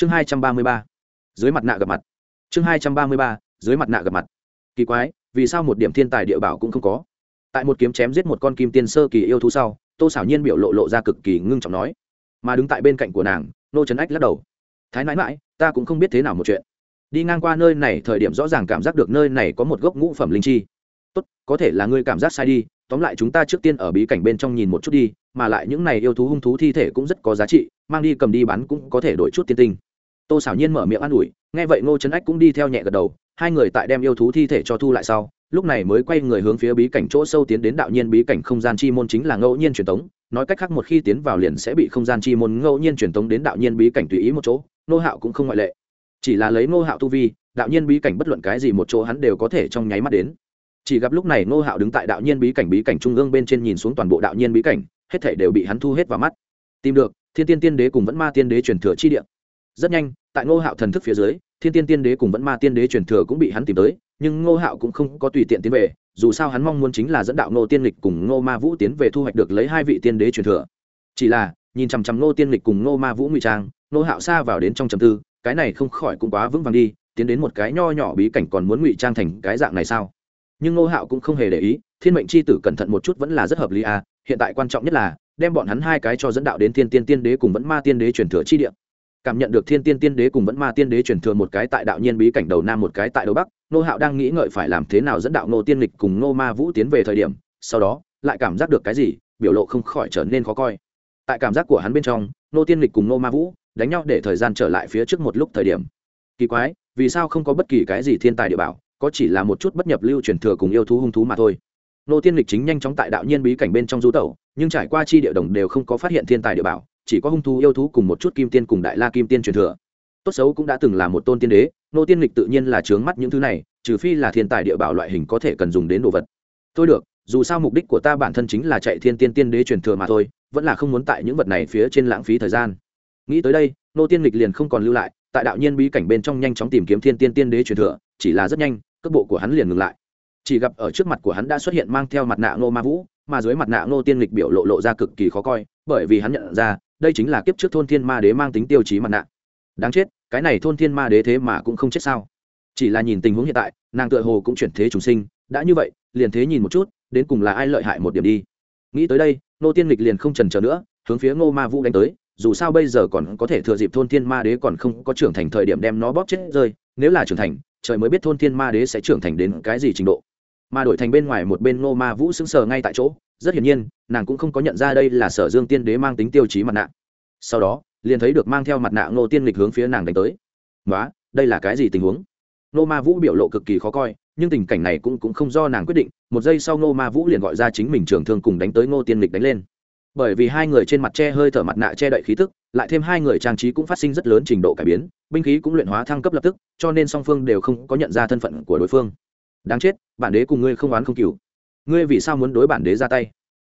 chương hai trăm ba mươi ba. Dưới mặt nạ gặp mặt. Chương hai trăm ba mươi ba, dưới mặt nạ gặp mặt. Kỳ quái, vì sao một điểm thiên tài địa bảo cũng không có? Tại một kiếm chém giết một con kim tiên sơ kỳ yêu thú sau, tô xảo nhiên biểu lộ lộ ra cực kỳ ngưng trọng nói. Mà đứng tại bên cạnh của nàng, nô trấn ách lắc đầu. Thái nãi mãi ta cũng không biết thế nào một chuyện. Đi ngang qua nơi này, thời điểm rõ ràng cảm giác được nơi này có một gốc ngũ phẩm linh chi. Tốt, có thể là ngươi cảm giác sai đi. Tóm lại chúng ta trước tiên ở bí cảnh bên trong nhìn một chút đi, mà lại những này yêu thú hung thú thi thể cũng rất có giá trị, mang đi cầm đi bán cũng có thể đổi chút tiên tinh tô xảo nhiên mở miệng an ủi, nghe vậy ngô trấn ách cũng đi theo nhẹ gật đầu, hai người tại đem yêu thú thi thể cho thu lại sau, lúc này mới quay người hướng phía bí cảnh chỗ sâu tiến đến đạo nhiên bí cảnh không gian chi môn chính là ngẫu nhiên truyền tống, nói cách khác một khi tiến vào liền sẽ bị không gian chi môn ngẫu nhiên truyền tống đến đạo nhiên bí cảnh tùy ý một chỗ nô hạo cũng không ngoại lệ. Chỉ là lấy nô hạo tu vi, đạo nhiên bí cảnh bất luận cái gì một chỗ hắn đều có thể trong nháy mắt đến. Chỉ gặp lúc này nô hạo đứng tại đạo nhiên bí cảnh bí cảnh trung ương bên trên nhìn xuống toàn bộ đạo nhiên bí cảnh, hết thể đều bị hắn thu hết vào mắt. Tìm được, thiên tiên tiên đế cùng vẫn ma tiên đế truyền thừa chi địa rất nhanh, tại ngô hạo thần thức phía dưới, thiên tiên tiên đế cùng vẫn ma tiên đế truyền thừa cũng bị hắn tìm tới, nhưng ngô hạo cũng không có tùy tiện tiến về, dù sao hắn mong muốn chính là dẫn đạo ngô tiên lịch cùng ngô ma vũ tiến về thu hoạch được lấy hai vị tiên đế truyền thừa. Chỉ là, nhìn chằm chằm ngô tiên lịch cùng ngô ma vũ ngụy trang, ngô hạo xa vào đến trong trầm tư, cái này không khỏi cũng quá vững vàng đi, tiến đến một cái nho nhỏ bí cảnh còn muốn ngụy trang thành cái dạng này sao? Nhưng ngô hạo cũng không hề để ý, thiên mệnh c h i tử cẩn thận một chút vẫn là rất hợp lý à hiện tại quan trọng nhất là, đem bọn hắn hai cái cho dẫn đạo đến thiên tiên tiên đế cùng vẫn ma tiên đế truyền thừa chi địa cảm nhận được thiên tiên tiên đế cùng vẫn ma tiên đế truyền thừa một cái tại đạo nhiên bí cảnh đầu nam một cái tại đầu bắc nô hạo đang nghĩ ngợi phải làm thế nào dẫn đạo nô tiên lịch cùng nô ma vũ tiến về thời điểm, sau đó, lại cảm giác được cái gì, biểu lộ không khỏi trở nên khó coi. Tại cảm giác của hắn bên trong nô tiên lịch cùng nô ma vũ đánh nhau để thời gian trở lại phía trước một lúc thời điểm. Kỳ quái, vì sao không có bất kỳ cái gì thiên tài địa bảo, có chỉ là một chút bất nhập lưu truyền thừa cùng yêu thú hung thú mà thôi. Nô tiên lịch chính nhanh chóng tại đạo nhiên bí cảnh bên trong du tẩu, nhưng trải qua chi địa đồng đều không có phát hiện thiên tài địa bảo chỉ có hung thú yêu thú cùng một chút kim tiên cùng đại la kim tiên truyền thừa. Tốt xấu cũng đã từng là một tôn tiên đế, nô tiên lịch tự nhiên là trướng mắt những thứ này, trừ phi là thiên tài địa bảo loại hình có thể cần dùng đến đồ vật. Thôi được, dù sao mục đích của ta bản thân chính là chạy thiên tiên tiên đế truyền thừa mà thôi, vẫn là không muốn tại những vật này phía trên lãng phí thời gian. Nghĩ tới đây, nô tiên lịch liền không còn lưu lại, tại đạo nhiên bí cảnh bên trong nhanh chóng tìm kiếm thiên tiên tiên đế truyền thừa, chỉ là rất nhanh, cước bộ của hắn liền ngừng lại. Chỉ gặp ở trước mặt của hắn đã xuất hiện mang theo mặt nạ ngô ma vũ, mà dưới mặt nạ ngô tiên lịch biểu lộ lộ ra cực kỳ khó coi, bởi vì hắn nhận ra đây chính là kiếp trước thôn thiên ma đế mang tính tiêu chí mặt nạ. Đáng chết, cái này thôn thiên ma đế thế mà cũng không chết sao? Chỉ là nhìn tình huống hiện tại, nàng tựa hồ cũng chuyển thế trùng sinh, đã như vậy, liền thế nhìn một chút, đến cùng là ai lợi hại một điểm đi. Nghĩ tới đây nô tiên lịch liền không trần trở nữa, hướng phía ngô ma vũ đánh tới, dù sao bây giờ còn có thể thừa dịp thôn thiên ma đế còn không có trưởng thành thời điểm đem nó bóp chết rơi, nếu là trưởng thành, trời mới biết thôn thiên ma đế sẽ trưởng thành đến cái gì trình độ mà đổi thành bên ngoài một bên ngô ma vũ sững sờ ngay tại chỗ rất hiển nhiên nàng cũng không có nhận ra đây là sở dương tiên đế mang tính tiêu chí mặt nạ. Sau đó liền thấy được mang theo mặt nạ ngô tiên lịch hướng phía nàng đánh tới. Nói đây là cái gì tình huống? Ngô ma vũ biểu lộ cực kỳ khó coi nhưng tình cảnh này cũng, cũng không do nàng quyết định một giây sau ngô ma vũ liền gọi ra chính mình trường thương cùng đánh tới ngô tiên lịch đánh lên. Bởi vì hai người trên mặt che hơi thở mặt nạ che đậy khí tức lại thêm hai người trang trí cũng phát sinh rất lớn trình độ cải biến binh khí cũng luyện hóa thăng cấp lập tức cho nên song phương đều không có nhận ra thân phận của đối phương đáng chết, bản đế cùng ngươi không oán không cừu. Ngươi vì sao muốn đối bản đế ra tay?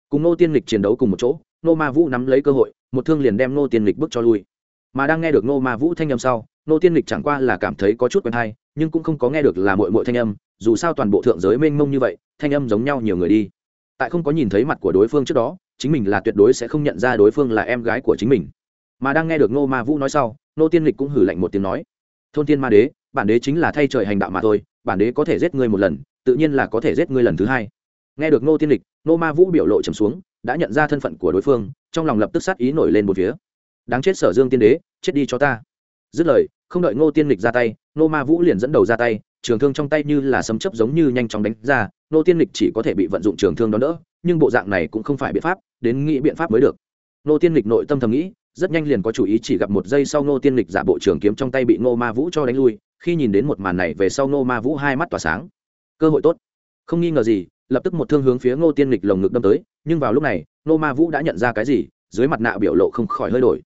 Cùng nô tiên lịch chiến đấu cùng một chỗ nô ma vũ nắm lấy cơ hội, một thương liền đem nô tiên lịch bước cho lui. Mà đang nghe được nô ma vũ thanh âm sau nô tiên lịch chẳng qua là cảm thấy có chút quen hay, nhưng cũng không có nghe được là mội mội thanh âm, dù sao toàn bộ thượng giới mênh mông như vậy, thanh âm giống nhau nhiều người đi. Tại không có nhìn thấy mặt của đối phương trước đó, chính mình là tuyệt đối sẽ không nhận ra đối phương là em gái của chính mình. Mà đang nghe được nô ma vũ nói sau nô tiên lịch cũng hử lạnh một tiếng nói, thôn tiên ma đế bản đế chính là thay trời hành đạo mà thôi, bản đế có thể giết ngươi một lần, tự nhiên là có thể giết ngươi lần thứ hai. Nghe được nô tiên lịch nô ma vũ biểu lộ trầm xuống, đã nhận ra thân phận của đối phương, trong lòng lập tức sát ý nổi lên một phía. Đáng chết sở dương tiên đế, chết đi cho ta. Dứt lời, không đợi ngô tiên lịch ra tay nô ma vũ liền dẫn đầu ra tay, trường thương trong tay như là sấm chấp giống như nhanh chóng đánh ra nô tiên lịch chỉ có thể bị vận dụng trường thương đón đỡ, nhưng bộ dạng này cũng không phải biện pháp, đến nghĩ biện pháp mới được. Nô tiên lịch nội tâm thầm nghĩ, rất nhanh liền có chủ ý chỉ gặp một giây sau nô tiên lịch giả bộ trường kiếm trong tay bị Ngô ma vũ cho đánh lui khi nhìn đến một màn này về sau nô ma vũ hai mắt tỏa sáng. Cơ hội tốt. Không nghi ngờ gì, lập tức một thương hướng phía ngô tiên lịch lồng ngực đâm tới, nhưng vào lúc này nô ma vũ đã nhận ra cái gì, dưới mặt nạ biểu lộ không khỏi hơi đổi.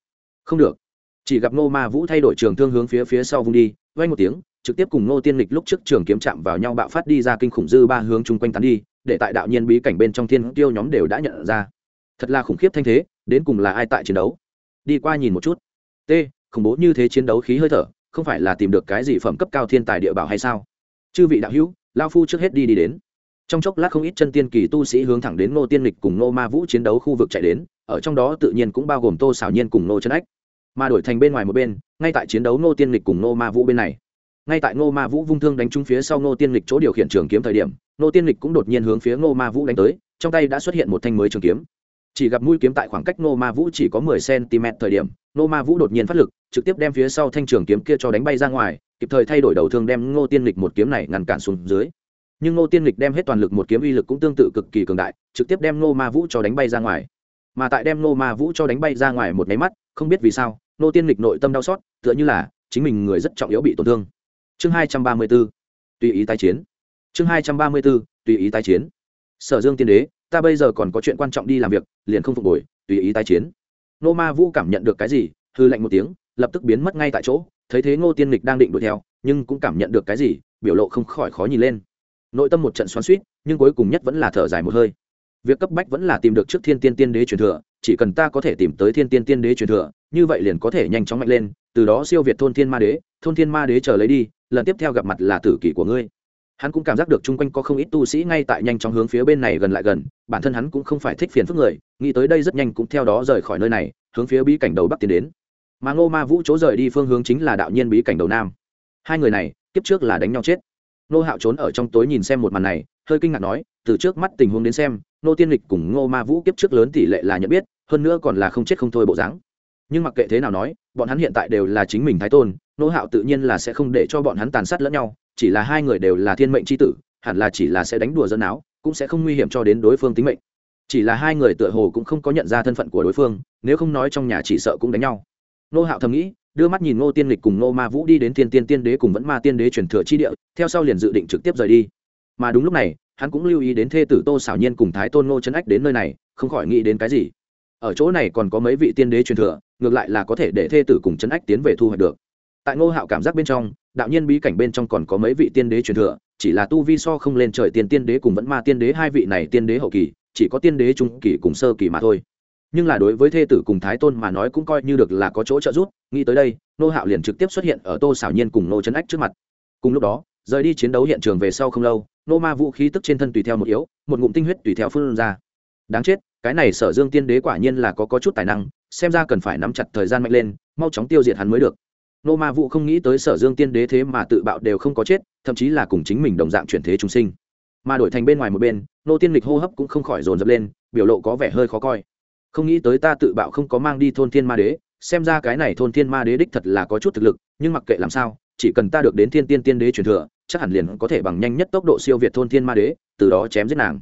Không được. Chỉ gặp ngô ma vũ thay đổi trường thương hướng phía phía sau vung đi vay một tiếng, trực tiếp cùng ngô tiên lịch lúc trước trường kiếm chạm vào nhau bạo phát đi ra kinh khủng dư ba hướng chung quanh tán đi, để tại đạo nhiên bí cảnh bên trong thiên tiêu nhóm đều đã nhận ra. Thật là khủng khiếp thanh thế, đến cùng là ai tại chiến đấu? Đi qua nhìn một chút. T, khủng bố như thế chiến đấu khí hơi thở không phải là tìm được cái gì phẩm cấp cao thiên tài địa bảo hay sao? Chư vị đạo hữu, lao phu trước hết đi đi đến. Trong chốc lát không ít chân tiên kỳ tu sĩ hướng thẳng đến ngô tiên lịch cùng ngô ma vũ chiến đấu khu vực chạy đến, ở trong đó tự nhiên cũng bao gồm tô xảo nhiên cùng ngô chân ách. Mà đổi thành bên ngoài một bên, ngay tại chiến đấu ngô tiên lịch cùng ngô ma vũ bên này. Ngay tại ngô ma vũ vung thương đánh trúng phía sau ngô tiên lịch chỗ điều khiển trường kiếm thời điểm, ngô tiên lịch cũng đột nhiên hướng phía ngô ma vũ đánh tới, trong tay đã xuất hiện một thanh mới trường kiếm chỉ gặp mũi kiếm tại khoảng cách ngô ma vũ chỉ có mười cm thời điểm, ngô ma vũ đột nhiên phát lực, trực tiếp đem phía sau thanh trường kiếm kia cho đánh bay ra ngoài, kịp thời thay đổi đầu thương đem ngô tiên lịch một kiếm này ngăn cản xuống dưới. Nhưng ngô tiên lịch đem hết toàn lực một kiếm uy lực cũng tương tự cực kỳ cường đại, trực tiếp đem ngô ma vũ cho đánh bay ra ngoài. Mà tại đem ngô ma vũ cho đánh bay ra ngoài một máy mắt, không biết vì sao, ngô tiên lịch nội tâm đau xót, tựa như là chính mình người rất trọng yếu bị tổn thương. Chương hai trăm ba mươi b ố tùy ý tái chiến. Chương hai trăm ba mươi b ố tùy ý tái chiến. Sở dương tiên đế ta bây giờ còn có chuyện quan trọng đi làm việc, liền không phục hồi, tùy ý tái chiến. Nô ma vũ cảm nhận được cái gì, hư lạnh một tiếng, lập tức biến mất ngay tại chỗ, thấy thế ngô tiên lịch đang định đuổi theo, nhưng cũng cảm nhận được cái gì, biểu lộ không khỏi khó nhìn lên. Nội tâm một trận xoắn suýt nhưng cuối cùng nhất vẫn là thở dài một hơi. Việc cấp bách vẫn là tìm được trước thiên tiên tiên đế truyền thừa, chỉ cần ta có thể tìm tới thiên tiên tiên đế truyền thừa, như vậy liền có thể nhanh chóng mạnh lên, từ đó siêu việt thôn thiên ma đế, thôn thiên ma đế chờ lấy đi, lần tiếp theo gặp mặt là tử kỷ của ngươi hắn cũng cảm giác được chung quanh có không ít tu sĩ ngay tại nhanh chóng hướng phía bên này gần lại gần, bản thân hắn cũng không phải thích phiền phức người, nghĩ tới đây rất nhanh cũng theo đó rời khỏi nơi này, hướng phía bí cảnh đầu bắc tiến đến. Mà ngô ma vũ chỗ rời đi phương hướng chính là đạo nhiên bí cảnh đầu nam. Hai người này, kiếp trước là đánh nhau chết. Nô hạo trốn ở trong tối nhìn xem một màn này, hơi kinh ngạc nói, từ trước mắt tình huống đến xem nô tiên lịch cùng ngô ma vũ kiếp trước lớn tỷ lệ là nhận biết, hơn nữa còn là không chết không thôi bộ dáng. Nhưng mặc kệ thế nào nói, bọn hắn hiện tại đều là chính mình thái tôn nô hạo tự nhiên là sẽ không để cho bọn hắn tàn sát lẫn nhau chỉ là hai người đều là thiên mệnh c h i tử, hẳn là chỉ là sẽ đánh đùa dẫn áo, cũng sẽ không nguy hiểm cho đến đối phương tính mệnh. Chỉ là hai người tựa hồ cũng không có nhận ra thân phận của đối phương, nếu không nói trong nhà chỉ sợ cũng đánh nhau. Nô hạo thầm nghĩ, đưa mắt nhìn ngô tiên lịch cùng ngô ma vũ đi đến thiên tiên tiên đế cùng vẫn ma tiên đế truyền thừa chi địa, theo sau liền dự định trực tiếp rời đi. Mà đúng lúc này, hắn cũng lưu ý đến thê tử tô xảo nhiên cùng thái tôn ngô trấn ách đến nơi này, không khỏi nghĩ đến cái gì. Ở chỗ này còn có mấy vị tiên đế truyền thừa, ngược lại là có thể để thê tử cùng trấn ách tiến về thu hoạch được. Tại ngô hạo cảm giác bên trong đạo nhiên bí cảnh bên trong còn có mấy vị tiên đế truyền thừa chỉ là tu vi so không lên trời tiên tiên đế cùng vẫn ma tiên đế hai vị này tiên đế hậu kỳ chỉ có tiên đế trung kỳ cùng sơ kỳ mà thôi. Nhưng là đối với thê tử cùng thái tôn mà nói cũng coi như được là có chỗ trợ giúp nghĩ tới đây nô hạo liền trực tiếp xuất hiện ở tô xảo nhiên cùng nô trấn ách trước mặt. Cùng lúc đó rời đi chiến đấu hiện trường về sau không lâu nô ma vũ khí tức trên thân tùy theo một yếu một ngụm tinh huyết tùy theo phương ra. Đáng chết cái này sở dương tiên đế quả nhiên là có, có chút tài năng xem ra cần phải nắm chặt thời gian mạnh lên mau chóng tiêu diệt hắn mới được nô ma vũ không nghĩ tới sở dương tiên đế thế mà tự bạo đều không có chết, thậm chí là cùng chính mình đồng dạng chuyển thế chúng sinh. Mà đổi thành bên ngoài một bên, nô tiên lịch hô hấp cũng không khỏi dồn dập lên, biểu lộ có vẻ hơi khó coi. Không nghĩ tới ta tự bạo không có mang đi thôn thiên ma đế, xem ra cái này thôn thiên ma đế đích thật là có chút thực lực, nhưng mặc kệ làm sao, chỉ cần ta được đến thiên tiên tiên đế truyền thừa, chắc hẳn liền có thể bằng nhanh nhất tốc độ siêu việt thôn thiên ma đế, từ đó chém giết nàng.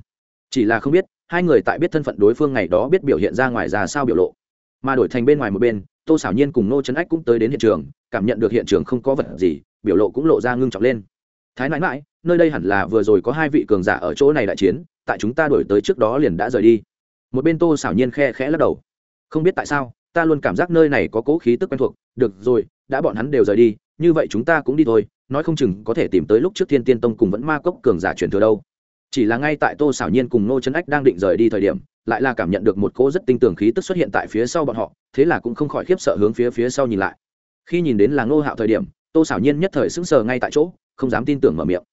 Chỉ là không biết, hai người tại biết thân phận đối phương ngày đó biết biểu hiện ra ngoài ra sao biểu lộ. Mà đổi thành bên ngoài một bên tô xảo nhiên cùng nô trấn ách cũng tới đến hiện trường, cảm nhận được hiện trường không có vật gì, biểu lộ cũng lộ ra ngưng trọng lên. Thái nãi mãi, nơi đây hẳn là vừa rồi có hai vị cường giả ở chỗ này đại chiến, tại chúng ta đổi tới trước đó liền đã rời đi. Một bên tô xảo nhiên khe khẽ lắc đầu. Không biết tại sao, ta luôn cảm giác nơi này có cố khí tức quen thuộc. Được rồi, đã bọn hắn đều rời đi, như vậy chúng ta cũng đi thôi, nói không chừng có thể tìm tới lúc trước thiên tiên tông cùng vẫn ma cốc cường giả truyền thừa đâu chỉ là ngay tại tô xảo nhiên cùng nô trấn ách đang định rời đi thời điểm, lại là cảm nhận được một cỗ rất tinh tường khí tức xuất hiện tại phía sau bọn họ, thế là cũng không khỏi khiếp sợ hướng phía phía sau nhìn lại. Khi nhìn đến là ngô hạo thời điểm, tô xảo nhiên nhất thời sững sờ ngay tại chỗ, không dám tin tưởng mở miệng.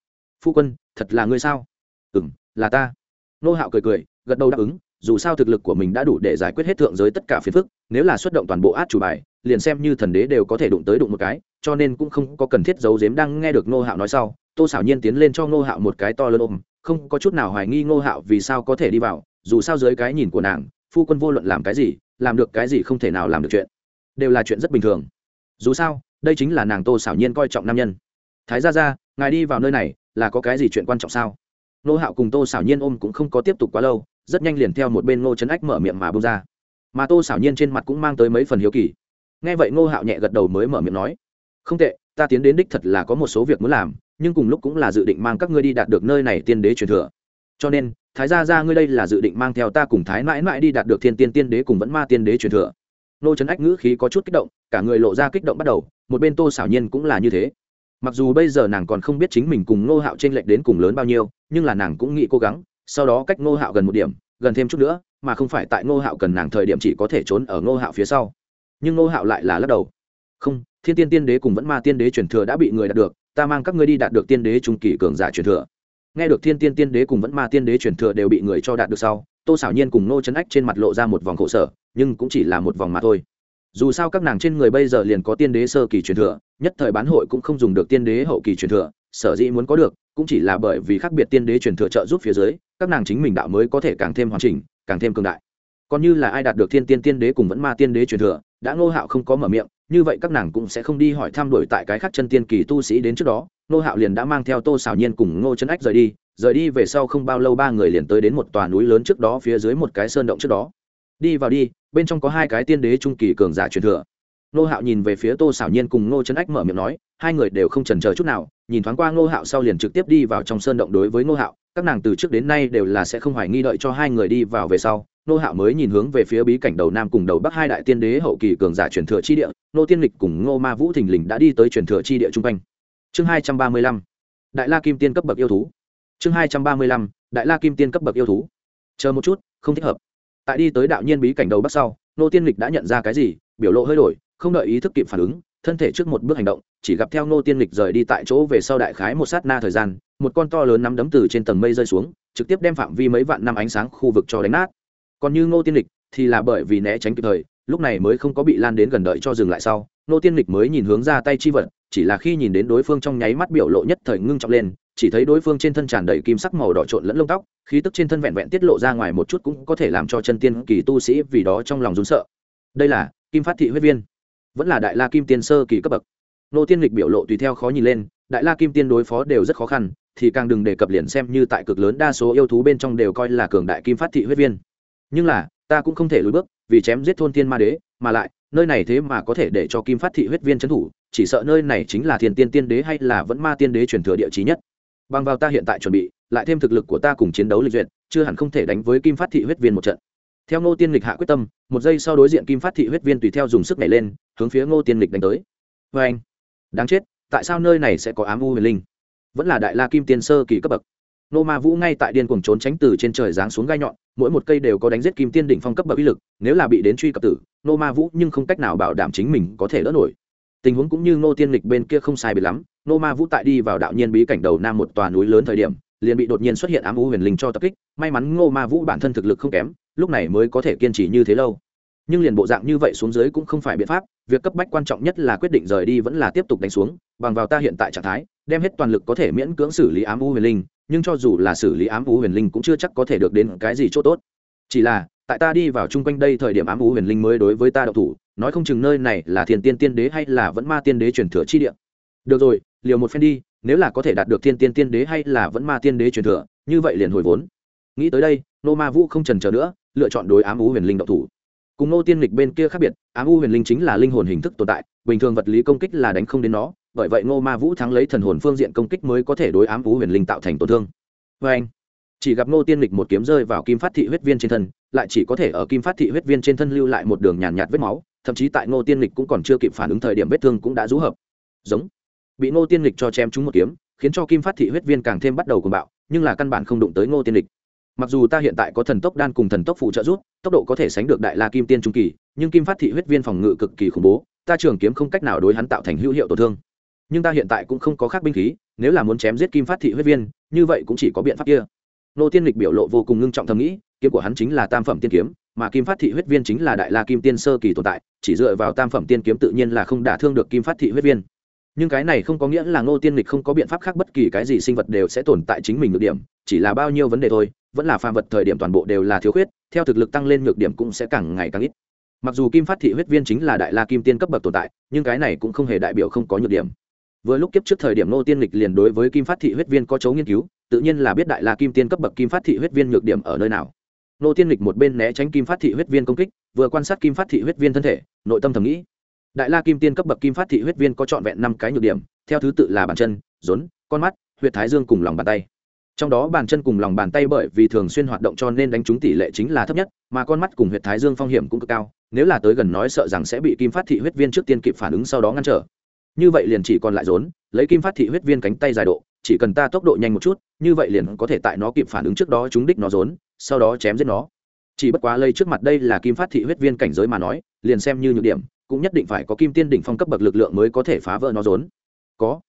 Phu quân, thật là ngươi sao? Ừ m là ta. Ngô hạo cười cười, gật đầu đáp ứng, dù sao thực lực của mình đã đủ để giải quyết hết thượng giới tất cả phiền phức, nếu là xuất động toàn bộ át chủ bài, liền xem như thần đế đều có thể đụng tới đụng một cái, cho nên cũng không có cần thiết giấu giếm. Đang nghe được ngô hạo nói sau, tô xảo nhiên tiến lên cho ngô hạo một cái to lớn ôm không có chút nào hoài nghi ngô hạo vì sao có thể đi vào, dù sao dưới cái nhìn của nàng, phu quân vô luận làm cái gì, làm được cái gì không thể nào làm được chuyện, đều là chuyện rất bình thường. Dù sao, đây chính là nàng tô xảo nhiên coi trọng nam nhân. Thái ra ra ngài đi vào nơi này, là có cái gì chuyện quan trọng sao? Nô hạo cùng tô xảo nhiên ôm cũng không có tiếp tục quá lâu, rất nhanh liền theo một bên ngô trấn ách mở miệng mà bông ra. Mà tô xảo nhiên trên mặt cũng mang tới mấy phần hiếu kỳ. Nghe vậy ngô hạo nhẹ gật đầu mới mở miệng nói, không tệ, ta tiến đến đích thật là có một số việc muốn làm nhưng cùng lúc cũng là dự định mang các ngươi đi đạt được nơi này tiên đế truyền thừa. Cho nên, thái gia ra ngươi đây là dự định mang theo ta cùng thái mãi mãi đi đạt được thiên tiên tiên đế cùng vẫn ma tiên đế truyền thừa. Nô trấn ách ngữ khí có chút kích động, cả người lộ ra kích động bắt đầu, một bên tô xảo nhiên cũng là như thế. Mặc dù bây giờ nàng còn không biết chính mình cùng ngô hạo t r ê n lệch đến cùng lớn bao nhiêu, nhưng là nàng cũng nghĩ cố gắng, sau đó cách ngô hạo gần một điểm, gần thêm chút nữa, mà không phải tại ngô hạo cần nàng thời điểm chỉ có thể trốn ở ngô hạo phía sau. Nhưng ngô hạo lại là lắc đầu. Không, thiên tiên tiên đế cùng vẫn ma tiên đế truyền thừa đã bị người đạt được ta mang các ngươi đi đạt được tiên đế trung kỳ cường giả truyền thừa. Nghe được thiên tiên tiên đế cùng vẫn ma tiên đế truyền thừa đều bị người cho đạt được sau, tô xảo nhiên cùng nô trấn ách trên mặt lộ ra một vòng khổ sở, nhưng cũng chỉ là một vòng mà thôi. Dù sao các nàng trên người bây giờ liền có tiên đế sơ kỳ truyền thừa, nhất thời bán hội cũng không dùng được tiên đế hậu kỳ truyền thừa, sở dĩ muốn có được, cũng chỉ là bởi vì khác biệt tiên đế truyền thừa trợ giúp phía dưới, các nàng chính mình đạo mới có thể càng thêm hoàn chỉnh, càng thêm cường đại. Còn như là ai đạt được thiên tiên tiên đế cùng vẫn ma tiên đế truyền thừa, đã ngô hạo không có mở miệng như vậy các nàng cũng sẽ không đi hỏi thăm đổi tại cái khác chân tiên kỳ tu sĩ đến trước đó, ngô hạo liền đã mang theo tô xảo nhiên cùng ngô chân ách rời đi rời đi về sau không bao lâu ba người liền tới đến một tòa núi lớn trước đó phía dưới một cái sơn động trước đó. Đi vào đi, bên trong có hai cái tiên đế trung kỳ cường giả truyền thừa. Ngô hạo nhìn về phía tô xảo nhiên cùng ngô chân ách mở miệng nói, hai người đều không chần ờ chút nào, nhìn thoáng qua ngô hạo sau liền trực tiếp đi vào trong sơn động đối với ngô hạo, các nàng từ trước đến nay đều là sẽ không hoài nghi đợi cho hai người đi vào về sau nô hạo mới nhìn hướng về phía bí cảnh đầu nam cùng đầu bắc hai đại tiên đế hậu kỳ cường giả truyền thừa chi địa, nô tiên lịch cùng ngô ma vũ thình lình đã đi tới truyền thừa chi địa trung quanh. Chương hai trăm ba mươi lăm, đại la kim tiên cấp bậc yêu thú. Chương hai trăm ba mươi lăm, đại la kim tiên cấp bậc yêu thú. Chờ một chút, không thích hợp. Tại đi tới đạo nhiên bí cảnh đầu bắc sau, nô tiên lịch đã nhận ra cái gì, biểu lộ hơi đổi, không đợi ý thức kịp phản ứng, thân thể trước một bước hành động, chỉ gặp theo nô tiên lịch rời đi tại chỗ về sau đại khái một sát na thời gian, một con to lớn nắm đấm từ trên tầng mây rơi xuống, trực tiếp đem phạm vi mấy vạn năm ánh sáng khu vực cho đánh nát còn như ngô tiên lịch thì là bởi vì né tránh kịp thời, lúc này mới không có bị lan đến gần đợi cho dừng lại sau, ngô tiên lịch mới nhìn hướng ra tay chi vật, chỉ là khi nhìn đến đối phương trong nháy mắt biểu lộ nhất thời ngưng trọng lên, chỉ thấy đối phương trên thân tràn đầy kim sắc màu đỏ trộn lẫn lông tóc, khí tức trên thân vẹn vẹn tiết lộ ra ngoài một chút cũng có thể làm cho chân tiên kỳ tu sĩ vì đó trong lòng rún sợ. Đây là kim phát thị huyết viên, vẫn là đại la kim tiên sơ kỳ cấp bậc. Nô tiên lịch biểu lộ tùy theo khó nhìn lên, đại la kim tiên đối phó đều rất khó khăn, thì càng đừng đề cập liền xem như tại cực lớn đa số yêu thú bên trong đều coi là cường đại kim phát thị huyết viên nhưng là, ta cũng không thể lùi bước, vì chém giết thôn thiên ma đế, mà lại, nơi này thế mà có thể để cho kim phát thị huyết viên trấn thủ, chỉ sợ nơi này chính là thiên tiên tiên đế hay là vẫn ma tiên đế truyền thừa địa trí nhất. Bằng vào ta hiện tại chuẩn bị, lại thêm thực lực của ta cùng chiến đấu lịch duyệt, chưa hẳn không thể đánh với kim phát thị huyết viên một trận. Theo ngô tiên lịch hạ quyết tâm, một giây sau đối diện kim phát thị huyết viên tùy theo dùng sức nhảy lên, hướng phía ngô tiên lịch đánh tới. Vê anh đáng chết, tại sao nơi này sẽ có ám u huyền linh? Vẫn là đại la kim tiên sơ kỳ cấp bậc nô ma vũ ngay tại điên cuồng trốn tránh từ trên trời giáng xuống gai nhọn, mỗi một cây đều có đánh giết kim tiên đỉnh phong cấp bậc uy lực, nếu là bị đến truy cập tử, nô ma vũ nhưng không cách nào bảo đảm chính mình có thể đỡ nổi. Tình huống cũng như nô tiên lịch bên kia không sai bị lắm, nô ma vũ tại đi vào đạo nhiên bí cảnh đầu nam một tòa núi lớn thời điểm, liền bị đột nhiên xuất hiện ám u huyền linh cho tập kích, may mắn ngô ma vũ bản thân thực lực không kém, lúc này mới có thể kiên trì như thế lâu. Nhưng liền bộ dạng như vậy xuống dưới cũng không phải biện pháp, việc cấp bách quan trọng nhất là quyết định rời đi vẫn là tiếp tục đánh xuống, bằng vào ta hiện tại trạng thái, đem hết toàn lực có thể miễn cưỡng xử lý ám u huyền linh nhưng cho dù là xử lý ám u huyền linh cũng chưa chắc có thể được đến cái gì c h ỗ t ố t chỉ là, tại ta đi vào chung quanh đây thời điểm ám u huyền linh mới đối với ta độc thủ, nói không chừng nơi này là thiền tiên tiên đế hay là vẫn ma tiên đế truyền thừa chi địa. Được rồi, liều một phen đi, nếu là có thể đạt được thiên tiên tiên đế hay là vẫn ma tiên đế truyền thừa, như vậy liền hồi vốn. Nghĩ tới đây, nô ma vũ không trần trờ nữa, lựa chọn đối ám u huyền linh độc thủ. Cùng nô tiên lịch bên kia khác biệt, ám u huyền linh chính là linh hồn hình thức tồn tại, bình thường vật lý công kích là đánh không đến nó bởi vậy ngô ma vũ thắng lấy thần hồn phương diện công kích mới có thể đối ám vũ huyền linh tạo thành tổn thương. Vê anh chỉ gặp ngô tiên lịch một kiếm rơi vào kim phát thị huyết viên trên thân lại chỉ có thể ở kim phát thị huyết viên trên thân lưu lại một đường nhàn nhạt, nhạt vết máu thậm chí tại ngô tiên lịch cũng còn chưa kịp phản ứng thời điểm vết thương cũng đã rũ hợp. Giống bị ngô tiên lịch cho chém trúng một kiếm khiến cho kim phát thị huyết viên càng thêm bắt đầu cuồng bạo nhưng là căn bản không đụng tới ngô tiên lịch. Mặc dù ta hiện tại có thần tốc đan cùng thần tốc phụ trợ giúp tốc độ có thể sánh được đại la kim tiên trung kỳ nhưng kim phát thị huyết viên phòng ngự cực kỳ khủng bố ta trường kiếm không cách nào đối hắn tạo thành hữu hiệu tổn thương nhưng ta hiện tại cũng không có khác binh khí, nếu là muốn chém giết kim phát thị huyết viên, như vậy cũng chỉ có biện pháp kia. Nô tiên lịch biểu lộ vô cùng ngưng trọng thầm nghĩ, kiếm của hắn chính là tam phẩm tiên kiếm, mà kim phát thị huyết viên chính là đại la kim tiên sơ kỳ tồn tại, chỉ dựa vào tam phẩm tiên kiếm tự nhiên là không đả thương được kim phát thị huyết viên. Nhưng cái này không có nghĩa là ngô tiên lịch không có biện pháp khác bất kỳ cái gì sinh vật đều sẽ tồn tại chính mình nhược điểm, chỉ là bao nhiêu vấn đề thôi, vẫn là phàm vật thời điểm toàn bộ đều là thiếu khuyết, theo thực lực tăng lên nhược điểm cũng sẽ càng ngày càng ít. Mặc dù kim phát thị huyết viên chính là đại la kim tiên cấp bậc tồn tại, nhưng cái này cũng không hề đại biểu không có nhược điểm vừa lúc kiếp trước thời điểm nô tiên lịch liền đối với kim phát thị huyết viên có chấu nghiên cứu, tự nhiên là biết đại la kim tiên cấp bậc kim phát thị huyết viên nhược điểm ở nơi nào. Nô tiên lịch một bên né tránh kim phát thị huyết viên công kích, vừa quan sát kim phát thị huyết viên thân thể, nội tâm thầm nghĩ, đại la kim tiên cấp bậc kim phát thị huyết viên có trọn vẹn năm cái nhược điểm, theo thứ tự là bàn chân, rốn, con mắt, huyệt thái dương cùng lòng bàn tay. Trong đó bàn chân cùng lòng bàn tay bởi vì thường xuyên hoạt động cho nên đánh trúng tỷ lệ chính là thấp nhất, mà con mắt cùng huyệt thái dương phong hiểm cũng cực cao, nếu là tới gần nói sợ rằng sẽ bị kim phát thị huyết viên trước tiên kịp phản ứng sau đó ngăn trở như vậy liền chỉ còn lại rốn, lấy kim phát thị huyết viên cánh tay dài độ, chỉ cần ta tốc độ nhanh một chút, như vậy liền có thể tại nó kịp phản ứng trước đó chúng đích nó rốn, sau đó chém giết nó. Chỉ bất quá lây trước mặt đây là kim phát thị huyết viên cảnh giới mà nói, liền xem như nhược điểm, cũng nhất định phải có kim tiên đỉnh phong cấp bậc lực lượng mới có thể phá vỡ nó rốn. Có.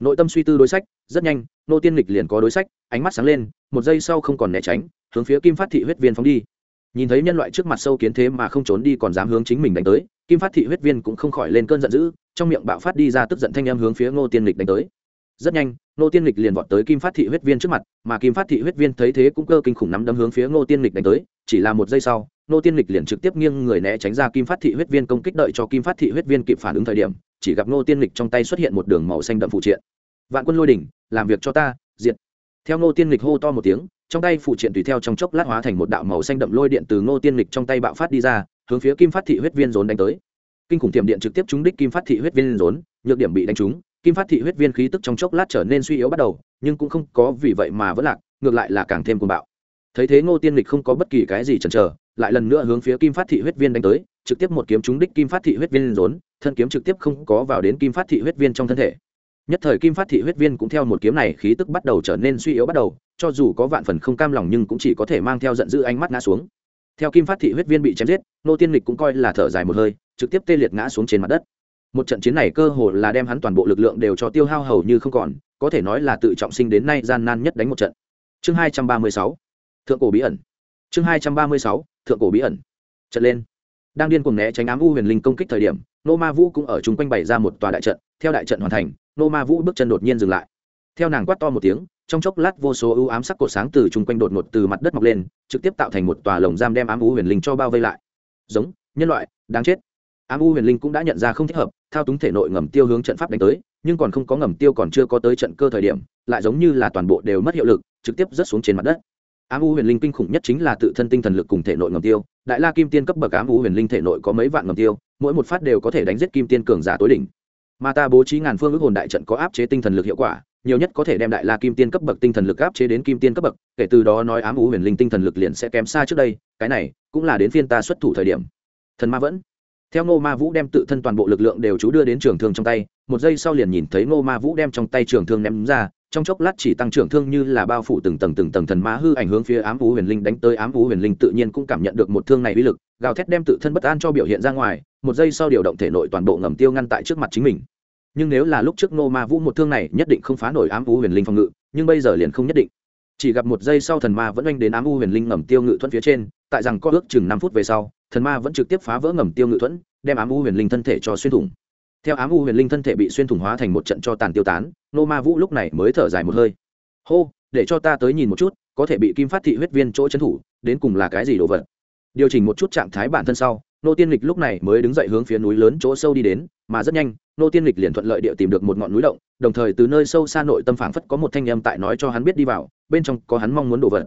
Nội tâm suy tư đối sách, rất nhanh, nô tiên lịch liền có đối sách, ánh mắt sáng lên, một giây sau không còn né tránh, hướng phía kim phát thị huyết viên phóng đi nhìn thấy nhân loại trước mặt sâu kiến thế mà không trốn đi còn dám hướng chính mình đánh tới, kim phát thị huyết viên cũng không khỏi lên cơn giận dữ, trong miệng bạo phát đi ra tức giận thanh em hướng phía ngô tiên lịch đánh tới. Rất nhanh, ngô tiên lịch liền vọt tới kim phát thị huyết viên trước mặt, mà kim phát thị huyết viên thấy thế cũng cơ kinh khủng nắm đấm hướng phía ngô tiên lịch đánh tới, chỉ là một giây sau, ngô tiên lịch liền trực tiếp nghiêng người né tránh ra kim phát thị huyết viên công kích đợi cho kim phát thị huyết viên kịp phản ứng thời điểm, chỉ gặp ngô tiên lịch trong tay xuất hiện một đường màu xanh đậm phụ triện. Vạn quân lôi đỉnh, làm việc cho ta, diệt. Theo ngô tiên lịch hô to một tiếng trong tay phụ triện tùy theo trong chốc lát hóa thành một đạo màu xanh đậm lôi điện từ ngô tiên lịch trong tay bạo phát đi ra, hướng phía kim phát thị huyết viên rốn đánh tới. Kinh khủng tiềm điện trực tiếp trúng đích kim phát thị huyết viên rốn, nhược điểm bị đánh trúng, kim phát thị huyết viên khí tức trong chốc lát trở nên suy yếu bắt đầu, nhưng cũng không có vì vậy mà vẫn lạc, ngược lại là càng thêm cuồng bạo. Thấy thế ngô tiên lịch không có bất kỳ cái gì chần chờ, lại lần nữa hướng phía kim phát thị huyết viên đánh tới, trực tiếp một kiếm trúng đích kim phát thị huyết viên rốn, thân kiếm trực tiếp không có vào đến kim phát thị huyết viên trong thân thể. Nhất thời kim phát thị huyết viên cũng theo một kiếm này khí tức bắt đầu trở nên suy yếu bắt đầu cho dù có vạn phần không cam lòng nhưng cũng chỉ có thể mang theo giận dữ ánh mắt ngã xuống. Theo kim phát thị huyết viên bị chém giết, nô tiên lịch cũng coi là thở dài một hơi, trực tiếp tê liệt ngã xuống trên mặt đất. Một trận chiến này cơ hồ là đem hắn toàn bộ lực lượng đều cho tiêu hao hầu như không còn, có thể nói là tự trọng sinh đến nay gian nan nhất đánh một trận. Chương hai trăm ba mươi sáu, thượng cổ bí ẩn. Chương hai trăm ba mươi sáu, thượng cổ bí ẩn. Trận lên. Đang điên cuồng né tránh ám u huyền linh công kích thời điểm, nô ma vũ cũng ở chung quanh bày ra một tòa đại trận, theo đại trận hoàn thành, nô ma vũ bước chân đột nhiên dừng lại. Theo nàng quát to một tiếng trong chốc lát vô số ưu ám sắc cột sáng từ chung quanh đột ngột từ mặt đất mọc lên, trực tiếp tạo thành một tòa lồng giam đem ám u huyền linh cho bao vây lại. Giống, nhân loại, đáng chết. Ám u huyền linh cũng đã nhận ra không thích hợp, thao túng thể nội ngầm tiêu hướng trận pháp đánh tới, nhưng còn không có ngầm tiêu còn chưa có tới trận cơ thời điểm, lại giống như là toàn bộ đều mất hiệu lực, trực tiếp rớt xuống trên mặt đất. Ám u huyền linh kinh khủng nhất chính là tự thân tinh thần lực cùng thể nội ngầm tiêu, đại la kim tiên cấp bậc ám u huyền linh thể nội có mấy vạn ngầm tiêu, mỗi một phát đều có thể đánh giết kim tiên cường giả tối đỉnh. Mà ta bố trí ngàn phương ước hồn đại trận có áp chế tinh thần lực hiệu quả nhiều nhất có thể đem đại la kim tiên cấp bậc tinh thần lực áp chế đến kim tiên cấp bậc, kể từ đó nói ám ú huyền linh tinh thần lực liền sẽ kém xa trước đây, cái này cũng là đến phiên ta xuất thủ thời điểm. Thần ma vẫn. Theo ngô ma vũ đem tự thân toàn bộ lực lượng đều chú đưa đến trường thương trong tay, một giây sau liền nhìn thấy ngô ma vũ đem trong tay trường thương ném ra, trong chốc lát chỉ tăng trưởng thương như là bao phủ từng tầng từng tầng thần ma hư ảnh hướng phía ám vũ huyền linh đánh tới, ám vũ huyền linh tự nhiên cũng cảm nhận được một thương này uy lực, gào thét đem tự thân bất an cho biểu hiện ra ngoài, một giây sau điều động thể nội toàn bộ ngầm tiêu ngăn tại trước mặt chính mình nhưng nếu là lúc trước Nô ma vũ một thương này nhất định không phá nổi ám U huyền linh phòng ngự, nhưng bây giờ liền không nhất định. Chỉ gặp một giây sau thần ma vẫn oanh đến ám u huyền linh ngầm tiêu ngự thuẫn phía trên, tại rằng có ước chừng năm phút về sau, thần ma vẫn trực tiếp phá vỡ ngầm tiêu ngự thuẫn, đem ám u huyền linh thân thể cho xuyên thủng. Theo ám u huyền linh thân thể bị xuyên thủng hóa thành một trận cho tàn tiêu tán nô ma vũ lúc này mới thở dài một hơi. Hô, để cho ta tới nhìn một chút, có thể bị kim phát thị huyết viên chỗ trấn thủ, đến cùng là cái gì đồ vật? Điều chỉnh một chút trạng thái bản thân sau nô tiên lịch lúc này mới đứng dậy hướng phía núi lớn chỗ sâu đi đến, mà rất nhanh nô tiên lịch liền thuận lợi địa tìm được một ngọn núi động, đồng thời từ nơi sâu xa nội tâm phảng phất có một thanh âm tại nói cho hắn biết đi vào, bên trong có hắn mong muốn đổ vật.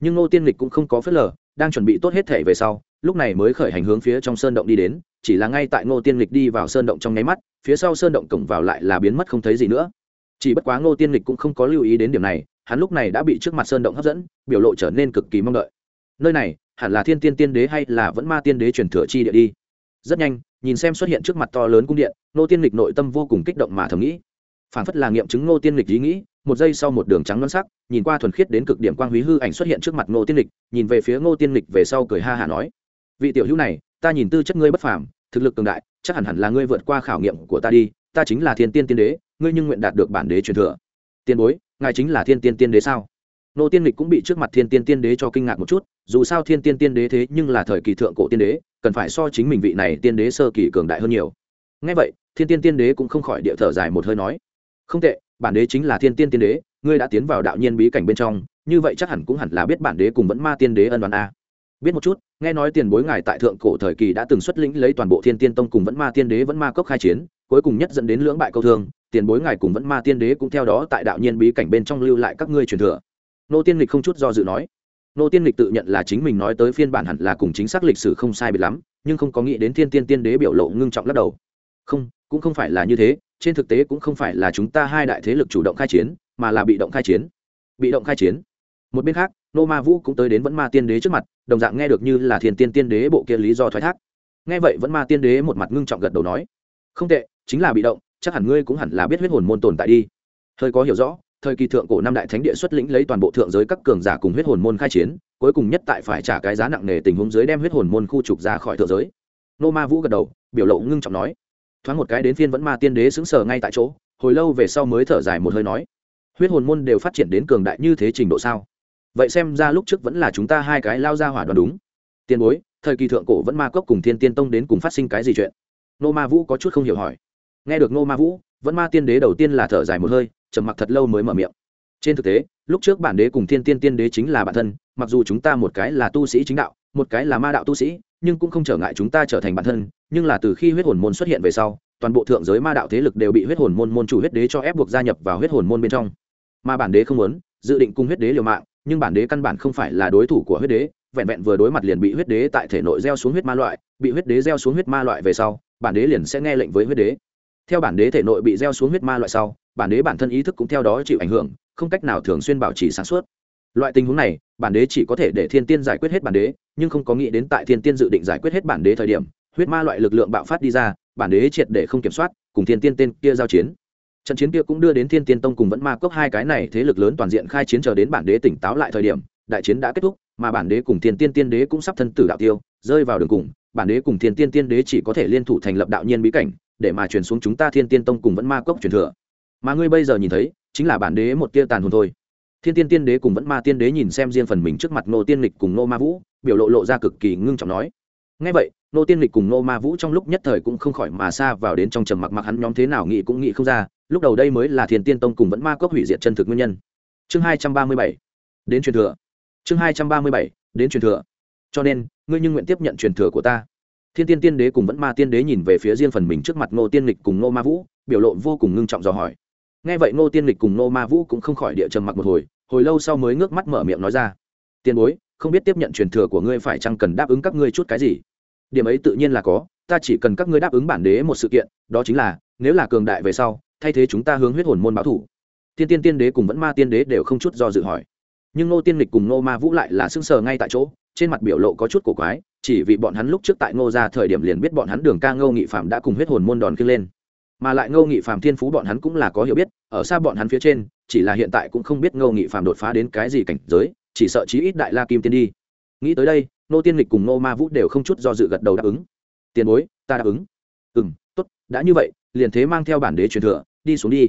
Nhưng nô tiên lịch cũng không có phớt lờ, đang chuẩn bị tốt hết thể về sau, lúc này mới khởi hành hướng phía trong sơn động đi đến, chỉ là ngay tại ngô tiên lịch đi vào sơn động trong nháy mắt, phía sau sơn động cổng vào lại là biến mất không thấy gì nữa. Chỉ bất quá ngô tiên lịch cũng không có lưu ý đến điểm này, hắn lúc này đã bị trước mặt sơn động hấp dẫn, biểu lộ trở nên cực kỳ mong đợi. Nơi này, hẳn là thiên tiên tiên đế hay là vẫn ma tiên đế truyền thừa chi địa đi? Rất nhanh nhìn xem xuất hiện trước mặt to lớn cung điện, ngô tiên lịch nội tâm vô cùng kích động mà thầm nghĩ. Phản phất là nghiệm chứng ngô tiên lịch ý nghĩ, một giây sau một đường trắng non sắc, nhìn qua thuần khiết đến cực điểm quang húy hư ảnh xuất hiện trước mặt ngô tiên lịch, nhìn về phía ngô tiên lịch về sau cười ha hả nói, vị tiểu hữu này, ta nhìn tư chất ngươi bất phàm, thực lực cường đại, chắc hẳn hẳn là ngươi vượt qua khảo nghiệm của ta đi, ta chính là thiên tiên tiên đế, ngươi nhưng nguyện đạt được bản đế truyền thừa. Tiền bối, ngài chính là thiên tiên tiên đế sao? Nô tiên lịch cũng bị trước mặt thiên tiên tiên đế cho kinh ngạc một chút, dù sao thiên tiên tiên đế thế nhưng là thời kỳ thượng cổ tiên đế, cần phải so chính mình vị này tiên đế sơ kỳ cường đại hơn nhiều. Ngay vậy, thiên tiên tiên đế cũng không khỏi địa thở dài một hơi nói, không tệ, bản đế chính là thiên tiên tiên đế, ngươi đã tiến vào đạo nhiên bí cảnh bên trong, như vậy chắc hẳn cũng hẳn là biết bản đế cùng vẫn ma tiên đế ân đoàn a. Biết một chút, nghe nói tiền bối ngài tại thượng cổ thời kỳ đã từng xuất lĩnh lấy toàn bộ thiên tiên tông cùng vẫn ma tiên đế, vẫn ma cốc khai chiến, cuối cùng nhất dẫn đến lưỡng bại câu thương, tiền bối ngài cùng vẫn ma tiên đế cũng theo đó tại đạo nhiên bí cảnh bên trong lưu lại các ngươi truyền thừa nô tiên lịch không chút do dự nói. Nô tiên lịch tự nhận là chính mình nói tới phiên bản hẳn là cùng chính xác lịch sử không sai biệt lắm, nhưng không có nghĩ đến thiên tiên tiên đế biểu lộ ngưng trọng lắc đầu. Không, cũng không phải là như thế, trên thực tế cũng không phải là chúng ta hai đại thế lực chủ động khai chiến, mà là bị động khai chiến. Bị động khai chiến. Một bên khác, nô ma vũ cũng tới đến vẫn ma tiên đế trước mặt, đồng dạng nghe được như là thiên tiên tiên đế bộ kia lý do thoái thác. Nghe vậy vẫn ma tiên đế một mặt ngưng trọng gật đầu nói, không tệ, chính là bị động, chắc hẳn ngươi cũng hẳn là biết huyết hồn môn tồn tại đi. Hơi có hiểu rõ thời kỳ thượng cổ năm đại thánh địa xuất lĩnh lấy toàn bộ thượng giới các cường giả cùng huyết hồn môn khai chiến, cuối cùng nhất tại phải trả cái giá nặng nề tình huống dưới đem huyết hồn môn khu trục ra khỏi thượng giới. Nô ma vũ gật đầu, biểu lộ ngưng trọng nói, thoáng một cái đến phiên vẫn ma tiên đế xứng sờ ngay tại chỗ, hồi lâu về sau mới thở dài một hơi nói, huyết hồn môn đều phát triển đến cường đại như thế trình độ sao? Vậy xem ra lúc trước vẫn là chúng ta hai cái lao ra hỏa đoàn đúng. Tiền bối, thời kỳ thượng cổ vẫn ma cốc cùng thiên tiên tông đến cùng phát sinh cái gì chuyện? Nô ma vũ có chút không hiểu hỏi. Nghe được nô ma vũ vẫn ma tiên đế đầu tiên là thở dài một hơi, trầm mặc thật lâu mới mở miệng. Trên thực tế, lúc trước bản đế cùng thiên tiên tiên đế chính là bản thân, mặc dù chúng ta một cái là tu sĩ chính đạo, một cái là ma đạo tu sĩ, nhưng cũng không trở ngại chúng ta trở thành bản thân, nhưng là từ khi huyết hồn môn xuất hiện về sau, toàn bộ thượng giới ma đạo thế lực đều bị huyết hồn môn môn chủ huyết đế cho ép buộc gia nhập vào huyết hồn môn bên trong. Mà bản đế không muốn, dự định cùng huyết đế liều mạng, nhưng bản đế căn bản không phải là đối thủ của huyết đế, vẹn vẹn vừa đối mặt liền bị huyết đế tại thể nội gieo xuống huyết ma loại, bị huyết đế gieo xuống huyết ma loại về sau, bản đế liền sẽ nghe lệnh với huyết đế theo bản đế thể nội bị gieo xuống huyết ma loại sau, bản đế bản thân ý thức cũng theo đó chịu ảnh hưởng, không cách nào thường xuyên bảo trì sáng suốt. Loại tình huống này, bản đế chỉ có thể để thiên tiên giải quyết hết bản đế, nhưng không có nghĩ đến tại thiên tiên dự định giải quyết hết bản đế thời điểm, huyết ma loại lực lượng bạo phát đi ra, bản đế triệt để không kiểm soát, cùng thiên tiên tên kia giao chiến. Trận chiến kia cũng đưa đến thiên tiên tông cùng vẫn ma cốc hai cái này thế lực lớn toàn diện khai chiến chờ đến bản đế tỉnh táo lại thời điểm, đại chiến đã kết thúc, mà bản đế cùng thiên tiên tiên đế cũng sắp thân tử đạo tiêu, rơi vào đường cùng, bản đế cùng thiên tiên tiên đế chỉ có thể liên thủ thành lập đạo nhiên bí cảnh để mà truyền xuống chúng ta thiên tiên tông cùng vẫn ma cốc truyền thừa. Mà ngươi bây giờ nhìn thấy, chính là bản đế một tia tàn hồn thôi. Thiên tiên tiên đế cùng vẫn ma tiên đế nhìn xem riêng phần mình trước mặt nô tiên lịch cùng nô ma vũ, biểu lộ lộ ra cực kỳ ngưng trọng nói. Ngay vậy nô tiên lịch cùng nô ma vũ trong lúc nhất thời cũng không khỏi mà xa vào đến trong trầm mặc mặc hắn nhóm thế nào nghĩ cũng nghĩ không ra, lúc đầu đây mới là thiên tiên tông cùng vẫn ma cốc hủy diệt chân thực nguyên nhân. Chương hai trăm ba mươi bảy, đến truyền thừa. Chương hai trăm ba mươi bảy, đến truyền thừa. Cho nên, ngươi nhưng nguyện tiếp nhận truyền thừa của ta thiên tiên tiên đế cùng vẫn ma tiên đế nhìn về phía riêng phần mình trước mặt ngô tiên lịch cùng ngô ma vũ, biểu lộ vô cùng ngưng trọng dò hỏi. Nghe vậy ngô tiên lịch cùng ngô ma vũ cũng không khỏi địa trầm mặc một hồi hồi lâu sau mới ngước mắt mở miệng nói ra. Tiền bối, không biết tiếp nhận truyền thừa của ngươi phải chăng cần đáp ứng các ngươi chút cái gì? Điểm ấy tự nhiên là có, ta chỉ cần các ngươi đáp ứng bản đế một sự kiện, đó chính là, nếu là cường đại về sau, thay thế chúng ta hướng huyết hồn môn báo thủ. Thiên tiên tiên đế cùng vẫn ma tiên đế đều không chút do dự hỏi. Nhưng ngô tiên lịch cùng ngô ma vũ lại là sưng sờ ngay tại chỗ, trên mặt biểu lộ có chút cổ quái chỉ vì bọn hắn lúc trước tại ngô gia thời điểm liền biết bọn hắn đường ca ngô nghị phạm đã cùng huyết hồn môn đòn kia lên. Mà lại ngô nghị phạm thiên phú bọn hắn cũng là có hiểu biết ở xa bọn hắn phía trên chỉ là hiện tại cũng không biết ngô nghị phạm đột phá đến cái gì cảnh giới chỉ sợ chí ít đại la kim tiên đi. Nghĩ tới đây nô tiên lịch cùng Ngô ma vũ đều không chút do dự gật đầu đáp ứng. Tiền bối ta đáp ứng. Ừm, tốt, đã như vậy liền thế mang theo bản đế truyền thừa đi xuống đi.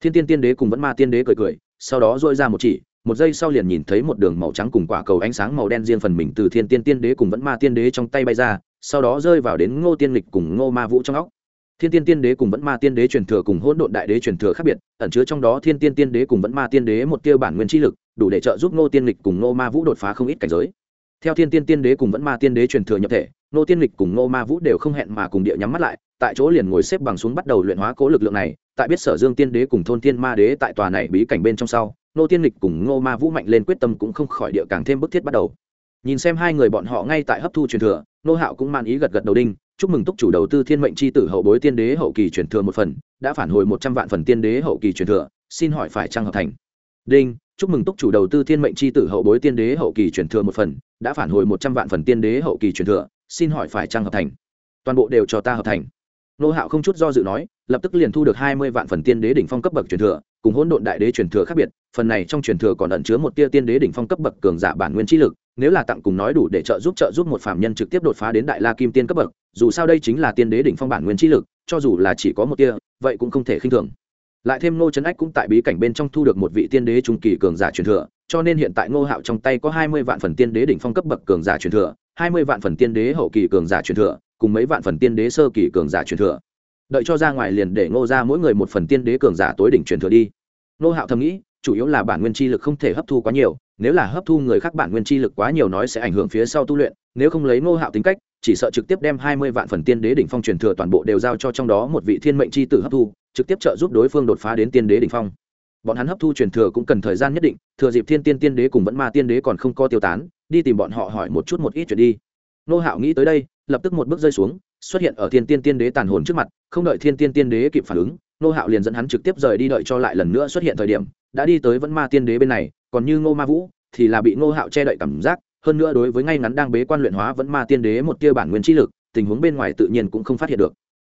Thiên tiên tiên đế cùng vẫn ma tiên đế cười cười sau đó rũa ra một chỉ một giây sau liền nhìn thấy một đường màu trắng cùng quả cầu ánh sáng màu đen riêng phần mình từ thiên tiên tiên đế cùng vẫn ma tiên đế trong tay bay ra, sau đó rơi vào đến ngô tiên lịch cùng ngô ma vũ trong óc. Thiên tiên tiên đế cùng vẫn ma tiên đế truyền thừa cùng hỗn độn đại đế truyền thừa khác biệt, ẩn chứa trong đó thiên tiên tiên đế cùng vẫn ma tiên đế một tiêu bản nguyên chi lực, đủ để trợ giúp ngô tiên lịch cùng ngô ma vũ đột phá không ít cảnh giới. Theo thiên tiên tiên đế cùng vẫn ma tiên đế truyền thừa nhập thể, ngô tiên lịch cùng ngô ma vũ đều không hẹn mà cùng địa nhắm mắt lại, tại chỗ liền ngồi xếp bằng xuống bắt đầu luyện hóa cố lực lượng này, tại biết sở dương tiên đế cùng thôn tiên ma đế tại tòa này bí cảnh bên trong sau. Nô tiên lịch cùng ngô ma vũ mạnh lên quyết tâm cũng không khỏi địa càng thêm bức thiết bắt đầu. Nhìn xem hai người bọn họ ngay tại hấp thu truyền thừa, nô hạo cũng man ý gật gật đầu đinh, chúc mừng túc chủ đầu tư thiên mệnh c h i tử hậu bối tiên đế hậu kỳ truyền thừa một phần, đã phản hồi một trăm vạn phần tiên đế hậu kỳ truyền thừa, xin hỏi phải trăng hợp thành? Đinh, chúc mừng túc chủ đầu tư thiên mệnh c h i tử hậu bối tiên đế hậu kỳ truyền thừa một phần, đã phản hồi một trăm vạn phần tiên đế hậu kỳ truyền thừa, xin hỏi phải trăng hợp thành? Toàn bộ đều cho ta hợp thành. Nô hạo không chút do dự nói, lập tức liền thu được hai mươi vạn phần tiên đế đỉnh phong cấp bậc truyền thừa cùng hỗn độn đại đế truyền thừa khác biệt, phần này trong truyền thừa còn ẩn chứa một tia tiên đế đỉnh phong cấp bậc cường giả bản nguyên chi lực, nếu là tặng cùng nói đủ để trợ giúp trợ giúp một phạm nhân trực tiếp đột phá đến đại la kim tiên cấp bậc, dù sao đây chính là tiên đế đỉnh phong bản nguyên chi lực, cho dù là chỉ có một tia, vậy cũng không thể khinh thường. Lại thêm ngô trấn ách cũng tại bí cảnh bên trong thu được một vị tiên đế trung kỳ cường giả truyền thừa, cho nên hiện tại ngô hạo trong tay có hai mươi vạn phần tiên đế đỉnh phong cấp bậc cường giả truyền thừa, hai mươi vạn phần tiên đế hậu kỳ cường giả truyền thừa, cùng mấy vạn phần tiên đế sơ kỳ cường giả truyền thừa đợi cho ra ngoài liền để ngô ra mỗi người một phần tiên đế cường giả tối đỉnh truyền thừa đi. Ngô hạo thầm nghĩ, chủ yếu là bản nguyên chi lực không thể hấp thu quá nhiều, nếu là hấp thu người khác bản nguyên chi lực quá nhiều nói sẽ ảnh hưởng phía sau tu luyện, nếu không lấy ngô hạo tính cách, chỉ sợ trực tiếp đem hai mươi vạn phần tiên đế đỉnh phong truyền thừa toàn bộ đều giao cho trong đó một vị thiên mệnh chi tử hấp thu, trực tiếp trợ giúp đối phương đột phá đến tiên đế đỉnh phong. Bọn hắn hấp thu truyền thừa cũng cần thời gian nhất định, thừa dịp thiên tiên tiên đế cùng vẫn ma tiên đế còn không có tiêu tán, đi tìm bọn họ hỏi một chút một ít chuyện đi. Nô hạo nghĩ tới đây, lập tức một bước rơi xuống xuất hiện ở thiên tiên tiên đế tàn hồn trước mặt, không đợi thiên tiên tiên đế kịp phản ứng nô hạo liền dẫn hắn trực tiếp rời đi đợi cho lại lần nữa xuất hiện thời điểm, đã đi tới vẫn ma tiên đế bên này, còn như ngô ma vũ thì là bị ngô hạo che đậy cảm giác, hơn nữa đối với ngay ngắn đang bế quan luyện hóa vẫn ma tiên đế một tia bản nguyên trí lực, tình huống bên ngoài tự nhiên cũng không phát hiện được.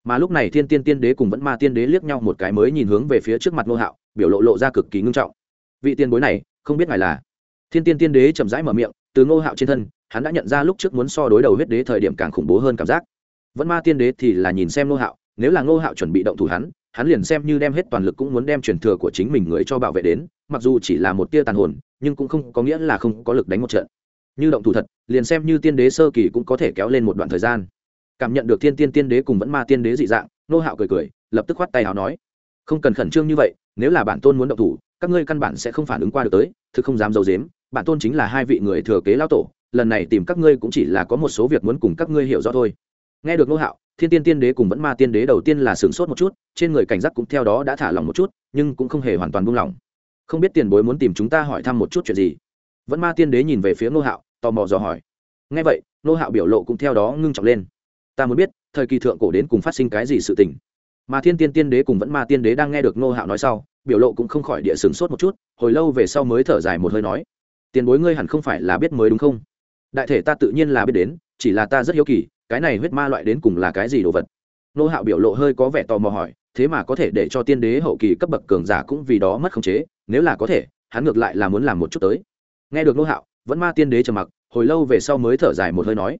Mà lúc này thiên tiên tiên đế cùng vẫn ma tiên đế liếc nhau một cái mới nhìn hướng về phía trước mặt ngô hạo, biểu lộ lộ ra cực kỳ ngưng trọng. Vị tiên bối này, không biết ngài là? Thiên tiên tiên đế chậm rãi mở miệng, từ ngô hạo trên thân, hắn đã nhận ra lúc trước muốn so đối đầu huyết đế thời điểm càng khủng bố hơn cảm giác vẫn ma tiên đế thì là nhìn xem nô hạo, nếu là nô hạo chuẩn bị động thủ hắn hắn liền xem như đem hết toàn lực cũng muốn đem truyền thừa của chính mình người cho bảo vệ đến, mặc dù chỉ là một tia tàn hồn, nhưng cũng không có nghĩa là không có lực đánh một trận. Như động thủ thật, liền xem như tiên đế sơ kỳ cũng có thể kéo lên một đoạn thời gian. Cảm nhận được thiên tiên tiên đế cùng vẫn ma tiên đế dị dạng nô hạo cười cười, lập tức khoát tay hào nói, không cần khẩn trương như vậy, nếu là bản tôn muốn động thủ, các ngươi căn bản sẽ không phản ứng qua được tới, thực không dám d i ấ u dếm bản tôn chính là hai vị người thừa kế lao tổ, lần này tìm các ngươi cũng chỉ là có một số việc muốn cùng các ngươi hiểu rõ thôi nghe được nô hạo, thiên tiên tiên đế cùng vẫn ma tiên đế đầu tiên là sửng sốt một chút, trên người cảnh giác cũng theo đó đã thả lỏng một chút, nhưng cũng không hề hoàn toàn buông lỏng. Không biết tiền bối muốn tìm chúng ta hỏi thăm một chút chuyện gì? Vẫn ma tiên đế nhìn về phía nô hạo, tò mò dò hỏi. Nghe vậy nô hạo biểu lộ cũng theo đó ngưng trọng lên. Ta muốn biết, thời kỳ thượng cổ đến cùng phát sinh cái gì sự tình? Mà thiên tiên tiên đế cùng vẫn ma tiên đế đang nghe được nô hạo nói sau, biểu lộ cũng không khỏi địa sửng sốt một chút, hồi lâu về sau mới thở dài một hơi nói. Tiền bối ngươi hẳn không phải là biết mới đúng không? Đại thể ta tự nhiên là biết đến chỉ là ta rất hiếu kỳ, cái này huyết ma loại đến cùng là cái gì đồ vật? Nô hạo biểu lộ hơi có vẻ tò mò hỏi, thế mà có thể để cho tiên đế hậu kỳ cấp bậc cường giả cũng vì đó mất khống chế, nếu là có thể, hắn ngược lại là muốn làm một chút tới. Nghe được nô hạo, vẫn ma tiên đế trầm mặc, hồi lâu về sau mới thở dài một hơi nói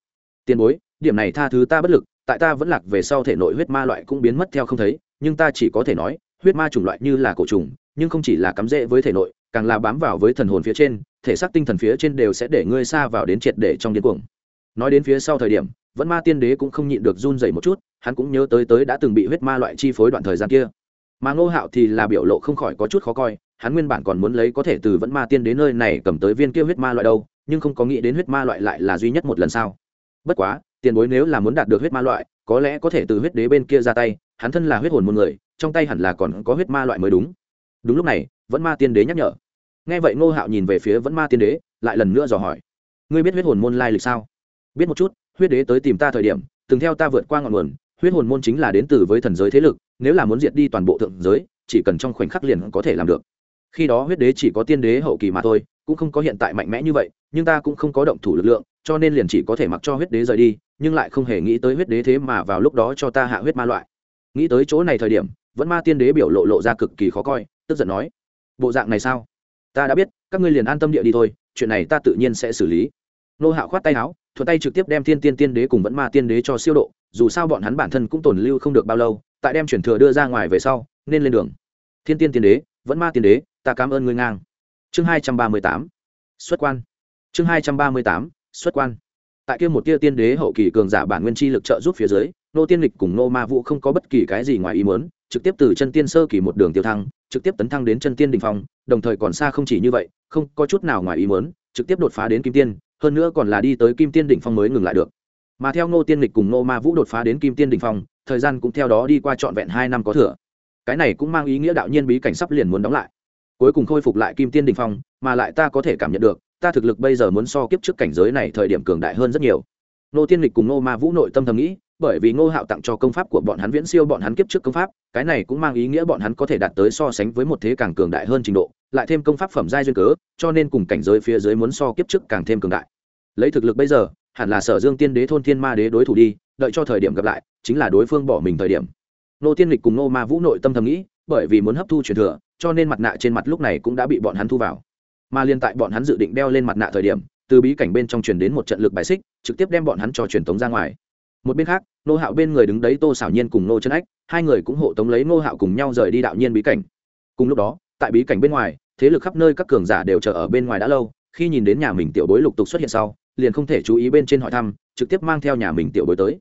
tiền bối, điểm này tha thứ ta bất lực, tại ta vẫn lạc về sau thể nội huyết ma loại cũng biến mất theo không thấy, nhưng ta chỉ có thể nói, huyết ma chủng loại như là cổ trùng, nhưng không chỉ là cắm rễ với thể nội, càng là bám vào với thần hồn phía trên, thể xác tinh thần phía trên đều sẽ để ngươi xa vào đến triệt để trong điên cuồng nói đến phía sau thời điểm, vẫn ma tiên đế cũng không nhịn được run dày một chút, hắn cũng nhớ tới tới đã từng bị huyết ma loại chi phối đoạn thời gian kia. Mà ngô hạo thì là biểu lộ không khỏi có chút khó coi, hắn nguyên bản còn muốn lấy có thể từ vẫn ma tiên đến nơi này cầm tới viên kia huyết ma loại đâu, nhưng không có nghĩ đến huyết ma loại lại là duy nhất một lần sau. Bất quá, tiền bối nếu là muốn đạt được huyết ma loại, có lẽ có thể từ huyết đế bên kia ra tay, hắn thân là huyết hồn một người, trong tay hẳn là còn có huyết ma loại mới đúng. Đúng lúc này, vẫn ma tiên đế nhắc nhở. Nghe vậy ngô hạo nhìn về phía vẫn ma tiên đế, lại lần nữa dò hỏi. Ngươi biết huyết hồn môn lai lịch sao? Biết một chút, huyết đế tới tìm ta thời điểm, từng theo ta vượt qua ngọn nguồn, huyết hồn môn chính là đến từ với thần giới thế lực, nếu là muốn diệt đi toàn bộ thượng giới, chỉ cần trong khoảnh khắc liền có thể làm được. Khi đó huyết đế chỉ có tiên đế hậu kỳ mà thôi, cũng không có hiện tại mạnh mẽ như vậy, nhưng ta cũng không có động thủ lực lượng, cho nên liền chỉ có thể mặc cho huyết đế rời đi, nhưng lại không hề nghĩ tới huyết đế thế mà vào lúc đó cho ta hạ huyết ma loại. Nghĩ tới chỗ này thời điểm, vẫn ma tiên đế biểu lộ lộ ra cực kỳ khó coi, tức giận nói, bộ dạng này sao? Ta đã biết, các ngươi liền an tâm địa đi thôi, chuyện này ta tự nhiên sẽ xử lý. Nô hạo khoát tay áo thuận tay trực tiếp đem thiên tiên tiên đế cùng vẫn ma tiên đế cho siêu độ, dù sao bọn hắn bản thân cũng tồn lưu không được bao lâu, tại đem chuyển thừa đưa ra ngoài về sau, nên lên đường. Thiên tiên tiên đế, vẫn ma tiên đế, ta cảm ơn ngươi ngang. Chương hai trăm ba mươi tám, xuất quan. Chương hai trăm ba mươi tám, xuất quan. Tại kia một tia tiên đế hậu kỳ cường giả bản nguyên chi lực trợ giúp phía dưới, nô tiên lịch cùng nô ma vũ không có bất kỳ cái gì ngoài ý muốn, trực tiếp từ chân tiên sơ kỳ một đường tiêu thăng, trực tiếp tấn thăng đến chân tiên đình phong, đồng thời còn xa không chỉ như vậy, không có chút nào ngoài ý muốn, trực tiếp đột phá đến kim tiên hơn nữa còn là đi tới kim tiên đỉnh phong mới ngừng lại được. Mà theo nô tiên lịch cùng nô ma vũ đột phá đến kim tiên đỉnh phong, thời gian cũng theo đó đi qua trọn vẹn hai năm có thừa. Cái này cũng mang ý nghĩa đạo nhiên bí cảnh sắp liền muốn đóng lại. Cuối cùng khôi phục lại kim tiên đỉnh phong, mà lại ta có thể cảm nhận được, ta thực lực bây giờ muốn so kiếp trước cảnh giới này thời điểm cường đại hơn rất nhiều. Nô tiên lịch cùng nô ma vũ nội tâm thầm nghĩ bởi vì ngô hạo tặng cho công pháp của bọn hắn viễn siêu bọn hắn kiếp trước công pháp, cái này cũng mang ý nghĩa bọn hắn có thể đạt tới so sánh với một thế càng cường đại hơn trình độ, lại thêm công pháp phẩm giai duyên cớ, cho nên cùng cảnh giới phía dưới muốn so kiếp trước càng thêm cường đại. Lấy thực lực bây giờ, hẳn là sở dương tiên đế thôn thiên ma đế đối thủ đi, đợi cho thời điểm gặp lại, chính là đối phương bỏ mình thời điểm. Nô tiên lịch cùng nô ma vũ nội tâm thầm nghĩ, bởi vì muốn hấp thu truyền thừa, cho nên mặt nạ trên mặt lúc này cũng đã bị bọn hắn thu vào. Mà liên tại bọn hắn dự định đeo lên mặt nạ thời điểm, từ bí cảnh bên trong truyền đến một trận lực bài xích, trực tiếp đem bọn hắn cho truyền tống ra ngoài một bên khác nô hạo bên người đứng đấy tô xảo nhiên cùng nô chân ách, hai người cũng hộ tống lấy nô hạo cùng nhau rời đi đạo nhiên bí cảnh. Cùng lúc đó, tại bí cảnh bên ngoài, thế lực khắp nơi các cường giả đều chờ ở bên ngoài đã lâu, khi nhìn đến nhà mình tiểu bối lục tục xuất hiện sau, liền không thể chú ý bên trên hỏi thăm, trực tiếp mang theo nhà mình tiểu bối tới.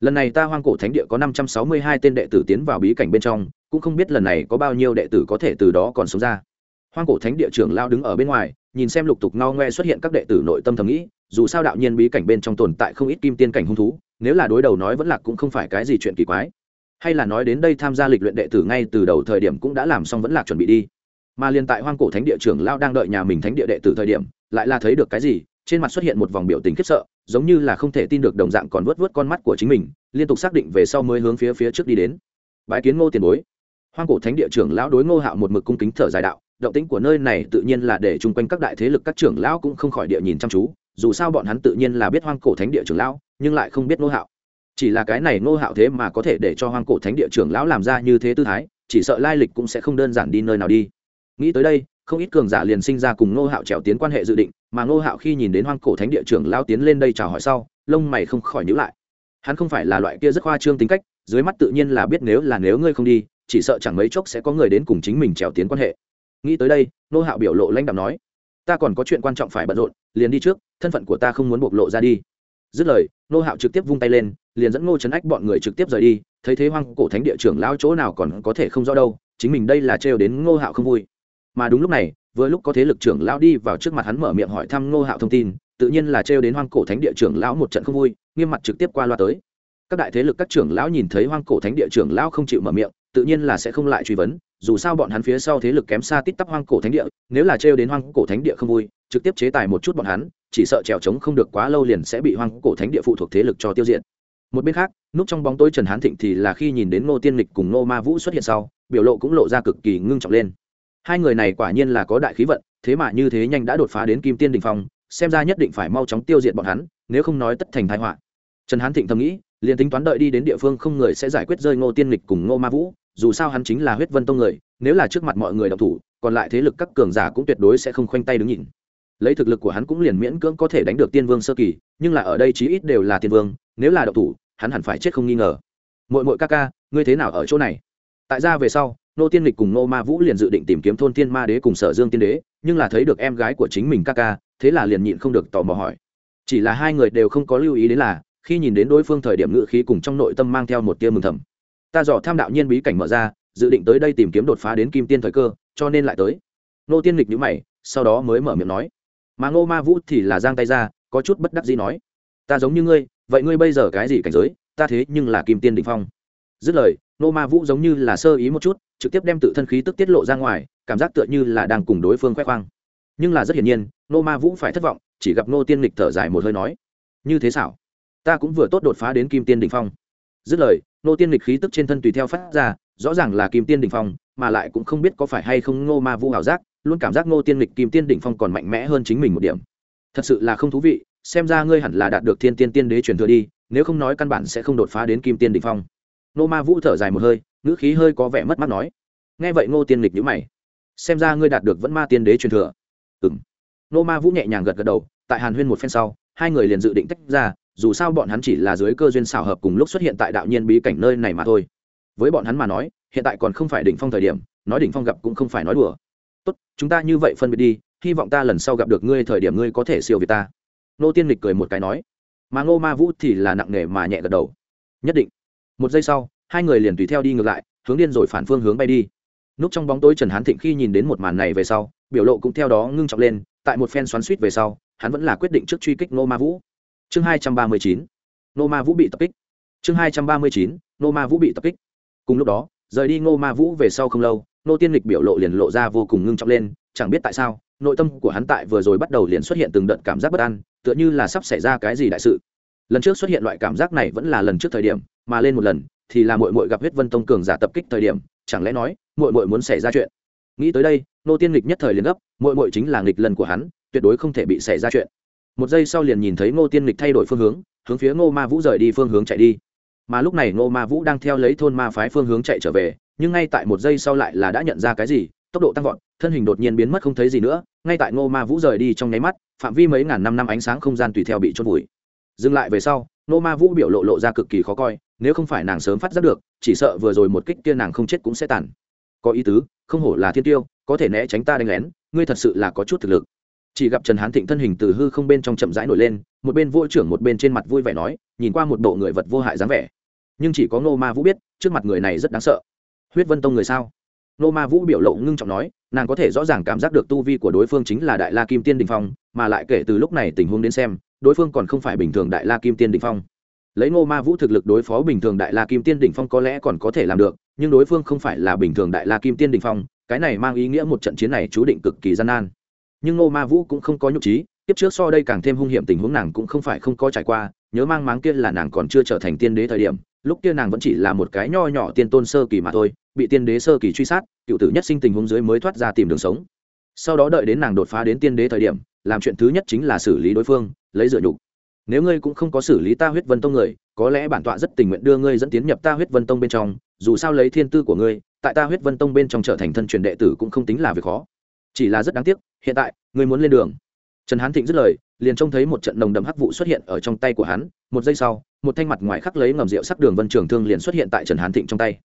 Lần này ta hoang cổ thánh địa có năm trăm sáu mươi hai tên đệ tử tiến vào bí cảnh bên trong, cũng không biết lần này có bao nhiêu đệ tử có thể từ đó còn sống ra. Hoang cổ thánh địa trưởng lao đứng ở bên ngoài, nhìn xem lục tục no ngoe xuất hiện các đệ tử nội tâm thầm nghĩ dù sao đạo nhiên bí cảnh bên trong tồn tại không ít kim tiên cảnh hung thú, nếu là đối đầu nói vẫn là cũng không phải cái gì chuyện kỳ quái. Hay là nói đến đây tham gia lịch luyện đệ tử ngay từ đầu thời điểm cũng đã làm xong vẫn là chuẩn bị đi. Mà liền tại hoang cổ thánh địa trưởng lao đang đợi nhà mình thánh địa đệ tử thời điểm, lại là thấy được cái gì, trên mặt xuất hiện một vòng biểu tình khiếp sợ, giống như là không thể tin được đồng dạng còn vớt vớt con mắt của chính mình, liên tục xác định về sau mới hướng phía phía trước đi đến. Bái kiến ngô tiền bối. Hoang cổ thánh địa trưởng lão đối ngô hạo một mực cung kính thở dài đạo, động tĩnh của nơi này tự nhiên là để chung quanh các đại thế lực các trưởng lão cũng không khỏi địa nhìn chăm chú dù sao bọn hắn tự nhiên là biết hoang cổ thánh địa trưởng lão, nhưng lại không biết Nô hạo. Chỉ là cái này Nô hạo thế mà có thể để cho hoang cổ thánh địa trưởng lão làm ra như thế tư thái, chỉ sợ lai lịch cũng sẽ không đơn giản đi nơi nào đi. Nghĩ tới đây, không ít cường giả liền sinh ra cùng Nô hạo trèo tiến quan hệ dự định, mà Nô hạo khi nhìn đến hoang cổ thánh địa trưởng lão tiến lên đây chào hỏi sau, lông mày không khỏi nhíu lại. Hắn không phải là loại kia rất khoa trương tính cách, dưới mắt tự nhiên là biết nếu là nếu ngươi không đi, chỉ sợ chẳng mấy chốc sẽ có người đến cùng chính mình trèo tiến quan hệ. Nghĩ tới đây, Nô hạo biểu lộ lãnh đạo nói ta còn có chuyện quan trọng phải bận rộn, liền đi trước, thân phận của ta không muốn bộc lộ ra đi. Dứt lời, nô hạo trực tiếp vung tay lên, liền dẫn ngô trấn ách bọn người trực tiếp rời đi, thấy thế hoang cổ thánh địa trưởng lao chỗ nào còn có thể không rõ đâu, chính mình đây là trêu đến ngô hạo không vui. Mà đúng lúc này, vừa lúc có thế lực trưởng lão đi vào trước mặt hắn mở miệng hỏi thăm ngô hạo thông tin, tự nhiên là trêu đến hoang cổ thánh địa trưởng lão một trận không vui, nghiêm mặt trực tiếp qua loa tới các đại thế lực các trưởng lão nhìn thấy hoang cổ thánh địa trưởng lão không chịu mở miệng, tự nhiên là sẽ không lại truy vấn, dù sao bọn hắn phía sau thế lực kém xa tít tắp hoang cổ thánh địa, nếu là trêu đến hoang cổ thánh địa không vui, trực tiếp chế tài một chút bọn hắn, chỉ sợ trèo trống không được quá lâu liền sẽ bị hoang cổ thánh địa phụ thuộc thế lực cho tiêu diệt. Một bên khác, núp trong bóng tối trần hán thịnh thì là khi nhìn đến ngô tiên lịch cùng ngô ma vũ xuất hiện sau, biểu lộ cũng lộ ra cực kỳ ngưng trọng lên. Hai người này quả nhiên là có đại khí vận, thế mà như thế nhanh đã đột phá đến kim tiên đình phong, xem ra nhất định phải mau chóng tiêu diệt bọn hắn, nếu không nói tất thành thái họa. Trần hán thịnh thầm nghĩ liền tính toán đợi đi đến địa phương không người sẽ giải quyết rơi ngô tiên lịch cùng ngô ma vũ, dù sao hắn chính là huyết vân tông người, nếu là trước mặt mọi người đọc thủ, còn lại thế lực các cường giả cũng tuyệt đối sẽ không khoanh tay đứng nhìn. Lấy thực lực của hắn cũng liền miễn cưỡng có thể đánh được tiên vương sơ kỳ, nhưng là ở đây chí ít đều là tiên vương, nếu là độc thủ, hắn hẳn phải chết không nghi ngờ. Mội mội ca ca, ngươi thế nào ở chỗ này? Tại ra về sau nô tiên lịch cùng nô ma vũ liền dự định tìm kiếm thôn tiên ma đế cùng sở dương tiên đế, nhưng là thấy được em gái của chính mình ca ca, thế là liền nhịn không được tò mò hỏi. Chỉ là hai người đều không có lưu ý đến là khi nhìn đến đối phương thời điểm ngự khí cùng trong nội tâm mang theo một tia mừng thầm. Ta dò tham đạo nhiên bí cảnh mở ra, dự định tới đây tìm kiếm đột phá đến kim tiên thời cơ, cho nên lại tới. Nô tiên lịch nhữ mày, sau đó mới mở miệng nói. Mà ngô ma vũ thì là giang tay ra, có chút bất đắc gì nói. Ta giống như ngươi, vậy ngươi bây giờ cái gì cảnh giới? Ta thế nhưng là kim tiên định phong. Dứt lời, ngô ma vũ giống như là sơ ý một chút, trực tiếp đem tự thân khí tức tiết lộ ra ngoài, cảm giác tựa như là đang cùng đối phương khoe khoang. Nhưng là rất hiển nhiên, ngô ma vũ phải thất vọng, chỉ gặp ngô tiên lịch thở dài một hơi nói. Như thế xảo ta cũng vừa tốt đột phá đến kim tiên định phong. Dứt lời ngô tiên lịch khí tức trên thân tùy theo phát ra, rõ ràng là kim tiên định phong, mà lại cũng không biết có phải hay không ngô ma vũ ảo giác, luôn cảm giác ngô tiên lịch kim tiên đỉnh phong còn mạnh mẽ hơn chính mình một điểm. Thật sự là không thú vị, xem ra ngươi hẳn là đạt được thiên tiên tiên đế truyền thừa đi, nếu không nói căn bản sẽ không đột phá đến kim tiên đỉnh phong. Nô ma vũ thở dài một hơi, ngữ khí hơi có vẻ mất mắt nói. Nghe vậy ngô tiên lịch nhữ mày. Xem ra ngươi đạt được vẫn ma tiên đế truyền thừa. Ừ m nô ma vũ nhẹ nhàng gật gật đầu, tại hàn huyên một phen sau, hai người liền dự định tách ra dù sao bọn hắn chỉ là dưới cơ duyên xảo hợp cùng lúc xuất hiện tại đạo nhiên bí cảnh nơi này mà thôi. Với bọn hắn mà nói, hiện tại còn không phải đỉnh phong thời điểm, nói đỉnh phong gặp cũng không phải nói đùa. Tốt, chúng ta như vậy phân biệt đi, hy vọng ta lần sau gặp được ngươi thời điểm ngươi có thể siêu việt ta. Nô tiên lịch cười một cái nói. Mà ngô ma vũ thì là nặng nề mà nhẹ gật đầu. Nhất định. Một giây sau, hai người liền tùy theo đi ngược lại, hướng điên rồi phản phương hướng bay đi. Núp trong bóng tối trần hán thịnh khi nhìn đến một màn này về sau, biểu lộ cũng theo đó ngưng trọng lên, tại một phen xoắn suýt về sau, hắn vẫn là quyết định trước truy kích Ngô ma vũ chương hai trăm ba mươi chín nô ma vũ bị tập kích. Chương hai trăm ba mươi chín nô ma vũ bị tập kích. Cùng lúc đó, rời đi ngô ma vũ về sau không lâu, nô tiên lịch biểu lộ liền lộ ra vô cùng ngưng trọng lên, chẳng biết tại sao, nội tâm của hắn tại vừa rồi bắt đầu liền xuất hiện từng đợt cảm giác bất an, tựa như là sắp xảy ra cái gì đại sự. Lần trước xuất hiện loại cảm giác này vẫn là lần trước thời điểm, mà lên một lần, thì là mội mội gặp huyết vân tông cường giả tập kích thời điểm, chẳng lẽ nói mội mội muốn xảy ra chuyện? Nghĩ tới đây, nô tiên lịch nhất thời liền gấp mội mội chính là nghịch lần của hắn, tuyệt đối không thể bị xảy ra chuyện một giây sau liền nhìn thấy ngô tiên lịch thay đổi phương hướng hướng phía ngô ma vũ rời đi phương hướng chạy đi. Mà lúc này ngô ma vũ đang theo lấy thôn ma phái phương hướng chạy trở về, nhưng ngay tại một giây sau lại là đã nhận ra cái gì, tốc độ tăng vọt, thân hình đột nhiên biến mất không thấy gì nữa, ngay tại ngô ma vũ rời đi trong nháy mắt, phạm vi mấy ngàn năm năm ánh sáng không gian tùy theo bị trôn vùi. Dừng lại về sau, ngô ma vũ biểu lộ lộ ra cực kỳ khó coi, nếu không phải nàng sớm phát giác được, chỉ sợ vừa rồi một kích kia nàng không chết cũng sẽ tàn. Có ý tứ, không hổ là thiên tiêu, có thể né tránh ta đánh lén, ngươi thật sự là có chút thực lực chỉ gặp trần hán thịnh thân hình từ hư không bên trong chậm rãi nổi lên, một bên vô trưởng một bên trên mặt vui vẻ nói, nhìn qua một bộ người vật vô hại dáng vẻ. Nhưng chỉ có ngô ma vũ biết, trước mặt người này rất đáng sợ. Huyết vân tông người sao? Nô ma vũ biểu lộ ngưng trọng nói, nàng có thể rõ ràng cảm giác được tu vi của đối phương chính là đại la kim tiên đình phong, mà lại kể từ lúc này tình huống đến xem, đối phương còn không phải bình thường đại la kim tiên đình phong. Lấy ngô ma vũ thực lực đối phó bình thường đại la kim tiên đỉnh phong có lẽ còn có thể làm được, nhưng đối phương không phải là bình thường đại la kim tiên đỉnh phong, cái này mang ý nghĩa một trận chiến này chú định cực kỳ gian nan nhưng ngô ma vũ cũng không có nhục trí tiếp trước so đây càng thêm hung hiểm tình huống nàng cũng không phải không có trải qua, nhớ mang máng kia là nàng còn chưa trở thành tiên đế thời điểm, lúc kia nàng vẫn chỉ là một cái nho nhỏ tiên tôn sơ kỳ mà thôi, bị tiên đế sơ kỳ truy sát, cựu tử nhất sinh tình huống dưới mới thoát ra tìm đường sống. Sau đó đợi đến nàng đột phá đến tiên đế thời điểm, làm chuyện thứ nhất chính là xử lý đối phương, lấy dựa nhục. Nếu ngươi cũng không có xử lý ta huyết vân tông người, có lẽ bản tọa rất tình nguyện đưa ngươi dẫn tiến nhập ta huyết vân tông bên trong, dù sao lấy thiên tư của ngươi, tại ta huyết vân tông bên trong trở thành thân truyền đệ tử cũng không tính là việc khó chỉ là rất đáng tiếc, hiện tại ngươi muốn lên đường. Trần hán thịnh dứt lời, liền trông thấy một trận nồng đậm hắc vụ xuất hiện ở trong tay của hắn. Một giây sau, một thanh mặt ngoài khắc lấy ngầm rượu sắc đường vân trường thương liền xuất hiện tại trần hán thịnh trong tay.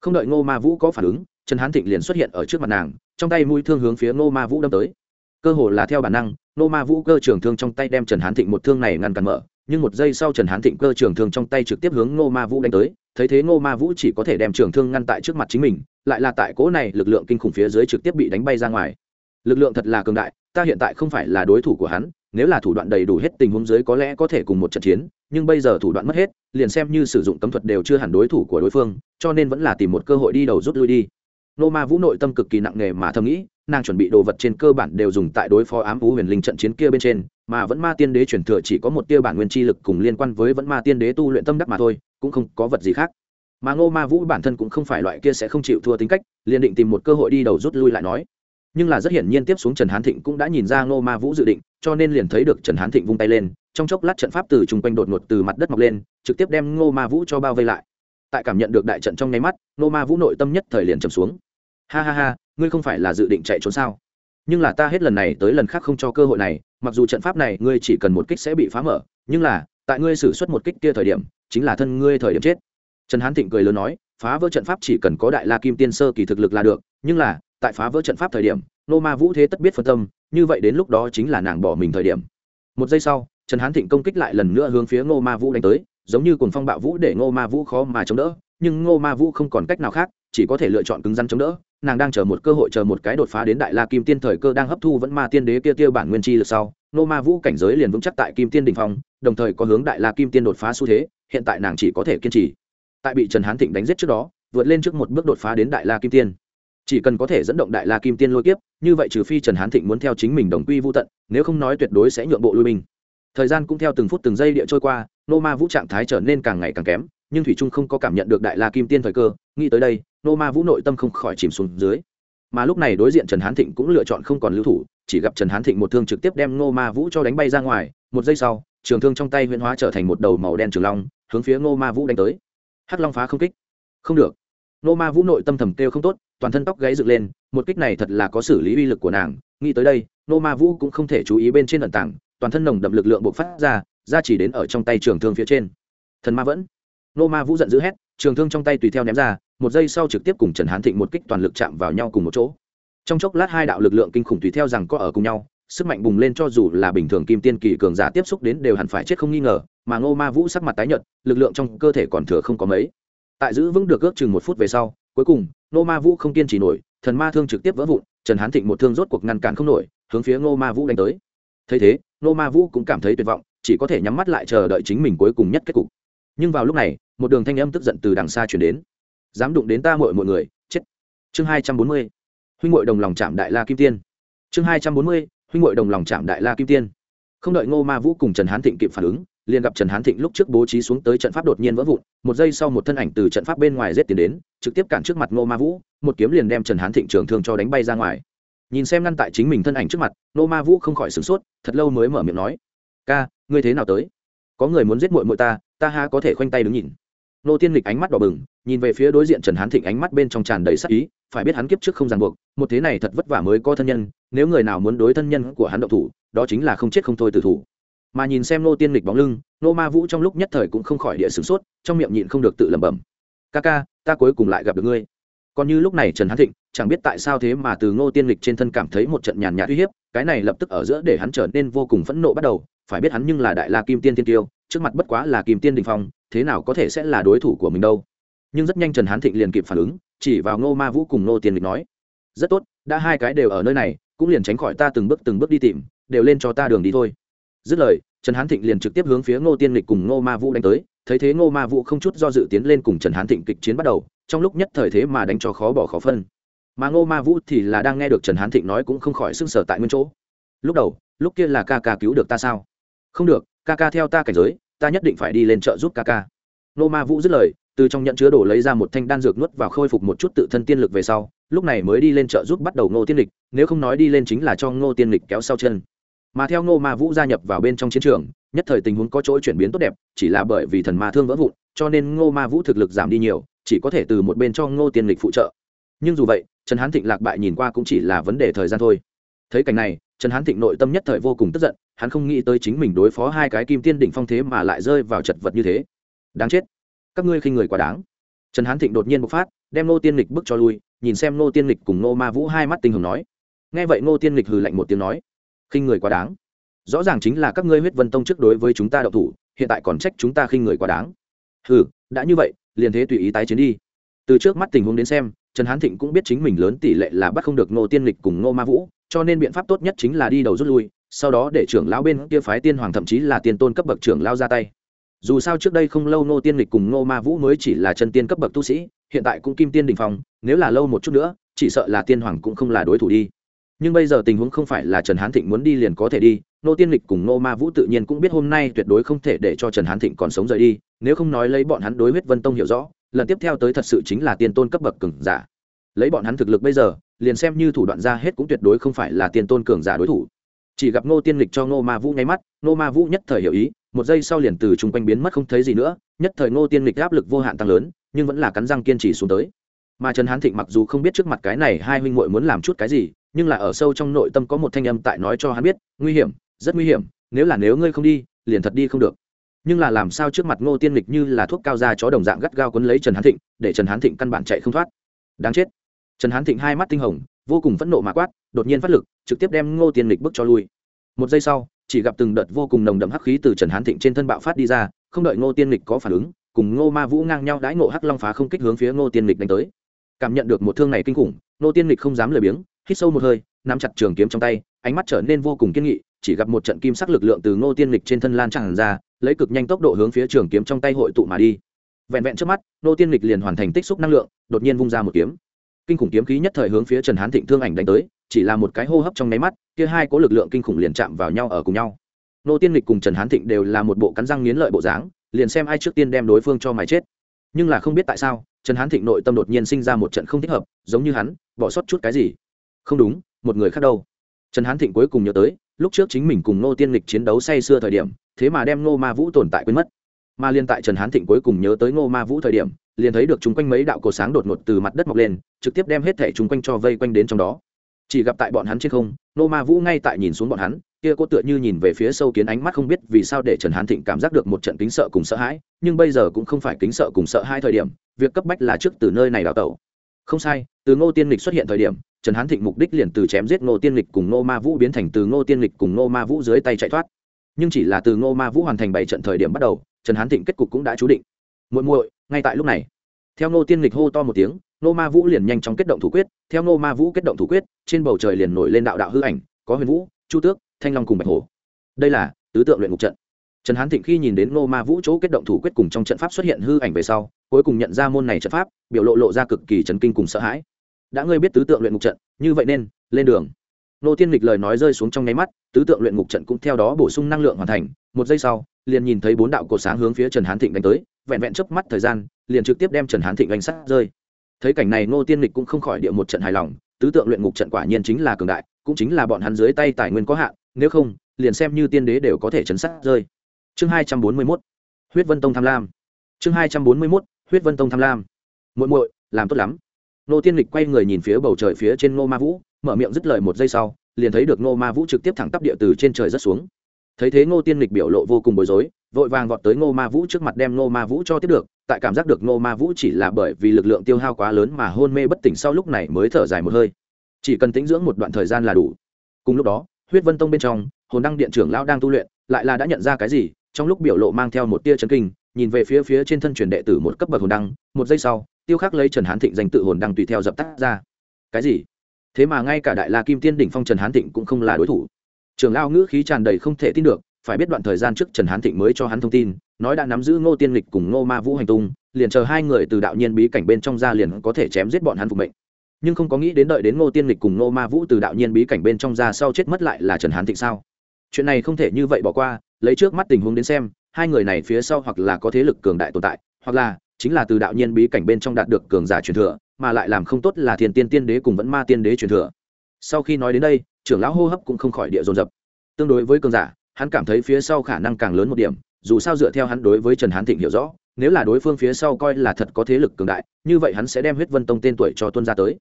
Không đợi ngô ma vũ có phản ứng, trần hán thịnh liền xuất hiện ở trước mặt nàng, trong tay mũi thương hướng phía ngô ma vũ đâm tới. Cơ hồ là theo bản năng, ngô ma vũ cơ trường thương trong tay đem trần hán thịnh một thương này ngăn cản mở, nhưng một giây sau trần hán thịnh cơ trường thương trong tay trực tiếp hướng ngô ma vũ đánh tới. Thấy thế ngô ma vũ chỉ có thể đem trường thương ngăn tại trước mặt chính mình, lại là tại cỗ này lực lượng kinh khủng phía dưới trực tiếp bị đánh bay ra ngoài lực lượng thật là cường đại, ta hiện tại không phải là đối thủ của hắn, nếu là thủ đoạn đầy đủ hết tình huống dưới có lẽ có thể cùng một trận chiến, nhưng bây giờ thủ đoạn mất hết, liền xem như sử dụng cấm thuật đều chưa hẳn đối thủ của đối phương, cho nên vẫn là tìm một cơ hội đi đầu rút lui đi. Nô ma vũ nội tâm cực kỳ nặng nề mà thầm nghĩ, nàng chuẩn bị đồ vật trên cơ bản đều dùng tại đối phó ám vũ huyền linh trận chiến kia bên trên, mà vẫn ma tiên đế chuyển thừa chỉ có một tia bản nguyên chi lực cùng liên quan với vẫn ma tiên đế tu luyện tâm đắc mà thôi, cũng không có vật gì khác. Mà ngô ma vũ bản thân cũng không phải loại kia sẽ không chịu thua tính cách, liền định tìm một cơ hội đi đầu rút lui lại nói nhưng là rất hiển nhiên tiếp xuống trần hán thịnh cũng đã nhìn ra ngô ma vũ dự định, cho nên liền thấy được trần hán thịnh vung tay lên, trong chốc lát trận pháp từ chung quanh đột ngột từ mặt đất mọc lên, trực tiếp đem ngô ma vũ cho bao vây lại. Tại cảm nhận được đại trận trong nháy mắt, ngô ma vũ nội tâm nhất thời liền trầm xuống. Ha ha ha, ngươi không phải là dự định chạy trốn sao? Nhưng là ta hết lần này tới lần khác không cho cơ hội này, mặc dù trận pháp này ngươi chỉ cần một kích sẽ bị phá mở, nhưng là, tại ngươi xử suất một kích kia thời điểm, chính là thân ngươi thời điểm chết. Trần hán thịnh cười lớn nói, phá vỡ trận pháp chỉ cần có đại la kim tiên sơ kỳ thực lực là được, nhưng là tại phá vỡ trận pháp thời điểm, nô ma vũ thế tất biết phân tâm, như vậy đến lúc đó chính là nàng bỏ mình thời điểm. Một giây sau, trần hán thịnh công kích lại lần nữa hướng phía ngô ma vũ đánh tới, giống như cồn phong bạo vũ để ngô ma vũ khó mà chống đỡ, nhưng ngô ma vũ không còn cách nào khác, chỉ có thể lựa chọn cứng rắn chống đỡ, nàng đang chờ một cơ hội chờ một cái đột phá đến đại la kim tiên thời cơ đang hấp thu vẫn ma tiên đế kia tiêu bản nguyên chi lực sau ngô ma vũ cảnh giới liền vững chắc tại kim tiên đình phong, đồng thời có hướng đại la kim tiên đột phá xu thế, hiện tại nàng chỉ có thể kiên trì. Tại bị trần hán thịnh đánh giết trước đó, vượt lên trước một bước đột phá đến đại la kim tiên chỉ cần có thể dẫn động đại la kim tiên lôi kiếp, như vậy trừ phi trần hán thịnh muốn theo chính mình đồng quy vô tận, nếu không nói tuyệt đối sẽ nhượng bộ lui binh. Thời gian cũng theo từng phút từng giây địa trôi qua, nô ma vũ trạng thái trở nên càng ngày càng kém, nhưng thủy trung không có cảm nhận được đại la kim tiên thời cơ, nghĩ tới đây, nô ma vũ nội tâm không khỏi chìm xuống dưới. Mà lúc này đối diện trần hán thịnh cũng lựa chọn không còn lưu thủ, chỉ gặp trần hán thịnh một thương trực tiếp đem nô ma vũ cho đánh bay ra ngoài, một giây sau, trường thương trong tay huyễn hóa trở thành một đầu màu đen trường long, hướng phía nô ma vũ đánh tới. Hắc long phá không kích. Không được. Nô ma vũ nội tâm thầm kêu không tốt toàn thân tóc gáy dựng lên, một kích này thật là có xử lý uy lực của nàng, nghĩ tới đây, nô ma vũ cũng không thể chú ý bên trên ẩn tảng toàn thân nồng đậm lực lượng bộc phát ra ra chỉ đến ở trong tay trường thương phía trên. Thần ma vẫn. Nô ma vũ giận dữ hét, trường thương trong tay tùy theo ném ra, một giây sau trực tiếp cùng trần hán thịnh một kích toàn lực chạm vào nhau cùng một chỗ. Trong chốc lát hai đạo lực lượng kinh khủng tùy theo rằng có ở cùng nhau, sức mạnh bùng lên cho dù là bình thường kim tiên kỳ cường giả tiếp xúc đến đều hẳn phải chết không nghi ngờ, mà ngô ma vũ sắc mặt tái nhợt, lực lượng trong cơ thể còn thừa không có mấy. Tại giữ vững được ước chừng một phút về sau, cuối cùng ngô ma vũ không kiên trì nổi, thần ma thương trực tiếp vỡ vụn, trần hán thịnh một thương rốt cuộc ngăn cản không nổi, hướng phía ngô ma vũ đánh tới. Thấy thế, ngô ma vũ cũng cảm thấy tuyệt vọng, chỉ có thể nhắm mắt lại chờ đợi chính mình cuối cùng nhất kết cục. Nhưng vào lúc này, một đường thanh âm tức giận từ đằng xa chuyển đến. Dám đụng đến ta muội mọi người, chết! Chương hai trăm bốn mươi, huynh ngội đồng lòng chạm đại la kim tiên. Chương hai trăm bốn mươi, huynh ngội đồng lòng chạm đại la kim tiên. Không đợi ngô ma vũ cùng trần hán thịnh kịp phản ứng liền gặp trần hán thịnh lúc trước bố trí xuống tới trận pháp đột nhiên vỡ vụn, một giây sau một thân ảnh từ trận pháp bên ngoài rết tiến đến, trực tiếp cản trước mặt ngô ma vũ, một kiếm liền đem trần hán thịnh trường thương cho đánh bay ra ngoài. Nhìn xem ngăn tại chính mình thân ảnh trước mặt, ngô ma vũ không khỏi sửng sốt, thật lâu mới mở miệng nói, ca, ngươi thế nào tới? Có người muốn giết mội mội ta ta ha có thể khoanh tay đứng nhìn? Nô tiên lịch ánh mắt đỏ bừng, nhìn về phía đối diện trần hán thịnh ánh mắt bên trong tràn đầy sắc ý, phải biết hắn kiếp trước không ràng buộc, một thế này thật vất vả mới có thân nhân, nếu người nào muốn đối thân nhân của hắn động thủ, đó chính là không chết không thôi từ thủ mà nhìn xem nô tiên lịch bóng lưng nô ma vũ trong lúc nhất thời cũng không khỏi địa sửng sốt, trong miệng nhịn không được tự lẩm bẩm. Ca ca, ta cuối cùng lại gặp được ngươi. Còn như lúc này trần hán thịnh, chẳng biết tại sao thế mà từ ngô tiên lịch trên thân cảm thấy một trận nhàn nhạt uy hiếp, cái này lập tức ở giữa để hắn trở nên vô cùng phẫn nộ bắt đầu, phải biết hắn nhưng là đại la kim tiên tiên tiêu, trước mặt bất quá là kim tiên đình phong, thế nào có thể sẽ là đối thủ của mình đâu. Nhưng rất nhanh trần hán thịnh liền kịp phản ứng, chỉ vào ngô ma vũ cùng ngô tiên lịch nói, rất tốt, đã hai cái đều ở nơi này, cũng liền tránh khỏi ta từng bước từng bước đi tìm, đều lên cho ta đường đi thôi dứt lời, trần hán thịnh liền trực tiếp hướng phía ngô tiên lịch cùng ngô ma vũ đánh tới. Thấy thế ngô ma vũ không chút do dự tiến lên cùng trần hán thịnh kịch chiến bắt đầu, trong lúc nhất thời thế mà đánh cho khó bỏ khó phân. Mà ngô ma vũ thì là đang nghe được trần hán thịnh nói cũng không khỏi sưng sở tại nguyên chỗ. Lúc đầu, lúc kia là ca ca cứu được ta sao? Không được, ca ca theo ta cảnh giới, ta nhất định phải đi lên chợ giúp ca ca. Ngô ma vũ dứt lời, từ trong nhận chứa đổ lấy ra một thanh đan dược nuốt và khôi phục một chút tự thân tiên lực về sau, lúc này mới đi lên chợ giúp bắt đầu ngô tiên lịch, nếu không nói đi lên chính là cho ngô tiên lịch kéo sau chân mà theo ngô ma vũ gia nhập vào bên trong chiến trường, nhất thời tình huống có chỗ chuyển biến tốt đẹp, chỉ là bởi vì thần ma thương vỡ vụn, cho nên ngô ma vũ thực lực giảm đi nhiều, chỉ có thể từ một bên cho ngô tiên lịch phụ trợ. Nhưng dù vậy, trần hán thịnh lạc bại nhìn qua cũng chỉ là vấn đề thời gian thôi. Thấy cảnh này, trần hán thịnh nội tâm nhất thời vô cùng tức giận, hắn không nghĩ tới chính mình đối phó hai cái kim tiên đỉnh phong thế mà lại rơi vào chật vật như thế. Đáng chết, các ngươi khinh người quá đáng. Trần hán thịnh đột nhiên bộc phát, đem Ngô tiên lịch bước cho lui, nhìn xem Ngô tiên lịch cùng Ngô ma vũ hai mắt tình hồng nói. Nghe vậy Ngô tiên lịch hừ lạnh một tiếng nói khinh người quá đáng. Rõ ràng chính là các ngươi huyết vân tông trước đối với chúng ta đậu thủ, hiện tại còn trách chúng ta khinh người quá đáng. Ừ đã như vậy, liền thế tùy ý tái chiến đi. Từ trước mắt tình huống đến xem, trần hán thịnh cũng biết chính mình lớn tỷ lệ là bắt không được ngô tiên lịch cùng ngô ma vũ, cho nên biện pháp tốt nhất chính là đi đầu rút lui, sau đó để trưởng lão bên kia phái tiên hoàng thậm chí là tiên tôn cấp bậc trưởng lao ra tay. Dù sao trước đây không lâu ngô tiên lịch cùng ngô ma vũ mới chỉ là chân tiên cấp bậc tu sĩ, hiện tại cũng kim tiên đình phong, nếu là lâu một chút nữa, chỉ sợ là tiên hoàng cũng không là đối thủ đi nhưng bây giờ tình huống không phải là trần hán thịnh muốn đi liền có thể đi, nô tiên lịch cùng nô ma vũ tự nhiên cũng biết hôm nay tuyệt đối không thể để cho trần hán thịnh còn sống rời đi, nếu không nói lấy bọn hắn đối huyết vân tông hiểu rõ, lần tiếp theo tới thật sự chính là tiên tôn cấp bậc cường giả. Lấy bọn hắn thực lực bây giờ, liền xem như thủ đoạn ra hết cũng tuyệt đối không phải là tiên tôn cường giả đối thủ. Chỉ gặp nô tiên lịch cho nô ma vũ nháy mắt, nô ma vũ nhất thời hiểu ý, một giây sau liền từ chung quanh biến mất không thấy gì nữa, nhất thời nô tiên lịch áp lực vô hạn tăng lớn, nhưng vẫn là cắn răng kiên trì xuống tới. Mà trần hán thịnh mặc dù không biết trước mặt cái này hai huynh muội muốn làm chút cái gì nhưng là ở sâu trong nội tâm có một thanh âm tại nói cho hắn biết, nguy hiểm, rất nguy hiểm, nếu là nếu ngươi không đi, liền thật đi không được. Nhưng là làm sao trước mặt ngô tiên lịch như là thuốc cao ra chó đồng dạng gắt gao quấn lấy trần hán thịnh, để trần hán thịnh căn bản chạy không thoát. Đáng chết. Trần hán thịnh hai mắt tinh hồng, vô cùng phẫn nộ mà quát, đột nhiên phát lực, trực tiếp đem ngô tiên lịch bước cho lui. Một giây sau, chỉ gặp từng đợt vô cùng nồng đậm hắc khí từ trần hán thịnh trên thân bạo phát đi ra, không đợi ngô tiên lịch có phản ứng, cùng ngô ma vũ ngang nhau đãi ngộ hắc long phá không kích hướng phía ngô tiên lịch đánh tới. Cảm nhận được một thương này kinh khủng, ngô tiên lịch không dám lười biếng hít sâu một hơi, nắm chặt trường kiếm trong tay, ánh mắt trở nên vô cùng kiên nghị, chỉ gặp một trận kim sắc lực lượng từ ngô tiên lịch trên thân lan tràn ra, lấy cực nhanh tốc độ hướng phía trường kiếm trong tay hội tụ mà đi. Vẹn vẹn trước mắt, ngô tiên lịch liền hoàn thành tích xúc năng lượng, đột nhiên vung ra một kiếm. Kinh khủng kiếm khí nhất thời hướng phía trần hán thịnh thương ảnh đánh tới, chỉ là một cái hô hấp trong nháy mắt, kia hai có lực lượng kinh khủng liền chạm vào nhau ở cùng nhau. Ngô tiên lịch cùng trần hán thịnh đều là một bộ cắn răng nghiến lợi bộ dáng, liền xem ai trước tiên đem đối phương cho mày chết. Nhưng là không biết tại sao, trần hán thịnh nội tâm đột nhiên sinh ra một trận không thích hợp, giống như hắn, bỏ sót chút cái gì không đúng, một người khác đâu. Trần hán thịnh cuối cùng nhớ tới, lúc trước chính mình cùng ngô tiên lịch chiến đấu say sưa thời điểm, thế mà đem ngô ma vũ tồn tại quên mất. Mà liên tại trần hán thịnh cuối cùng nhớ tới ngô ma vũ thời điểm, liền thấy được chung quanh mấy đạo cổ sáng đột ngột từ mặt đất mọc lên, trực tiếp đem hết thẻ chung quanh cho vây quanh đến trong đó. Chỉ gặp tại bọn hắn trên không, ngô ma vũ ngay tại nhìn xuống bọn hắn, kia cô tựa như nhìn về phía sâu kiến ánh mắt không biết vì sao để trần hán thịnh cảm giác được một trận kính sợ cùng sợ hãi, nhưng bây giờ cũng không phải kính sợ cùng sợ hai thời điểm, việc cấp bách là trước từ nơi này đào tẩu không sai, từ ngô tiên lịch xuất hiện thời điểm, trần hán thịnh mục đích liền từ chém giết ngô tiên lịch cùng ngô ma vũ biến thành từ ngô tiên lịch cùng ngô ma vũ dưới tay chạy thoát. Nhưng chỉ là từ ngô ma vũ hoàn thành bảy trận thời điểm bắt đầu, trần hán thịnh kết cục cũng đã chú định. Muội muội, ngay tại lúc này. Theo ngô tiên lịch hô to một tiếng, ngô ma vũ liền nhanh chóng kết động thủ quyết. Theo ngô ma vũ kết động thủ quyết, trên bầu trời liền nổi lên đạo đạo hư ảnh, có huyền vũ, chu tước, thanh long cùng bạch hồ đây là tứ tượng luyện ngục trận trần hán thịnh khi nhìn đến Nô ma vũ chỗ kết động thủ quyết cùng trong trận pháp xuất hiện hư ảnh về sau, cuối cùng nhận ra môn này trận pháp, biểu lộ lộ ra cực kỳ chấn kinh cùng sợ hãi. Đã ngươi biết tứ tượng luyện ngục trận, như vậy nên, lên đường. Nô tiên lịch lời nói rơi xuống trong nháy mắt, tứ tượng luyện ngục trận cũng theo đó bổ sung năng lượng hoàn thành. Một giây sau, liền nhìn thấy bốn đạo cột sáng hướng phía trần hán thịnh đánh tới, vẹn vẹn chớp mắt thời gian, liền trực tiếp đem trần hán thịnh đánh sát rơi. Thấy cảnh này nô tiên lịch cũng không khỏi địa một trận hài lòng, tứ tượng luyện ngục trận quả nhiên chính là cường đại, cũng chính là bọn hắn dưới tay tài nguyên có hạn, nếu không, liền xem như tiên đế đều có thể chấn sát rơi chương hai trăm bốn mươi mốt, huyết vân tông tham lam. Chương hai trăm bốn mươi mốt, huyết vân tông tham lam. Muội muội, làm tốt lắm. Nô tiên lịch quay người nhìn phía bầu trời phía trên ngô ma vũ, mở miệng dứt lời một giây sau, liền thấy được ngô ma vũ trực tiếp thẳng tắp địa từ trên trời rất xuống. Thấy thế ngô tiên lịch biểu lộ vô cùng bối rối, vội vàng vọt tới ngô ma vũ trước mặt đem ngô ma vũ cho tiếp được, tại cảm giác được ngô ma vũ chỉ là bởi vì lực lượng tiêu hao quá lớn mà hôn mê bất tỉnh sau lúc này mới thở dài một hơi. Chỉ cần tĩnh dưỡng một đoạn thời gian là đủ. Cùng lúc đó, huyết vân tông bên trong, hồn đăng điện trưởng lão đang tu luyện, lại là đã nhận ra cái gì trong lúc biểu lộ mang theo một tia chấn kinh, nhìn về phía phía trên thân truyền đệ tử một cấp bậc hồn đăng, một giây sau, tiêu khắc lấy trần hán thịnh danh tự hồn đăng tùy theo dập tắt ra. Cái gì? Thế mà ngay cả đại la kim tiên đỉnh phong trần hán thịnh cũng không là đối thủ. Trường lao ngữ khí tràn đầy không thể tin được, phải biết đoạn thời gian trước trần hán thịnh mới cho hắn thông tin, nói đã nắm giữ ngô tiên lịch cùng ngô ma vũ hành tung, liền chờ hai người từ đạo nhiên bí cảnh bên trong ra liền có thể chém giết bọn hắn phục mệnh. Nhưng không có nghĩ đến đợi đến ngô tiên lịch cùng ngô ma vũ từ đạo nhiên bí cảnh bên trong ra sau chết mất lại là trần hán thịnh sao? Chuyện này không thể như vậy bỏ qua lấy trước mắt tình huống đến xem, hai người này phía sau hoặc là có thế lực cường đại tồn tại, hoặc là chính là từ đạo nhiên bí cảnh bên trong đạt được cường giả truyền thừa, mà lại làm không tốt là thiền tiên tiên đế cùng vẫn ma tiên đế truyền thừa. Sau khi nói đến đây, trưởng lão hô hấp cũng không khỏi địa dồn dập. Tương đối với cường giả, hắn cảm thấy phía sau khả năng càng lớn một điểm, dù sao dựa theo hắn đối với trần hán thịnh hiểu rõ, nếu là đối phương phía sau coi là thật có thế lực cường đại, như vậy hắn sẽ đem huyết vân tông tên tuổi cho tuân ra tới.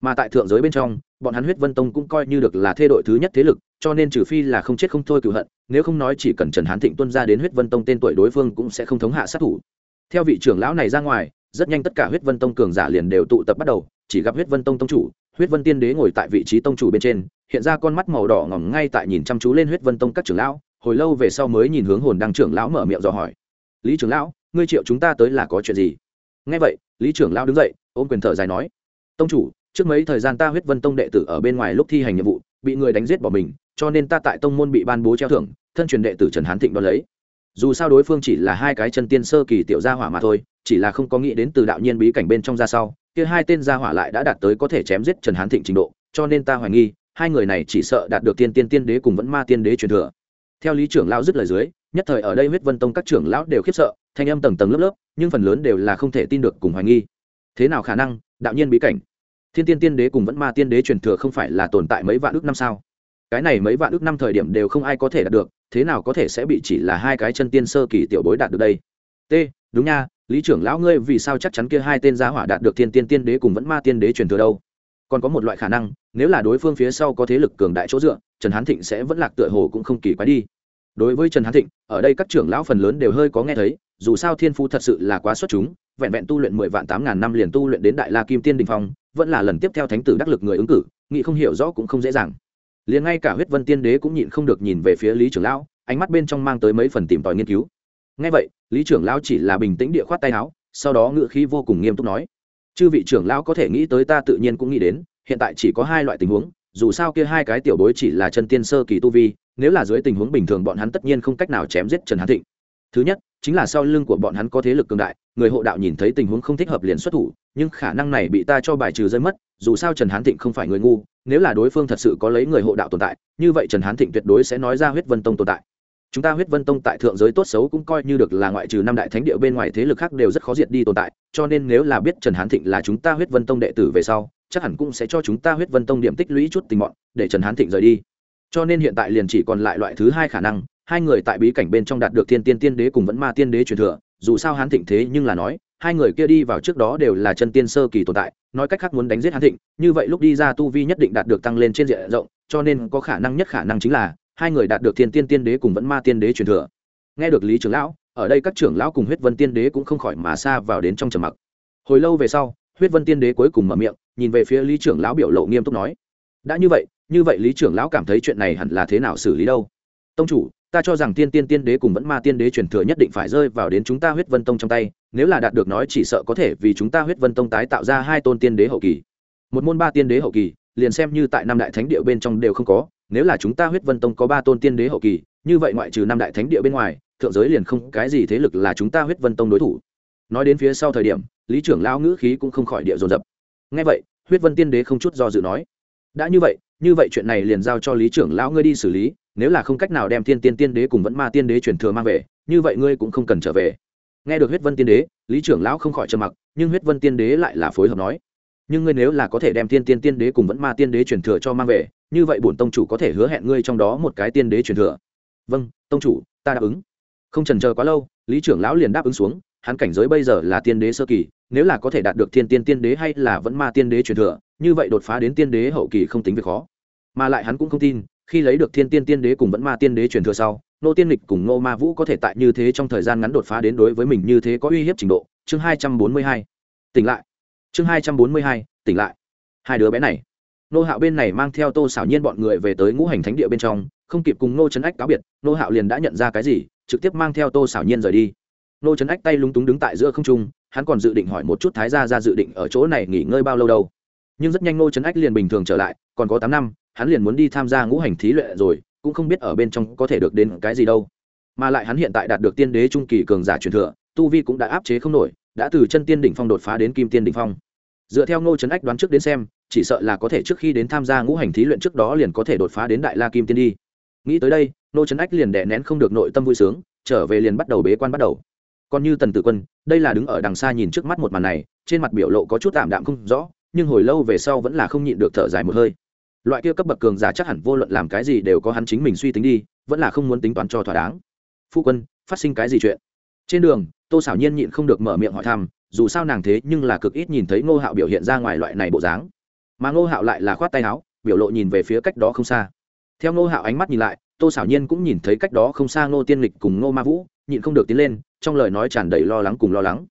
Mà tại thượng giới bên trong bọn hắn huyết vân tông cũng coi như được là thê đội thứ nhất thế lực, cho nên trừ phi là không chết không thôi cựu hận, nếu không nói chỉ cần trần hán thịnh tuân ra đến huyết vân tông tên tuổi đối phương cũng sẽ không thống hạ sát thủ. Theo vị trưởng lão này ra ngoài, rất nhanh tất cả huyết vân tông cường giả liền đều tụ tập bắt đầu, chỉ gặp huyết vân tông tông chủ, huyết vân tiên đế ngồi tại vị trí tông chủ bên trên, hiện ra con mắt màu đỏ ngỏm ngay tại nhìn chăm chú lên huyết vân tông các trưởng lão, hồi lâu về sau mới nhìn hướng hồn đăng trưởng lão mở miệng dò hỏi. Lý trưởng lão, ngươi triệu chúng ta tới là có chuyện gì? Ngay vậy, lý trưởng lão đứng dậy, ôm quyền thở dài nói, tông chủ trước mấy thời gian ta huyết vân tông đệ tử ở bên ngoài lúc thi hành nhiệm vụ, bị người đánh giết bỏ mình, cho nên ta tại tông môn bị ban bố treo thưởng, thân truyền đệ tử trần hán thịnh đo lấy. Dù sao đối phương chỉ là hai cái chân tiên sơ kỳ tiểu gia hỏa mà thôi, chỉ là không có nghĩ đến từ đạo nhiên bí cảnh bên trong ra sau, kia hai tên gia hỏa lại đã đạt tới có thể chém giết trần hán thịnh trình độ, cho nên ta hoài nghi, hai người này chỉ sợ đạt được tiên tiên tiên đế cùng vẫn ma tiên đế truyền thừa. Theo lý trưởng lão dứt lời dưới, nhất thời ở đây huyết vân tông các trưởng lão đều khiếp sợ, thanh âm tầng tầng lớp lớp, nhưng phần lớn đều là không thể tin được cùng hoài nghi. Thế nào khả năng, đạo nhiên bí cảnh? Thiên tiên tiên đế cùng vẫn ma tiên đế truyền thừa không phải là tồn tại mấy vạn ước năm sao? Cái này mấy vạn ước năm thời điểm đều không ai có thể đạt được, thế nào có thể sẽ bị chỉ là hai cái chân tiên sơ kỳ tiểu bối đạt được đây? T, đúng nha, lý trưởng lão ngươi vì sao chắc chắn kia hai tên gia hỏa đạt được thiên tiên tiên đế cùng vẫn ma tiên đế truyền thừa đâu? Còn có một loại khả năng, nếu là đối phương phía sau có thế lực cường đại chỗ dựa, trần hán thịnh sẽ vẫn lạc tựa hồ cũng không kỳ quái đi. Đối với trần hán thịnh, ở đây các trưởng lão phần lớn đều hơi có nghe thấy, dù sao thiên phu thật sự là quá xuất chúng, vẹn vẹn tu luyện mười vạn tám ngàn năm liền tu luyện đến đại la kim tiên đình phong vẫn là lần tiếp theo thánh tử đắc lực người ứng cử, nghị không hiểu rõ cũng không dễ dàng. Liền ngay cả huyết vân tiên đế cũng nhịn không được nhìn về phía lý trưởng lão, ánh mắt bên trong mang tới mấy phần tìm tòi nghiên cứu. Ngay vậy, lý trưởng lão chỉ là bình tĩnh địa khoát tay áo, sau đó ngự khí vô cùng nghiêm túc nói, chư vị trưởng lão có thể nghĩ tới ta tự nhiên cũng nghĩ đến, hiện tại chỉ có hai loại tình huống, dù sao kia hai cái tiểu bối chỉ là chân tiên sơ kỳ tu vi, nếu là dưới tình huống bình thường bọn hắn tất nhiên không cách nào chém giết trần hán thịnh. Thứ nhất, chính là sau lưng của bọn hắn có thế lực cường đại người hộ đạo nhìn thấy tình huống không thích hợp liền xuất thủ, nhưng khả năng này bị ta cho bài trừ rơi mất, dù sao trần hán thịnh không phải người ngu, nếu là đối phương thật sự có lấy người hộ đạo tồn tại, như vậy trần hán thịnh tuyệt đối sẽ nói ra huyết vân tông tồn tại. Chúng ta huyết vân tông tại thượng giới tốt xấu cũng coi như được là ngoại trừ năm đại thánh địa bên ngoài thế lực khác đều rất khó diệt đi tồn tại, cho nên nếu là biết trần hán thịnh là chúng ta huyết vân tông đệ tử về sau, chắc hẳn cũng sẽ cho chúng ta huyết vân tông điểm tích lũy chút tình mọn để trần hán thịnh rời đi. Cho nên hiện tại liền chỉ còn lại loại thứ hai khả năng, hai người tại bí cảnh bên trong đạt được thiên tiên tiên đế cùng vẫn ma tiên đế truyền thừa dù sao hán thịnh thế nhưng là nói, hai người kia đi vào trước đó đều là chân tiên sơ kỳ tồn tại, nói cách khác muốn đánh giết hán thịnh, như vậy lúc đi ra tu vi nhất định đạt được tăng lên trên diện rộng, cho nên có khả năng nhất khả năng chính là, hai người đạt được thiên tiên tiên đế cùng vẫn ma tiên đế truyền thừa. Nghe được lý trưởng lão, ở đây các trưởng lão cùng huyết vân tiên đế cũng không khỏi mà xa vào đến trong trầm mặc. Hồi lâu về sau, huyết vân tiên đế cuối cùng mở miệng, nhìn về phía lý trưởng lão biểu lộ nghiêm túc nói, đã như vậy như vậy lý trưởng lão cảm thấy chuyện này hẳn là thế nào xử lý đâu? Tông chủ ta cho rằng tiên tiên tiên đế cùng vẫn ma tiên đế truyền thừa nhất định phải rơi vào đến chúng ta huyết vân tông trong tay, nếu là đạt được nói chỉ sợ có thể vì chúng ta huyết vân tông tái tạo ra hai tôn tiên đế hậu kỳ. Một môn ba tiên đế hậu kỳ, liền xem như tại năm đại thánh địa bên trong đều không có, nếu là chúng ta huyết vân tông có ba tôn tiên đế hậu kỳ, như vậy ngoại trừ năm đại thánh địa bên ngoài, thượng giới liền không cái gì thế lực là chúng ta huyết vân tông đối thủ. Nói đến phía sau thời điểm, lý trưởng lão ngữ khí cũng không khỏi địa dồn dập. Ngay vậy, huyết vân tiên đế không chút do dự nói, đã như vậy như vậy chuyện này liền giao cho lý trưởng lão ngươi đi xử lý nếu là không cách nào đem thiên tiên tiên đế cùng vẫn ma tiên đế truyền thừa mang về như vậy ngươi cũng không cần trở về nghe được huyết vân tiên đế lý trưởng lão không khỏi trầm mặc nhưng huyết vân tiên đế lại là phối hợp nói nhưng ngươi nếu là có thể đem thiên tiên tiên đế cùng vẫn ma tiên đế truyền thừa cho mang về như vậy bổn tông chủ có thể hứa hẹn ngươi trong đó một cái tiên đế truyền thừa vâng tông chủ ta đáp ứng không trần chờ quá lâu lý trưởng lão liền đáp ứng xuống hắn cảnh giới bây giờ là tiên đế sơ kỳ nếu là có thể đạt được thiên tiên tiên đế hay là vẫn ma tiên đế truyền thừa như vậy đột phá đến tiên đế hậu kỳ không tính việc khó mà lại hắn cũng không tin khi lấy được thiên tiên tiên đế cùng vẫn ma tiên đế truyền thừa sau, nô tiên lịch cùng nô ma vũ có thể tại như thế trong thời gian ngắn đột phá đến đối với mình như thế có uy hiếp trình độ. Chương hai trăm bốn mươi hai, tỉnh lại. Chương hai trăm bốn mươi hai, tỉnh lại. Hai đứa bé này. Nô hạo bên này mang theo tô xảo nhiên bọn người về tới ngũ hành thánh địa bên trong, không kịp cùng nô trấn ách cáo biệt, nô hạo liền đã nhận ra cái gì, trực tiếp mang theo tô xảo nhiên rời đi. Nô trấn ách tay lúng túng đứng tại giữa không trung, hắn còn dự định hỏi một chút thái gia ra dự định ở chỗ này nghỉ ngơi bao lâu đâu. Nhưng rất nhanh nô trấn ách liền bình thường trở lại, còn có tám năm hắn liền muốn đi tham gia ngũ hành thí luyện rồi, cũng không biết ở bên trong có thể được đến cái gì đâu. Mà lại hắn hiện tại đạt được tiên đế trung kỳ cường giả truyền thừa, tu vi cũng đã áp chế không nổi, đã từ chân tiên đỉnh phong đột phá đến kim tiên đỉnh phong. Dựa theo ngô trấn ách đoán trước đến xem, chỉ sợ là có thể trước khi đến tham gia ngũ hành thí luyện trước đó liền có thể đột phá đến đại la kim tiên đi. Nghĩ tới đây, ngô trấn ách liền đè nén không được nội tâm vui sướng, trở về liền bắt đầu bế quan bắt đầu. Còn như tần tử quân, đây là đứng ở đằng xa nhìn trước mắt một màn này, trên mặt biểu lộ có chút tạm đạm không rõ, nhưng hồi lâu về sau vẫn là không nhịn được thở dài một hơi loại kia cấp bậc cường giả chắc hẳn vô luận làm cái gì đều có hắn chính mình suy tính đi, vẫn là không muốn tính toán cho thỏa đáng. Phu quân, phát sinh cái gì chuyện? Trên đường, tô xảo nhiên nhịn không được mở miệng hỏi thăm, dù sao nàng thế nhưng là cực ít nhìn thấy ngô hạo biểu hiện ra ngoài loại này bộ dáng. Mà ngô hạo lại là khoát tay áo, biểu lộ nhìn về phía cách đó không xa. Theo ngô hạo ánh mắt nhìn lại, tô xảo nhiên cũng nhìn thấy cách đó không xa ngô tiên lịch cùng ngô ma vũ, nhịn không được tiến lên, trong lời nói tràn đầy lo lắng cùng lo lắng.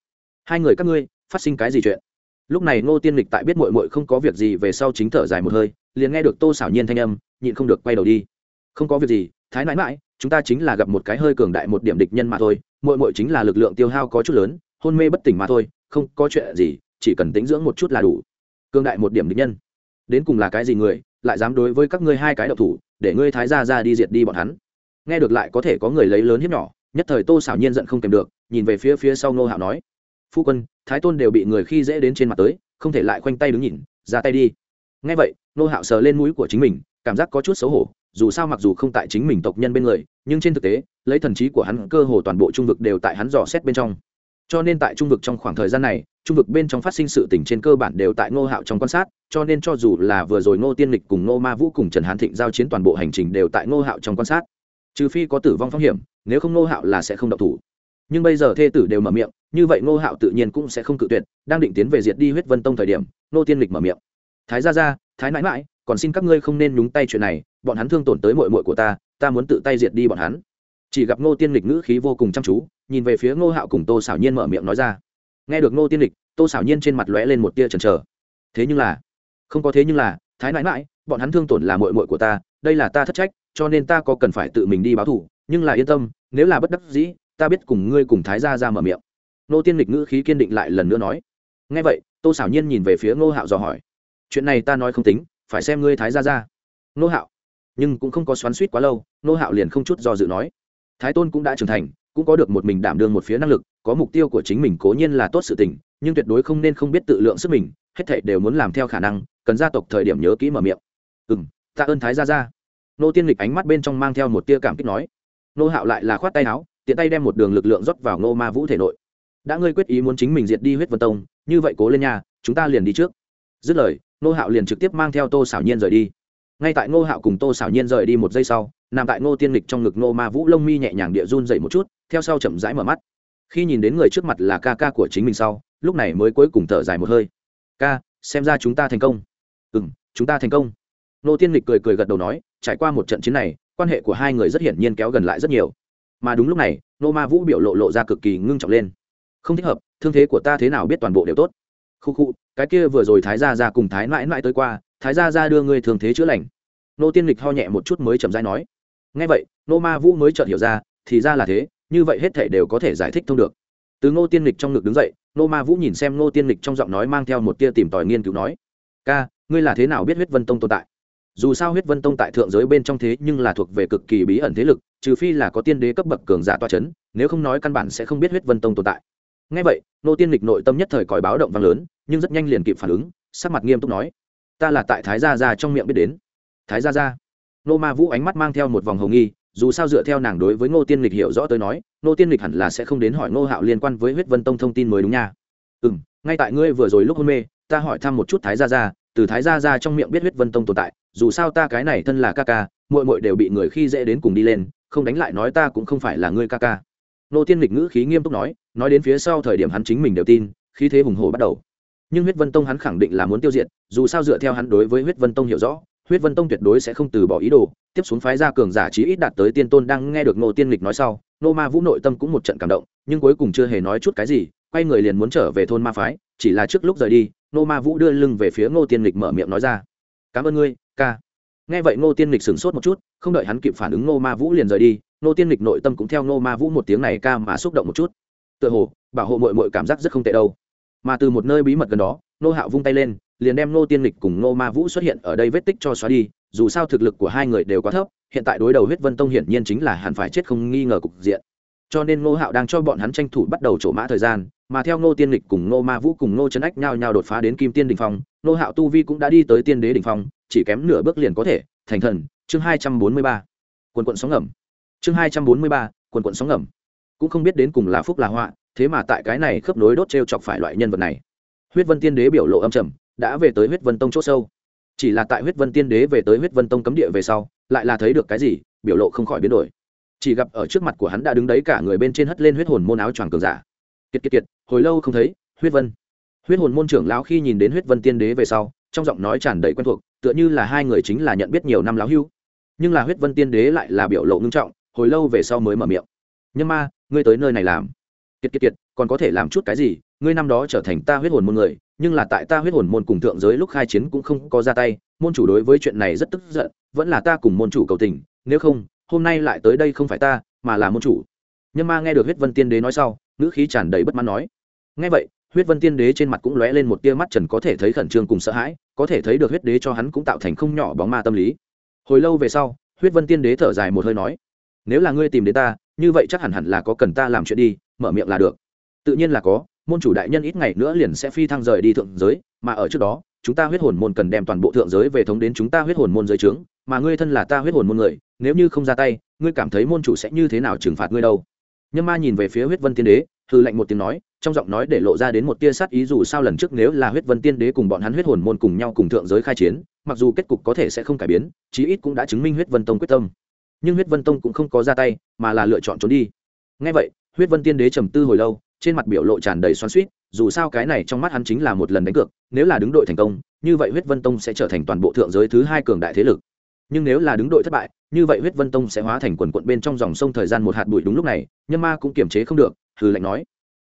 Hai người các ngươi, phát sinh cái gì chuyện? Lúc này ngô tiên lịch tại biết mội mội không có việc gì về sau chính thở dài một hơi liền nghe được tô xảo nhiên thanh âm, nhịn không được quay đầu đi. Không có việc gì, thái nãi mãi chúng ta chính là gặp một cái hơi cường đại một điểm địch nhân mà thôi mội mội chính là lực lượng tiêu hao có chút lớn, hôn mê bất tỉnh mà thôi, không có chuyện gì, chỉ cần tính dưỡng một chút là đủ. Cường đại một điểm địch nhân. Đến cùng là cái gì người, lại dám đối với các ngươi hai cái độc thủ, để ngươi thái ra ra đi diệt đi bọn hắn. Nghe được lại có thể có người lấy lớn hiếp nhỏ, nhất thời tô xảo nhiên giận không kèm được, nhìn về phía phía sau nô hạo nói, phu quân, thái tôn đều bị người khi dễ đến trên mặt tới, không thể lại khoanh tay đứng nhìn, ra tay đi nghe vậy nô hạo sờ lên mũi của chính mình, cảm giác có chút xấu hổ, dù sao mặc dù không tại chính mình tộc nhân bên người, nhưng trên thực tế, lấy thần trí của hắn cơ hồ toàn bộ trung vực đều tại hắn dò xét bên trong. Cho nên tại trung vực trong khoảng thời gian này, trung vực bên trong phát sinh sự tình trên cơ bản đều tại ngô hạo trong quan sát, cho nên cho dù là vừa rồi ngô tiên lịch cùng ngô ma vũ cùng trần hán thịnh giao chiến toàn bộ hành trình đều tại ngô hạo trong quan sát. Trừ phi có tử vong phong hiểm, nếu không ngô hạo là sẽ không độc thủ. Nhưng bây giờ thê tử đều mở miệng, như vậy ngô hạo tự nhiên cũng sẽ không cự tuyệt, đang định tiến về diệt đi huyết vân tông thời điểm, ngô tiên lịch mở miệng thái gia gia, thái mãi mãi còn xin các ngươi không nên nhúng tay chuyện này bọn hắn thương tổn tới mội mội của ta ta muốn tự tay diệt đi bọn hắn. Chỉ gặp ngô tiên lịch ngữ khí vô cùng chăm chú nhìn về phía ngô hạo cùng tô xảo nhiên mở miệng nói ra. Nghe được ngô tiên lịch tô xảo nhiên trên mặt lóe lên một tia chần trờ thế nhưng là không có thế nhưng là thái mãi mãi bọn hắn thương tổn là mội mội của ta đây là ta thất trách cho nên ta có cần phải tự mình đi báo thù nhưng là yên tâm nếu là bất đắc dĩ ta biết cùng ngươi cùng thái gia ra mở miệng. Ngô tiên lịch ngữ khí kiên định lại lần nữa nói. Ngay vậy tô xảo nhiên nhìn về phía ngô hạo dò hỏi chuyện này ta nói không tính, phải xem ngươi thái gia ra. Nô hạo. Nhưng cũng không có xoắn suýt quá lâu, Nô hạo liền không chút do dự nói. Thái tôn cũng đã trưởng thành, cũng có được một mình đảm đương một phía năng lực, có mục tiêu của chính mình cố nhiên là tốt sự tình, nhưng tuyệt đối không nên không biết tự lượng sức mình, hết thảy đều muốn làm theo khả năng, cần gia tộc thời điểm nhớ kỹ mở miệng. Ừ m tạ ơn thái gia gia nô tiên lịch ánh mắt bên trong mang theo một tia cảm kích nói. Nô hạo lại là khoát tay áo, tiện tay đem một đường lực lượng rót vào Nô ma vũ thể nội. Đã ngươi quyết ý muốn chính mình diệt đi huyết vân tông, như vậy cố lên nhà, chúng ta liền đi trước dứt lời nô hạo liền trực tiếp mang theo tô xảo nhiên rời đi. Ngay tại ngô hạo cùng tô xảo nhiên rời đi một giây sau, nằm tại ngô tiên lịch trong ngực ngô ma vũ lông mi nhẹ nhàng địa run dậy một chút, theo sau chậm rãi mở mắt. Khi nhìn đến người trước mặt là ca ca của chính mình sau, lúc này mới cuối cùng thở dài một hơi. Ca, xem ra chúng ta thành công. Ừ m chúng ta thành công. Ngô tiên lịch cười cười gật đầu nói, trải qua một trận chiến này, quan hệ của hai người rất hiển nhiên kéo gần lại rất nhiều. Mà đúng lúc này, ngô ma vũ biểu lộ lộ ra cực kỳ ngưng trọng lên. Không thích hợp, thương thế của ta thế nào biết toàn bộ đều tốt khu khu cái kia vừa rồi thái gia ra cùng thái mãi mãi tới qua, thái gia ra đưa ngươi thường thế chữa lành. Nô tiên lịch ho nhẹ một chút mới chậm rãi nói. Ngay vậy, nô ma vũ mới chợt hiểu ra, thì ra là thế, như vậy hết thể đều có thể giải thích thông được. Từ ngô tiên lịch trong ngực đứng dậy, nô ma vũ nhìn xem ngô tiên lịch trong giọng nói mang theo một tia tìm tòi nghiên cứu nói. Ca, ngươi là thế nào biết huyết vân tông tồn tại? Dù sao huyết vân tông tại thượng giới bên trong thế nhưng là thuộc về cực kỳ bí ẩn thế lực, trừ phi là có tiên đế cấp bậc cường giả toa c h ấ n nếu không nói căn bản sẽ không biết huyết vân tông tồn tại ngay vậy, nô tiên lịch nội tâm nhất thời còi báo động vang lớn, nhưng rất nhanh liền kịp phản ứng, sắc mặt nghiêm túc nói, ta là tại thái gia gia trong miệng biết đến. Thái gia gia? Nô ma vũ ánh mắt mang theo một vòng hồng nghi, dù sao dựa theo nàng đối với ngô tiên lịch hiểu rõ tới nói ngô tiên lịch hẳn là sẽ không đến hỏi ngô hạo liên quan với huyết vân tông thông tin mới đúng nha. Ừ m ngay tại ngươi vừa rồi lúc hôn mê, ta hỏi thăm một chút thái gia gia, từ thái gia gia trong miệng biết huyết vân tông tồn tại, dù sao ta cái này thân là ca ca mội mội đều bị người khi dễ đến cùng đi lên, không đánh lại nói ta cũng không phải là ngươi ca ca nô tiên lịch ngữ khí nghiêm túc nói nói đến phía sau thời điểm hắn chính mình đều tin, khí thế hùng hồ bắt đầu. Nhưng huyết vân tông hắn khẳng định là muốn tiêu diệt, dù sao dựa theo hắn đối với huyết vân tông hiểu rõ, huyết vân tông tuyệt đối sẽ không từ bỏ ý đồ, tiếp xuống phái ra cường giả chí ít đạt tới tiên tôn đang nghe được ngô tiên lịch nói sau, nô ma vũ nội tâm cũng một trận cảm động, nhưng cuối cùng chưa hề nói chút cái gì, quay người liền muốn trở về thôn ma phái, chỉ là trước lúc rời đi, nô ma vũ đưa lưng về phía ngô tiên lịch mở miệng nói ra. Cảm ơn ngươi, ca nghe vậy ngô tiên lịch sửng sốt một chút, không đợi hắn kịp phản ứng ngô ma vũ liền rời đi, ngô tiên lịch nội tâm cũng theo ngô ma vũ một tiếng này ca mà xúc động một chút. Tựa hồ, bảo hộ mội mội cảm giác rất không tệ đâu. Mà từ một nơi bí mật gần đó, Ngô hạo vung tay lên, liền đem Ngô tiên lịch cùng Ngô ma vũ xuất hiện ở đây vết tích cho xóa đi, dù sao thực lực của hai người đều quá thấp, hiện tại đối đầu huyết vân tông hiển nhiên chính là hẳn phải chết không nghi ngờ cục diện. Cho nên ngô hạo đang cho bọn hắn tranh thủ bắt đầu trổ mã thời gian, mà theo ngô tiên lịch cùng ngô ma vũ cùng ngô trấn ách nhao nhao đột phá đến kim tiên đình phong Nô hạo tu vi cũng đã đi tới tiên đế đình phong, chỉ kém nửa bước liền có thể, thành thần, chương hai trăm bốn mươi ba. Quần quận sóng ngầm. Chương hai trăm bốn mươi ba, quần quận sóng ngầm. Cũng không biết đến cùng là phúc là họa, thế mà tại cái này khớp nối đốt t r e o chọc phải loại nhân vật này. Huyết vân tiên đế biểu lộ âm trầm, đã về tới huyết vân tông c h ỗ sâu. Chỉ là tại huyết vân tiên đế về tới huyết vân tông cấm địa về sau, lại là thấy được cái gì, biểu lộ không khỏi biến đổi. Chỉ gặp ở trước mặt của hắn đã đứng đấy cả người bên trên hất lên huyết hồn môn áo choàng cường giả. Kiệt kiệt kiệt, hồi lâu không thấy, huyết vân huyết hồn môn trưởng lão khi nhìn đến huyết vân tiên đế về sau, trong giọng nói tràn đầy quen thuộc, tựa như là hai người chính là nhận biết nhiều năm láo hưu. Nhưng là huyết vân tiên đế lại là biểu lộ ngưng trọng, hồi lâu về sau mới mở miệng. Nhưng ma, ngươi tới nơi này làm. Kiệt kiệt kiệt, còn có thể làm chút cái gì? Ngươi năm đó trở thành ta huyết hồn môn người, nhưng là tại ta huyết hồn môn cùng thượng giới lúc khai chiến cũng không có ra tay, môn chủ đối với chuyện này rất tức giận, vẫn là ta cùng môn chủ cầu tình, nếu không, hôm nay lại tới đây không phải ta, mà là môn chủ. Nhưng ma nghe được huyết vân tiên đế nói sau, ngữ khí tràn đầy bất mãn nói. Nghe vậy huyết vân tiên đế trên mặt cũng lóe lên một tia mắt trần có thể thấy khẩn trương cùng sợ hãi, có thể thấy được huyết đế cho hắn cũng tạo thành không nhỏ bóng ma tâm lý. Hồi lâu về sau, huyết vân tiên đế thở dài một hơi nói, nếu là ngươi tìm đến ta, như vậy chắc hẳn hẳn là có cần ta làm chuyện đi, mở miệng là được. Tự nhiên là có, môn chủ đại nhân ít ngày nữa liền sẽ phi thăng rời đi thượng giới, mà ở trước đó, chúng ta huyết hồn môn cần đem toàn bộ thượng giới về thống đến chúng ta huyết hồn môn giới trướng, mà ngươi thân là ta huyết hồn môn người, nếu như không ra tay, ngươi cảm thấy môn chủ sẽ như thế nào trừng phạt ngươi đâu? Nhân ma nhìn về phía huyết vân tiên đế hư lệnh một tiếng nói, trong giọng nói để lộ ra đến một tia sát ý dù sao lần trước nếu là huyết vân tiên đế cùng bọn hắn huyết hồn môn cùng nhau cùng thượng giới khai chiến, mặc dù kết cục có thể sẽ không cải biến, chí ít cũng đã chứng minh huyết vân tông quyết tâm. Nhưng huyết vân tông cũng không có ra tay, mà là lựa chọn trốn đi. Ngay vậy, huyết vân tiên đế trầm tư hồi lâu, trên mặt biểu lộ tràn đầy xoắn suýt dù sao cái này trong mắt hắn chính là một lần đánh cược, nếu là đứng đội thành công, như vậy huyết vân tông sẽ trở thành toàn bộ thượng giới thứ hai cường đại thế lực nhưng nếu là đứng đội thất bại, như vậy huyết vân tông sẽ hóa thành quần quận bên trong dòng sông thời gian một hạt bụi đúng lúc này, nhân ma cũng kiềm chế không được, hừ lạnh nói.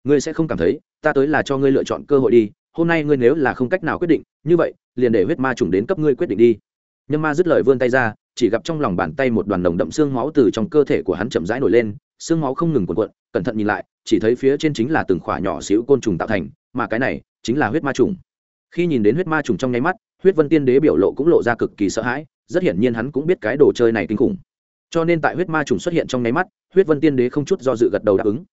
Ngươi sẽ không cảm thấy, ta tới là cho ngươi lựa chọn cơ hội đi, hôm nay ngươi nếu là không cách nào quyết định, như vậy, liền để huyết ma trùng đến cấp ngươi quyết định đi. Nhân ma dứt lời vươn tay ra, chỉ gặp trong lòng bàn tay một đoàn đồng đậm xương máu từ trong cơ thể của hắn chậm rãi nổi lên, xương máu không ngừng cuộn cuộn, cẩn thận nhìn lại, chỉ thấy phía trên chính là từng khỏa nhỏ xíu côn trùng tạo thành, mà cái này chính là huyết ma trùng. Khi nhìn đến huyết ma trùng trong nháy mắt, huyết vân tiên đế biểu lộ cũng lộ ra cực kỳ sợ hãi rất hiển nhiên hắn cũng biết cái đồ chơi này kinh khủng. Cho nên tại huyết ma trùng xuất hiện trong nháy mắt, huyết vân tiên đế không chút do dự gật đầu đáp ứng.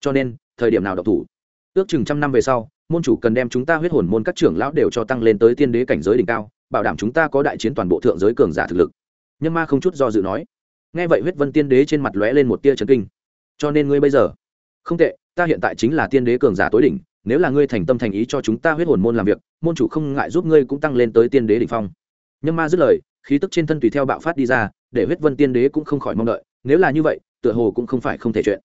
Cho nên, thời điểm nào độc thủ? Ước chừng trăm năm về sau, môn chủ cần đem chúng ta huyết hồn môn các trưởng lão đều cho tăng lên tới tiên đế cảnh giới đỉnh cao, bảo đảm chúng ta có đại chiến toàn bộ thượng giới cường giả thực lực. Nhân ma không chút do dự nói. Nghe vậy huyết vân tiên đế trên mặt lóe lên một tia trấn kinh. Cho nên ngươi bây giờ? Không tệ, ta hiện tại chính là tiên đế cường giả tối đỉnh, nếu là ngươi thành tâm thành ý cho chúng ta huyết hồn môn làm việc, môn chủ không ngại giúp ngươi cũng tăng lên tới tiên đế đỉnh phong. Nhân ma dứt lời khí tức trên thân tùy theo bạo phát đi ra, để huyết vân tiên đế cũng không khỏi mong đợi, nếu là như vậy, tựa hồ cũng không phải không thể chuyện.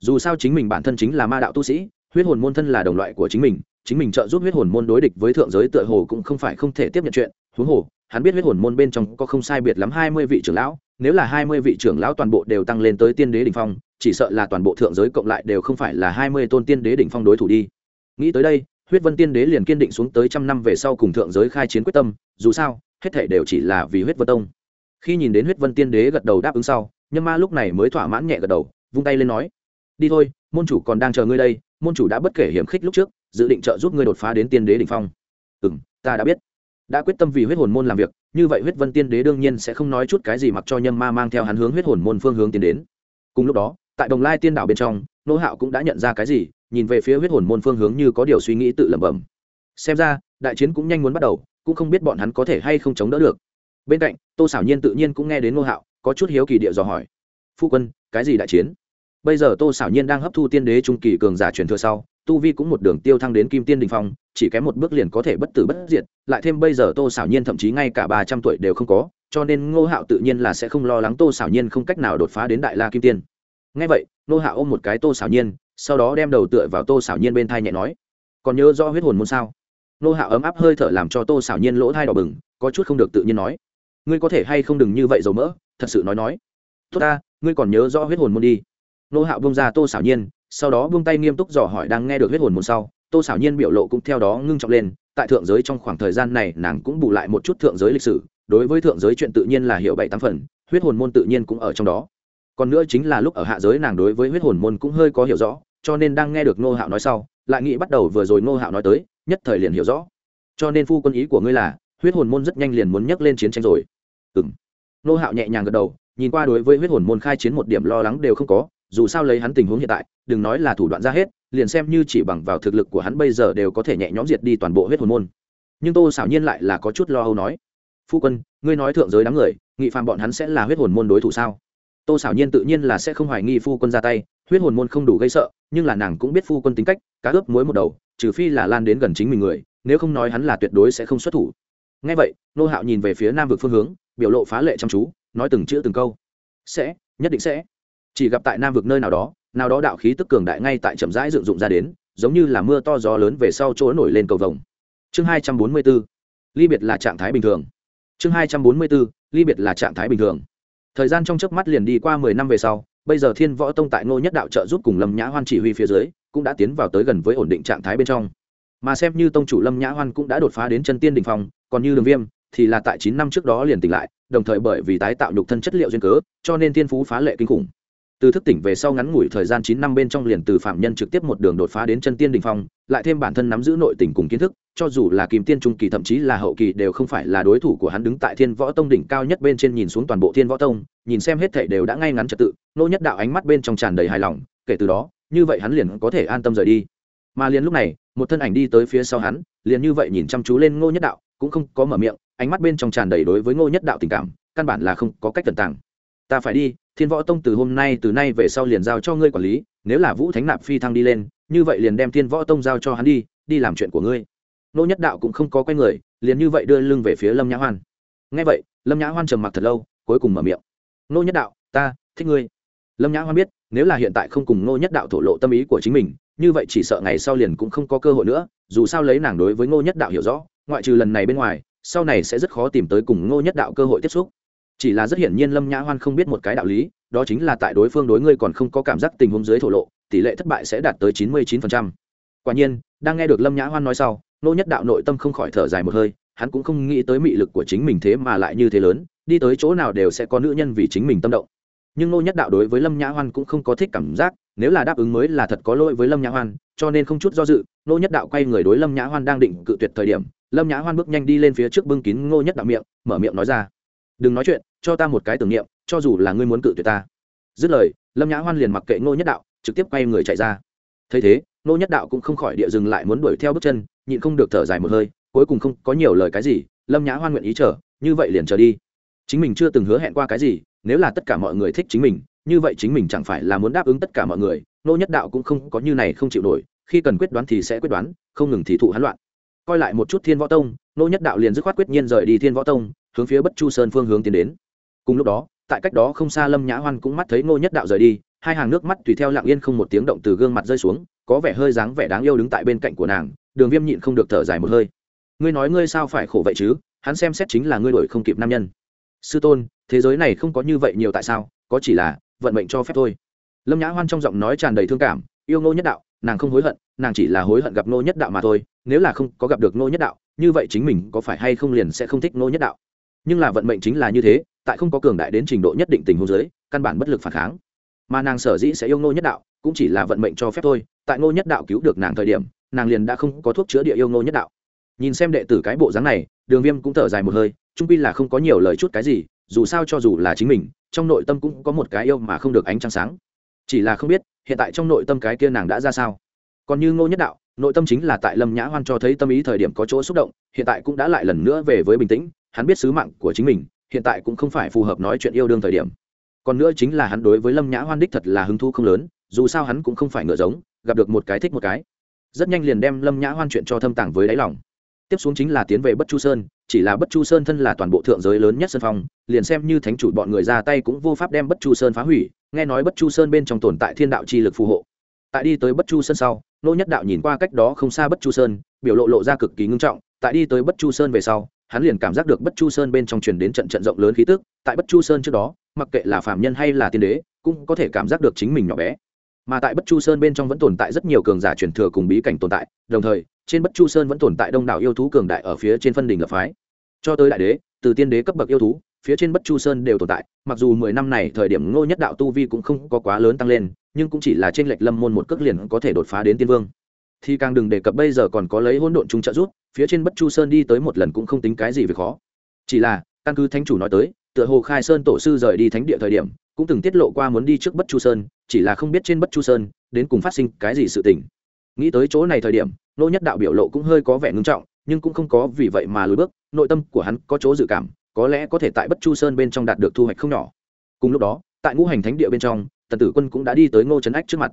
Dù sao chính mình bản thân chính là ma đạo tu sĩ, huyết hồn môn thân là đồng loại của chính mình chính mình trợ giúp huyết hồn môn đối địch với thượng giới tựa hồ cũng không phải không thể tiếp nhận chuyện. Huống hồ, hắn biết huyết hồn môn bên trong có không sai biệt lắm hai mươi vị trưởng lão, nếu là hai mươi vị trưởng lão toàn bộ đều tăng lên tới tiên đế đỉnh phong, chỉ sợ là toàn bộ thượng giới cộng lại đều không phải là hai mươi tôn tiên đế đỉnh phong đối thủ đi. Nghĩ tới đây, huyết vân tiên đế liền kiên định xuống tới trăm năm về sau cùng thượng giới khai chiến quyết tâm, dù sao hết thể đều chỉ là vì huyết vân tông. Khi nhìn đến huyết vân tiên đế gật đầu đáp ứng sau, nhân ma lúc này mới thỏa mãn nhẹ gật đầu, vung tay lên nói, đi thôi, môn chủ còn đang chờ ngươi đây, môn chủ đã bất kể hiểm khích lúc trước, dự định trợ giúp ngươi đột phá đến tiên đế đ ỉ n h phong. Ừ m ta đã biết. Đã quyết tâm vì huyết hồn môn làm việc, như vậy huyết vân tiên đế đương nhiên sẽ không nói chút cái gì mặc cho nhâm ma mang theo hắn hướng huyết hồn môn phương hướng tiến đến. Cùng lúc đó, tại đồng lai tiên đảo bên trong, nô hạo cũng đã nhận ra cái gì, nhìn về phía huyết hồn môn phương hướng như có điều suy nghĩ tự lẩm bẩm. Xem ra, đại chiến cũng nhanh muốn bắt đầu cũng không biết bọn hắn có thể hay không chống đỡ được. Bên cạnh, tô xảo nhiên tự nhiên cũng nghe đến ngô hạo, có chút hiếu kỳ địa dò hỏi. Phu quân, cái gì đại chiến? Bây giờ tô xảo nhiên đang hấp thu tiên đế trung kỳ cường giả truyền thừa sau, tu vi cũng một đường tiêu thăng đến kim tiên đình phong, chỉ kém một bước liền có thể bất tử bất diệt, lại thêm bây giờ tô xảo nhiên thậm chí ngay cả ba trăm tuổi đều không có, cho nên ngô hạo tự nhiên là sẽ không lo lắng tô xảo nhiên không cách nào đột phá đến đại la kim tiên. Ngay vậy, ngô hạo ôm một cái tô xảo nhiên, sau đó đem đầu tựa vào tô xảo nhiên bên thai nhẹ nói, còn nhớ rõ huyết hồn môn sao? Nô hạo ấm áp hơi thở làm cho tô xảo nhiên lỗ thai đỏ bừng, có chút không được tự nhiên nói. Ngươi có thể hay không đừng như vậy dầu mỡ, thật sự nói nói. Tốt ta, ngươi còn nhớ rõ huyết hồn môn đi. Nô hạo bông ra tô xảo nhiên, sau đó buông tay nghiêm túc dò hỏi đang nghe được huyết hồn môn sau. Tô xảo nhiên biểu lộ cũng theo đó ngưng trọng lên, tại thượng giới trong khoảng thời gian này nàng cũng bù lại một chút thượng giới lịch sử, đối với thượng giới chuyện tự nhiên là hiểu bảy tám phần, huyết hồn môn tự nhiên cũng ở trong đó. Còn nữa chính là lúc ở hạ giới nàng đối với huyết hồn môn cũng hơi có hiểu rõ, cho nên đang nghe được nô hạo nói sau, lại nghĩ bắt đầu vừa rồi nô hạo nói tới nhất thời liền hiểu rõ. Cho nên phu quân ý của ngươi là, huyết hồn môn rất nhanh liền muốn nhắc lên chiến tranh rồi. Ừ nô hạo nhẹ nhàng gật đầu, nhìn qua đối với huyết hồn môn khai chiến một điểm lo lắng đều không có, dù sao lấy hắn tình huống hiện tại, đừng nói là thủ đoạn ra hết, liền xem như chỉ bằng vào thực lực của hắn bây giờ đều có thể nhẹ nhõm diệt đi toàn bộ huyết hồn môn. Nhưng tô xảo nhiên lại là có chút lo âu nói, phu quân, ngươi nói thượng giới đám người, nghị phạm bọn hắn sẽ là huyết hồn môn đối thủ sao? Tô xảo nhiên tự nhiên là sẽ không hoài nghi phu quân ra tay, huyết hồn môn không đủ gây sợ, nhưng là nàng cũng biết phu quân tính cách, cá ướp muối một đầu trừ phi là lan đến gần chính mình người, nếu không nói hắn là tuyệt đối sẽ không xuất thủ. Ngay vậy, nô hạo nhìn về phía nam vực phương hướng, biểu lộ phá lệ chăm chú, nói từng chữ từng câu. Sẽ, nhất định sẽ. Chỉ gặp tại nam vực nơi nào đó nào đó đạo khí tức cường đại ngay tại chậm rãi dựng dụng ra đến, giống như là mưa to gió lớn về sau chỗ nổi lên cầu vồng. Chương hai trăm bốn mươi b ố ly biệt là trạng thái bình thường. Chương hai trăm bốn mươi b ố ly biệt là trạng thái bình thường. Thời gian trong chớp mắt liền đi qua mười năm về sau, bây giờ thiên võ tông tại ngô nhất đạo trợ giúp cùng lâm nhã hoan chỉ huy phía dưới cũng đã tiến vào tới gần với ổn định trạng thái bên trong. Mà xem như tông chủ lâm nhã hoan cũng đã đột phá đến chân tiên đình phong, còn như đường viêm thì là tại chín năm trước đó liền tỉnh lại, đồng thời bởi vì tái tạo nhục thân chất liệu duyên cớ, cho nên tiên phú phá lệ kinh khủng. Từ thức tỉnh về sau ngắn ngủi thời gian chín năm bên trong liền từ phạm nhân trực tiếp một đường đột phá đến chân tiên đình phong, lại thêm bản thân nắm giữ nội tình cùng kiến thức, cho dù là kìm tiên trung kỳ thậm chí là hậu kỳ đều không phải là đối thủ của hắn đứng tại thiên võ tông đỉnh cao nhất bên trên nhìn xuống toàn bộ thiên võ tông, nhìn xem hết thảy đều đã ngay ngắn trật tự, nô nhất đạo ánh mắt bên trong tràn đầy hài lòng, kể từ đó như vậy hắn liền có thể an tâm rời đi. Mà liền lúc này, một thân ảnh đi tới phía sau hắn, liền như vậy nhìn chăm chú lên ngô nhất đạo, cũng không có mở miệng, ánh mắt bên trong tràn đầy đối với ngô nhất đạo tình cảm, căn bản là không có cách tận tàng. Ta phải đi, thiên võ tông từ hôm nay, từ nay về sau liền giao cho ngươi quản lý, nếu là vũ thánh nạp phi thăng đi lên, như vậy liền đem thiên võ tông giao cho hắn đi đi làm chuyện của ngươi. Ngô nhất đạo cũng không có quay người, liền như vậy đưa lưng về phía lâm nhã hoan. Ngay vậy, lâm nhã hoan trầm mặc thật lâu, cuối cùng mở miệng. Ngô nhất đạo, ta thích ngươi. Lâm nhã hoan biết nếu là hiện tại không cùng Ngô nhất đạo thổ lộ tâm ý của chính mình, như vậy chỉ sợ ngày sau liền cũng không có cơ hội nữa, dù sao lấy nàng đối với ngô nhất đạo hiểu rõ, ngoại trừ lần này bên ngoài, sau này sẽ rất khó tìm tới cùng ngô nhất đạo cơ hội tiếp xúc. Chỉ là rất hiển nhiên lâm nhã hoan không biết một cái đạo lý, đó chính là tại đối phương đối ngươi còn không có cảm giác tình huống dưới thổ lộ, tỷ lệ thất bại sẽ đạt tới chín mươi chín phần trăm. Quả nhiên, đang nghe được lâm nhã hoan nói sau, ngô nhất đạo nội tâm không khỏi thở dài một hơi, hắn cũng không nghĩ tới mị lực của chính mình thế mà lại như thế lớn, đi tới chỗ nào đều sẽ có nữ nhân vì chính mình tâm động nhưng ngô nhất đạo đối với lâm nhã hoan cũng không có thích cảm giác, nếu là đáp ứng mới là thật có lỗi với lâm nhã hoan, cho nên không chút do dự ngô nhất đạo quay người đối lâm nhã hoan đang định cự tuyệt thời điểm, lâm nhã hoan bước nhanh đi lên phía trước bưng kín ngô nhất đạo miệng, mở miệng nói ra. Đừng nói chuyện, cho ta một cái tưởng niệm, cho dù là ngươi muốn cự tuyệt ta. Dứt lời, lâm nhã hoan liền mặc kệ ngô nhất đạo, trực tiếp quay người chạy ra. Thấy thế ngô nhất đạo cũng không khỏi địa dừng lại muốn đuổi theo bước chân, nhịn không được thở dài một hơi, cuối cùng không có nhiều lời cái gì, lâm nhã hoan nguyện ý chờ, như vậy liền chờ đi. Chính mình chưa từng hứa hẹn qua cái gì nếu là tất cả mọi người thích chính mình, như vậy chính mình chẳng phải là muốn đáp ứng tất cả mọi người, nô nhất đạo cũng không có như này không chịu nổi, khi cần quyết đoán thì sẽ quyết đoán, không ngừng thì thụ hắn loạn. Coi lại một chút thiên võ tông, nô nhất đạo liền dứt khoát quyết nhiên rời đi thiên võ tông, hướng phía bất chu sơn phương hướng tiến đến. Cùng lúc đó, tại cách đó không xa lâm nhã hoan cũng mắt thấy nô nhất đạo rời đi, hai hàng nước mắt tùy theo lặng yên không một tiếng động từ gương mặt rơi xuống, có vẻ hơi dáng vẻ đáng yêu đứng tại bên cạnh của nàng, đường viêm nhịn không được thở dài một hơi. Ngươi nói ngươi sao phải khổ vậy chứ? Hắn xem xét chính là ngươi đổi không kịp nam nhân sư tôn, thế giới này không có như vậy nhiều tại sao, có chỉ là vận mệnh cho phép thôi. Lâm nhã hoan trong giọng nói tràn đầy thương cảm, yêu ngô nhất đạo, nàng không hối hận, nàng chỉ là hối hận gặp ngô nhất đạo mà thôi, nếu là không có gặp được ngô nhất đạo, như vậy chính mình có phải hay không liền sẽ không thích ngô nhất đạo. Nhưng là vận mệnh chính là như thế, tại không có cường đại đến trình độ nhất định tình huống giới căn bản bất lực phản kháng. Mà nàng sở dĩ sẽ yêu ngô nhất đạo, cũng chỉ là vận mệnh cho phép thôi. Tại ngô nhất đạo cứu được nàng thời điểm, nàng liền đã không có thuốc chữa địa yêu ngô nhất đạo. Nhìn xem đệ tử cái bộ dáng này, đường viêm cũng thở dài một hơi trung quy là không có nhiều lời chút cái gì, dù sao cho dù là chính mình, trong nội tâm cũng có một cái yêu mà không được ánh trăng sáng. Chỉ là không biết, hiện tại trong nội tâm cái kia nàng đã ra sao. Còn như ngô nhất đạo, nội tâm chính là tại lâm nhã hoan cho thấy tâm ý thời điểm có chỗ xúc động, hiện tại cũng đã lại lần nữa về với bình tĩnh, hắn biết sứ mạng của chính mình, hiện tại cũng không phải phù hợp nói chuyện yêu đương thời điểm. Còn nữa chính là hắn đối với lâm nhã hoan đích thật là hứng thu không lớn, dù sao hắn cũng không phải ngựa giống, gặp được một cái thích một cái. Rất nhanh liền đem lâm nhã hoan chuyện cho thâm tàng với đáy lòng. Tiếp xuống chính là tiến về bất chu sơn chỉ là bất chu sơn thân là toàn bộ thượng giới lớn nhất sân phong, liền xem như thánh chủ bọn người ra tay cũng vô pháp đem bất chu sơn phá hủy, nghe nói bất chu sơn bên trong tồn tại thiên đạo chi lực phù hộ. Tại đi tới bất chu sơn sau, nô nhất đạo nhìn qua cách đó không xa bất chu sơn, biểu lộ lộ ra cực kỳ ngưng trọng, tại đi tới bất chu sơn về sau, hắn liền cảm giác được bất chu sơn bên trong truyền đến trận trận rộng lớn khí tức, tại bất chu sơn trước đó, mặc kệ là phạm nhân hay là tiên đế, cũng có thể cảm giác được chính mình nhỏ bé. Mà tại bất chu sơn bên trong vẫn tồn tại rất nhiều cường giả truyền thừa cùng bí cảnh tồn tại, đồng thời trên bất chu sơn vẫn tồn tại đông đảo yêu thú cường đại ở phía trên phân đình lập phái. Cho tới đại đế, từ tiên đế cấp bậc yêu thú, phía trên bất chu sơn đều tồn tại, mặc dù mười năm này thời điểm ngô nhất đạo tu vi cũng không có quá lớn tăng lên, nhưng cũng chỉ là trên lệch lâm môn một cước liền có thể đột phá đến tiên vương. Thì càng đừng đề cập bây giờ còn có lấy hỗn độn chúng trợ giúp, phía trên bất chu sơn đi tới một lần cũng không tính cái gì về khó. Chỉ là, căn cứ thánh chủ nói tới, tựa hồ khai sơn tổ sư rời đi thánh địa thời điểm, cũng từng tiết lộ qua muốn đi trước bất chu sơn, chỉ là không biết trên bất chu sơn, đến cùng phát sinh cái gì sự tình nghĩ tới chỗ này thời điểm, nô nhất đạo biểu lộ cũng hơi có vẻ ngưng trọng, nhưng cũng không có vì vậy mà lùi bước, nội tâm của hắn có chỗ dự cảm, có lẽ có thể tại bất chu sơn bên trong đạt được thu hoạch không nhỏ. Cùng lúc đó, tại ngũ hành thánh địa bên trong, tần tử quân cũng đã đi tới ngô trấn ách trước mặt.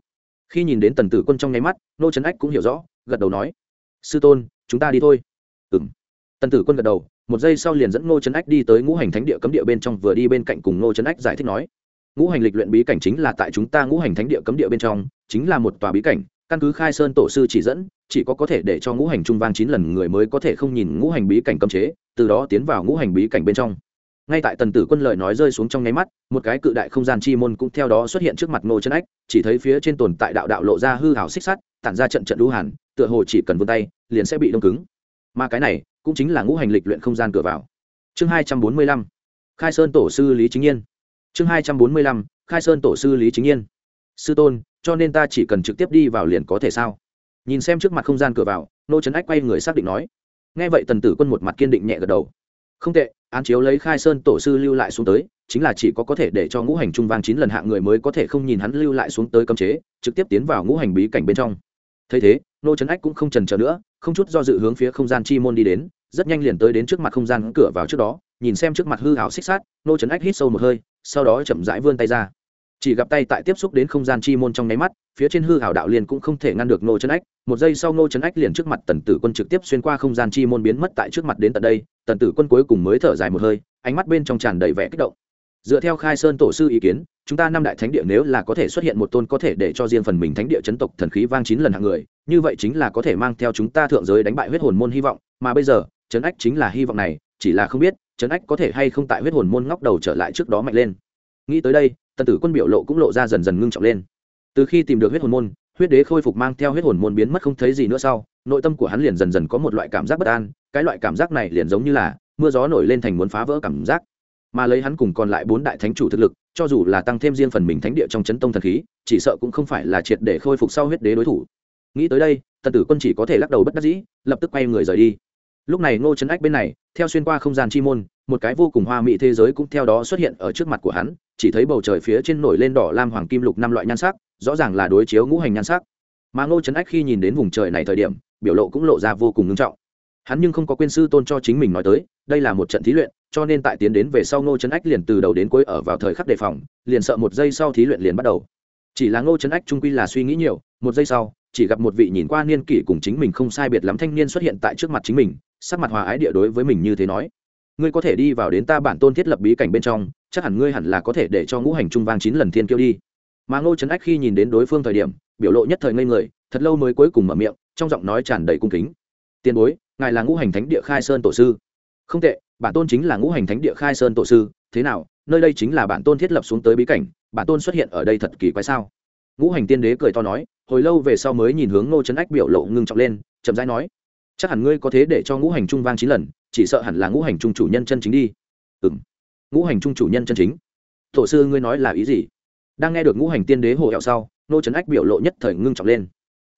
Khi nhìn đến tần tử quân trong nháy mắt, ngô trấn ách cũng hiểu rõ, gật đầu nói, sư tôn, chúng ta đi thôi. Ừ m tần tử quân gật đầu, một giây sau liền dẫn ngô trấn ách đi tới ngũ hành thánh địa cấm địa bên trong, vừa đi bên cạnh cùng ngô trấn ách giải thích nói, ngũ hành lịch luyện bí cảnh chính là tại chúng ta ngũ hành thánh địa cấm địa bên trong, chính là một tòa bí cảnh căn cứ khai sơn tổ sư chỉ dẫn, chỉ có có thể để cho ngũ hành trung vang chín lần người mới có thể không nhìn ngũ hành bí cảnh cấm chế, từ đó tiến vào ngũ hành bí cảnh bên trong. Ngay tại tần tử quân lời nói rơi xuống trong nháy mắt, một cái cự đại không gian chi môn cũng theo đó xuất hiện trước mặt ngô chân ách, chỉ thấy phía trên tồn tại đạo đạo lộ ra hư hảo xích sắt, tản ra trận trận đũ hàn, tựa hồ chỉ cần vươn tay, liền sẽ bị đông cứng. Mà cái này cũng chính là ngũ hành lịch luyện không gian cửa vào. Chương hai trăm bốn mươi lăm, khai sơn tổ sư lý chính nhiên. Chương hai trăm bốn mươi lăm, khai sơn tổ sư lý chính nhiên. Sư tôn cho nên ta chỉ cần trực tiếp đi vào liền có thể sao? Nhìn xem trước mặt không gian cửa vào, nô trấn ách quay người xác định nói. Nghe vậy tần tử quân một mặt kiên định nhẹ gật đầu. Không tệ, án chiếu lấy khai sơn tổ sư lưu lại xuống tới, chính là chỉ có có thể để cho ngũ hành trung vang chín lần hạng người mới có thể không nhìn hắn lưu lại xuống tới cấm chế, trực tiếp tiến vào ngũ hành bí cảnh bên trong. Thấy thế, nô trấn ách cũng không trần trờ nữa, không chút do dự hướng phía không gian chi môn đi đến, rất nhanh liền tới đến trước mặt không gian cửa vào trước đó, nhìn xem trước mặt hư hảo xích sát nô trấn ách hít sâu một hơi, sau đó chậm rãi vươn tay ra chỉ gặp tay tại tiếp xúc đến không gian chi môn trong nháy mắt, phía trên hư hảo đạo liền cũng không thể ngăn được nô trấn ách. Một giây sau nô trấn ách liền trước mặt tần tử quân trực tiếp xuyên qua không gian chi môn biến mất tại trước mặt đến tận đây. Tần tử quân cuối cùng mới thở dài một hơi, ánh mắt bên trong tràn đầy vẻ kích động. Dựa theo khai sơn tổ sư ý kiến, chúng ta năm đại thánh địa nếu là có thể xuất hiện một tôn có thể để cho riêng phần mình thánh địa chấn tộc thần khí vang chín lần hạng người, như vậy chính là có thể mang theo chúng ta thượng giới đánh bại huyết hồn môn hy vọng. Mà bây giờ, trấn ách chính là hy vọng này, chỉ là không biết trấn ách có thể hay không tại huyết hồn môn ngóc đầu trở lại trước đó mạnh lên nghĩ tới đây, tần tử quân biểu lộ cũng lộ ra dần dần ngưng trọng lên. Từ khi tìm được huyết hồn môn, huyết đế khôi phục mang theo huyết hồn môn biến mất không thấy gì nữa sau, nội tâm của hắn liền dần dần có một loại cảm giác bất an, cái loại cảm giác này liền giống như là mưa gió nổi lên thành muốn phá vỡ cảm giác. Mà lấy hắn cùng còn lại bốn đại thánh chủ thực lực, cho dù là tăng thêm riêng phần mình thánh địa trong chấn tông thần khí, chỉ sợ cũng không phải là triệt để khôi phục sau huyết đế đối thủ. Nghĩ tới đây, tần tử quân chỉ có thể lắc đầu bất đắc dĩ, lập tức quay người rời đi. Lúc này ngô trấn ách bên này theo xuyên qua không gian chi môn, một cái vô cùng hoa mỹ thế giới cũng theo đó xuất hiện ở trước mặt của hắn, chỉ thấy bầu trời phía trên nổi lên đỏ lam hoàng kim lục năm loại nhan sắc, rõ ràng là đối chiếu ngũ hành nhan sắc. Mà ngô trấn ách khi nhìn đến vùng trời này thời điểm, biểu lộ cũng lộ ra vô cùng ngưng trọng. Hắn nhưng không có quên sư tôn cho chính mình nói tới, đây là một trận thí luyện, cho nên tại tiến đến về sau ngô trấn ách liền từ đầu đến cuối ở vào thời khắc đề phòng, liền sợ một giây sau thí luyện liền bắt đầu. Chỉ là ngô trấn ách trung quy là suy nghĩ nhiều, một giây sau, chỉ gặp một vị nhìn qua niên kỷ cùng chính mình không sai biệt lắm thanh niên xuất hiện tại trước mặt chính mình sắc mặt hòa ái địa đối với mình như thế nói. Ngươi có thể đi vào đến ta bản tôn thiết lập bí cảnh bên trong, chắc hẳn ngươi hẳn là có thể để cho ngũ hành trung vang chín lần thiên kiêu đi. Mà ngô trấn ách khi nhìn đến đối phương thời điểm, biểu lộ nhất thời ngây người, thật lâu mới cuối cùng mở miệng, trong giọng nói tràn đầy cung kính. Tiền bối, ngài là ngũ hành thánh địa khai sơn tổ sư. Không tệ, bản tôn chính là ngũ hành thánh địa khai sơn tổ sư, thế nào, nơi đây chính là bản tôn thiết lập xuống tới bí cảnh, bản tôn xuất hiện ở đây thật kỳ quái sao? Ngũ hành tiên đế cười to nói, hồi lâu về sau mới nhìn hướng ngô trấn ách biểu lộ ngưng trọng lên, chậm rãi nói chắc hẳn ngươi có thế để cho ngũ hành trung vang chín lần, chỉ sợ hẳn là ngũ hành trung chủ nhân chân chính đi. Ừ m ngũ hành trung chủ nhân chân chính. Tổ sư ngươi nói là ý gì? Đang nghe được ngũ hành tiên đế hồ hẹo sau, nô trấn ách biểu lộ nhất thời ngưng trọng lên.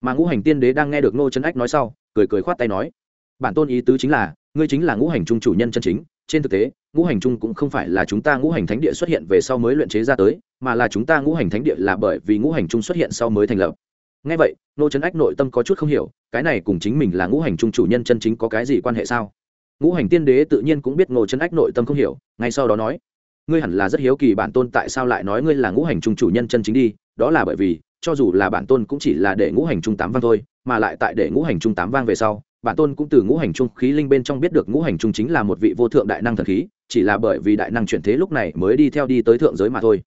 Mà ngũ hành tiên đế đang nghe được nô trấn ách nói sau, cười cười khoát tay nói, bản tôn ý tứ chính là, ngươi chính là ngũ hành trung chủ nhân chân chính. Trên thực tế, ngũ hành trung cũng không phải là chúng ta ngũ hành thánh địa xuất hiện về sau mới luyện chế ra tới, mà là chúng ta ngũ hành thánh địa là bởi vì ngũ hành trung xuất hiện sau mới thành lập. Ngay vậy, nô trấn ách nội tâm có chút không hiểu cái này cùng chính mình là ngũ hành trung chủ nhân chân chính có cái gì quan hệ sao? Ngũ hành tiên đế tự nhiên cũng biết ngô trấn ách nội tâm không hiểu, ngay sau đó nói, ngươi hẳn là rất hiếu kỳ bản tôn tại sao lại nói ngươi là ngũ hành trung chủ nhân chân chính đi, đó là bởi vì, cho dù là bản tôn cũng chỉ là để ngũ hành trung tám vang thôi, mà lại tại để ngũ hành trung tám vang về sau, bản tôn cũng từ ngũ hành trung khí linh bên trong biết được ngũ hành trung chính là một vị vô thượng đại năng thần khí, chỉ là bởi vì đại năng chuyển thế lúc này mới đi theo đi tới thượng giới mà thôi.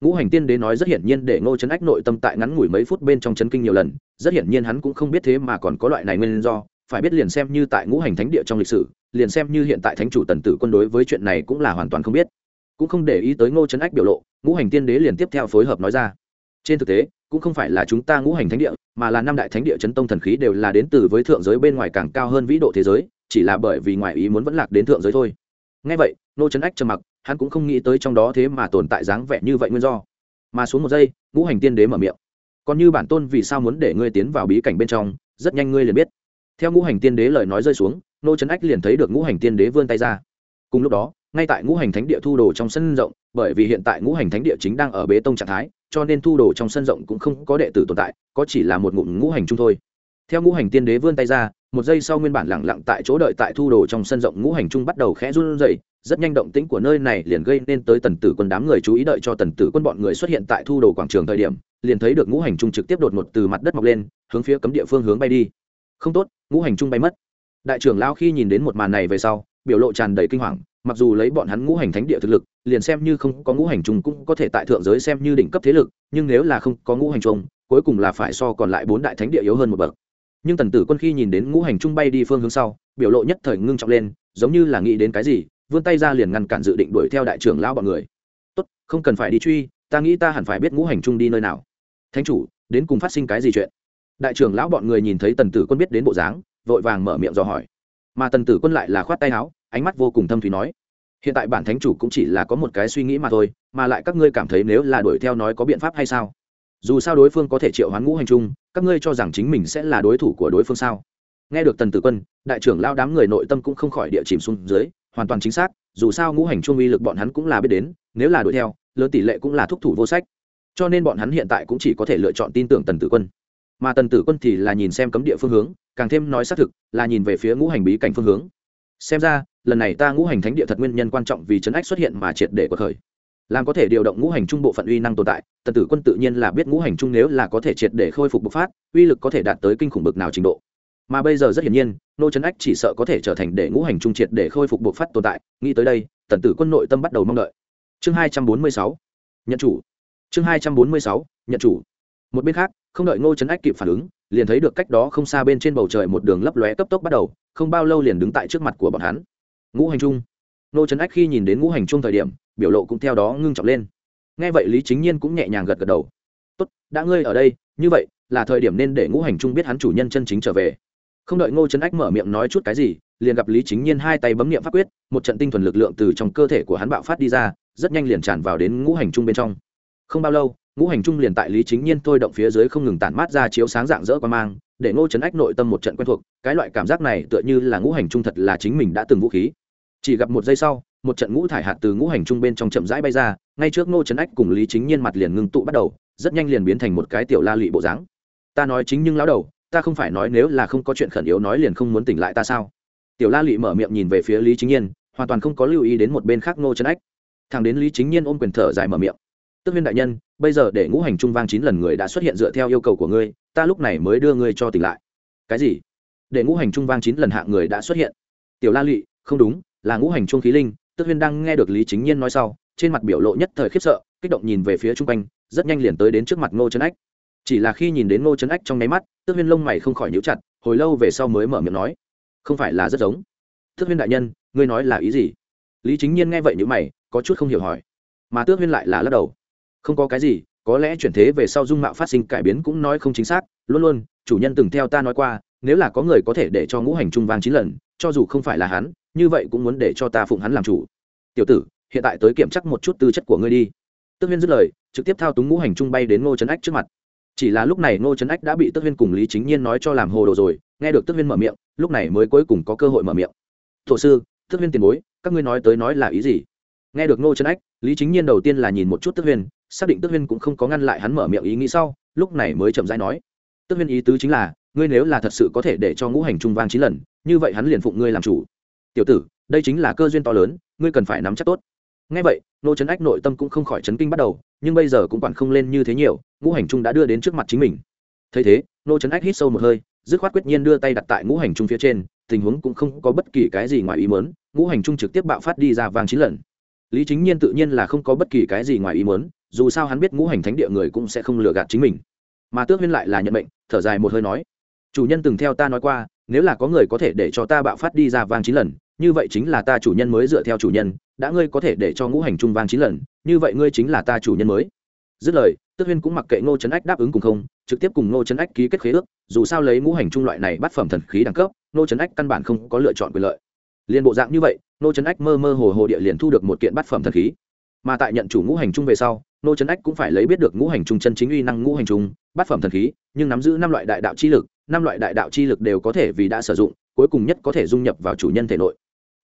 Ngũ hành tiên đế nói rất hiển nhiên để ngô chấn ách nội tâm tại ngắn ngủi mấy phút bên trong chấn kinh nhiều lần rất hiển nhiên hắn cũng không biết thế mà còn có loại này nguyên do, phải biết liền xem như tại ngũ hành thánh địa trong lịch sử, liền xem như hiện tại thánh chủ tần tử quân đối với chuyện này cũng là hoàn toàn không biết. Cũng không để ý tới ngô chấn ách biểu lộ, ngũ hành tiên đế liền tiếp theo phối hợp nói ra. Trên thực tế, cũng không phải là chúng ta ngũ hành thánh địa, mà là năm đại thánh địa chấn tông thần khí đều là đến từ với thượng giới bên ngoài càng cao hơn vĩ độ thế giới, chỉ là bởi vì ngoại ý muốn vẫn lạc đến thượng giới thôi. Ngay vậy, ngô trấn ách trầm mặc, hắn cũng không nghĩ tới trong đó thế mà tồn tại dáng vẻ như vậy nguyên do. Mà xuống một giây, ngũ hành tiên đế mở miệng còn như bản tôn vì sao muốn để ngươi tiến vào bí cảnh bên trong, rất nhanh ngươi liền biết. Theo ngũ hành tiên đế lời nói rơi xuống, nô trấn ách liền thấy được ngũ hành tiên đế vươn tay ra. Cùng lúc đó, ngay tại ngũ hành thánh địa thu đồ trong sân rộng, bởi vì hiện tại ngũ hành thánh địa chính đang ở bế tông trạng thái, cho nên thu đồ trong sân rộng cũng không có đệ tử tồn tại, có chỉ là một ngụm ngũ hành chung thôi. Theo ngũ hành tiên đế vươn tay ra, một giây sau nguyên bản lẳng lặng tại chỗ đợi tại thu đồ trong sân rộng ngũ hành trung bắt đầu khẽ run rẩy, rất nhanh động tĩnh của nơi này liền gây nên tới tần tử quân đám người chú ý đợi cho tần tử quân bọn người xuất hiện tại thu đồ quảng trường thời điểm liền thấy được ngũ hành trung trực tiếp đột ngột từ mặt đất mọc lên, hướng phía cấm địa phương hướng bay đi. Không tốt, ngũ hành trung bay mất. Đại trưởng lao khi nhìn đến một màn này về sau, biểu lộ tràn đầy kinh hoàng, mặc dù lấy bọn hắn ngũ hành thánh địa thực lực, liền xem như không có ngũ hành trung cũng có thể tại thượng giới xem như đỉnh cấp thế lực, nhưng nếu là không có ngũ hành trung, cuối cùng là phải so còn lại bốn đại thánh địa yếu hơn một bậc. Nhưng tần tử quân khi nhìn đến ngũ hành trung bay đi phương hướng sau, biểu lộ nhất thời ngưng trọng lên, giống như là nghĩ đến cái gì, vươn tay ra liền ngăn cản dự định đuổi theo đại trưởng lão bọn người. Tốt, không cần phải đi truy, ta nghĩ ta hẳn phải biết ngũ hành trung đi nơi nào thánh chủ, đến cùng phát sinh cái gì chuyện? Đại trưởng lão bọn người nhìn thấy tần tử quân biết đến bộ dáng, vội vàng mở miệng dò hỏi. Mà tần tử quân lại là khoát tay áo, ánh mắt vô cùng thâm thủy nói, hiện tại bản thánh chủ cũng chỉ là có một cái suy nghĩ mà thôi, mà lại các ngươi cảm thấy nếu là đuổi theo nói có biện pháp hay sao? Dù sao đối phương có thể triệu hoán ngũ hành trung, các ngươi cho rằng chính mình sẽ là đối thủ của đối phương sao? Nghe được tần tử quân, đại trưởng lao đám người nội tâm cũng không khỏi địa chìm xuống dưới, hoàn toàn chính xác, dù sao ngũ hành trung uy lực bọn hắn cũng là biết đến, nếu là đuổi theo, lớn tỷ lệ cũng là thúc thủ vô sách cho nên bọn hắn hiện tại cũng chỉ có thể lựa chọn tin tưởng tần tử quân. Mà tần tử quân thì là nhìn xem cấm địa phương hướng, càng thêm nói xác thực, là nhìn về phía ngũ hành bí cảnh phương hướng. Xem ra, lần này ta ngũ hành thánh địa thật nguyên nhân quan trọng vì trấn ách xuất hiện mà triệt để cuộc khởi. Làm có thể điều động ngũ hành trung bộ phận uy năng tồn tại, tần tử quân tự nhiên là biết ngũ hành trung nếu là có thể triệt để khôi phục bộc phát, uy lực có thể đạt tới kinh khủng bực nào trình độ. Mà bây giờ rất hiển nhiên, nô trấn ách chỉ sợ có thể trở thành để ngũ hành trung triệt để khôi phục bộc phát tồn tại, nghĩ tới đây, tần tử quân nội tâm bắt đầu mong đợi. Chương hai trăm bốn mươi sáu, nhận chủ chương hai trăm bốn mươi sáu, nhận chủ. Một bên khác, không đợi ngô trấn ách kịp phản ứng, liền thấy được cách đó không xa bên trên bầu trời một đường lấp lóe cấp tốc bắt đầu, không bao lâu liền đứng tại trước mặt của bọn hắn. Ngũ hành trung. Ngô trấn ách khi nhìn đến ngũ hành trung thời điểm, biểu lộ cũng theo đó ngưng trọng lên. Nghe vậy lý chính nhiên cũng nhẹ nhàng gật gật đầu. Tốt, đã ngươi ở đây, như vậy là thời điểm nên để ngũ hành trung biết hắn chủ nhân chân chính trở về. Không đợi ngô trấn ách mở miệng nói chút cái gì, liền gặp lý chính nhiên hai tay bấm nghiệm pháp quyết, một trận tinh thuần lực lượng từ trong cơ thể của hắn bạo phát đi ra, rất nhanh liền tràn vào đến ngũ hành trung bên trong không bao lâu, ngũ hành trung liền tại lý chính nhiên thôi động phía dưới không ngừng tản mát ra chiếu sáng dạng dỡ qua mang, để ngô trấn ách nội tâm một trận quen thuộc, cái loại cảm giác này tựa như là ngũ hành trung thật là chính mình đã từng vũ khí. Chỉ gặp một giây sau, một trận ngũ thải hạt từ ngũ hành trung bên trong chậm rãi bay ra, ngay trước ngô trấn ách cùng lý chính nhiên mặt liền ngưng tụ bắt đầu, rất nhanh liền biến thành một cái tiểu la lụy bộ dáng. Ta nói chính nhưng lão đầu, ta không phải nói nếu là không có chuyện khẩn yếu nói liền không muốn tỉnh lại ta sao? Tiểu la lụy mở miệng nhìn về phía lý chính nhiên, hoàn toàn không có lưu ý đến một bên khác ngô trấn ách. Thằng đến lý chính nhiên ôm quyền thở dài mở miệng tức Huyên đại nhân, bây giờ để ngũ hành trung vang chín lần người đã xuất hiện dựa theo yêu cầu của ngươi, ta lúc này mới đưa ngươi cho tỉnh lại. Cái gì? Để ngũ hành trung vang chín lần hạng người đã xuất hiện. Tiểu la lụy, không đúng, là ngũ hành trung khí linh, tức huyên đang nghe được lý chính nhiên nói sau, trên mặt biểu lộ nhất thời khiếp sợ, kích động nhìn về phía chung quanh, rất nhanh liền tới đến trước mặt ngô trấn ách. Chỉ là khi nhìn đến ngô trấn ách trong nháy mắt, tức huyên lông mày không khỏi nhíu chặt, hồi lâu về sau mới mở miệng nói. Không phải là rất giống. Tức huyên đại nhân, ngươi nói là ý gì? Lý chính nhiên nghe vậy như mày, có chút không hiểu hỏi. Mà tước huyên lại là lắc đầu không có cái gì, có lẽ chuyển thế về sau dung mạo phát sinh cải biến cũng nói không chính xác. Luôn luôn, chủ nhân từng theo ta nói qua, nếu là có người có thể để cho ngũ hành trung vang chín lần, cho dù không phải là hắn, như vậy cũng muốn để cho ta phụng hắn làm chủ. Tiểu tử, hiện tại tới kiểm chắc một chút tư chất của ngươi đi. Tước huyên dứt lời, trực tiếp thao túng ngũ hành trung bay đến ngô trấn ách trước mặt. Chỉ là lúc này ngô trấn ách đã bị Tước huyên cùng lý chính nhiên nói cho làm hồ đồ rồi, nghe được Tước huyên mở miệng, lúc này mới cuối cùng có cơ hội mở miệng. Thổ sư Tước huyên tiền bối, các ngươi nói tới nói là ý gì? Nghe được ngô trấn ách, lý chính nhiên đầu tiên là nhìn một chút Tước huyên xác định tức huyên cũng không có ngăn lại hắn mở miệng ý nghĩ sau, lúc này mới chậm rãi nói tức huyên ý tứ chính là, ngươi nếu là thật sự có thể để cho ngũ hành trung vang chín lần, như vậy hắn liền phụng ngươi làm chủ. Tiểu tử, đây chính là cơ duyên to lớn, ngươi cần phải nắm chắc tốt. Ngay vậy, nô trấn ách nội tâm cũng không khỏi chấn kinh bắt đầu, nhưng bây giờ cũng quản không lên như thế nhiều, ngũ hành trung đã đưa đến trước mặt chính mình. Thấy thế, nô trấn ách hít sâu một hơi, dứt khoát quyết nhiên đưa tay đặt tại ngũ hành trung phía trên, tình huống cũng không có bất kỳ cái gì ngoài ý mớn ngũ hành trung trực tiếp bạo phát đi ra vàng chín lần. Lý chính nhiên tự nhiên là không có bất kỳ cái gì ngoài ý mớn dù sao hắn biết ngũ hành thánh địa người cũng sẽ không lừa gạt chính mình. Mà tước huyên lại là nhận mệnh, thở dài một hơi nói, chủ nhân từng theo ta nói qua, nếu là có người có thể để cho ta bạo phát đi ra vang chín lần, như vậy chính là ta chủ nhân mới dựa theo chủ nhân, đã ngươi có thể để cho ngũ hành trung vang chín lần, như vậy ngươi chính là ta chủ nhân mới. Dứt lời, Tước huyên cũng mặc kệ ngô trấn ách đáp ứng cùng không, trực tiếp cùng ngô trấn ách ký kết khế ước, dù sao lấy ngũ hành trung loại này bắt phẩm thần khí đẳng cấp, ngô trấn ách căn bản không có lựa chọn quyền lợi. Liền bộ dạng như vậy, ngô trấn ách mơ mơ hồ hồ địa liền thu được một kiện bắt phẩm thần khí mà tại nhận chủ ngũ hành trung về sau, nô trấn ách cũng phải lấy biết được ngũ hành trung chân chính uy năng ngũ hành trung bắt phẩm thần khí, nhưng nắm giữ năm loại đại đạo chi lực, năm loại đại đạo chi lực đều có thể vì đã sử dụng, cuối cùng nhất có thể dung nhập vào chủ nhân thể nội.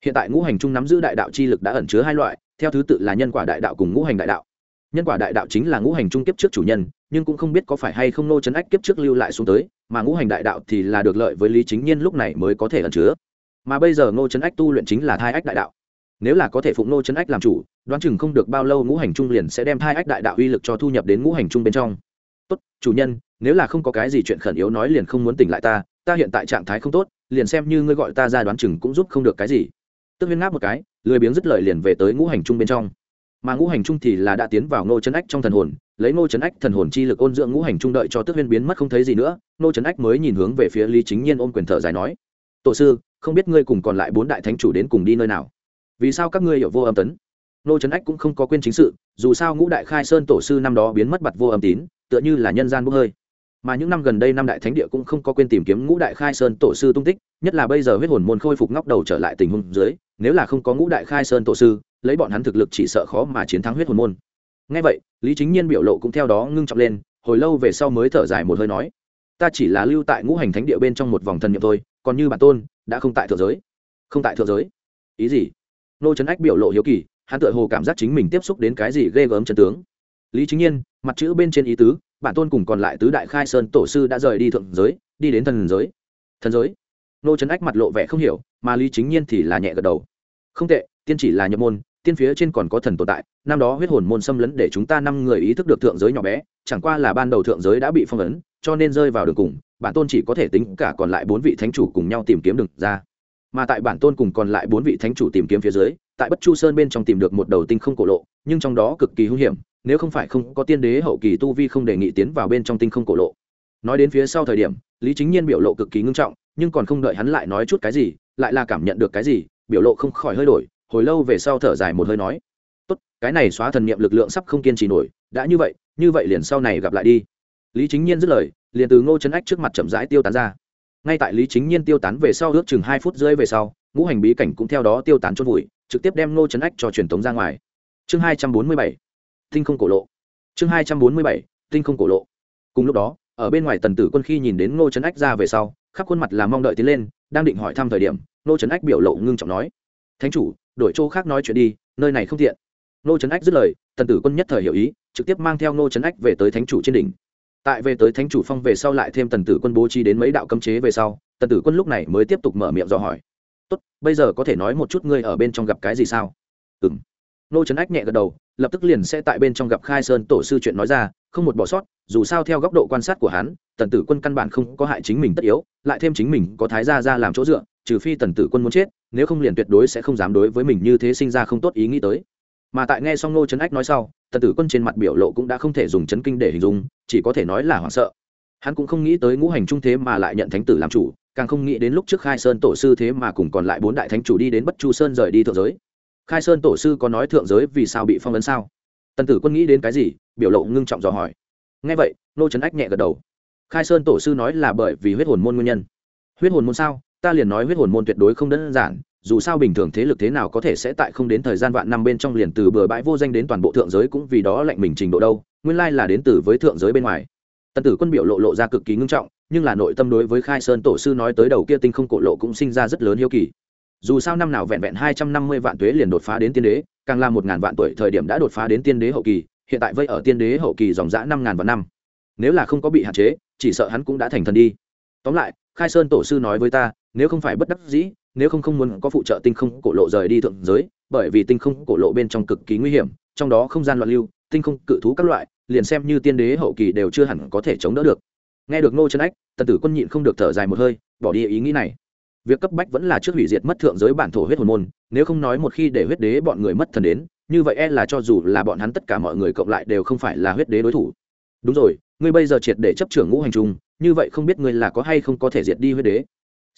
Hiện tại ngũ hành trung nắm giữ đại đạo chi lực đã ẩn chứa hai loại, theo thứ tự là nhân quả đại đạo cùng ngũ hành đại đạo. Nhân quả đại đạo chính là ngũ hành trung kiếp trước chủ nhân, nhưng cũng không biết có phải hay không nô chấn ách kiếp trước lưu lại xuống tới, mà ngũ hành đại đạo thì là được lợi với lý chính nhiên lúc này mới có thể ẩn chứa. Mà bây giờ ngô chấn ách tu luyện chính là thai ách đại đạo nếu là có thể phụng nô chấn ách làm chủ, đoán chừng không được bao lâu ngũ hành trung liền sẽ đem hai ách đại đạo uy lực cho thu nhập đến ngũ hành trung bên trong. Tốt, chủ nhân, nếu là không có cái gì chuyện khẩn yếu nói liền không muốn tỉnh lại ta ta hiện tại trạng thái không tốt, liền xem như ngươi gọi ta ra đoán chừng cũng giúp không được cái gì. Tức viên ngáp một cái, lười biếng dứt lời liền về tới ngũ hành trung bên trong. Mà ngũ hành trung thì là đã tiến vào nô chấn ách trong thần hồn, lấy nô chấn ách thần hồn chi lực ôn dưỡng ngũ hành trung đợi cho tức viên biến mất không thấy gì nữa, nô chấn ách mới nhìn hướng về phía lý chính nhiên ôm quyền thở dài nói, tổ sư, không biết ngươi cùng còn lại bốn đại thánh chủ đến cùng đi nơi nào? Vì sao các ngươi hiểu vô âm tấn? Nô trấn ách cũng không có quên chính sự, dù sao ngũ đại khai sơn tổ sư năm đó biến mất bặt vô âm tín, tựa như là nhân gian bốc hơi. Mà những năm gần đây năm đại thánh địa cũng không có quên tìm kiếm ngũ đại khai sơn tổ sư tung tích, nhất là bây giờ huyết hồn môn khôi phục ngóc đầu trở lại tình huống dưới, nếu là không có ngũ đại khai sơn tổ sư, lấy bọn hắn thực lực chỉ sợ khó mà chiến thắng huyết hồn môn. Ngay vậy, lý chính nhiên biểu lộ cũng theo đó ngưng trọng lên, hồi lâu về sau mới thở dài một hơi nói, ta chỉ là lưu tại ngũ hành thánh địa bên trong một vòng thần nhiệm thôi, còn như bản tôn, đã không tại thượng giới. Không tại thượng giới? Ý gì? Nô trấn ách biểu lộ hiếu kỳ, hắn tựa hồ cảm giác chính mình tiếp xúc đến cái gì ghê gớm chân tướng. Lý chính nhiên, mặt chữ bên trên ý tứ, bản tôn cùng còn lại tứ đại khai sơn tổ sư đã rời đi thượng giới, đi đến thần giới. Thần giới? Nô trấn ách mặt lộ vẻ không hiểu, mà lý chính nhiên thì là nhẹ gật đầu. Không tệ, tiên chỉ là nhập môn, tiên phía trên còn có thần tồn tại, năm đó huyết hồn môn xâm lấn để chúng ta năm người ý thức được thượng giới nhỏ bé, chẳng qua là ban đầu thượng giới đã bị phong ấn, cho nên rơi vào đường cùng, bản tôn chỉ có thể tính cả còn lại bốn vị thánh chủ cùng nhau tìm kiếm đường ra mà tại bản tôn cùng còn lại bốn vị thánh chủ tìm kiếm phía dưới, tại bất chu sơn bên trong tìm được một đầu tinh không cổ lộ, nhưng trong đó cực kỳ hung hiểm, nếu không phải không có tiên đế hậu kỳ tu vi không đề nghị tiến vào bên trong tinh không cổ lộ. Nói đến phía sau thời điểm, lý chính nhiên biểu lộ cực kỳ ngưng trọng, nhưng còn không đợi hắn lại nói chút cái gì, lại là cảm nhận được cái gì, biểu lộ không khỏi hơi đổi, hồi lâu về sau thở dài một hơi nói, tốt, cái này xóa thần niệm lực lượng sắp không kiên trì nổi, đã như vậy như vậy liền sau này gặp lại đi. Lý chính nhiên dứt lời, liền từ ngô trấn ách trước mặt chậm rãi tiêu tán ra ngay tại lý chính nhiên tiêu tán về sau ước chừng hai phút rưỡi về sau, ngũ hành bí cảnh cũng theo đó tiêu tán chốt vùi, trực tiếp đem ngô trấn ách cho truyền tống ra ngoài. Chương hai trăm bốn mươi bảy, tinh không cổ lộ. Chương hai trăm bốn mươi bảy, tinh không cổ lộ. Cùng lúc đó, ở bên ngoài tần tử quân khi nhìn đến ngô trấn ách ra về sau, khắp khuôn mặt là mong đợi tiến lên, đang định hỏi thăm thời điểm, ngô trấn ách biểu lộ ngưng trọng nói, thánh chủ, đổi chỗ khác nói chuyện đi, nơi này không tiện. Ngô trấn ách dứt lời, tần tử quân nhất thời hiểu ý, trực tiếp mang theo ngô trấn ách về tới thánh chủ trên đỉnh tại về tới thánh chủ phong về sau lại thêm tần tử quân bố trí đến mấy đạo cấm chế về sau, tần tử quân lúc này mới tiếp tục mở miệng dò hỏi. Tốt, bây giờ có thể nói một chút ngươi ở bên trong gặp cái gì sao? Ừ m nô trấn ách nhẹ gật đầu, lập tức liền sẽ tại bên trong gặp khai sơn tổ sư chuyện nói ra, không một bỏ sót, dù sao theo góc độ quan sát của hắn, tần tử quân căn bản không có hại chính mình tất yếu, lại thêm chính mình có thái gia ra làm chỗ dựa, trừ phi tần tử quân muốn chết, nếu không liền tuyệt đối sẽ không dám đối với mình như thế sinh ra không tốt ý nghĩ tới. Mà tại nghe xong nô trấn ách nói sau tần tử quân trên mặt biểu lộ cũng đã không thể dùng chấn kinh để hình dung, chỉ có thể nói là hoảng sợ. Hắn cũng không nghĩ tới ngũ hành trung thế mà lại nhận thánh tử làm chủ, càng không nghĩ đến lúc trước khai sơn tổ sư thế mà cùng còn lại bốn đại thánh chủ đi đến bất chu sơn rời đi thượng giới. Khai sơn tổ sư có nói thượng giới vì sao bị phong ấn sao? Tần tử quân nghĩ đến cái gì, biểu lộ ngưng trọng dò hỏi. Ngay vậy, nô trấn ách nhẹ gật đầu. Khai sơn tổ sư nói là bởi vì huyết hồn môn nguyên nhân. Huyết hồn môn sao? Ta liền nói huyết hồn môn tuyệt đối không đơn giản dù sao bình thường thế lực thế nào có thể sẽ tại không đến thời gian vạn năm bên trong liền từ bừa bãi vô danh đến toàn bộ thượng giới cũng vì đó lệnh mình trình độ đâu, nguyên lai là đến từ với thượng giới bên ngoài. Tần tử quân biểu lộ lộ ra cực kỳ ngưng trọng, nhưng là nội tâm đối với khai sơn tổ sư nói tới đầu kia tinh không cổ lộ cũng sinh ra rất lớn hiếu kỳ. Dù sao năm nào vẹn vẹn hai trăm năm mươi vạn tuế liền đột phá đến tiên đế, càng là một ngàn vạn tuổi thời điểm đã đột phá đến tiên đế hậu kỳ, hiện tại vây ở tiên đế hậu kỳ dòng dã năm ngàn vạn năm. Nếu là không có bị hạn chế, chỉ sợ hắn cũng đã thành thần đi. Tóm lại, khai sơn tổ sư nói với ta nếu không phải bất đắc dĩ, nếu không không muốn có phụ trợ tinh không cổ lộ rời đi thượng giới, bởi vì tinh không cổ lộ bên trong cực kỳ nguy hiểm, trong đó không gian loạn lưu, tinh không cự thú các loại, liền xem như tiên đế hậu kỳ đều chưa hẳn có thể chống đỡ được. Nghe được nô chân ách, tần tử quân nhịn không được thở dài một hơi, bỏ đi ý nghĩ này. Việc cấp bách vẫn là trước hủy diệt mất thượng giới bản thổ huyết hồn môn, nếu không nói một khi để huyết đế bọn người mất thần đến, như vậy e là cho dù là bọn hắn tất cả mọi người cộng lại đều không phải là huyết đế đối thủ. Đúng rồi, ngươi bây giờ triệt để chấp trưởng ngũ hành trung như vậy không biết ngươi là có hay không có thể diệt đi huyết đế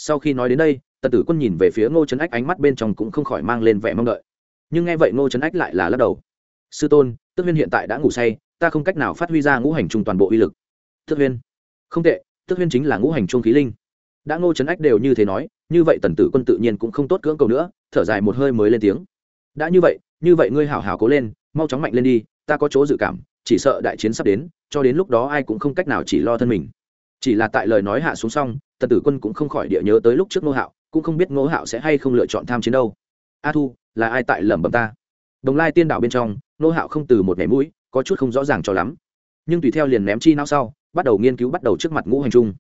sau khi nói đến đây, tần tử quân nhìn về phía ngô trấn ách, ánh mắt bên trong cũng không khỏi mang lên vẻ mong đợi. Nhưng nghe vậy ngô trấn ách lại là lắc đầu. Sư tôn tức huyên hiện tại đã ngủ say, ta không cách nào phát huy ra ngũ hành trung toàn bộ uy lực. Tức huyên? Không tệ tức huyên chính là ngũ hành trung khí linh. Đã ngô trấn ách đều như thế nói, như vậy tần tử quân tự nhiên cũng không tốt cưỡng cầu nữa, thở dài một hơi mới lên tiếng. Đã như vậy như vậy ngươi hảo hảo cố lên, mau chóng mạnh lên đi, ta có chỗ dự cảm, chỉ sợ đại chiến sắp đến, cho đến lúc đó ai cũng không cách nào chỉ lo thân mình. Chỉ là tại lời nói hạ xuống xong tần tử quân cũng không khỏi địa nhớ tới lúc trước ngô hạo, cũng không biết ngô hạo sẽ hay không lựa chọn tham chiến đâu. A thu, là ai tại lẩm bẩm ta? Đồng lai tiên đạo bên trong, ngô hạo không từ một nhảy mũi, có chút không rõ ràng cho lắm. Nhưng tùy theo liền ném chi não sau, bắt đầu nghiên cứu bắt đầu trước mặt ngũ hành trung.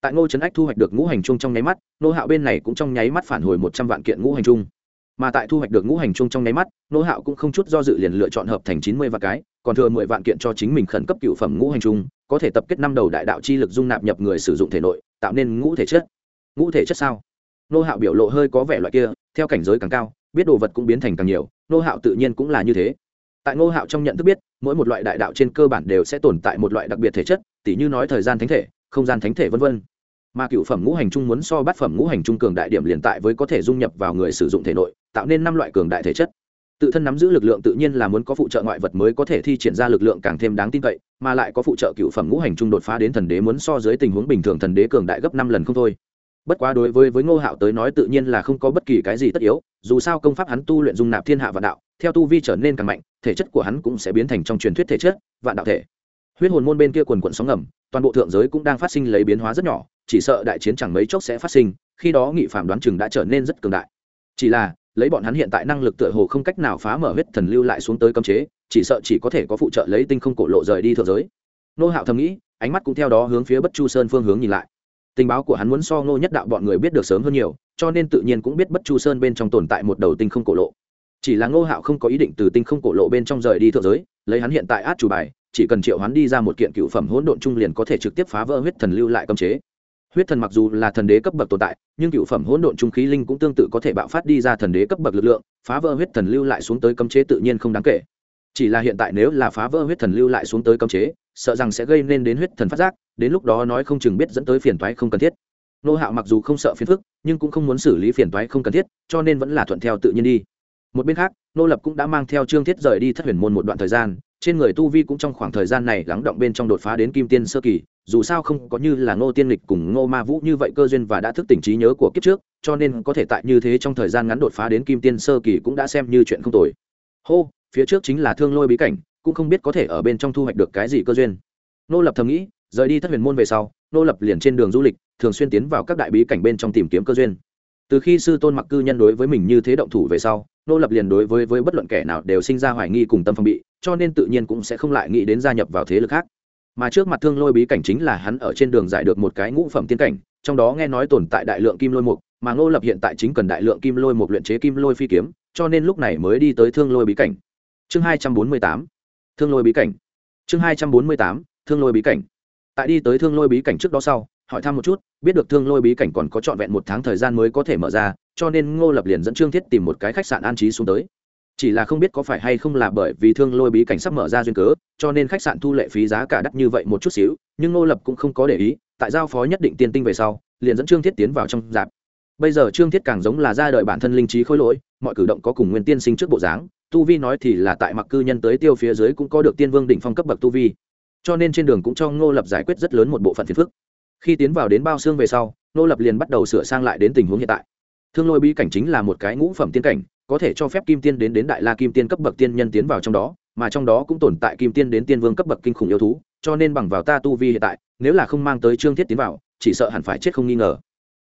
Tại ngô trấn ách thu hoạch được ngũ hành trung trong nháy mắt, Ngô hạo bên này cũng trong nháy mắt phản hồi một trăm vạn kiện ngũ hành trung mà tại thu hoạch được ngũ hành trung trong nháy mắt, nỗ hạo cũng không chút do dự liền lựa chọn hợp thành chín mươi vạn cái, còn thừa mười vạn kiện cho chính mình khẩn cấp cựu phẩm ngũ hành trung có thể tập kết năm đầu đại đạo chi lực dung nạp nhập người sử dụng thể nội, tạo nên ngũ thể chất. Ngũ thể chất sao? Nô hạo biểu lộ hơi có vẻ loại kia, theo cảnh giới càng cao, biết đồ vật cũng biến thành càng nhiều nô hạo tự nhiên cũng là như thế. Tại ngô hạo trong nhận thức biết, mỗi một loại đại đạo trên cơ bản đều sẽ tồn tại một loại đặc biệt thể chất, tỉ như nói thời gian thánh thể, không gian thánh thể vân vân mà cựu phẩm ngũ hành trung muốn so bát phẩm ngũ hành trung cường đại điểm liền tại với có thể dung nhập vào người sử dụng thể nội, tạo nên năm loại cường đại thể chất. Tự thân nắm giữ lực lượng tự nhiên là muốn có phụ trợ ngoại vật mới có thể thi triển ra lực lượng càng thêm đáng tin cậy, mà lại có phụ trợ cựu phẩm ngũ hành trung đột phá đến thần đế muốn so dưới tình huống bình thường thần đế cường đại gấp năm lần không thôi. Bất quá đối với với ngô hạo tới nói tự nhiên là không có bất kỳ cái gì tất yếu, dù sao công pháp hắn tu luyện dung nạp thiên hạ vạn đạo, theo tu vi trở nên càng mạnh, thể chất của hắn cũng sẽ biến thành trong truyền thuyết thể chất, vạn đạo thể. Huyết hồn môn bên kia quần quận sóng ngầm, toàn bộ thượng giới cũng đang phát sinh lấy biến hóa rất nhỏ chỉ sợ đại chiến chẳng mấy chốc sẽ phát sinh, khi đó nghị phạm đoán chừng đã trở nên rất cường đại. Chỉ là, lấy bọn hắn hiện tại năng lực tựa hồ không cách nào phá mở huyết thần lưu lại xuống tới cấm chế, chỉ sợ chỉ có thể có phụ trợ lấy tinh không cổ lộ rời đi thượng giới. Nô hạo thầm nghĩ, ánh mắt cũng theo đó hướng phía bất chu sơn phương hướng nhìn lại. Tình báo của hắn muốn so ngô nhất đạo bọn người biết được sớm hơn nhiều, cho nên tự nhiên cũng biết bất chu sơn bên trong tồn tại một đầu tinh không cổ lộ. Chỉ là ngô hạo không có ý định từ tinh không cổ lộ bên trong rời đi thượng giới, lấy hắn hiện tại át chủ bài, chỉ cần triệu hắn đi ra một kiện cựu phẩm hỗn độn trung liền có thể trực tiếp phá vỡ huyết thần lưu lại cấm chế huyết thần mặc dù là thần đế cấp bậc tồn tại, nhưng cựu phẩm hỗn độn trung khí linh cũng tương tự có thể bạo phát đi ra thần đế cấp bậc lực lượng, phá vỡ huyết thần lưu lại xuống tới cấm chế tự nhiên không đáng kể. Chỉ là hiện tại nếu là phá vỡ huyết thần lưu lại xuống tới cấm chế, sợ rằng sẽ gây nên đến huyết thần phát giác, đến lúc đó nói không chừng biết dẫn tới phiền toái không cần thiết. Nô hạo mặc dù không sợ phiền phức, nhưng cũng không muốn xử lý phiền toái không cần thiết, cho nên vẫn là thuận theo tự nhiên đi. Một bên khác, nô lập cũng đã mang theo trương thiết rời đi thất huyền môn một đoạn thời gian trên người tu vi cũng trong khoảng thời gian này lắng động bên trong đột phá đến kim tiên sơ kỳ, dù sao không có như là ngô tiên lịch cùng ngô ma vũ như vậy cơ duyên và đã thức tỉnh trí nhớ của kiếp trước, cho nên có thể tại như thế trong thời gian ngắn đột phá đến kim tiên sơ kỳ cũng đã xem như chuyện không tồi. Hô, phía trước chính là thương lôi bí cảnh, cũng không biết có thể ở bên trong thu hoạch được cái gì cơ duyên. Nô lập thầm nghĩ, rời đi thất huyền môn về sau, nô lập liền trên đường du lịch, thường xuyên tiến vào các đại bí cảnh bên trong tìm kiếm cơ duyên. Từ khi sư tôn mặc cư nhân đối với mình như thế động thủ về sau, nô lập liền đối với với bất luận kẻ nào đều sinh ra hoài nghi cùng tâm phong bị cho nên tự nhiên cũng sẽ không lại nghĩ đến gia nhập vào thế lực khác. Mà trước mặt thương lôi bí cảnh chính là hắn ở trên đường giải được một cái ngũ phẩm tiên cảnh, trong đó nghe nói tồn tại đại lượng kim lôi mục, mà ngô lập hiện tại chính cần đại lượng kim lôi mục luyện chế kim lôi phi kiếm, cho nên lúc này mới đi tới thương lôi bí cảnh. Chương hai trăm bốn mươi tám, thương lôi bí cảnh. Chương hai trăm bốn mươi tám, thương lôi bí cảnh. Tại đi tới thương lôi bí cảnh trước đó sau, hỏi thăm một chút, biết được thương lôi bí cảnh còn có trọn vẹn một tháng thời gian mới có thể mở ra, cho nên ngô lập liền dẫn trương thiết tìm một cái khách sạn an trí xuống tới chỉ là không biết có phải hay không là bởi vì thương lôi bí cảnh sắp mở ra duyên cớ, cho nên khách sạn thu lệ phí giá cả đắt như vậy một chút xíu, nhưng ngô lập cũng không có để ý, tại giao phó nhất định tiên tinh về sau, liền dẫn trương thiết tiến vào trong dạp. Bây giờ trương thiết càng giống là ra đời bản thân linh trí khôi lỗi, mọi cử động có cùng nguyên tiên sinh trước bộ dáng, tu vi nói thì là tại mặc cư nhân tới tiêu phía dưới cũng có được tiên vương đỉnh phong cấp bậc tu vi. Cho nên trên đường cũng cho ngô lập giải quyết rất lớn một bộ phận phiền phức. Khi tiến vào đến bao xương về sau, ngô lập liền bắt đầu sửa sang lại đến tình huống hiện tại. Thương lôi bí cảnh chính là một cái ngũ phẩm tiên cảnh có thể cho phép kim tiên đến đến đại la kim tiên cấp bậc tiên nhân tiến vào trong đó, mà trong đó cũng tồn tại kim tiên đến tiên vương cấp bậc kinh khủng yêu thú, cho nên bằng vào ta tu vi hiện tại, nếu là không mang tới trương thiết tiến vào, chỉ sợ hẳn phải chết không nghi ngờ.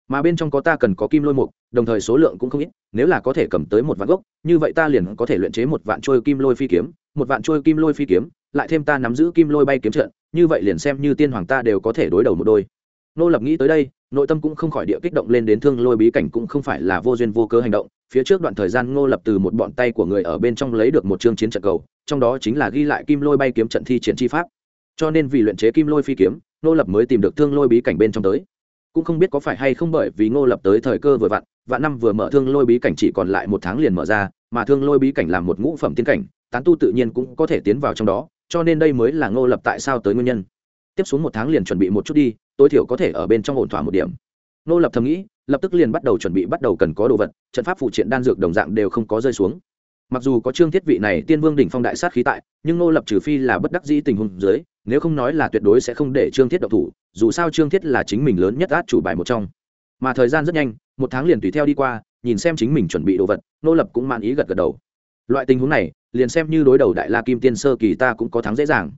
Mà bên trong có ta cần có kim lôi mục, đồng thời số lượng cũng không ít, nếu là có thể cầm tới một vạn gốc, như vậy ta liền có thể luyện chế một vạn trôi kim lôi phi kiếm, một vạn trôi kim lôi phi kiếm, lại thêm ta nắm giữ kim lôi bay kiếm trận, như vậy liền xem như tiên hoàng ta đều có thể đối đầu một đôi nô lập nghĩ tới đây, nội tâm cũng không khỏi địa kích động lên đến thương lôi bí cảnh cũng không phải là vô duyên vô cớ hành động. Phía trước đoạn thời gian ngô lập từ một bọn tay của người ở bên trong lấy được một chương chiến trận cầu, trong đó chính là ghi lại kim lôi bay kiếm trận thi chiến chi pháp. Cho nên vì luyện chế kim lôi phi kiếm, ngô lập mới tìm được thương lôi bí cảnh bên trong tới. Cũng không biết có phải hay không bởi vì ngô lập tới thời cơ vừa vặn, vạn năm vừa mở thương lôi bí cảnh chỉ còn lại một tháng liền mở ra, mà thương lôi bí cảnh là một ngũ phẩm tiến cảnh, tán tu tự nhiên cũng có thể tiến vào trong đó, cho nên đây mới là ngô lập tại sao tới nguyên nhân. Tiếp xuống một tháng liền chuẩn bị một chút đi tối thiểu có thể ở bên trong ổn thỏa một điểm. Nô lập thầm nghĩ, lập tức liền bắt đầu chuẩn bị bắt đầu cần có đồ vật, trận pháp phụ triện đan dược đồng dạng đều không có rơi xuống. Mặc dù có trương thiết vị này tiên vương đỉnh phong đại sát khí tại, nhưng nô lập trừ phi là bất đắc dĩ tình huống dưới, nếu không nói là tuyệt đối sẽ không để trương thiết độc thủ, dù sao trương thiết là chính mình lớn nhất át chủ bài một trong. Mà thời gian rất nhanh, một tháng liền tùy theo đi qua, nhìn xem chính mình chuẩn bị đồ vật, nô lập cũng man ý gật gật đầu. Loại tình huống này, liền xem như đối đầu đại la kim tiên sơ kỳ ta cũng có thắng dễ dàng.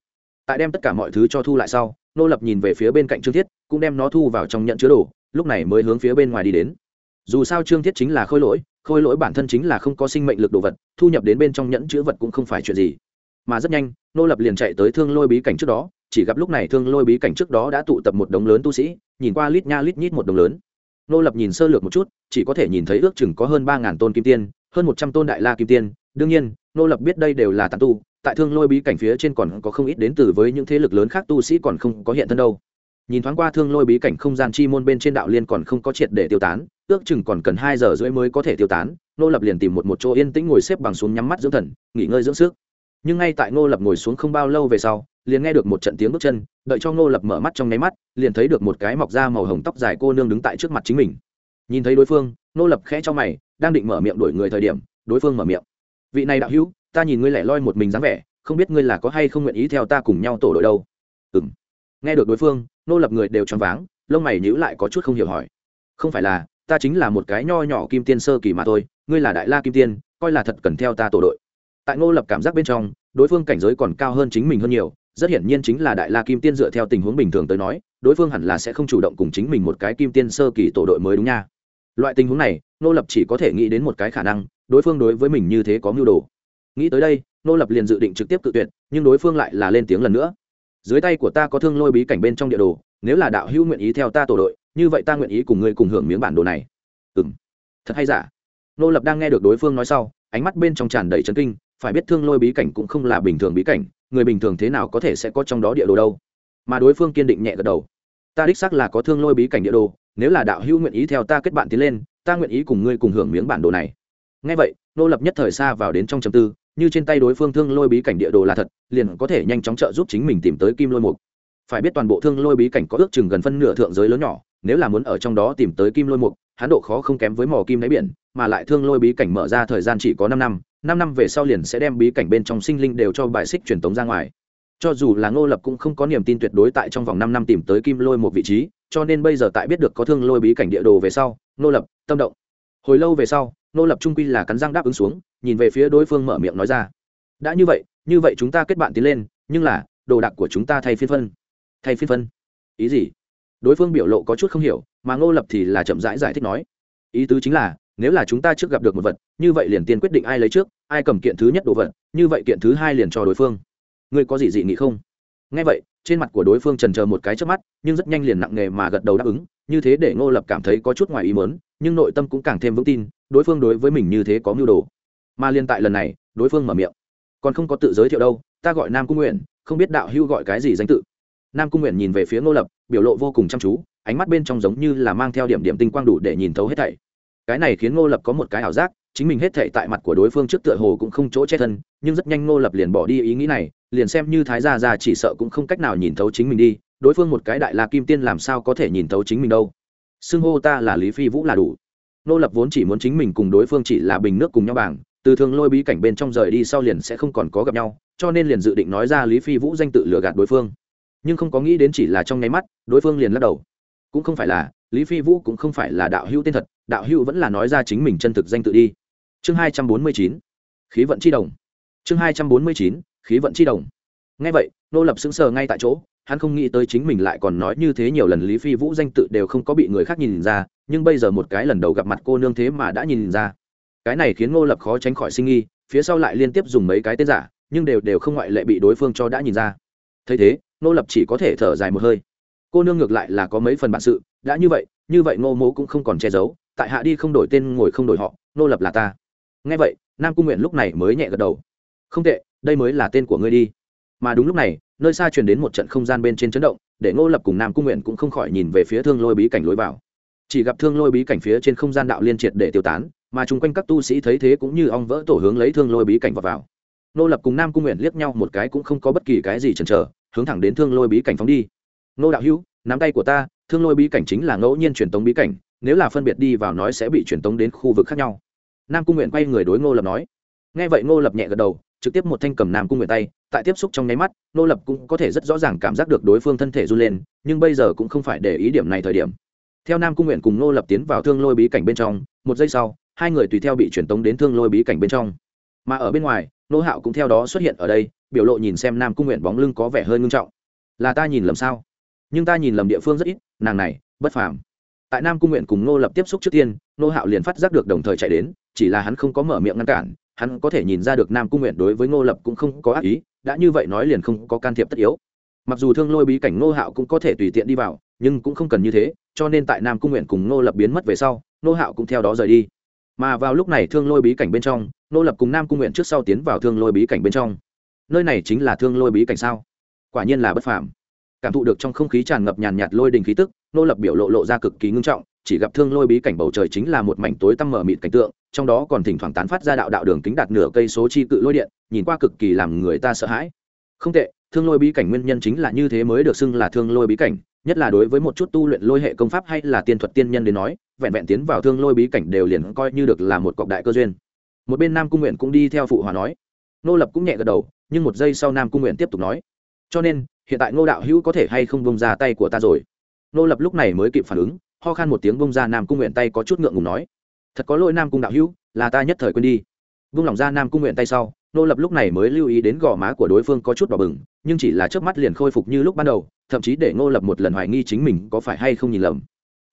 Tại đem tất cả mọi thứ cho thu lại sau nô lập nhìn về phía bên cạnh trương thiết, cũng đem nó thu vào trong nhận chứa đồ, lúc này mới hướng phía bên ngoài đi đến. Dù sao trương thiết chính là khôi lỗi khôi lỗi bản thân chính là không có sinh mệnh lực đồ vật, thu nhập đến bên trong nhẫn chữ vật cũng không phải chuyện gì. Mà rất nhanh, nô lập liền chạy tới thương lôi bí cảnh trước đó, chỉ gặp lúc này thương lôi bí cảnh trước đó đã tụ tập một đống lớn tu sĩ, nhìn qua lít nha lít nhít một đống lớn. Nô lập nhìn sơ lược một chút, chỉ có thể nhìn thấy ước chừng có hơn ba ngàn tôn kim tiên, hơn một trăm tôn đại la kim tiên. Đương nhiên, nô lập biết đây đều là tàn tu tại thương lôi bí cảnh phía trên còn có không ít đến từ với những thế lực lớn khác tu sĩ còn không có hiện thân đâu. Nhìn thoáng qua thương lôi bí cảnh không gian chi môn bên trên đạo liên còn không có triệt để tiêu tán, ước chừng còn cần hai giờ rưỡi mới có thể tiêu tán nô lập liền tìm một một chỗ yên tĩnh ngồi xếp bằng xuống nhắm mắt dưỡng thần, nghỉ ngơi dưỡng sức. Nhưng ngay tại ngô lập ngồi xuống không bao lâu về sau, liền nghe được một trận tiếng bước chân, đợi cho ngô lập mở mắt trong nháy mắt, liền thấy được một cái mọc da màu hồng tóc dài cô nương đứng tại trước mặt chính mình. Nhìn thấy đối phương, ngô lập khẽ cho mày, đang định mở miệng đuổi người thời điểm, đối phương mở miệng. Vị này đạo hữu ta nhìn ngươi lẻ loi một mình dáng vẻ, không biết ngươi là có hay không nguyện ý theo ta cùng nhau tổ đội đâu. Ừ m nghe được đối phương, nô lập người đều choáng váng, lông mày nhữ lại có chút không hiểu hỏi. Không phải là, ta chính là một cái nho nhỏ kim tiên sơ kỳ mà thôi, ngươi là đại la kim tiên, coi là thật cần theo ta tổ đội. Tại ngô lập cảm giác bên trong, đối phương cảnh giới còn cao hơn chính mình hơn nhiều, rất hiển nhiên chính là đại la kim tiên dựa theo tình huống bình thường tới nói, đối phương hẳn là sẽ không chủ động cùng chính mình một cái kim tiên sơ kỳ tổ đội mới đúng nha. Loại tình huống này Ngô lập chỉ có thể nghĩ đến một cái khả năng, đối phương đối với mình như thế có mưu đồ nghĩ tới đây, nô lập liền dự định trực tiếp cự tuyệt, nhưng đối phương lại là lên tiếng lần nữa. Dưới tay của ta có thương lôi bí cảnh bên trong địa đồ, nếu là đạo hữu nguyện ý theo ta tổ đội, như vậy ta nguyện ý cùng ngươi cùng hưởng miếng bản đồ này. Ừ m thật hay giả? Nô lập đang nghe được đối phương nói sau, ánh mắt bên trong tràn đầy trấn kinh, phải biết thương lôi bí cảnh cũng không là bình thường bí cảnh, người bình thường thế nào có thể sẽ có trong đó địa đồ đâu? Mà đối phương kiên định nhẹ gật đầu. Ta đích xác là có thương lôi bí cảnh địa đồ, nếu là đạo hữu nguyện ý theo ta kết bạn tiến lên, ta nguyện ý cùng ngươi cùng hưởng miếng bản đồ này. Ngay vậy, nô lập nhất thời xa vào đến trong chầm tư như trên tay đối phương thương lôi bí cảnh địa đồ là thật, liền có thể nhanh chóng trợ giúp chính mình tìm tới kim lôi mục. Phải biết toàn bộ thương lôi bí cảnh có ước chừng gần phân nửa thượng giới lớn nhỏ, nếu là muốn ở trong đó tìm tới kim lôi mục hán độ khó không kém với mỏ kim đáy biển, mà lại thương lôi bí cảnh mở ra thời gian chỉ có năm năm năm năm về sau liền sẽ đem bí cảnh bên trong sinh linh đều cho bài xích truyền tống ra ngoài. Cho dù là ngô lập cũng không có niềm tin tuyệt đối tại trong vòng năm năm tìm tới kim lôi một vị trí, cho nên bây giờ tại biết được có thương lôi bí cảnh địa đồ về sau, ngô lập tâm động. Hồi lâu về sau ngô lập trung quy là cắn răng đáp ứng xuống nhìn về phía đối phương mở miệng nói ra. Đã như vậy như vậy chúng ta kết bạn tiến lên nhưng là đồ đạc của chúng ta thay phiên phân. Thay phiên phân. Ý gì? Đối phương biểu lộ có chút không hiểu mà ngô lập thì là chậm rãi giải, giải thích nói. Ý tứ chính là nếu là chúng ta trước gặp được một vật như vậy liền tiên quyết định ai lấy trước ai cầm kiện thứ nhất đồ vật như vậy kiện thứ hai liền cho đối phương. Ngươi có gì dị nghị không? Ngay vậy trên mặt của đối phương trần chờ một cái trước mắt nhưng rất nhanh liền nặng nề mà gật đầu đáp ứng như thế để ngô lập cảm thấy có chút ngoài ý mớn nhưng nội tâm cũng càng thêm vững tin, đối phương đối với mình như thế có mưu đồ. Mà liên tại lần này, đối phương mở miệng. Còn không có tự giới thiệu đâu, ta gọi nam cung nguyện, không biết đạo hưu gọi cái gì danh tự. Nam cung nguyện nhìn về phía ngô lập, biểu lộ vô cùng chăm chú, ánh mắt bên trong giống như là mang theo điểm điểm tinh quang đủ để nhìn thấu hết thảy. Cái này khiến ngô lập có một cái ảo giác, chính mình hết thảy tại mặt của đối phương trước tựa hồ cũng không chỗ che thân, nhưng rất nhanh ngô lập liền bỏ đi ý nghĩ này, liền xem như thái gia gia chỉ sợ cũng không cách nào nhìn thấu chính mình đi, đối phương một cái đại la kim tiên làm sao có thể nhìn thấu chính mình đâu xưng hô ta là lý phi vũ là đủ. Nô lập vốn chỉ muốn chính mình cùng đối phương chỉ là bình nước cùng nhau bảng, từ thường lôi bí cảnh bên trong rời đi sau liền sẽ không còn có gặp nhau, cho nên liền dự định nói ra lý phi vũ danh tự lừa gạt đối phương. Nhưng không có nghĩ đến chỉ là trong nháy mắt, đối phương liền lắc đầu. Cũng không phải là, lý phi vũ cũng không phải là đạo hữu tên thật, đạo hữu vẫn là nói ra chính mình chân thực danh tự đi. Chương hai trăm bốn mươi chín, khí vận chi đồng. Chương hai trăm bốn mươi chín, khí vận chi đồng ngay vậy, nô lập sững sờ ngay tại chỗ, hắn không nghĩ tới chính mình lại còn nói như thế nhiều lần lý phi vũ danh tự đều không có bị người khác nhìn ra, nhưng bây giờ một cái lần đầu gặp mặt cô nương thế mà đã nhìn ra. Cái này khiến ngô lập khó tránh khỏi sinh nghi, phía sau lại liên tiếp dùng mấy cái tên giả, nhưng đều đều không ngoại lệ bị đối phương cho đã nhìn ra. Thấy thế, ngô lập chỉ có thể thở dài một hơi. Cô nương ngược lại là có mấy phần bản sự, đã như vậy như vậy ngô mố cũng không còn che giấu, tại hạ đi không đổi tên ngồi không đổi họ, ngô lập là ta. Nghe vậy, nam cung nguyện lúc này mới nhẹ gật đầu. Không tệ, đây mới là tên của ngươi đi mà đúng lúc này, nơi xa truyền đến một trận không gian bên trên chấn động, để ngô lập cùng nam cung nguyện cũng không khỏi nhìn về phía thương lôi bí cảnh lối vào. Chỉ gặp thương lôi bí cảnh phía trên không gian đạo liên triệt để tiêu tán, mà chung quanh các tu sĩ thấy thế cũng như ong vỡ tổ hướng lấy thương lôi bí cảnh vào vào. Ngô lập cùng nam cung nguyện liếc nhau một cái cũng không có bất kỳ cái gì chần chờ, hướng thẳng đến thương lôi bí cảnh phóng đi. Ngô đạo hữu, nắm tay của ta, thương lôi bí cảnh chính là ngẫu nhiên truyền tống bí cảnh, nếu là phân biệt đi vào nói sẽ bị truyền tống đến khu vực khác nhau. Nam cung nguyện quay người đối ngô lập nói. Nghe vậy ngô lập nhẹ gật đầu trực tiếp một thanh cầm nam cung nguyện tay, tại tiếp xúc trong nháy mắt, nô lập cũng có thể rất rõ ràng cảm giác được đối phương thân thể run lên, nhưng bây giờ cũng không phải để ý điểm này thời điểm. Theo nam cung nguyện cùng nô lập tiến vào thương lôi bí cảnh bên trong, một giây sau, hai người tùy theo bị truyền tống đến thương lôi bí cảnh bên trong. Mà ở bên ngoài, nô hạo cũng theo đó xuất hiện ở đây, biểu lộ nhìn xem nam cung nguyện bóng lưng có vẻ hơi ngưng trọng. Là ta nhìn lầm sao? Nhưng ta nhìn lầm địa phương rất ít, nàng này, bất phàm. Tại nam cung nguyện cùng nô lập tiếp xúc trước tiên, nô hạo liền phát giác được đồng thời chạy đến, chỉ là hắn không có mở miệng ngăn cản hắn có thể nhìn ra được nam cung nguyện đối với ngô lập cũng không có ác ý, đã như vậy nói liền không có can thiệp tất yếu. Mặc dù thương lôi bí cảnh ngô hạo cũng có thể tùy tiện đi vào, nhưng cũng không cần như thế, cho nên tại nam cung nguyện cùng ngô lập biến mất về sau, ngô hạo cũng theo đó rời đi. Mà vào lúc này thương lôi bí cảnh bên trong, ngô lập cùng nam cung nguyện trước sau tiến vào thương lôi bí cảnh bên trong. Nơi này chính là thương lôi bí cảnh sao? Quả nhiên là bất phàm. Cảm thụ được trong không khí tràn ngập nhàn nhạt lôi đình khí tức nô lập biểu lộ lộ ra cực kỳ ngưng trọng, chỉ gặp thương lôi bí cảnh bầu trời chính là một mảnh tối tăm mở mịt cảnh tượng trong đó còn thỉnh thoảng tán phát ra đạo đạo đường kính đạt nửa cây số chi cự lôi điện, nhìn qua cực kỳ làm người ta sợ hãi. Không tệ, thương lôi bí cảnh nguyên nhân chính là như thế mới được xưng là thương lôi bí cảnh, nhất là đối với một chút tu luyện lôi hệ công pháp hay là tiên thuật tiên nhân đến nói, vẹn vẹn tiến vào thương lôi bí cảnh đều liền coi như được là một cọc đại cơ duyên. Một bên nam cung nguyện cũng đi theo phụ hòa nói. Nô lập cũng nhẹ gật đầu, nhưng một giây sau nam cung nguyện tiếp tục nói. Cho nên, hiện tại ngô đạo hữu có thể hay không bông ra tay của ta rồi? Nô lập lúc này mới kịp phản ứng, ho khan một tiếng bông ra nam cung nguyện tay có chút ngượng ngùng nói thật có lỗi nam cung đạo hữu, là ta nhất thời quên đi. Vung lòng ra nam cung nguyện tay sau, nô lập lúc này mới lưu ý đến gò má của đối phương có chút đỏ bừng, nhưng chỉ là trước mắt liền khôi phục như lúc ban đầu, thậm chí để nô lập một lần hoài nghi chính mình có phải hay không nhìn lầm.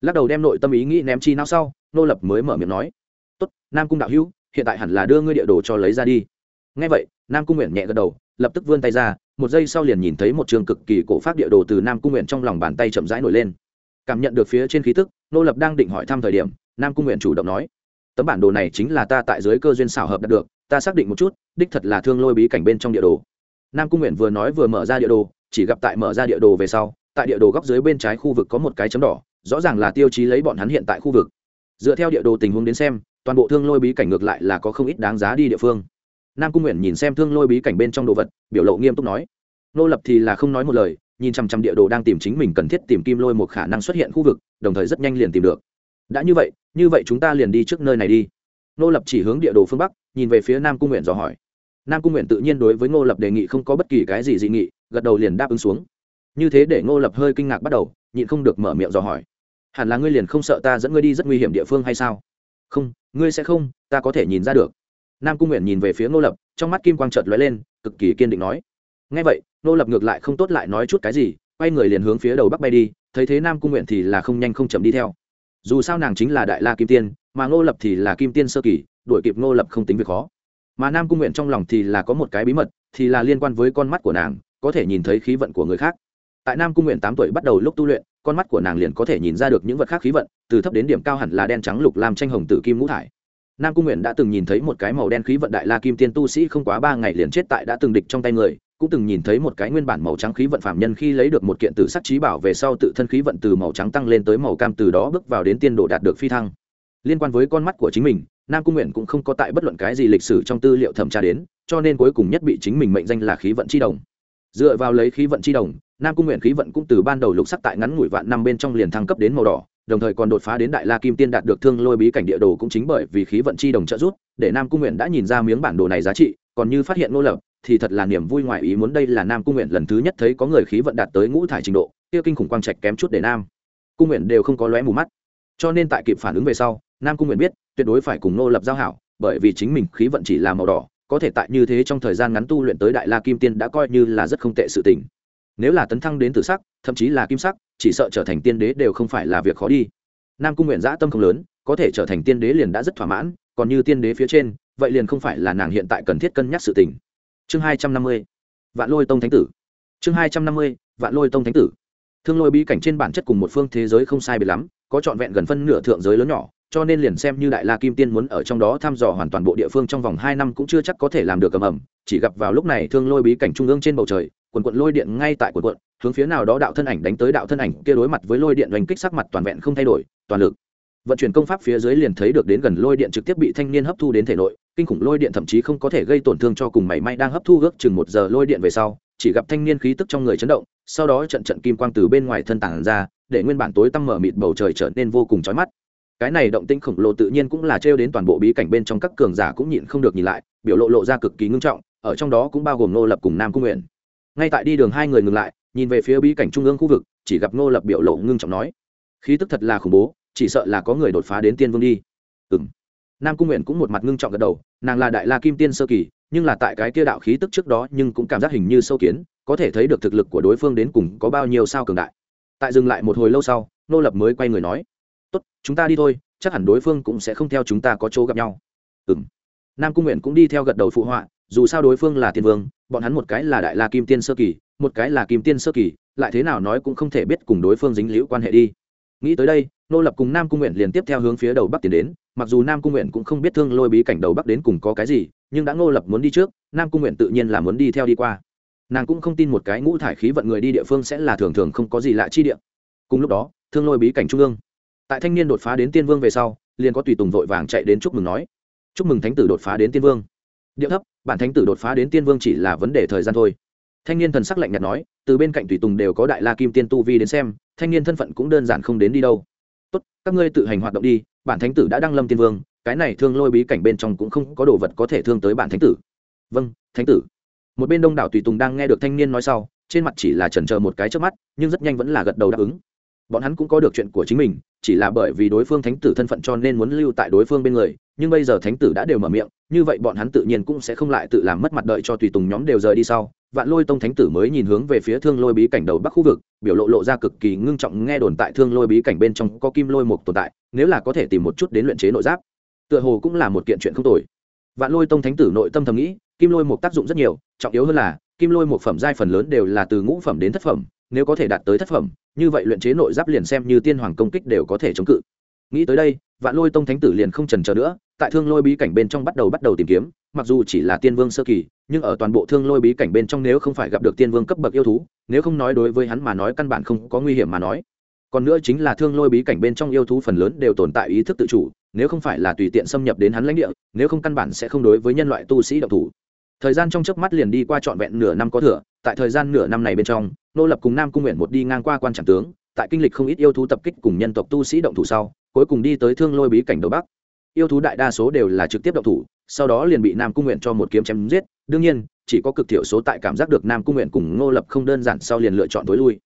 Lắc đầu đem nội tâm ý nghĩ ném chi não sau, nô lập mới mở miệng nói, tốt, nam cung đạo hữu, hiện tại hẳn là đưa ngươi địa đồ cho lấy ra đi. Ngay vậy, nam cung nguyện nhẹ gật đầu, lập tức vươn tay ra, một giây sau liền nhìn thấy một trường cực kỳ cổ phát địa đồ từ nam cung nguyện trong lòng bàn tay chậm rãi nổi lên. Cảm nhận được phía trên khí tức, nô lập đang định hỏi thăm thời điểm, nam cung nguyện chủ động nói tấm bản đồ này chính là ta tại dưới cơ duyên xảo hợp đạt được, ta xác định một chút, đích thật là thương lôi bí cảnh bên trong địa đồ. Nam cung nguyện vừa nói vừa mở ra địa đồ, chỉ gặp tại mở ra địa đồ về sau, tại địa đồ góc dưới bên trái khu vực có một cái chấm đỏ, rõ ràng là tiêu chí lấy bọn hắn hiện tại khu vực. Dựa theo địa đồ tình huống đến xem, toàn bộ thương lôi bí cảnh ngược lại là có không ít đáng giá đi địa phương. Nam cung nguyện nhìn xem thương lôi bí cảnh bên trong đồ vật, biểu lộ nghiêm túc nói, nô lập thì là không nói một lời, nhìn chằm chằm địa đồ đang tìm chính mình cần thiết tìm kim lôi một khả năng xuất hiện khu vực, đồng thời rất nhanh liền tìm được đã như vậy như vậy chúng ta liền đi trước nơi này đi. Nô lập chỉ hướng địa đồ phương bắc, nhìn về phía nam cung nguyện dò hỏi. Nam cung nguyện tự nhiên đối với ngô lập đề nghị không có bất kỳ cái gì dị nghị, gật đầu liền đáp ứng xuống. Như thế để ngô lập hơi kinh ngạc bắt đầu, nhịn không được mở miệng dò hỏi. Hẳn là ngươi liền không sợ ta dẫn ngươi đi rất nguy hiểm địa phương hay sao? Không, ngươi sẽ không, ta có thể nhìn ra được. Nam cung nguyện nhìn về phía ngô lập, trong mắt kim quang trợt lóe lên, cực kỳ kiên định nói. Ngay vậy, ngô lập ngược lại không tốt lại nói chút cái gì, quay người liền hướng phía đầu bắc bay đi, thấy thế nam cung nguyện thì là không nhanh không chậm đi theo dù sao nàng chính là đại la kim tiên, mà ngô lập thì là kim tiên sơ kỳ, đuổi kịp ngô lập không tính việc khó. Mà nam cung nguyện trong lòng thì là có một cái bí mật, thì là liên quan với con mắt của nàng, có thể nhìn thấy khí vận của người khác. Tại nam cung nguyện tám tuổi bắt đầu lúc tu luyện, con mắt của nàng liền có thể nhìn ra được những vật khác khí vận, từ thấp đến điểm cao hẳn là đen trắng lục lam tranh hồng tử kim ngũ thải. Nam cung nguyện đã từng nhìn thấy một cái màu đen khí vận đại la kim tiên tu sĩ không quá ba ngày liền chết tại đã từng địch trong tay người cũng từng nhìn thấy một cái nguyên bản màu trắng khí vận phạm nhân khi lấy được một kiện tử sắc trí bảo về sau tự thân khí vận từ màu trắng tăng lên tới màu cam từ đó bước vào đến tiên độ đạt được phi thăng. Liên quan với con mắt của chính mình, nam cung nguyện cũng không có tại bất luận cái gì lịch sử trong tư liệu thẩm tra đến, cho nên cuối cùng nhất bị chính mình mệnh danh là khí vận c h i đồng. Dựa vào lấy khí vận c h i đồng, nam cung nguyện khí vận cũng từ ban đầu lục sắc tại ngắn ngủi vạn năm bên trong liền thăng cấp đến màu đỏ, đồng thời còn đột phá đến đại la kim tiên đạt được thương lôi bí cảnh địa đồ cũng chính bởi vì khí vận chi đồng trợ giúp, để nam cung nguyện đã nhìn ra miếng bản đồ này giá trị, còn như phát hiện ngô lập thì thật là niềm vui ngoài ý muốn đây là nam cung nguyện lần thứ nhất thấy có người khí vận đạt tới ngũ thải trình độ, kia kinh khủng quang trạch kém chút để nam cung nguyện đều không có lóe mù mắt. Cho nên tại kịp phản ứng về sau, nam cung nguyện biết, tuyệt đối phải cùng Nô lập giao hảo, bởi vì chính mình khí vận chỉ là màu đỏ, có thể tại như thế trong thời gian ngắn tu luyện tới đại la kim tiên đã coi như là rất không tệ sự tình. Nếu là tấn thăng đến tử sắc, thậm chí là kim sắc, chỉ sợ trở thành tiên đế đều không phải là việc khó đi. Nam cung nguyện dã tâm không lớn, có thể trở thành tiên đế liền đã rất thỏa mãn, còn như tiên đế phía trên, vậy liền không phải là nàng hiện tại cần thiết cân nhắc sự tình chương hai trăm năm mươi, vạn lôi tông thánh tử. Chương hai trăm năm mươi, vạn lôi tông thánh tử. Thương lôi bí cảnh trên bản chất cùng một phương thế giới không sai biệt lắm, có trọn vẹn gần phân nửa thượng giới lớn nhỏ, cho nên liền xem như đại la kim tiên muốn ở trong đó thăm dò hoàn toàn bộ địa phương trong vòng hai năm cũng chưa chắc có thể làm được cầm ẩm chỉ gặp vào lúc này thương lôi bí cảnh trung ương trên bầu trời, quần quận lôi điện ngay tại quần quận, hướng phía nào đó đạo thân ảnh đánh tới đạo thân ảnh kia đối mặt với lôi điện đánh kích sắc mặt toàn vẹn không thay đổi, toàn lực. Vận chuyển công pháp phía dưới liền thấy được đến gần lôi điện trực tiếp bị thanh niên hấp thu đến thể nội kinh khủng lôi điện thậm chí không có thể gây tổn thương cho cùng mảy may đang hấp thu ước chừng một giờ lôi điện về sau, chỉ gặp thanh niên khí tức trong người chấn động, sau đó trận trận kim quang từ bên ngoài thân tản ra, để nguyên bản tối tăm mở mịt bầu trời trở nên vô cùng chói mắt. Cái này động tinh khổng lồ tự nhiên cũng là trêu đến toàn bộ bí cảnh bên trong các cường giả cũng nhịn không được nhìn lại, biểu lộ lộ ra cực kỳ ngưng trọng, ở trong đó cũng bao gồm nô lập cùng nam cung nguyện. Ngay tại đi đường hai người ngừng lại, nhìn về phía bí cảnh trung ương khu vực, chỉ gặp nô lập biểu lộ ngưng trọng nói, khí tức thật là khủng bố, chỉ sợ là có người đột phá đến tiên vương đi. Ừ m nam cung nguyện cũng một mặt ngưng trọng gật đầu, nàng là đại la kim tiên sơ kỳ, nhưng là tại cái kia đạo khí tức trước đó nhưng cũng cảm giác hình như sâu kiến, có thể thấy được thực lực của đối phương đến cùng có bao nhiêu sao cường đại. Tại dừng lại một hồi lâu sau, nô lập mới quay người nói, tốt, chúng ta đi thôi, chắc hẳn đối phương cũng sẽ không theo chúng ta có chỗ gặp nhau. Ừ m nam cung nguyện cũng đi theo gật đầu phụ họa, dù sao đối phương là tiên vương, bọn hắn một cái là đại la kim tiên sơ kỳ, một cái là kim tiên sơ kỳ, lại thế nào nói cũng không thể biết cùng đối phương dính liễu quan hệ đi. Nghĩ tới đây nô lập cùng nam cung nguyện liền tiếp theo hướng phía đầu bắc tiến đến, mặc dù nam cung nguyện cũng không biết thương lôi bí cảnh đầu bắc đến cùng có cái gì, nhưng đã ngô lập muốn đi trước, nam cung nguyện tự nhiên là muốn đi theo đi qua. Nàng cũng không tin một cái ngũ thải khí vận người đi địa phương sẽ là thường thường không có gì lạ chi địa. Cùng lúc đó, thương lôi bí cảnh trung ương. Tại thanh niên đột phá đến tiên vương về sau, liền có tùy tùng vội vàng chạy đến chúc mừng nói. Chúc mừng thánh tử đột phá đến tiên vương. Điệu thấp, bản thánh tử đột phá đến tiên vương chỉ là vấn đề thời gian thôi. Thanh niên thần sắc lạnh nhạt nói, từ bên cạnh tùy tùng đều có đại la kim tiên tu vi đến xem, thanh niên thân phận cũng đơn giản không đến đi đâu các ngươi tự hành hoạt động đi, bản thánh tử đã đăng lâm tiên vương, cái này thương lôi bí cảnh bên trong cũng không có đồ vật có thể thương tới bản thánh tử. Vâng thánh tử. Một bên đông đảo tùy tùng đang nghe được thanh niên nói sau, trên mặt chỉ là chần chờ một cái trước mắt, nhưng rất nhanh vẫn là gật đầu đáp ứng. Bọn hắn cũng có được chuyện của chính mình, chỉ là bởi vì đối phương thánh tử thân phận cho nên muốn lưu tại đối phương bên người, nhưng bây giờ thánh tử đã đều mở miệng, như vậy bọn hắn tự nhiên cũng sẽ không lại tự làm mất mặt đợi cho tùy tùng nhóm đều rời đi sau vạn lôi tông thánh tử mới nhìn hướng về phía thương lôi bí cảnh đầu bắc khu vực, biểu lộ lộ ra cực kỳ ngưng trọng, nghe đồn tại thương lôi bí cảnh bên trong có kim lôi mục tồn tại, nếu là có thể tìm một chút đến luyện chế nội giáp, tựa hồ cũng là một kiện chuyện không tồi. Vạn lôi tông thánh tử nội tâm thầm nghĩ, kim lôi mục tác dụng rất nhiều, trọng yếu hơn là, kim lôi một phẩm giai phần lớn đều là từ ngũ phẩm đến thất phẩm, nếu có thể đạt tới thất phẩm, như vậy luyện chế nội giáp liền xem như tiên hoàng công kích đều có thể chống cự. Nghĩ tới đây, vạn lôi tông thánh tử liền không trần chờ nữa tại thương lôi bí cảnh bên trong bắt đầu bắt đầu tìm kiếm, mặc dù chỉ là tiên vương sơ kỳ, nhưng ở toàn bộ thương lôi bí cảnh bên trong nếu không phải gặp được tiên vương cấp bậc yêu thú, nếu không nói đối với hắn mà nói căn bản không có nguy hiểm mà nói. Còn nữa chính là thương lôi bí cảnh bên trong yêu thú phần lớn đều tồn tại ý thức tự chủ, nếu không phải là tùy tiện xâm nhập đến hắn lãnh địa, nếu không căn bản sẽ không đối với nhân loại tu sĩ độc thủ. Thời gian trong chớp mắt liền đi qua trọn vẹn nửa năm có thừa, tại thời gian nửa năm này bên trong, nô lập cùng nam cung nguyện một đi ngang qua quan trạm tướng, tại kinh lịch không ít yêu thú tập kích cùng nhân tộc tu sĩ động thủ sau, cuối cùng đi tới thương lôi bí cảnh đầu bắc yêu thú đại đa số đều là trực tiếp động thủ, sau đó liền bị nam cung nguyện cho một kiếm chém giết. Đương nhiên, chỉ có cực thiểu số tại cảm giác được nam cung nguyện cùng ngô lập không đơn giản sau liền lựa chọn tối lui.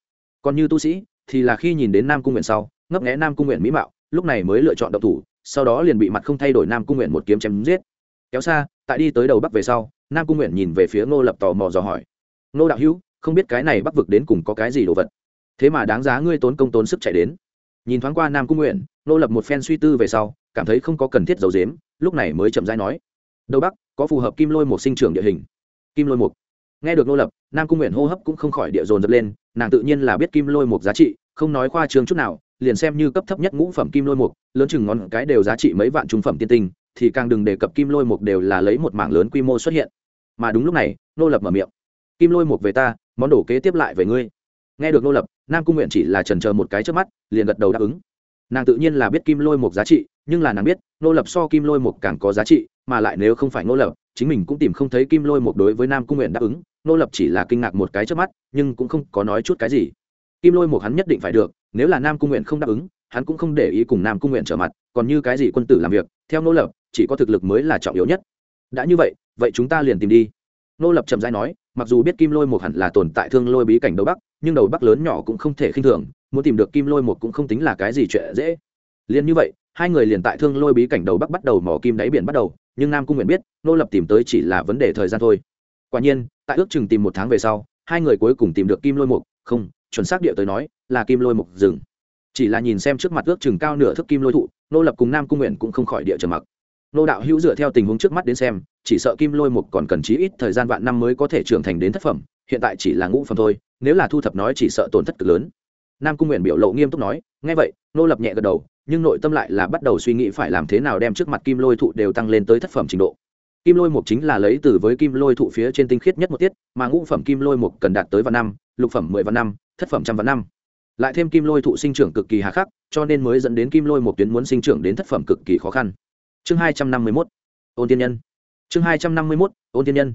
Còn như tu sĩ, thì là khi nhìn đến nam cung nguyện sau, ngấp nghẽ nam cung nguyện mỹ mạo, lúc này mới lựa chọn động thủ, sau đó liền bị mặt không thay đổi nam cung nguyện một kiếm chém giết. Kéo xa, tại đi tới đầu bắc về sau, nam cung nguyện nhìn về phía ngô lập tò mò dò hỏi. Ngô đạo hữu, không biết cái này bắc vực đến cùng có cái gì đồ vật? Thế mà đáng giá ngươi tốn công tốn sức chạy đến. Nhìn thoáng qua nam cung nguyện, ngô lập một phen suy tư về sau cảm thấy không có cần thiết giấu dếm lúc này mới chậm rãi nói. Đầu bắc, có phù hợp kim lôi một sinh trưởng địa hình. Kim lôi mục. Nghe được nô lập, nam cung nguyện hô hấp cũng không khỏi địa dồn dập lên, nàng tự nhiên là biết kim lôi mục giá trị, không nói khoa trương chút nào, liền xem như cấp thấp nhất ngũ phẩm kim lôi mục, lớn chừng ngón cái đều giá trị mấy vạn trung phẩm tiên tinh, thì càng đừng đề cập kim lôi mục đều là lấy một mảng lớn quy mô xuất hiện. Mà đúng lúc này, nô lập mở miệng. Kim lôi mục về ta, món đồ kế tiếp lại về ngươi. Nghe được nô lập, nam cung nguyện chỉ là trần chờ một cái trước mắt, liền gật đầu đáp ứng nàng tự nhiên là biết kim lôi một giá trị, nhưng là nàng biết, nô lập so kim lôi một càng có giá trị, mà lại nếu không phải nô lập, chính mình cũng tìm không thấy kim lôi một đối với nam cung nguyện đáp ứng. Nô lập chỉ là kinh ngạc một cái trước mắt, nhưng cũng không có nói chút cái gì. Kim lôi một hắn nhất định phải được, nếu là nam cung nguyện không đáp ứng, hắn cũng không để ý cùng nam cung nguyện trở mặt, còn như cái gì quân tử làm việc, theo nô lập, chỉ có thực lực mới là trọng yếu nhất. Đã như vậy vậy chúng ta liền tìm đi. Nô lập trầm dai nói, mặc dù biết kim lôi một hẳn là tồn tại thương lôi bí cảnh đầu bắc, nhưng đầu bắc lớn nhỏ cũng không thể khinh thường muốn tìm được kim lôi một cũng không tính là cái gì chuyện dễ. Liền như vậy, hai người liền tại thương lôi bí cảnh đầu bắc bắt đầu mỏ kim đáy biển bắt đầu, nhưng nam cung nguyện biết, nô lập tìm tới chỉ là vấn đề thời gian thôi. Quả nhiên, tại ước chừng tìm một tháng về sau, hai người cuối cùng tìm được kim lôi mục, không, chuẩn xác địa tới nói, là kim lôi mục rừng. Chỉ là nhìn xem trước mặt ước chừng cao nửa thước kim lôi thụ, nô lập cùng nam cung nguyện cũng không khỏi địa trầm mặc. Nô đạo hữu dựa theo tình huống trước mắt đến xem, chỉ sợ kim lôi mục còn cần chí ít thời gian vạn năm mới có thể trưởng thành đến thất phẩm, hiện tại chỉ là ngũ phẩm thôi, nếu là thu thập nói chỉ sợ tổn thất cực lớn nam cung nguyện biểu lộ nghiêm túc nói, nghe vậy, nô lập nhẹ gật đầu, nhưng nội tâm lại là bắt đầu suy nghĩ phải làm thế nào đem trước mặt kim lôi thụ đều tăng lên tới thất phẩm trình độ. Kim lôi mục chính là lấy từ với kim lôi thụ phía trên tinh khiết nhất một tiết, mà ngũ phẩm kim lôi mục cần đạt tới vạn năm, lục phẩm mười vạn năm, thất phẩm trăm vạn năm. Lại thêm kim lôi thụ sinh trưởng cực kỳ hà khắc, cho nên mới dẫn đến kim lôi một tuyến muốn sinh trưởng đến thất phẩm cực kỳ khó khăn. Chương hai trăm năm mươi mốt, ôn tiên nhân. Chương hai trăm năm mươi mốt, ôn tiên nhân.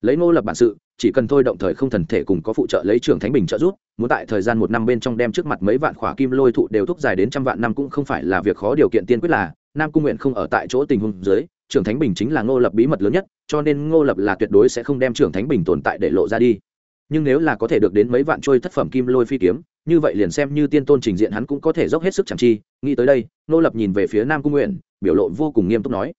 Lấy ngô lập bản sự chỉ cần thôi động thời không thần thể cùng có phụ trợ lấy trưởng thánh bình trợ giúp, muốn tại thời gian một năm bên trong đem trước mặt mấy vạn khỏa kim lôi thụ đều thúc dài đến trăm vạn năm cũng không phải là việc khó, điều kiện tiên quyết là, nam cung nguyện không ở tại chỗ tình huống dưới, trưởng thánh bình chính là ngô lập bí mật lớn nhất, cho nên ngô lập là tuyệt đối sẽ không đem trưởng thánh bình tồn tại để lộ ra đi. Nhưng nếu là có thể được đến mấy vạn trôi thất phẩm kim lôi phi kiếm, như vậy liền xem như tiên tôn trình diện hắn cũng có thể dốc hết sức chẳng chi. Nghĩ tới đây, ngô lập nhìn về phía nam cung nguyện, biểu lộ vô cùng nghiêm túc nói,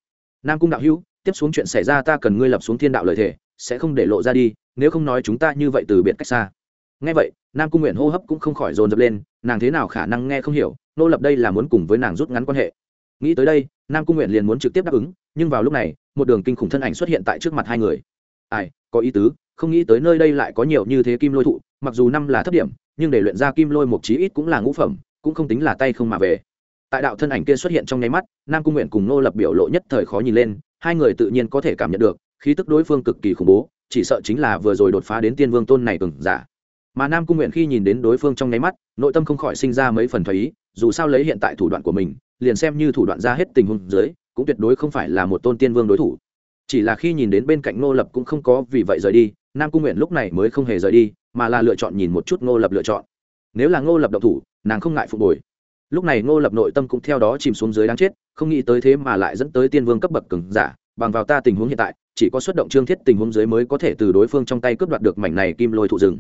nam cung đạo hữu, tiếp xuống chuyện xảy ra ta cần ngươi lập xuống thiên đạo lợi thể sẽ không để lộ ra đi, nếu không nói chúng ta như vậy từ biệt cách xa. Nghe vậy, nam cung nguyện hô hấp cũng không khỏi dồn dập lên, nàng thế nào khả năng nghe không hiểu, nô lập đây là muốn cùng với nàng rút ngắn quan hệ. Nghĩ tới đây, nam cung nguyện liền muốn trực tiếp đáp ứng, nhưng vào lúc này, một đường kinh khủng thân ảnh xuất hiện tại trước mặt hai người. Ai, có ý tứ, không nghĩ tới nơi đây lại có nhiều như thế kim lôi thụ, mặc dù năm là thấp điểm, nhưng để luyện ra kim lôi một chí ít cũng là ngũ phẩm, cũng không tính là tay không mà về. Tại đạo thân ảnh kia xuất hiện trong nháy mắt, nam cung nguyện cùng nô lập biểu lộ nhất thời khó nhìn lên, hai người tự nhiên có thể cảm nhận được khí tức đối phương cực kỳ khủng bố, chỉ sợ chính là vừa rồi đột phá đến tiên vương tôn này cường giả. Mà nam cung nguyện khi nhìn đến đối phương trong nháy mắt, nội tâm không khỏi sinh ra mấy phần thoái ý, dù sao lấy hiện tại thủ đoạn của mình, liền xem như thủ đoạn ra hết tình huống dưới, cũng tuyệt đối không phải là một tôn tiên vương đối thủ. Chỉ là khi nhìn đến bên cạnh nô lập cũng không có vì vậy rời đi, nam cung nguyện lúc này mới không hề rời đi, mà là lựa chọn nhìn một chút ngô lập lựa chọn. Nếu là ngô lập độc thủ, nàng không ngại phục hồi. Lúc này ngô lập nội tâm cũng theo đó chìm xuống dưới đáng chết, không nghĩ tới thế mà lại dẫn tới tiên vương cấp bậc cứng giả, bằng vào ta tình huống hiện tại chỉ có xuất động trương thiết tình huống dưới mới có thể từ đối phương trong tay cướp đoạt được mảnh này kim lôi thụ rừng.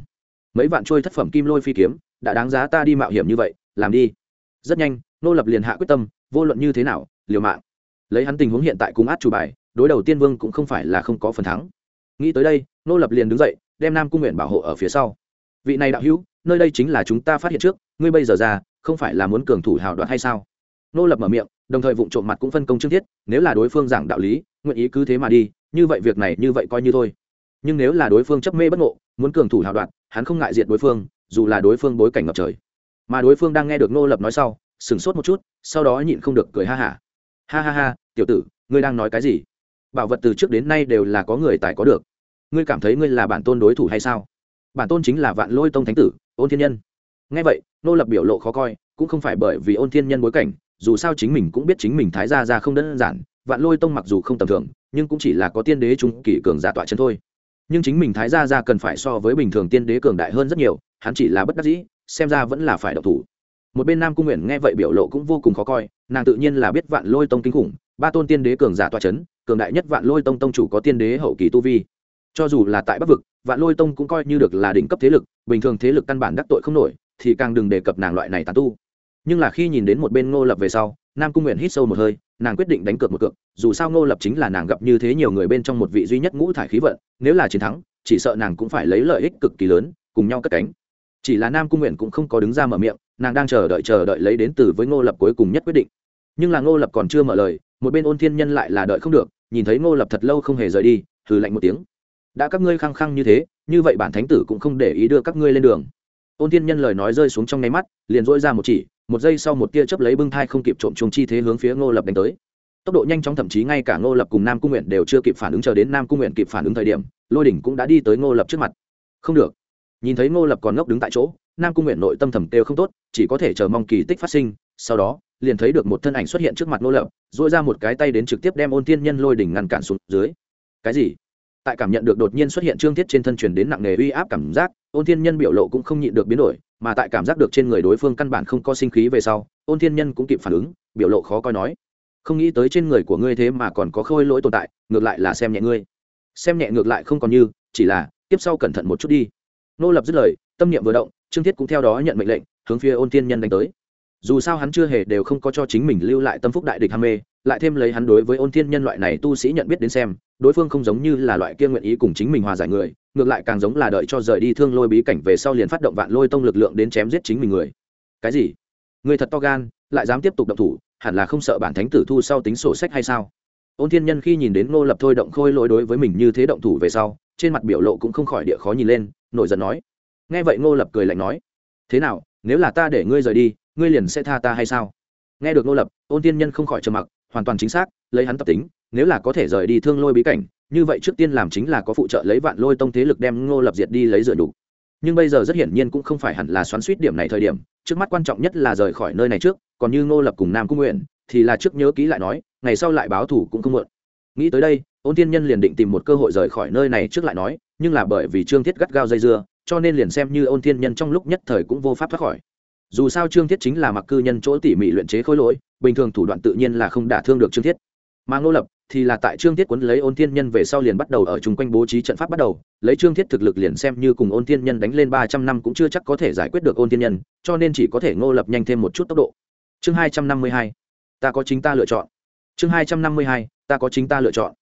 Mấy vạn trôi thất phẩm kim lôi phi kiếm, đã đáng giá ta đi mạo hiểm như vậy, làm đi. Rất nhanh, nô lập liền hạ quyết tâm, vô luận như thế nào, liều mạng. Lấy hắn tình huống hiện tại cùng át chủ bài, đối đầu tiên vương cũng không phải là không có phần thắng. Nghĩ tới đây, nô lập liền đứng dậy, đem nam cung nguyện bảo hộ ở phía sau. Vị này đạo hữu, nơi đây chính là chúng ta phát hiện trước, ngươi bây giờ ra, không phải là muốn cường thủ hào đoạt hay sao? Nô lập mở miệng, đồng thời vụ trộm mặt cũng phân công trương thiết, nếu là đối phương giảng đạo lý, nguyện ý cứ thế mà đi như vậy việc này như vậy coi như thôi. Nhưng nếu là đối phương chấp mê bất ngộ, muốn cường thủ hào đoạn, hắn không ngại diện đối phương, dù là đối phương bối cảnh ngập trời. Mà đối phương đang nghe được nô lập nói sau, sửng sốt một chút, sau đó nhịn không được cười ha hả. Ha. ha ha ha tiểu tử, ngươi đang nói cái gì? Bảo vật từ trước đến nay đều là có người tài có được. Ngươi cảm thấy ngươi là bản tôn đối thủ hay sao? Bản tôn chính là vạn lôi tông thánh tử, ôn thiên nhân. Nghe vậy nô lập biểu lộ khó coi, cũng không phải bởi vì ôn thiên nhân bối cảnh, dù sao chính mình cũng biết chính mình thái gia ra không đơn giản vạn lôi tông mặc dù không tầm thường, nhưng cũng chỉ là có tiên đế trung kỷ cường giả tọa chân thôi. Nhưng chính mình thái gia ra cần phải so với bình thường tiên đế cường đại hơn rất nhiều, hắn chỉ là bất đắc dĩ, xem ra vẫn là phải độc thủ. Một bên nam cung nguyện nghe vậy biểu lộ cũng vô cùng khó coi, nàng tự nhiên là biết vạn lôi tông kinh khủng, ba tôn tiên đế cường giả tọa c h ấ n cường đại nhất vạn lôi tông tông chủ có tiên đế hậu kỳ tu vi. Cho dù là tại bắc vực, vạn lôi tông cũng coi như được là đỉnh cấp thế lực, bình thường thế lực căn bản đắc tội không nổi, thì càng đừng đề cập nàng loại này tàn tu. Nhưng là khi nhìn đến một bên ngô lập về sau, nam cung nguyện hít sâu một hơi nàng quyết định đánh cược một cược, dù sao ngô lập chính là nàng gặp như thế nhiều người bên trong một vị duy nhất ngũ thải khí vận, nếu là chiến thắng, chỉ sợ nàng cũng phải lấy lợi ích cực kỳ lớn, cùng nhau cất cánh. Chỉ là nam cung nguyện cũng không có đứng ra mở miệng, nàng đang chờ đợi chờ đợi lấy đến từ với ngô lập cuối cùng nhất quyết định. Nhưng là ngô lập còn chưa mở lời, một bên ôn thiên nhân lại là đợi không được, nhìn thấy ngô lập thật lâu không hề rời đi thử lạnh một tiếng. Đã các ngươi khăng khăng như thế, như vậy bản thánh tử cũng không để ý đưa các ngươi lên đường. Ôn thiên nhân lời nói rơi xuống trong nháy mắt, liền dỗi ra một chỉ một giây sau một tia chớp lấy bưng thai không kịp trộm chuồng chi thế hướng phía ngô lập đánh tới. Tốc độ nhanh chóng thậm chí ngay cả ngô lập cùng nam cung nguyện đều chưa kịp phản ứng chờ đến nam cung nguyện kịp phản ứng thời điểm, lôi đỉnh cũng đã đi tới ngô lập trước mặt. Không được. Nhìn thấy ngô lập còn ngốc đứng tại chỗ, nam cung nguyện nội tâm thầm kêu không tốt, chỉ có thể chờ mong kỳ tích phát sinh, sau đó, liền thấy được một thân ảnh xuất hiện trước mặt ngô lập dội ra một cái tay đến trực tiếp đem ôn thiên nhân lôi đỉnh ngăn cản xuống dưới. Cái gì? Tại cảm nhận được đột nhiên xuất hiện trương thiết trên thân truyền đến nặng nề uy áp cảm giác, ôn thiên nhân biểu lộ cũng không nhịn được biến đổi mà tại cảm giác được trên người đối phương căn bản không có sinh khí về sau, ôn thiên nhân cũng kịp phản ứng, biểu lộ khó coi nói, không nghĩ tới trên người của ngươi thế mà còn có khôi lỗi tồn tại, ngược lại là xem nhẹ ngươi. Xem nhẹ ngược lại không còn như, chỉ là, tiếp sau cẩn thận một chút đi. Nô lập dứt lời, tâm niệm vừa động, trương thiết cũng theo đó nhận mệnh lệnh, hướng phía ôn thiên nhân đánh tới dù sao hắn chưa hề đều không có cho chính mình lưu lại tâm phúc đại địch ham mê, lại thêm lấy hắn đối với ôn thiên nhân loại này tu sĩ nhận biết đến xem, đối phương không giống như là loại kia nguyện ý cùng chính mình hòa giải người, ngược lại càng giống là đợi cho rời đi thương lôi bí cảnh về sau liền phát động vạn lôi tông lực lượng đến chém giết chính mình người. Cái gì? Người thật to gan, lại dám tiếp tục động thủ, hẳn là không sợ bản thánh tử thu sau tính sổ sách hay sao? Ôn thiên nhân khi nhìn đến ngô lập thôi động khôi lỗi đối với mình như thế động thủ về sau, trên mặt biểu lộ cũng không khỏi địa khó nhìn lên, nổi giận nói. Nghe vậy ngô lập cười lạnh nói. Thế nào, nếu là ta để ngươi rời đi ngươi liền sẽ tha ta hay sao? Nghe được ngô lập, ôn tiên nhân không khỏi trầm mặc, hoàn toàn chính xác, lấy hắn tập tính, nếu là có thể rời đi thương lôi bí cảnh, như vậy trước tiên làm chính là có phụ trợ lấy vạn lôi tông thế lực đem ngô lập diệt đi lấy dựa đủ. Nhưng bây giờ rất hiển nhiên cũng không phải hẳn là xoắn suýt điểm này thời điểm, trước mắt quan trọng nhất là rời khỏi nơi này trước, còn như ngô lập cùng nam cung nguyện, thì là trước nhớ kỹ lại nói, ngày sau lại báo thủ cũng không muộn. Nghĩ tới đây, ôn tiên nhân liền định tìm một cơ hội rời khỏi nơi này trước lại nói, nhưng là bởi vì trương thiết gắt gao dây dưa, cho nên liền xem như ôn thiên nhân trong lúc nhất thời cũng vô pháp thoát khỏi dù sao trương thiết chính là mặc cư nhân chỗ tỉ mỉ luyện chế khối lỗi, bình thường thủ đoạn tự nhiên là không đả thương được trương thiết. Mà ngô lập thì là tại trương thiết quấn lấy ôn thiên nhân về sau liền bắt đầu ở chung quanh bố trí trận pháp bắt đầu, lấy trương thiết thực lực liền xem như cùng ôn thiên nhân đánh lên ba trăm năm cũng chưa chắc có thể giải quyết được ôn thiên nhân, cho nên chỉ có thể ngô lập nhanh thêm một chút tốc độ. Chương hai trăm năm mươi hai, ta có chính ta lựa chọn. Chương hai trăm năm mươi hai, ta có chính ta lựa chọn.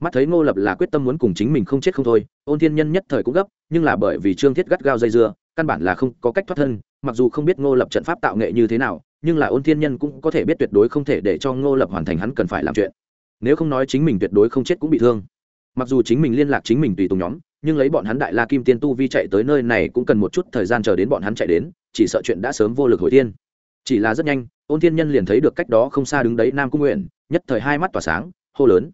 Mắt thấy ngô lập là quyết tâm muốn cùng chính mình không chết không thôi, ôn thiên nhân nhất thời cũng gấp, nhưng là bởi vì trương thiết gắt gao dây dưa, căn bản là không có cách thoát thân mặc dù không biết ngô lập trận pháp tạo nghệ như thế nào, nhưng là ôn thiên nhân cũng có thể biết tuyệt đối không thể để cho ngô lập hoàn thành hắn cần phải làm chuyện. Nếu không nói chính mình tuyệt đối không chết cũng bị thương. Mặc dù chính mình liên lạc chính mình tùy tùng nhóm, nhưng lấy bọn hắn đại la kim tiên tu vi chạy tới nơi này cũng cần một chút thời gian chờ đến bọn hắn chạy đến, chỉ sợ chuyện đã sớm vô lực hồi tiên chỉ là rất nhanh, ôn thiên nhân liền thấy được cách đó không xa đứng đấy nam cung nguyện, nhất thời hai mắt tỏa sáng, hô lớn.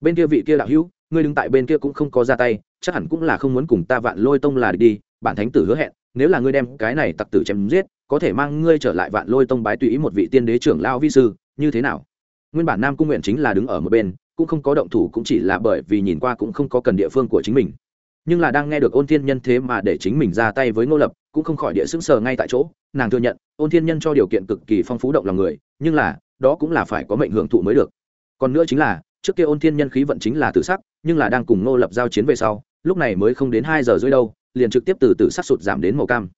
Bên kia vị kia đạo hữu, ngươi đứng tại bên kia cũng không có ra tay, chắc hẳn cũng là không muốn cùng ta vạn lôi tông là đi, bản thánh tử hứa hẹn nếu là ngươi đem cái này tặc tử chém giết, có thể mang ngươi trở lại vạn lôi tông bái tùy ý một vị tiên đế trưởng lao vi sư, như thế nào? Nguyên bản nam cung nguyện chính là đứng ở một bên, cũng không có động thủ cũng chỉ là bởi vì nhìn qua cũng không có cần địa phương của chính mình. Nhưng là đang nghe được ôn thiên nhân thế mà để chính mình ra tay với ngô lập, cũng không khỏi địa xứng sờ ngay tại chỗ, nàng thừa nhận, ôn thiên nhân cho điều kiện cực kỳ phong phú động lòng người, nhưng là, đó cũng là phải có mệnh hưởng thụ mới được. Còn nữa chính là, trước kia ôn thiên nhân khí vận chính là tự sắc, nhưng là đang cùng ngô lập giao chiến về sau, lúc này mới không đến hai giờ rưỡi đâu liền trực tiếp từ từ sắc sụt giảm đến màu cam.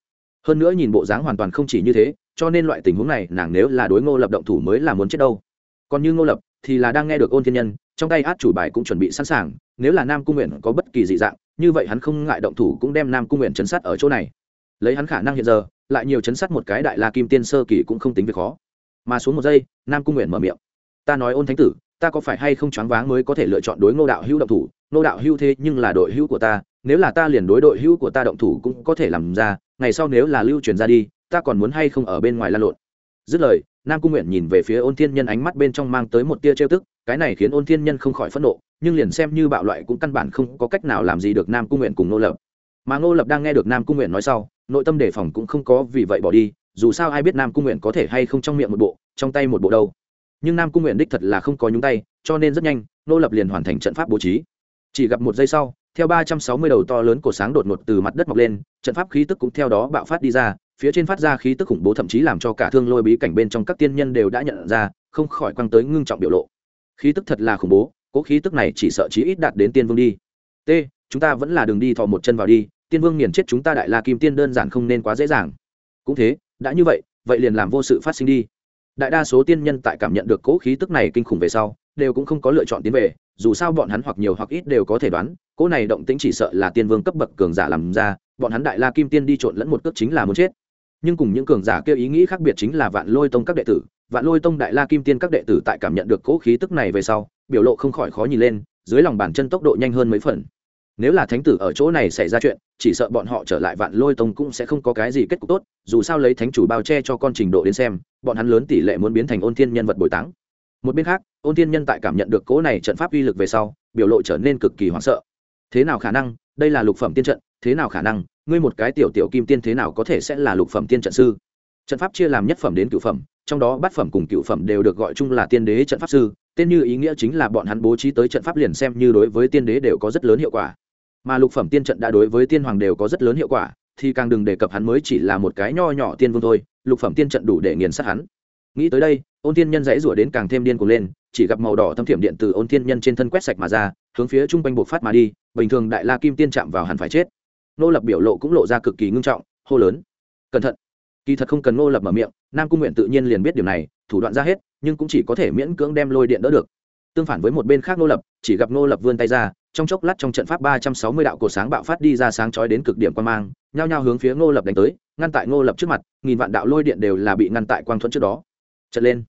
Hơn nữa nhìn bộ dáng hoàn toàn không chỉ như thế, cho nên loại tình huống này nàng nếu là đối ngô lập động thủ mới là muốn chết đâu. Còn như ngô lập thì là đang nghe được ôn thiên nhân, trong tay át chủ bài cũng chuẩn bị sẵn sàng, nếu là nam cung nguyện có bất kỳ dị dạng, như vậy hắn không ngại động thủ cũng đem nam cung nguyện chấn sát ở chỗ này. Lấy hắn khả năng hiện giờ, lại nhiều chấn sát một cái đại la kim tiên sơ kỳ cũng không tính việc khó. Mà xuống một giây, nam cung nguyện mở miệng. Ta nói ôn thánh tử, ta có phải hay không choáng váng mới có thể lựa chọn đối ngô đạo hữu động thủ nô đạo hưu thế nhưng là đội hưu của ta, nếu là ta liền đối đội hưu của ta động thủ cũng có thể làm ra, ngày sau nếu là lưu truyền ra đi, ta còn muốn hay không ở bên ngoài lan lộn? Dứt lời, nam cung nguyện nhìn về phía ôn thiên nhân ánh mắt bên trong mang tới một tia trêu tức, cái này khiến ôn thiên nhân không khỏi phẫn nộ, nhưng liền xem như bạo loại cũng căn bản không có cách nào làm gì được nam cung nguyện cùng nô lập. Mà nô lập đang nghe được nam cung nguyện nói sau, nội tâm đề phòng cũng không có, vì vậy bỏ đi, dù sao ai biết nam cung nguyện có thể hay không trong miệng một bộ, trong tay một bộ đâu. Nhưng nam cung nguyện đích thật là không có nhúng tay, cho nên rất nhanh nô lập liền hoàn thành trận pháp bố trí chỉ gặp một giây sau, theo ba trăm sáu mươi đầu to lớn của sáng đột ngột từ mặt đất mọc lên, trận pháp khí tức cũng theo đó bạo phát đi ra, phía trên phát ra khí tức khủng bố thậm chí làm cho cả thương lôi bí cảnh bên trong các tiên nhân đều đã nhận ra, không khỏi quăng tới ngưng trọng biểu lộ. Khí tức thật là khủng bố, cố khí tức này chỉ sợ chí ít đạt đến tiên vương đi. T, chúng ta vẫn là đường đi thò một chân vào đi, tiên vương nghiền chết chúng ta đại la kim tiên đơn giản không nên quá dễ dàng. Cũng thế, đã như vậy vậy liền làm vô sự phát sinh đi. Đại đa số tiên nhân tại cảm nhận được cỗ khí tức này kinh khủng về sau, đều cũng không có lựa chọn tiến về dù sao bọn hắn hoặc nhiều hoặc ít đều có thể đoán, cỗ này động tĩnh chỉ sợ là tiên vương cấp bậc cường giả làm ra, bọn hắn đại la kim tiên đi trộn lẫn một cước chính là muốn chết. Nhưng cùng những cường giả kêu ý nghĩ khác biệt chính là vạn lôi tông các đệ tử, vạn lôi tông đại la kim tiên các đệ tử tại cảm nhận được cỗ khí tức này về sau, biểu lộ không khỏi khó nhìn lên, dưới lòng bàn chân tốc độ nhanh hơn mấy phần. Nếu là thánh tử ở chỗ này xảy ra chuyện, chỉ sợ bọn họ trở lại vạn lôi tông cũng sẽ không có cái gì kết cục tốt, dù sao lấy thánh chủ bao che cho con trình độ đến xem, bọn hắn lớn tỷ lệ muốn biến thành ôn thiên nhân vật bồi táng một bên khác, ôn thiên nhân tại cảm nhận được cỗ này trận pháp uy lực về sau, biểu lộ trở nên cực kỳ hoảng sợ. Thế nào khả năng? Đây là lục phẩm tiên trận, thế nào khả năng? Ngươi một cái tiểu tiểu kim tiên thế nào có thể sẽ là lục phẩm tiên trận sư? Trận pháp chia làm nhất phẩm đến cửu phẩm, trong đó bát phẩm cùng cửu phẩm đều được gọi chung là tiên đế trận pháp sư, tên như ý nghĩa chính là bọn hắn bố trí tới trận pháp liền xem như đối với tiên đế đều có rất lớn hiệu quả. Mà lục phẩm tiên trận đã đối với tiên hoàng đều có rất lớn hiệu quả, thì càng đừng đề cập hắn mới chỉ là một cái nho nhỏ tiên vương thôi, lục phẩm tiên trận đủ để nghiền sát hắn. Nghĩ tới đây ôn Thiên nhân dãy rủa đến càng thêm điên cuồng lên, chỉ gặp màu đỏ thâm thiểm điện từ ôn Thiên nhân trên thân quét sạch mà ra, hướng phía trung quanh bộc phát mà đi, bình thường đại la kim tiên chạm vào hẳn phải chết. Nô lập biểu lộ cũng lộ ra cực kỳ ngưng trọng, hô lớn. Cẩn thận. Kỳ thật không cần nô lập mở miệng, nam cung nguyện tự nhiên liền biết điều này, thủ đoạn ra hết, nhưng cũng chỉ có thể miễn cưỡng đem lôi điện đỡ được. Tương phản với một bên khác nô lập, chỉ gặp nô lập vươn tay ra, trong chốc lát trong trận pháp ba trăm sáu mươi đạo cổ sáng bạo phát đi ra sáng chói đến cực điểm quan mang, nhao nhao hướng phía ngô lập đánh tới, ngăn tại ngô lập trước mặt, nghìn vạn đạo lôi điện đều là bị ngăn tại quang thuẫn trước đó. Trận lên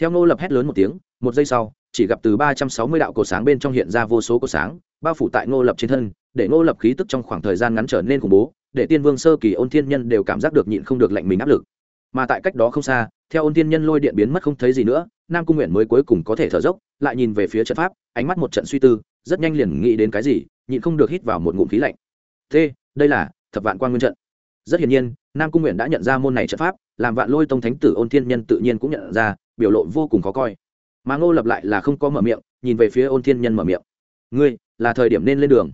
theo ngô lập hét lớn một tiếng, một giây sau, chỉ gặp từ ba trăm sáu mươi đạo cổ sáng bên trong hiện ra vô số cổ sáng, bao phủ tại ngô lập trên thân, để ngô lập khí tức trong khoảng thời gian ngắn trở nên khủng bố, để tiên vương sơ kỳ ôn thiên nhân đều cảm giác được nhịn không được lạnh mình áp lực. Mà tại cách đó không xa, theo ôn thiên nhân lôi điện biến mất không thấy gì nữa, nam cung nguyện mới cuối cùng có thể thở dốc, lại nhìn về phía trận pháp, ánh mắt một trận suy tư, rất nhanh liền nghĩ đến cái gì, nhịn không được hít vào một ngụm khí lạnh. Thế, đây là thập vạn quan nguyên trận rất hiển nhiên, nam cung nguyện đã nhận ra môn này trận pháp, làm vạn lôi tông thánh tử ôn thiên nhân tự nhiên cũng nhận ra, biểu lộ vô cùng khó coi. Mà ngô lập lại là không có mở miệng, nhìn về phía ôn thiên nhân mở miệng. Ngươi, là thời điểm nên lên đường.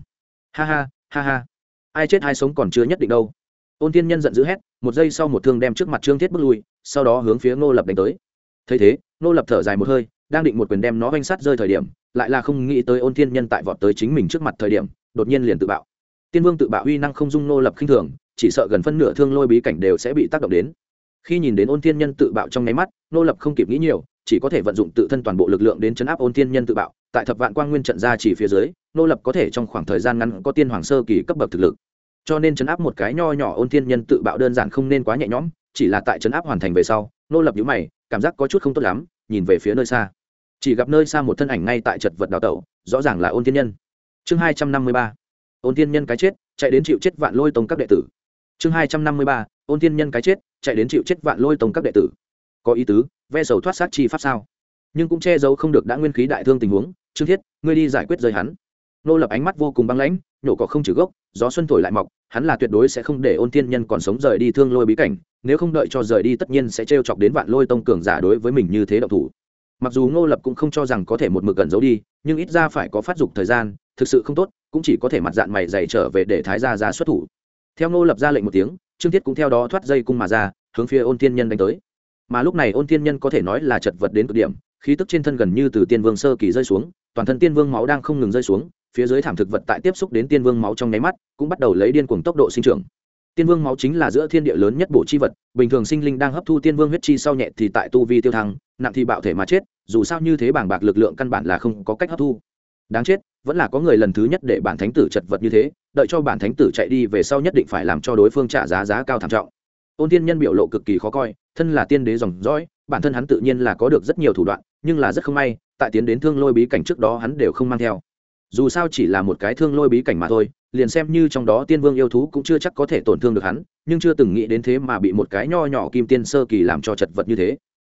Ha ha ha ha. Ai chết ai sống còn chưa nhất định đâu. Ôn thiên nhân giận dữ hét, một giây sau một thương đem trước mặt trương thiết bước lui, sau đó hướng phía ngô lập đánh tới. Thấy thế, ngô lập thở dài một hơi, đang định một quyền đem nó oanh sát rơi thời điểm, lại là không nghĩ tới ôn thiên nhân tại vọt tới chính mình trước mặt thời điểm, đột nhiên liền tự bạo. Tiên vương tự bạo uy năng không dung nô lập khinh thường chỉ sợ gần phân nửa thương lôi bí cảnh đều sẽ bị tác động đến. Khi nhìn đến ôn thiên nhân tự bạo trong nháy mắt, nô lập không kịp nghĩ nhiều, chỉ có thể vận dụng tự thân toàn bộ lực lượng đến chấn áp ôn thiên nhân tự bạo. Tại thập vạn quang nguyên trận ra chỉ phía dưới, nô lập có thể trong khoảng thời gian ngắn có tiên hoàng sơ kỳ cấp bậc thực lực. Cho nên chấn áp một cái nho nhỏ ôn thiên nhân tự bạo đơn giản không nên quá nhẹ nhõm, chỉ là tại chấn áp hoàn thành về sau, nô lập nhíu mày, cảm giác có chút không tốt lắm, nhìn về phía nơi xa. Chỉ gặp nơi xa một thân ảnh ngay tại chật vật đào tẩu, rõ ràng là ôn thiên nhân. Chương hai trăm năm mươi ba. Ôn thiên nhân cái chết, chạy đến chịu chết vạn lôi tông các đệ tử chương hai trăm năm mươi ba, ôn thiên nhân cái chết, chạy đến chịu chết vạn lôi tông các đệ tử. Có ý tứ, ve sầu thoát sát chi pháp sao? Nhưng cũng che giấu không được đã nguyên khí đại thương tình huống, trương thiết, ngươi đi giải quyết rơi hắn. Nô lập ánh mắt vô cùng băng lãnh, nhổ cỏ không trừ gốc, gió xuân thổi lại mọc, hắn là tuyệt đối sẽ không để ôn thiên nhân còn sống rời đi thương lôi bí cảnh, nếu không đợi cho rời đi tất nhiên sẽ t chọc đến vạn lôi tông cường giả đối với mình như thế động thủ. Mặc dù ngô lập cũng không cho rằng có thể một mực gần giấu đi, nhưng ít ra phải có phát dục thời gian, thực sự không tốt, cũng chỉ có thể mặt dạng mày dày trở về để thái gia ra xuất thủ theo ngô lập ra lệnh một tiếng, trương thiết cũng theo đó thoát dây cung mà ra, hướng phía ôn tiên nhân đánh tới. Mà lúc này ôn tiên nhân có thể nói là chật vật đến cực điểm, khí tức trên thân gần như từ tiên vương sơ kỳ rơi xuống, toàn thân tiên vương máu đang không ngừng rơi xuống, phía dưới thảm thực vật tại tiếp xúc đến tiên vương máu trong nháy mắt, cũng bắt đầu lấy điên cuồng tốc độ sinh trưởng. Tiên vương máu chính là giữa thiên địa lớn nhất bổ chi vật, bình thường sinh linh đang hấp thu tiên vương huyết chi sau nhẹ thì tại tu vi tiêu thăng, nặng thì bạo thể mà chết, dù sao như thế bảng bạc lực lượng căn bản là không có cách hấp thu đáng chết, vẫn là có người lần thứ nhất để bản thánh tử chật vật như thế, đợi cho bản thánh tử chạy đi về sau nhất định phải làm cho đối phương trả giá giá cao thảm trọng. Ôn tiên nhân biểu lộ cực kỳ khó coi, thân là tiên đế dòng dõi, bản thân hắn tự nhiên là có được rất nhiều thủ đoạn, nhưng là rất không may, tại tiến đến thương lôi bí cảnh trước đó hắn đều không mang theo. Dù sao chỉ là một cái thương lôi bí cảnh mà thôi, liền xem như trong đó tiên vương yêu thú cũng chưa chắc có thể tổn thương được hắn, nhưng chưa từng nghĩ đến thế mà bị một cái nho nhỏ kim tiên sơ kỳ làm cho chật vật như thế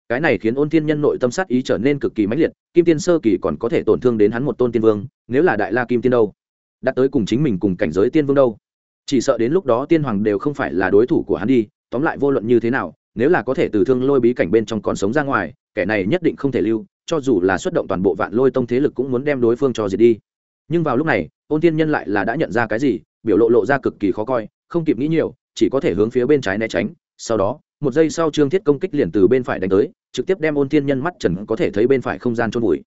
cái này khiến ôn tiên nhân nội tâm sát ý trở nên cực kỳ mãnh liệt, kim tiên sơ kỳ còn có thể tổn thương đến hắn một tôn tiên vương, nếu là đại la kim tiên đâu? Đã tới cùng chính mình cùng cảnh giới tiên vương đâu? Chỉ sợ đến lúc đó tiên hoàng đều không phải là đối thủ của hắn đi, tóm lại vô luận như thế nào, nếu là có thể từ thương lôi bí cảnh bên trong còn sống ra ngoài, kẻ này nhất định không thể lưu, cho dù là xuất động toàn bộ vạn lôi tông thế lực cũng muốn đem đối phương cho diệt đi. Nhưng vào lúc này, ôn tiên nhân lại là đã nhận ra cái gì, biểu lộ lộ ra cực kỳ khó coi, không kịp nghĩ nhiều, chỉ có thể hướng phía bên trái né tránh sau đó, một giây sau trương thiết công kích liền từ bên phải đánh tới, trực tiếp đem ôn thiên nhân mắt trần có thể thấy bên phải không gian trôn vùi.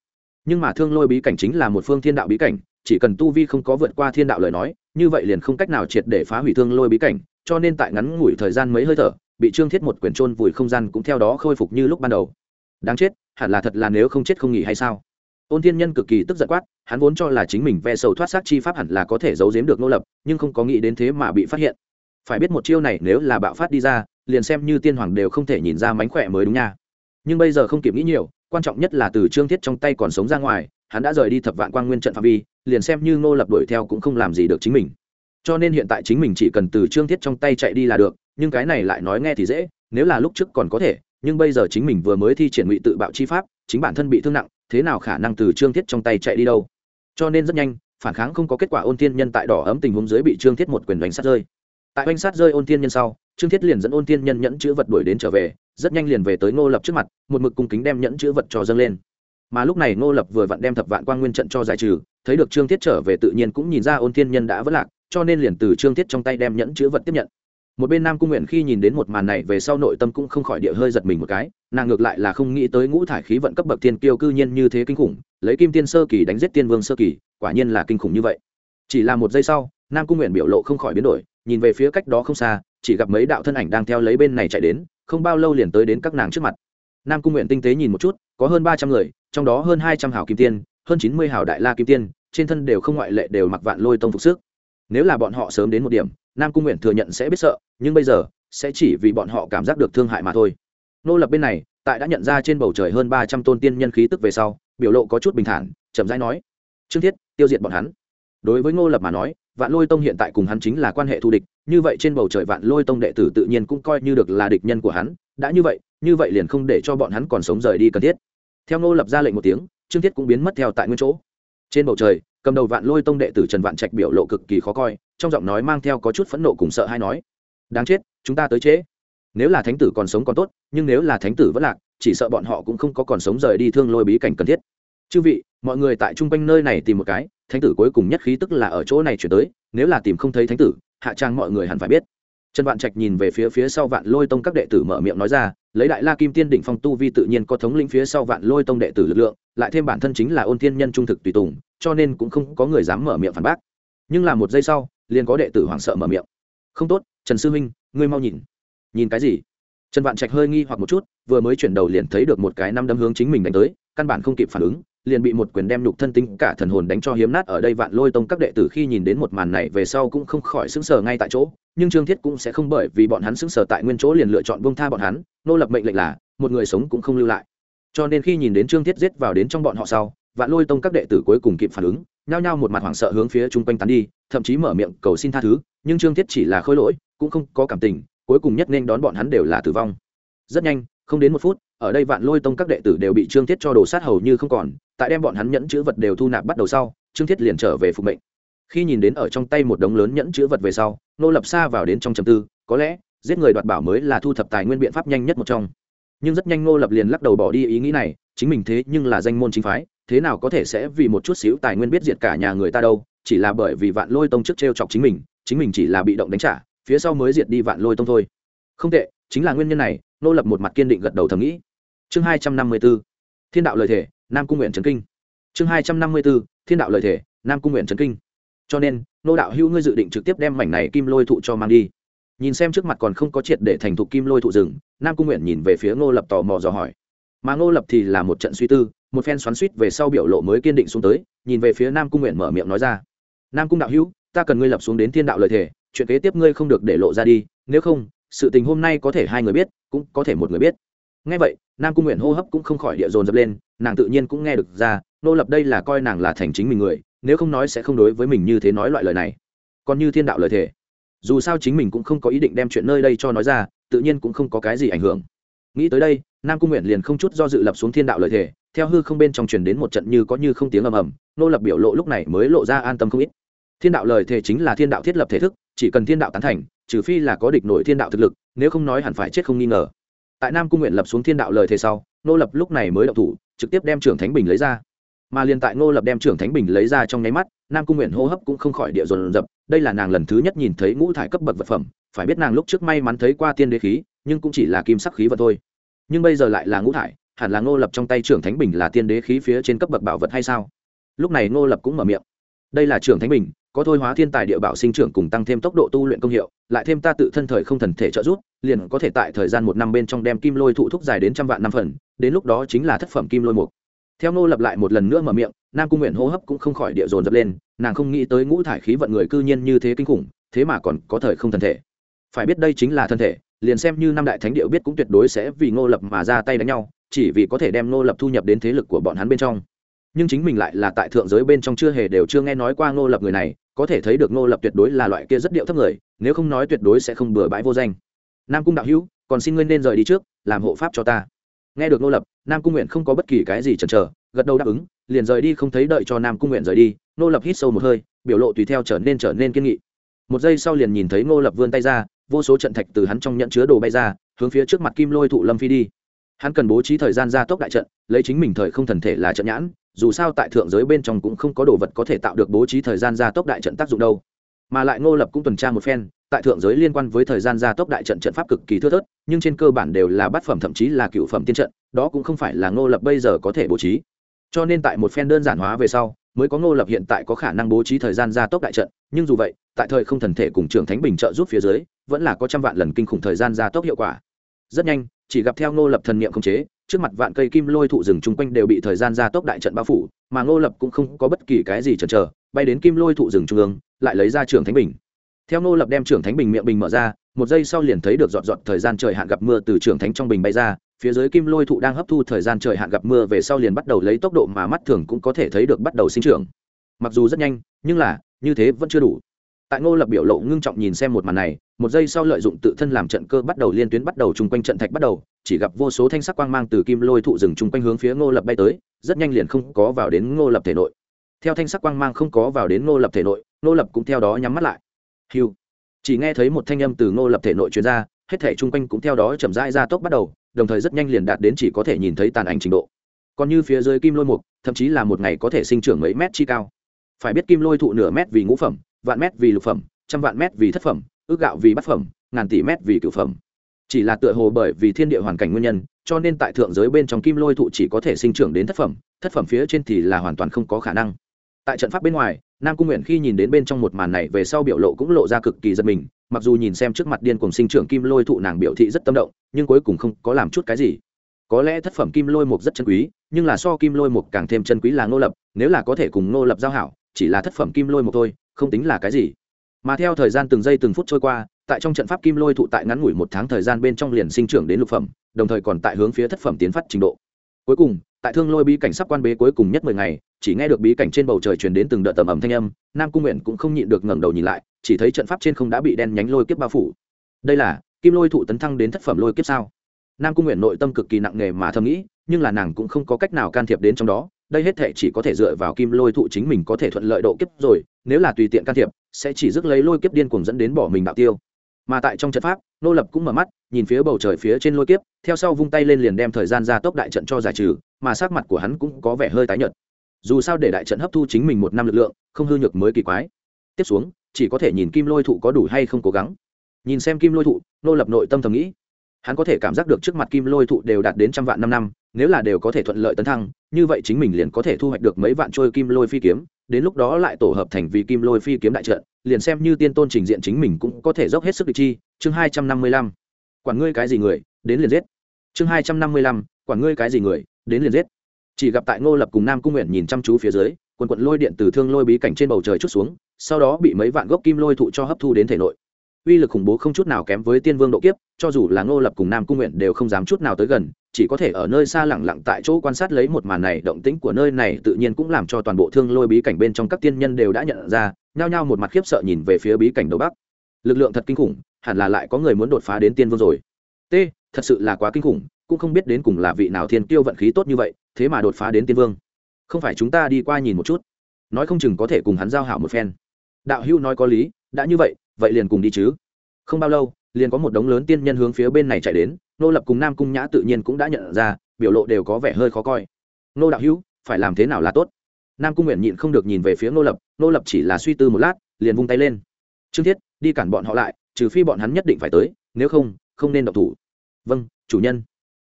Nhưng mà thương lôi bí cảnh chính là một phương thiên đạo bí cảnh, chỉ cần tu vi không có vượt qua thiên đạo lời nói, như vậy liền không cách nào triệt để phá hủy thương lôi bí cảnh, cho nên tại ngắn ngủi thời gian mấy hơi thở, bị trương thiết một quyển trôn vùi không gian cũng theo đó khôi phục như lúc ban đầu. Đáng chết, hẳn là thật là nếu không chết không nghỉ hay sao? Ôn thiên nhân cực kỳ tức giận quát, hắn vốn cho là chính mình ve sầu thoát xác chi pháp hẳn là có thể giấu giếm được nô lập, nhưng không có nghĩ đến thế mà bị phát hiện. Phải biết một chiêu này nếu là bạo phát đi ra liền xem như tiên hoàng đều không thể nhìn ra mánh khỏe mới đúng nha. Nhưng bây giờ không kịp nghĩ nhiều, quan trọng nhất là từ trương thiết trong tay còn sống ra ngoài, hắn đã rời đi thập vạn quang nguyên trận phạm vi, liền xem như ngô lập đuổi theo cũng không làm gì được chính mình. Cho nên hiện tại chính mình chỉ cần từ trương thiết trong tay chạy đi là được, nhưng cái này lại nói nghe thì dễ, nếu là lúc trước còn có thể, nhưng bây giờ chính mình vừa mới thi triển ngụy tự bạo chi pháp, chính bản thân bị thương nặng, thế nào khả năng từ trương thiết trong tay chạy đi đâu? Cho nên rất nhanh, phản kháng không có kết quả ôn thiên nhân tại đỏ ấm tình huống dưới bị trương thiết một quyền đánh sát rơi tại oanh sát rơi ôn thiên nhân sau, trương thiết liền dẫn ôn thiên nhân nhẫn chữ vật đuổi đến trở về, rất nhanh liền về tới ngô lập trước mặt, một mực cung kính đem nhẫn chữ vật cho dâng lên. Mà lúc này ngô lập vừa vặn đem thập vạn quan nguyên trận cho giải trừ, thấy được trương thiết trở về tự nhiên cũng nhìn ra ôn thiên nhân đã vất lạc, cho nên liền từ trương thiết trong tay đem nhẫn chữ vật tiếp nhận. Một bên nam cung nguyện khi nhìn đến một màn này về sau nội tâm cũng không khỏi địa hơi giật mình một cái, nàng ngược lại là không nghĩ tới ngũ thải khí vận cấp bậc tiên kiêu cư nhiên như thế kinh khủng, lấy kim tiên sơ kỳ đánh giết tiên vương sơ kỳ, quả nhiên là kinh khủng như vậy. Chỉ là một giây sau, nam cung nguyện biểu lộ không khỏi biến đổi nhìn về phía cách đó không xa, chỉ gặp mấy đạo thân ảnh đang theo lấy bên này chạy đến, không bao lâu liền tới đến các nàng trước mặt. Nam cung nguyện tinh tế nhìn một chút, có hơn ba trăm người, trong đó hơn hai trăm hào kim tiên, hơn chín mươi hào đại la kim tiên, trên thân đều không ngoại lệ đều mặc vạn lôi tông phục sức. Nếu là bọn họ sớm đến một điểm, nam cung nguyện thừa nhận sẽ biết sợ, nhưng bây giờ, sẽ chỉ vì bọn họ cảm giác được thương hại mà thôi. Nô lập bên này, tại đã nhận ra trên bầu trời hơn ba trăm tôn tiên nhân khí tức về sau, biểu lộ có chút bình thản, chậm rãi nói trương thiết, tiêu diệt bọn hắn đối với ngô lập mà nói, vạn lôi tông hiện tại cùng hắn chính là quan hệ thù địch, như vậy trên bầu trời vạn lôi tông đệ tử tự nhiên cũng coi như được là địch nhân của hắn, đã như vậy như vậy liền không để cho bọn hắn còn sống rời đi cần thiết. Theo ngô lập ra lệnh một tiếng, trương thiết cũng biến mất theo tại nguyên chỗ. Trên bầu trời, cầm đầu vạn lôi tông đệ tử trần vạn trạch biểu lộ cực kỳ khó coi, trong giọng nói mang theo có chút phẫn nộ cùng sợ hay nói, đáng chết, chúng ta tới trễ. Nếu là thánh tử còn sống còn tốt, nhưng nếu là thánh tử vẫn lạc, chỉ sợ bọn họ cũng không có còn sống rời đi thương lôi bí cảnh cần thiết. Chư vị mọi người tại chung quanh nơi này tìm một cái, thánh tử cuối cùng nhất khí tức là ở chỗ này chuyển tới, nếu là tìm không thấy thánh tử, hạ trang mọi người hẳn phải biết. Trần vạn trạch nhìn về phía phía sau vạn lôi tông các đệ tử mở miệng nói ra, lấy đại la kim tiên đỉnh phong tu vi tự nhiên có thống lĩnh phía sau vạn lôi tông đệ tử lực lượng, lại thêm bản thân chính là ôn thiên nhân trung thực tùy tùng, cho nên cũng không có người dám mở miệng phản bác. Nhưng là một giây sau, liền có đệ tử hoảng sợ mở miệng. Không tốt, trần sư huynh, ngươi mau nhìn. Nhìn cái gì? Trần vạn trạch hơi nghi hoặc một chút, vừa mới chuyển đầu liền thấy được một cái năm đấm hướng chính mình đánh tới, căn bản không kịp phản ứng liền bị một quyền đem nhục thân tính cả thần hồn đánh cho hiếm nát ở đây vạn lôi tông các đệ tử khi nhìn đến một màn này về sau cũng không khỏi sững sờ ngay tại chỗ, nhưng trương thiết cũng sẽ không bởi vì bọn hắn sững sờ tại nguyên chỗ liền lựa chọn buông tha bọn hắn, nô lập mệnh lệnh là, một người sống cũng không lưu lại. Cho nên khi nhìn đến trương thiết giết vào đến trong bọn họ sau, vạn lôi tông các đệ tử cuối cùng kịp phản ứng, nhao nhao một mặt hoảng sợ hướng phía chung quanh tán đi, thậm chí mở miệng cầu xin tha thứ, nhưng trương thiết chỉ là khôi lỗi, cũng không có cảm tình, cuối cùng nhất nên đón bọn hắn đều là tử vong. Rất nhanh, không đến một phút, ở đây vạn lôi tông các đệ tử đều bị trương thiết cho đồ sát hầu như không còn tại đem bọn hắn nhẫn chữ vật đều thu nạp bắt đầu sau, trương thiết liền trở về phục mệnh. Khi nhìn đến ở trong tay một đống lớn nhẫn chữ vật về sau nô lập xa vào đến trong trầm tư, có lẽ, giết người đoạt bảo mới là thu thập tài nguyên biện pháp nhanh nhất một trong. Nhưng rất nhanh nô lập liền lắc đầu bỏ đi ý nghĩ này, chính mình thế nhưng là danh môn chính phái, thế nào có thể sẽ vì một chút xíu tài nguyên biết diệt cả nhà người ta đâu, chỉ là bởi vì vạn lôi tông trước t r e o chọc chính mình chính mình chỉ là bị động đánh trả, phía sau mới diệt đi vạn lôi tông thôi. Không tệ, chính là nguyên nhân này nô lập một mặt kiên định gật đầu thầm nghĩ. Chương hai trăm năm mươi b ố thiên đạo lời thể nam cung nguyện trấn kinh chương hai trăm năm mươi b ố thiên đạo lời thể, nam cung nguyện trấn kinh. cho nên, nô đạo hữu ngươi dự định trực tiếp đem mảnh này kim lôi thụ cho mang đi. nhìn xem trước mặt còn không có triệt để thành thục kim lôi thụ rừng, nam cung nguyện nhìn về phía ngô lập tò mò dò hỏi. mà ngô lập thì là một trận suy tư, một phen xoắn suýt về sau biểu lộ mới kiên định xuống tới, nhìn về phía nam cung nguyện mở miệng nói ra. nam cung đạo hữu, ta cần ngươi lập xuống đến thiên đạo lời thể, chuyện kế tiếp ngươi không được để lộ ra đi, nếu không, sự tình hôm nay có thể hai người biết, cũng có thể một người biết ngay vậy, nam cung nguyện hô hấp cũng không khỏi địa dồn dập lên, nàng tự nhiên cũng nghe được ra, nô lập đây là coi nàng là thành chính mình người, nếu không nói sẽ không đối với mình như thế nói loại lời này. Còn như thiên đạo lời thể dù sao chính mình cũng không có ý định đem chuyện nơi đây cho nói ra, tự nhiên cũng không có cái gì ảnh hưởng. Nghĩ tới đây, nam cung nguyện liền không chút do dự lập xuống thiên đạo lời thể theo hư không bên trong truyền đến một trận như có như không tiếng ầm ầm, nô lập biểu lộ lúc này mới lộ ra an tâm không ít. Thiên đạo lời thể chính là thiên đạo thiết lập thể thức, chỉ cần thiên đạo tán thành, trừ phi là có địch nổi thiên đạo thực lực, nếu không nói hẳn phải chết không nghi ngờ tại nam cung nguyện lập xuống thiên đạo lời thề sau nô lập lúc này mới đậu thủ, trực tiếp đem trưởng thánh bình lấy ra. Mà liền tại ngô lập đem trưởng thánh bình lấy ra trong nháy mắt, nam cung nguyện hô hấp cũng không khỏi địa dồn dập, đây là nàng lần thứ nhất nhìn thấy ngũ thải cấp bậc vật phẩm, phải biết nàng lúc trước may mắn thấy qua tiên đế khí, nhưng cũng chỉ là kim sắc khí vật thôi. Nhưng bây giờ lại là ngũ thải, hẳn là ngô lập trong tay trưởng thánh bình là tiên đế khí phía trên cấp bậc bảo vật hay sao? Lúc này ngô lập cũng mở miệng. Đây là trưởng thánh bình có thôi hóa thiên tài địa bảo sinh trưởng cùng tăng thêm tốc độ tu luyện công hiệu, lại thêm ta tự thân thời không thần thể trợ giúp, liền có thể tại thời gian một năm bên trong đem kim lôi thụ thúc dài đến trăm vạn năm phần, đến lúc đó chính là thất phẩm kim lôi mục. Theo nô lập lại một lần nữa mở miệng, nam cung nguyện hô hấp cũng không khỏi địa dồn dập lên, nàng không nghĩ tới ngũ thải khí vận người cư nhiên như thế kinh khủng, thế mà còn có thời không thần thể. Phải biết đây chính là thân thể, liền xem như năm đại thánh điệu biết cũng tuyệt đối sẽ vì ngô lập mà ra tay đánh nhau, chỉ vì có thể đem ngô lập thu nhập đến thế lực của bọn hắn bên trong. Nhưng chính mình lại là tại thượng giới bên trong chưa hề đều chưa nghe nói qua ngô lập người này có thể thấy được ngô lập tuyệt đối là loại kia rất điệu thấp người, nếu không nói tuyệt đối sẽ không bừa bãi vô danh. Nam cung đạo hữu, còn xin ngươi nên rời đi trước, làm hộ pháp cho ta. Nghe được ngô lập, nam cung nguyện không có bất kỳ cái gì chần chờ, gật đầu đáp ứng, liền rời đi không thấy đợi cho nam cung nguyện rời đi, ngô lập hít sâu một hơi, biểu lộ tùy theo trở nên trở nên kiên nghị. Một giây sau liền nhìn thấy ngô lập vươn tay ra, vô số trận thạch từ hắn trong nhận chứa đồ bay ra, hướng phía trước mặt kim lôi thụ lâm phi đi hắn cần bố trí thời gian gia tốc đại trận, lấy chính mình thời không thần thể là trận nhãn, dù sao tại thượng giới bên trong cũng không có đồ vật có thể tạo được bố trí thời gian gia tốc đại trận tác dụng đâu. Mà lại ngô lập cũng tuần tra một phen, tại thượng giới liên quan với thời gian gia tốc đại trận trận pháp cực kỳ thưa thớt, nhưng trên cơ bản đều là bát phẩm thậm chí là cựu phẩm tiên trận, đó cũng không phải là ngô lập bây giờ có thể bố trí. Cho nên tại một phen đơn giản hóa về sau, mới có ngô lập hiện tại có khả năng bố trí thời gian gia tốc đại trận, nhưng dù vậy, tại thời không thần thể cùng Trường thánh bình trợ giúp phía dưới, vẫn là có trăm vạn lần kinh khủng thời gian gia tốc hiệu quả. Rất nhanh chỉ gặp theo ngô lập thần niệm không chế, trước mặt vạn cây kim lôi thụ rừng chung quanh đều bị thời gian gia tốc đại trận bao phủ, mà ngô lập cũng không có bất kỳ cái gì chần chờ, bay đến kim lôi thụ rừng trung ương, lại lấy ra trưởng thánh bình. Theo ngô lập đem trưởng thánh bình miệng bình mở ra, một giây sau liền thấy được dọn dọn thời gian trời hạn gặp mưa từ trưởng thánh trong bình bay ra, phía dưới kim lôi thụ đang hấp thu thời gian trời hạn gặp mưa về sau liền bắt đầu lấy tốc độ mà mắt thường cũng có thể thấy được bắt đầu sinh trưởng. Mặc dù rất nhanh, nhưng là, như thế vẫn chưa đủ. Tại ngô lập biểu lộ ngưng trọng nhìn xem một màn này một giây sau lợi dụng tự thân làm trận cơ bắt đầu liên tuyến bắt đầu chung quanh trận thạch bắt đầu, chỉ gặp vô số thanh sắc quang mang từ kim lôi thụ rừng chung quanh hướng phía ngô lập bay tới, rất nhanh liền không có vào đến ngô lập thể nội. Theo thanh sắc quang mang không có vào đến ngô lập thể nội, ngô lập cũng theo đó nhắm mắt lại. Hiu chỉ nghe thấy một thanh âm từ ngô lập thể nội chuyên ra, hết thể chung quanh cũng theo đó chậm rãi ra tốc bắt đầu, đồng thời rất nhanh liền đạt đến chỉ có thể nhìn thấy tàn ảnh trình độ. Còn như phía dưới kim lôi mục, thậm chí là một ngày có thể sinh trưởng mấy mét chi cao. Phải biết kim lôi thụ nửa mét vì ngũ phẩm, vạn mét vì lục phẩm, trăm vạn mét vì thất phẩm ước gạo vì bát phẩm, ngàn tỷ mét vì cửu phẩm. Chỉ là tựa hồ bởi vì thiên địa hoàn cảnh nguyên nhân, cho nên tại thượng giới bên trong kim lôi thụ chỉ có thể sinh trưởng đến thất phẩm thất phẩm phía trên thì là hoàn toàn không có khả năng. Tại trận pháp bên ngoài, nam cung nguyện khi nhìn đến bên trong một màn này về sau biểu lộ cũng lộ ra cực kỳ giật mình, mặc dù nhìn xem trước mặt điên cùng sinh trưởng kim lôi thụ nàng biểu thị rất tâm động, nhưng cuối cùng không có làm chút cái gì. Có lẽ thất phẩm kim lôi mục rất chân quý, nhưng là so kim lôi mục càng thêm chân quý là ngô lập, nếu là có thể cùng ngô lập giao hảo, chỉ là thất phẩm kim lôi mục thôi, không tính là cái gì mà theo thời gian từng giây từng phút trôi qua, tại trong trận pháp kim lôi thụ tại ngắn ngủi một tháng thời gian bên trong liền sinh trưởng đến lục phẩm, đồng thời còn tại hướng phía thất phẩm tiến phát trình độ. Cuối cùng, tại thương lôi bí cảnh sắp quan bế cuối cùng nhất mười ngày, chỉ nghe được bí cảnh trên bầu trời truyền đến từng đợt tầm ầm thanh âm, nam cung nguyện cũng không nhịn được ngẩng đầu nhìn lại, chỉ thấy trận pháp trên không đã bị đen nhánh lôi kiếp bao phủ. Đây là, kim lôi thụ tấn thăng đến thất phẩm lôi kiếp sao? Nam cung nguyện nội tâm cực kỳ nặng nề mà thầm nghĩ, nhưng là nàng cũng không có cách nào can thiệp đến trong đó đây hết thể chỉ có thể dựa vào kim lôi thụ chính mình có thể thuận lợi độ kiếp rồi, nếu là tùy tiện can thiệp, sẽ chỉ rước lấy lôi kiếp điên cuồng dẫn đến bỏ mình bạo tiêu. Mà tại trong trận pháp, nô lập cũng mở mắt, nhìn phía bầu trời phía trên lôi kiếp, theo sau vung tay lên liền đem thời gian ra tốc đại trận cho giải trừ, mà sắc mặt của hắn cũng có vẻ hơi tái nhợt. Dù sao để đại trận hấp thu chính mình một năm lực lượng, không hư nhược mới kỳ quái. Tiếp xuống, chỉ có thể nhìn kim lôi thụ có đủ hay không cố gắng. Nhìn xem kim lôi thụ, nô lập nội tâm thầm nghĩ hắn có thể cảm giác được trước mặt kim lôi thụ đều đạt đến trăm vạn năm năm, nếu là đều có thể thuận lợi tấn thăng, như vậy chính mình liền có thể thu hoạch được mấy vạn trôi kim lôi phi kiếm, đến lúc đó lại tổ hợp thành vì kim lôi phi kiếm đại trận, liền xem như tiên tôn trình diện chính mình cũng có thể dốc hết sức địch chi. Chương hai trăm năm mươi lăm. Quản ngươi cái gì người, đến liền giết. Chương hai trăm năm mươi lăm. Quản ngươi cái gì người, đến liền giết. Chỉ gặp tại ngô lập cùng nam cung nguyện nhìn chăm chú phía dưới, quần quận lôi điện từ thương lôi bí cảnh trên bầu trời chút xuống, sau đó bị mấy vạn gốc kim lôi thụ cho hấp thu đến thể nội uy lực khủng bố không chút nào kém với tiên vương độ kiếp, cho dù là ngô lập cùng nam cung nguyện đều không dám chút nào tới gần, chỉ có thể ở nơi xa lẳng lặng tại chỗ quan sát lấy một màn này, động tĩnh của nơi này tự nhiên cũng làm cho toàn bộ thương lôi bí cảnh bên trong các tiên nhân đều đã nhận ra, nhao nhao một mặt khiếp sợ nhìn về phía bí cảnh đầu bắc. Lực lượng thật kinh khủng, hẳn là lại có người muốn đột phá đến tiên vương rồi. T, thật sự là quá kinh khủng, cũng không biết đến cùng là vị nào thiên tiêu vận khí tốt như vậy, thế mà đột phá đến tiên vương. Không phải chúng ta đi qua nhìn một chút. Nói không chừng có thể cùng hắn giao hảo một phen. Đạo hưu nói có lý, đã như vậy vậy liền cùng đi chứ. Không bao lâu, liền có một đống lớn tiên nhân hướng phía bên này chạy đến, nô lập cùng nam cung nhã tự nhiên cũng đã nhận ra, biểu lộ đều có vẻ hơi khó coi. Nô đạo hữu, phải làm thế nào là tốt? Nam cung nguyện nhịn không được nhìn về phía nô lập nô lập chỉ là suy tư một lát, liền vung tay lên. Trương thiết, đi cản bọn họ lại, trừ phi bọn hắn nhất định phải tới, nếu không không nên độc thủ. Vâng chủ nhân.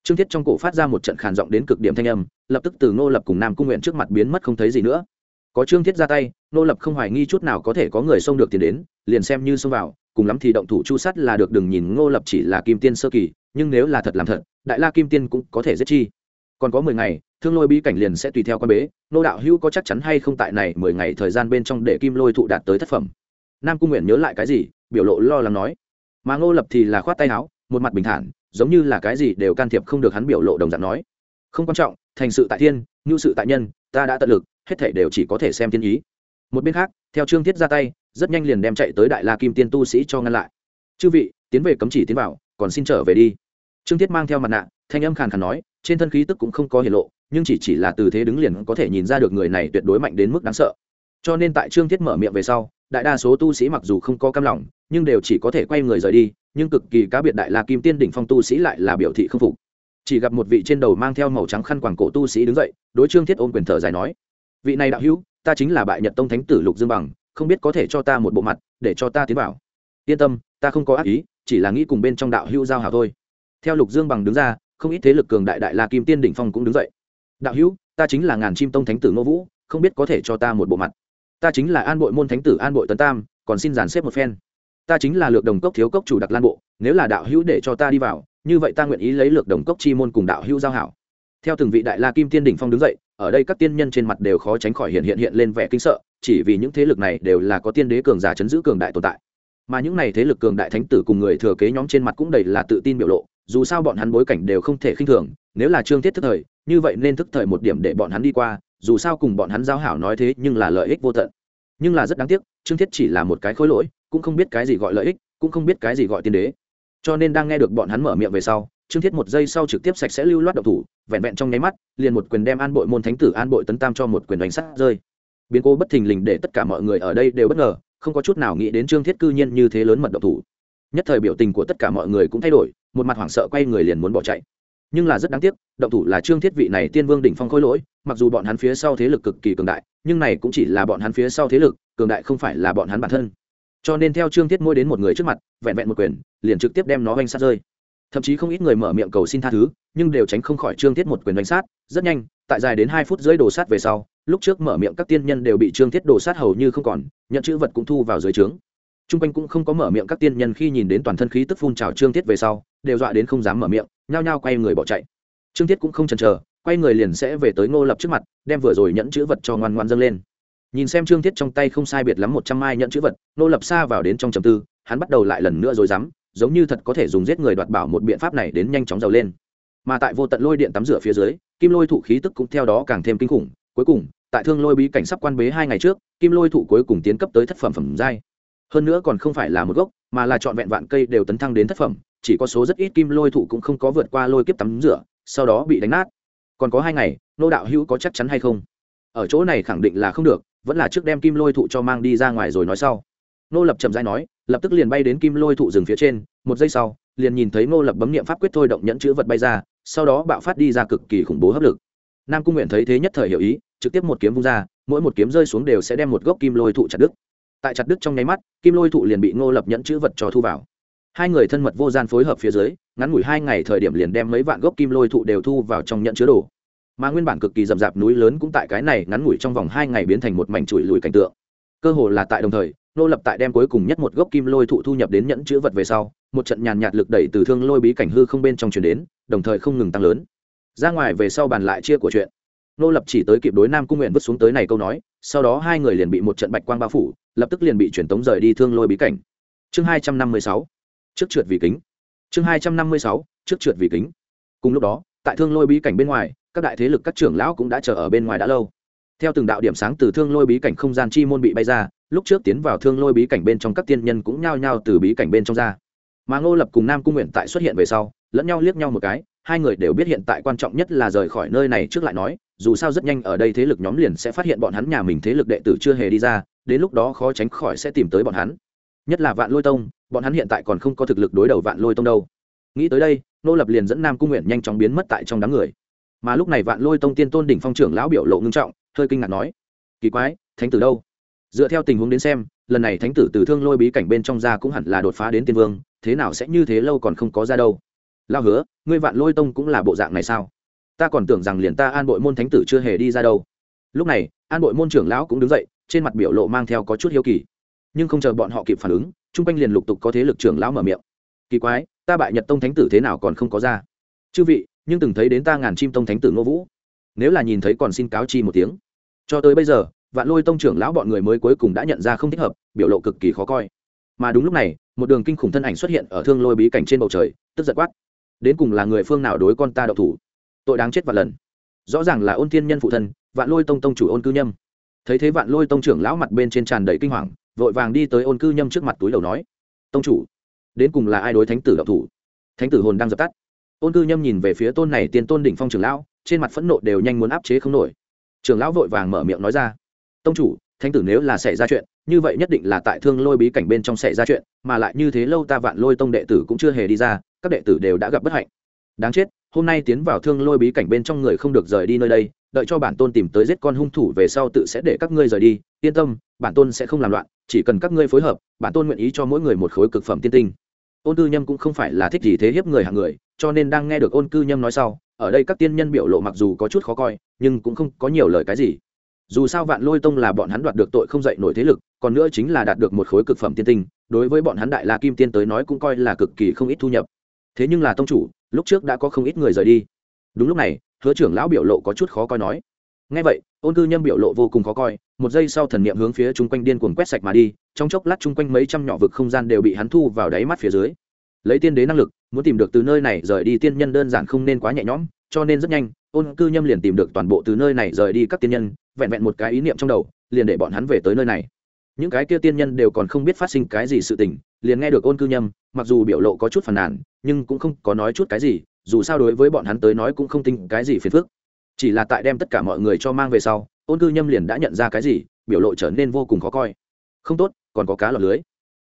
Trương thiết trong cổ phát ra một trận khàn giọng đến cực điểm thanh âm, lập tức từ nô lập cùng nam cung nguyện trước mặt biến mất không thấy gì nữa có trương thiết ra tay, nô lập không hoài nghi chút nào có thể có người xông được tiền đến, liền xem như xông vào, cùng lắm thì động thủ chu sắt là được, đừng nhìn ngô lập chỉ là kim tiên sơ kỳ, nhưng nếu là thật làm thật, đại la kim tiên cũng có thể giết chi. Còn có mười ngày, thương lôi bí cảnh liền sẽ tùy theo quan bế, nô đạo hữu có chắc chắn hay không tại này mười ngày thời gian bên trong để kim lôi thụ đạt tới thất phẩm? Nam cung nguyện nhớ lại cái gì, biểu lộ lo lắng nói. Mà ngô lập thì là khoát tay áo, một mặt bình thản, giống như là cái gì đều can thiệp không được hắn biểu lộ đồng dạng nói. Không quan trọng, thành sự tại thiên nhu sự tại nhân ta đã tận lực, hết thể đều chỉ có thể xem thiên ý. Một bên khác, theo trương thiết ra tay, rất nhanh liền đem chạy tới đại la kim tiên tu sĩ cho ngăn lại. Chư vị, tiến về cấm chỉ tiến vào, còn xin trở về đi. Trương thiết mang theo mặt nạ, thanh âm khàn khàn nói, trên thân khí tức cũng không có hiển lộ, nhưng chỉ chỉ là từ thế đứng liền có thể nhìn ra được người này tuyệt đối mạnh đến mức đáng sợ. Cho nên tại trương thiết mở miệng về sau, đại đa số tu sĩ mặc dù không có cam lòng, nhưng đều chỉ có thể quay người rời đi, nhưng cực kỳ cá biệt đại la kim tiên đỉnh phong tu sĩ lại là biểu thị không phục chỉ gặp một vị trên đầu mang theo màu trắng khăn quàng cổ tu sĩ đứng dậy, đối trương thiết ôm quyền thở dài nói, vị này đạo hữu, ta chính là bại nhật tông thánh tử lục dương bằng, không biết có thể cho ta một bộ mặt, để cho ta tiến vào. Yên tâm, ta không có ác ý, chỉ là nghĩ cùng bên trong đạo hữu giao hảo thôi. Theo lục dương bằng đứng ra, không ít thế lực cường đại đại la kim tiên đỉnh phong cũng đứng dậy. Đạo hữu, ta chính là ngàn chim tông thánh tử ngô vũ, không biết có thể cho ta một bộ mặt. Ta chính là an bội môn thánh tử an bội tấn tam, còn xin giàn xếp một phen. Ta chính là lược đồng cốc thiếu cốc chủ đặc lan bộ, nếu là đạo hữu để cho ta đi vào như vậy ta nguyện ý lấy lược đồng cốc chi môn cùng đạo hữu giao hảo. Theo từng vị đại la kim tiên đỉnh phong đứng dậy, ở đây các tiên nhân trên mặt đều khó tránh khỏi hiện hiện hiện lên vẻ kinh sợ, chỉ vì những thế lực này đều là có tiên đế cường giả chấn giữ cường đại tồn tại. Mà những này thế lực cường đại thánh tử cùng người thừa kế nhóm trên mặt cũng đầy là tự tin biểu lộ, dù sao bọn hắn bối cảnh đều không thể khinh thường, nếu là trương thiết thức thời, như vậy nên thức thời một điểm để bọn hắn đi qua, dù sao cùng bọn hắn giao hảo nói thế nhưng là lợi ích vô tận. Nhưng là rất đáng tiếc, trương thiết chỉ là một cái khối lỗi, cũng không biết cái gì gọi lợi ích, cũng không biết cái gì gọi tiên đế cho nên đang nghe được bọn hắn mở miệng về sau, trương thiết một giây sau trực tiếp sạch sẽ lưu loát độc thủ, vẹn vẹn trong nháy mắt, liền một quyền đem an bội môn thánh tử an bội tấn tam cho một quyền đánh sắt rơi. Biến cố bất thình lình để tất cả mọi người ở đây đều bất ngờ, không có chút nào nghĩ đến trương thiết cư nhiên như thế lớn mật độc thủ. Nhất thời biểu tình của tất cả mọi người cũng thay đổi, một mặt hoảng sợ quay người liền muốn bỏ chạy. Nhưng là rất đáng tiếc động thủ là trương thiết vị này tiên vương đỉnh phong khôi lỗi, mặc dù bọn hắn phía sau thế lực cực kỳ cường đại, nhưng này cũng chỉ là bọn hắn phía sau thế lực, cường đại không phải là bọn hắn bản thân cho nên theo trương thiết môi đến một người trước mặt vẹn vẹn một quyền liền trực tiếp đem nó oanh sát rơi thậm chí không ít người mở miệng cầu xin tha thứ nhưng đều tránh không khỏi trương thiết một quyền đánh sát rất nhanh tại dài đến hai phút dưới đồ sát về sau lúc trước mở miệng các tiên nhân đều bị trương thiết đồ sát hầu như không còn nhận chữ vật cũng thu vào dưới trướng t r u n g quanh cũng không có mở miệng các tiên nhân khi nhìn đến toàn thân khí tức phun trào trương thiết về sau đều dọa đến không dám mở miệng nhao nhao quay người bỏ chạy trương thiết cũng không chần chờ quay người liền sẽ về tới ngô lập trước mặt đem vừa rồi nhẫn chữ vật cho ngoan ngoan dâng lên nhìn xem trương thiết trong tay không sai biệt lắm một trăm mai nhận chữ vật, nô lập xa vào đến trong trầm tư, hắn bắt đầu lại lần nữa rồi dám giống như thật có thể dùng giết người đoạt bảo một biện pháp này đến nhanh chóng giàu lên. Mà tại vô tận lôi điện tắm rửa phía dưới, kim lôi thụ khí tức cũng theo đó càng thêm kinh khủng. Cuối cùng, tại thương lôi bí cảnh sắp quan bế hai ngày trước, kim lôi thụ cuối cùng tiến cấp tới thất phẩm phẩm giai. Hơn nữa còn không phải là một gốc, mà là trọn vẹn vạn cây đều tấn thăng đến thất phẩm, chỉ có số rất ít kim lôi thụ cũng không có vượt qua lôi kiếp tắm rửa, sau đó bị đánh nát. Còn có hai ngày, nô đạo hữu có chắc chắn hay không? Ở chỗ này khẳng định là không được vẫn là trước đem kim lôi thụ cho mang đi ra ngoài rồi nói sau. Nô lập trầm dãi nói, lập tức liền bay đến kim lôi thụ rừng phía trên, một giây sau, liền nhìn thấy nô lập bấm nghiệm pháp quyết thôi động nhẫn chữ vật bay ra, sau đó bạo phát đi ra cực kỳ khủng bố hấp lực. Nam cung nguyện thấy thế nhất thời hiểu ý, trực tiếp một kiếm vung ra, mỗi một kiếm rơi xuống đều sẽ đem một gốc kim lôi thụ chặt đứt. Tại chặt đứt trong nháy mắt, kim lôi thụ liền bị ngô lập nhẫn chữ vật cho thu vào. Hai người thân mật vô gian phối hợp phía dưới, ngắn ngủi hai ngày thời điểm liền đem mấy vạn gốc kim lôi thụ đều thu vào trong nhận chứa đồ mà nguyên bản cực kỳ rậm rạp núi lớn cũng tại cái này ngắn ngủi trong vòng hai ngày biến thành một mảnh chuỗi lùi cảnh tượng. Cơ hồ là tại đồng thời, nô lập tại đem cuối cùng nhất một gốc kim lôi thụ thu nhập đến nhẫn chữ vật về sau, một trận nhàn nhạt lực đẩy từ thương lôi bí cảnh hư không bên trong chuyển đến, đồng thời không ngừng tăng lớn. Ra ngoài về sau bàn lại chia của chuyện. Nô lập chỉ tới kịp đối nam cung nguyện vứt xuống tới này câu nói, sau đó hai người liền bị một trận bạch quang bao phủ, lập tức liền bị truyền tống rời đi thương lôi bí cảnh. Chương hai trăm năm mươi sáu, trước trượt vì kính. Chương hai trăm năm mươi sáu, trước trượt vì kính. Cùng lúc đó tại thương lôi bí cảnh bên ngoài, các đại thế lực các trưởng lão cũng đã chờ ở bên ngoài đã lâu. Theo từng đạo điểm sáng từ thương lôi bí cảnh không gian chi môn bị bay ra, lúc trước tiến vào thương lôi bí cảnh bên trong các tiên nhân cũng nhao nhao từ bí cảnh bên trong ra. Mà ngô lập cùng nam cung nguyện tại xuất hiện về sau, lẫn nhau liếc nhau một cái, hai người đều biết hiện tại quan trọng nhất là rời khỏi nơi này trước lại nói, dù sao rất nhanh ở đây thế lực nhóm liền sẽ phát hiện bọn hắn nhà mình thế lực đệ tử chưa hề đi ra, đến lúc đó khó tránh khỏi sẽ tìm tới bọn hắn. Nhất là vạn lôi tông, bọn hắn hiện tại còn không có thực lực đối đầu vạn lôi tông đâu nghĩ tới đây, nô lập liền dẫn nam cung nguyện nhanh chóng biến mất tại trong đám người. Mà lúc này vạn lôi tông tiên tôn đỉnh phong trưởng lão biểu lộ ngưng trọng, hơi kinh ngạc nói, kỳ quái, thánh tử đâu? Dựa theo tình huống đến xem, lần này thánh tử từ thương lôi bí cảnh bên trong ra cũng hẳn là đột phá đến tiên vương, thế nào sẽ như thế lâu còn không có ra đâu. Lao hứa, ngươi vạn lôi tông cũng là bộ dạng này sao? Ta còn tưởng rằng liền ta an bội môn thánh tử chưa hề đi ra đâu. Lúc này, an bội môn trưởng lão cũng đứng dậy, trên mặt biểu lộ mang theo có chút hiếu kỳ. Nhưng không chờ bọn họ kịp phản ứng, chung quanh liền lục tục có thế lực trưởng lão mở miệng. Kỳ quái ta bại nhật tông thánh tử thế nào còn không có ra. Chư vị, nhưng từng thấy đến ta ngàn chim tông thánh tử ngô vũ. Nếu là nhìn thấy còn xin cáo chi một tiếng. Cho tới bây giờ, vạn lôi tông trưởng lão bọn người mới cuối cùng đã nhận ra không thích hợp, biểu lộ cực kỳ khó coi. Mà đúng lúc này, một đường kinh khủng thân ảnh xuất hiện ở thương lôi bí cảnh trên bầu trời, tức giật quát. Đến cùng là người phương nào đối con ta đậu thủ? Tội đáng chết vạn lần. Rõ ràng là ôn thiên nhân phụ thân, vạn lôi tông tông chủ ôn cư nhâm. Thấy thế vạn lôi tông trưởng lão mặt bên trên tràn đầy kinh hoàng, vội vàng đi tới ôn cư nhâm trước mặt túi đầu nói, tông chủ đến cùng là ai đối thánh tử đạo thủ? Thánh tử hồn đang dập tắt. Ôn cư nhâm nhìn về phía tôn này tiên tôn đỉnh phong trưởng lão, trên mặt phẫn nộ đều nhanh muốn áp chế không nổi. Trưởng lão vội vàng mở miệng nói ra, tông chủ, thánh tử nếu là xảy ra chuyện, như vậy nhất định là tại thương lôi bí cảnh bên trong xảy ra chuyện, mà lại như thế lâu ta vạn lôi tông đệ tử cũng chưa hề đi ra, các đệ tử đều đã gặp bất hạnh. Đáng chết, hôm nay tiến vào thương lôi bí cảnh bên trong người không được rời đi nơi đây, đợi cho bản tôn tìm tới giết con hung thủ về sau tự sẽ để các ngươi rời đi. Yên tâm, bản tôn sẽ không làm loạn, chỉ cần các ngươi phối hợp, bản tôn nguyện ý cho mỗi người một khối cực phẩm tiên tinh ôn cư nhâm cũng không phải là thích gì thế hiếp người hàng người, cho nên đang nghe được ôn cư nhâm nói sau, ở đây các tiên nhân biểu lộ mặc dù có chút khó coi, nhưng cũng không có nhiều lời cái gì. Dù sao vạn lôi tông là bọn hắn đoạt được tội không dạy nổi thế lực, còn nữa chính là đạt được một khối cực phẩm tiên tinh, đối với bọn hắn đại la kim tiên tới nói cũng coi là cực kỳ không ít thu nhập. Thế nhưng là tông chủ, lúc trước đã có không ít người rời đi. Đúng lúc này, hứa trưởng lão biểu lộ có chút khó coi nói. Ngay vậy, ôn cư nhâm biểu lộ vô cùng khó coi, một giây sau thần niệm hướng phía chung quanh điên cuồng quét sạch mà đi trong chốc lát chung quanh mấy trăm nhỏ vực không gian đều bị hắn thu vào đáy mắt phía dưới. Lấy tiên đế năng lực, muốn tìm được từ nơi này rời đi tiên nhân đơn giản không nên quá nhẹ nhõm, cho nên rất nhanh, ôn cư nhâm liền tìm được toàn bộ từ nơi này rời đi các tiên nhân, vẹn vẹn một cái ý niệm trong đầu, liền để bọn hắn về tới nơi này. Những cái kia tiên nhân đều còn không biết phát sinh cái gì sự tình, liền nghe được ôn cư nhâm, mặc dù biểu lộ có chút phàn nàn, nhưng cũng không có nói chút cái gì, dù sao đối với bọn hắn tới nói cũng không tin cái gì phiền phức. Chỉ là tại đem tất cả mọi người cho mang về sau, ôn cư nhâm liền đã nhận ra cái gì, biểu lộ trở nên vô cùng khó coi. Không tốt còn có cá lọt lưới.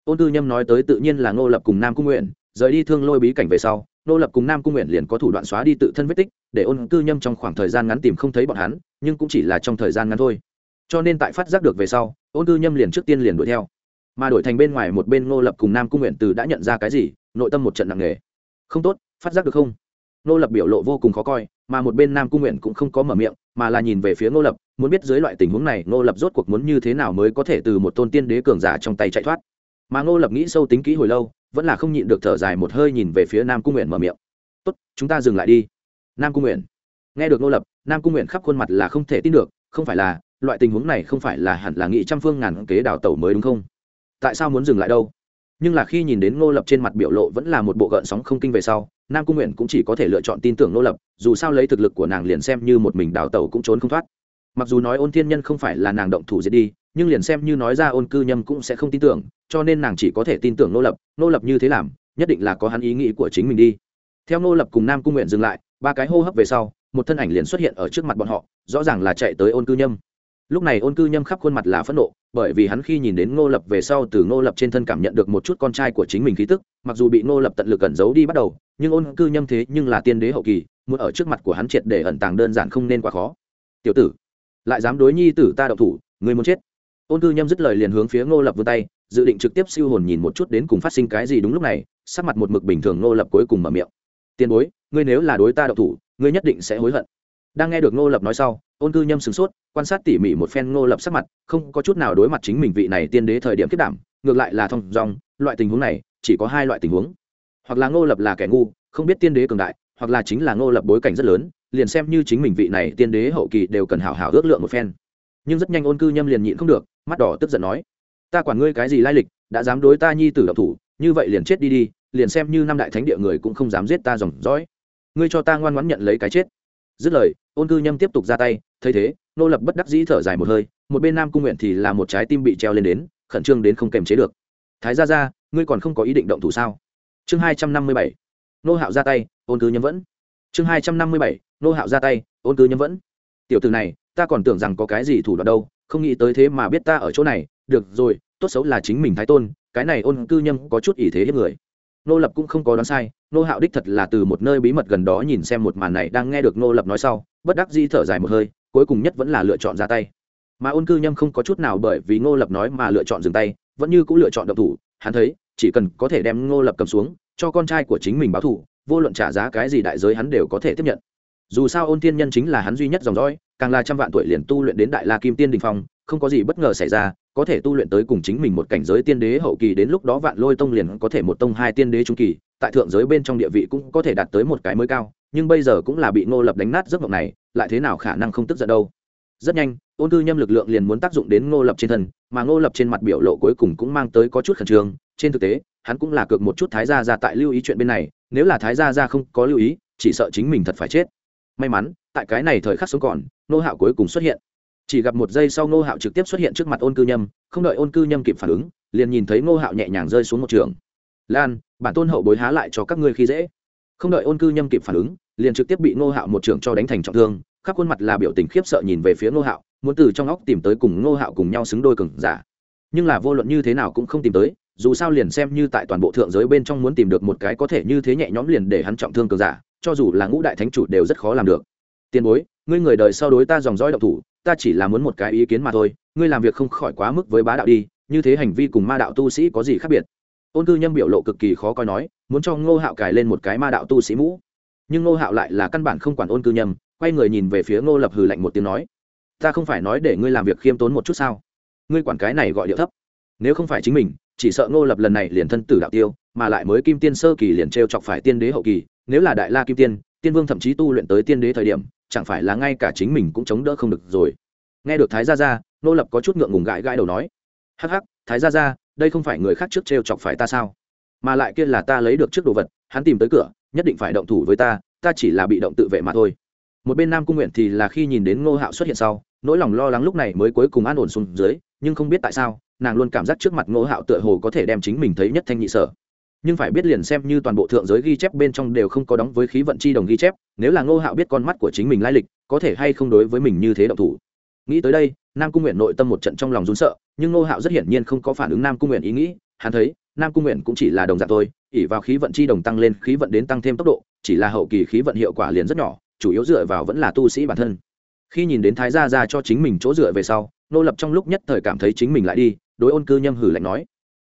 Ôn Tư nhâm nói tới tự nhiên là ngô lập cùng nam cung nguyện, rời đi thương lôi bí cảnh về sau, Ngô lập cùng nam cung nguyện liền có thủ đoạn xóa đi tự thân vết tích, để ôn Tư nhâm trong khoảng thời gian ngắn tìm không thấy bọn hắn, nhưng cũng chỉ là trong thời gian ngắn thôi. Cho nên tại phát giác được về sau, ôn Tư nhâm liền trước tiên liền đuổi theo. Mà đổi thành bên ngoài một bên Ngô lập cùng nam cung nguyện từ đã nhận ra cái gì, nội tâm một trận nặng nề. Không tốt, phát giác được không? Ngô lập biểu lộ vô cùng khó coi mà một bên nam cung nguyện cũng không có mở miệng, mà là nhìn về phía Ngô lập, muốn biết dưới loại tình huống này Ngô lập rốt cuộc muốn như thế nào mới có thể từ một tôn tiên đế cường giả trong tay chạy thoát. Mà Ngô lập nghĩ sâu tính kỹ hồi lâu, vẫn là không nhịn được thở dài một hơi nhìn về phía nam cung nguyện mở miệng. Tốt, chúng ta dừng lại đi. Nam cung nguyện. Nghe được Ngô lập, nam cung nguyện khắp khuôn mặt là không thể tin được, không phải là, loại tình huống này không phải là hẳn là nghị trăm phương ngàn kế đào tẩu mới đúng không? Tại sao muốn dừng lại đâu? Nhưng là khi nhìn đến ngô lập trên mặt biểu lộ vẫn là một bộ gợn sóng không kinh về sau nam cung nguyện cũng chỉ có thể lựa chọn tin tưởng Nô lập, dù sao lấy thực lực của nàng liền xem như một mình đào tẩu cũng trốn không thoát. Mặc dù nói ôn thiên nhân không phải là nàng động thủ giết đi, nhưng liền xem như nói ra ôn cư nhâm cũng sẽ không tin tưởng, cho nên nàng chỉ có thể tin tưởng Nô lập Nô lập như thế làm, nhất định là có hắn ý nghĩ của chính mình đi. Theo Nô lập cùng nam cung nguyện dừng lại, ba cái hô hấp về sau, một thân ảnh liền xuất hiện ở trước mặt bọn họ, rõ ràng là chạy tới ôn cư nhâm lúc này ôn cư nhâm khắp khuôn mặt là phẫn nộ, bởi vì hắn khi nhìn đến ngô lập về sau từ ngô lập trên thân cảm nhận được một chút con trai của chính mình khí tức, mặc dù bị ngô lập tận lực ẩn giấu đi bắt đầu, nhưng ôn cư nhâm thế nhưng là tiên đế hậu kỳ, muốn ở trước mặt của hắn triệt để ẩn tàng đơn giản không nên quá khó. Tiểu tử, lại dám đối nhi tử ta đậu thủ người muốn chết? Ôn cư nhâm dứt lời liền hướng phía ngô lập vươn tay, dự định trực tiếp siêu hồn nhìn một chút đến cùng phát sinh cái gì đúng lúc này, sắc mặt một mực bình thường nô lập cuối cùng mở miệng. Tiền bối, ngươi nếu là đối ta đậu thủ, ngươi nhất định sẽ hối hận đang nghe được Ngô lập nói sau, ôn cư nhâm sửng sốt, quan sát tỉ mỉ một phen Ngô lập sắc mặt, không có chút nào đối mặt chính mình vị này tiên đế thời điểm kết đảm, ngược lại là thông dòng loại tình huống này, chỉ có hai loại tình huống. Hoặc là Ngô lập là kẻ ngu, không biết tiên đế cường đại, hoặc là chính là Ngô lập bối cảnh rất lớn, liền xem như chính mình vị này tiên đế hậu kỳ đều cần hảo hảo ước lượng một phen. Nhưng rất nhanh ôn cư nhâm liền nhịn không được, mắt đỏ tức giận nói, ta quản ngươi cái gì lai lịch, đã dám đối ta nhi tử độc thủ, như vậy liền chết đi đi, liền xem như năm đại thánh địa người cũng không dám giết ta dòng dõi. Ngươi cho ta ngoan ngoãn nhận lấy cái chết dứt lời, ôn cư nhâm tiếp tục ra tay, thấy thế, nô lập bất đắc dĩ thở dài một hơi, một bên nam cung nguyện thì là một trái tim bị treo lên đến, khẩn trương đến không kềm chế được. Thái ra ra ngươi còn không có ý định động thủ sao? Chương hai trăm năm mươi bảy, nô hạo ra tay, ôn cư nhâm vẫn. Chương hai trăm năm mươi bảy, nô hạo ra tay, ôn cư nhâm vẫn. Tiểu từ này, ta còn tưởng rằng có cái gì thủ đoạn đâu, không nghĩ tới thế mà biết ta ở chỗ này, được rồi, tốt xấu là chính mình thái tôn, cái này ôn cư nhâm có chút ý thế hết người nô lập cũng không có đoán sai nô hạo đích thật là từ một nơi bí mật gần đó nhìn xem một màn này đang nghe được nô lập nói sau, bất đắc di thở dài một hơi, cuối cùng nhất vẫn là lựa chọn ra tay. Mà ôn cư nhâm không có chút nào bởi vì ngô lập nói mà lựa chọn dừng tay, vẫn như cũng lựa chọn độc thủ, hắn thấy, chỉ cần có thể đem ngô lập cầm xuống, cho con trai của chính mình báo thủ vô luận trả giá cái gì đại giới hắn đều có thể tiếp nhận. Dù sao ôn tiên nhân chính là hắn duy nhất dòng dõi, càng là trăm vạn tuổi liền tu luyện đến đại la kim tiên đình phong không có gì bất ngờ xảy ra, có thể tu luyện tới cùng chính mình một cảnh giới tiên đế hậu kỳ đến lúc đó vạn lôi tông liền có thể một tông hai tiên đế trung kỳ, tại thượng giới bên trong địa vị cũng có thể đạt tới một cái mới cao, nhưng bây giờ cũng là bị ngô lập đánh nát giấc mộng này, lại thế nào khả năng không tức giận đâu. Rất nhanh ôn cư nhâm lực lượng liền muốn tác dụng đến ngô lập trên thân, mà ngô lập trên mặt biểu lộ cuối cùng cũng mang tới có chút khẩn trương, trên thực tế, hắn cũng là cược một chút thái gia ra tại lưu ý chuyện bên này, nếu là thái gia ra không có lưu ý, chỉ sợ chính mình thật phải chết. May mắn, tại cái này thời khắc sống còn nô hạo cuối cùng xuất hiện chỉ gặp một giây sau Ngô hạo trực tiếp xuất hiện trước mặt ôn cư nhâm, không đợi ôn cư nhâm kịp phản ứng, liền nhìn thấy Ngô hạo nhẹ nhàng rơi xuống một trường. Lan, bản tôn hậu bối há lại cho các ngươi khi dễ. Không đợi ôn cư nhâm kịp phản ứng, liền trực tiếp bị Ngô hạo một trường cho đánh thành trọng thương, khắp khuôn mặt là biểu tình khiếp sợ nhìn về phía Ngô hạo, muốn từ trong óc tìm tới cùng Ngô hạo cùng nhau xứng đôi cừng giả. Nhưng là vô luận như thế nào cũng không tìm tới, dù sao liền xem như tại toàn bộ thượng giới bên trong muốn tìm được một cái có thể như thế nhẹ nhõm liền để hắn trọng thương cường giả, cho dù là ngũ đại thánh chủ đều rất khó làm được. Tiền bối, ngươi người đời sau đối ta dòng dõi độc thủ ta chỉ là muốn một cái ý kiến mà thôi, ngươi làm việc không khỏi quá mức với bá đạo đi, như thế hành vi cùng ma đạo tu sĩ có gì khác biệt? Ôn cư nhâm biểu lộ cực kỳ khó coi nói, muốn cho ngô hạo cài lên một cái ma đạo tu sĩ mũ. Nhưng ngô hạo lại là căn bản không quản ôn cư nhâm quay người nhìn về phía ngô lập hừ lạnh một tiếng nói, ta không phải nói để ngươi làm việc khiêm tốn một chút sao? Ngươi quản cái này gọi điệu thấp. Nếu không phải chính mình, chỉ sợ ngô lập lần này liền thân tử đạo tiêu, mà lại mới kim tiên sơ kỳ liền t r e o chọc phải tiên đế hậu kỳ. Nếu là đại la kim tiên tiên vương thậm chí tu luyện tới tiên đế thời điểm chẳng phải là ngay cả chính mình cũng chống đỡ không được rồi. Nghe được thái gia gia ngô lập có chút ngượng ngùng gãi gãi đầu nói, hắc hắc, thái gia gia, đây không phải người khác trước trêu chọc phải ta sao? Mà lại kia là ta lấy được trước đồ vật, hắn tìm tới cửa, nhất định phải động thủ với ta ta chỉ là bị động tự vệ mà thôi. Một bên nam cung nguyện thì là khi nhìn đến ngô hạo xuất hiện sau, nỗi lòng lo lắng lúc này mới cuối cùng an ổn xuống dưới, nhưng không biết tại sao, nàng luôn cảm giác trước mặt ngô hạo tựa hồ có thể đem chính mình thấy nhất thanh nhị sở nhưng phải biết liền xem như toàn bộ thượng giới ghi chép bên trong đều không có đóng với khí vận chi đồng ghi chép, nếu là ngô hạo biết con mắt của chính mình lai lịch, có thể hay không đối với mình như thế động thủ. Nghĩ tới đây, nam cung nguyện nội tâm một trận trong lòng rún sợ, nhưng ngô hạo rất hiển nhiên không có phản ứng nam cung nguyện ý nghĩ, hắn thấy, nam cung nguyện cũng chỉ là đồng dạng thôi ỉ vào khí vận chi đồng tăng lên, khí vận đến tăng thêm tốc độ, chỉ là hậu kỳ khí vận hiệu quả liền rất nhỏ, chủ yếu dựa vào vẫn là tu sĩ bản thân. Khi nhìn đến thái gia ra cho chính mình chỗ dựa về sau nô lập trong lúc nhất thời cảm thấy chính mình lại đi, đối ôn cư nhâm hử lạnh nói.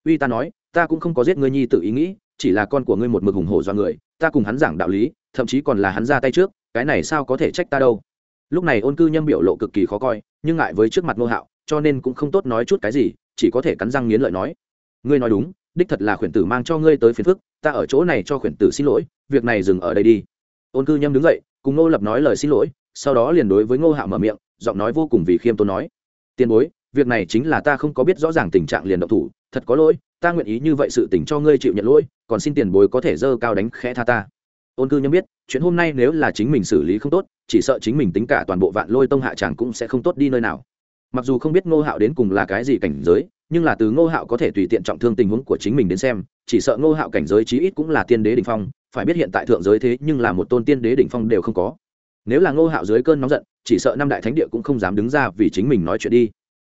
Uy ta nói ta cũng không có giết ngươi nhi tự ý nghĩ, chỉ là con của ngươi một mực hùng hổ do người, ta cùng hắn giảng đạo lý, thậm chí còn là hắn ra tay trước, cái này sao có thể trách ta đâu. Lúc này ôn cư nhâm biểu lộ cực kỳ khó coi, nhưng ngại với trước mặt ngô hạo, cho nên cũng không tốt nói chút cái gì, chỉ có thể cắn răng nghiến lợi nói. Ngươi nói đúng, đích thật là khuyển tử mang cho ngươi tới phiền phức, ta ở chỗ này cho khuyển tử xin lỗi, việc này dừng ở đây đi. Ôn cư nhâm đứng dậy, cùng ngô lập nói lời xin lỗi, sau đó liền đối với ngô hạo mở miệng, giọng nói vô cùng vì khiêm tốn nói. Tiền bối việc này chính là ta không có biết rõ ràng tình trạng liền động thủ, thật có lỗi, ta nguyện ý như vậy sự tình cho ngươi chịu nhận lỗi, còn xin tiền bối có thể dơ cao đánh khẽ tha ta. Ôn cư nhâm biết, chuyện hôm nay nếu là chính mình xử lý không tốt, chỉ sợ chính mình tính cả toàn bộ vạn lôi tông hạ tràng cũng sẽ không tốt đi nơi nào. Mặc dù không biết ngô hạo đến cùng là cái gì cảnh giới, nhưng là từ ngô hạo có thể tùy tiện trọng thương tình huống của chính mình đến xem, chỉ sợ ngô hạo cảnh giới chí ít cũng là tiên đế đ ỉ n h phong, phải biết hiện tại thượng giới thế nhưng là một tôn tiên đế đ ỉ n h phong đều không có. Nếu là ngô hạo dưới cơn nóng giận, chỉ sợ năm đại thánh địa cũng không dám đứng ra vì chính mình nói chuyện đi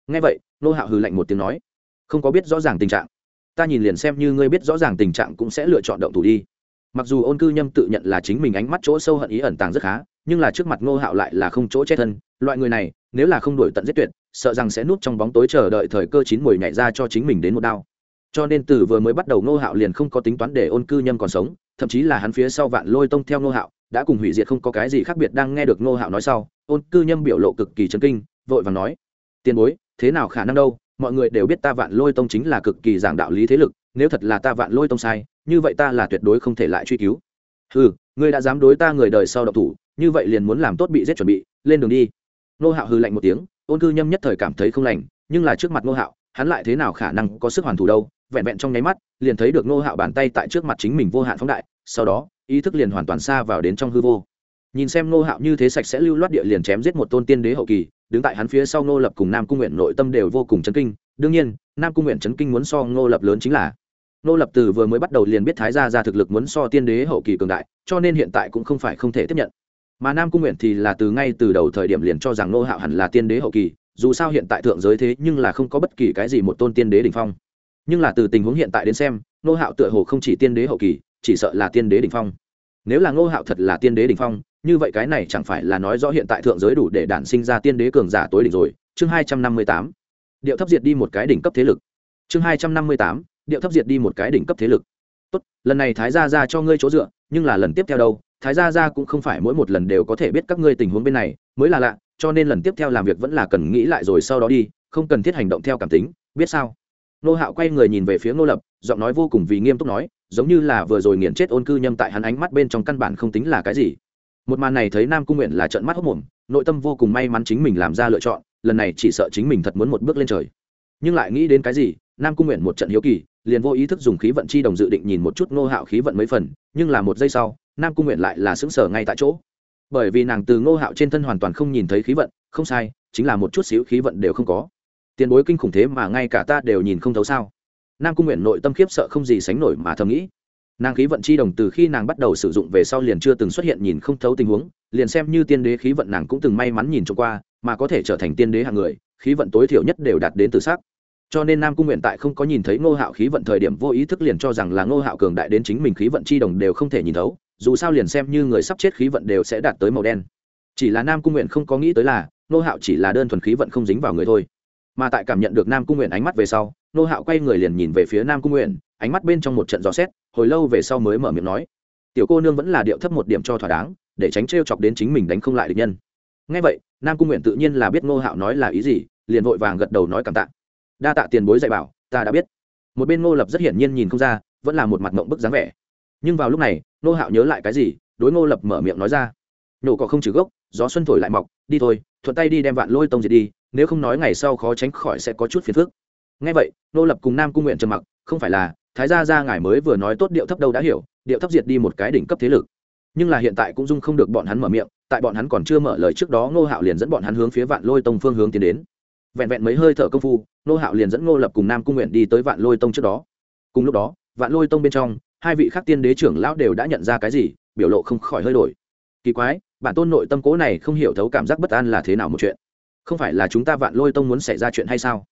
ngay vậy, nô hạo hừ lạnh một tiếng nói, không có biết rõ ràng tình trạng. Ta nhìn liền xem như ngươi biết rõ ràng tình trạng cũng sẽ lựa chọn động thủ đi. Mặc dù ôn cư nhâm tự nhận là chính mình ánh mắt chỗ sâu hận ý ẩn tàng rất khá, nhưng là trước mặt ngô hạo lại là không chỗ chết thân. Loại người này, nếu là không đổi tận giết tuyệt, sợ rằng sẽ núp trong bóng tối chờ đợi thời cơ chín mùi nhảy ra cho chính mình đến một đao. Cho nên từ vừa mới bắt đầu ngô hạo liền không có tính toán để ôn cư nhâm còn sống, thậm chí là hắn phía sau vạn lôi tông theo ngô hạo, đã cùng hủy diệt không có cái gì khác biệt đang nghe được ngô hạo nói sau, ôn cư nhâm biểu lộ cực kỳ chấn kinh, vội và nói, tiền bối thế nào khả năng đâu, mọi người đều biết ta vạn lôi tông chính là cực kỳ giảng đạo lý thế lực, nếu thật là ta vạn lôi tông sai, như vậy ta là tuyệt đối không thể lại truy cứu. Ừ ngươi đã dám đối ta người đời sau độc thủ, như vậy liền muốn làm tốt bị giết chuẩn bị, lên đường đi. Nô hạo hư lạnh một tiếng, ôn cư nhâm nhất thời cảm thấy không lành, nhưng là trước mặt nô hạo, hắn lại thế nào khả năng có sức hoàn thủ đâu, vẹn vẹn trong nháy mắt, liền thấy được nô hạo bàn tay tại trước mặt chính mình vô hạn phóng đại, sau đó, ý thức liền hoàn toàn xa vào đến trong hư vô nhìn xem nô hạo như thế sạch sẽ lưu loát địa liền chém giết một tôn tiên đế hậu kỳ, đứng tại hắn phía sau nô lập cùng nam cung nguyện nội tâm đều vô cùng chấn kinh. Đương nhiên, nam cung nguyện chấn kinh muốn so nô lập lớn chính là nô lập từ vừa mới bắt đầu liền biết thái gia ra thực lực muốn so tiên đế hậu kỳ cường đại, cho nên hiện tại cũng không phải không thể tiếp nhận. Mà nam cung nguyện thì là từ ngay từ đầu thời điểm liền cho rằng nô hạo hẳn là tiên đế hậu kỳ, dù sao hiện tại thượng giới thế nhưng là không có bất kỳ cái gì một tôn tiên đế đ ỉ n h phong. Nhưng là từ tình huống hiện tại đến xem nô hạo tựa hồ không chỉ tiên đế hậu kỳ, chỉ sợ là tiên đế đ ỉ n h phong. Nếu là Ngô hạo thật là tiên đế đ ỉ n h phong như vậy cái này chẳng phải là nói rõ hiện tại thượng giới đủ để đản sinh ra tiên đế cường giả tối đỉnh rồi. Chương hai trăm năm mươi tám. Điệu thấp diệt đi một cái đỉnh cấp thế lực. Chương hai trăm năm mươi tám. Điệu thấp diệt đi một cái đỉnh cấp thế lực. Tốt, lần này thái gia ra cho ngươi chỗ dựa, nhưng là lần tiếp theo đâu? Thái gia ra cũng không phải mỗi một lần đều có thể biết các ngươi tình huống bên này, mới là lạ, cho nên lần tiếp theo làm việc vẫn là cần nghĩ lại rồi sau đó đi, không cần thiết hành động theo cảm tính, biết sao? Nô hạo quay người nhìn về phía nô lập, giọng nói vô cùng vì nghiêm túc nói, giống như là vừa rồi nghiền chết ôn cư nhâm tại hắn ánh mắt bên trong căn bản không tính là cái gì một màn này thấy nam cung nguyện là trận mắt hốc mồm nội tâm vô cùng may mắn chính mình làm ra lựa chọn, lần này chỉ sợ chính mình thật muốn một bước lên trời. Nhưng lại nghĩ đến cái gì, nam cung nguyện một trận hiếu kỳ, liền vô ý thức dùng khí vận chi đồng dự định nhìn một chút nô hạo khí vận mấy phần, nhưng là một giây sau, nam cung nguyện lại là xứng sở ngay tại chỗ. Bởi vì nàng từ ngô hạo trên thân hoàn toàn không nhìn thấy khí vận, không sai, chính là một chút xíu khí vận đều không có. Tiền bối kinh khủng thế mà ngay cả ta đều nhìn không thấu sao? Nam cung nguyện nội tâm khiếp sợ không gì sánh nổi mà thầm nghĩ nàng khí vận chi đồng từ khi nàng bắt đầu sử dụng về sau liền chưa từng xuất hiện nhìn không thấu tình huống, liền xem như tiên đế khí vận nàng cũng từng may mắn nhìn trộm qua, mà có thể trở thành tiên đế hàng người, khí vận tối thiểu nhất đều đạt đến từ xác. Cho nên nam cung nguyện tại không có nhìn thấy ngô hạo khí vận thời điểm vô ý thức liền cho rằng là ngô hạo cường đại đến chính mình khí vận chi đồng đều không thể nhìn thấu, dù sao liền xem như người sắp chết khí vận đều sẽ đạt tới màu đen. Chỉ là nam cung nguyện không có nghĩ tới là, ngô hạo chỉ là đơn thuần khí vận không dính vào người thôi. Mà tại cảm nhận được nam cung nguyện ánh mắt về sau, ngô hạo quay người liền nhìn về phía nam cung nguyện ánh mắt bên trong một trận gió xét, hồi lâu về sau mới mở miệng nói, tiểu cô nương vẫn là điệu thấp một điểm cho thỏa đáng, để tránh t chọc đến chính mình đánh không lại được nhân. Ngay vậy, nam cung nguyện tự nhiên là biết ngô hạo nói là ý gì, liền vội vàng gật đầu nói cảm tạ. Đa tạ tiền bối dạy bảo, ta đã biết. Một bên ngô lập rất hiển nhiên nhìn không ra, vẫn là một mặt mộng bức dáng vẻ. Nhưng vào lúc này, ngô hạo nhớ lại cái gì, đối ngô lập mở miệng nói ra, nổ cỏ không trừ gốc, gió xuân thổi lại mọc, đi thôi, thuận tay đi đem vạn lôi tông diệt đi, nếu không nói ngày sau khó tránh khỏi sẽ có chút phiền phức. Ngay vậy, ngô lập cùng nam cung nguyện trầm mặc, không phải là thái gia gia ngài mới vừa nói tốt điệu thấp đâu đã hiểu, điệu thấp diệt đi một cái đỉnh cấp thế lực. Nhưng là hiện tại cũng dung không được bọn hắn mở miệng, tại bọn hắn còn chưa mở lời trước đó ngô hạo liền dẫn bọn hắn hướng phía vạn lôi tông phương hướng tiến đến. Vẹn vẹn mấy hơi thở công phu, ngô hạo liền dẫn ngô lập cùng nam cung nguyện đi tới vạn lôi tông trước đó. Cùng lúc đó, vạn lôi tông bên trong, hai vị khắc tiên đế trưởng lão đều đã nhận ra cái gì, biểu lộ không khỏi hơi đổi. Kỳ quái, bản tôn nội tâm cố này không hiểu thấu cảm giác bất an là thế nào một chuyện? Không phải là chúng ta vạn lôi tông muốn xảy ra chuyện hay sao?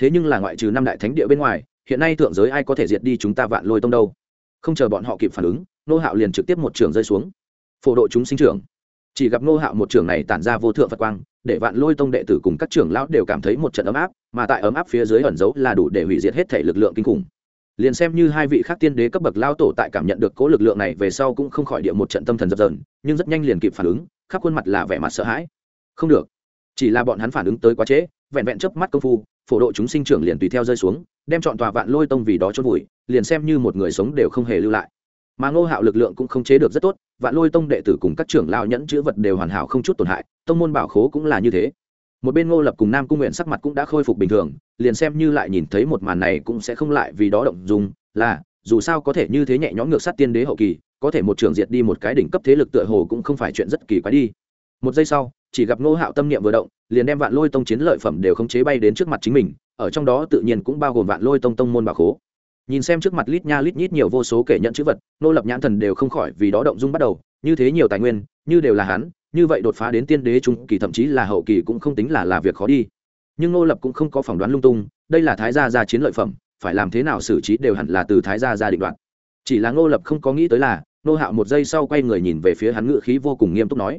Thế nhưng là ngoại trừ năm đại thánh địa bên ngoài hiện nay thượng giới ai có thể diệt đi chúng ta vạn lôi tông đâu? Không chờ bọn họ kịp phản ứng nô hạo liền trực tiếp một trường rơi xuống. Phổ độ chúng sinh trưởng. Chỉ gặp nô hạo một trường này tản ra vô thượng phật quang, để vạn lôi tông đệ tử cùng các trưởng lão đều cảm thấy một trận ấm áp, mà tại ấm áp phía dưới ẩn giấu là đủ để hủy diệt hết thể lực lượng kinh khủng. Liền xem như hai vị khác tiên đế cấp bậc lao tổ tại cảm nhận được cố lực lượng này về sau cũng không khỏi địa một trận tâm thần dập dờn, nhưng rất nhanh liền kịp phản ứng, khắp khuôn mặt là vẻ mặt sợ hãi. Không được. Chỉ là bọn hắn phản ứng tới quá trễ, vẹn vẹn chớp mắt công phu phổ độ chúng sinh trưởng liền tùy theo rơi xuống, đem chọn tòa vạn lôi tông vì đó chôn vùi, liền xem như một người sống đều không hề lưu lại. Mà ngô hạo lực lượng cũng không chế được rất tốt, vạn lôi tông đệ tử cùng các trưởng lao nhẫn chữ vật đều hoàn hảo không chút tổn hại, tông môn bảo khố cũng là như thế. Một bên ngô lập cùng nam cung nguyện sắc mặt cũng đã khôi phục bình thường, liền xem như lại nhìn thấy một màn này cũng sẽ không lại vì đó động dùng là, dù sao có thể như thế nhẹ nhõm ngược sát tiên đế hậu kỳ, có thể một trường diệt đi một cái đỉnh cấp thế lực tựa hồ cũng không phải chuyện rất kỳ quái đi. Một giây sau chỉ gặp ngô hạo tâm niệm vừa động, liền đem vạn lôi tông chiến lợi phẩm đều không chế bay đến trước mặt chính mình, ở trong đó tự nhiên cũng bao gồm vạn lôi tông tông môn bà khố. Nhìn xem trước mặt lít nha lít nhít nhiều vô số kể nhận chữ vật nô lập nhãn thần đều không khỏi vì đó động dung bắt đầu, như thế nhiều tài nguyên, như đều là hắn, như vậy đột phá đến tiên đế trung kỳ thậm chí là hậu kỳ cũng không tính là là việc khó đi. Nhưng nô lập cũng không có phỏng đoán lung tung, đây là thái gia gia chiến lợi phẩm, phải làm thế nào xử trí đều hẳn là từ thái gia gia định đoạt. Chỉ là nô lập không có nghĩ tới là nô hạo một giây sau quay người nhìn về phía hắn ngự khí vô cùng nghiêm túc nói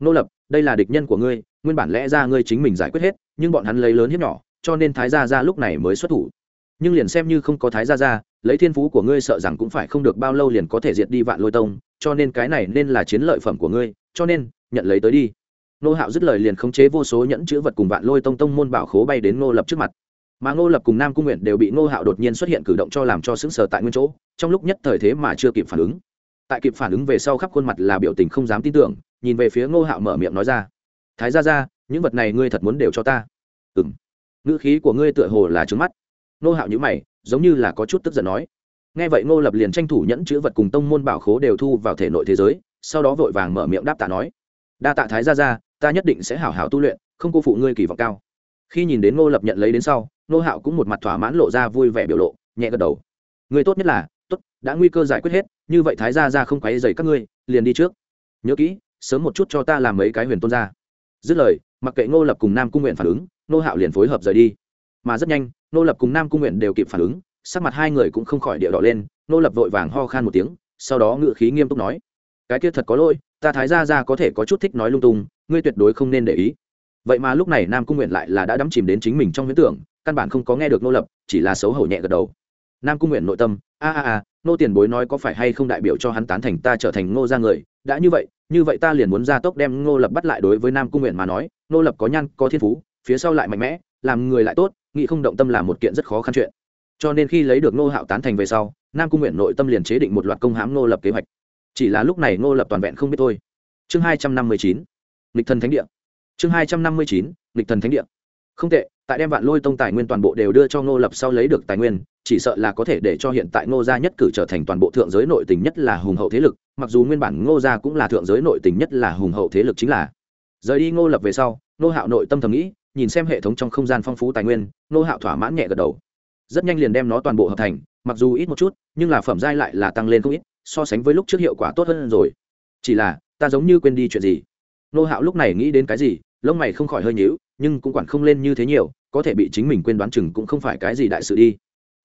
nô lập, đây là địch nhân của ngươi, nguyên bản lẽ ra ngươi chính mình giải quyết hết, nhưng bọn hắn lấy lớn hiếp nhỏ, cho nên thái gia gia lúc này mới xuất thủ. Nhưng liền xem như không có thái gia ra lấy thiên phú của ngươi sợ rằng cũng phải không được bao lâu liền có thể diệt đi vạn lôi tông, cho nên cái này nên là chiến lợi phẩm của ngươi, cho nên, nhận lấy tới đi. Nô hạo dứt lời liền khống chế vô số nhẫn chữ vật cùng vạn lôi tông tông môn bảo khố bay đến Nô lập trước mặt. Mà Nô lập cùng nam cung nguyện đều bị Nô hạo đột nhiên xuất hiện cử động cho làm cho sững sờ tại nguyên chỗ, trong lúc nhất thời thế mà chưa kịp phản ứng. Tại kịp phản ứng về sau khắp khuôn mặt là biểu tình không dám tin tưởng nhìn về phía ngô hạo mở miệng nói ra. Thái ra ra những vật này ngươi thật muốn đều cho ta. Ừ m ngữ khí của ngươi tựa hồ là trứng mắt. Ngô hạo nhữ mày, giống như là có chút tức giận nói. Nghe vậy ngô lập liền tranh thủ nhẫn chữ vật cùng tông môn bảo khố đều thu vào thể nội thế giới, sau đó vội vàng mở miệng đáp tạ nói. Đa tạ thái ra ra ta nhất định sẽ hảo hảo tu luyện, không cô phụ ngươi kỳ vọng cao. Khi nhìn đến ngô lập nhận lấy đến sau, ngô hạo cũng một mặt thỏa mãn lộ ra vui vẻ biểu lộ, nhẹ gật đầu. Người tốt nhất là, tốt, đã nguy cơ giải quyết hết, như vậy thái ra ra không quấy dày các ngươi, liền đi trước. Nhớ kỹ sớm một chút cho ta làm mấy cái huyền tôn ra. Dứt lời, mặc kệ ngô lập cùng nam cung nguyện phản ứng, ngô hạo liền phối hợp rời đi. Mà rất nhanh, ngô lập cùng nam cung nguyện đều kịp phản ứng, sắc mặt hai người cũng không khỏi địa đỏ lên, ngô lập vội vàng ho khan một tiếng, sau đó ngự khí nghiêm túc nói, cái kia thật có lỗi, ta thái ra ra có thể có chút thích nói lung tung, ngươi tuyệt đối không nên để ý. Vậy mà lúc này nam cung nguyện lại là đã đắm chìm đến chính mình trong huyễn tưởng, căn bản không có nghe được nô lập, chỉ là xấu hổ nhẹ gật đầu. Nam cung nguyện nội tâm, a a a nô tiền bối nói có phải hay không đại biểu cho hắn tán thành ta trở thành ngô ra người đã như vậy như vậy ta liền muốn ra tốc đem ngô lập bắt lại đối với nam cung nguyện mà nói, ngô lập có nhan, có thiên phú, phía sau lại mạnh mẽ, làm người lại tốt, nghĩ không động tâm là một kiện rất khó khăn chuyện. Cho nên khi lấy được ngô hạo tán thành về sau, nam cung nguyện nội tâm liền chế định một loạt công hãm ngô lập kế hoạch. Chỉ là lúc này ngô lập toàn vẹn không biết thôi. Chương hai trăm năm mươi chín lịch thần thánh địa. Chương hai trăm năm mươi chín lịch thần thánh địa. Không tệ, tại đem vạn lôi tông tài nguyên toàn bộ đều đưa cho ngô lập sau lấy được tài nguyên chỉ sợ là có thể để cho hiện tại ngô gia nhất cử trở thành toàn bộ thượng giới nội tình nhất là hùng hậu thế lực, mặc dù nguyên bản ngô gia cũng là thượng giới nội tình nhất là hùng hậu thế lực chính là. Rời đi ngô lập về sau, ngô hạo nội tâm thầm nghĩ, nhìn xem hệ thống trong không gian phong phú tài nguyên, ngô hạo thỏa mãn nhẹ gật đầu. Rất nhanh liền đem nó toàn bộ hợp thành, mặc dù ít một chút, nhưng là phẩm giai lại là tăng lên không ít, so sánh với lúc trước hiệu quả tốt hơn rồi. Chỉ là, ta giống như quên đi chuyện gì. Nô hạo lúc này nghĩ đến cái gì, lông mày không khỏi hơi nhíu, nhưng cũng quản không lên như thế nhiều, có thể bị chính mình quên đoán chừng cũng không phải cái gì đại sự đi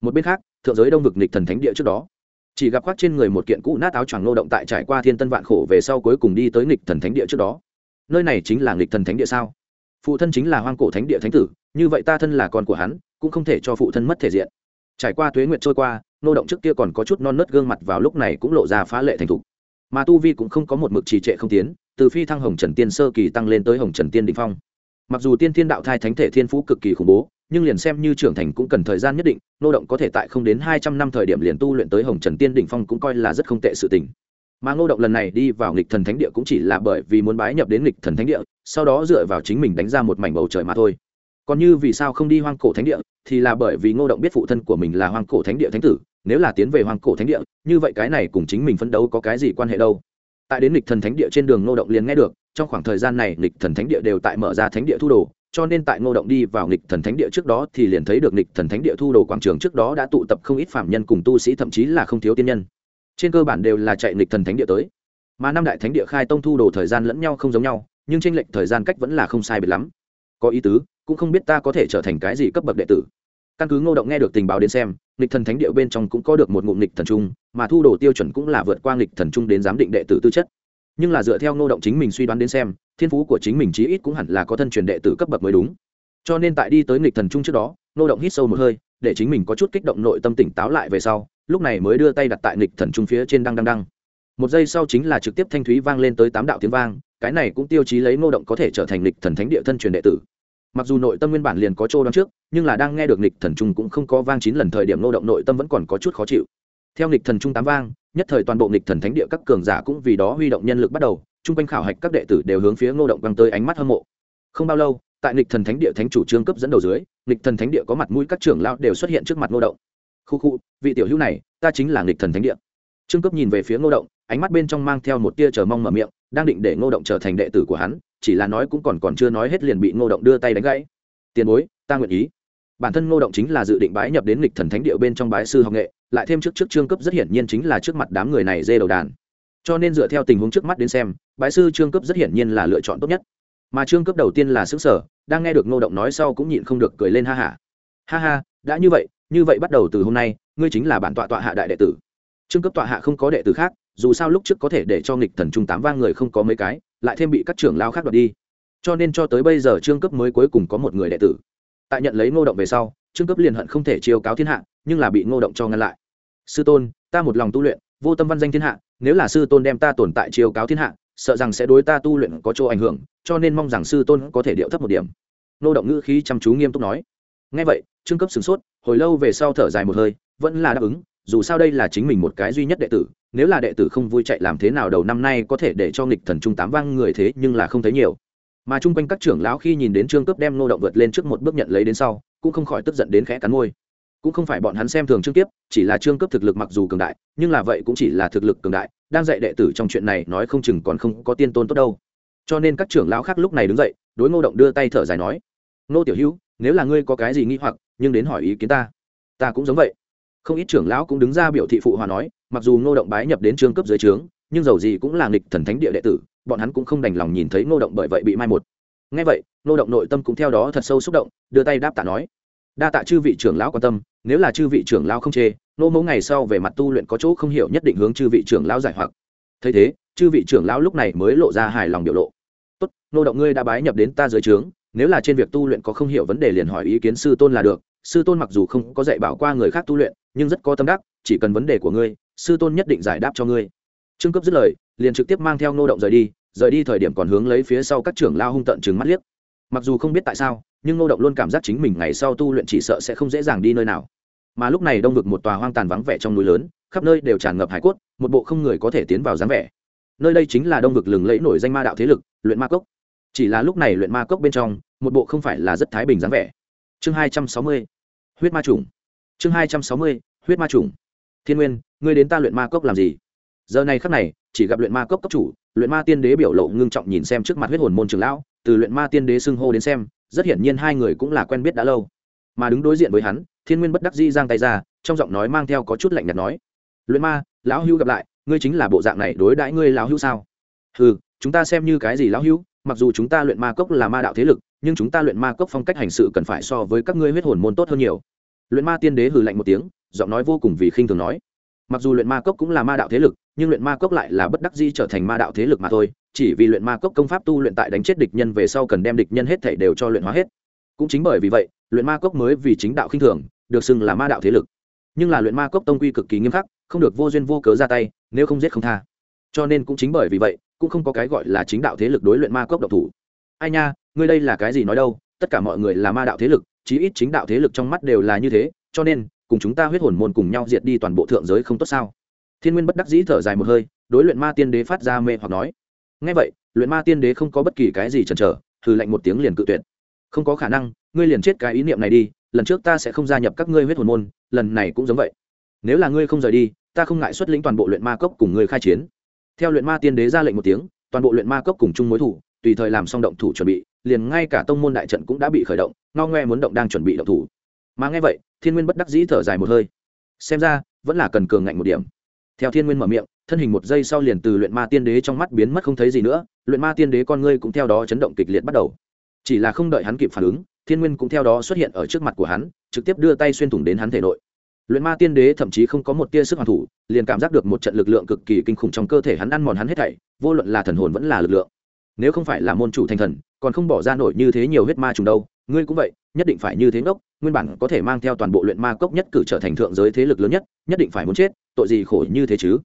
một bên khác, thượng giới đông vực nịch thần thánh địa trước đó. Chỉ gặp khoác trên người một kiện cũ nát áo choàng nô động tại trải qua thiên tân vạn khổ về sau cuối cùng đi tới nịch thần thánh địa trước đó. Nơi này chính là nịch thần thánh địa sao? Phụ thân chính là hoang cổ thánh địa thánh tử, như vậy ta thân là con của hắn, cũng không thể cho phụ thân mất thể diện. Trải qua tuế nguyệt trôi qua, nô động trước kia còn có chút non nớt gương mặt vào lúc này cũng lộ ra phá lệ thành thục. Mà tu vi cũng không có một mực trì trệ không tiến, từ phi thăng hồng trần tiên sơ kỳ tăng lên tới hồng trần tiên định phong. Mặc dù tiên thiên đạo thai thánh thể thiên phú cực kỳ khủng bố nhưng liền xem như trưởng thành cũng cần thời gian nhất định, nô động có thể tại không đến hai trăm năm thời điểm liền tu luyện tới hồng trần tiên đỉnh phong cũng coi là rất không tệ sự tình. Mà ngô động lần này đi vào nghịch thần thánh địa cũng chỉ là bởi vì muốn bái nhập đến nghịch thần thánh địa, sau đó dựa vào chính mình đánh ra một mảnh bầu trời mà thôi. Còn như vì sao không đi hoang cổ thánh địa, thì là bởi vì ngô động biết phụ thân của mình là hoang cổ thánh địa thánh tử, nếu là tiến về hoang cổ thánh địa, như vậy cái này cùng chính mình phấn đấu có cái gì quan hệ đâu? Tại đến lịch thần thánh địa trên đường ngô động liền nghe được, trong khoảng thời gian này lịch thần thánh địa đều tại mở ra thánh địa thu đồ cho nên tại ngô động đi vào lịch thần thánh địa trước đó thì liền thấy được lịch thần thánh địa thu đồ quảng trường trước đó đã tụ tập không ít phạm nhân cùng tu sĩ, thậm chí là không thiếu tiên nhân. Trên cơ bản đều là chạy lịch thần thánh địa tới. Mà năm đại thánh địa khai tông thu đồ thời gian lẫn nhau không giống nhau, nhưng tranh lệch thời gian cách vẫn là không sai biệt lắm. Có ý tứ, cũng không biết ta có thể trở thành cái gì cấp bậc đệ tử. Căn cứ ngô động nghe được tình báo đến xem, nghịch thần thánh địa bên trong cũng có được một ngụm nghịch thần trung, mà thu đồ tiêu chuẩn cũng là vượt qua nghịch thần trung đến giám định đệ tử tư chất. Nhưng là dựa theo ngô động chính mình suy đoán đến xem thiên phú của chính mình chí ít cũng hẳn là có thân truyền đệ tử cấp bậc mới đúng. Cho nên tại đi tới nghịch thần trung trước đó nô động hít sâu một hơi, để chính mình có chút kích động nội tâm tỉnh táo lại về sau, lúc này mới đưa tay đặt tại nghịch thần trung phía trên đăng đăng đăng. Một giây sau chính là trực tiếp thanh thúy vang lên tới tám đạo tiếng vang, cái này cũng tiêu chí lấy nô động có thể trở thành nghịch thần thánh địa thân truyền đệ tử. Mặc dù nội tâm nguyên bản liền có trô đón trước, nhưng là đang nghe được nghịch thần trung cũng không có vang chín lần thời điểm nô động nội tâm vẫn còn có chút khó chịu. Theo nghịch thần trung tám vang, nhất thời toàn bộ nghịch thần thánh địa các cường giả cũng vì đó huy động nhân lực bắt đầu chung quanh khảo hạch các đệ tử đều hướng phía ngô động băng tới ánh mắt hâm mộ. Không bao lâu, tại nịch thần thánh địa thánh chủ trương cấp dẫn đầu dưới nịch thần thánh địa có mặt mũi các trưởng lao đều xuất hiện trước mặt ngô động. Khu khu, vị tiểu hữu này, ta chính là nịch thần thánh địa. Trương cấp nhìn về phía ngô động, ánh mắt bên trong mang theo một tia chờ mong mở miệng, đang định để ngô động trở thành đệ tử của hắn, chỉ là nói cũng còn còn chưa nói hết liền bị ngô động đưa tay đánh gãy. Tiền bối, ta nguyện ý. Bản thân ngô động chính là dự định bái nhập đến lịch thần thánh địa bên trong bái sư học nghệ, lại thêm trước trước trương cấp rất hiển nhiên chính là trước mặt đám người này dê đầu đàn. Cho nên dựa theo tình huống trước mắt đến xem bái sư trương cấp rất hiển nhiên là lựa chọn tốt nhất. Mà trương cấp đầu tiên là xứ sở đang nghe được ngô động nói sau cũng nhịn không được cười lên ha hả. Ha. ha ha đã như vậy như vậy bắt đầu từ hôm nay, ngươi chính là bản tọa tọa hạ đại đệ tử. Trương cấp tọa hạ không có đệ tử khác, dù sao lúc trước có thể để cho nghịch thần trung tám vang người không có mấy cái, lại thêm bị các trưởng lao khác đoạt đi. Cho nên cho tới bây giờ trương cấp mới cuối cùng có một người đệ tử. Tại nhận lấy ngô động về sau, trương cấp liền hận không thể chiêu cáo thiên hạ, nhưng là bị ngô động cho ngăn lại. Sư tôn, ta một lòng tu luyện, vô tâm văn danh thiên hạ, nếu là sư tôn đem ta tồn tại chiêu cáo thiên hạ sợ rằng sẽ đối ta tu luyện có chỗ ảnh hưởng, cho nên mong rằng sư tôn có thể điệu thấp một điểm. Nô động ngữ khí chăm chú nghiêm túc nói. Ngay vậy, trương cấp sửng sốt, hồi lâu về sau thở dài một hơi, vẫn là đáp ứng, dù sao đây là chính mình một cái duy nhất đệ tử, nếu là đệ tử không vui chạy làm thế nào đầu năm nay có thể để cho nghịch thần trung tám vang người thế nhưng là không thấy nhiều. Mà chung quanh các trưởng lão khi nhìn đến trương cướp đem nô động vượt lên trước một bước nhận lấy đến sau, cũng không khỏi tức giận đến khẽ cắn môi. Cũng không phải bọn hắn xem thường trương kiếp, chỉ là trương cấp thực lực mặc dù cường đại, nhưng là vậy cũng chỉ là thực lực cường đại đang dạy đệ tử trong chuyện này nói không chừng còn không có tiên tôn tốt đâu. Cho nên các trưởng lão khác lúc này đứng dậy, đối ngô động đưa tay thở dài nói, ngô tiểu hữu, nếu là ngươi có cái gì nghi hoặc, nhưng đến hỏi ý kiến ta ta cũng giống vậy. Không ít trưởng lão cũng đứng ra biểu thị phụ hòa nói, mặc dù ngô động bái nhập đến trường cấp dưới trướng, nhưng dầu gì cũng là nghịch thần thánh địa đệ tử, bọn hắn cũng không đành lòng nhìn thấy ngô động bởi vậy bị mai một. Ngay vậy, ngô động nội tâm cũng theo đó thật sâu xúc động, đưa tay đáp tạ nói đa tạ chư vị trưởng lão quan tâm, nếu là chư vị trưởng lão không chê, nô mẫu ngày sau về mặt tu luyện có chỗ không hiểu nhất định hướng chư vị trưởng lão giải hoặc. Thấy thế, chư vị trưởng lão lúc này mới lộ ra hài lòng biểu lộ. Tốt, nô động ngươi đã bái nhập đến ta dưới trướng, nếu là trên việc tu luyện có không hiểu vấn đề liền hỏi ý kiến sư tôn là được. Sư tôn mặc dù không có dạy bảo qua người khác tu luyện, nhưng rất có tâm đắc, chỉ cần vấn đề của ngươi, sư tôn nhất định giải đáp cho ngươi. Trương cấp dứt lời, liền trực tiếp mang theo nô động rời đi rời đi thời điểm còn hướng lấy phía sau các trưởng lao hung tận chừng mắt liếc mặc dù không biết tại sao, nhưng Ngô động luôn cảm giác chính mình ngày sau tu luyện chỉ sợ sẽ không dễ dàng đi nơi nào. Mà lúc này đông vực một tòa hoang tàn vắng vẻ trong núi lớn, khắp nơi đều tràn ngập hải cốt, một bộ không người có thể tiến vào dáng vẻ. Nơi đây chính là đông vực lừng lẫy nổi danh ma đạo thế lực, luyện ma cốc. Chỉ là lúc này luyện ma cốc bên trong, một bộ không phải là rất thái bình dáng vẻ. Chương hai trăm sáu mươi, huyết ma trùng. Chương hai trăm sáu mươi, huyết ma trùng. Thiên nguyên, ngươi đến ta luyện ma cốc làm gì? Giờ này khắc này, chỉ gặp luyện ma cốc cấp chủ, luyện ma tiên đế biểu lộ ngưng trọng nhìn xem trước mặt huyết hồn môn trường lão, từ luyện ma tiên đế xưng hô đến xem, rất hiển nhiên hai người cũng là quen biết đã lâu. Mà đứng đối diện với hắn, thiên nguyên bất đắc di giang tay ra, trong giọng nói mang theo có chút lạnh nhạt nói, luyện ma, lão hưu gặp lại, ngươi chính là bộ dạng này đối đãi ngươi lão hưu sao? Ừ chúng ta xem như cái gì lão hưu, mặc dù chúng ta luyện ma cốc là ma đạo thế lực, nhưng chúng ta luyện ma cốc phong cách hành sự cần phải so với các ngươi huyết hồn môn tốt hơn nhiều. Luyện ma tiên đế hừ lạnh một tiếng, giọng nói vô cùng vì khinh thường nói, mặc dù luyện ma cốc cũng là ma đạo thế lực nhưng luyện ma cốc lại là bất đắc di trở thành ma đạo thế lực mà thôi, chỉ vì luyện ma cốc công pháp tu luyện tại đánh chết địch nhân về sau cần đem địch nhân hết thể đều cho luyện hóa hết. Cũng chính bởi vì vậy, luyện ma cốc mới vì chính đạo khinh thường, được xưng là ma đạo thế lực. Nhưng là luyện ma cốc tông quy cực kỳ nghiêm khắc, không được vô duyên vô cớ ra tay, nếu không giết không tha. Cho nên cũng chính bởi vì vậy, cũng không có cái gọi là chính đạo thế lực đối luyện ma cốc độc thủ. Ai nha, ngươi đây là cái gì nói đâu, tất cả mọi người là ma đạo thế lực, chí ít chính đạo thế lực trong mắt đều là như thế, cho nên, cùng chúng ta huyết hồn môn cùng nhau diệt đi toàn bộ thượng giới không tốt sao? Thiên nguyên bất đắc dĩ thở dài một hơi, đối luyện ma tiên đế phát ra mê hoặc nói. Ngay vậy, luyện ma tiên đế không có bất kỳ cái gì chần chờ thử lạnh một tiếng liền cự tuyệt. Không có khả năng, ngươi liền chết cái ý niệm này đi, lần trước ta sẽ không gia nhập các ngươi huyết hồn môn, lần này cũng giống vậy. Nếu là ngươi không rời đi, ta không ngại xuất lĩnh toàn bộ luyện ma cốc cùng ngươi khai chiến. Theo luyện ma tiên đế ra lệnh một tiếng, toàn bộ luyện ma cốc cùng chung mối thủ, tùy thời làm xong động thủ chuẩn bị, liền ngay cả tông môn đại trận cũng đã bị khởi động, ngao ngoe muốn động đang chuẩn bị động thủ. Mà nghe vậy, thiên nguyên bất đắc dĩ thở dài một hơi. Xem ra, vẫn là cần cường ngạnh một điểm theo thiên nguyên mở miệng, thân hình một giây sau liền từ luyện ma tiên đế trong mắt biến mất không thấy gì nữa, luyện ma tiên đế con ngươi cũng theo đó chấn động kịch liệt bắt đầu. Chỉ là không đợi hắn kịp phản ứng, thiên nguyên cũng theo đó xuất hiện ở trước mặt của hắn, trực tiếp đưa tay xuyên thủng đến hắn thể nội. Luyện ma tiên đế thậm chí không có một tia sức hoàn thủ, liền cảm giác được một trận lực lượng cực kỳ kinh khủng trong cơ thể hắn ăn mòn hắn hết thảy, vô luận là thần hồn vẫn là lực lượng. Nếu không phải là môn chủ thành thần, còn không bỏ ra nổi như thế nhiều huyết ma trùng đâu ngươi cũng vậy, nhất định phải như thế ngốc, nguyên bản có thể mang theo toàn bộ luyện ma cốc nhất cử trở thành thượng giới thế lực lớn nhất nhất định phải muốn chết, tội gì khổ như thế chứ?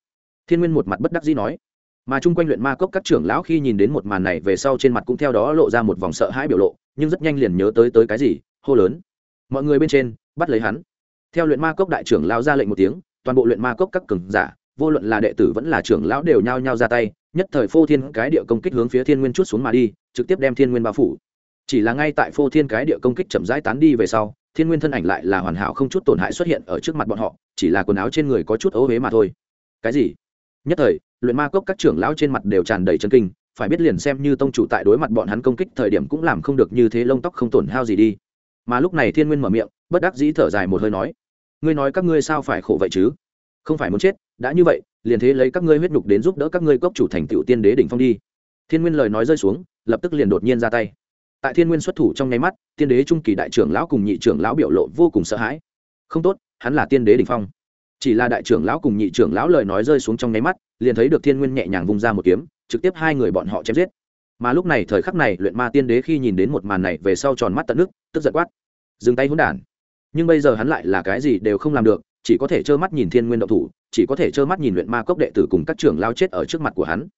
Thiên nguyên một mặt bất đắc dĩ nói. Mà chung quanh luyện ma cốc các trưởng lão khi nhìn đến một màn này về sau trên mặt cũng theo đó lộ ra một vòng sợ hãi biểu lộ, nhưng rất nhanh liền nhớ tới tới cái gì, hô lớn. Mọi người bên trên, bắt lấy hắn. Theo luyện ma cốc đại trưởng lão ra lệnh một tiếng, toàn bộ luyện ma cốc các cường giả, vô luận là đệ tử vẫn là trưởng lão đều nhao nhao ra tay, nhất thời phô thiên cái địa công kích hướng phía thiên nguyên chút xuống mà đi, trực tiếp đem thiên nguyên bao phủ chỉ là ngay tại phô thiên cái địa công kích chậm rãi tán đi về sau, thiên nguyên thân ảnh lại là hoàn hảo không chút tổn hại xuất hiện ở trước mặt bọn họ, chỉ là quần áo trên người có chút ấu huế mà thôi. Cái gì? Nhất thời, luyện ma cốc các trưởng lão trên mặt đều tràn đầy chân kinh, phải biết liền xem như tông chủ tại đối mặt bọn hắn công kích thời điểm cũng làm không được như thế lông tóc không tổn hao gì đi. Mà lúc này thiên nguyên mở miệng, bất đắc dĩ thở dài một hơi nói, ngươi nói các ngươi sao phải khổ vậy chứ? Không phải muốn chết, đã như vậy, liền thế lấy các ngươi huyết nhục đến giúp đỡ các ngươi cốc chủ thành tựu tiên đế đỉnh phong đi. Thiên nguyên lời nói rơi xuống, lập tức liền đột nhiên ra tay tại thiên nguyên xuất thủ trong nháy mắt, tiên đế trung kỳ đại trưởng lão cùng nhị trưởng lão biểu lộ vô cùng sợ hãi. Không tốt, hắn là tiên đế đỉnh phong. Chỉ là đại trưởng lão cùng nhị trưởng lão lời nói rơi xuống trong nháy mắt, liền thấy được thiên nguyên nhẹ nhàng vung ra một kiếm, trực tiếp hai người bọn họ chém giết. Mà lúc này thời khắc này, luyện ma tiên đế khi nhìn đến một màn này về sau tròn mắt tận nước, tức giật quát. Dừng tay hỗn đản. Nhưng bây giờ hắn lại là cái gì đều không làm được, chỉ có thể trơ mắt nhìn thiên nguyên động thủ, chỉ có thể trơ mắt nhìn luyện ma cốc đệ tử cùng các trưởng lao chết ở trước mặt của hắn.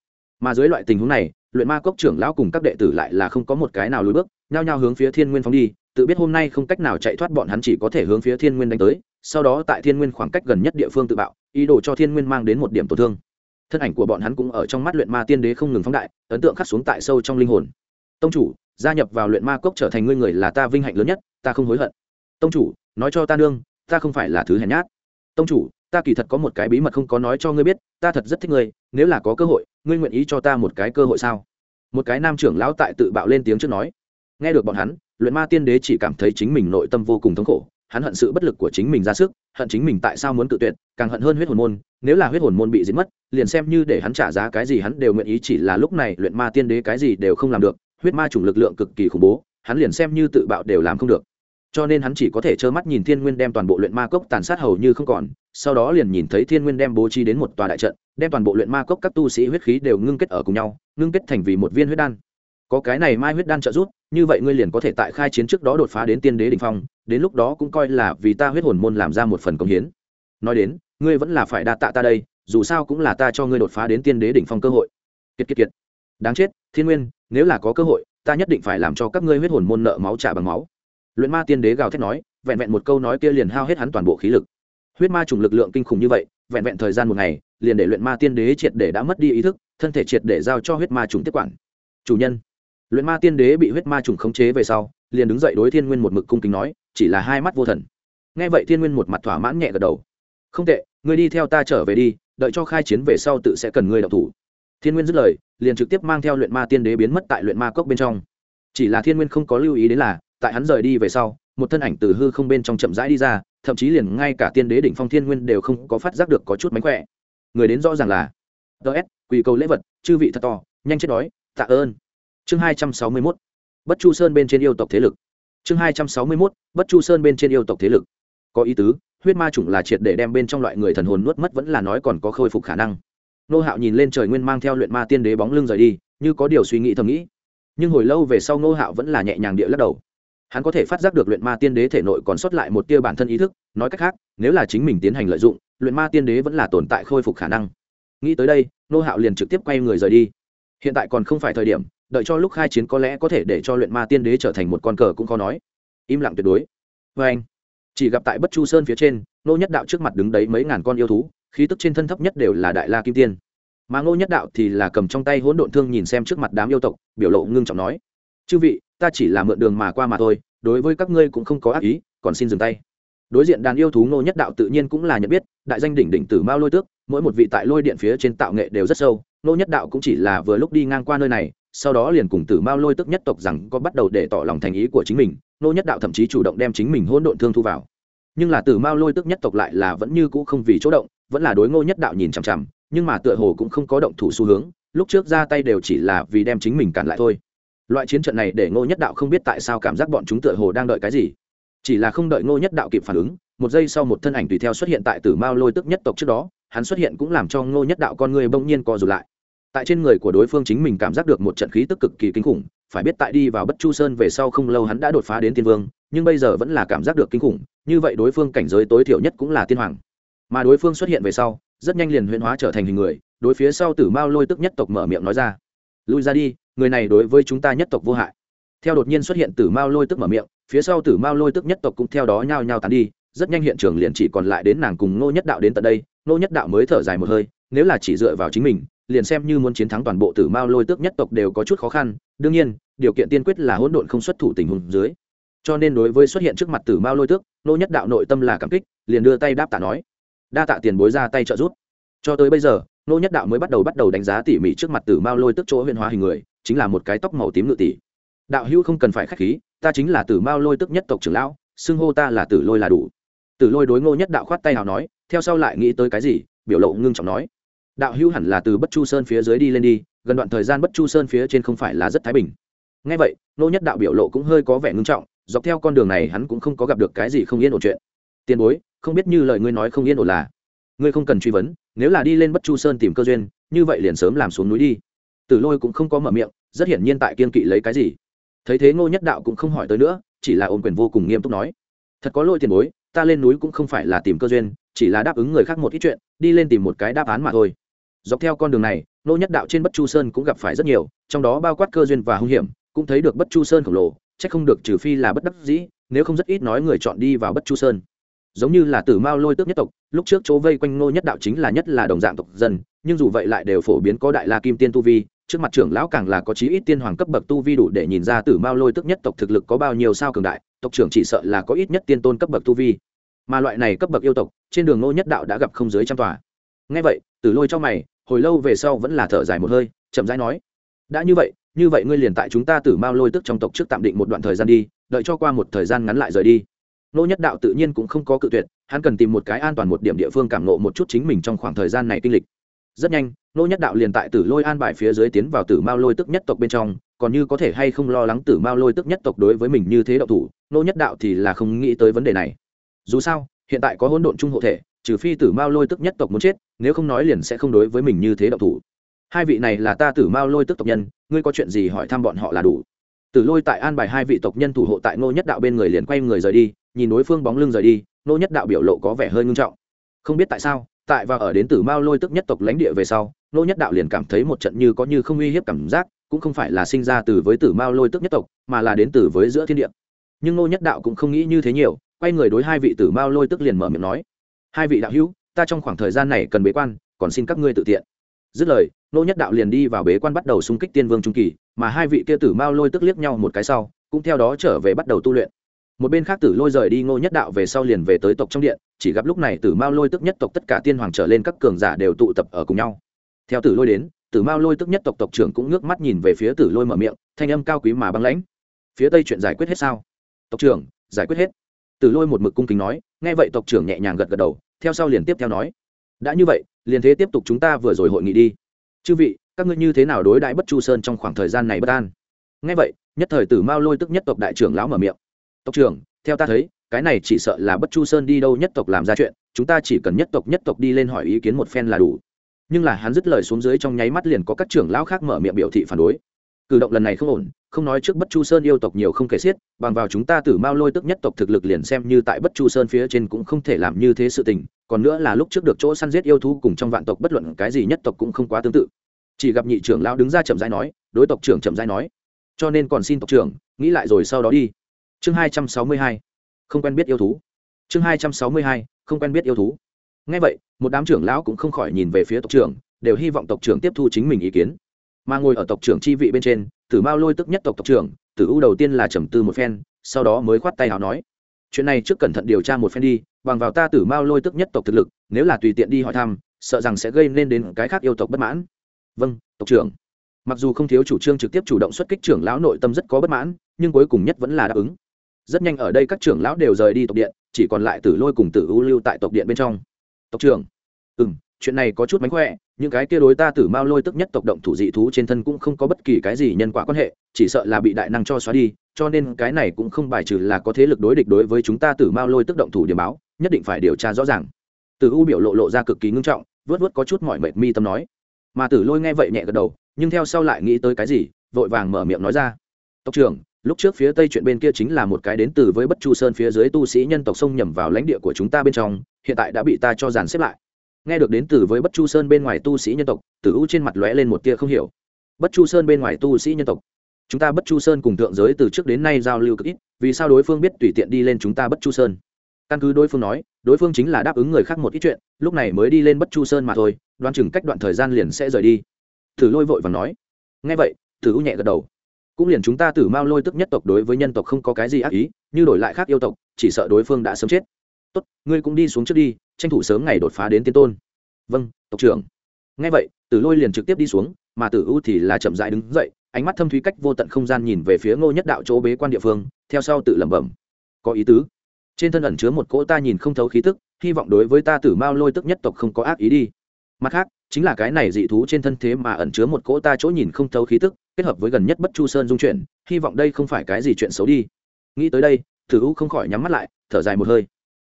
Mà dưới loại tình huống này luyện ma cốc trưởng lão cùng các đệ tử lại là không có một cái nào lùi bước, nhao nhao hướng phía thiên nguyên phóng đi, tự biết hôm nay không cách nào chạy thoát bọn hắn chỉ có thể hướng phía thiên nguyên đánh tới, sau đó tại thiên nguyên khoảng cách gần nhất địa phương tự bạo, ý đồ cho thiên nguyên mang đến một điểm tổn thương. Thân ảnh của bọn hắn cũng ở trong mắt luyện ma tiên đế không ngừng phóng đại, ấn tượng khắc xuống tại sâu trong linh hồn. Tông chủ, gia nhập vào luyện ma cốc trở thành ngươi người là ta vinh hạnh lớn nhất, ta không hối hận. Tông chủ, nói cho ta nương, ta không phải là thứ hèn nhát. Tông chủ, ta kỳ thật có một cái bí mật không có nói cho ngươi biết, ta thật rất thích ngươi, nếu là có cơ hội ngươi nguyện ý cho ta một cái cơ hội sao? Một cái nam trưởng lão tại tự bạo lên tiếng trước nói. Nghe được bọn hắn, luyện ma tiên đế chỉ cảm thấy chính mình nội tâm vô cùng thống khổ. Hắn hận sự bất lực của chính mình ra sức, hận chính mình tại sao muốn tự tuyệt, càng hận hơn huyết hồn môn. Nếu là huyết hồn môn bị giết mất, liền xem như để hắn trả giá cái gì hắn đều nguyện ý, chỉ là lúc này luyện ma tiên đế cái gì đều không làm được. Huyết ma chủng lực lượng cực kỳ khủng bố, hắn liền xem như tự bạo đều làm không được cho nên hắn chỉ có thể trơ mắt nhìn thiên nguyên đem toàn bộ luyện ma cốc tàn sát hầu như không còn, sau đó liền nhìn thấy thiên nguyên đem bố trí đến một tòa đại trận, đem toàn bộ luyện ma cốc các tu sĩ huyết khí đều ngưng kết ở cùng nhau, ngưng kết thành vì một viên huyết đan. Có cái này mai huyết đan trợ giúp, như vậy ngươi liền có thể tại khai chiến trước đó đột phá đến tiên đế đỉnh phong, đến lúc đó cũng coi là vì ta huyết hồn môn làm ra một phần công hiến. Nói đến, ngươi vẫn là phải đa tạ ta đây, dù sao cũng là ta cho ngươi đột phá đến tiên đế đỉnh phong cơ hội. Kiệt kiệt kiệt. Đáng chết, thiên nguyên, nếu là có cơ hội, ta nhất định phải làm cho các ngươi huyết hồn môn nợ máu trả bằng máu luyện ma tiên đế gào thét nói, vẹn vẹn một câu nói kia liền hao hết hắn toàn bộ khí lực. Huyết ma trùng lực lượng kinh khủng như vậy, vẹn vẹn thời gian một ngày, liền để luyện ma tiên đế triệt để đã mất đi ý thức, thân thể triệt để giao cho huyết ma trùng tiếp quản. Chủ nhân, luyện ma tiên đế bị huyết ma trùng khống chế về sau, liền đứng dậy đối thiên nguyên một mực cung kính nói, chỉ là hai mắt vô thần. Nghe vậy thiên nguyên một mặt thỏa mãn nhẹ gật đầu. Không tệ, ngươi đi theo ta trở về đi, đợi cho khai chiến về sau tự sẽ cần ngươi đọc thủ. Thiên nguyên dứt lời, liền trực tiếp mang theo luyện ma tiên đế biến mất tại luyện ma cốc bên trong. Chỉ là thiên nguyên không có lưu ý đến là tại hắn rời đi về sau, một thân ảnh từ hư không bên trong chậm rãi đi ra, thậm chí liền ngay cả tiên đế đỉnh phong thiên nguyên đều không có phát giác được có chút mánh khỏe. Người đến rõ ràng là ts quỳ cầu lễ vật, chư vị thật to, nhanh chết đói, tạ ơn. Chương hai trăm sáu mươi mốt, bất chu sơn bên trên yêu tộc thế lực. Chương hai trăm sáu mươi mốt, bất chu sơn bên trên yêu tộc thế lực. Có ý tứ, huyết ma chủng là triệt để đem bên trong loại người thần hồn nuốt mất vẫn là nói còn có khôi phục khả năng. Nô hạo nhìn lên trời nguyên mang theo luyện ma tiên đế bóng lưng rời đi, như có điều suy nghĩ thầm nghĩ. Nhưng hồi lâu về sau nô hạo vẫn là nhẹ nhàng địa lắc đầu hắn có thể phát giác được luyện ma tiên đế thể nội còn sót lại một tia bản thân ý thức, nói cách khác, nếu là chính mình tiến hành lợi dụng, luyện ma tiên đế vẫn là tồn tại khôi phục khả năng. Nghĩ tới đây, nô hạo liền trực tiếp quay người rời đi. Hiện tại còn không phải thời điểm, đợi cho lúc khai chiến có lẽ có thể để cho luyện ma tiên đế trở thành một con cờ cũng khó nói. Im lặng tuyệt đối. Vê anh, chỉ gặp tại bất chu sơn phía trên, nô nhất đạo trước mặt đứng đấy mấy ngàn con yêu thú, khí tức trên thân thấp nhất đều là đại la kim tiên. Mà ngô nhất đạo thì là cầm trong tay hỗn độn thương nhìn xem trước mặt đám yêu tộc, biểu lộ ngưng trọng nói, chư vị ta chỉ là mượn đường mà qua mà thôi, đối với các ngươi cũng không có ác ý, còn xin dừng tay. Đối diện đàn yêu thú ngô nhất đạo tự nhiên cũng là nhận biết, đại danh đỉnh đỉnh tử mao lôi tước, mỗi một vị tại lôi điện phía trên tạo nghệ đều rất sâu, ngô nhất đạo cũng chỉ là vừa lúc đi ngang qua nơi này, sau đó liền cùng tử mao lôi tức nhất tộc rằng có bắt đầu để tỏ lòng thành ý của chính mình, ngô nhất đạo thậm chí chủ động đem chính mình hôn độn thương thu vào. Nhưng là tử mao lôi tức nhất tộc lại là vẫn như cũ không vì chỗ động, vẫn là đối ngô nhất đạo nhìn chằm chằm, nhưng mà tựa hồ cũng không có động thủ xu hướng, lúc trước ra tay đều chỉ là vì đem chính mình cản lại thôi loại chiến trận này để ngô nhất đạo không biết tại sao cảm giác bọn chúng tựa hồ đang đợi cái gì. Chỉ là không đợi ngô nhất đạo kịp phản ứng, một giây sau một thân ảnh tùy theo xuất hiện tại tử mao lôi tức nhất tộc trước đó, hắn xuất hiện cũng làm cho ngô nhất đạo con người bỗng nhiên co rụt lại. Tại trên người của đối phương chính mình cảm giác được một trận khí tức cực kỳ kinh khủng, phải biết tại đi vào bất chu sơn về sau không lâu hắn đã đột phá đến tiên vương, nhưng bây giờ vẫn là cảm giác được kinh khủng, như vậy đối phương cảnh giới tối thiểu nhất cũng là tiên hoàng. Mà đối phương xuất hiện về sau, rất nhanh liền huyễn hóa trở thành hình người, đối phía sau tử mao lôi tức nhất tộc mở miệng nói ra, lui ra đi người này đối với chúng ta nhất tộc vô hại. Theo đột nhiên xuất hiện tử mao lôi tức mở miệng, phía sau tử mao lôi tức nhất tộc cũng theo đó nhao nhao tán đi, rất nhanh hiện trường liền chỉ còn lại đến nàng cùng ngô nhất đạo đến tận đây, ngô nhất đạo mới thở dài một hơi, nếu là chỉ dựa vào chính mình, liền xem như muốn chiến thắng toàn bộ tử mao lôi tước nhất tộc đều có chút khó khăn, đương nhiên, điều kiện tiên quyết là hỗn độn không xuất thủ tình huống dưới. Cho nên đối với xuất hiện trước mặt tử mao lôi tước ngô nhất đạo nội tâm là cảm kích, liền đưa tay đáp tạ nói, đa tạ tiền bối ra tay trợ giúp. Cho tới bây giờ nô nhất đạo mới bắt đầu bắt đầu đánh giá tỉ mỉ trước mặt tử mao lôi tức chỗ huyền hóa hình người, chính là một cái tóc màu tím ngự tỷ. Đạo hữu không cần phải k h á c h khí, ta chính là tử mao lôi tức nhất tộc trưởng lão, xưng hô ta là tử lôi là đủ. Tử lôi đối ngô nhất đạo khoát tay nào nói, theo sau lại nghĩ tới cái gì, biểu lộ ngưng trọng nói. Đạo hữu hẳn là từ bất chu sơn phía dưới đi lên đi, gần đoạn thời gian bất chu sơn phía trên không phải là rất thái bình. Ngay vậy, ngô nhất đạo biểu lộ cũng hơi có vẻ ngưng trọng, dọc theo con đường này hắn cũng không có gặp được cái gì không yên ổn chuyện. Tiền bối, không biết như lời ngươi nói không yên ổn là ngươi không cần truy vấn, nếu là đi lên bất chu sơn tìm cơ duyên, như vậy liền sớm làm xuống núi đi. Tử lôi cũng không có mở miệng, rất hiển nhiên tại kiên kỵ lấy cái gì. Thấy thế ngô nhất đạo cũng không hỏi tới nữa, chỉ là ôm quyền vô cùng nghiêm túc nói, thật có lỗi tiền bối, ta lên núi cũng không phải là tìm cơ duyên, chỉ là đáp ứng người khác một ít chuyện, đi lên tìm một cái đáp án mà thôi. Dọc theo con đường này nô nhất đạo trên bất chu sơn cũng gặp phải rất nhiều, trong đó bao quát cơ duyên và hung hiểm, cũng thấy được bất chu sơn khổng lồ c h ắ c không được trừ phi là bất đắc dĩ, nếu không rất ít nói người chọn đi vào bất chu sơn giống như là tử mao lôi tước nhất tộc, lúc trước chỗ vây quanh nô nhất đạo chính là nhất là đồng dạng tộc dân, nhưng dù vậy lại đều phổ biến có đại la kim tiên tu vi, trước mặt trưởng lão càng là có chí ít tiên hoàng cấp bậc tu vi đủ để nhìn ra tử mao lôi tước nhất tộc thực lực có bao nhiêu sao cường đại, tộc trưởng chỉ sợ là có ít nhất tiên tôn cấp bậc tu vi. Mà loại này cấp bậc yêu tộc, trên đường nô nhất đạo đã gặp không dưới trăm tòa. Ngay vậy, tử lôi cho mày, hồi lâu về sau vẫn là thở dài một hơi, chậm rãi nói, đã như vậy như vậy ngươi liền tại chúng ta tử mao lôi tức trong tộc trước tạm định một đoạn thời gian đi, đợi cho qua một thời gian ngắn lại rời đi nô nhất đạo tự nhiên cũng không có cự tuyệt, hắn cần tìm một cái an toàn một điểm địa phương cảm nộ một chút chính mình trong khoảng thời gian này kinh lịch. Rất nhanh, nô nhất đạo liền tại tử lôi an bài phía dưới tiến vào tử mao lôi tức nhất tộc bên trong, còn như có thể hay không lo lắng tử mao lôi tức nhất tộc đối với mình như thế đạo thủ, nô nhất đạo thì là không nghĩ tới vấn đề này. Dù sao, hiện tại có hỗn độn chung hộ thể, trừ phi tử mao lôi tức nhất tộc muốn chết, nếu không nói liền sẽ không đối với mình như thế đạo thủ. Hai vị này là ta tử mao lôi tức tộc nhân, ngươi có chuyện gì hỏi thăm bọn họ là đủ tử lôi tại an bài hai vị tộc nhân thủ hộ tại ngô nhất đạo bên người liền quay người rời đi, nhìn đối phương bóng lưng rời đi, ngô nhất đạo biểu lộ có vẻ hơi nghiêm trọng. Không biết tại sao, tại và ở đến tử mao lôi tức nhất tộc lãnh địa về sau, ngô nhất đạo liền cảm thấy một trận như có như không uy hiếp cảm giác, cũng không phải là sinh ra từ với tử mao lôi tức nhất tộc, mà là đến từ với giữa thiên địa. Nhưng ngô nhất đạo cũng không nghĩ như thế nhiều, quay người đối hai vị tử mao lôi tức liền mở miệng nói, hai vị đạo hữu, ta trong khoảng thời gian này cần bế quan, còn xin các ngươi tự tiện. Dứt lời, Ngô nhất đạo liền đi vào bế quan bắt đầu xung kích tiên vương trung kỳ mà hai vị kia tử mao lôi tức liếc nhau một cái sau, cũng theo đó trở về bắt đầu tu luyện. Một bên khác tử lôi rời đi ngô nhất đạo về sau liền về tới tộc trong điện, chỉ gặp lúc này tử mao lôi tức nhất tộc tất cả tiên hoàng trở lên các cường giả đều tụ tập ở cùng nhau. Theo tử lôi đến, tử mao lôi tức nhất tộc tộc trưởng cũng ngước mắt nhìn về phía tử lôi mở miệng, thanh âm cao quý mà băng lãnh. Phía tây chuyện giải quyết hết sao? Tộc trưởng, giải quyết hết. Tử lôi một mực cung kính nói, nghe vậy tộc trưởng nhẹ nhàng gật gật đầu, theo sau liền tiếp theo nói, đã như vậy, liền thế tiếp tục chúng ta vừa rồi hội nghị đi. Chư vị các ngươi như thế nào đối đãi bất chu sơn trong khoảng thời gian này bất an? Ngay vậy, nhất thời tử mao lôi tức nhất tộc đại trưởng lão mở miệng. Tộc trưởng, theo ta thấy, cái này chỉ sợ là bất chu sơn đi đâu nhất tộc làm ra chuyện, chúng ta chỉ cần nhất tộc nhất tộc đi lên hỏi ý kiến một phen là đủ. Nhưng là hắn dứt lời xuống dưới trong nháy mắt liền có các trưởng lão khác mở miệng biểu thị phản đối. Cử động lần này không ổn, không nói trước bất chu sơn yêu tộc nhiều không kể xiết, bằng vào chúng ta tử mao lôi tức nhất tộc thực lực liền xem như tại bất chu sơn phía trên cũng không thể làm như thế sự tình, còn nữa là lúc trước được chỗ săn giết yêu thú cùng trong vạn tộc bất luận cái gì nhất tộc cũng không quá tương tự chỉ gặp nhị trưởng lão đứng ra chậm rãi nói, đối tộc trưởng chậm rãi nói, cho nên còn xin tộc trưởng, nghĩ lại rồi sau đó đi. Chương hai trăm sáu mươi hai, không quen biết yêu thú. Chương hai trăm sáu mươi hai, không quen biết yêu thú. Ngay vậy, một đám trưởng lão cũng không khỏi nhìn về phía tộc trưởng, đều hy vọng tộc trưởng tiếp thu chính mình ý kiến. Mà ngồi ở tộc trưởng chi vị bên trên, tử mao lôi tức nhất tộc tộc trưởng, tử u đầu tiên là trầm tư một phen, sau đó mới khoát tay nào nói, chuyện này trước cẩn thận điều tra một phen đi, bằng vào ta tử mao lôi tức nhất tộc thực lực, nếu là tùy tiện đi hỏi thăm, sợ rằng sẽ gây nên đến cái khác yêu tộc bất mãn vâng tộc trưởng. Mặc dù không thiếu chủ trương trực tiếp chủ động xuất kích trưởng lão nội tâm rất có bất mãn, nhưng cuối cùng nhất vẫn là đáp ứng. Rất nhanh ở đây các trưởng lão đều rời đi tộc điện, chỉ còn lại tử lôi cùng tử u lưu tại tộc điện bên trong. Tộc trưởng. Ừ m chuyện này có chút mánh khỏe, những cái kia đối ta tử mao lôi tức nhất tộc động thủ dị thú trên thân cũng không có bất kỳ cái gì nhân quả quan hệ, chỉ sợ là bị đại năng cho xóa đi, cho nên cái này cũng không bài trừ là có thế lực đối địch đối với chúng ta tử mao lôi tức động thủ điểm báo, nhất định phải điều tra rõ ràng. Tử u biểu lộ lộ ra cực kỳ ngưng trọng vớt vớt có chút mọi mệt mi tâm nói mà tử lôi nghe vậy nhẹ gật đầu, nhưng theo sau lại nghĩ tới cái gì, vội vàng mở miệng nói ra. Tộc trưởng, lúc trước phía tây chuyện bên kia chính là một cái đến từ với bất chu sơn phía dưới tu sĩ nhân tộc sông nhầm vào lãnh địa của chúng ta bên trong, hiện tại đã bị ta cho dàn xếp lại. Nghe được đến từ với bất chu sơn bên ngoài tu sĩ nhân tộc, tử u trên mặt lóe lên một tia không hiểu. Bất chu sơn bên ngoài tu sĩ nhân tộc. Chúng ta bất chu sơn cùng thượng giới từ trước đến nay giao lưu cực ít, vì sao đối phương biết tùy tiện đi lên chúng ta bất chu sơn? Căn cứ đối phương nói đối phương chính là đáp ứng người khác một ít chuyện, lúc này mới đi lên bất chu sơn mà thôi, đoán chừng cách đoạn thời gian liền sẽ rời đi. Thử lôi vội và nói. Ngay vậy, thử u nhẹ gật đầu. Cũng liền chúng ta tử mao lôi tức nhất tộc đối với nhân tộc không có cái gì ác ý, như đổi lại khác yêu tộc, chỉ sợ đối phương đã sớm chết. Tốt, ngươi cũng đi xuống trước đi, tranh thủ sớm ngày đột phá đến tiên tôn. Vâng tộc trưởng. Ngay vậy, tử lôi liền trực tiếp đi xuống, mà tử u thì là chậm dại đứng dậy, ánh mắt thâm thúy cách vô tận không gian nhìn về phía ngô nhất đạo chỗ bế quan địa phương, theo sau tự lẩm bẩm. Có ý tứ trên thân ẩn chứa một cỗ ta nhìn không thấu khí tức, hy vọng đối với ta tử mao lôi tức nhất tộc không có ác ý đi. Mặt khác, chính là cái này dị thú trên thân thế mà ẩn chứa một cỗ ta chỗ nhìn không thấu khí tức, kết hợp với gần nhất bất chu sơn dung chuyển, hy vọng đây không phải cái gì chuyện xấu đi. Nghĩ tới đây, tử u không khỏi nhắm mắt lại, thở dài một hơi.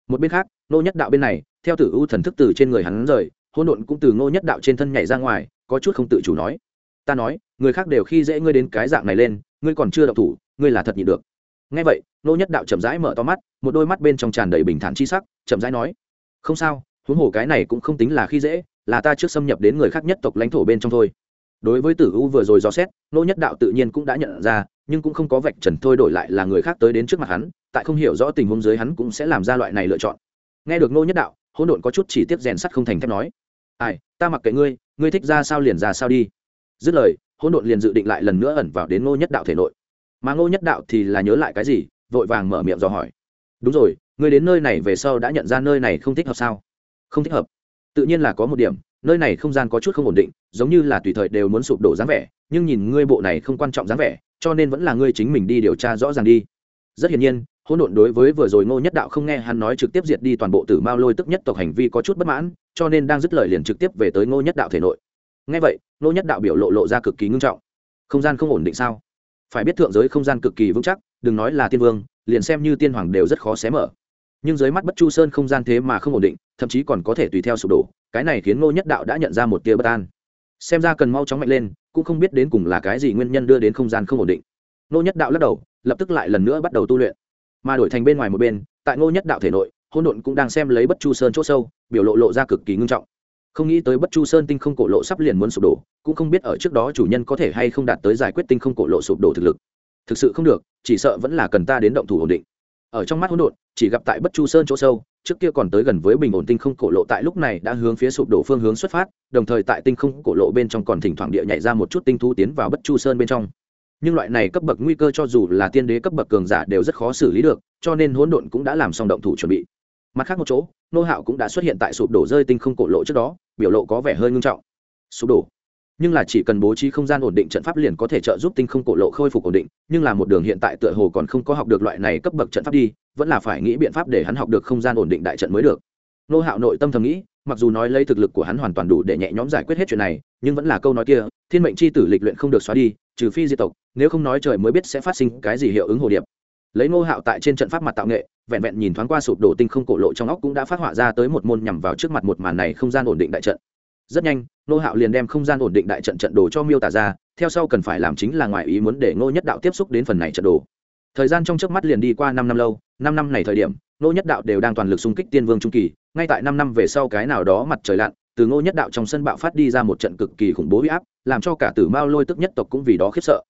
Một bên khác nô nhất đạo bên này, theo tử u thần thức từ trên người hắn rời hôn độn cũng từ ngô nhất đạo trên thân nhảy ra ngoài, có chút không tự chủ nói. Ta nói, người khác đều khi dễ ngươi đến cái dạng này lên, ngươi còn chưa đậu thủ, ngươi là thật nhịn được ngay vậy, nô nhất đạo chậm rãi mở to mắt, một đôi mắt bên trong tràn đầy bình thản chi sắc, chậm rãi nói, không sao, huống hồ cái này cũng không tính là khi dễ, là ta trước xâm nhập đến người khác nhất tộc lãnh thổ bên trong thôi. Đối với tử u vừa rồi dò xét, nô nhất đạo tự nhiên cũng đã nhận ra, nhưng cũng không có vạch trần thôi đổi lại là người khác tới đến trước mặt hắn, tại không hiểu rõ tình huống dưới hắn cũng sẽ làm ra loại này lựa chọn. Nghe được nô nhất đạo, hỗn độn có chút chỉ tiếp rèn sắt không thành thép nói, ai, ta mặc kệ ngươi ngươi thích ra sao liền ra sao đi. Dứt lời, hỗn độn liền dự định lại lần nữa ẩn vào đến nô nhất đạo thể nội mà ngô nhất đạo thì là nhớ lại cái gì, vội vàng mở miệng dò hỏi. Đúng rồi, ngươi đến nơi này về sau đã nhận ra nơi này không thích hợp sao? Không thích hợp. Tự nhiên là có một điểm, nơi này không gian có chút không ổn định, giống như là tùy thời đều muốn sụp đổ dáng vẻ, nhưng nhìn ngươi bộ này không quan trọng dáng vẻ, cho nên vẫn là ngươi chính mình đi điều tra rõ ràng đi. Rất hiển nhiên, hỗn độn đối với vừa rồi ngô nhất đạo không nghe hắn nói trực tiếp diệt đi toàn bộ tử mao lôi tức nhất tộc hành vi có chút bất mãn, cho nên đang dứt lời liền trực tiếp về tới ngô nhất đạo thể nội. Ngay vậy, ngô nhất đạo biểu lộ lộ ra cực kỳ ngưng trọng. Không gian không ổn định sao? Phải biết thượng giới không gian cực kỳ vững chắc, đừng nói là tiên vương, liền xem như tiên hoàng đều rất khó xé mở. Nhưng dưới mắt bất chu sơn không gian thế mà không ổn định, thậm chí còn có thể tùy theo sụp đổ, cái này khiến ngô nhất đạo đã nhận ra một tia bất an. Xem ra cần mau chóng mạnh lên, cũng không biết đến cùng là cái gì nguyên nhân đưa đến không gian không ổn định. Ngô nhất đạo lắc đầu, lập tức lại lần nữa bắt đầu tu luyện. Mà đổi thành bên ngoài một bên, tại ngô nhất đạo thể nội hôn độn cũng đang xem lấy bất chu sơn c h ỗ sâu, biểu lộ lộ ra cực kỳ ngưng trọng không nghĩ tới bất chu sơn tinh không cổ lộ sắp liền muốn sụp đổ, cũng không biết ở trước đó chủ nhân có thể hay không đạt tới giải quyết tinh không cổ lộ sụp đổ thực lực. Thực sự không được, chỉ sợ vẫn là cần ta đến động thủ ổn định. Ở trong mắt hỗn độn, chỉ gặp tại bất chu sơn chỗ sâu, trước kia còn tới gần với bình ổn tinh không cổ lộ tại lúc này đã hướng phía sụp đổ phương hướng xuất phát, đồng thời tại tinh không cổ lộ bên trong còn thỉnh thoảng địa nhảy ra một chút tinh thu tiến vào bất chu sơn bên trong. Nhưng loại này cấp bậc nguy cơ cho dù là tiên đế cấp bậc cường giả đều rất khó xử lý được, cho nên hỗn độn cũng đã làm xong động thủ chuẩn bị mặt khác một chỗ, nô hạo cũng đã xuất hiện tại sụp đổ rơi tinh không cổ lộ trước đó, biểu lộ có vẻ hơi ngưng trọng. Sụp đổ? Nhưng là chỉ cần bố trí không gian ổn định trận pháp liền có thể trợ giúp tinh không cổ lộ khôi phục ổn định, nhưng là một đường hiện tại tựa hồ còn không có học được loại này cấp bậc trận pháp đi, vẫn là phải nghĩ biện pháp để hắn học được không gian ổn định đại trận mới được. Nô hạo nội tâm thầm nghĩ, mặc dù nói lấy thực lực của hắn hoàn toàn đủ để nhẹ nhõm giải quyết hết chuyện này, nhưng vẫn là câu nói kia, thiên mệnh c h i tử lịch luyện không được xóa đi, trừ phi di tộc, nếu không nói trời mới biết sẽ phát sinh cái gì hiệu ứng hồ điệp lấy nô hạo tại trên trận pháp mặt tạo nghệ, vẹn vẹn nhìn thoáng qua sụp đổ tinh không cổ lộ trong óc cũng đã phát họa ra tới một môn nhằm vào trước mặt một màn này không gian ổn định đại trận. Rất nhanh nô hạo liền đem không gian ổn định đại trận trận đồ cho miêu tả ra, theo sau cần phải làm chính là ngoài ý muốn để ngô nhất đạo tiếp xúc đến phần này trận đồ. Thời gian trong trước mắt liền đi qua năm năm lâu, năm năm này thời điểm, ngô nhất đạo đều đang toàn lực xung kích tiên vương trung kỳ, ngay tại năm năm về sau cái nào đó mặt trời lặn, từ ngô nhất đạo trong sân bạo phát đi ra một trận cực kỳ khủng bố huy áp, làm cho cả tử mao lôi tức nhất tộc cũng vì đó khiếp sợ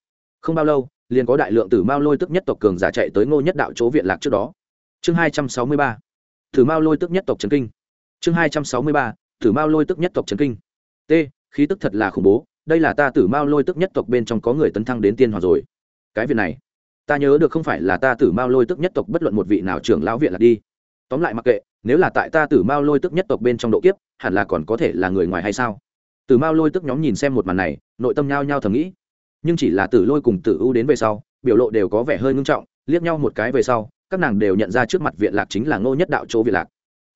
không bao lâu, liền có đại lượng tử mao lôi tức nhất tộc cường giả chạy tới ngô nhất đạo chỗ viện lạc trước đó. Chương hai trăm sáu mươi ba, tử mao lôi tức nhất tộc trần kinh. Chương hai trăm sáu mươi ba, tử mao lôi tức nhất tộc trần kinh. T, khí tức thật là khủng bố, đây là ta tử mao lôi tức nhất tộc bên trong có người tấn thăng đến tiên hoàng rồi. Cái việc này, ta nhớ được không phải là ta tử mao lôi tức nhất tộc bất luận một vị nào trưởng lão viện là đi. Tóm lại mặc kệ, nếu là tại ta tử mao lôi tức nhất tộc bên trong độ kiếp, hẳn là còn có thể là người ngoài hay sao? Tử mao lôi tức nhóm nhìn xem một màn này, nội tâm nhao nhao thầm nghĩ nhưng chỉ là tử lôi cùng tử u đến về sau, biểu lộ đều có vẻ hơi ngưng trọng, liếc nhau một cái về sau, các nàng đều nhận ra trước mặt viện lạc chính là ngô nhất đạo chỗ viện lạc.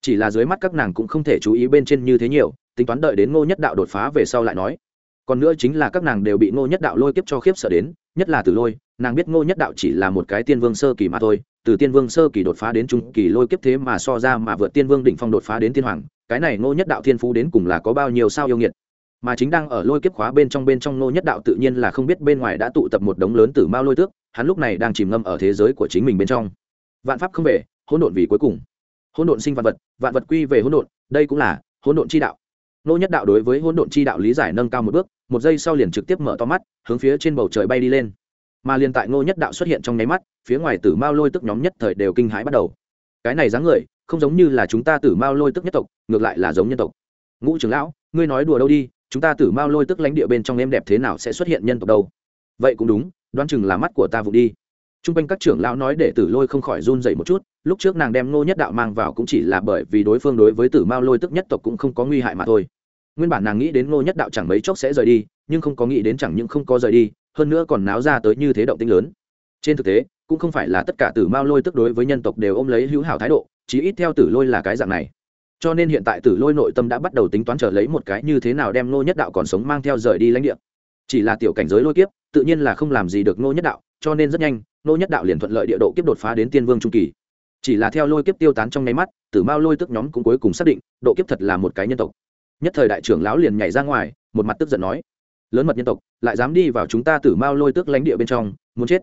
Chỉ là dưới mắt các nàng cũng không thể chú ý bên trên như thế nhiều, tính toán đợi đến ngô nhất đạo đột phá về sau lại nói. Còn nữa chính là các nàng đều bị ngô nhất đạo lôi kiếp cho khiếp sợ đến, nhất là từ lôi, nàng biết ngô nhất đạo chỉ là một cái tiên vương sơ kỳ mà thôi, từ tiên vương sơ kỳ đột phá đến trung kỳ lôi kiếp thế mà so ra mà vượt tiên vương đỉnh phong đột phá đến tiên hoàng, cái này ngô nhất đạo thiên phú đến cùng là có bao nhiêu sao yêu nghiệt mà chính đang ở lôi kiếp khóa bên trong bên trong nô nhất đạo tự nhiên là không biết bên ngoài đã tụ tập một đống lớn tử mao lôi tước, hắn lúc này đang chìm ngâm ở thế giới của chính mình bên trong. Vạn pháp không về, hỗn độn vì cuối cùng. Hỗn độn sinh vạn vật vạn vật quy về hỗn độn, đây cũng là hỗn độn chi đạo. Nô nhất đạo đối với hỗn độn chi đạo lý giải nâng cao một bước, một giây sau liền trực tiếp mở to mắt, hướng phía trên bầu trời bay đi lên. Mà liền tại nô nhất đạo xuất hiện trong nháy mắt, phía ngoài tử mao lôi tức nhóm nhất thời đều kinh hãi bắt đầu. Cái này dáng người, không giống như là chúng ta tử mao lôi tức nhất tộc, ngược lại là giống nhân tộc. Ngũ trưởng lão, ngươi nói đùa đâu đi chúng ta tử mao lôi tức lãnh địa bên trong em đẹp thế nào sẽ xuất hiện nhân tộc đâu? Vậy cũng đúng, đoán chừng là mắt của ta vụ đi. T r u n g quanh các trưởng lão nói để tử lôi không khỏi run dậy một chút, lúc trước nàng đem ngô nhất đạo mang vào cũng chỉ là bởi vì đối phương đối với tử mao lôi tức nhất tộc cũng không có nguy hại mà thôi. Nguyên bản nàng nghĩ đến ngô nhất đạo chẳng mấy chốc sẽ rời đi, nhưng không có nghĩ đến chẳng những không có rời đi, hơn nữa còn náo ra tới như thế động tinh lớn. Trên thực tế, cũng không phải là tất cả tử mao lôi tức đối với nhân tộc đều ôm lấy hữu hảo thái độ, chí ít theo tử lôi là cái dạng này cho nên hiện tại tử lôi nội tâm đã bắt đầu tính toán trở lấy một cái như thế nào đem ngô nhất đạo còn sống mang theo rời đi lãnh địa. Chỉ là tiểu cảnh giới lôi kiếp, tự nhiên là không làm gì được ngô nhất đạo, cho nên rất nhanh, ngô nhất đạo liền thuận lợi địa độ kiếp đột phá đến tiên vương trung kỳ. Chỉ là theo lôi kiếp tiêu tán trong nháy mắt, tử mao lôi tức nhóm cũng cuối cùng xác định, độ kiếp thật là một cái nhân tộc. Nhất thời đại trưởng lão liền nhảy ra ngoài, một mặt tức giận nói, lớn mật nhân tộc, lại dám đi vào chúng ta tử mao lôi tức lãnh địa bên trong, muốn chết.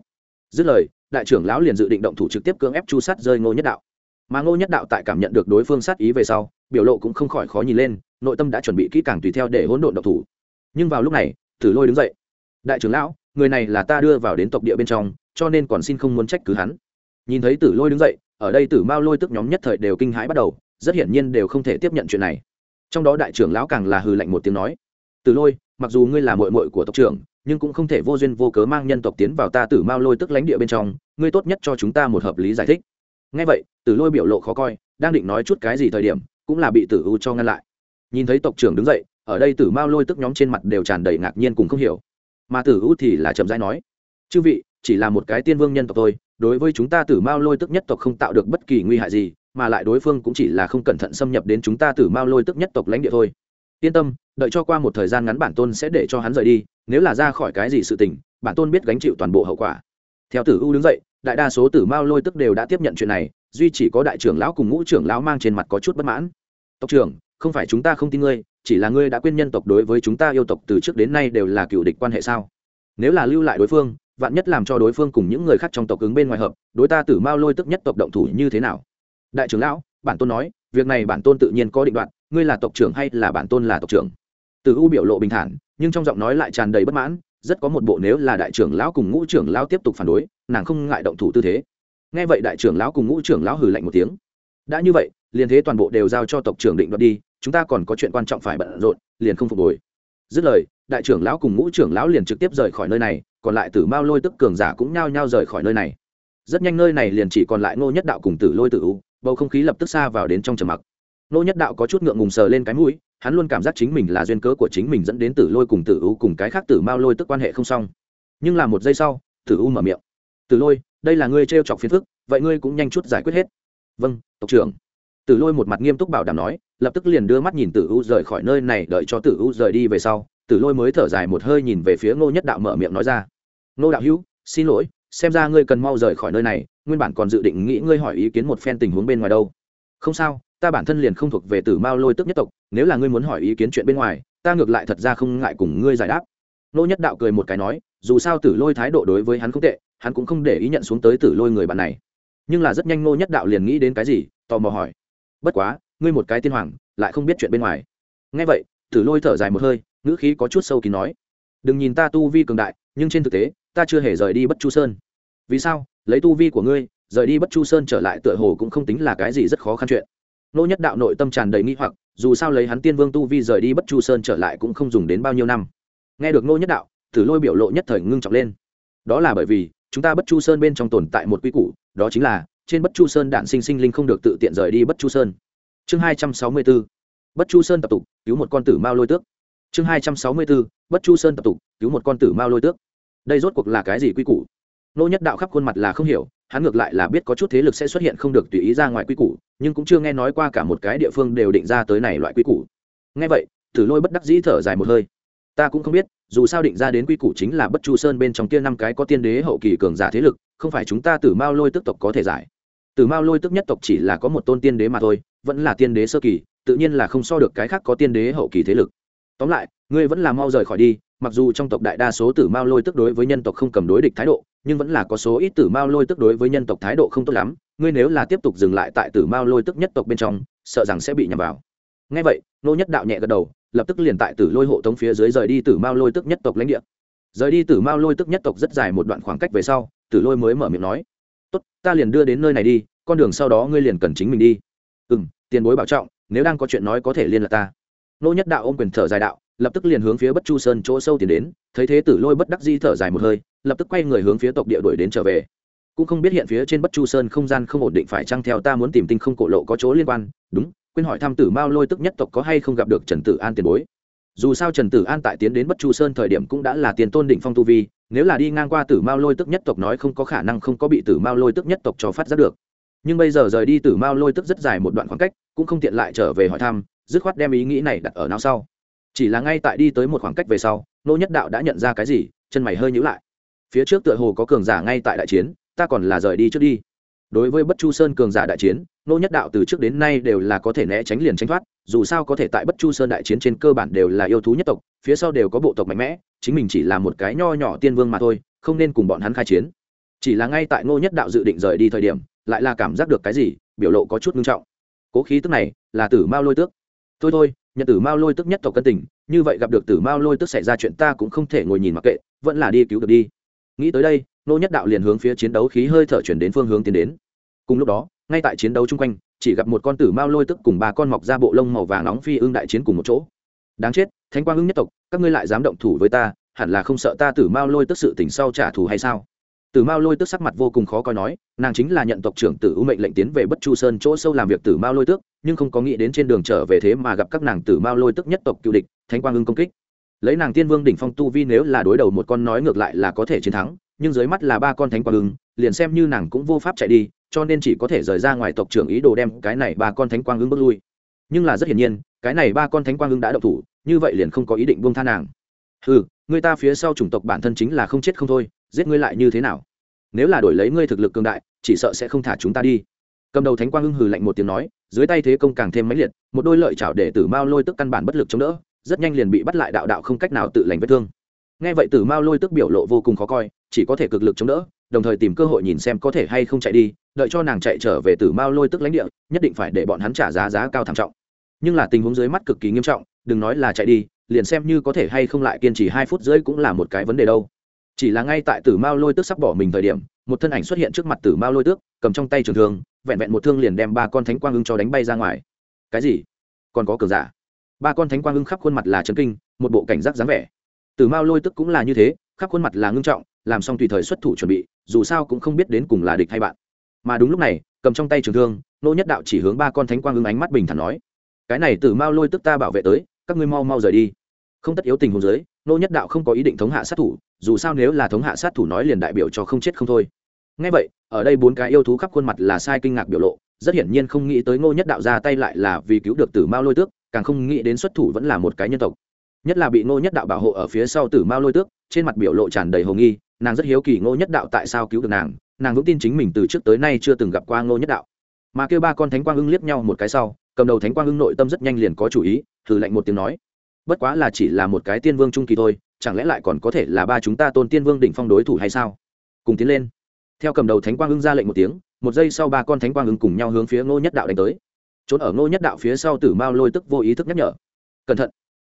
Dứt lời, đại trưởng lão liền dự định động thủ trực tiếp cưỡng ép chu sát rơi ngô nhất đạo mà ngô nhất đạo tại cảm nhận được đối phương sát ý về sau, biểu lộ cũng không khỏi khó nhìn lên, nội tâm đã chuẩn bị kỹ càng tùy theo để hỗn độn độc thủ. Nhưng vào lúc này, tử lôi đứng dậy. Đại trưởng lão, người này là ta đưa vào đến tộc địa bên trong, cho nên còn xin không muốn trách cứ hắn. Nhìn thấy tử lôi đứng dậy, ở đây tử mao lôi tức nhóm nhất thời đều kinh hãi bắt đầu, rất hiển nhiên đều không thể tiếp nhận chuyện này. Trong đó đại trưởng lão càng là hừ lạnh một tiếng nói, tử lôi, mặc dù ngươi là mội mội của tộc trưởng, nhưng cũng không thể vô duyên vô cớ mang nhân tộc tiến vào ta tử mao lôi tức lãnh địa bên trong, ngươi tốt nhất cho chúng ta một hợp lý giải thích ngay vậy, tử lôi biểu lộ khó coi, đang định nói chút cái gì thời điểm, cũng là bị tử u cho ngăn lại. Nhìn thấy tộc trưởng đứng dậy, ở đây tử mao lôi tức nhóm trên mặt đều tràn đầy ngạc nhiên cùng không hiểu. Mà tử u thì là chậm rãi nói, chư vị, chỉ là một cái tiên vương nhân tộc thôi, đối với chúng ta tử mao lôi tức nhất tộc không tạo được bất kỳ nguy hại gì, mà lại đối phương cũng chỉ là không cẩn thận xâm nhập đến chúng ta tử mao lôi tức nhất tộc lãnh địa thôi. Yên tâm, đợi cho qua một thời gian ngắn bản tôn sẽ để cho hắn rời đi, nếu là ra khỏi cái gì sự tình, bản tôn biết gánh chịu toàn bộ hậu quả. Theo tử u đứng dậy đại đa số tử mao lôi tức đều đã tiếp nhận chuyện này, duy chỉ có đại trưởng lão cùng ngũ trưởng lão mang trên mặt có chút bất mãn. Tộc trưởng, không phải chúng ta không tin ngươi, chỉ là ngươi đã quên nhân tộc đối với chúng ta yêu tộc từ trước đến nay đều là cựu địch quan hệ sao? Nếu là lưu lại đối phương, vạn nhất làm cho đối phương cùng những người khác trong tộc ứng bên ngoài hợp, đối ta tử mao lôi tức nhất tộc động thủ như thế nào? Đại trưởng lão, bản tôn nói, việc này bản tôn tự nhiên có định đoạn ngươi là tộc trưởng hay là bản tôn là tộc trưởng? Từ u biểu lộ bình thản, nhưng trong giọng nói lại tràn đầy bất mãn rất có một bộ nếu là đại trưởng lão cùng ngũ trưởng lão tiếp tục phản đối, nàng không ngại động thủ tư thế. Nghe vậy đại trưởng lão cùng ngũ trưởng lão hừ lạnh một tiếng. Đã như vậy, liền thế toàn bộ đều giao cho tộc trưởng định đoạt đi, chúng ta còn có chuyện quan trọng phải bận rộn, liền không phục hồi. Dứt lời, đại trưởng lão cùng ngũ trưởng lão liền trực tiếp rời khỏi nơi này, còn lại tử mao lôi tức cường giả cũng nhao nhao rời khỏi nơi này. Rất nhanh nơi này liền chỉ còn lại ngô nhất đạo cùng tử lôi tử u, bầu không khí lập tức xa vào đến trong trầm mặc. Ngô nhất đạo có chút ngượng ngùng sờ lên cái mũi hắn luôn cảm giác chính mình là duyên cớ của chính mình dẫn đến tử lôi cùng tử u cùng cái khác tử mao lôi tức quan hệ không xong. Nhưng là một giây sau, tử u mở miệng. Tử lôi, đây là ngươi t chọc phiền phức, vậy ngươi cũng nhanh chút giải quyết hết. Vâng tộc trưởng. Tử lôi một mặt nghiêm túc bảo đảm nói, lập tức liền đưa mắt nhìn tử u rời khỏi nơi này, đợi cho tử u rời đi về sau, tử lôi mới thở dài một hơi nhìn về phía ngô nhất đạo mở miệng nói ra, ngô đạo hữu, xin lỗi, xem ra ngươi cần mau rời khỏi nơi này, nguyên bản còn dự định nghĩ ngươi hỏi ý kiến một phen tình huống bên ngoài đâu. Không sao ta bản thân liền không thuộc về tử mao lôi tức nhất tộc, nếu là ngươi muốn hỏi ý kiến chuyện bên ngoài, ta ngược lại thật ra không ngại cùng ngươi giải đáp. Nô nhất đạo cười một cái nói, dù sao tử lôi thái độ đối với hắn không tệ, hắn cũng không để ý nhận xuống tới tử lôi người bạn này. Nhưng là rất nhanh nô nhất đạo liền nghĩ đến cái gì, tò mò hỏi, bất quá, ngươi một cái tiên hoàng, lại không biết chuyện bên ngoài. Ngay vậy, tử lôi thở dài một hơi, ngữ khí có chút sâu kín nói, đừng nhìn ta tu vi cường đại, nhưng trên thực tế, ta chưa hề rời đi bất chu sơn. Vì sao? Lấy tu vi của ngươi, rời đi bất chu sơn trở lại tựa hồ cũng không tính là cái gì rất khó khăn chuyện nô nhất đạo nội tâm tràn đầy nghi hoặc, dù sao lấy hắn tiên vương tu vi rời đi bất chu sơn trở lại cũng không dùng đến bao nhiêu năm. Nghe được nô nhất đạo, tử lôi biểu lộ nhất thời ngưng trọng lên. Đó là bởi vì, chúng ta bất chu sơn bên trong tồn tại một quy củ, đó chính là, trên bất chu sơn đạn sinh sinh linh không được tự tiện rời đi bất chu sơn. Chương hai trăm sáu mươi b ố bất chu sơn tập tục, cứu một con tử mao lôi tước. Chương hai trăm sáu mươi b ố bất chu sơn tập tục, cứu một con tử mao lôi tước. Đây rốt cuộc là cái gì quy củ? Nô nhất đạo khắp khuôn mặt là không hiểu hắn ngược lại là biết có chút thế lực sẽ xuất hiện không được tùy ý ra ngoài quy củ, nhưng cũng chưa nghe nói qua cả một cái địa phương đều định ra tới này loại quy củ. Nghe vậy, tử lôi bất đắc dĩ thở dài một hơi. Ta cũng không biết, dù sao định ra đến quy củ chính là bất chu sơn bên trong kia năm cái có tiên đế hậu kỳ cường giả thế lực, không phải chúng ta tử mao lôi tức tộc có thể giải. Tử mao lôi tức nhất tộc chỉ là có một tôn tiên đế mà thôi, vẫn là tiên đế sơ kỳ, tự nhiên là không so được cái khác có tiên đế hậu kỳ thế lực. Tóm lại, ngươi vẫn là mau rời khỏi đi, mặc dù trong tộc đại đa số tử mao lôi tức đối với nhân tộc không cầm đối địch thái độ nhưng vẫn là có số ít tử mao lôi tức đối với nhân tộc thái độ không tốt lắm, ngươi nếu là tiếp tục dừng lại tại tử mao lôi tức nhất tộc bên trong, sợ rằng sẽ bị nhầm vào. Ngay vậy nô nhất đạo nhẹ gật đầu, lập tức liền tại tử lôi hộ tống phía dưới rời đi tử mao lôi tức nhất tộc lãnh địa. Rời đi tử mao lôi tức nhất tộc rất dài một đoạn khoảng cách về sau, tử lôi mới mở miệng nói, tốt, ta liền đưa đến nơi này đi, con đường sau đó ngươi liền cần chính mình đi. Ừ m tiền bối bảo trọng, nếu đang có chuyện nói có thể liên lạc ta. Nô nhất đạo ôm quyền thở dài đạo, lập tức liền hướng phía bất chu sơn chỗ sâu tiến đến, thấy thế tử lôi bất đắc di thở dài một hơi lập tức quay người hướng phía tộc địa đuổi đến trở về. Cũng không biết hiện phía trên bất chu sơn không gian không ổn định phải chăng theo ta muốn tìm tinh không cổ lộ có chỗ liên quan. Đúng, quên hỏi thăm tử mao lôi tức nhất tộc có hay không gặp được trần tử an tiền bối. Dù sao trần tử an tại tiến đến bất chu sơn thời điểm cũng đã là tiền tôn đỉnh phong tu vi, nếu là đi ngang qua tử mao lôi tức nhất tộc nói không có khả năng không có bị tử mao lôi tức nhất tộc cho phát giác được. Nhưng bây giờ rời đi tử mao lôi tức rất dài một đoạn khoảng cách, cũng không tiện lại trở về hỏi thăm, dứt khoát đem ý nghĩ này đặt ở nào sau. Chỉ là ngay tại đi tới một khoảng cách về sau, nô nhất đạo đã nhận ra cái gì, chân mày hơi nhữ lại phía trước tựa hồ có cường giả ngay tại đại chiến, ta còn là rời đi trước đi. Đối với bất chu sơn cường giả đại chiến, nô nhất đạo từ trước đến nay đều là có thể né tránh liền tránh thoát, dù sao có thể tại bất chu sơn đại chiến trên cơ bản đều là yêu thú nhất tộc, phía sau đều có bộ tộc mạnh mẽ, chính mình chỉ là một cái nho nhỏ tiên vương mà thôi, không nên cùng bọn hắn khai chiến. Chỉ là ngay tại ngô nhất đạo dự định rời đi thời điểm, lại là cảm giác được cái gì, biểu lộ có chút nghiêm trọng. Cố khí tức này là tử mao lôi tước. Thôi thôi, nhận tử mao lôi tức nhất tộc cân tình, như vậy gặp được tử mao lôi tức xảy ra chuyện ta cũng không thể ngồi nhìn mặc kệ, vẫn là đi cứu được đi nghĩ tới đây, nô nhất đạo liền hướng phía chiến đấu khí hơi thở chuyển đến phương hướng tiến đến. Cùng lúc đó, ngay tại chiến đấu chung quanh, chỉ gặp một con tử mao lôi tức cùng ba con mọc ra bộ lông màu vàng nóng phi ưng đại chiến cùng một chỗ. Đáng chết, thánh quang ưng nhất tộc, các ngươi lại dám động thủ với ta, hẳn là không sợ ta tử mao lôi tức sự tỉnh sau trả thù hay sao? Tử mao lôi tức sắc mặt vô cùng khó coi nói, nàng chính là nhận tộc trưởng tử u mệnh lệnh tiến về bất chu sơn chỗ sâu làm việc tử mao lôi tước, nhưng không có nghĩ đến trên đường trở về thế mà gặp các nàng tử mao lôi tức nhất tộc cựu địch, thánh quang ưng công kích lấy nàng tiên vương đỉnh phong tu vi nếu là đối đầu một con nói ngược lại là có thể chiến thắng, nhưng dưới mắt là ba con thánh quang ứng, liền xem như nàng cũng vô pháp chạy đi, cho nên chỉ có thể rời ra ngoài tộc trưởng ý đồ đem cái này ba con thánh quang ứng bước lui. Nhưng là rất hiển nhiên, cái này ba con thánh quang ứng đã độc thủ, như vậy liền không có ý định buông tha nàng. Ừ người ta phía sau chủng tộc bản thân chính là không chết không thôi, giết ngươi lại như thế nào? Nếu là đổi lấy ngươi thực lực cường đại, chỉ sợ sẽ không thả chúng ta đi. Cầm đầu thánh quang ưng hừ lạnh một tiếng nói, dưới tay thế công càng thêm mãnh liệt, một đôi lợi chảo để tử mao lôi tức căn bản bất lực chống đỡ rất nhanh liền bị bắt lại đạo đạo không cách nào tự lành vết thương. Nghe vậy tử mao lôi tức biểu lộ vô cùng khó coi, chỉ có thể cực lực chống đỡ, đồng thời tìm cơ hội nhìn xem có thể hay không chạy đi, đợi cho nàng chạy trở về tử mao lôi tức lãnh địa, nhất định phải để bọn hắn trả giá giá cao thảm trọng. Nhưng là tình huống dưới mắt cực kỳ nghiêm trọng, đừng nói là chạy đi, liền xem như có thể hay không lại kiên trì hai phút rưỡi cũng là một cái vấn đề đâu. Chỉ là ngay tại tử mao lôi tức sắp bỏ mình thời điểm, một thân ảnh xuất hiện trước mặt tử mao lôi tước cầm trong tay trường thương, vẹn vẹn một thương liền đem ba con thánh quang ưng cho đánh bay ra ngoài. Cái gì? Còn có cường giả? Ba con thánh quang ưng khắp khuôn mặt là trấn kinh, một bộ cảnh giác dáng vẻ. Tử mao lôi tức cũng là như thế, khắp khuôn mặt là ngưng trọng, làm xong tùy thời xuất thủ chuẩn bị, dù sao cũng không biết đến cùng là địch hay bạn. Mà đúng lúc này, cầm trong tay trường thương, nô nhất đạo chỉ hướng ba con thánh quang ưng ánh mắt bình thản nói, cái này tử mao lôi tức ta bảo vệ tới, các ngươi mau mau rời đi. Không tất yếu tình huống giới nô nhất đạo không có ý định thống hạ sát thủ, dù sao nếu là thống hạ sát thủ nói liền đại biểu cho không chết không thôi. Ngay vậy, ở đây bốn cái yêu thú khắp khuôn mặt là sai kinh ngạc biểu lộ rất hiển nhiên không nghĩ tới ngô nhất đạo ra tay lại là vì cứu được tử mao lôi tước, càng không nghĩ đến xuất thủ vẫn là một cái nhân tộc. Nhất là bị ngô nhất đạo bảo hộ ở phía sau tử mao lôi tước, trên mặt biểu lộ tràn đầy hồ nghi, nàng rất hiếu kỳ ngô nhất đạo tại sao cứu được nàng nàng vững tin chính mình từ trước tới nay chưa từng gặp qua ngô nhất đạo. Mà kêu ba con thánh quang ưng liếc nhau một cái sau, cầm đầu thánh quang ưng nội tâm rất nhanh liền có chủ ý thử lạnh một tiếng nói, bất quá là chỉ là một cái tiên vương trung kỳ thôi, chẳng lẽ lại còn có thể là ba chúng ta tôn tiên vương đỉnh phong đối thủ hay sao? Cùng tiến lên. Theo cầm đầu thánh quang ưng ra lệnh một tiếng một giây sau ba con thánh quang ứng cùng nhau hướng phía ngô nhất đạo đánh tới. Trốn ở ngô nhất đạo phía sau tử mao lôi tức vô ý thức nhắc nhở. Cẩn thận.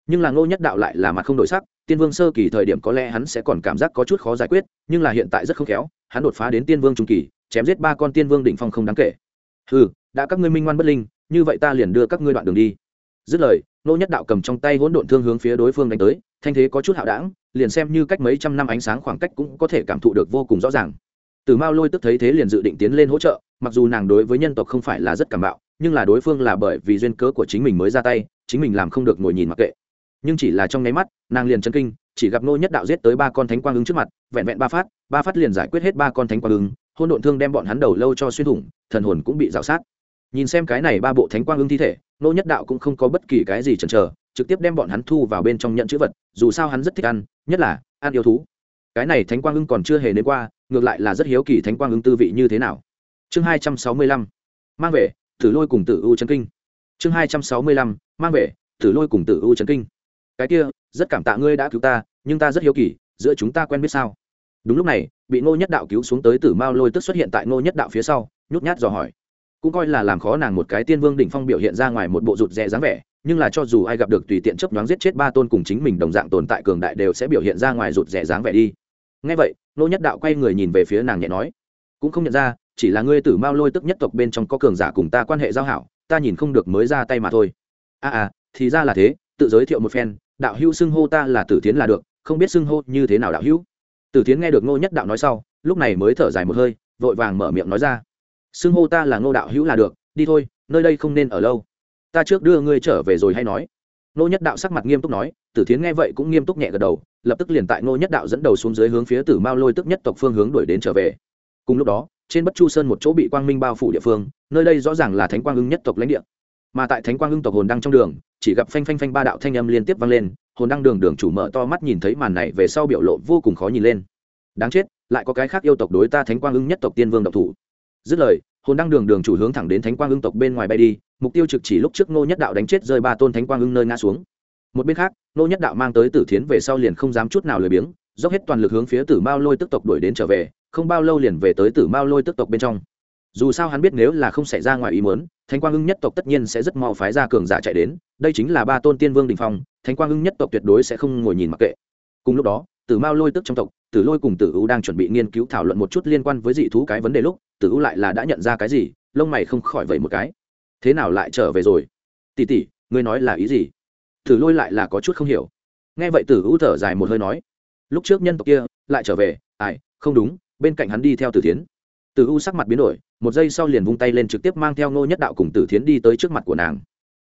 Nhưng là ngô nhất đạo lại là mặt không đổi sắc, tiên vương sơ kỳ thời điểm có lẽ hắn sẽ còn cảm giác có chút khó giải quyết, nhưng là hiện tại rất không khéo, hắn đột phá đến tiên vương trung kỳ, chém giết ba con tiên vương đỉnh phong không đáng kể. Ừ đã các ngươi minh ngoan bất linh, như vậy ta liền đưa các ngươi đoạn đường đi. Dứt lời, Ngô nhất đạo cầm trong tay hỗn độn thương hướng phía đối phương đánh tới, thanh thế có chút hạo đảng, liền xem như cách mấy trăm năm ánh sáng khoảng cách cũng có thể cảm thụ được vô cùng rõ ràng từ mao lôi tức thấy thế liền dự định tiến lên hỗ trợ, mặc dù nàng đối với nhân tộc không phải là rất cảm bạo, nhưng là đối phương là bởi vì duyên cớ của chính mình mới ra tay, chính mình làm không được ngồi nhìn mặc kệ. Nhưng chỉ là trong nháy mắt, nàng liền chấn kinh, chỉ gặp nô nhất đạo giết tới ba con thánh quang ứng trước mặt, vẹn vẹn ba phát ba phát liền giải quyết hết ba con thánh quang ứng hôn độn thương đem bọn hắn đầu lâu cho xuyên thủng, thần hồn cũng bị rào sát. Nhìn xem cái này ba bộ thánh quang ứng thi thể nô nhất đạo cũng không có bất kỳ cái gì chần chờ, trực tiếp đem bọn hắn thu vào bên trong nhận chữ vật, dù sao hắn rất thích ăn, nhất là ăn yêu thú cái này thánh quang ưng còn chưa hề đến qua, ngược lại là rất hiếu kỳ thánh quang ưng tư vị như thế nào. Chương hai trăm sáu mươi lăm, mang về, thử lôi cùng tử u trấn kinh. Chương hai trăm sáu mươi lăm, mang về, thử lôi cùng tử u trấn kinh. Cái kia, rất cảm tạ ngươi đã cứu ta, nhưng ta rất hiếu kỳ, giữa chúng ta quen biết sao? Đúng lúc này, bị ngô nhất đạo cứu xuống tới tử mao lôi tức xuất hiện tại ngô nhất đạo phía sau, nhút nhát dò hỏi. Cũng coi là làm khó nàng một cái tiên vương đỉnh phong biểu hiện ra ngoài một bộ rụt rè dáng vẻ, nhưng là cho dù ai gặp được tùy tiện chấp nhoáng giết chết ba tôn cùng chính mình đồng dạng tồn tại cường đại đều sẽ biểu hiện ra ngoài rụt rè dáng vẻ đi ngay vậy nô nhất đạo quay người nhìn về phía nàng nhẹ nói cũng không nhận ra chỉ là ngươi tử mao lôi tức nhất tộc bên trong có cường giả cùng ta quan hệ giao hảo ta nhìn không được mới ra tay mà thôi. A à, à thì ra là thế tự giới thiệu một phen đạo hữu xưng hô ta là tử tiến là được không biết xưng hô như thế nào đạo hữu. Tử tiến nghe được ngô nhất đạo nói sau lúc này mới thở dài một hơi vội vàng mở miệng nói ra xưng hô ta là ngô đạo hữu là được đi thôi nơi đây không nên ở lâu. Ta trước đưa ngươi trở về rồi hay nói. Nô nhất đạo sắc mặt nghiêm túc nói, tử thiến nghe vậy cũng nghiêm túc nhẹ gật đầu, lập tức liền tại Nô nhất đạo dẫn đầu xuống dưới hướng phía tử mao lôi tức nhất tộc phương hướng đuổi đến trở về. Cùng lúc đó, trên bất chu sơn một chỗ bị quang minh bao phủ địa phương, nơi đây rõ ràng là thánh quang ưng nhất tộc lãnh địa. Mà tại thánh quang ưng tộc hồn đăng trong đường, chỉ gặp phanh phanh phanh ba đạo thanh âm liên tiếp vang lên, hồn đăng đường đường chủ mở to mắt nhìn thấy màn này về sau biểu lộ vô cùng khó nhìn lên. Đáng chết, lại có cái khác yêu tộc đối ta thánh quang ưng nhất tộc tiên vương độc thủ. Dứt lời, hồn đăng đường đường chủ hướng thẳng đến thánh quang ưng tộc bên ngoài bay đi mục tiêu trực chỉ lúc trước ngô nhất đạo đánh chết rơi ba tôn thánh quang ưng nơi ngã xuống. Một bên khác, ngô nhất đạo mang tới tử thiến về sau liền không dám chút nào lười biếng, dốc hết toàn lực hướng phía tử mao lôi tức tộc đuổi đến trở về, không bao lâu liền về tới tử mao lôi tức tộc bên trong. Dù sao hắn biết nếu là không xảy ra ngoài ý muốn, thánh quang ưng nhất tộc tất nhiên sẽ rất mau phái ra cường giả chạy đến, đây chính là ba tôn tiên vương đình phong, thánh quang ưng nhất tộc tuyệt đối sẽ không ngồi nhìn mặc kệ. Cùng lúc đó, tử mao lôi tức trong tộc, tử lôi cùng tử u đang chuẩn bị nghiên cứu thảo luận một chút liên quan với dị thú cái vấn đề lúc, tử u lại là đã nhận ra cái gì, lông mày không khỏi vậy một cái thế nào lại trở về rồi? Tỉ tỉ ngươi nói là ý gì? Tử lôi lại là có chút không hiểu. Nghe vậy tử u thở dài một hơi nói, lúc trước nhân tộc kia lại trở về, ai, không đúng, bên cạnh hắn đi theo tử tiến tử u sắc mặt biến đổi, một giây sau liền vung tay lên trực tiếp mang theo nô nhất đạo cùng tử thiến đi tới trước mặt của nàng.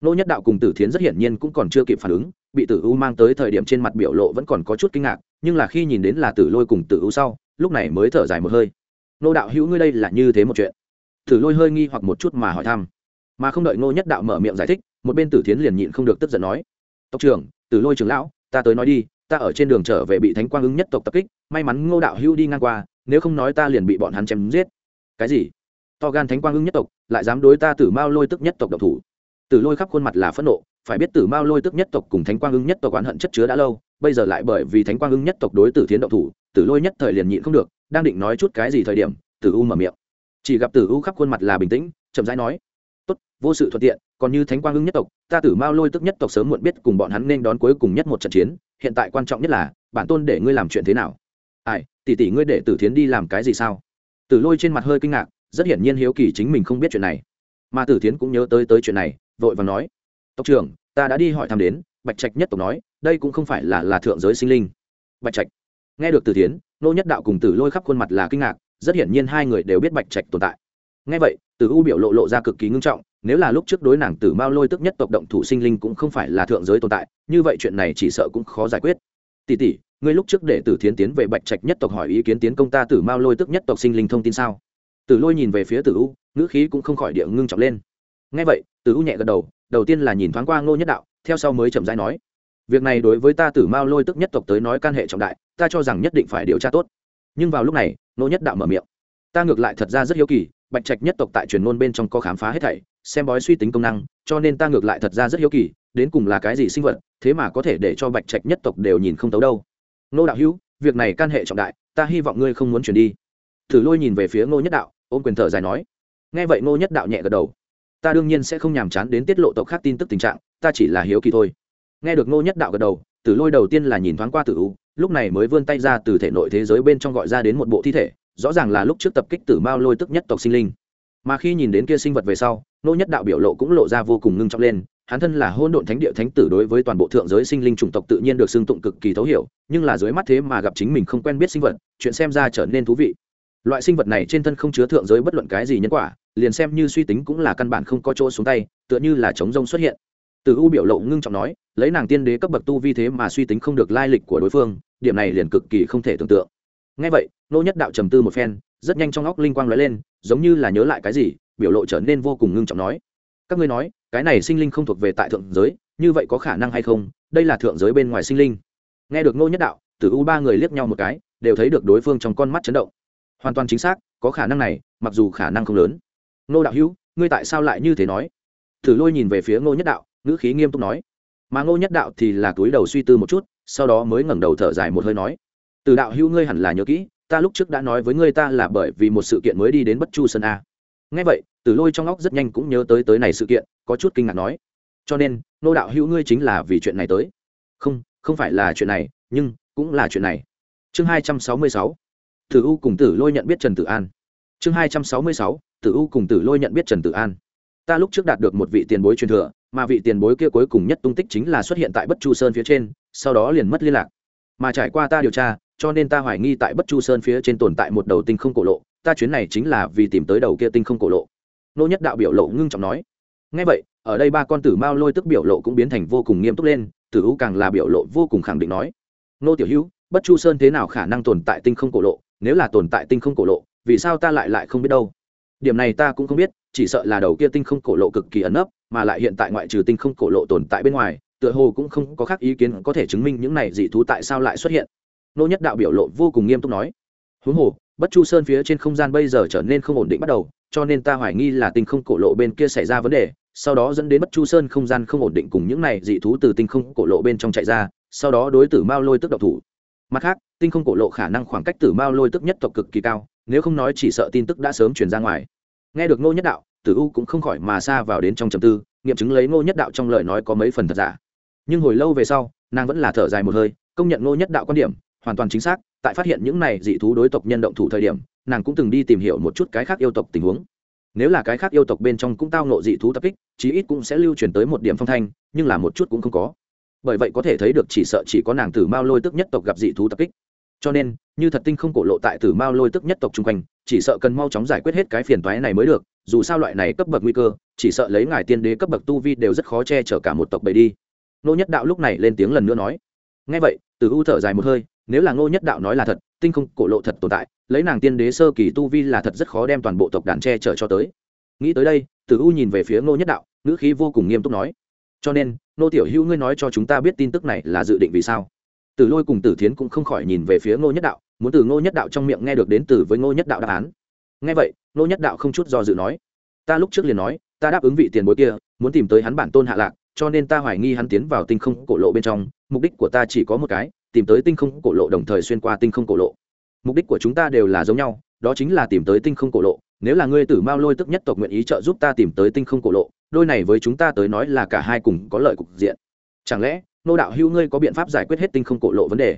Nô nhất đạo cùng tử thiến rất hiển nhiên cũng còn chưa kịp phản ứng, bị tử u mang tới thời điểm trên mặt biểu lộ vẫn còn có chút kinh ngạc, nhưng là khi nhìn đến là tử lôi cùng tử u sau, lúc này mới thở dài một hơi. Nô đạo hữu, ngươi đây là như thế một chuyện? Tử lôi hơi nghi hoặc một chút mà hỏi thăm mà không đợi ngô nhất đạo mở miệng giải thích, một bên tử thiến liền nhịn không được tức giận nói, tộc trưởng, tử lôi trưởng lão, ta tới nói đi, ta ở trên đường trở về bị thánh quang ứng nhất tộc tập kích, may mắn ngô đạo hữu đi ngang qua, nếu không nói ta liền bị bọn hắn chém giết. Cái gì? To gan thánh quang ứng nhất tộc, lại dám đối ta tử mao lôi tức nhất tộc độc thủ? Tử lôi khắp khuôn mặt là phẫn nộ, phải biết tử mao lôi tức nhất tộc cùng thánh quang ứng nhất tộc oán hận chất chứa đã lâu, bây giờ lại bởi vì thánh quang ứng nhất tộc đối tử thiến độc thủ, tử lôi nhất thời liền nhịn không được, đang định nói chút cái gì thời điểm, tử u mở miệng. Chỉ gặp tử u khắp khuôn mặt là bình tĩnh, chậm rãi nói vô sự thuận tiện, còn như thánh quang ưng nhất tộc, ta tử mao lôi tức nhất tộc sớm muộn biết cùng bọn hắn nên đón cuối cùng nhất một trận chiến, hiện tại quan trọng nhất là, bản tôn để ngươi làm chuyện thế nào? Ai, tỷ tỷ ngươi để tử thiến đi làm cái gì sao? Tử lôi trên mặt hơi kinh ngạc, rất hiển nhiên hiếu kỳ chính mình không biết chuyện này. Mà tử thiến cũng nhớ tới tới chuyện này, vội và nói, tộc trưởng, ta đã đi hỏi thăm đến, bạch trạch nhất tộc nói, đây cũng không phải là là thượng giới sinh linh. Bạch trạch, nghe được tử thiến, nô nhất đạo cùng tử lôi khắp khuôn mặt là kinh ngạc, rất hiển nhiên hai người đều biết bạch trạch tồn tại. Nghe vậy, tử u biểu lộ lộ ra cực kỳ ngưng trọng nếu là lúc trước đối nàng tử mao lôi tức nhất tộc động thủ sinh linh cũng không phải là thượng giới tồn tại, như vậy chuyện này chỉ sợ cũng khó giải quyết. Tỷ tỷ, ngươi lúc trước để tử thiến tiến về bạch trạch nhất tộc hỏi ý kiến tiến công ta tử mao lôi tức nhất tộc sinh linh thông tin sao? Tử lôi nhìn về phía tử u, ngữ khí cũng không khỏi địa ngưng trọng lên. Ngay vậy, tử u nhẹ gật đầu đầu tiên là nhìn thoáng qua ngô nhất đạo, theo sau mới chậm rãi nói, việc này đối với ta tử mao lôi tức nhất tộc tới nói can hệ trọng đại, ta cho rằng nhất định phải điều tra tốt. Nhưng vào lúc này, ngô nhất đạo mở miệng, ta ngược lại thật ra rất hiếu kỳ bạch trạch nhất tộc tại truyền ngôn bên trong có khám phá hết thảy, xem bói suy tính công năng, cho nên ta ngược lại thật ra rất hiếu kỳ, đến cùng là cái gì sinh vật, thế mà có thể để cho bạch trạch nhất tộc đều nhìn không tấu đâu. Nô đạo hữu, việc này can hệ trọng đại, ta hy vọng ngươi không muốn chuyển đi. Thử lôi nhìn về phía ngô nhất đạo, ôm quyền thở dài nói. Nghe vậy ngô nhất đạo nhẹ gật đầu. Ta đương nhiên sẽ không nhàm chán đến tiết lộ tộc khác tin tức tình trạng, ta chỉ là hiếu kỳ thôi. Nghe được ngô nhất đạo gật đầu, tử lôi đầu tiên là nhìn thoáng qua tử u, lúc này mới vươn tay ra từ thể nội thế giới bên trong gọi ra đến một bộ thi thể rõ ràng là lúc trước tập kích tử mao lôi tức nhất tộc sinh linh. Mà khi nhìn đến kia sinh vật về sau, nô nhất đạo biểu lộ cũng lộ ra vô cùng ngưng trọng lên, hắn thân là hôn độn thánh địa thánh tử đối với toàn bộ thượng giới sinh linh chủng tộc tự nhiên được xưng tụng cực kỳ thấu hiểu, nhưng là dưới mắt thế mà gặp chính mình không quen biết sinh vật, chuyện xem ra trở nên thú vị. Loại sinh vật này trên thân không chứa thượng giới bất luận cái gì nhân quả, liền xem như suy tính cũng là căn bản không có chỗ xuống tay, tựa như là chống rông xuất hiện. Từ u biểu lộ ngưng trọng nói, lấy nàng tiên đế cấp bậc tu vi thế mà suy tính không được lai lịch của đối phương, điểm này liền cực kỳ không thể tưởng tượng ngay vậy, nô nhất đạo trầm tư một phen, rất nhanh trong óc linh quang lóe lên, giống như là nhớ lại cái gì, biểu lộ trở nên vô cùng ngưng trọng nói, các ngươi nói, cái này sinh linh không thuộc về tại thượng giới, như vậy có khả năng hay không? Đây là thượng giới bên ngoài sinh linh. Nghe được nô nhất đạo, tử u ba người liếc nhau một cái, đều thấy được đối phương trong con mắt chấn động. Hoàn toàn chính xác, có khả năng này, mặc dù khả năng không lớn. Nô đạo hữu, ngươi tại sao lại như thế nói? Tử lôi nhìn về phía ngô nhất đạo, ngữ khí nghiêm túc nói. Mà ngô nhất đạo thì là túi đầu suy tư một chút, sau đó mới ngẩng đầu thở dài một hơi nói từ đạo hữu ngươi hẳn là nhớ kỹ, ta lúc trước đã nói với ngươi ta là bởi vì một sự kiện mới đi đến bất chu sơn a. Ngay vậy, tử lôi trong óc rất nhanh cũng nhớ tới tới này sự kiện, có chút kinh ngạc nói. Cho nên, nô đạo hữu ngươi chính là vì chuyện này tới. Không không phải là chuyện này, nhưng cũng là chuyện này. Chương hai trăm sáu mươi sáu, tử u cùng tử lôi nhận biết trần tử an. Chương hai trăm sáu mươi sáu, tử u cùng tử lôi nhận biết trần tử an. Ta lúc trước đạt được một vị tiền bối truyền thừa, mà vị tiền bối kia cuối cùng nhất tung tích chính là xuất hiện tại bất chu sơn phía trên, sau đó liền mất liên lạc. Mà trải qua ta điều tra cho nên ta hoài nghi tại bất chu sơn phía trên tồn tại một đầu tinh không cổ lộ, ta chuyến này chính là vì tìm tới đầu kia tinh không cổ lộ. Nô nhất đạo biểu lộ ngưng trọng nói. Ngay vậy, ở đây ba con tử mao lôi tức biểu lộ cũng biến thành vô cùng nghiêm túc lên, tử u càng là biểu lộ vô cùng khẳng định nói. Nô tiểu hữu, bất chu sơn thế nào khả năng tồn tại tinh không cổ lộ? Nếu là tồn tại tinh không cổ lộ, vì sao ta lại lại không biết đâu? Điểm này ta cũng không biết, chỉ sợ là đầu kia tinh không cổ lộ cực kỳ ẩn ấp mà lại hiện tại ngoại trừ tinh không cổ lộ tồn tại bên ngoài, tựa hồ cũng không có khác ý kiến có thể chứng minh những này dị thú tại sao lại xuất hiện nô nhất đạo biểu lộ vô cùng nghiêm túc nói, huống hồ, bất chu sơn phía trên không gian bây giờ trở nên không ổn định bắt đầu, cho nên ta hoài nghi là tinh không cổ lộ bên kia xảy ra vấn đề, sau đó dẫn đến bất chu sơn không gian không ổn định cùng những này dị thú từ tinh không cổ lộ bên trong chạy ra, sau đó đối tử mao lôi tức độc thủ. Mặt khác, tinh không cổ lộ khả năng khoảng cách tử mao lôi tức nhất tộc cực kỳ cao, nếu không nói chỉ sợ tin tức đã sớm truyền ra ngoài. Nghe được ngô nhất đạo, tử u cũng không khỏi mà xa vào đến trong trầm tư, nghiệm chứng lấy ngô nhất đạo trong lời nói có mấy phần thật giả. Nhưng hồi lâu về sau, nàng vẫn là thở dài một hơi, công nhận ngô nhất đạo quan điểm hoàn toàn chính xác, tại phát hiện những này dị thú đối tộc nhân động thủ thời điểm, nàng cũng từng đi tìm hiểu một chút cái khác yêu tộc tình huống. Nếu là cái khác yêu tộc bên trong cũng tao nộ dị thú tập kích, chí ít cũng sẽ lưu truyền tới một điểm phong thanh, nhưng là một chút cũng không có. Bởi vậy có thể thấy được chỉ sợ chỉ có nàng tử mao lôi tức nhất tộc gặp dị thú tập kích. Cho nên, như thật tinh không cổ lộ tại tử mao lôi tức nhất tộc chung quanh, chỉ sợ cần mau chóng giải quyết hết cái phiền toái này mới được, dù sao loại này cấp bậc nguy cơ, chỉ sợ lấy ngài tiên đế cấp bậc tu vi đều rất khó che chở cả một tộc bầy đi. Nô nhất đạo lúc này lên tiếng lần nữa nói. Ngay vậy từ u thở dài một hơi nếu là ngô nhất đạo nói là thật, tinh không cổ lộ thật tồn tại, lấy nàng tiên đế sơ kỳ tu vi là thật rất khó đem toàn bộ tộc đàn tre chở cho tới. Nghĩ tới đây, tử u nhìn về phía ngô nhất đạo, ngữ khí vô cùng nghiêm túc nói, cho nên nô tiểu hữu ngươi nói cho chúng ta biết tin tức này là dự định vì sao? Tử lôi cùng tử thiến cũng không khỏi nhìn về phía ngô nhất đạo, muốn từ ngô nhất đạo trong miệng nghe được đến từ với ngô nhất đạo đáp án. Nghe vậy, ngô nhất đạo không chút do dự nói, ta lúc trước liền nói, ta đáp ứng vị tiền bối kia, muốn tìm tới hắn bản tôn hạ lạc, cho nên ta hoài nghi hắn tiến vào tinh không cổ lộ bên trong, mục đích của ta chỉ có một cái tìm tới tinh không cổ lộ đồng thời xuyên qua tinh không cổ lộ. Mục đích của chúng ta đều là giống nhau, đó chính là tìm tới tinh không cổ lộ. Nếu là ngươi tử mao lôi tức nhất tộc nguyện ý trợ giúp ta tìm tới tinh không cổ lộ, đôi này với chúng ta tới nói là cả hai cùng có lợi cục diện. Chẳng lẽ, nô đạo hữu ngươi có biện pháp giải quyết hết tinh không cổ lộ vấn đề?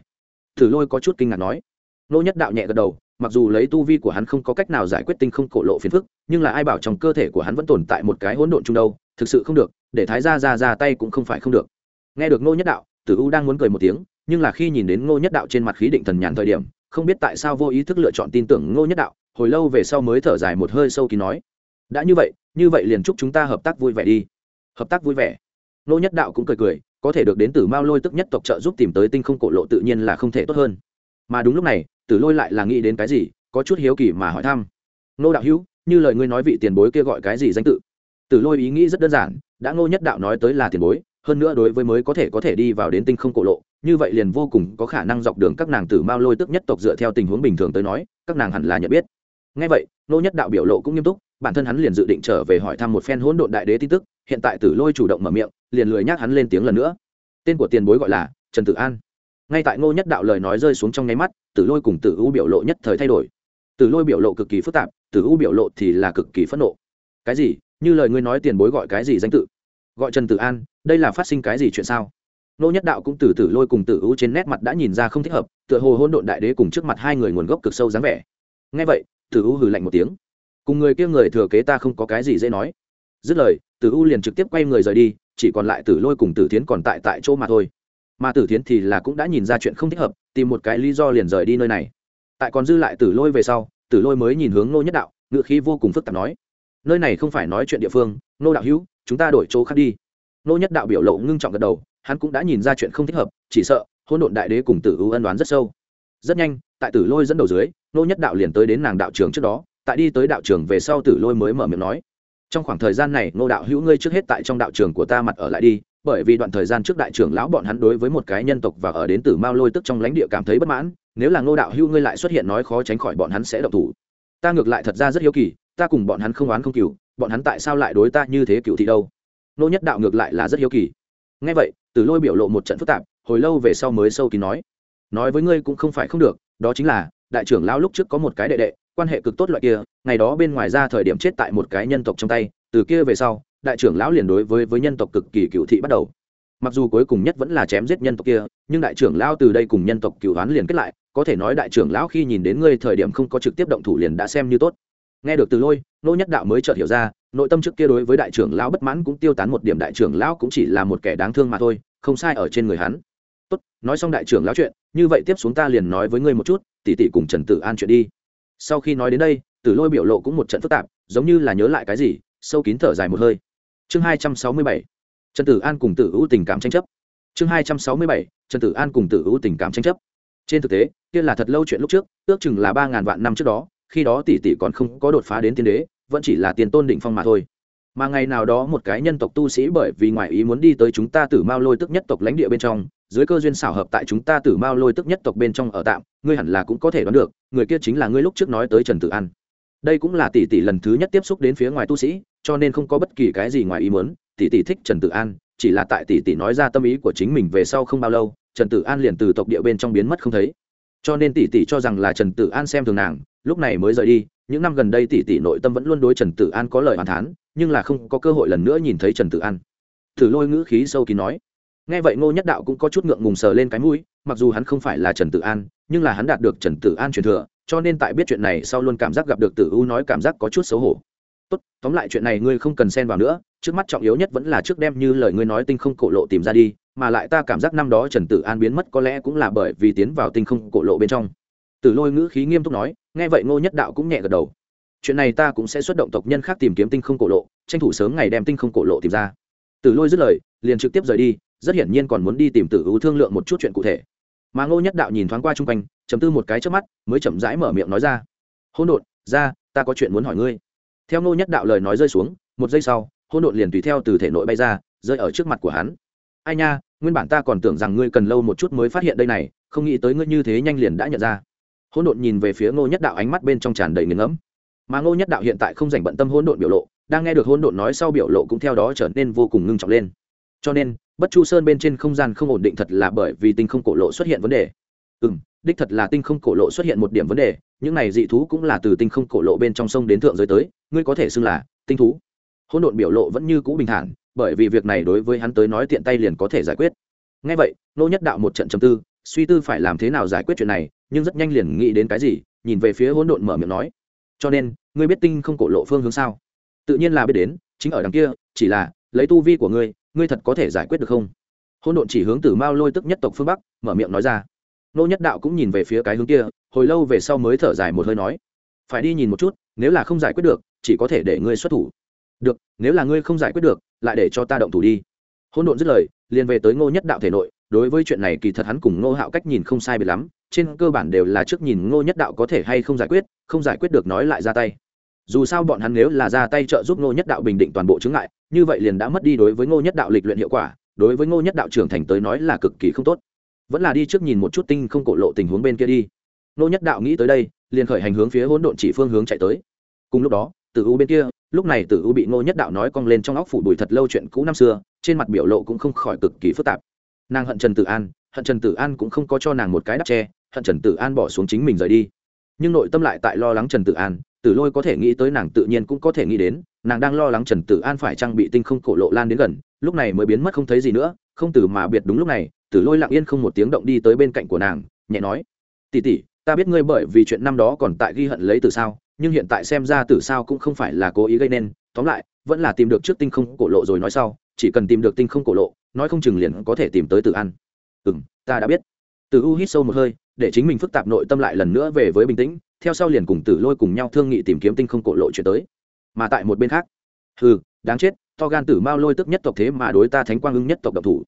Thử lôi có chút kinh ngạc nói. Nô nhất đạo nhẹ gật đầu, mặc dù lấy tu vi của hắn không có cách nào giải quyết tinh không cổ lộ phiền phức, nhưng là ai bảo trong cơ thể của hắn vẫn tồn tại một cái hỗn độn chung đâu, thực sự không được, để thái ra ra ra tay cũng không phải không được. Nghe được nô nhất đạo, tử u đang muốn cười một tiếng nhưng là khi nhìn đến ngô nhất đạo trên mặt khí định thần nhàn thời điểm, không biết tại sao vô ý thức lựa chọn tin tưởng ngô nhất đạo, hồi lâu về sau mới thở dài một hơi sâu kín nói, đã như vậy như vậy liền chúc chúng ta hợp tác vui vẻ đi. Hợp tác vui vẻ. Ngô nhất đạo cũng cười cười, có thể được đến từ mao lôi tức nhất tộc trợ giúp tìm tới tinh không cổ lộ tự nhiên là không thể tốt hơn. Mà đúng lúc này, tử lôi lại là nghĩ đến cái gì, có chút hiếu kỳ mà hỏi thăm. Ngô đạo hữu, như lời ngươi nói vị tiền bối kia gọi cái gì danh tự? Tử lôi ý nghĩ rất đơn giản, đã ngô nhất đạo nói tới là tiền bối, hơn nữa đối với mới có thể có thể đi vào đến tinh không cổ lộ như vậy liền vô cùng có khả năng dọc đường các nàng tử mao lôi tức nhất tộc dựa theo tình huống bình thường tới nói, các nàng hẳn là nhận biết. Ngay vậy, nô nhất đạo biểu lộ cũng nghiêm túc, bản thân hắn liền dự định trở về hỏi thăm một phen hỗn độn đại đế tin tức, hiện tại tử lôi chủ động mở miệng, liền lười nhắc hắn lên tiếng lần nữa. Tên của tiền bối gọi là trần tử an. Ngay tại ngô nhất đạo lời nói rơi xuống trong nháy mắt, tử lôi cùng tử u biểu lộ nhất thời thay đổi. Tử lôi biểu lộ cực kỳ phức tạp, tử u biểu lộ thì là cực kỳ phẫn nộ. Cái gì? Như lời ngươi nói tiền bối gọi cái gì danh tự? Gọi trần tử an, đây là phát sinh cái gì chuyện sao? Nô nhất đạo cũng từ từ lôi cùng tử u trên nét mặt đã nhìn ra không thích hợp, tựa hồ hôn độn đại đế cùng trước mặt hai người nguồn gốc cực sâu dáng vẻ. Ngay vậy, tử u hừ lạnh một tiếng. Cùng người kia người thừa kế ta không có cái gì dễ nói. Dứt lời, tử u liền trực tiếp quay người rời đi, chỉ còn lại tử lôi cùng tử thiến còn tại tại chỗ mà thôi. Mà tử thiến thì là cũng đã nhìn ra chuyện không thích hợp, tìm một cái lý do liền rời đi nơi này. Tại còn dư lại tử lôi về sau, tử lôi mới nhìn hướng nô nhất đạo, ngựa khí vô cùng phức tạp nói. Nơi này không phải nói chuyện địa phương, nô đạo hữu, chúng ta đổi chỗ khác đi. Nô nhất đạo biểu lộ ngưng trọng gật đầu hắn cũng đã nhìn ra chuyện không thích hợp, chỉ sợ hôn độn đại đế cùng tử ưu ân đoán rất sâu. Rất nhanh, tại tử lôi dẫn đầu dưới, nô nhất đạo liền tới đến nàng đạo trường trước đó, tại đi tới đạo trường về sau tử lôi mới mở miệng nói, trong khoảng thời gian này, nô đạo hữu ngươi trước hết tại trong đạo trường của ta mặt ở lại đi, bởi vì đoạn thời gian trước đại trưởng lão bọn hắn đối với một cái nhân tộc và ở đến tử mao lôi tức trong lãnh địa cảm thấy bất mãn, nếu là nô đạo hữu ngươi lại xuất hiện nói khó tránh khỏi bọn hắn sẽ độc thủ. Ta ngược lại thật ra rất hiếu kỳ, ta cùng bọn hắn không oán không cừu, bọn hắn tại sao lại đối ta như thế cựu thị đâu? Nô nhất đạo ngược lại là rất hiếu kỳ ngay vậy, tử lôi biểu lộ một trận phức tạp, hồi lâu về sau mới sâu kín nói. Nói với ngươi cũng không phải không được, đó chính là, đại trưởng lão lúc trước có một cái đệ đệ, quan hệ cực tốt loại kia, ngày đó bên ngoài ra thời điểm chết tại một cái nhân tộc trong tay, từ kia về sau, đại trưởng lão liền đối với với nhân tộc cực kỳ cựu thị bắt đầu. Mặc dù cuối cùng nhất vẫn là chém giết nhân tộc kia, nhưng đại trưởng lão từ đây cùng nhân tộc cựu đoán liền kết lại, có thể nói đại trưởng lão khi nhìn đến ngươi thời điểm không có trực tiếp động thủ liền đã xem như tốt. Nghe được từ lôi, nô nhất đạo mới chợt hiểu ra nội tâm trước kia đối với đại trưởng lão bất mãn cũng tiêu tán một điểm đại trưởng lão cũng chỉ là một kẻ đáng thương mà thôi, không sai ở trên người hắn. Tốt, nói xong đại trưởng lão chuyện, như vậy tiếp xuống ta liền nói với ngươi một chút tỉ tỉ cùng trần tử an chuyện đi. Sau khi nói đến đây, tử lôi biểu lộ cũng một trận phức tạp, giống như là nhớ lại cái gì, sâu kín thở dài một hơi. Chương hai trăm sáu mươi bảy, trần tử an cùng tử hữu tình cảm tranh chấp. Chương hai trăm sáu mươi bảy, trần tử an cùng tử hữu tình cảm tranh chấp. Trên thực tế, kia là thật lâu chuyện lúc trước, ước chừng là ba ngàn vạn năm trước đó, khi đó tỷ tỷ còn không có đột phá đến tiên đế vẫn chỉ là tiền tôn định phong mà thôi. Mà ngày nào đó một cái nhân tộc tu sĩ bởi vì ngoại ý muốn đi tới chúng ta tử mao lôi tức nhất tộc lãnh địa bên trong, dưới cơ duyên xảo hợp tại chúng ta tử mao lôi tức nhất tộc bên trong ở tạm, ngươi hẳn là cũng có thể đoán được, người kia chính là ngươi lúc trước nói tới trần tử an. Đây cũng là tỷ tỷ lần thứ nhất tiếp xúc đến phía ngoài tu sĩ, cho nên không có bất kỳ cái gì ngoài ý muốn, tỷ tỷ thích trần tử an, chỉ là tại tỷ tỷ nói ra tâm ý của chính mình về sau không bao lâu, trần tử an liền từ tộc địa bên trong biến mất không thấy. Cho nên tỷ tỷ cho rằng là trần tử an xem thường nàng, lúc này mới rời đi những năm gần đây tỷ tỷ nội tâm vẫn luôn đối trần tử an có lời hoàn thán, nhưng là không có cơ hội lần nữa nhìn thấy trần tử an. Thử lôi ngữ khí sâu kín nói. Nghe vậy ngô nhất đạo cũng có chút ngượng ngùng sờ lên cái mũi, mặc dù hắn không phải là trần tử an, nhưng là hắn đạt được trần tử an truyền thừa, cho nên tại biết chuyện này sau luôn cảm giác gặp được tử u nói cảm giác có chút xấu hổ. Tốt, tóm lại chuyện này ngươi không cần xen vào nữa, trước mắt trọng yếu nhất vẫn là trước đem như lời ngươi nói tinh không cổ lộ tìm ra đi, mà lại ta cảm giác năm đó trần tử an biến mất có lẽ cũng là bởi vì tiến vào tinh không cổ lộ bên trong. Tử lôi ngữ khí nghiêm túc nói nghe vậy ngô nhất đạo cũng nhẹ gật đầu. Chuyện này ta cũng sẽ xuất động tộc nhân khác tìm kiếm tinh không cổ lộ, tranh thủ sớm ngày đem tinh không cổ lộ tìm ra. Tử lôi dứt lời, liền trực tiếp rời đi, rất hiển nhiên còn muốn đi tìm tử u thương lượng một chút chuyện cụ thể. Mà ngô nhất đạo nhìn thoáng qua chung quanh chấm tư một cái trước mắt, mới chậm rãi mở miệng nói ra. Hôn đột ra, ta có chuyện muốn hỏi ngươi. Theo ngô nhất đạo lời nói rơi xuống, một giây sau hôn đột liền tùy theo từ thể nội bay ra, rơi ở trước mặt của hắn. Ai nha, nguyên bản ta còn tưởng rằng ngươi cần lâu một chút mới phát hiện đây này, không nghĩ tới ngươi như thế nhanh liền đã nhận ra hôn độn nhìn về phía ngô nhất đạo ánh mắt bên trong tràn đầy nghiền ngẫm. Mà ngô nhất đạo hiện tại không dành bận tâm hôn độn biểu lộ, đang nghe được hôn độn nói sau biểu lộ cũng theo đó trở nên vô cùng ngưng trọng lên. Cho nên, bất chu sơn bên trên không gian không ổn định thật là bởi vì tinh không cổ lộ xuất hiện vấn đề. Ừ m đích thật là tinh không cổ lộ xuất hiện một điểm vấn đề, những này dị thú cũng là từ tinh không cổ lộ bên trong sông đến thượng giới tới, ngươi có thể xưng là tinh thú. Hỗn độn biểu lộ vẫn như cũ bình thản, bởi vì việc này đối với hắn tới nói tiện tay liền có thể giải quyết. Ngay vậy nô nhất đạo một trận chầm tư, suy tư phải làm thế nào giải quyết chuyện này nhưng rất nhanh liền nghĩ đến cái gì, nhìn về phía hỗn độn mở miệng nói, cho nên, ngươi biết tinh không cổ lộ phương hướng sao? Tự nhiên là biết đến, chính ở đằng kia, chỉ là, lấy tu vi của ngươi ngươi thật có thể giải quyết được không? Hôn độn chỉ hướng từ mao lôi tức nhất tộc phương bắc, mở miệng nói ra. Nô nhất đạo cũng nhìn về phía cái hướng kia, hồi lâu về sau mới thở dài một hơi nói, phải đi nhìn một chút, nếu là không giải quyết được, chỉ có thể để ngươi xuất thủ. Được, nếu là ngươi không giải quyết được, lại để cho ta động thủ đi. Hôn độn dứt lời, liền về tới ngô nhất đạo thể nội, đối với chuyện này kỳ thật hắn cùng ngô hạo cách nhìn không sai biệt lắm trên cơ bản đều là trước nhìn ngô nhất đạo có thể hay không giải quyết, không giải quyết được nói lại ra tay. Dù sao bọn hắn nếu là ra tay trợ giúp ngô nhất đạo bình định toàn bộ chứng ngại, như vậy liền đã mất đi đối với ngô nhất đạo lịch luyện hiệu quả, đối với ngô nhất đạo trưởng thành tới nói là cực kỳ không tốt. Vẫn là đi trước nhìn một chút tinh không cổ lộ tình huống bên kia đi. Ngô nhất đạo nghĩ tới đây, liền khởi hành hướng phía hỗn độn chỉ phương hướng chạy tới. Cùng lúc đó, tử u bên kia, lúc này tử u bị ngô nhất đạo nói cong lên trong óc phủ bùi thật lâu chuyện cũ năm xưa, trên mặt biểu lộ cũng không khỏi cực kỳ phức tạp. Nàng hận trần tử an, hận trần tử an cũng không có cho nàng một cái đắp tre hận trần tử an bỏ xuống chính mình rời đi. Nhưng nội tâm lại tại lo lắng trần tử an, tử lôi có thể nghĩ tới nàng tự nhiên cũng có thể nghĩ đến, nàng đang lo lắng trần tử an phải trang bị tinh không cổ lộ lan đến gần, lúc này mới biến mất không thấy gì nữa, không từ mà biệt đúng lúc này, tử lôi lặng yên không một tiếng động đi tới bên cạnh của nàng, nhẹ nói tỉ tỉ ta biết ngươi bởi vì chuyện năm đó còn tại ghi hận lấy từ sao, nhưng hiện tại xem ra từ sao cũng không phải là cố ý gây nên, tóm lại, vẫn là tìm được trước tinh không cổ lộ rồi nói sau, chỉ cần tìm được tinh không cổ lộ, nói không chừng liền có thể tìm tới tử an. Ừ m ta đã biết. Từ u hít sâu một hơi để chính mình phức tạp nội tâm lại lần nữa về với bình tĩnh, theo sau liền cùng tử lôi cùng nhau thương nghị tìm kiếm tinh không cổ lộ chuyển tới. Mà tại một bên khác, hừ, đáng chết, to gan tử mao lôi tức nhất tộc thế mà đối ta thánh quang ưng nhất tộc độc thủ.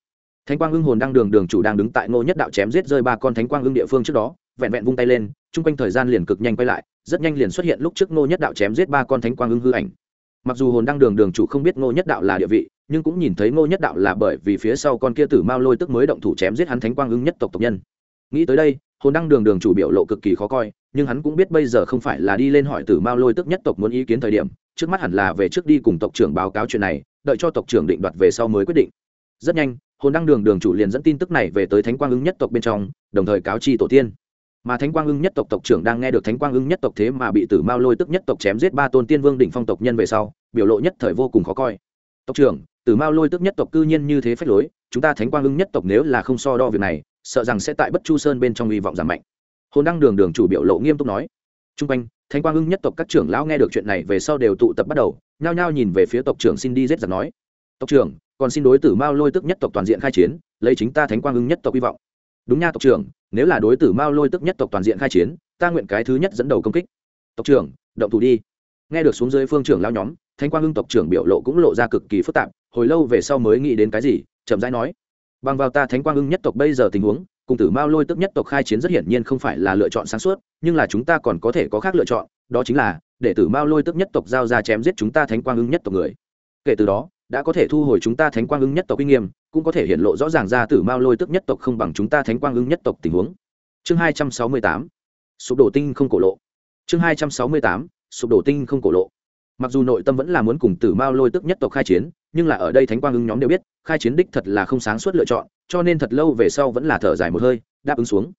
Thánh quang ưng hồn đang đường đường chủ đang đứng tại ngô nhất đạo chém giết rơi ba con thánh quang ưng địa phương trước đó, vẹn vẹn vung tay lên, chung quanh thời gian liền cực nhanh quay lại, rất nhanh liền xuất hiện lúc trước ngô nhất đạo chém giết ba con thánh quang ưng hư ảnh. Mặc dù hồn đang đường đường chủ không biết ngô nhất đạo là địa vị, nhưng cũng nhìn thấy ngô nhất đạo là bởi vì phía sau con kia tử mao lôi tức mới động thủ chém giết hắn thánh quang ưng nhất tộc tộc nhân. Nghĩ tới đây hồn đăng đường đường chủ biểu lộ cực kỳ khó coi, nhưng hắn cũng biết bây giờ không phải là đi lên hỏi tử mao lôi tức nhất tộc muốn ý kiến thời điểm, trước mắt hẳn là về trước đi cùng tộc trưởng báo cáo chuyện này, đợi cho tộc trưởng định đoạt về sau mới quyết định. Rất nhanh, hồn đăng đường đường chủ liền dẫn tin tức này về tới thánh quang ưng nhất tộc bên trong, đồng thời cáo chi tổ tiên. Mà thánh quang ưng nhất tộc tộc trưởng đang nghe được thánh quang ưng nhất tộc thế mà bị tử mao lôi tức nhất tộc chém giết ba tôn tiên vương đỉnh phong tộc nhân về sau, biểu lộ nhất thời vô cùng khó coi. Tộc trưởng, tử mao lôi tức nhất tộc cư nhiên như thế phách lối, chúng ta thánh quang ưng nhất tộc nếu là không so đo việc này sợ rằng sẽ tại bất chu sơn bên trong hy vọng giảm mạnh. Hồn đăng đường đường chủ biểu lộ nghiêm túc nói. T r u n g quanh thanh quang ưng nhất tộc các trưởng lão nghe được chuyện này về sau đều tụ tập bắt đầu, nhao nhao nhìn về phía tộc trưởng xin đi rết giặc nói. Tộc trưởng, còn xin đối tử mao lôi tức nhất tộc toàn diện khai chiến, lấy chính ta thánh quang ưng nhất tộc hy vọng. Đúng nha tộc trưởng, nếu là đối tử mao lôi tức nhất tộc toàn diện khai chiến, ta nguyện cái thứ nhất dẫn đầu công kích. Tộc trưởng, động thủ đi. Nghe được xuống dưới phương trưởng lao nhóm thanh quang ưng tộc trưởng biểu lộ cũng lộ ra cực kỳ phức tạp, hồi lâu về sau mới nghĩ đến cái gì, chậm rãi nói bằng vào ta thánh quang ưng nhất tộc bây giờ tình huống, cùng tử mao lôi tức nhất tộc khai chiến rất hiển nhiên không phải là lựa chọn sáng suốt, nhưng là chúng ta còn có thể có khác lựa chọn, đó chính là, để tử mao lôi tức nhất tộc giao ra chém giết chúng ta thánh quang ưng nhất tộc người. Kể từ đó, đã có thể thu hồi chúng ta thánh quang ưng nhất tộc uy nghiêm, cũng có thể hiện lộ rõ ràng ra tử mao lôi tức nhất tộc không bằng chúng ta thánh quang ưng nhất tộc tình huống. Chương hai trăm sáu mươi tám, sụp đổ tinh không cổ lộ. Chương hai trăm sáu mươi tám, sụp đổ tinh không cổ lộ. Mặc dù nội tâm vẫn là muốn cùng tử mao lôi tức nhất tộc khai chiến nhưng là ở đây thánh quang ưng nhóm đều biết, khai chiến đích thật là không sáng suốt lựa chọn, cho nên thật lâu về sau vẫn là thở dài một hơi, đáp ứng xuống.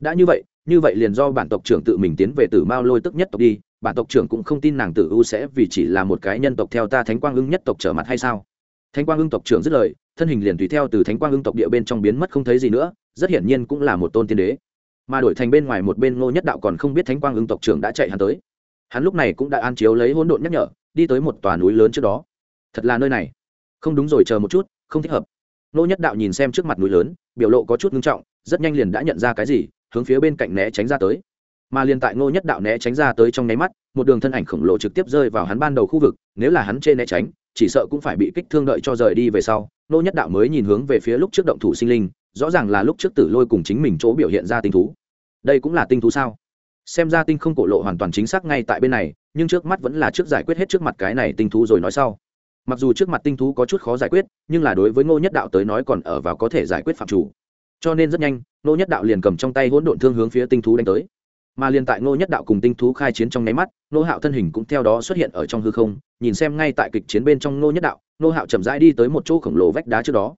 Đã như vậy như vậy liền do bản tộc trưởng tự mình tiến về tử mao lôi tức nhất tộc đi, bản tộc trưởng cũng không tin nàng tử u sẽ vì chỉ là một cái nhân tộc theo ta thánh quang ưng nhất tộc trở mặt hay sao? Thánh quang ưng tộc trưởng dứt lời, thân hình liền tùy theo từ thánh quang ưng tộc địa bên trong biến mất không thấy gì nữa, rất hiển nhiên cũng là một tôn tiên đế. Mà đổi thành bên ngoài một bên ngô nhất đạo còn không biết thánh quang ưng tộc trưởng đã chạy hắn tới. Hắn lúc này cũng đã an chiếu lấy hỗn độn nhắc nhở, đi tới một tòa núi lớn trước đó. Thật là nơi này không đúng rồi, chờ một chút, không thích hợp. Ngô nhất đạo nhìn xem trước mặt núi lớn, biểu lộ có chút ngưng trọng, rất nhanh liền đã nhận ra cái gì, hướng phía bên cạnh né tránh ra tới. Mà liền tại ngô nhất đạo né tránh ra tới trong nháy mắt, một đường thân ảnh khổng lồ trực tiếp rơi vào hắn ban đầu khu vực, nếu là hắn trên né tránh, chỉ sợ cũng phải bị kích thương đợi cho rời đi về sau. Ngô nhất đạo mới nhìn hướng về phía lúc trước động thủ sinh linh, rõ ràng là lúc trước tử lôi cùng chính mình chỗ biểu hiện ra tinh thú. Đây cũng là tinh thú sao? Xem ra tinh không cổ lộ hoàn toàn chính xác ngay tại bên này, nhưng trước mắt vẫn là trước giải quyết hết trước mặt cái này tinh thú rồi nói sau mặc dù trước mặt tinh thú có chút khó giải quyết, nhưng là đối với ngô nhất đạo tới nói còn ở vào có thể giải quyết phạm chủ. Cho nên rất nhanh, ngô nhất đạo liền cầm trong tay hỗn độn thương hướng phía tinh thú đánh tới. Mà liền tại ngô nhất đạo cùng tinh thú khai chiến trong nháy mắt, ngô hạo thân hình cũng theo đó xuất hiện ở trong hư không, nhìn xem ngay tại kịch chiến bên trong ngô nhất đạo, ngô hạo chậm rãi đi tới một chỗ khổng lồ vách đá trước đó.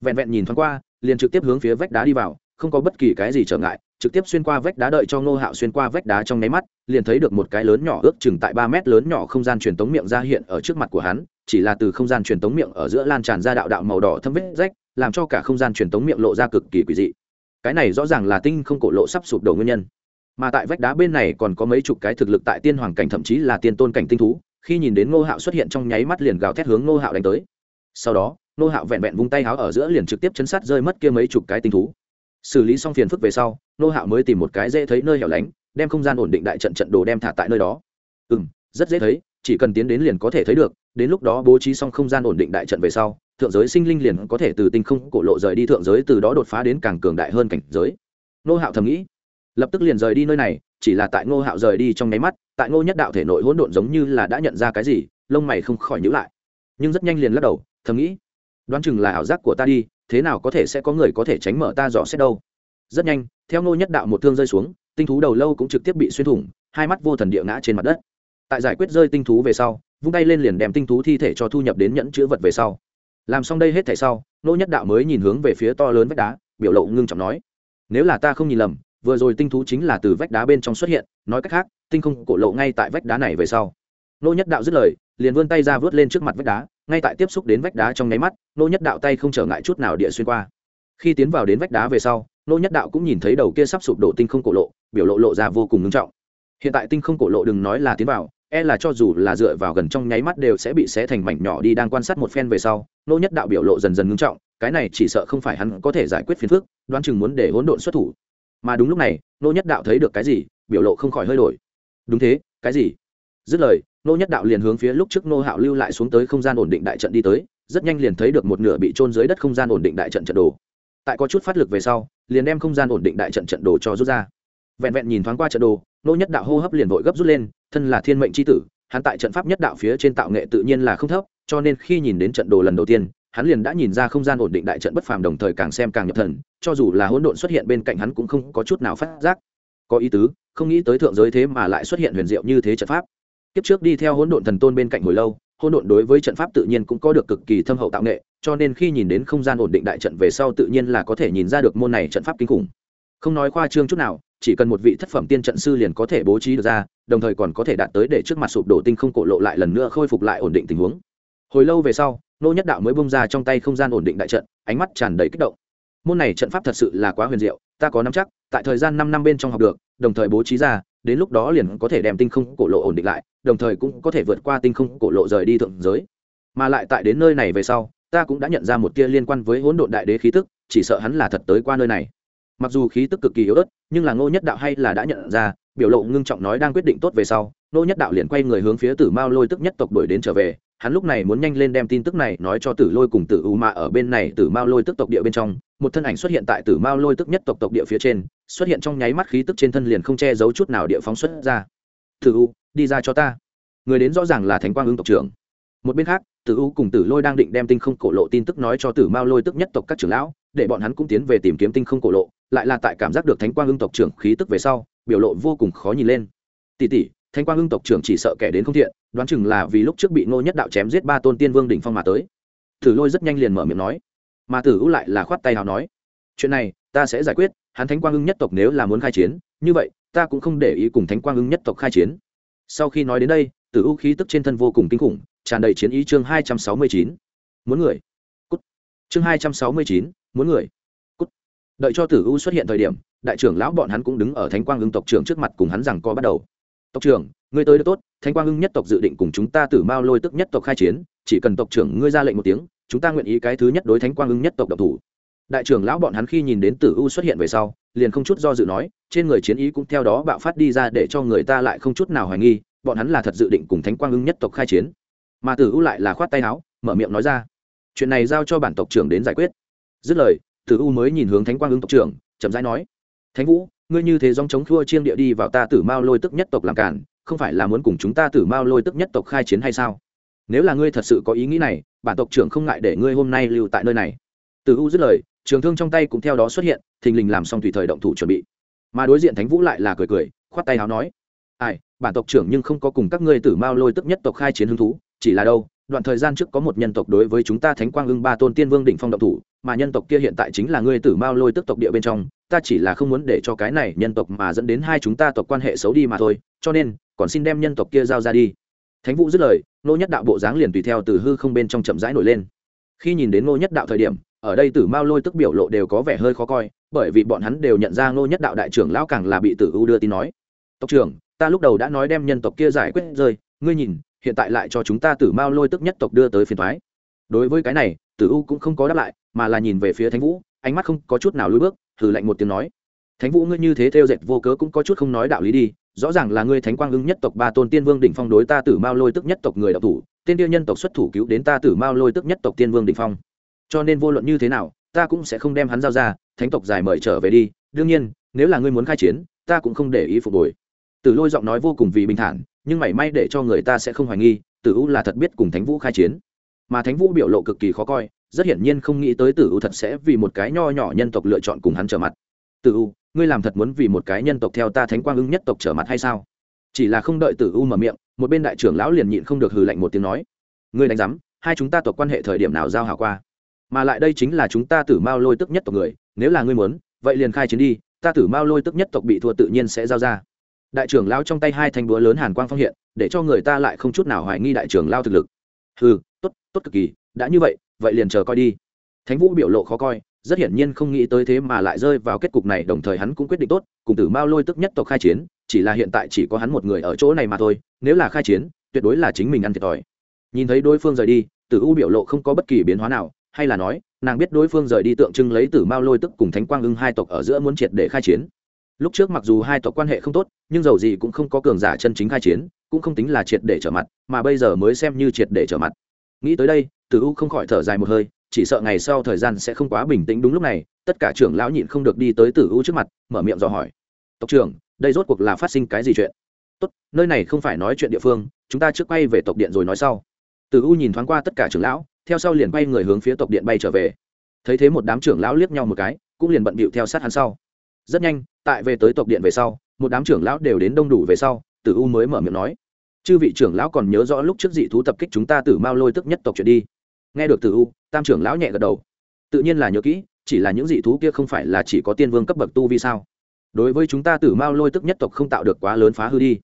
Vẹn vẹn nhìn thoáng qua, liền trực tiếp hướng phía vách đá đi vào, không có bất kỳ cái gì trở ngại trực tiếp xuyên qua vách đá đợi cho ngô hạo xuyên qua vách đá trong nháy mắt, liền thấy được một cái lớn nhỏ ước chừng tại ba mét lớn nhỏ không gian truyền tống miệng ra hiện ở trước mặt của hắn, chỉ là từ không gian truyền tống miệng ở giữa lan tràn ra đạo đạo màu đỏ thâm vết rách, làm cho cả không gian truyền tống miệng lộ ra cực kỳ quỷ dị. Cái này rõ ràng là tinh không cổ lộ sắp sụp đổ nguyên nhân. Mà tại vách đá bên này còn có mấy chục cái thực lực tại tiên hoàng cảnh thậm chí là tiên tôn cảnh tinh thú, khi nhìn đến ngô hạo xuất hiện trong nháy mắt liền gào thét hướng ngô hạo đánh tới. Sau đó, ngô hạo vẹn vẹn vung tay háo ở giữa liền trực tiếp chấn sát rơi mất kia mấy chục cái tinh thú xử lý xong phiền phức về sau, nô hạo mới tìm một cái dễ thấy nơi hẻo lánh, đem không gian ổn định đại trận trận đồ đem thả tại nơi đó. Ừ m rất dễ thấy, chỉ cần tiến đến liền có thể thấy được, đến lúc đó bố trí xong không gian ổn định đại trận về sau, thượng giới sinh linh liền có thể từ tinh không cổ lộ rời đi thượng giới, từ đó đột phá đến càng cường đại hơn cảnh giới. Nô hạo thầm nghĩ, lập tức liền rời đi nơi này, chỉ là tại ngô hạo rời đi trong nháy mắt, tại ngô nhất đạo thể nội hỗn độn giống như là đã nhận ra cái gì, lông mày không khỏi nhữ lại. Nhưng rất nhanh liền lắc đầu, thầm nghĩ, đoán chừng là ảo giác của ta đi thế nào có thể sẽ có người có thể tránh mở ta dò xét đâu? Rất nhanh, theo ngô nhất đạo một thương rơi xuống, tinh thú đầu lâu cũng trực tiếp bị xuyên thủng, hai mắt vô thần địa ngã trên mặt đất. Tại giải quyết rơi tinh thú về sau, vung tay lên liền đem tinh thú thi thể cho thu nhập đến nhẫn chữ vật về sau. Làm xong đây hết thể sau, ngô nhất đạo mới nhìn hướng về phía to lớn vách đá, biểu lộ ngưng trọng nói, nếu là ta không nhìn lầm, vừa rồi tinh thú chính là từ vách đá bên trong xuất hiện, nói cách khác, tinh không cổ lộ ngay tại vách đá này về sau. Nô nhất đạo dứt lời, liền vươn tay ra vớt lên trước mặt vách đá ngay tại tiếp xúc đến vách đá trong nháy mắt, nô nhất đạo tay không trở ngại chút nào địa xuyên qua. Khi tiến vào đến vách đá về sau, nô nhất đạo cũng nhìn thấy đầu kia sắp sụp đổ tinh không cổ lộ, biểu lộ lộ ra vô cùng ngưng trọng. Hiện tại tinh không cổ lộ đừng nói là tiến vào e là cho dù là dựa vào gần trong nháy mắt đều sẽ bị xé thành mảnh nhỏ đi đang quan sát một phen về sau, nô nhất đạo biểu lộ dần dần ngưng trọng, cái này chỉ sợ không phải hắn có thể giải quyết phiền phức, đoán chừng muốn để hỗn độn xuất thủ. Mà đúng lúc này, nô nhất đạo thấy được cái gì, biểu lộ không khỏi hơi đổi. Đúng thế, cái gì? Dứt lời nô nhất đạo liền hướng phía lúc trước nô hạo lưu lại xuống tới không gian ổn định đại trận đi tới, rất nhanh liền thấy được một nửa bị trôn dưới đất không gian ổn định đại trận trận đồ. Tại có chút phát lực về sau, liền đem không gian ổn định đại trận trận đồ cho rút ra. Vẹn vẹn nhìn thoáng qua trận đồ, nô nhất đạo hô hấp liền vội gấp rút lên, thân là thiên mệnh c tử, hắn tại trận pháp nhất đạo phía trên tạo nghệ tự nhiên là không thấp, cho nên khi nhìn đến trận đồ lần đầu tiên, hắn liền đã nhìn ra không gian ổn định đại trận bất phàm đồng thời càng xem càng nhập thần, cho dù là hỗn độn xuất hiện bên cạnh hắn cũng không có chút nào phát giác. Có ý tứ, không nghĩ tới thượng giới thế mà lại xuất hiện huyền diệu như thế trận pháp kiếp trước đi theo hỗn độn thần tôn bên cạnh hồi lâu, hỗn độn đối với trận pháp tự nhiên cũng có được cực kỳ thâm hậu tạo nghệ, cho nên khi nhìn đến không gian ổn định đại trận về sau tự nhiên là có thể nhìn ra được môn này trận pháp kinh khủng. Không nói khoa trương chút nào, chỉ cần một vị thất phẩm tiên trận sư liền có thể bố trí được ra, đồng thời còn có thể đạt tới để trước mặt sụp đổ tinh không cổ lộ lại lần nữa khôi phục lại ổn định tình huống. Hồi lâu về sau, nô nhất đạo mới bung ra trong tay không gian ổn định đại trận, ánh mắt tràn đầy kích động. Môn này trận pháp thật sự là quá huyền diệu, ta có nắm chắc, tại thời gian năm năm bên trong học được, đồng thời bố trí ra đến lúc đó liền có thể đem tinh không cổ lộ ổn định lại, đồng thời cũng có thể vượt qua tinh không cổ lộ rời đi thượng giới. Mà lại tại đến nơi này về sau, ta cũng đã nhận ra một tia liên quan với hỗn độn đại đế khí tức, chỉ sợ hắn là thật tới qua nơi này. Mặc dù khí tức cực kỳ yếu ớt, nhưng là ngô nhất đạo hay là đã nhận ra, biểu lộ ngưng trọng nói đang quyết định tốt về sau, ngô nhất đạo liền quay người hướng phía tử mao lôi tức nhất tộc đuổi đến trở về, hắn lúc này muốn nhanh lên đem tin tức này nói cho tử lôi cùng tử u mạ ở bên này tử mao lôi tức tộc địa bên trong. Một thân ảnh xuất hiện tại tử mao lôi tức nhất tộc tộc địa phía trên xuất hiện trong nháy mắt khí tức trên thân liền không che giấu chút nào địa phóng xuất ra. Tử u, đi ra cho ta. Người đến rõ ràng là thánh quang ưng tộc trưởng. Một bên khác, tử u cùng tử lôi đang định đem tinh không cổ lộ tin tức nói cho tử mao lôi tức nhất tộc các trưởng lão, để bọn hắn cũng tiến về tìm kiếm tinh không cổ lộ, lại là tại cảm giác được thánh quang ưng tộc trưởng khí tức về sau, biểu lộ vô cùng khó nhìn lên. Tỷ tỷ, thánh quang ưng tộc trưởng chỉ sợ kẻ đến không thiện, đoán chừng là vì lúc trước bị ngô nhất đạo chém giết ba tôn tiên vương đỉnh phong mà tới. Tử lôi rất nhanh liền mở miệng nói. Mà tử u lại là khoát tay nào nói. Chuyện này, ta sẽ giải quyết hắn thánh quang ưng nhất tộc nếu là muốn khai chiến, như vậy, ta cũng không để ý cùng thánh quang ưng nhất tộc khai chiến. Sau khi nói đến đây, tử u khí tức trên thân vô cùng kinh khủng, tràn đầy chiến ý chương hai trăm sáu mươi chín. Muốn người. Cút. Chương hai trăm sáu mươi chín, muốn người. Cút. Đợi cho tử u xuất hiện thời điểm, đại trưởng lão bọn hắn cũng đứng ở thánh quang ưng tộc trưởng trước mặt cùng hắn rằng co bắt đầu. Tộc trưởng, ngươi tới được tốt, thánh quang ưng nhất tộc dự định cùng chúng ta tử mao lôi tức nhất tộc khai chiến, chỉ cần tộc trưởng ngươi ra lệnh một tiếng, chúng ta nguyện ý cái thứ nhất đối thánh quang ưng nhất tộc độc thủ đại trưởng lão bọn hắn khi nhìn đến tử u xuất hiện về sau, liền không chút do dự nói, trên người chiến ý cũng theo đó bạo phát đi ra để cho người ta lại không chút nào hoài nghi, bọn hắn là thật dự định cùng thánh quang ưng nhất tộc khai chiến. Mà tử u lại là khoát tay áo, mở miệng nói ra, chuyện này giao cho bản tộc trưởng đến giải quyết. Dứt lời, tử u mới nhìn hướng thánh quang ưng tộc trưởng, chậm rãi nói, thánh vũ, ngươi như thế dòng chống thua chiêng địa đi vào ta tử mao lôi tức nhất tộc làm cản, không phải là muốn cùng chúng ta tử mao lôi tức nhất tộc khai chiến hay sao? Nếu là ngươi thật sự có ý nghĩ này, bản tộc trưởng không ngại để ngươi hôm nay lưu tại nơi này. Tử u dứt lời trường thương trong tay cũng theo đó xuất hiện, thình lình làm xong tùy thời động thủ chuẩn bị. Mà đối diện thánh vũ lại là cười cười, khoát tay háo nói, ai, bản tộc trưởng nhưng không có cùng các ngươi tử mao lôi tức nhất tộc khai chiến hứng thú, chỉ là đâu, đoạn thời gian trước có một nhân tộc đối với chúng ta thánh quang ưng ba tôn tiên vương đỉnh phong động thủ, mà nhân tộc kia hiện tại chính là ngươi tử mao lôi tức tộc địa bên trong, ta chỉ là không muốn để cho cái này nhân tộc mà dẫn đến hai chúng ta tộc quan hệ xấu đi mà thôi, cho nên, còn xin đem nhân tộc kia giao ra đi. Thánh vũ dứt lời nô nhất đạo bộ dáng liền tùy theo từ hư không bên trong chậm rãi nổi lên. Khi nhìn đến nô nhất đạo thời điểm ở đây tử mao lôi tức biểu lộ đều có vẻ hơi khó coi, bởi vì bọn hắn đều nhận ra ngô nhất đạo đại trưởng lão càng là bị tử u đưa tin nói. Tộc trưởng, ta lúc đầu đã nói đem nhân tộc kia giải quyết rơi, ngươi nhìn, hiện tại lại cho chúng ta tử mao lôi tức nhất tộc đưa tới phiền thoái đối với cái này, tử u cũng không có đáp lại, mà là nhìn về phía thánh vũ, ánh mắt không có chút nào lùi bước thử lạnh một tiếng nói. Thánh vũ, ngươi như thế theo dệt vô cớ cũng có chút không nói đạo lý đi, rõ ràng là ngươi thánh quang ưng nhất tộc ba tôn tiên vương đỉnh phong đối ta tử mao lôi tức nhất tộc người đạo thủ tên tiêu nhân tộc xuất thủ cứu đến ta tử mao lôi tức nhất tộc tiên vương đỉnh phong cho nên vô luận như thế nào, ta cũng sẽ không đem hắn giao ra, thánh tộc giải mời trở về đi. Đương nhiên, nếu là ngươi muốn khai chiến, ta cũng không để ý phục hồi. Tử lôi giọng nói vô cùng vì bình thản, nhưng mảy may để cho người ta sẽ không hoài nghi, tử u là thật biết cùng thánh vũ khai chiến. Mà thánh vũ biểu lộ cực kỳ khó coi, rất hiển nhiên không nghĩ tới tử u thật sẽ vì một cái nho nhỏ nhân tộc lựa chọn cùng hắn trở mặt. Tử u, ngươi làm thật muốn vì một cái nhân tộc theo ta thánh quang ưng nhất tộc trở mặt hay sao? Chỉ là không đợi tử u mở miệng, một bên đại trưởng lão liền nhịn không được hừ lạnh một tiếng nói, ngươi đánh giám, hai chúng ta tộc quan hệ thời điểm nào giao hảo qua? Mà lại đây chính là chúng ta tử mao lôi tức nhất tộc người, nếu là ngươi muốn, vậy liền khai chiến đi, ta tử mao lôi tức nhất tộc bị thua tự nhiên sẽ giao ra. Đại trưởng lao trong tay hai thanh búa lớn hàn quang phong hiện, để cho người ta lại không chút nào hoài nghi đại trưởng lao thực lực. Ừ tốt tốt cực kỳ, đã như vậy vậy liền chờ coi đi. Thánh vũ biểu lộ khó coi, rất hiển nhiên không nghĩ tới thế mà lại rơi vào kết cục này, đồng thời hắn cũng quyết định tốt, cùng tử mao lôi tức nhất tộc khai chiến, chỉ là hiện tại chỉ có hắn một người ở chỗ này mà thôi, nếu là khai chiến, tuyệt đối là chính mình ăn thiệt thòi. Nhìn thấy đối phương rời đi, tử u biểu lộ không có bất kỳ biến hóa nào hay là nói, nàng biết đối phương rời đi tượng trưng lấy tử mao lôi tức cùng thánh quang ưng hai tộc ở giữa muốn triệt để khai chiến. Lúc trước mặc dù hai tộc quan hệ không tốt, nhưng dầu gì cũng không có cường giả chân chính khai chiến, cũng không tính là triệt để trở mặt, mà bây giờ mới xem như triệt để trở mặt. Nghĩ tới đây, tử u không khỏi thở dài một hơi, chỉ sợ ngày sau thời gian sẽ không quá bình tĩnh đúng lúc này, tất cả trưởng lão nhịn không được đi tới tử u trước mặt, mở miệng dò hỏi. Tộc trưởng, đây rốt cuộc là phát sinh cái gì chuyện? Tốt, nơi này không phải nói chuyện địa phương, chúng ta trước quay về tộc điện rồi nói sau. Tử u nhìn thoáng qua tất cả trưởng lão theo sau liền bay người hướng phía tộc điện bay trở về. Thấy thế một đám trưởng lão liếc nhau một cái, cũng liền bận bịu theo sát hắn sau. Rất nhanh, tại về tới tộc điện về sau, một đám trưởng lão đều đến đông đủ về sau, tử u mới mở miệng nói. Chư vị trưởng lão còn nhớ rõ lúc trước dị thú tập kích chúng ta tử mao lôi tức nhất tộc chuyện đi. Nghe được tử u, tam trưởng lão nhẹ gật đầu. Tự nhiên là nhớ kỹ, chỉ là những dị thú kia không phải là chỉ có tiên vương cấp bậc tu vi sao? Đối với chúng ta tử mao lôi tức nhất tộc không tạo được quá lớn phá hư đi.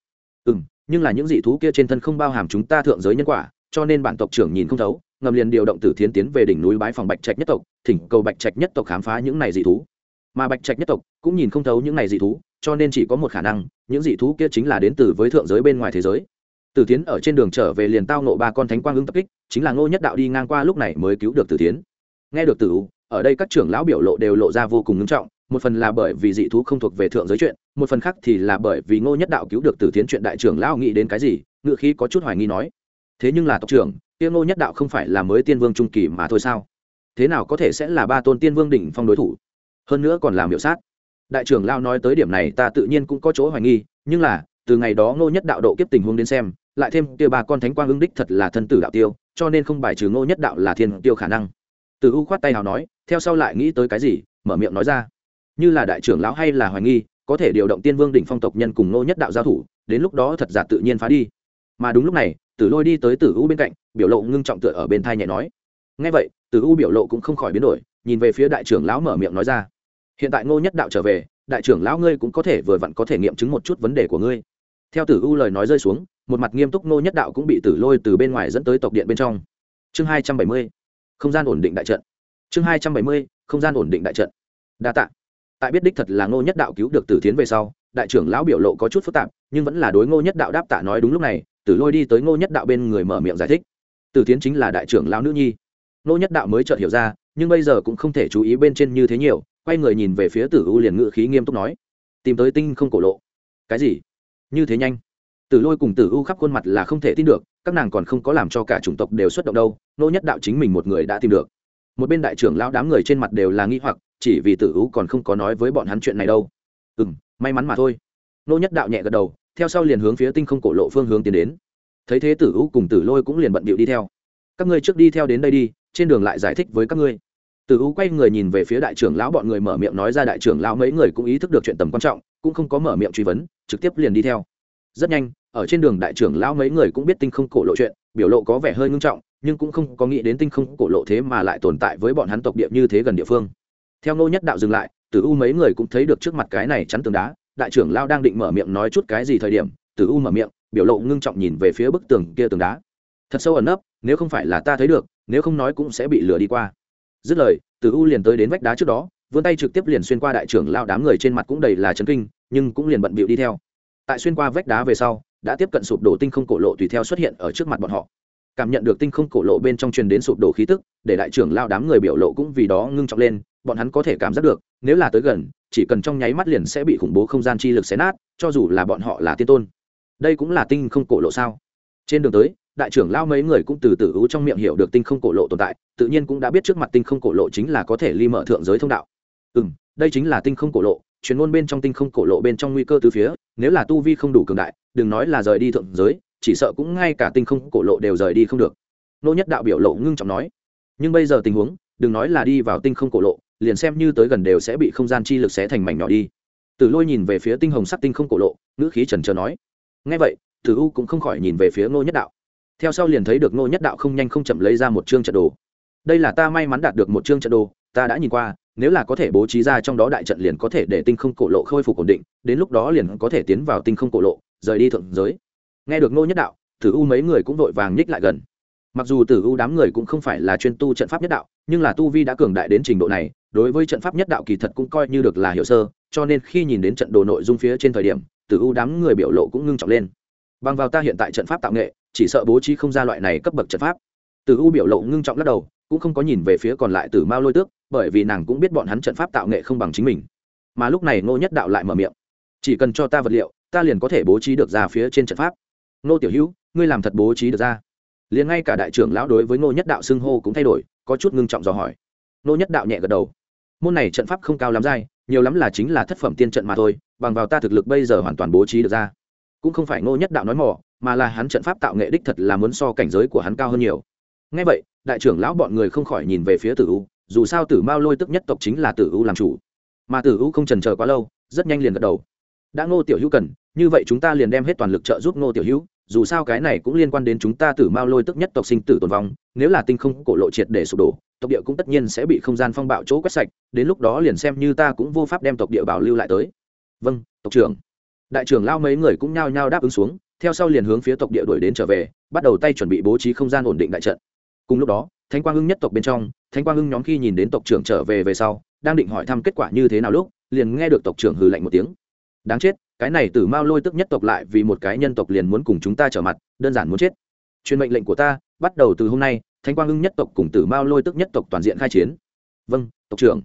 Ừ m nhưng là những dị thú kia trên thân không bao hàm chúng ta thượng giới nhân quả, cho nên bản tộc trưởng nhìn không thấu ngầm liền điều động tử thiến tiến về đỉnh núi bái phòng bạch trạch nhất tộc, thỉnh cầu bạch trạch nhất tộc khám phá những này dị thú. Mà bạch trạch nhất tộc cũng nhìn không thấu những này dị thú, cho nên chỉ có một khả năng, những dị thú kia chính là đến từ với thượng giới bên ngoài thế giới. Tử tiến ở trên đường trở về liền tao nộ ba con thánh quang ứng tập kích, chính là ngô nhất đạo đi ngang qua lúc này mới cứu được tử tiến nghe được tử ở đây các trưởng lão biểu lộ đều lộ ra vô cùng nghiêm trọng, một phần là bởi vì dị thú không thuộc về thượng giới chuyện, một phần khác thì là bởi vì ngô nhất đạo cứu được tử tiến chuyện đại trưởng lão nghĩ đến cái gì ngự khí có chút hoài nghi nói thế nhưng là tộc trưởng, tiên ngô nhất đạo không phải là mới tiên vương trung kỳ mà thôi sao? Thế nào có thể sẽ là ba tôn tiên vương đỉnh phong đối thủ? Hơn nữa còn làm hiệu sát. Đại trưởng lao nói tới điểm này, ta tự nhiên cũng có chỗ hoài nghi, nhưng là, từ ngày đó ngô nhất đạo độ kiếp tình huống đến xem, lại thêm tiêu ba con thánh quang ứng đích thật là thân tử đạo tiêu, cho nên không bài trừ ngô nhất đạo là thiên tiêu khả năng. Từ u khoát tay nào nói, theo sau lại nghĩ tới cái gì, mở miệng nói ra. Như là đại trưởng lão hay là hoài nghi, có thể điều động tiên vương đỉnh phong tộc nhân cùng ngô nhất đạo giao thủ, đến lúc đó thật giả tự nhiên phá đi. Mà đúng lúc này tử lôi đi tới tử u bên cạnh, biểu lộ ngưng trọng tựa ở bên thai nhẹ nói. Ngay vậy, tử u biểu lộ cũng không khỏi biến đổi, nhìn về phía đại trưởng lão mở miệng nói ra. Hiện tại ngô nhất đạo trở về, đại trưởng lão ngươi cũng có thể vừa vặn có thể nghiệm chứng một chút vấn đề của ngươi. Theo tử u lời nói rơi xuống, một mặt nghiêm túc ngô nhất đạo cũng bị tử lôi từ bên ngoài dẫn tới tộc điện bên trong. Chương hai trăm bảy mươi, không gian ổn định đại trận. Chương hai trăm bảy mươi, không gian ổn định đại trận. Đa t ạ tại biết đích thật là ngô nhất đạo cứu được tử tiến về sau, đại trưởng lão biểu lộ có chút phức tạp, nhưng vẫn là đối ngô nhất đạo đáp tạ nói đúng lúc này tử lôi đi tới ngô nhất đạo bên người mở miệng giải thích. Tử tiến chính là đại trưởng lão nữ nhi. Ngô nhất đạo mới chợt hiểu ra, nhưng bây giờ cũng không thể chú ý bên trên như thế nhiều, quay người nhìn về phía tử u liền ngự khí nghiêm túc nói, tìm tới tinh không cổ lộ. Cái gì? Như thế nhanh. Tử lôi cùng tử u khắp khuôn mặt là không thể tin được, các nàng còn không có làm cho cả chủng tộc đều xuất động đâu nô nhất đạo chính mình một người đã tìm được. Một bên đại trưởng lão đám người trên mặt đều là nghi hoặc, chỉ vì tử u còn không có nói với bọn hắn chuyện này đâu. Ừ m may mắn mà thôi. Nô nhất đạo nhẹ gật đầu theo sau liền hướng phía tinh không cổ lộ phương hướng tiến đến. Thấy thế tử u cùng tử lôi cũng liền bận bịu đi theo. Các ngươi trước đi theo đến đây đi, trên đường lại giải thích với các ngươi. Tử u quay người nhìn về phía đại trưởng lão, bọn người mở miệng nói ra đại trưởng lão mấy người cũng ý thức được chuyện tầm quan trọng, cũng không có mở miệng truy vấn, trực tiếp liền đi theo. Rất nhanh, ở trên đường đại trưởng lão mấy người cũng biết tinh không cổ lộ chuyện, biểu lộ có vẻ hơi ngưng trọng, nhưng cũng không có nghĩ đến tinh không cổ lộ thế mà lại tồn tại với bọn hắn tộc địa như thế gần địa phương. Theo ngô nhất đạo dừng lại, tử u mấy người cũng thấy được trước mặt cái này chắn tường đá đại trưởng lao đang định mở miệng nói chút cái gì thời điểm, tử u mở miệng, biểu lộ ngưng trọng nhìn về phía bức tường kia tường đá. Thật sâu ẩn nấp, nếu không phải là ta thấy được, nếu không nói cũng sẽ bị lừa đi qua. Dứt lời, tử u liền tới đến vách đá trước đó, vươn tay trực tiếp liền xuyên qua đại trưởng lao đám người trên mặt cũng đầy là chấn kinh, nhưng cũng liền bận bịu đi theo. Tại xuyên qua vách đá về sau, đã tiếp cận sụp đổ tinh không cổ lộ tùy theo xuất hiện ở trước mặt bọn họ. Cảm nhận được tinh không cổ lộ bên trong truyền đến sụp đổ khí tức, để đại trưởng lao đám người biểu lộ cũng vì đó ngưng trọng lên, bọn hắn có thể cảm giác được, nếu là tới gần chỉ cần trong nháy mắt liền sẽ bị khủng bố không gian chi lực xé nát, cho dù là bọn họ là tiên tôn. Đây cũng là tinh không cổ lộ sao? Trên đường tới, đại trưởng lao mấy người cũng từ từ ú trong miệng hiểu được tinh không cổ lộ tồn tại, tự nhiên cũng đã biết trước mặt tinh không cổ lộ chính là có thể ly mở thượng giới thông đạo. Ừ m đây chính là tinh không cổ lộ chuyên môn bên trong tinh không cổ lộ bên trong nguy cơ từ phía, nếu là tu vi không đủ cường đại, đừng nói là rời đi thượng giới, chỉ sợ cũng ngay cả tinh không cổ lộ đều rời đi không được. Nô nhất đạo biểu lộ ngưng trọng nói, nhưng bây giờ tình huống, đừng nói là đi vào tinh không cổ lộ liền xem như tới gần đều sẽ bị không gian chi lực xé thành mảnh nhỏ đi. Từ lôi nhìn về phía tinh hồng sắc tinh không cổ lộ, ngữ khí trần trờ nói ngay vậy tử u cũng không khỏi nhìn về phía ngô nhất đạo. Theo sau liền thấy được ngô nhất đạo không nhanh không chậm lấy ra một chương trận đồ. Đây là ta may mắn đạt được một chương trận đồ, ta đã nhìn qua, nếu là có thể bố trí ra trong đó đại trận liền có thể để tinh không cổ lộ khôi phục ổn định, đến lúc đó liền có thể tiến vào tinh không cổ lộ, rời đi thượng giới. Nghe được ngô nhất đạo tử u mấy người cũng vội vàng nhích lại gần mặc dù tử u đám người cũng không phải là chuyên tu trận pháp nhất đạo, nhưng là tu vi đã cường đại đến trình độ này, đối với trận pháp nhất đạo kỳ thật cũng coi như được là hiểu sơ, cho nên khi nhìn đến trận đồ nội dung phía trên thời điểm, tử u đám người biểu lộ cũng ngưng trọng lên. Bằng vào ta hiện tại trận pháp tạo nghệ, chỉ sợ bố trí không ra loại này cấp bậc trận pháp. Tử u biểu lộ ngưng trọng lắc đầu, cũng không có nhìn về phía còn lại tử mao lôi tước, bởi vì nàng cũng biết bọn hắn trận pháp tạo nghệ không bằng chính mình. Mà lúc này ngô nhất đạo lại mở miệng. Chỉ cần cho ta vật liệu, ta liền có thể bố trí được ra phía trên trận pháp. Ngô tiểu hữu, ngươi làm thật bố trí được ra liền ngay cả đại trưởng lão đối với ngô nhất đạo xưng hô cũng thay đổi, có chút ngưng trọng dò hỏi. Ngô nhất đạo nhẹ gật đầu. Môn này trận pháp không cao lắm dai nhiều lắm là chính là thất phẩm tiên trận mà thôi, bằng vào ta thực lực bây giờ hoàn toàn bố trí được ra. Cũng không phải ngô nhất đạo nói mỏ mà là hắn trận pháp tạo nghệ đích thật là muốn so cảnh giới của hắn cao hơn nhiều. Ngay vậy, đại trưởng lão bọn người không khỏi nhìn về phía tử u, dù sao tử mao lôi tức nhất tộc chính là tử u làm chủ. Mà tử u không trần chờ quá lâu, rất nhanh liền gật đầu. Đã ngô tiểu hữu cần, như vậy chúng ta liền đem hết toàn lực trợ giúp ngô tiểu hữu dù sao cái này cũng liên quan đến chúng ta tử mao lôi tức nhất tộc sinh tử tồn vong, nếu là tinh không cổ lộ triệt để sụp đổ, tộc địa cũng tất nhiên sẽ bị không gian phong bạo chỗ quét sạch, đến lúc đó liền xem như ta cũng vô pháp đem tộc địa bảo lưu lại tới. Vâng tộc trưởng. Đại trưởng lao mấy người cũng nhao nhao đáp ứng xuống, theo sau liền hướng phía tộc địa đuổi đến trở về, bắt đầu tay chuẩn bị bố trí không gian ổn định đại trận. Cùng lúc đó, thánh quang hưng nhất tộc bên trong, thánh quang hưng nhóm khi nhìn đến tộc trưởng trở về về sau, đang định hỏi thăm kết quả như thế nào lúc, liền nghe được tộc trưởng hừ lạnh một tiếng. Đáng chết cái này tử mao lôi tức nhất tộc lại vì một cái nhân tộc liền muốn cùng chúng ta trở mặt, đơn giản muốn chết. Truyền mệnh lệnh của ta, bắt đầu từ hôm nay, thánh quang hưng nhất tộc cùng tử mao lôi tức nhất tộc toàn diện khai chiến. Vâng tộc trưởng.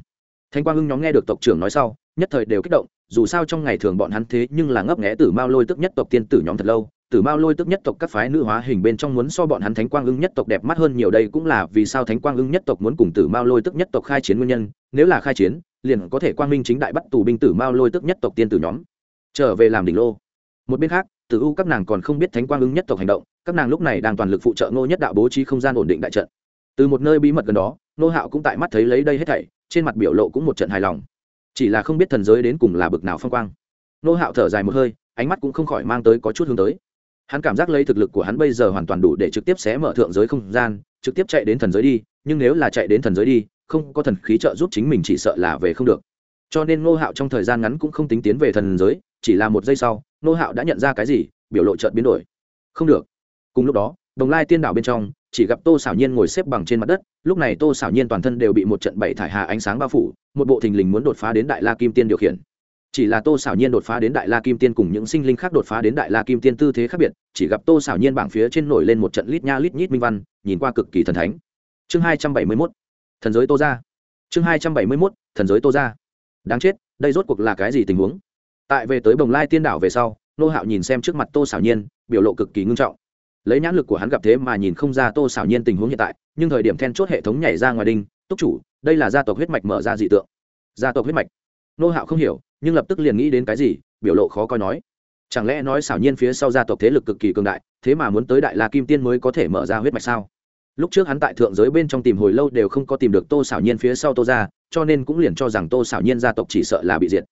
Thánh quang hưng nhóm nghe được tộc trưởng nói sau, nhất thời đều kích động, dù sao trong ngày thường bọn hắn thế nhưng là ngấp nghẽ tử mao lôi tức nhất tộc tiên tử nhóm thật lâu. Tử mao lôi tức nhất tộc các phái nữ hóa hình bên trong muốn so bọn hắn thánh quang ưng nhất tộc đẹp mắt hơn nhiều đây cũng là vì sao thánh quang ưng nhất tộc muốn cùng tử mao lôi tức nhất tộc khai chiến nguyên nhân. Nếu là khai chiến, liền có thể quang minh chính đại bắt tù binh tử mao lôi tức nhất tộc tiên tử nhóm trở về làm đỉnh lô. Một bên khác, từ u các nàng còn không biết thánh quang ứng nhất tộc hành động, các nàng lúc này đang toàn lực phụ trợ ngô nhất đạo bố trí không gian ổn định đại trận. Từ một nơi bí mật gần đó nô hạo cũng tại mắt thấy lấy đây hết thảy, trên mặt biểu lộ cũng một trận hài lòng. Chỉ là không biết thần giới đến cùng là bực nào phong quang. Nô hạo thở dài một hơi, ánh mắt cũng không khỏi mang tới có chút hướng tới. Hắn cảm giác lấy thực lực của hắn bây giờ hoàn toàn đủ để trực tiếp xé mở thượng giới không gian, trực tiếp chạy đến thần giới đi, nhưng nếu là chạy đến thần giới đi, không có thần khí trợ giúp chính mình chỉ sợ là về không được cho nên ngô hạo trong thời gian ngắn cũng không tính tiến về thần giới, chỉ là một giây sau, ngô hạo đã nhận ra cái gì, biểu lộ trợt biến đổi. Không được. Cùng lúc đó, đồng lai tiên đảo bên trong, chỉ gặp tô xảo nhiên ngồi xếp bằng trên mặt đất, lúc này tô xảo nhiên toàn thân đều bị một trận bảy thải hà ánh sáng bao phủ, một bộ thình lình muốn đột phá đến đại la kim tiên điều khiển. Chỉ là tô xảo nhiên đột phá đến đại la kim tiên cùng những sinh linh khác đột phá đến đại la kim tiên tư thế khác biệt, chỉ gặp tô xảo nhiên bảng phía trên nổi lên một trận lít nha lít nhít minh văn, nhìn qua cực kỳ thần thánh. Chương hai trăm bảy mươi mốt. Thần giới tô ra chương hai trăm bảy mươi mốt. Thần giới tô ra đáng chết, đây rốt cuộc là cái gì tình huống? Tại về tới bồng lai tiên đảo về sau, nô hạo nhìn xem trước mặt tô xảo nhiên, biểu lộ cực kỳ ngưng trọng. Lấy nhãn lực của hắn gặp thế mà nhìn không ra tô xảo nhiên tình huống hiện tại, nhưng thời điểm then chốt hệ thống nhảy ra ngoài đinh, túc chủ, đây là gia tộc huyết mạch mở ra dị tượng. Gia tộc huyết mạch? Nô hạo không hiểu, nhưng lập tức liền nghĩ đến cái gì, biểu lộ khó coi nói. Chẳng lẽ nói xảo nhiên phía sau gia tộc thế lực cực kỳ cường đại, thế mà muốn tới đại la kim tiên mới có thể mở ra huyết mạch sao? Lúc trước hắn tại thượng giới bên trong tìm hồi lâu đều không có tìm được tô xảo nhiên phía sau tô ra cho nên cũng liền cho rằng tô xảo nhiên gia tộc chỉ sợ là bị diệt.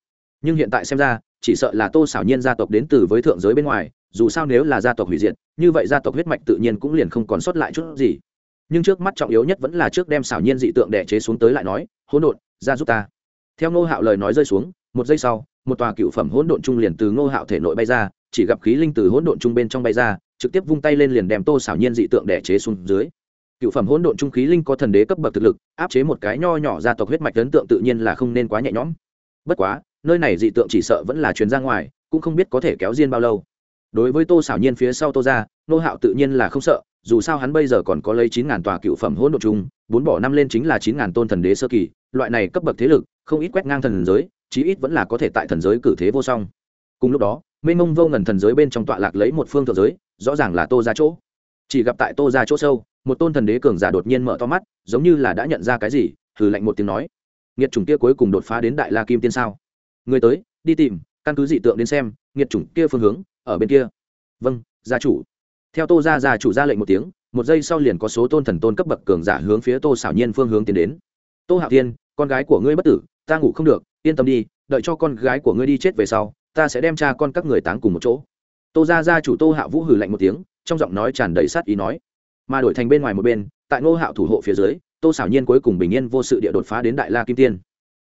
Nhưng hiện tại xem ra, chỉ sợ là tô xảo nhiên gia tộc đến từ với thượng giới bên ngoài, dù sao nếu là gia tộc hủy diệt, như vậy gia tộc huyết mạch tự nhiên cũng liền không còn sót lại chút gì. Nhưng trước mắt trọng yếu nhất vẫn là trước đem xảo nhiên dị tượng đẻ chế xuống tới lại nói, hỗn độn, ra giúp ta. Theo ngô hạo lời nói rơi xuống, một giây sau, một tòa cựu phẩm hỗn độn trung liền từ ngô hạo thể nội bay ra, chỉ gặp khí linh từ hỗn độn trung bên trong bay ra, trực tiếp vung tay lên liền đem tô xảo nhiên dị tượng đẻ chế xuống dưới cựu phẩm hỗn độn trung khí linh có thần đế cấp bậc thực lực áp chế một cái nho nhỏ gia tộc huyết mạch ấn tượng tự nhiên là không nên quá nhẹ nhõm. Bất quá nơi này dị tượng chỉ sợ vẫn là chuyến ra ngoài cũng không biết có thể kéo riêng bao lâu. Đối với tô xảo nhiên phía sau tô ra nô hạo tự nhiên là không sợ dù sao hắn bây giờ còn có lấy chín ngàn tòa cựu phẩm hỗn độn trung, bốn bỏ năm lên chính là chín ngàn tôn thần đế sơ kỳ loại này cấp bậc thế lực không ít quét ngang thần giới chí ít vẫn là có thể tại thần giới cử thế vô song. Cùng lúc đó mênh mông vô ngần thần giới bên trong tọa lạc lấy một phương thượng giới rõ ràng là tô ra chỗ. Chỉ gặp tại tô ra chỗ sâu một tôn thần đế cường giả đột nhiên mở to mắt, giống như là đã nhận ra cái gì thử lạnh một tiếng nói. Nghiệt chủng kia cuối cùng đột phá đến đại la kim tiên sao? Người tới, đi tìm, căn cứ dị tượng đến xem, nghiệt chủng kia phương hướng, ở bên kia. Vâng gia chủ. Theo tô gia gia chủ ra lệnh một tiếng, một giây sau liền có số tôn thần tôn cấp bậc cường giả hướng phía tô xảo nhiên phương hướng tiến đến. Tô hạo thiên, con gái của ngươi bất tử, ta ngủ không được, yên tâm đi, đợi cho con gái của ngươi đi chết về sau, ta sẽ đem cha con các người táng cùng một chỗ. Tô gia gia chủ tô hạ vũ hử lạnh một tiếng, trong giọng nói tràn đầy sát ý nói mà đổi thành bên ngoài một bên, tại ngô hạo thủ hộ phía dưới, tô xảo nhiên cuối cùng bình yên vô sự địa đột phá đến đại la kim tiên.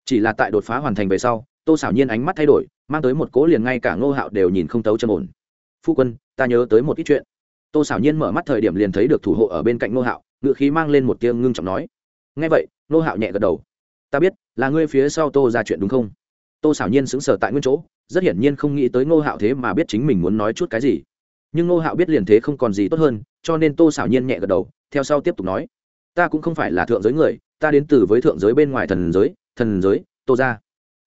Chỉ là tại đột phá hoàn thành về sau, tô xảo nhiên ánh mắt thay đổi, mang tới một cố liền ngay cả ngô hạo đều nhìn không tấu chân ổn. Phu quân, ta nhớ tới một ít chuyện. Tô xảo nhiên mở mắt thời điểm liền thấy được thủ hộ ở bên cạnh ngô hạo ngự khí mang lên một tiếng ngưng trọng nói. Ngay vậy, ngô hạo nhẹ gật đầu. Ta biết, là ngươi phía sau tô ra chuyện đúng không? Tô xảo nhiên sững sờ tại nguyên chỗ, rất hiển nhiên không nghĩ tới ngô hạo thế mà biết chính mình muốn nói chút cái gì nhưng ngô hạo biết liền thế không còn gì tốt hơn, cho nên tô xảo nhiên nhẹ gật đầu, theo sau tiếp tục nói. Ta cũng không phải là thượng giới người, ta đến từ với thượng giới bên ngoài thần giới thần giới, tô ra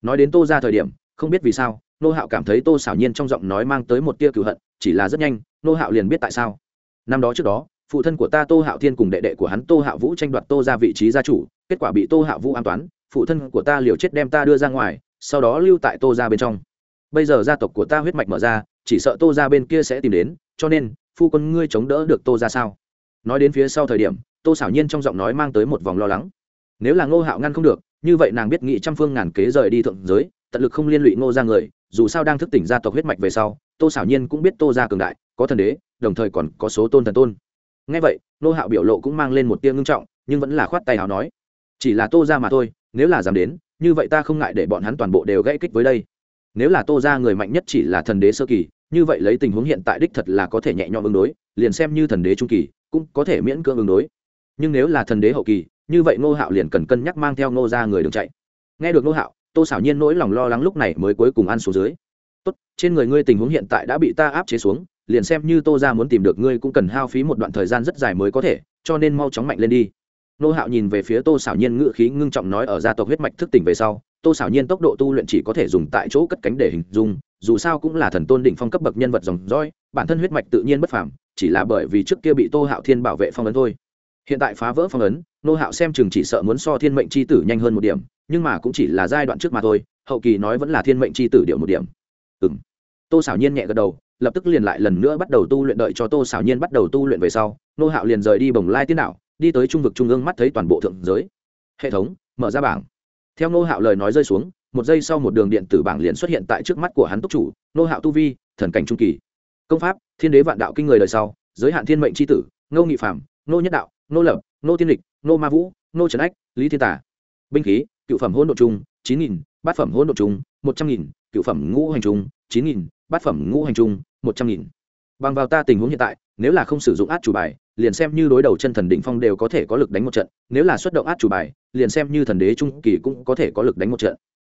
nói đến tô ra thời điểm, không biết vì sao nô hạo cảm thấy tô xảo nhiên trong giọng nói mang tới một tia cựu hận, chỉ là rất nhanh nô hạo liền biết tại sao. Năm đó trước đó, phụ thân của ta tô hạo thiên cùng đệ đệ của hắn tô hạo vũ tranh đoạt tô ra vị trí gia chủ, kết quả bị tô hạo vũ an toán, phụ thân của ta liều chết đem ta đưa ra ngoài, sau đó lưu tại tô ra bên trong bây giờ gia tộc của ta huyết mạch mở ra, chỉ sợ tô ra bên kia sẽ tìm đến, cho nên, phu quân ngươi chống đỡ được tô ra sao? Nói đến phía sau thời điểm, tô xảo nhiên trong giọng nói mang tới một vòng lo lắng. Nếu là ngô hạo ngăn không được, như vậy nàng biết nghị trăm phương ngàn kế rời đi thượng giới, tận lực không liên lụy ngô ra người, dù sao đang thức tỉnh gia tộc huyết mạch về sau, tô xảo nhiên cũng biết tô ra cường đại, có thần đế, đồng thời còn có số tôn thần tôn. Ngay vậy, Ngô hạo biểu lộ cũng mang lên một tiếng ngưng trọng, nhưng vẫn là khoát tay hào nói, chỉ là tô ra mà thôi, nếu là dám đến, như vậy ta không ngại để bọn hắn toàn bộ đều gãy kích với đây nếu là tô ra người mạnh nhất chỉ là thần đế sơ kỳ, như vậy lấy tình huống hiện tại đích thật là có thể nhẹ nhõm ứng đối, liền xem như thần đế trung kỳ, cũng có thể miễn cưỡng ứng đối. Nhưng nếu là thần đế hậu kỳ, như vậy ngô hạo liền cần cân nhắc mang theo ngô ra người đường chạy. Nghe được ngô hạo, tô xảo nhiên nỗi lòng lo lắng lúc này mới cuối cùng ăn xuống dưới. Tốt, trên người ngươi tình huống hiện tại đã bị ta áp chế xuống, liền xem như tô ra muốn tìm được ngươi cũng cần hao phí một đoạn thời gian rất dài mới có thể, cho nên mau chóng mạnh lên đi. Nô hạo nhìn về phía tô xảo nhiên ngự khí ngưng trọng nói ở gia tộc huyết mạch thức tỉnh về sau tô xảo nhiên tốc độ tu luyện chỉ có thể dùng tại chỗ cất cánh để hình dung, dù sao cũng là thần tôn định phong cấp bậc nhân vật dòng dõi, bản thân huyết mạch tự nhiên bất phàm, chỉ là bởi vì trước kia bị tô hạo thiên bảo vệ phong ấn thôi. Hiện tại phá vỡ phong ấn, nô hạo xem chừng chỉ sợ muốn so thiên mệnh c h i tử nhanh hơn một điểm, nhưng mà cũng chỉ là giai đoạn trước mà thôi, hậu kỳ nói vẫn là thiên mệnh c h i tử điệu một điểm. Ừ m tô xảo nhiên nhẹ gật đầu, lập tức liền lại lần nữa bắt đầu tu luyện đợi cho tô xảo nhiên bắt đầu tu luyện về sau, nô hạo liền rời đi bồng lai tiên đạo đi tới trung vực trung ương mắt thấy toàn bộ thượng giới. Hệ thống, mở ra bảng theo nô hạo lời nói rơi xuống, một giây sau một đường điện tử bảng liền xuất hiện tại trước mắt của hắn túc chủ nô hạo tu vi, thần cảnh trung kỳ. Công pháp, thiên đế vạn đạo kinh người đời sau, giới hạn thiên mệnh c tử, ngô nghị phạm nô nhất đạo nô lập nô tiên lịch nô ma vũ nô trần ách, lý thiên tả binh khí, cựu phẩm hôn đ ộ chung chín nghìn, bát phẩm hỗn độ trung một trăm nghìn, cựu phẩm ngũ hành trung chín nghìn, bát phẩm ngũ hành trung một trăm nghìn. Bằng vào ta tình huống hiện tại, nếu là không sử dụng át chủ bài, liền xem như đối đầu chân thần đỉnh phong đều có thể có lực đánh một trận, nếu là xuất động át chủ bài liền xem như thần đế trung kỳ cũng có thể có lực đánh một trận.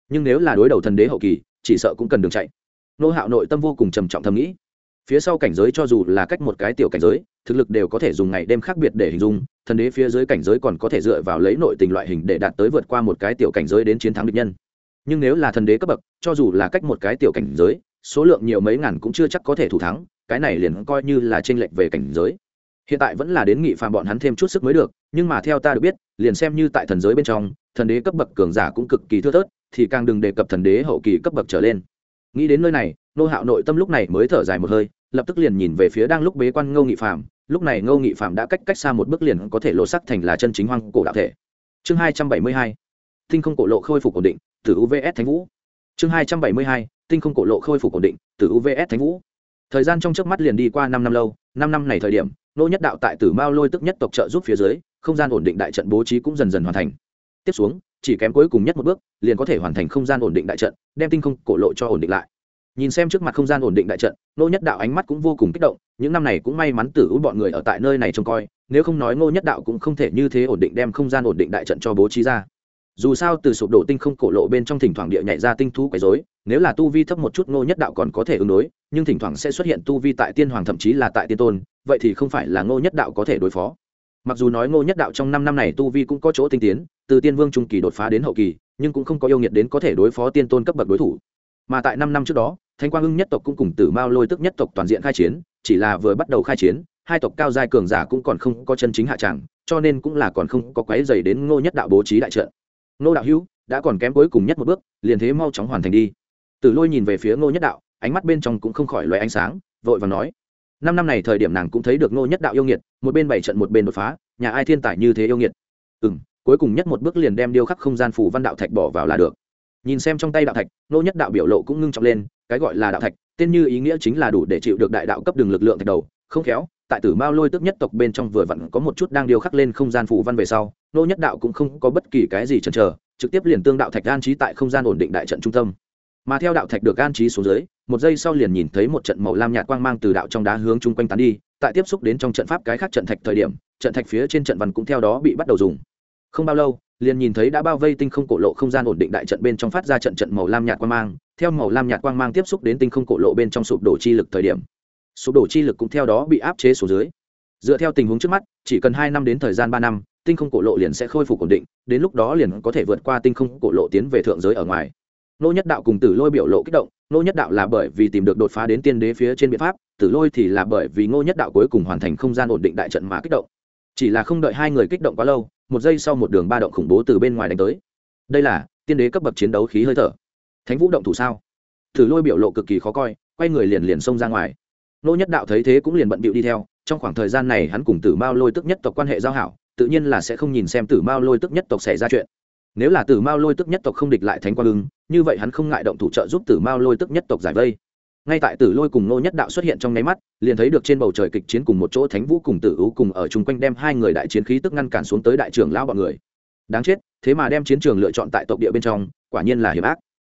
Nhưng nếu là đối đầu thần đế hậu kỳ, chỉ sợ cũng cần đường chạy. Nô hạo nội tâm vô cùng trầm trọng thầm nghĩ. Phía sau cảnh giới cho dù là cách một cái tiểu cảnh giới, thực lực đều có thể dùng ngày đêm khác biệt để hình dung, thần đế phía dưới cảnh giới còn có thể dựa vào lấy nội tình loại hình để đạt tới vượt qua một cái tiểu cảnh giới đến chiến thắng địch nhân. Nhưng nếu là thần đế cấp bậc, cho dù là cách một cái tiểu cảnh giới, số lượng nhiều mấy ngàn cũng chưa chắc có thể thủ thắng, cái này liền coi như là tranh lệch về cảnh giới hiện tại vẫn là đến nghị phàm bọn hắn thêm chút sức mới được, nhưng mà theo ta được biết, liền xem như tại thần giới bên trong, thần đế cấp bậc cường giả cũng cực kỳ thưa thớt, thì càng đừng đề cập thần đế hậu kỳ cấp bậc trở lên. Nghĩ đến nơi này, nô hạo nội tâm lúc này mới thở dài một hơi, lập tức liền nhìn về phía đang lúc bế quan ngô nghị phàm. Lúc này ngô nghị phàm đã cách cách xa một bước liền có thể lộ sắc thành là chân chính hoang cổ đạo thể. Chương hai trăm bảy mươi hai, tinh không cổ lộ khôi phục ổn định từ uvs thánh vũ. Chương hai trăm bảy mươi hai, tinh không cổ lộ khôi phục ổn định từ uvs thánh vũ. Thời gian trong trước mắt liền đi qua năm năm lâu, năm năm này thời điểm nô nhất đạo tại tử mao lôi tức nhất tộc trợ giúp phía dưới, không gian ổn định đại trận bố trí cũng dần dần hoàn thành. Tiếp xuống, chỉ kém cuối cùng nhất một bước, liền có thể hoàn thành không gian ổn định đại trận, đem tinh không cổ lộ cho ổn định lại. Nhìn xem trước mặt không gian ổn định đại trận, nô nhất đạo ánh mắt cũng vô cùng kích động, những năm này cũng may mắn tử ú bọn người ở tại nơi này trông coi, nếu không nói ngô nhất đạo cũng không thể như thế ổn định đem không gian ổn định đại trận cho bố trí ra dù sao từ sụp đổ tinh không cổ lộ bên trong thỉnh thoảng địa nhảy ra tinh thú quấy dối nếu là tu vi thấp một chút ngô nhất đạo còn có thể ứng đối, nhưng thỉnh thoảng sẽ xuất hiện tu vi tại tiên hoàng thậm chí là tại tiên tôn, vậy thì không phải là ngô nhất đạo có thể đối phó. Mặc dù nói ngô nhất đạo trong năm năm này tu vi cũng có chỗ tinh tiến, từ tiên vương trung kỳ đột phá đến hậu kỳ, nhưng cũng không có yêu nghiệt đến có thể đối phó tiên tôn cấp bậc đối thủ. Mà tại năm năm trước đó thanh quang Hưng nhất tộc cũng cùng tử mao lôi tức nhất tộc toàn diện khai chiến, chỉ là vừa bắt đầu khai chiến, hai tộc cao giai cường giả cũng còn không có chân chính hạ tràng cho nên cũng là còn không có quái dày đến ngô nhất đạo bố trí đại trận ngô đạo hữu, đã còn kém cuối cùng nhất một bước, liền thế mau chóng hoàn thành đi. Tử lôi nhìn về phía ngô nhất đạo, ánh mắt bên trong cũng không khỏi loại ánh sáng, vội và nói. Năm năm này thời điểm nàng cũng thấy được ngô nhất đạo yêu nghiệt, một bên bảy trận một bên đột phá, nhà ai thiên tài như thế yêu nghiệt. Ừ m cuối cùng nhất một bước liền đem điêu khắc không gian phủ văn đạo thạch bỏ vào là được. Nhìn xem trong tay đạo thạch, ngô nhất đạo biểu lộ cũng ngưng trọng lên, cái gọi là đạo thạch, tên như ý nghĩa chính là đủ để chịu được đại đạo cấp đường lực lượng thạch đầu, không khéo tại tử mao lôi tức nhất tộc bên trong vừa vặn có một chút đang điêu khắc lên không gian phủ văn về sau, nô nhất đạo cũng không có bất kỳ cái gì chần chờ, trực tiếp liền tương đạo thạch an trí tại không gian ổn định đại trận trung tâm. Mà theo đạo thạch được an trí xuống dưới, một giây sau liền nhìn thấy một trận màu lam nhạt quang mang từ đạo trong đá hướng chung quanh tán đi, tại tiếp xúc đến trong trận pháp cái khác trận thạch thời điểm, trận thạch phía trên trận văn cũng theo đó bị bắt đầu dùng. Không bao lâu, liền nhìn thấy đã bao vây tinh không cổ lộ không gian ổn định đại trận bên trong phát ra trận trận màu lam nhạt quang mang, theo màu lam nhạt quang mang tiếp xúc đến tinh không cổ lộ bên trong sụp đổ chi lực thời điểm sụp đổ chi lực cũng theo đó bị áp chế xuống dưới. Dựa theo tình huống trước mắt, chỉ cần hai năm đến thời gian ba năm, tinh không cổ lộ liền sẽ khôi phục ổn định, đến lúc đó liền có thể vượt qua tinh không cổ lộ tiến về thượng giới ở ngoài. Nô nhất đạo cùng tử lôi biểu lộ kích động, nô nhất đạo là bởi vì tìm được đột phá đến tiên đế phía trên biện pháp, tử lôi thì là bởi vì ngô nhất đạo cuối cùng hoàn thành không gian ổn định đại trận mà kích động. Chỉ là không đợi hai người kích động quá lâu, một giây sau một đường ba động khủng bố từ bên ngoài đánh tới. Đây là tiên đế cấp bậc chiến đấu khí hơi thở. Thánh vũ động thủ sao? Tử lôi biểu lộ cực kỳ khó coi, quay người liền liền xông ra ngoài nô nhất đạo thấy thế cũng liền bận bịu đi theo, trong khoảng thời gian này hắn cùng tử mao lôi tức nhất tộc quan hệ giao hảo, tự nhiên là sẽ không nhìn xem tử mao lôi tức nhất tộc xảy ra chuyện. Nếu là tử mao lôi tức nhất tộc không địch lại thánh quang ưng, như vậy hắn không ngại động thủ trợ giúp tử mao lôi tức nhất tộc giải vây. Ngay tại tử lôi cùng nô nhất đạo xuất hiện trong nháy mắt, liền thấy được trên bầu trời kịch chiến cùng một chỗ thánh vũ cùng tử ưu cùng ở chung quanh đem hai người đại chiến khí tức ngăn cản xuống tới đại trưởng lão bọn người. Đáng chết, thế mà đem chiến trường lựa chọn tại tộc địa bên trong, quả nhiên là hiểm ác.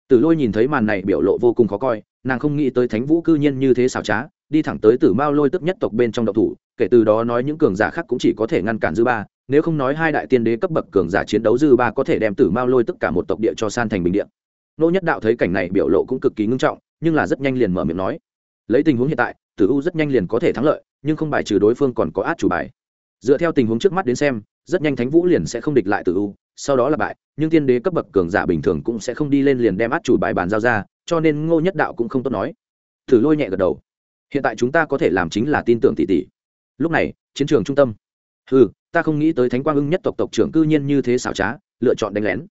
Tử lôi nhìn thấy màn này biểu lộ vô cùng khó coi, nàng không nghĩ tới thánh vũ cư nhiên như thế xảo trá đi thẳng tới tử mao lôi tức nhất tộc bên trong độc thủ, kể từ đó nói những cường giả khác cũng chỉ có thể ngăn cản dư ba, nếu không nói hai đại tiên đế cấp bậc cường giả chiến đấu dư ba có thể đem tử mao lôi tất cả một tộc địa cho san thành bình địa. Nô nhất đạo thấy cảnh này biểu lộ cũng cực kỳ ngưng trọng, nhưng là rất nhanh liền mở miệng nói, lấy tình huống hiện tại, tử u rất nhanh liền có thể thắng lợi, nhưng không bài trừ đối phương còn có át chủ bài. Dựa theo tình huống trước mắt đến xem, rất nhanh thánh vũ liền sẽ không địch lại tử u, sau đó là bại, nhưng tiên đế cấp bậc cường giả bình thường cũng sẽ không đi lên liền đem át chủ bài bàn giao ra, cho nên ngô nhất đạo cũng không tốt nói. Tử lôi nhẹ gật đầu hiện tại chúng ta có thể làm chính là tin tưởng tỷ tỷ. Lúc này, chiến trường trung tâm. Ừ ta không nghĩ tới thánh quang ưng nhất tộc tộc trưởng cư nhiên như thế xảo trá, lựa chọn đánh lén.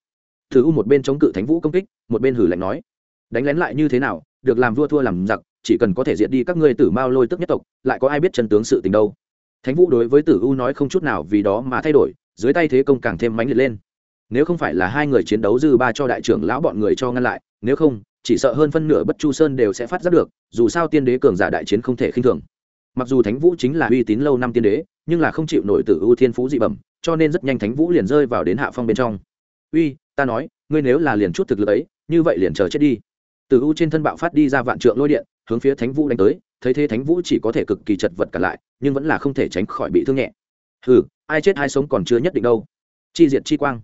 Thứ u một bên chống cự thánh vũ công kích, một bên hử lạnh nói. Đánh lén lại như thế nào, được làm vua thua làm giặc, chỉ cần có thể diệt đi các ngươi tử mao lôi tức nhất tộc, lại có ai biết chân tướng sự tình đâu. Thánh vũ đối với tử u nói không chút nào vì đó mà thay đổi, dưới tay thế công càng thêm mãnh liệt lên. Nếu không phải là hai người chiến đấu dư ba cho đại trưởng lão bọn người cho ngăn lại, nếu không chỉ sợ hơn phân nửa bất chu sơn đều sẽ phát giác được, dù sao tiên đế cường giả đại chiến không thể khinh thường. Mặc dù thánh vũ chính là uy tín lâu năm tiên đế, nhưng là không chịu nổi từ ưu thiên phú dị bẩm, cho nên rất nhanh thánh vũ liền rơi vào đến hạ phong bên trong. Uy, ta nói, ngươi nếu là liền chút thực lực ấy, như vậy liền chờ chết đi. Từ u trên thân bạo phát đi ra vạn trượng lôi điện, hướng phía thánh vũ đánh tới, thấy thế thánh vũ chỉ có thể cực kỳ chật vật cả lại, nhưng vẫn là không thể tránh khỏi bị thương nhẹ. Hừ, ai chết ai sống còn chưa nhất định đâu. Chi diệt chi quang.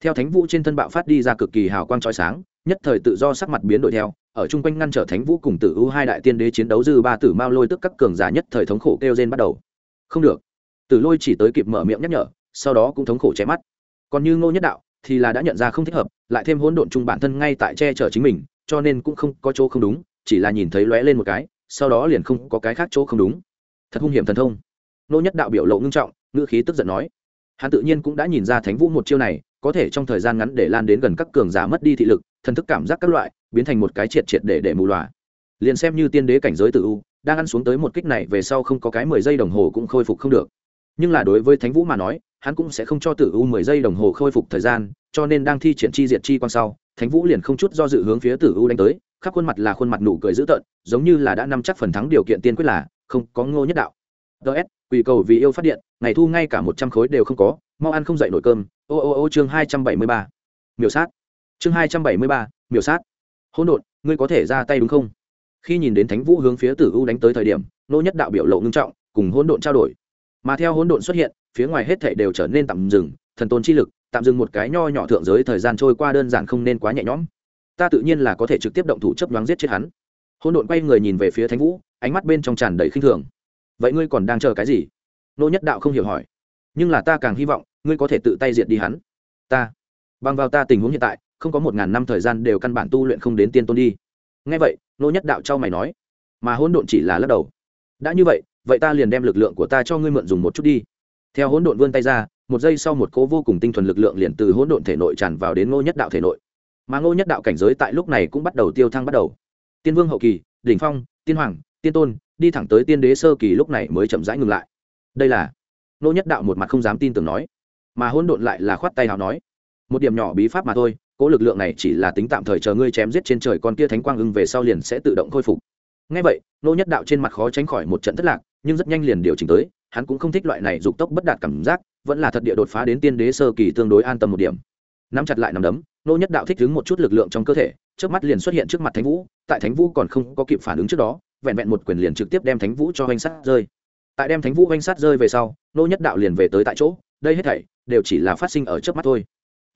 Theo thánh vũ trên thân bạo phát đi ra cực kỳ hào quang trói sáng nhất thời tự do sắc mặt biến đổi theo, ở chung quanh ngăn trở thánh vũ cùng tử u hai đại tiên đế chiến đấu dư ba tử mao lôi tức các cường giả nhất thời thống khổ kêu trên bắt đầu. Không được. Tử lôi chỉ tới kịp mở miệng nhắc nhở, sau đó cũng thống khổ chém mắt. Còn như ngô nhất đạo, thì là đã nhận ra không thích hợp, lại thêm hỗn độn chung bản thân ngay tại che chở chính mình, cho nên cũng không có chỗ không đúng, chỉ là nhìn thấy lóe lên một cái, sau đó liền không có cái khác chỗ không đúng. Thật hung hiểm thần thông. Ngô nhất đạo biểu lộ ngưng trọng, ngữ khí tức giận nói. Hắn tự nhiên cũng đã nhìn ra thánh vũ một chiêu này, có thể trong thời gian ngắn để lan đến gần các cường giả mất đi thị lực thần thức cảm giác các loại biến thành một cái triệt triệt để để mù loà. Liền xem như tiên đế cảnh giới tự u, đang ăn xuống tới một kích này về sau không có cái mười giây đồng hồ cũng khôi phục không được. Nhưng là đối với thánh vũ mà nói, hắn cũng sẽ không cho tử u mười giây đồng hồ khôi phục thời gian, cho nên đang thi triển chi diệt chi quan sau, thánh vũ liền không chút do dự hướng phía tử u đánh tới, khắp khuôn mặt là khuôn mặt nụ cười dữ tợn, giống như là đã nắm chắc phần thắng điều kiện tiên quyết là, không có ngô nhất đạo. Ts quỳ cầu vì yêu phát điện, ngày thu ngay cả một trăm khối đều không có, mau ăn không dậy nổi cơm. Ô ô ô chương hai trăm bảy mươi ba. Miểu sát chương hai trăm bảy mươi ba, miểu sát. Hỗn độn, ngươi có thể ra tay đúng không? Khi nhìn đến thánh vũ hướng phía tử u đánh tới thời điểm, nô nhất đạo biểu lộ ngưng trọng, cùng hỗn độn trao đổi. Mà theo hỗn độn xuất hiện, phía ngoài hết thảy đều trở nên tạm dừng, thần tôn chi lực, tạm dừng một cái nho nhỏ thượng giới thời gian trôi qua đơn giản không nên quá nhẹ nhõm. Ta tự nhiên là có thể trực tiếp động thủ chấp đoán giết chết hắn. Hỗn độn quay người nhìn về phía thánh vũ, ánh mắt bên trong tràn đầy khinh thường. Vậy ngươi còn đang chờ cái gì? Nô nhất đạo không hiểu hỏi. Nhưng là ta càng hy vọng, ngươi có thể tự tay diệt đi hắn. Ta. Bằng vào ta tình huống hiện tại không có một ngàn năm thời gian đều căn bản tu luyện không đến tiên tôn đi. Ngay vậy nô nhất đạo trao mày nói, mà hỗn độn chỉ là lắc đầu. Đã như vậy vậy ta liền đem lực lượng của ta cho ngươi mượn dùng một chút đi. Theo hỗn độn vươn tay ra, một giây sau một cỗ vô cùng tinh thuần lực lượng liền từ hỗn độn thể nội tràn vào đến ngô nhất đạo thể nội. Mà ngô nhất đạo cảnh giới tại lúc này cũng bắt đầu tiêu thăng bắt đầu. Tiên vương hậu kỳ, đỉnh phong, tiên hoàng, tiên tôn, đi thẳng tới tiên đế sơ kỳ lúc này mới chậm rãi ngừng lại. Đây là, ngô nhất đạo một mặt không dám tin tưởng nói, mà hỗn độn lại là khoát tay nào nói, một điểm nhỏ bí pháp mà thôi cỗ lực lượng này chỉ là tính tạm thời chờ ngươi chém giết trên trời con kia thánh quang ưng về sau liền sẽ tự động khôi phục. Ngay vậy, nô nhất đạo trên mặt khó tránh khỏi một trận thất lạc, nhưng rất nhanh liền điều chỉnh tới, hắn cũng không thích loại này dục tốc bất đạt cảm giác, vẫn là thật địa đột phá đến tiên đế sơ kỳ tương đối an tâm một điểm. Nắm chặt lại nắm đấm, nô nhất đạo thích ứng một chút lực lượng trong cơ thể trước mắt liền xuất hiện trước mặt thánh vũ, tại thánh vũ còn không có kịp phản ứng trước đó, vẹn vẹn một quyền liền trực tiếp đem thánh vũ cho oanh sát rơi. Tại đem thánh vũ oanh sát rơi về sau, nô nhất đạo liền về tới tại chỗ, đây hết thảy đều chỉ là phát sinh ở trước mắt thôi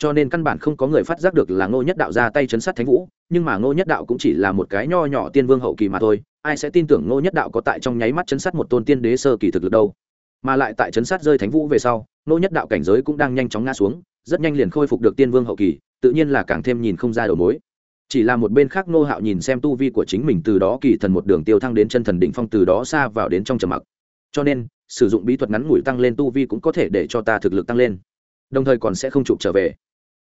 cho nên căn bản không có người phát giác được là ngô nhất đạo ra tay chấn sát thánh vũ, nhưng mà ngô nhất đạo cũng chỉ là một cái nho nhỏ tiên vương hậu kỳ mà thôi, ai sẽ tin tưởng ngô nhất đạo có tại trong nháy mắt chấn sát một tôn tiên đế sơ kỳ thực lực đâu. Mà lại tại chấn sát rơi thánh vũ về sau, ngô nhất đạo cảnh giới cũng đang nhanh chóng ngã xuống, rất nhanh liền khôi phục được tiên vương hậu kỳ, tự nhiên là càng thêm nhìn không ra đầu mối. Chỉ là một bên khác ngô hạo nhìn xem tu vi của chính mình từ đó kỳ thần một đường tiêu thăng đến chân thần đỉnh phong từ đó xa vào đến trong trầm mặc. Cho nên, sử dụng bí thuật ngắn ngủi tăng lên tu vi cũng có thể để cho ta thực lực tăng lên. Đồng thời còn sẽ không chụp trở về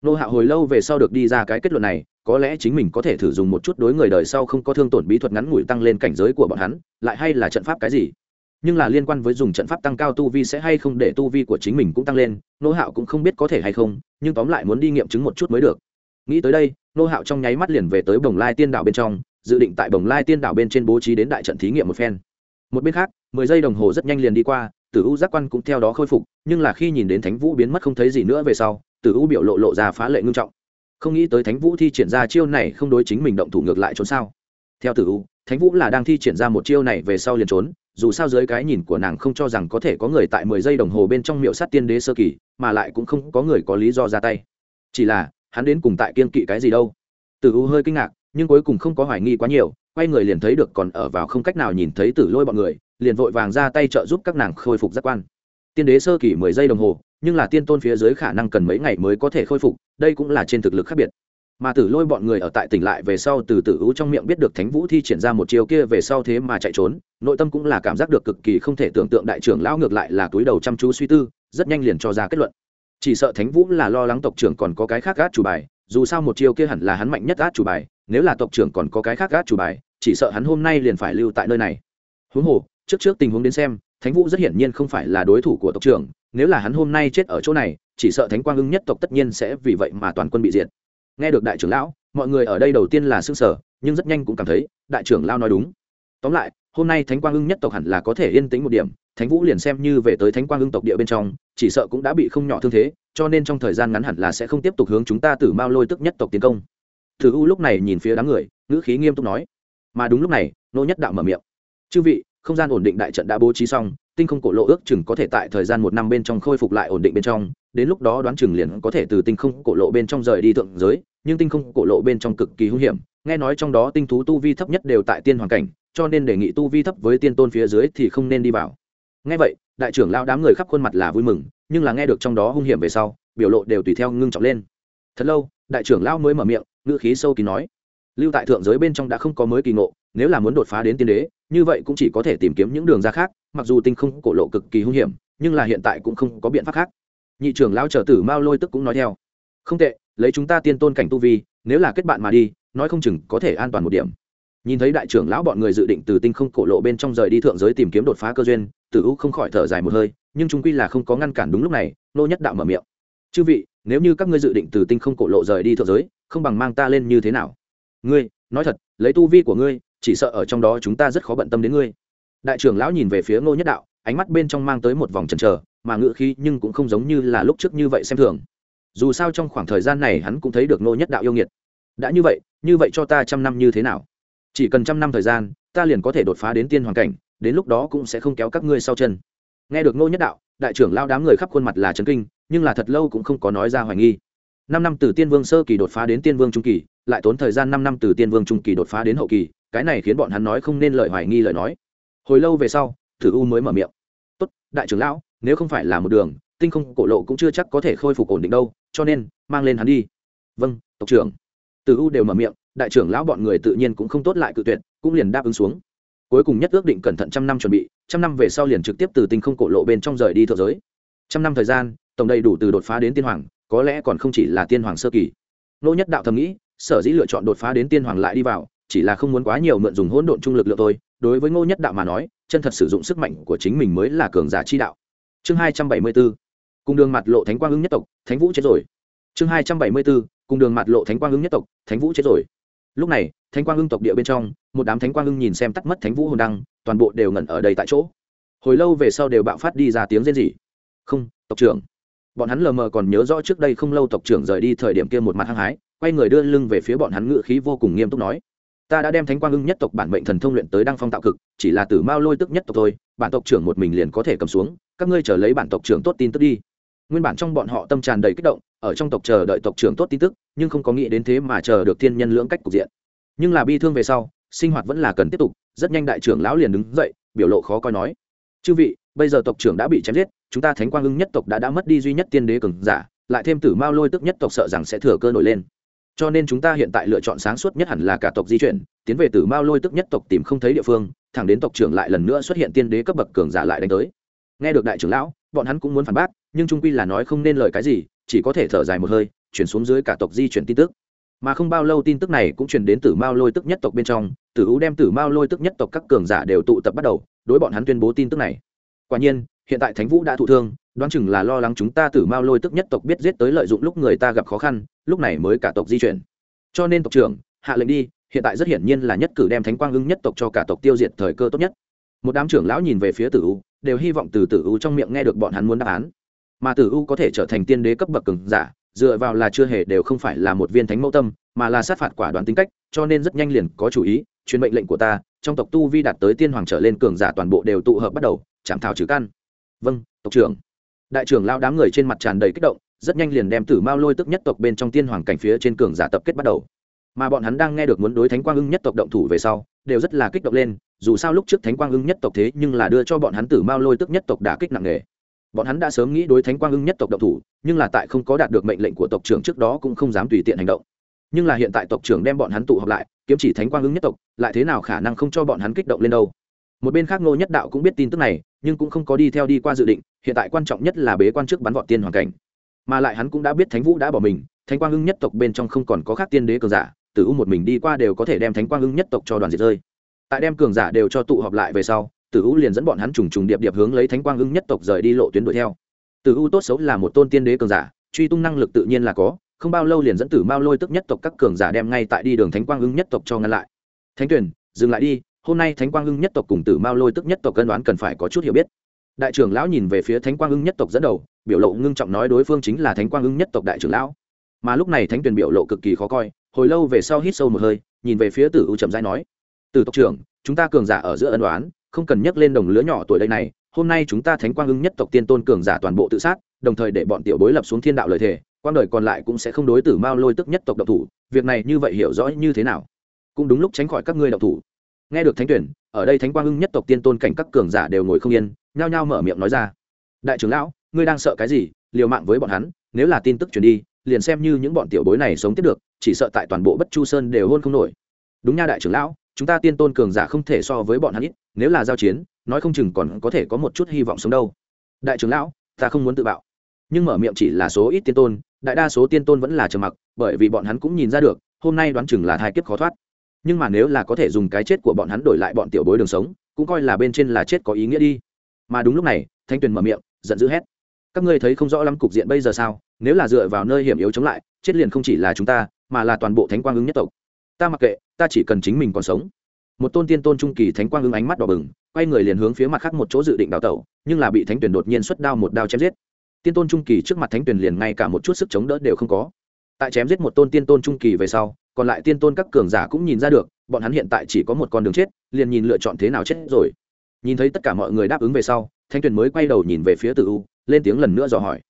nô hạ hồi lâu về sau được đi ra cái kết luận này, có lẽ chính mình có thể thử dùng một chút đối người đời sau không có thương tổn bí thuật ngắn ngủi tăng lên cảnh giới của bọn hắn, lại hay là trận pháp cái gì. Nhưng là liên quan với dùng trận pháp tăng cao tu vi sẽ hay không để tu vi của chính mình cũng tăng lên, nô hạo cũng không biết có thể hay không, nhưng tóm lại muốn đi nghiệm chứng một chút mới được. Nghĩ tới đây, nô hạo trong nháy mắt liền về tới bồng lai tiên đảo bên trong, dự định tại bồng lai tiên đảo bên trên bố trí đến đại trận thí nghiệm một phen. Một bên khác, mười giây đồng hồ rất nhanh liền đi qua, tử u giác quan cũng theo đó khôi phục, nhưng là khi nhìn đến thánh vũ biến mất không thấy gì nữa về sau tử u biểu lộ lộ ra phá lệ ngưng trọng. Không nghĩ tới thánh vũ thi triển ra chiêu này không đối chính mình động thủ ngược lại trốn sao? Theo tử u, thánh vũ là đang thi triển ra một chiêu này về sau liền trốn, dù sao dưới cái nhìn của nàng không cho rằng có thể có người tại mười giây đồng hồ bên trong miệu sát tiên đế sơ kỳ, mà lại cũng không có người có lý do ra tay. Chỉ là, hắn đến cùng tại kiên kỵ cái gì đâu? Tử u hơi kinh ngạc, nhưng cuối cùng không có hoài nghi quá nhiều, quay người liền thấy được còn ở vào không cách nào nhìn thấy tử lôi bọn người, liền vội vàng ra tay trợ giúp các nàng khôi phục giác quan. Tiên đế sơ kỳ mười giây đồng hồ nhưng là tiên tôn phía dưới khả năng cần mấy ngày mới có thể khôi phục, đây cũng là trên thực lực khác biệt. Mà tử lôi bọn người ở tại tỉnh lại về sau từ tử u trong miệng biết được thánh vũ thi triển ra một chiều kia về sau thế mà chạy trốn, nội tâm cũng là cảm giác được cực kỳ không thể tưởng tượng đại trưởng lão ngược lại là túi đầu chăm chú suy tư, rất nhanh liền cho ra kết luận. Chỉ sợ thánh vũ là lo lắng tộc trưởng còn có cái khác gác chủ bài, dù sao một chiều kia hẳn là hắn mạnh nhất gác chủ bài, nếu là tộc trưởng còn có cái khác gác chủ bài, chỉ sợ hắn hôm nay liền phải lưu tại nơi này. Huống hồ, trước trước tình huống đến xem, thánh vũ rất hiển nhiên không phải là đối thủ của tộc trưởng nếu là hắn hôm nay chết ở chỗ này, chỉ sợ thánh quang ưng nhất tộc tất nhiên sẽ vì vậy mà toàn quân bị diệt. Nghe được đại trưởng lão, mọi người ở đây đầu tiên là xương sở nhưng rất nhanh cũng cảm thấy đại trưởng lão nói đúng. Tóm lại, hôm nay thánh quang ưng nhất tộc hẳn là có thể yên tĩnh một điểm, thánh vũ liền xem như về tới thánh quang ưng tộc địa bên trong, chỉ sợ cũng đã bị không nhỏ thương thế, cho nên trong thời gian ngắn hẳn là sẽ không tiếp tục hướng chúng ta tử mao lôi tức nhất tộc tiến công. Thử u lúc này nhìn phía đám người, ngữ khí nghiêm túc nói. Mà đúng lúc này, nô nhất đạo mở miệng. Chư vị, không gian ổn định đại trận đã bố trí xong tinh không cổ lộ ước chừng có thể tại thời gian một năm bên trong khôi phục lại ổn định bên trong, đến lúc đó đoán chừng liền có thể từ tinh không cổ lộ bên trong rời đi thượng giới, nhưng tinh không cổ lộ bên trong cực kỳ hung hiểm, nghe nói trong đó tinh thú tu vi thấp nhất đều tại tiên hoàn cảnh, cho nên đề nghị tu vi thấp với tiên tôn phía dưới thì không nên đi vào. Nghe vậy, đại trưởng lao đám người khắp khuôn mặt là vui mừng, nhưng là nghe được trong đó hung hiểm về sau, biểu lộ đều tùy theo ngưng trọng lên. Thật lâu, đại trưởng lao mới mở miệng, ngữ khí sâu kín nói lưu tại thượng giới bên trong đã không có mới kỳ ngộ, nếu là muốn đột phá đến tiên đế, như vậy cũng chỉ có thể tìm kiếm những đường ra khác, mặc dù tinh không cổ lộ cực kỳ hung hiểm, nhưng là hiện tại cũng không có biện pháp khác. Nhị trưởng lao trở tử mao lôi tức cũng nói theo. Không tệ, lấy chúng ta tiên tôn cảnh tu vi, nếu là kết bạn mà đi, nói không chừng có thể an toàn một điểm. Nhìn thấy đại trưởng lão bọn người dự định từ tinh không cổ lộ bên trong rời đi thượng giới tìm kiếm đột phá cơ duyên, tử u không khỏi thở dài một hơi, nhưng chúng quy là không có ngăn cản đúng lúc này, nô nhất đạo mở miệng. Chư vị, nếu như các ngươi dự định từ tinh không cổ lộ rời đi thượng giới, không bằng mang ta lên như thế nào? Ngươi, nói thật, lấy tu vi của ngươi, chỉ sợ ở trong đó chúng ta rất khó bận tâm đến ngươi. Đại trưởng lão nhìn về phía ngô nhất đạo, ánh mắt bên trong mang tới một vòng trần chờ, mà ngự khí nhưng cũng không giống như là lúc trước như vậy xem thường. Dù sao trong khoảng thời gian này hắn cũng thấy được ngô nhất đạo yêu nghiệt. Đã như vậy như vậy cho ta trăm năm như thế nào? Chỉ cần trăm năm thời gian, ta liền có thể đột phá đến tiên hoàn cảnh, đến lúc đó cũng sẽ không kéo các ngươi sau chân. Nghe được ngô nhất đạo, đại trưởng lao đám người khắp khuôn mặt là trấn kinh, nhưng là thật lâu cũng không có nói ra hoài nghi năm năm từ tiên vương sơ kỳ đột phá đến tiên vương trung kỳ, lại tốn thời gian năm năm từ tiên vương trung kỳ đột phá đến hậu kỳ, cái này khiến bọn hắn nói không nên lời hoài nghi lời nói. Hồi lâu về sau, thử u mới mở miệng. Tốt, đại trưởng lão, nếu không phải là một đường, tinh không cổ lộ cũng chưa chắc có thể khôi phục ổn định đâu, cho nên, mang lên hắn đi. Vâng tộc trưởng. Từ u đều mở miệng, đại trưởng lão bọn người tự nhiên cũng không tốt lại cự tuyệt, cũng liền đáp ứng xuống. Cuối cùng nhất ước định cẩn thận trăm năm chuẩn bị, trăm năm về sau liền trực tiếp từ tinh không cổ lộ bên trong rời đi thượng giới. Trăm năm thời gian, tổng đầy đủ từ đột phá đến tiên hoàng có lẽ còn không chỉ là tiên hoàng sơ kỳ. Nô nhất đạo thầm nghĩ, sở dĩ lựa chọn đột phá đến tiên hoàng lại đi vào, chỉ là không muốn quá nhiều mượn dùng hỗn độn trung lực lượng thôi. Đối với ngô nhất đạo mà nói, chân thật sử dụng sức mạnh của chính mình mới là cường giả chi đạo. Chương hai trăm bảy mươi b ố cùng đường mặt lộ thánh quang ứng nhất tộc, thánh vũ chết rồi. Chương hai trăm bảy mươi b ố cùng đường mặt lộ thánh quang ứng nhất tộc, thánh vũ chết rồi. Lúc này, thánh quang ưng tộc địa bên trong, một đám thánh quang ưng nhìn xem tắt mất thánh vũ hồn đăng, toàn bộ đều ngẩn ở đây tại chỗ. Hồi lâu về sau đều bạo phát đi ra tiếng rên rỉ. Không, tộc trưởng bọn hắn lờ mờ còn nhớ rõ trước đây không lâu tộc trưởng rời đi thời điểm kia một mặt hăng hái, quay người đưa lưng về phía bọn hắn ngự khí vô cùng nghiêm túc nói, ta đã đem thánh quang ưng nhất tộc bản mệnh thần thông luyện tới đăng phong tạo cực, chỉ là tử mao lôi tức nhất tộc thôi, bản tộc trưởng một mình liền có thể cầm xuống, các ngươi chờ lấy bản tộc trưởng tốt tin tức đi. Nguyên bản trong bọn họ tâm tràn đầy kích động, ở trong tộc chờ đợi tộc trưởng tốt tin tức, nhưng không có nghĩ đến thế mà chờ được thiên nhân lưỡng cách cục diện. Nhưng là bi thương về sau, sinh hoạt vẫn là cần tiếp tục, rất nhanh đại trưởng lão liền đứng dậy, biểu lộ khó coi nói, chư vị, bây giờ tộc trưởng đã bị chém giết chúng ta thánh quang ưng nhất tộc đã đã mất đi duy nhất tiên đế cường giả, lại thêm tử mao lôi tức nhất tộc sợ rằng sẽ thừa cơ nổi lên. Cho nên chúng ta hiện tại lựa chọn sáng suốt nhất hẳn là cả tộc di chuyển, tiến về tử mao lôi tức nhất tộc tìm không thấy địa phương, thẳng đến tộc trưởng lại lần nữa xuất hiện tiên đế cấp bậc cường giả lại đánh tới. Nghe được đại trưởng lão, bọn hắn cũng muốn phản bác, nhưng trung quy là nói không nên lời cái gì, chỉ có thể thở dài một hơi, chuyển xuống dưới cả tộc di chuyển tin tức. Mà không bao lâu tin tức này cũng truyền đến tử mao lôi tức nhất tộc bên trong, tử u đem tử mao lôi tức nhất tộc các cường giả đều tụ tập bắt đầu, đối bọn hắn tuyên bố tin tức này quả nhiên, hiện tại thánh vũ đã thụ thương, đoán chừng là lo lắng chúng ta tử mao lôi tức nhất tộc biết giết tới lợi dụng lúc người ta gặp khó khăn, lúc này mới cả tộc di chuyển. Cho nên tộc trưởng, hạ lệnh đi, hiện tại rất hiển nhiên là nhất cử đem thánh quang ưng nhất tộc cho cả tộc tiêu diệt thời cơ tốt nhất. Một đám trưởng lão nhìn về phía tử u, đều hy vọng từ tử u trong miệng nghe được bọn hắn muốn đáp án. Mà tử u có thể trở thành tiên đế cấp bậc cường giả, dựa vào là chưa hề đều không phải là một viên thánh mẫu tâm, mà là sát phạt quả đoán tính cách, cho nên rất nhanh liền có chủ ý, truyền mệnh lệnh của ta, trong tộc tu vi đạt tới tiên hoàng trở lên cường giả toàn bộ đều tụ hợp bắt đầu chạm thảo trừ căn. Vâng tộc trưởng. Đại trưởng lao đám người trên mặt tràn đầy kích động, rất nhanh liền đem tử mao lôi tức nhất tộc bên trong tiên hoàng cảnh phía trên cường giả tập kết bắt đầu. Mà bọn hắn đang nghe được muốn đối thánh quang ưng nhất tộc động thủ về sau, đều rất là kích động lên, dù sao lúc trước thánh quang ưng nhất tộc thế nhưng là đưa cho bọn hắn tử mao lôi tức nhất tộc đã kích nặng nề. Bọn hắn đã sớm nghĩ đối thánh quang ưng nhất tộc động thủ, nhưng là tại không có đạt được mệnh lệnh của tộc trưởng trước đó cũng không dám tùy tiện hành động. Nhưng là hiện tại tộc trưởng đem bọn hắn tụ họp lại, kiếm chỉ thánh quang ưng nhất tộc, lại thế nào khả năng không cho bọn hắn kích động lên đâu? Một bên khác ngô nhất đạo cũng biết tin tức này, nhưng cũng không có đi theo đi qua dự định, hiện tại quan trọng nhất là bế quan trước bắn vọt tiên hoàn cảnh. Mà lại hắn cũng đã biết thánh vũ đã bỏ mình, thánh quang Hưng nhất tộc bên trong không còn có khác tiên đế cường giả, tử u một mình đi qua đều có thể đem thánh quang Hưng nhất tộc cho đoàn diệt rơi. Tại đem cường giả đều cho tụ họp lại về sau, tử u liền dẫn bọn hắn trùng trùng điệp điệp hướng lấy thánh quang Hưng nhất tộc rời đi lộ tuyến đuổi theo. Tử u tốt xấu là một tôn tiên đế cường giả, truy tung năng lực tự nhiên là có, không bao lâu liền dẫn tử mao lôi tức nhất tộc các cường giả đem ngay tại đi đường thánh quang Hưng nhất tộc cho ngăn lại. Thánh tuyển dừng lại đi hôm nay thánh quang ưng nhất tộc cùng tử mao lôi tức nhất tộc cân đoán cần phải có chút hiểu biết. Đại trưởng lão nhìn về phía thánh quang ưng nhất tộc dẫn đầu, biểu lộ ngưng trọng nói đối phương chính là thánh quang ưng nhất tộc đại trưởng lão. Mà lúc này thánh tuyền biểu lộ cực kỳ khó coi, hồi lâu về sau hít sâu một hơi, nhìn về phía tử u trầm dai nói từ tộc trưởng, chúng ta cường giả ở giữa ân đoán không cần nhắc lên đồng lứa nhỏ tuổi đây này, hôm nay chúng ta thánh quang ưng nhất tộc tiên tôn cường giả toàn bộ tự sát, đồng thời để bọn tiểu bối lập xuống thiên đạo lời thề, quang đời còn lại cũng sẽ không đối tử mao lôi tức nhất tộc độc thủ, việc này như vậy hiểu rõ như thế nào? Cũng đúng lúc tránh khỏi các ngươi độc thủ nghe được thánh tuyển, ở đây thánh quang hưng nhất tộc tiên tôn cảnh các cường giả đều ngồi không yên, nhao nhao mở miệng nói ra. Đại trưởng lão, ngươi đang sợ cái gì? Liều mạng với bọn hắn, nếu là tin tức truyền đi, liền xem như những bọn tiểu bối này sống tiếp được, chỉ sợ tại toàn bộ bất chu sơn đều hôn không nổi. Đúng nha đại trưởng lão, chúng ta tiên tôn cường giả không thể so với bọn hắn ít, nếu là giao chiến, nói không chừng còn có thể có một chút hy vọng sống đâu. Đại trưởng lão, ta không muốn tự bạo. Nhưng mở miệng chỉ là số ít tiên tôn, đại đa số tiên tôn vẫn là trầm mặc, bởi vì bọn hắn cũng nhìn ra được, hôm nay đoán chừng là thai kiếp khó thoát nhưng mà nếu là có thể dùng cái chết của bọn hắn đổi lại bọn tiểu bối đường sống, cũng coi là bên trên là chết có ý nghĩa đi. Mà đúng lúc này, thanh tuyền mở miệng, giận dữ hét. Các ngươi thấy không rõ lắm cục diện bây giờ sao? Nếu là dựa vào nơi hiểm yếu chống lại, chết liền không chỉ là chúng ta, mà là toàn bộ thánh quang ứng nhất tộc. Ta mặc kệ, ta chỉ cần chính mình còn sống. Một tôn tiên tôn trung kỳ thánh quang ứng ánh mắt đỏ bừng, quay người liền hướng phía mặt khác một chỗ dự định đào tẩu, nhưng là bị thánh tuyển đột nhiên xuất đao một đao chém giết. Tiên tôn trung kỳ trước mặt thánh tuyển liền ngay cả một chút sức chống đỡ đều không có. Tại chém giết một tôn tiên tôn trung kỳ về sau còn lại tiên tôn các cường giả cũng nhìn ra được, bọn hắn hiện tại chỉ có một con đường chết, liền nhìn lựa chọn thế nào chết rồi. Nhìn thấy tất cả mọi người đáp ứng về sau, thanh tuyền mới quay đầu nhìn về phía tử u, lên tiếng lần nữa dò hỏi.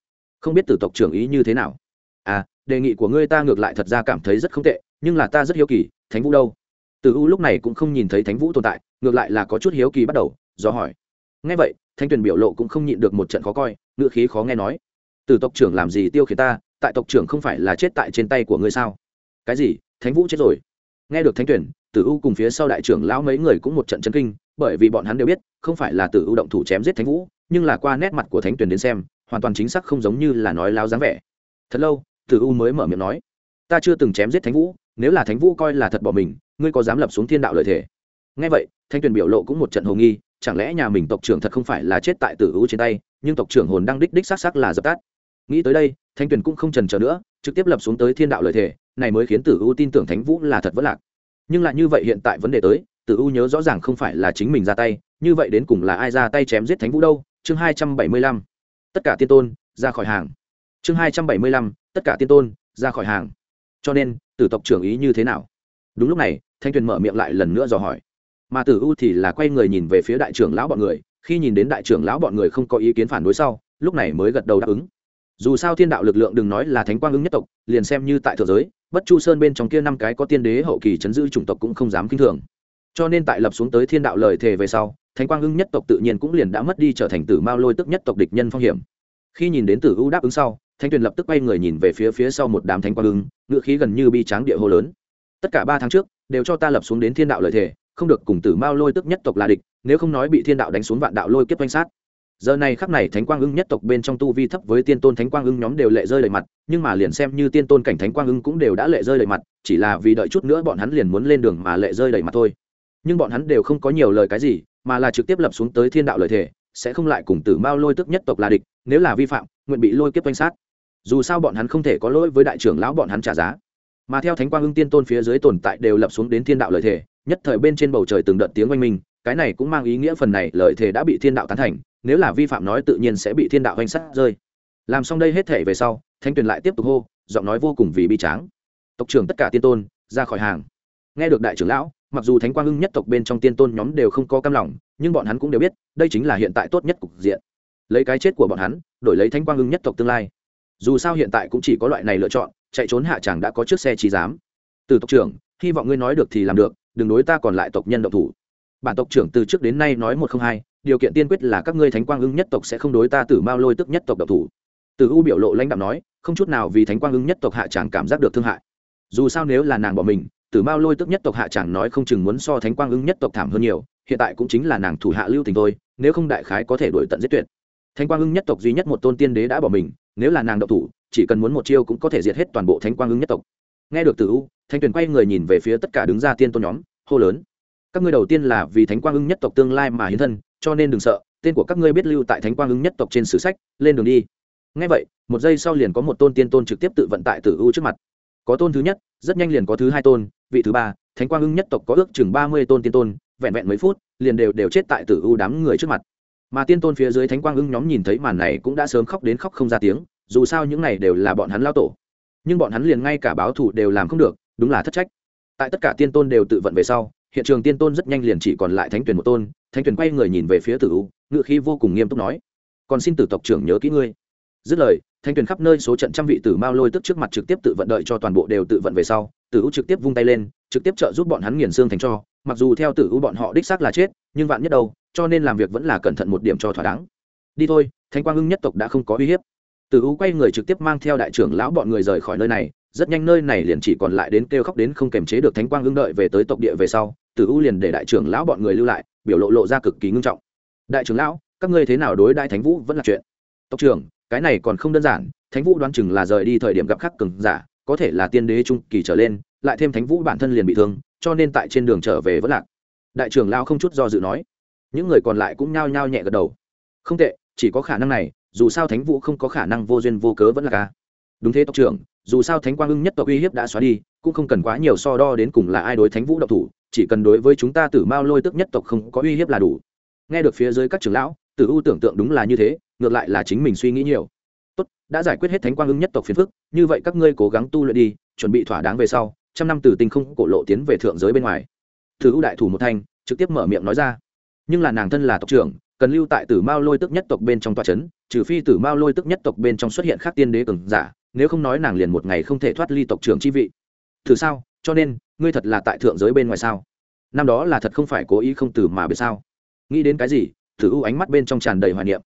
Không biết tử tộc trưởng ý như thế nào? À đề nghị của ngươi ta ngược lại thật ra cảm thấy rất không tệ, nhưng là ta rất hiếu kỳ, thánh vũ đâu? Tử u lúc này cũng không nhìn thấy thánh vũ tồn tại, ngược lại là có chút hiếu kỳ bắt đầu, dò hỏi. Ngay vậy, thanh tuyền biểu lộ cũng không nhịn được một trận khó coi, ngữ khí khó nghe nói. Từ tộc trưởng làm gì tiêu khiển ta, tại tộc trưởng không phải là chết tại trên tay của ngươi sao? Cái gì? Thánh vũ chết rồi. Nghe được thánh tuyển, tử u cùng phía sau đại trưởng lão mấy người cũng một trận chân kinh, bởi vì bọn hắn đều biết, không phải là tử u động thủ chém giết thánh vũ, nhưng là qua nét mặt của thánh tuyển đến xem, hoàn toàn chính xác không giống như là nói láo dáng vẻ. Thật lâu, tử u mới mở miệng nói, ta chưa từng chém giết thánh vũ, nếu là thánh vũ coi là thật bỏ mình, ngươi có dám lập xuống thiên đạo lợi thể nghe vậy thanh tuyển biểu lộ cũng một trận hồ nghi, chẳng lẽ nhà mình tộc trưởng thật không phải là chết tại tử u trên tay, nhưng tộc trưởng hồn đang đích đích xác xác là dập tắt. Nghĩ tới đây thanh tuyền cũng không trần chờ nữa, trực tiếp lập xuống tới thiên đạo lợi thể này mới khiến tử u tin tưởng thánh vũ là thật vẫn lạc. Nhưng lại như vậy hiện tại vấn đề tới, tử u nhớ rõ ràng không phải là chính mình ra tay, như vậy đến cùng là ai ra tay chém giết thánh vũ đâu? Chương hai trăm bảy mươi lăm. Tất cả tiên tôn, ra khỏi hàng. Chương hai trăm bảy mươi lăm. Tất cả tiên tôn, ra khỏi hàng. Cho nên, tử tộc trưởng ý như thế nào? Đúng lúc này, thanh tuyền mở miệng lại lần nữa dò hỏi. Mà tử u thì là quay người nhìn về phía đại trưởng lão bọn người, khi nhìn đến đại trưởng lão bọn người không có ý kiến phản đối sau, lúc này mới gật đầu đáp ứng. Dù sao thiên đạo lực lượng đừng nói là thánh quang ứng nhất tộc, liền xem như tại thượng giới bất chu sơn bên trong kia năm cái có tiên đế hậu kỳ chấn giữ chủng tộc cũng không dám k i n h thường. Cho nên tại lập xuống tới thiên đạo lời thề về sau thánh quang hưng nhất tộc tự nhiên cũng liền đã mất đi trở thành tử mao lôi tức nhất tộc địch nhân phong hiểm. Khi nhìn đến tử u đáp ứng sau thanh tuyền lập tức quay người nhìn về phía phía sau một đám thánh quang hưng, ngự khí gần như bi tráng địa hô lớn. Tất cả ba tháng trước đều cho ta lập xuống đến thiên đạo lời thề không được cùng tử mao lôi tức nhất tộc là địch nếu không nói bị thiên đạo đánh xuống vạn đạo lôi kiếp oanh sát giờ này khắc này thánh quang ưng nhất tộc bên trong tu vi thấp với tiên tôn thánh quang ưng nhóm đều lệ rơi đầy mặt, nhưng mà liền xem như tiên tôn cảnh thánh quang ưng cũng đều đã lệ rơi đầy mặt, chỉ là vì đợi chút nữa bọn hắn liền muốn lên đường mà lệ rơi đầy mặt thôi. Nhưng bọn hắn đều không có nhiều lời cái gì, mà là trực tiếp lập xuống tới thiên đạo lời thể sẽ không lại cùng tử mao lôi tức nhất tộc là địch, nếu là vi phạm, nguyện bị lôi kiếp oanh sát. Dù sao bọn hắn không thể có lỗi với đại trưởng lão bọn hắn trả giá. Mà theo thánh quang ưng tiên tôn phía dưới tồn tại đều lập xuống đến thiên đạo lời thể nhất thời bên trên bầu trời từng đợt tiếng oanh minh, cái này cũng mang ý nghĩa phần này lợi thể đã bị thiên đạo tán thành nếu là vi phạm nói tự nhiên sẽ bị thiên đạo hành sát rơi. Làm xong đây hết thể về sau thanh tuyền lại tiếp tục hô, giọng nói vô cùng vì bi tráng. Tộc trưởng tất cả tiên tôn, ra khỏi hàng. Nghe được đại trưởng lão, mặc dù thánh quang hưng nhất tộc bên trong tiên tôn nhóm đều không có cam lòng, nhưng bọn hắn cũng đều biết, đây chính là hiện tại tốt nhất cục diện. Lấy cái chết của bọn hắn, đổi lấy thánh quang hưng nhất tộc tương lai. Dù sao hiện tại cũng chỉ có loại này lựa chọn, chạy trốn hạ chẳng đã có chiếc xe trí giám. Từ tộc trưởng, hy vọng ngươi nói được thì làm được, đừng đối ta còn lại tộc nhân động thủ. Bản tộc trưởng từ trước đến nay nói một không hai điều kiện tiên quyết là các ngươi thánh quang ưng nhất tộc sẽ không đối ta tử mao lôi tức nhất tộc độc thủ. Tử u biểu lộ lãnh đạo nói, không chút nào vì thánh quang ưng nhất tộc hạ chẳng cảm giác được thương hại. Dù sao nếu là nàng bỏ mình, tử mao lôi tức nhất tộc hạ chẳng nói không chừng muốn so thánh quang ưng nhất tộc thảm hơn nhiều, hiện tại cũng chính là nàng thủ hạ lưu tình thôi, nếu không đại khái có thể đổi tận giết tuyệt. Thánh quang ưng nhất tộc duy nhất một tôn tiên đế đã bỏ mình, nếu là nàng độc thủ, chỉ cần muốn một chiêu cũng có thể diệt hết toàn bộ thánh quang ưng nhất tộc. Nghe được từ u, thanh tuyền quay người nhìn về phía tất cả đứng ra tiên tôn nhóm, hô lớn các ngươi đầu tiên là vì thánh quang ưng nhất tộc tương lai mà hiến thân, cho nên đừng sợ, tên của các ngươi biết lưu tại thánh quang ưng nhất tộc trên sử sách, lên đường đi. Ngay vậy, một giây sau liền có một tôn tiên tôn trực tiếp tự vận tại tử u trước mặt. Có tôn thứ nhất, rất nhanh liền có thứ hai tôn, vị thứ ba, thánh quang ưng nhất tộc có ước chừng ba mươi tôn tiên tôn, vẹn vẹn mấy phút, liền đều đều chết tại tử u đám người trước mặt. Mà tiên tôn phía dưới thánh quang ưng nhóm nhìn thấy màn này cũng đã sớm khóc đến khóc không ra tiếng, dù sao những này đều là bọn hắn lao tổ. Nhưng bọn hắn liền ngay cả báo thù đều làm không được, đúng là thất trách. Tại tất cả tiên tôn đều tự vận về sau hiện trường tiên tôn rất nhanh liền chỉ còn lại thánh tuyển một tôn, thánh tuyển quay người nhìn về phía tử u, ngự khí vô cùng nghiêm túc nói, còn xin tử tộc trưởng nhớ kỹ ngươi. Dứt lời, thánh tuyển khắp nơi số trận trăm vị tử mao lôi tức trước mặt trực tiếp tự vận đợi cho toàn bộ đều tự vận về sau, tử u trực tiếp vung tay lên, trực tiếp trợ giúp bọn hắn nghiền xương thành cho, mặc dù theo tử u bọn họ đích xác là chết, nhưng vạn nhất đâu, cho nên làm việc vẫn là cẩn thận một điểm cho thỏa đáng. Đi thôi, Thánh quang hưng nhất tộc đã không có uy hiếp. Tử u quay người trực tiếp mang theo đại trưởng lão bọn người rời khỏi nơi này rất nhanh nơi này liền chỉ còn lại đến kêu khóc đến không kềm chế được thánh quang ưng đợi về tới tộc địa về sau, tử u liền để đại trưởng lão bọn người lưu lại, biểu lộ lộ ra cực kỳ ngưng trọng. Đại trưởng lão, các ngươi thế nào đối đại thánh vũ vẫn là chuyện? Tộc trưởng, cái này còn không đơn giản, thánh vũ đoán chừng là rời đi thời điểm gặp khắc cường giả, có thể là tiên đế trung kỳ trở lên, lại thêm thánh vũ bản thân liền bị thương, cho nên tại trên đường trở về vẫn lạc. Đại trưởng lão không chút do dự nói. Những người còn lại cũng nhao nhao nhẹ gật đầu. Không tệ, chỉ có khả năng này, dù sao thánh vũ không có khả năng vô duyên vô cớ vẫn là ca. Đúng thế tộc trưởng dù sao thánh quang ưng nhất tộc uy hiếp đã xóa đi, cũng không cần quá nhiều so đo đến cùng là ai đối thánh vũ độc thủ, chỉ cần đối với chúng ta tử mao lôi tức nhất tộc không có uy hiếp là đủ. Nghe được phía dưới các trưởng lão, tử u tưởng tượng đúng là như thế, ngược lại là chính mình suy nghĩ nhiều. Tốt, đã giải quyết hết thánh quang ưng nhất tộc phiền phức, như vậy các ngươi cố gắng tu luyện đi, chuẩn bị thỏa đáng về sau, trăm năm tử tinh không cổ lộ tiến về thượng giới bên ngoài. Tử u đại thủ một thanh, trực tiếp mở miệng nói ra. Nhưng là nàng thân là tộc trưởng, cần lưu tại tử mao lôi tức nhất tộc bên trong tòa c h ấ n trừ phi tử mao lôi tức nhất tộc bên trong xuất hiện khác tiên đế cường giả nếu không nói nàng liền một ngày không thể thoát ly tộc trưởng chi vị. Thử sao? Cho nên, ngươi thật là tại thượng giới bên ngoài sao? Năm đó là thật không phải cố ý không từ mà biết sao? Nghĩ đến cái gì? Tử u ánh mắt bên trong tràn đầy hoài niệm.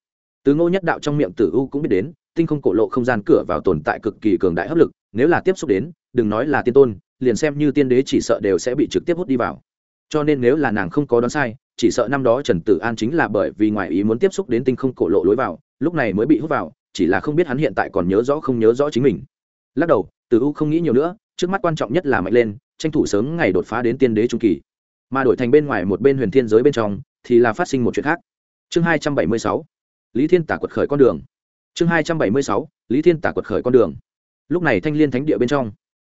Từ ngô nhất đạo trong miệng tử u cũng biết đến, tinh không cổ lộ không gian cửa vào tồn tại cực kỳ cường đại hấp lực, nếu là tiếp xúc đến, đừng nói là tiên tôn, liền xem như tiên đế chỉ sợ đều sẽ bị trực tiếp hút đi vào. Cho nên nếu là nàng không có đoán sai, chỉ sợ năm đó trần tử an chính là bởi vì ngoài ý muốn tiếp xúc đến tinh không cổ lộ lối vào, lúc này mới bị hút vào chỉ là không biết hắn hiện tại còn nhớ rõ không nhớ rõ chính mình. Lắc đầu, từ u không nghĩ nhiều nữa, trước mắt quan trọng nhất là mạnh lên, tranh thủ sớm ngày đột phá đến tiên đế trung kỳ. Mà đổi thành bên ngoài một bên huyền thiên giới bên trong, thì là phát sinh một chuyện khác. Chương hai trăm bảy mươi sáu, lý thiên tả quật khởi con đường. Chương hai trăm bảy mươi sáu, lý thiên tả quật khởi con đường. Lúc này thanh liên thánh địa bên trong,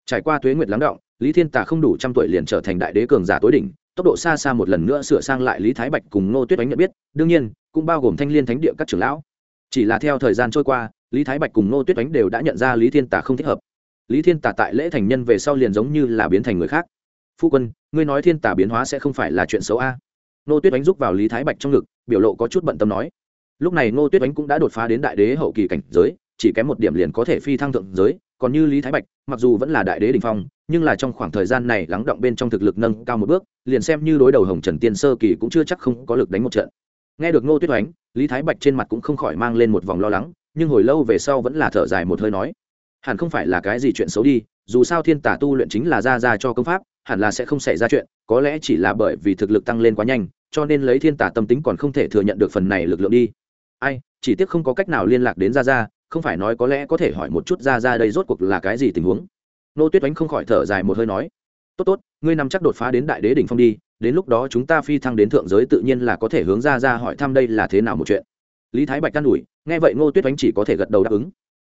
trải qua tuế nguyệt lắng động, lý thiên tả không đủ trăm tuổi liền trở thành đại đế cường giả tối đỉnh, tốc độ xa xa một lần nữa sửa sang lại lý thái bạch cùng ngô tuyết đánh nhận biết, đương nhiên, cũng bao gồm thanh liên thánh địa các trưởng lão chỉ là theo thời gian trôi qua, lý thái bạch cùng Nô tuyết đánh đều đã nhận ra lý thiên tả không thích hợp. Lý thiên tả tại lễ thành nhân về sau liền giống như là biến thành người khác. Phu quân, ngươi nói thiên tả biến hóa sẽ không phải là chuyện xấu a? Nô tuyết đánh rúc vào lý thái bạch trong ngực, biểu lộ có chút bận tâm nói. Lúc này Nô tuyết oánh cũng đã đột phá đến đại đế hậu kỳ cảnh giới, chỉ kém một điểm liền có thể phi thăng thượng giới, còn như lý thái bạch, mặc dù vẫn là đại đế đình phong, nhưng là trong khoảng thời gian này lắng động bên trong thực lực nâng cao một bước, liền xem như đối đầu hồng trần tiên sơ kỳ cũng chưa chắc không có lực đánh một trận nghe được ngô tuyết oánh, lý thái bạch trên mặt cũng không khỏi mang lên một vòng lo lắng, nhưng hồi lâu về sau vẫn là thở dài một hơi nói, hẳn không phải là cái gì chuyện xấu đi, dù sao thiên tả tu luyện chính là ra ra cho công pháp, hẳn là sẽ không xảy ra chuyện, có lẽ chỉ là bởi vì thực lực tăng lên quá nhanh, cho nên lấy thiên tả tâm tính còn không thể thừa nhận được phần này lực lượng đi. Ai, chỉ tiếc không có cách nào liên lạc đến ra ra, không phải nói có lẽ có thể hỏi một chút ra ra đây rốt cuộc là cái gì tình huống? Nô tuyết oánh không khỏi thở dài một hơi nói tốt tốt, ngươi nằm chắc đột phá đến đại đế đỉnh phong đi, đến lúc đó chúng ta phi thăng đến thượng giới tự nhiên là có thể hướng ra ra hỏi thăm đây là thế nào một chuyện. Lý thái bạch can ủi, nghe vậy ngô tuyết oánh chỉ có thể gật đầu đáp ứng.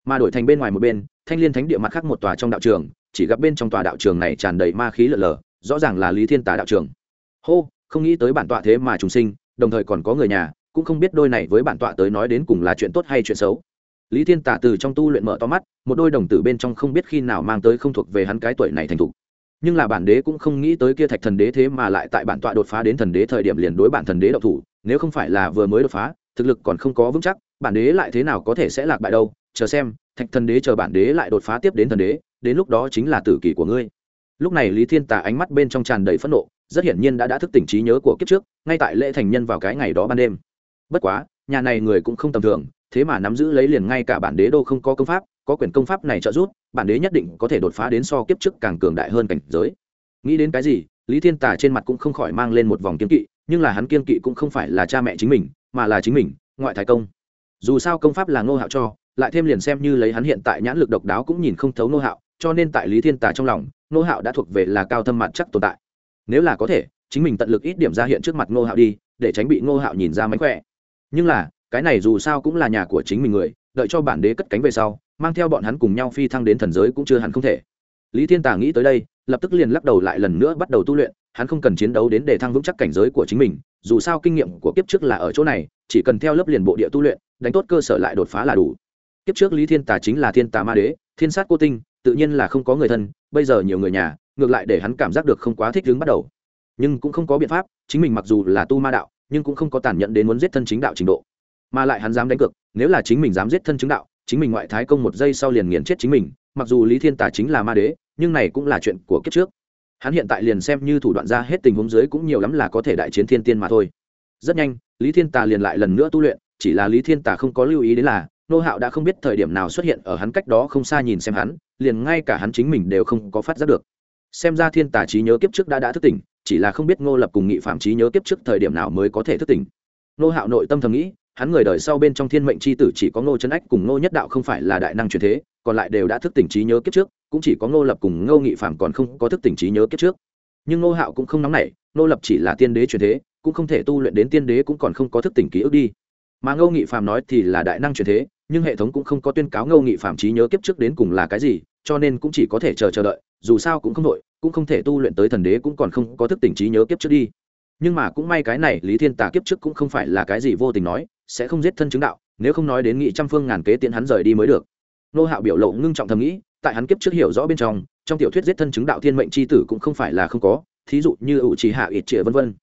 Mà đổi thành bên ngoài một bên, thanh liên thánh địa mặt khác một tòa trong đạo trường, chỉ gặp bên trong tòa đạo trường này tràn đầy ma khí lở lở, rõ ràng là lý thiên Tả đạo trường. Hô, không nghĩ tới bản tọa thế mà trùng sinh, đồng thời còn có người nhà, cũng không biết đôi này với bản tọa tới nói đến cùng là chuyện tốt hay chuyện xấu. Lý thiên tả từ trong tu luyện mở to mắt, một đôi đồng tử bên trong không biết khi nào mang tới không thuộc về hắn cái tuổi này thành thục nhưng là bản đế cũng không nghĩ tới kia thạch thần đế thế mà lại tại bản tọa đột phá đến thần đế thời điểm liền đối bản thần đế độc thủ, nếu không phải là vừa mới đột phá, thực lực còn không có vững chắc, bản đế lại thế nào có thể sẽ lạc bại đâu? Chờ xem, thạch thần đế chờ bản đế lại đột phá tiếp đến thần đế, đến lúc đó chính là tử kỷ của ngươi. Lúc này lý thiên tả ánh mắt bên trong tràn đầy phẫn nộ, rất hiển nhiên đã đã thức tỉnh trí nhớ của kiếp trước, ngay tại lễ thành nhân vào cái ngày đó ban đêm. Bất quá, nhà này người cũng không tầm thường, thế mà nắm giữ lấy liền ngay cả bản đế đô không có công pháp có quyền công pháp này trợ giúp, bản đế nhất định có thể đột phá đến so kiếp trước càng cường đại hơn cảnh giới. Nghĩ đến cái gì, lý thiên tả trên mặt cũng không khỏi mang lên một vòng kiên kỵ, nhưng là hắn kiên kỵ cũng không phải là cha mẹ chính mình, mà là chính mình, ngoại thái công. Dù sao công pháp là ngô hạo cho, lại thêm liền xem như lấy hắn hiện tại nhãn lực độc đáo cũng nhìn không thấu ngô hạo, cho nên tại lý thiên tả trong lòng, ngô hạo đã thuộc về là cao thâm mặt chắc tồn tại. Nếu là có thể, chính mình tận lực ít điểm ra hiện trước mặt ngô hạo đi, để tránh bị ngô hạo nhìn ra mánh khỏe. Nhưng là, cái này dù sao cũng là nhà của chính mình người, đợi cho bản đế cất cánh về sau mang theo bọn hắn cùng nhau phi thăng đến thần giới cũng chưa hẳn không thể. Lý thiên Tà nghĩ tới đây, lập tức liền lắc đầu lại lần nữa bắt đầu tu luyện, hắn không cần chiến đấu đến để thăng vững chắc cảnh giới của chính mình, dù sao kinh nghiệm của kiếp trước là ở chỗ này, chỉ cần theo lớp liền bộ địa tu luyện, đánh tốt cơ sở lại đột phá là đủ. Kiếp trước lý thiên tà chính là thiên tà ma đế, thiên sát cô tinh, tự nhiên là không có người thân, bây giờ nhiều người nhà, ngược lại để hắn cảm giác được không quá thích đứng bắt đầu. Nhưng cũng không có biện pháp, chính mình mặc dù là tu ma đạo, nhưng cũng không có tàn nhẫn đến muốn giết thân chính đạo trình độ. Mà lại hắn dám đánh cược, nếu là chính mình dám giết thân chứng đạo chính mình ngoại thái công một giây sau liền nghiền chết chính mình, mặc dù lý thiên tà chính là ma đế, nhưng này cũng là chuyện của kiếp trước. Hắn hiện tại liền xem như thủ đoạn ra hết tình huống dưới cũng nhiều lắm là có thể đại chiến thiên tiên mà thôi. Rất nhanh, lý thiên tà liền lại lần nữa tu luyện, chỉ là lý thiên tà không có lưu ý đến là, nô hạo đã không biết thời điểm nào xuất hiện ở hắn cách đó không xa nhìn xem hắn, liền ngay cả hắn chính mình đều không có phát giác được. Xem ra thiên tà trí nhớ kiếp trước đã đã thức tỉnh, chỉ là không biết ngô lập cùng nghị phạm trí nhớ kiếp trước thời điểm nào mới có thể thức tỉnh. Nô hạo nội tâm thầm nghĩ hắn người đời sau bên trong thiên mệnh c h i tử chỉ có ngô trấn ách cùng ngô nhất đạo không phải là đại năng truyền thế, còn lại đều đã thức tỉnh trí nhớ kiếp trước, cũng chỉ có ngô lập cùng ngô nghị phạm còn không có thức tỉnh trí nhớ kiếp trước. Nhưng ngô hạo cũng không nóng nảy, ngô lập chỉ là tiên đế truyền thế, cũng không thể tu luyện đến tiên đế cũng còn không có thức tỉnh ký ức đi. Mà ngô nghị phạm nói thì là đại năng truyền thế, nhưng hệ thống cũng không có tuyên cáo ngô nghị phạm trí nhớ kiếp trước đến cùng là cái gì, cho nên cũng chỉ có thể chờ chờ đợi, dù sao cũng không đội cũng không thể tu luyện tới thần đế cũng còn không có thức tỉnh trí nhớ kiếp trước đi. Nhưng mà cũng may cái này lý thiên tà kiếp trước cũng không phải là cái gì vô tình nói sẽ không giết thân chứng đạo, nếu không nói đến nghị trăm phương ngàn kế tiện hắn rời đi mới được. Nô hạo biểu lộ ngưng trọng thầm nghĩ, tại hắn kiếp trước hiểu rõ bên trong trong tiểu thuyết giết thân chứng đạo thiên mệnh c h i tử cũng không phải là không có, thí dụ như ủ trì hạ ít trịa vân vân.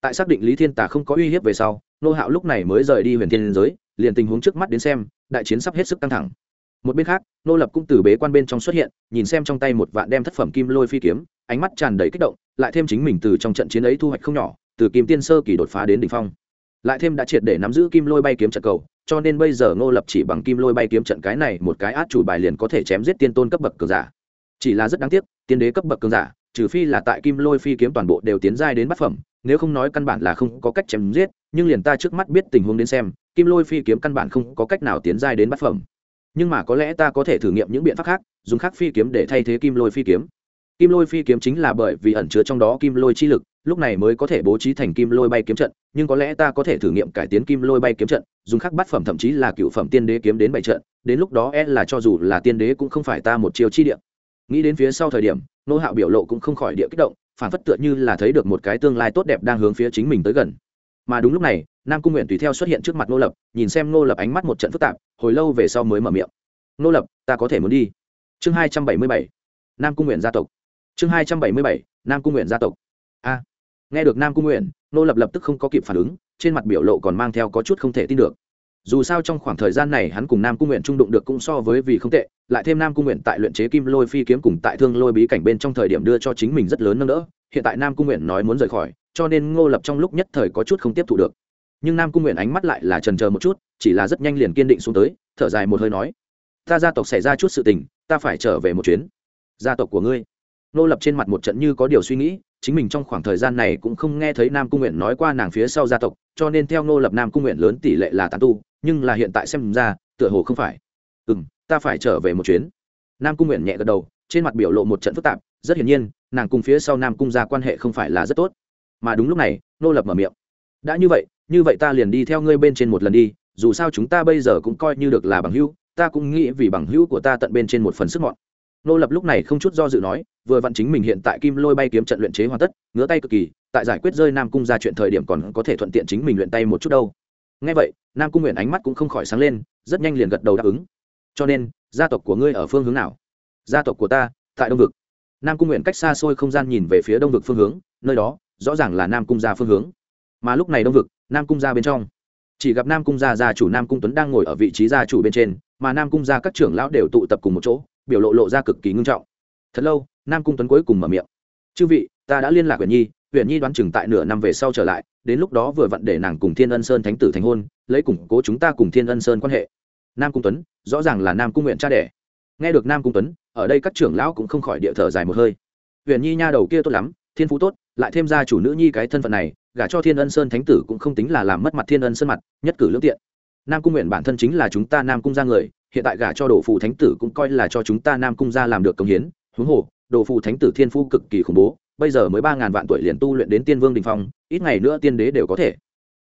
Tại xác định lý thiên tà không có uy hiếp về sau, nô hạo lúc này mới rời đi huyền thiên giới, liền tình huống trước mắt đến xem, đại chiến sắp hết sức căng thẳng. Một bên khác, nô lập cũng từ bế quan bên trong xuất hiện, nhìn xem trong tay một vạn đem thất phẩm kim lôi phi kiếm, ánh mắt tràn đầy kích động, lại thêm chính mình từ trong trận chiến ấy thu hoạch không nhỏ, từ kim tiên sơ kỳ đột phá đến đ ỉ n h phong lại thêm đã triệt để nắm giữ kim lôi bay kiếm trận cầu, cho nên bây giờ ngô lập chỉ bằng kim lôi bay kiếm trận cái này một cái át chủ bài liền có thể chém giết tiên tôn cấp bậc cường giả. Chỉ là rất đáng tiếc, tiên đế cấp bậc cường giả, trừ phi là tại kim lôi phi kiếm toàn bộ đều tiến giai đến bát phẩm, nếu không nói căn bản là không có cách chém giết, nhưng liền ta trước mắt biết tình huống đến xem, kim lôi phi kiếm căn bản không có cách nào tiến giai đến bát phẩm. Nhưng mà có lẽ ta có thể thử nghiệm những biện pháp khác, dùng khác phi kiếm để thay thế kim lôi phi kiếm kim lôi phi kiếm chính là bởi vì ẩn chứa trong đó kim lôi chi lực, lúc này mới có thể bố trí thành kim lôi bay kiếm trận, nhưng có lẽ ta có thể thử nghiệm cải tiến kim lôi bay kiếm trận, dùng khắc bát phẩm thậm chí là cựu phẩm tiên đế kiếm đến bảy trận, đến lúc đó e là cho dù là tiên đế cũng không phải ta một chiều chi địa. Nghĩ đến phía sau thời điểm, nô hạo biểu lộ cũng không khỏi địa kích động, phản phất tựa như là thấy được một cái tương lai tốt đẹp đang hướng phía chính mình tới gần. Mà đúng lúc này, nam cung nguyện tùy theo xuất hiện trước mặt nô lập, nhìn xem nô lập ánh mắt một trận phức tạp, hồi lâu về sau mới mở miệng. Nô lập, ta có thể muốn đi. Chương hai trăm bảy mươi bảy. Nam cung nguyện gia tộc chương hai trăm bảy mươi bảy, nam cung nguyện gia tộc. A. Nghe được nam cung nguyện, nô lập lập tức không có kịp phản ứng, trên mặt biểu lộ còn mang theo có chút không thể tin được. Dù sao trong khoảng thời gian này hắn cùng nam cung nguyện trung đụng được cũng so với vì không tệ, lại thêm nam cung nguyện tại luyện chế kim lôi phi kiếm cùng tại thương lôi bí cảnh bên trong thời điểm đưa cho chính mình rất lớn nâng đỡ, hiện tại nam cung nguyện nói muốn rời khỏi, cho nên ngô lập trong lúc nhất thời có chút không tiếp thu được. Nhưng nam cung nguyện ánh mắt lại là trần chờ một chút, chỉ là rất nhanh liền kiên định xuống tới, thở dài một hơi nói, ta gia tộc xảy ra chút sự tình, ta phải trở về một chuyến. Gia tộc của ngươi nô lập trên mặt một trận như có điều suy nghĩ, chính mình trong khoảng thời gian này cũng không nghe thấy nam cung nguyện nói qua nàng phía sau gia tộc, cho nên theo nô lập nam cung nguyện lớn tỷ lệ là tàn tu, nhưng là hiện tại xem ra, tựa hồ không phải. Ừ m ta phải trở về một chuyến. Nam cung nguyện nhẹ gật đầu, trên mặt biểu lộ một trận phức tạp, rất hiển nhiên, nàng cùng phía sau nam cung ra quan hệ không phải là rất tốt. Mà đúng lúc này, nô lập mở miệng. Đã như vậy như vậy ta liền đi theo ngươi bên trên một lần đi, dù sao chúng ta bây giờ cũng coi như được là bằng hữu, ta cũng nghĩ vì bằng hữu của ta tận bên trên một phần sức mọn nô lập lúc này không chút do dự nói, vừa vặn chính mình hiện tại kim lôi bay kiếm trận luyện chế hoàn tất, ngứa tay cực kỳ, tại giải quyết rơi nam cung ra chuyện thời điểm còn có thể thuận tiện chính mình luyện tay một chút đâu. Ngay vậy, nam cung nguyện ánh mắt cũng không khỏi sáng lên, rất nhanh liền gật đầu đáp ứng. Cho nên, gia tộc của ngươi ở phương hướng nào? Gia tộc của ta, tại đông vực. Nam cung nguyện cách xa xôi không gian nhìn về phía đông vực phương hướng, nơi đó, rõ ràng là nam cung gia phương hướng. Mà lúc này đông vực, nam cung gia bên trong. Chỉ gặp nam cung gia gia chủ nam cung tuấn đang ngồi ở vị trí gia chủ bên trên, mà nam cung gia các trưởng lão đều tụ tập cùng một chỗ biểu lộ lộ ra cực kỳ ngưng trọng. Thật lâu, nam cung tuấn cuối cùng mở miệng. Chư vị, ta đã liên lạc huyện nhi huyện nhi đoán chừng tại nửa năm về sau trở lại, đến lúc đó vừa vặn để nàng cùng thiên ân sơn thánh tử thành hôn, lấy củng cố chúng ta cùng thiên ân sơn quan hệ. Nam cung tuấn, rõ ràng là nam cung nguyện cha đẻ. Nghe được nam cung tuấn, ở đây các trưởng lão cũng không khỏi địa thở dài một hơi. Huyện nhi nha đầu kia tốt lắm, thiên phú tốt, lại thêm ra chủ nữ nhi cái thân phận này, gả cho thiên ân sơn thánh tử cũng không tính là làm mất mặt thiên ân sơn mặt, nhất cử lương tiện. Nam cung nguyện bản thân chính là chúng ta nam cung ra người hiện tại gả cho đồ phù thánh tử cũng coi là cho chúng ta nam cung gia làm được công hiến. Huống hồ, đồ phù thánh tử thiên phú cực kỳ khủng bố, bây giờ mới ba ngàn vạn tuổi liền tu luyện đến tiên vương đình phong, ít ngày nữa tiên đế đều có thể.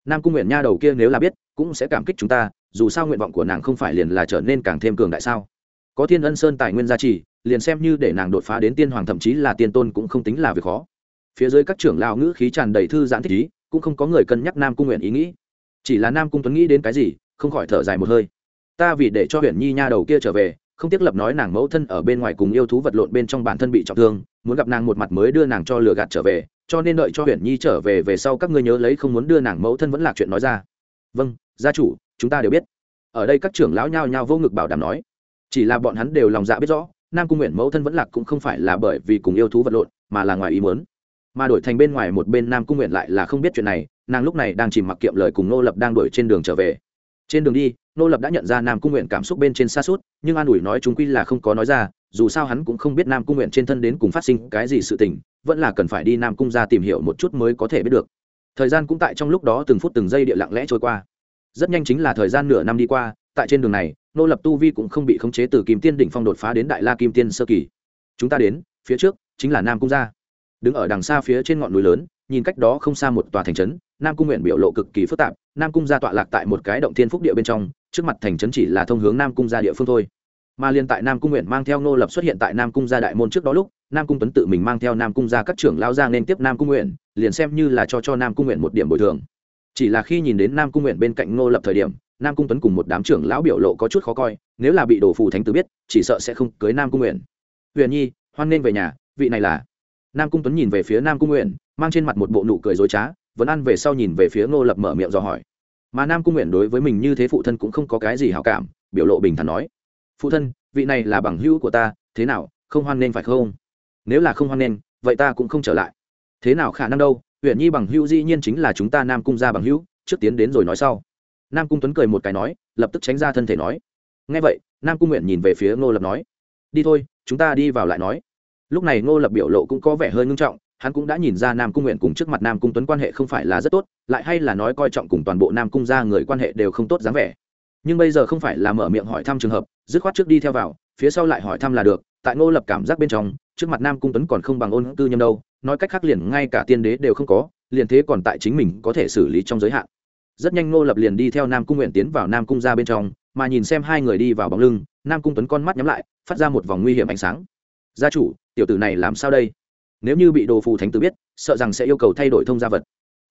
Nam cung nguyện nha đầu kia nếu là biết, cũng sẽ cảm kích chúng ta, dù sao nguyện vọng của nàng không phải liền là trở nên càng thêm cường đại sao? Có thiên ân sơn tài nguyên gia trì, liền xem như để nàng đột phá đến tiên hoàng thậm chí là tiên tôn cũng không tính là việc khó. Phía dưới các trưởng lao ngữ khí tràn đầy thư giãn thích ý, cũng không có người cân nhắc nam cung nguyện ý nghĩ. Chỉ là nam cung tuấn nghĩ đến cái gì, không khỏi thở dài một hơi ta vì để cho huyện nhi nha đầu kia trở về, không tiếc lập nói nàng mẫu thân ở bên ngoài cùng yêu thú vật lộn bên trong bản thân bị trọng thương, muốn gặp nàng một mặt mới đưa nàng cho lừa gạt trở về, cho nên đợi cho huyện nhi trở về về sau các ngươi nhớ lấy không muốn đưa nàng mẫu thân vẫn là chuyện nói ra. Vâng gia chủ, chúng ta đều biết. Ở đây các trưởng lão nhao nhao vô ngực bảo đảm nói. Chỉ là bọn hắn đều lòng dạ biết rõ, nam cung nguyện mẫu thân vẫn lạc cũng không phải là bởi vì cùng yêu thú vật lộn, mà là ngoài ý muốn. Mà đổi thành bên ngoài một bên nam cung nguyện lại là không biết chuyện này, nàng lúc này đang chìm mặc kiệm lời cùng nô lập đang đuổi trên đường trở về trên đường đi, nô lập đã nhận ra nam cung nguyện cảm xúc bên trên xa suốt nhưng an ủi nói chúng quy là không có nói ra, dù sao hắn cũng không biết nam cung nguyện trên thân đến cùng phát sinh cái gì sự tình, vẫn là cần phải đi nam cung ra tìm hiểu một chút mới có thể biết được. Thời gian cũng tại trong lúc đó từng phút từng giây địa lặng lẽ trôi qua. Rất nhanh chính là thời gian nửa năm đi qua, tại trên đường này, nô lập tu vi cũng không bị khống chế từ kim tiên đỉnh phong đột phá đến đại la kim tiên sơ kỳ. Chúng ta đến, phía trước, chính là nam cung gia. Đứng ở đằng xa phía trên ngọn núi lớn, nhìn cách đó không xa một tòa thành trấn nam cung nguyện biểu lộ cực kỳ phức tạp nam cung gia tọa lạc tại một cái động thiên phúc địa bên trong trước mặt thành trấn chỉ là thông hướng nam cung gia địa phương thôi mà liên tại nam cung nguyện mang theo nô lập xuất hiện tại nam cung gia đại môn trước đó lúc nam cung tuấn tự mình mang theo nam cung gia các trưởng lao ra nên tiếp nam cung nguyện liền xem như là cho cho nam cung nguyện một điểm bồi thường chỉ là khi nhìn đến nam cung nguyện bên cạnh nô lập thời điểm nam cung tuấn cùng một đám trưởng lão biểu lộ có chút khó coi nếu là bị đồ phù thánh tử biết chỉ sợ sẽ không cưới nam cung nguyện huyền nhi hoan nên về nhà vị này là nam cung tuấn nhìn về phía nam cung nguyện mang trên mặt một bộ nụ cười dối trá vẫn ăn về sau nhìn về phía ngô lập mở miệng dò hỏi. Mà nam cung nguyện đối với mình như thế phụ thân cũng không có cái gì hảo cảm, biểu lộ bình thản nói. Phụ thân, vị này là bằng hữu của ta, thế nào, không hoan nên phải không? Nếu là không hoan nên vậy ta cũng không trở lại. Thế nào khả năng đâu huyện nhi bằng hữu dĩ nhiên chính là chúng ta nam cung ra bằng hữu, trước tiến đến rồi nói sau. Nam cung tuấn cười một cái nói, lập tức tránh ra thân thể nói. Ngay vậy, nam cung nguyện nhìn về phía ngô lập nói. Đi thôi, chúng ta đi vào lại nói. Lúc này ngô lập biểu lộ cũng có vẻ hơi ngưng trọng hắn cũng đã nhìn ra nam cung nguyện cùng trước mặt nam cung tuấn quan hệ không phải là rất tốt, lại hay là nói coi trọng cùng toàn bộ nam cung ra người quan hệ đều không tốt dáng vẻ. Nhưng bây giờ không phải là mở miệng hỏi thăm trường hợp, dứt khoát trước đi theo vào, phía sau lại hỏi thăm là được, tại ngô lập cảm giác bên trong, trước mặt nam cung tuấn còn không bằng ôn tư nhâm đâu, nói cách khác liền ngay cả tiên đế đều không có, liền thế còn tại chính mình có thể xử lý trong giới hạn. Rất nhanh ngô lập liền đi theo nam cung nguyện tiến vào nam cung ra bên trong, mà nhìn xem hai người đi vào bóng lưng, nam cung tuấn con mắt nhắm lại, phát ra một vòng nguy hiểm ánh sáng. Gia chủ, tiểu tử này làm sao đây? Nếu như bị đồ phù thánh tử biết, sợ rằng sẽ yêu cầu thay đổi thông gia vật.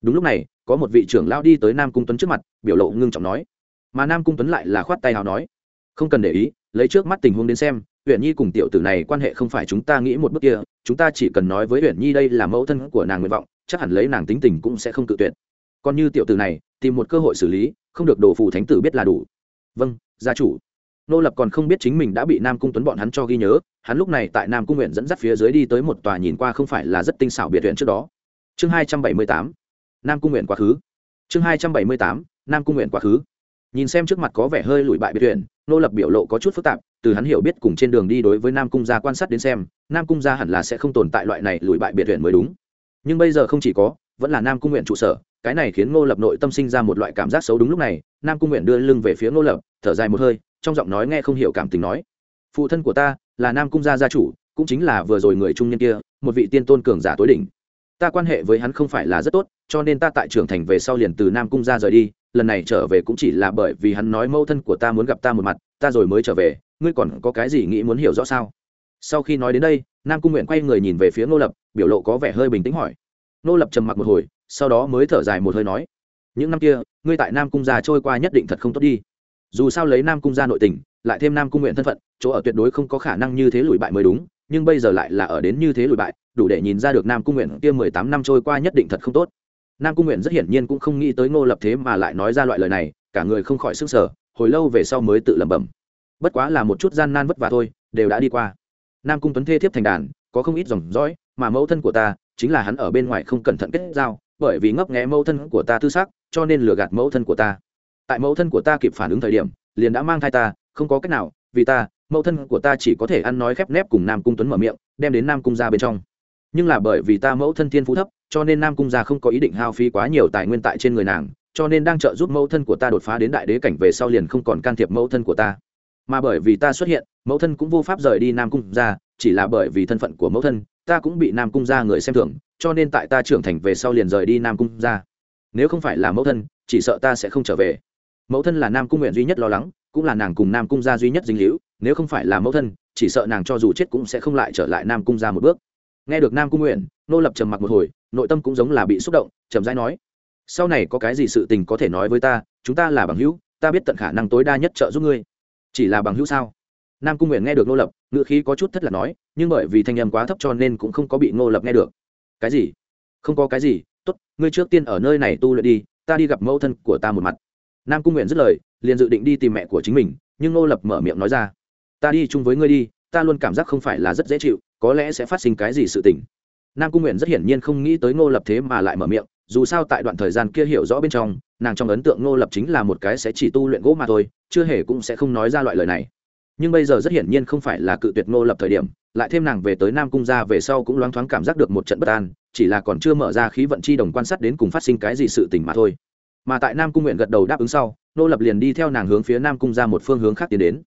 Đúng lúc này, có một vị trưởng lao đi tới nam cung tuấn trước mặt, biểu lộ ngưng trọng nói. Mà nam cung tuấn lại là khoát tay hào nói. Không cần để ý, lấy trước mắt tình huống đến xem huyện nhi cùng tiểu tử này quan hệ không phải chúng ta nghĩ một bước kia, chúng ta chỉ cần nói với huyện nhi đây là mẫu thân của nàng nguyện vọng, chắc hẳn lấy nàng tính tình cũng sẽ không tự tuyệt. Còn như tiểu tử này, tìm một cơ hội xử lý, không được đồ phù thánh tử biết là đủ. Vâng gia chủ nô lập còn không biết chính mình đã bị nam cung tuấn bọn hắn cho ghi nhớ, hắn lúc này tại nam cung nguyện dẫn dắt phía dưới đi tới một tòa nhìn qua không phải là rất tinh xảo biệt huyện trước đó. Chương hai trăm bảy mươi tám, nam cung nguyện quá khứ. Chương hai trăm bảy mươi tám, nam cung nguyện quá khứ. Nhìn xem trước mặt có vẻ hơi lùi bại biệt huyện nô lập biểu lộ có chút phức tạp, từ hắn hiểu biết cùng trên đường đi đối với nam cung gia quan sát đến xem, nam cung gia hẳn là sẽ không tồn tại loại này lùi bại biệt huyện mới đúng. Nhưng bây giờ không chỉ có, vẫn là nam cung nguyện trụ sở, cái này khiến ngô lập nội tâm sinh ra một loại cảm giác xấu đúng lúc này, nam cung nguyện đưa lưng về phía ngô lập, thở dài một hơi trong giọng nói nghe không hiểu cảm tình nói, phụ thân của ta là nam cung gia gia chủ, cũng chính là vừa rồi người trung nhân kia, một vị tiên tôn cường giả tối đỉnh. Ta quan hệ với hắn không phải là rất tốt, cho nên ta tại trưởng thành về sau liền từ nam cung gia rời đi, lần này trở về cũng chỉ là bởi vì hắn nói mẫu thân của ta muốn gặp ta một mặt, ta rồi mới trở về, ngươi còn có cái gì nghĩ muốn hiểu rõ sao? Sau khi nói đến đây, nam cung nguyện quay người nhìn về phía ngô lập, biểu lộ có vẻ hơi bình tĩnh hỏi. Ngô lập trầm mặc một hồi, sau đó mới thở dài một hơi nói, những năm kia, ngươi tại nam cung gia trôi qua nhất định thật không tốt đi dù sao lấy nam cung ra nội tình, lại thêm nam cung nguyện thân phận, chỗ ở tuyệt đối không có khả năng như thế lùi bại mới đúng, nhưng bây giờ lại là ở đến như thế lùi bại, đủ để nhìn ra được nam cung nguyện kia mười tám năm trôi qua nhất định thật không tốt. Nam cung nguyện rất hiển nhiên cũng không nghĩ tới ngô lập thế mà lại nói ra loại lời này, cả người không khỏi sức sở hồi lâu về sau mới tự lẩm bẩm. Bất quá là một chút gian nan vất vả thôi, đều đã đi qua. Nam cung tuấn thê thiếp thành đàn, có không ít dòng dõi, mà mẫu thân của ta chính là hắn ở bên ngoài không cẩn thận kết giao, bởi vì ngấp nghé mẫu thân của ta tư xác, cho nên lừa gạt mẫu thân của ta tại mẫu thân của ta kịp phản ứng thời điểm, liền đã mang thai ta, không có cách nào, vì ta, mẫu thân của ta chỉ có thể ăn nói khép nép cùng nam cung tuấn mở miệng, đem đến nam cung ra bên trong. Nhưng là bởi vì ta mẫu thân thiên phú thấp, cho nên nam cung gia không có ý định hao phí quá nhiều tài nguyên tại trên người nàng, cho nên đang trợ giúp mẫu thân của ta đột phá đến đại đế cảnh về sau liền không còn can thiệp mẫu thân của ta. Mà bởi vì ta xuất hiện, mẫu thân cũng vô pháp rời đi nam cung gia, chỉ là bởi vì thân phận của mẫu thân, ta cũng bị nam cung gia người xem thường, cho nên tại ta trưởng thành về sau liền rời đi nam cung gia. Nếu không phải là mẫu thân, chỉ sợ ta sẽ không trở về mẫu thân là nam cung nguyện duy nhất lo lắng, cũng là nàng cùng nam cung gia duy nhất dinh hữu nếu không phải là mẫu thân, chỉ sợ nàng cho dù chết cũng sẽ không lại trở lại nam cung gia một bước. Nghe được nam cung nguyện, nô lập trầm mặc một hồi, nội tâm cũng giống là bị xúc động, trầm rãi nói, sau này có cái gì sự tình có thể nói với ta, chúng ta là bằng hữu, ta biết tận khả năng tối đa nhất trợ giúp ngươi. Chỉ là bằng hữu sao? Nam cung nguyện nghe được nô lập, ngữ khí có chút thất là nói, nhưng bởi vì thanh âm quá thấp cho nên cũng không có bị nô lập nghe được. Cái gì? Không có cái gì? Tốt, ngươi trước tiên ở nơi này tu luyện đi, ta đi gặp mẫu thân của ta một mặt nam cung nguyện dứt lời, liền dự định đi tìm mẹ của chính mình, nhưng ngô lập mở miệng nói ra, ta đi chung với ngươi đi, ta luôn cảm giác không phải là rất dễ chịu, có lẽ sẽ phát sinh cái gì sự tình. Nam cung nguyện rất hiển nhiên không nghĩ tới ngô lập thế mà lại mở miệng, dù sao tại đoạn thời gian kia hiểu rõ bên trong, nàng trong ấn tượng ngô lập chính là một cái sẽ chỉ tu luyện gỗ mà thôi, chưa hề cũng sẽ không nói ra loại lời này. Nhưng bây giờ rất hiển nhiên không phải là cự tuyệt ngô lập thời điểm, lại thêm nàng về tới nam cung ra về sau cũng loáng thoáng cảm giác được một trận bất an, chỉ là còn chưa mở ra khí vận chi đồng quan sát đến cùng phát sinh cái gì sự tình mà thôi mà tại nam cung nguyện gật đầu đáp ứng sau, nô lập liền đi theo nàng hướng phía nam cung ra một phương hướng khác tiến đến.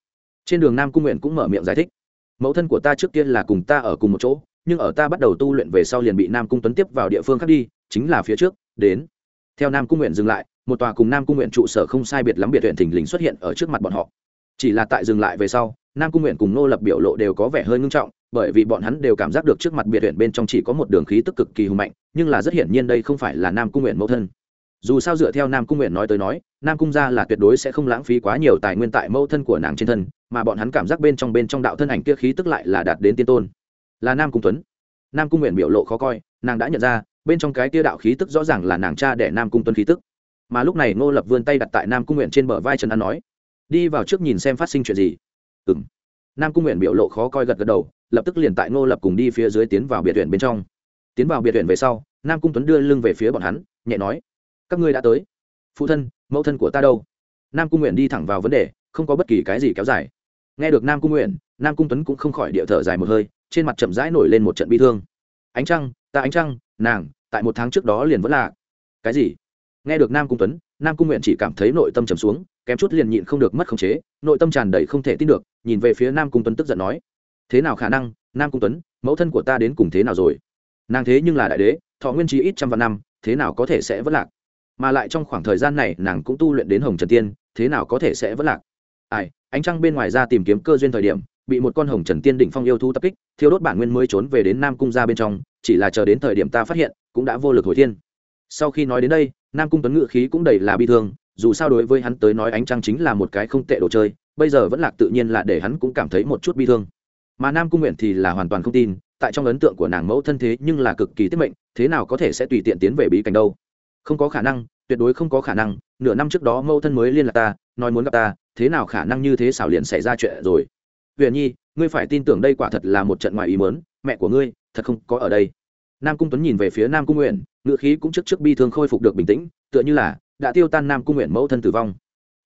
Trên đường nam cung nguyện cũng mở miệng giải thích, mẫu thân của ta trước kia là cùng ta ở cùng một chỗ, nhưng ở ta bắt đầu tu luyện về sau liền bị nam cung tuấn tiếp vào địa phương khác đi, chính là phía trước, đến. Theo nam cung nguyện dừng lại, một tòa cùng nam cung nguyện trụ sở không sai biệt lắm biệt huyện thình lình xuất hiện ở trước mặt bọn họ. Chỉ là tại dừng lại về sau, nam cung nguyện cùng nô lập biểu lộ đều có vẻ hơi ngưng trọng, bởi vì bọn hắn đều cảm giác được trước mặt biệt huyện bên trong chỉ có một đường khí tức cực kỳ hùng mạnh, nhưng là rất hiển nhiên đây không phải là nam cung nguyện mẫu thân dù sao dựa theo nam cung nguyện nói tới nói, nam cung gia là tuyệt đối sẽ không lãng phí quá nhiều tài nguyên tại mẫu thân của nàng trên thân, mà bọn hắn cảm giác bên trong bên trong đạo thân ảnh kia khí tức lại là đạt đến tiên tôn. Là nam cung tuấn. Nam cung nguyện biểu lộ khó coi, nàng đã nhận ra, bên trong cái kia đạo khí tức rõ ràng là nàng cha để nam cung tuấn khí tức. Mà lúc này ngô lập vươn tay đặt tại nam cung nguyện trên bờ vai trần an nói, đi vào trước nhìn xem phát sinh chuyện gì. Ừ m nam cung nguyện biểu lộ khó coi gật gật đầu, lập tức liền tại ngô lập cùng đi phía dưới tiến vào biệt tuyển bên trong. Tiến vào biệt tuyển về sau, nam cung tuấn đưa lưng về phía bọn hắn, nhẹ nói các ngươi đã tới. Phụ thân, mẫu thân của ta đâu? Nam cung nguyện đi thẳng vào vấn đề, không có bất kỳ cái gì kéo dài. Nghe được nam cung nguyện, nam cung tuấn cũng không khỏi địa thở dài một hơi, trên mặt chậm rãi nổi lên một trận bi thương. Ánh trăng, ta ánh trăng, nàng, tại một tháng trước đó liền vẫn là. Cái gì? Nghe được nam cung tuấn, nam cung nguyện chỉ cảm thấy nội tâm trầm xuống, kém chút liền nhịn không được mất khống chế, nội tâm tràn đầy không thể tin được, nhìn về phía nam cung tuấn tức giận nói, thế nào khả năng, nam cung tuấn, mẫu thân của ta đến cùng thế nào rồi? Nàng thế nhưng là đại đế, thọ nguyên trí ít trăm vạn năm, thế nào có thể sẽ vất lạc? Mà lại trong khoảng thời gian này nàng cũng tu luyện đến hồng trần tiên, thế nào có thể sẽ vất lạc? Ai, ánh trăng bên ngoài ra tìm kiếm cơ duyên thời điểm, bị một con hồng trần tiên đỉnh phong yêu thú tập kích, thiêu đốt bản nguyên mới trốn về đến nam cung ra bên trong, chỉ là chờ đến thời điểm ta phát hiện, cũng đã vô lực hồi thiên. Sau khi nói đến đây, nam cung tuấn ngự khí cũng đầy là bi thương, dù sao đối với hắn tới nói ánh trăng chính là một cái không tệ đồ chơi, bây giờ vẫn lạc tự nhiên là để hắn cũng cảm thấy một chút bi thương. Mà nam cung nguyện thì là hoàn toàn không tin, tại trong ấn tượng của nàng mẫu thân thế nhưng là cực kỳ tiết mệnh, thế nào có thể sẽ tùy tiện tiến về bí cảnh đâu? Không có khả năng, tuyệt đối không có khả năng, nửa năm trước đó mẫu thân mới liên lạc ta, nói muốn gặp ta, thế nào khả năng như thế xảo liền xảy ra chuyện rồi. Huyền nhi, ngươi phải tin tưởng đây quả thật là một trận ngoài ý mớn mẹ của ngươi, thật không có ở đây. Nam cung tuấn nhìn về phía nam cung nguyện ngự khí cũng trước trước bi thương khôi phục được bình tĩnh, tựa như là đã tiêu tan nam cung nguyện mẫu thân tử vong.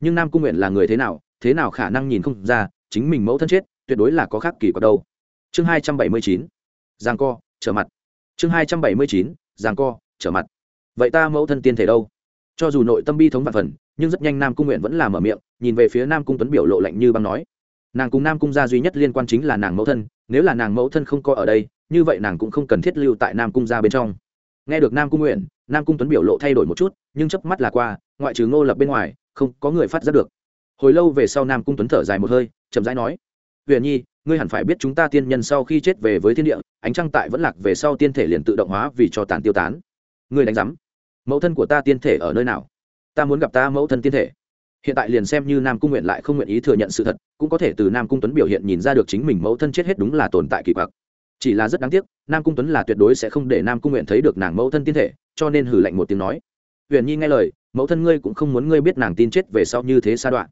Nhưng nam cung nguyện là người thế nào thế nào khả năng nhìn không ra, chính mình mẫu thân chết, tuyệt đối là có khác kỳ quặc đâu. Chương hai trăm bảy mươi chín, giang co, trở mặt. Chương hai trăm bảy mươi chín, giang co, trở mặt vậy ta mẫu thân tiên thể đâu? Cho dù nội tâm bi thống vạn phần, nhưng rất nhanh nam cung nguyện vẫn làm ở miệng, nhìn về phía nam cung tuấn biểu lộ lạnh như băng nói. Nàng cùng nam cung gia duy nhất liên quan chính là nàng mẫu thân, nếu là nàng mẫu thân không có ở đây, như vậy nàng cũng không cần thiết lưu tại nam cung gia bên trong. Nghe được nam cung nguyện, nam cung tuấn biểu lộ thay đổi một chút, nhưng chớp mắt là qua, ngoại trừ ngô lập bên ngoài, không có người phát giác được. Hồi lâu về sau nam cung tuấn thở dài một hơi, chậm rãi nói, huyền nhi, ngươi hẳn phải biết chúng ta tiên nhân sau khi chết về với thiên địa, ánh trăng tại vẫn lạc về sau tiên thể liền tự động hóa vì cho tàn tiêu tán ngươi đánh giám. Mẫu thân của ta tiên thể ở nơi nào? Ta muốn gặp ta mẫu thân tiên thể. Hiện tại liền xem như nam cung nguyện lại không nguyện ý thừa nhận sự thật, cũng có thể từ nam cung tuấn biểu hiện nhìn ra được chính mình mẫu thân chết hết đúng là tồn tại kỳ quặc. Chỉ là rất đáng tiếc, nam cung tuấn là tuyệt đối sẽ không để nam cung nguyện thấy được nàng mẫu thân tiên thể, cho nên hử lạnh một tiếng nói. Huyền nhi nghe lời, mẫu thân ngươi cũng không muốn ngươi biết nàng tin chết về sau như thế sa đoạn.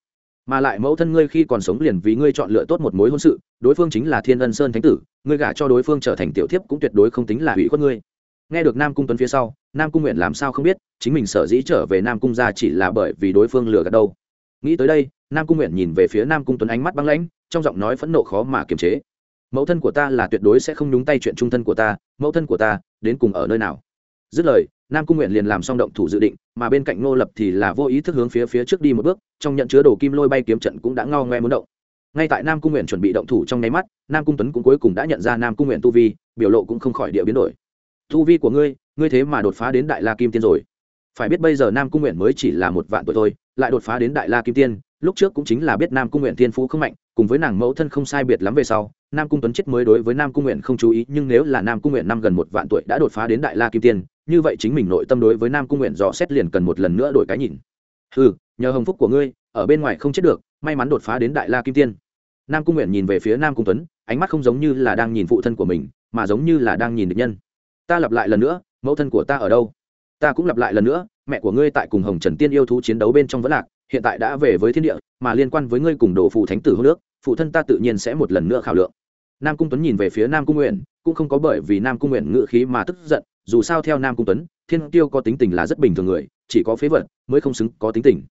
Mà lại mẫu thân ngươi khi còn sống liền vì ngươi chọn lựa tốt một mối hôn sự, đối phương chính là thiên ân sơn thánh tử, ngươi gả cho đối phương trở thành tiểu thiếp cũng tuyệt đối không tính là hủy khuất ngươi nghe được nam cung tuấn phía sau, nam cung nguyện làm sao không biết, chính mình sở dĩ trở về nam cung ra chỉ là bởi vì đối phương lừa gạt đâu. Nghĩ tới đây, nam cung nguyện nhìn về phía nam cung tuấn ánh mắt băng lãnh, trong giọng nói phẫn nộ khó mà kiềm chế. Mẫu thân của ta là tuyệt đối sẽ không nhúng tay chuyện trung thân của ta, mẫu thân của ta, đến cùng ở nơi nào? Dứt lời, nam cung nguyện liền làm xong động thủ dự định, mà bên cạnh ngô lập thì là vô ý thức hướng phía phía trước đi một bước, trong nhận chứa đồ kim lôi bay kiếm trận cũng đã ngao ngoe muốn động. Ngay tại nam cung nguyện chuẩn bị động thủ trong nháy mắt, nam cung tuấn cũng cuối cùng đã nhận ra nam cung nguyện tu vi, biểu lộ cũng không khỏi địa biến đổi. Thu vi của ngươi ngươi thế mà đột phá đến đại la kim tiên rồi. Phải biết bây giờ nam cung nguyện mới chỉ là một vạn tuổi thôi, lại đột phá đến đại la kim tiên, lúc trước cũng chính là biết nam cung nguyện thiên phú không mạnh, cùng với nàng mẫu thân không sai biệt lắm về sau, nam cung tuấn chết mới đối với nam cung nguyện không chú ý, nhưng nếu là nam cung nguyện năm gần một vạn tuổi đã đột phá đến đại la kim tiên, như vậy chính mình nội tâm đối với nam cung nguyện dò xét liền cần một lần nữa đổi cái nhìn. Ừ nhờ hồng phúc của ngươi, ở bên ngoài không chết được, may mắn đột phá đến đại la kim tiên. Nam cung nguyện nhìn về phía nam cung tuấn, ánh mắt không giống như là đang nhìn phụ thân của mình, mà giống như là đang nhìn địch nhân ta lặp lại lần nữa, mẫu thân của ta ở đâu? Ta cũng lặp lại lần nữa, mẹ của ngươi tại cùng hồng trần tiên yêu thú chiến đấu bên trong vẫn lạc, hiện tại đã về với thiên địa, mà liên quan với ngươi cùng đồ phụ thánh tử hô nước phụ thân ta tự nhiên sẽ một lần nữa khảo lượng. Nam cung tuấn nhìn về phía nam cung nguyện, cũng không có bởi vì nam cung nguyện ngự khí mà tức giận, dù sao theo nam cung tuấn, thiên tiêu có tính tình là rất bình thường người, chỉ có phế vật mới không xứng có tính tình.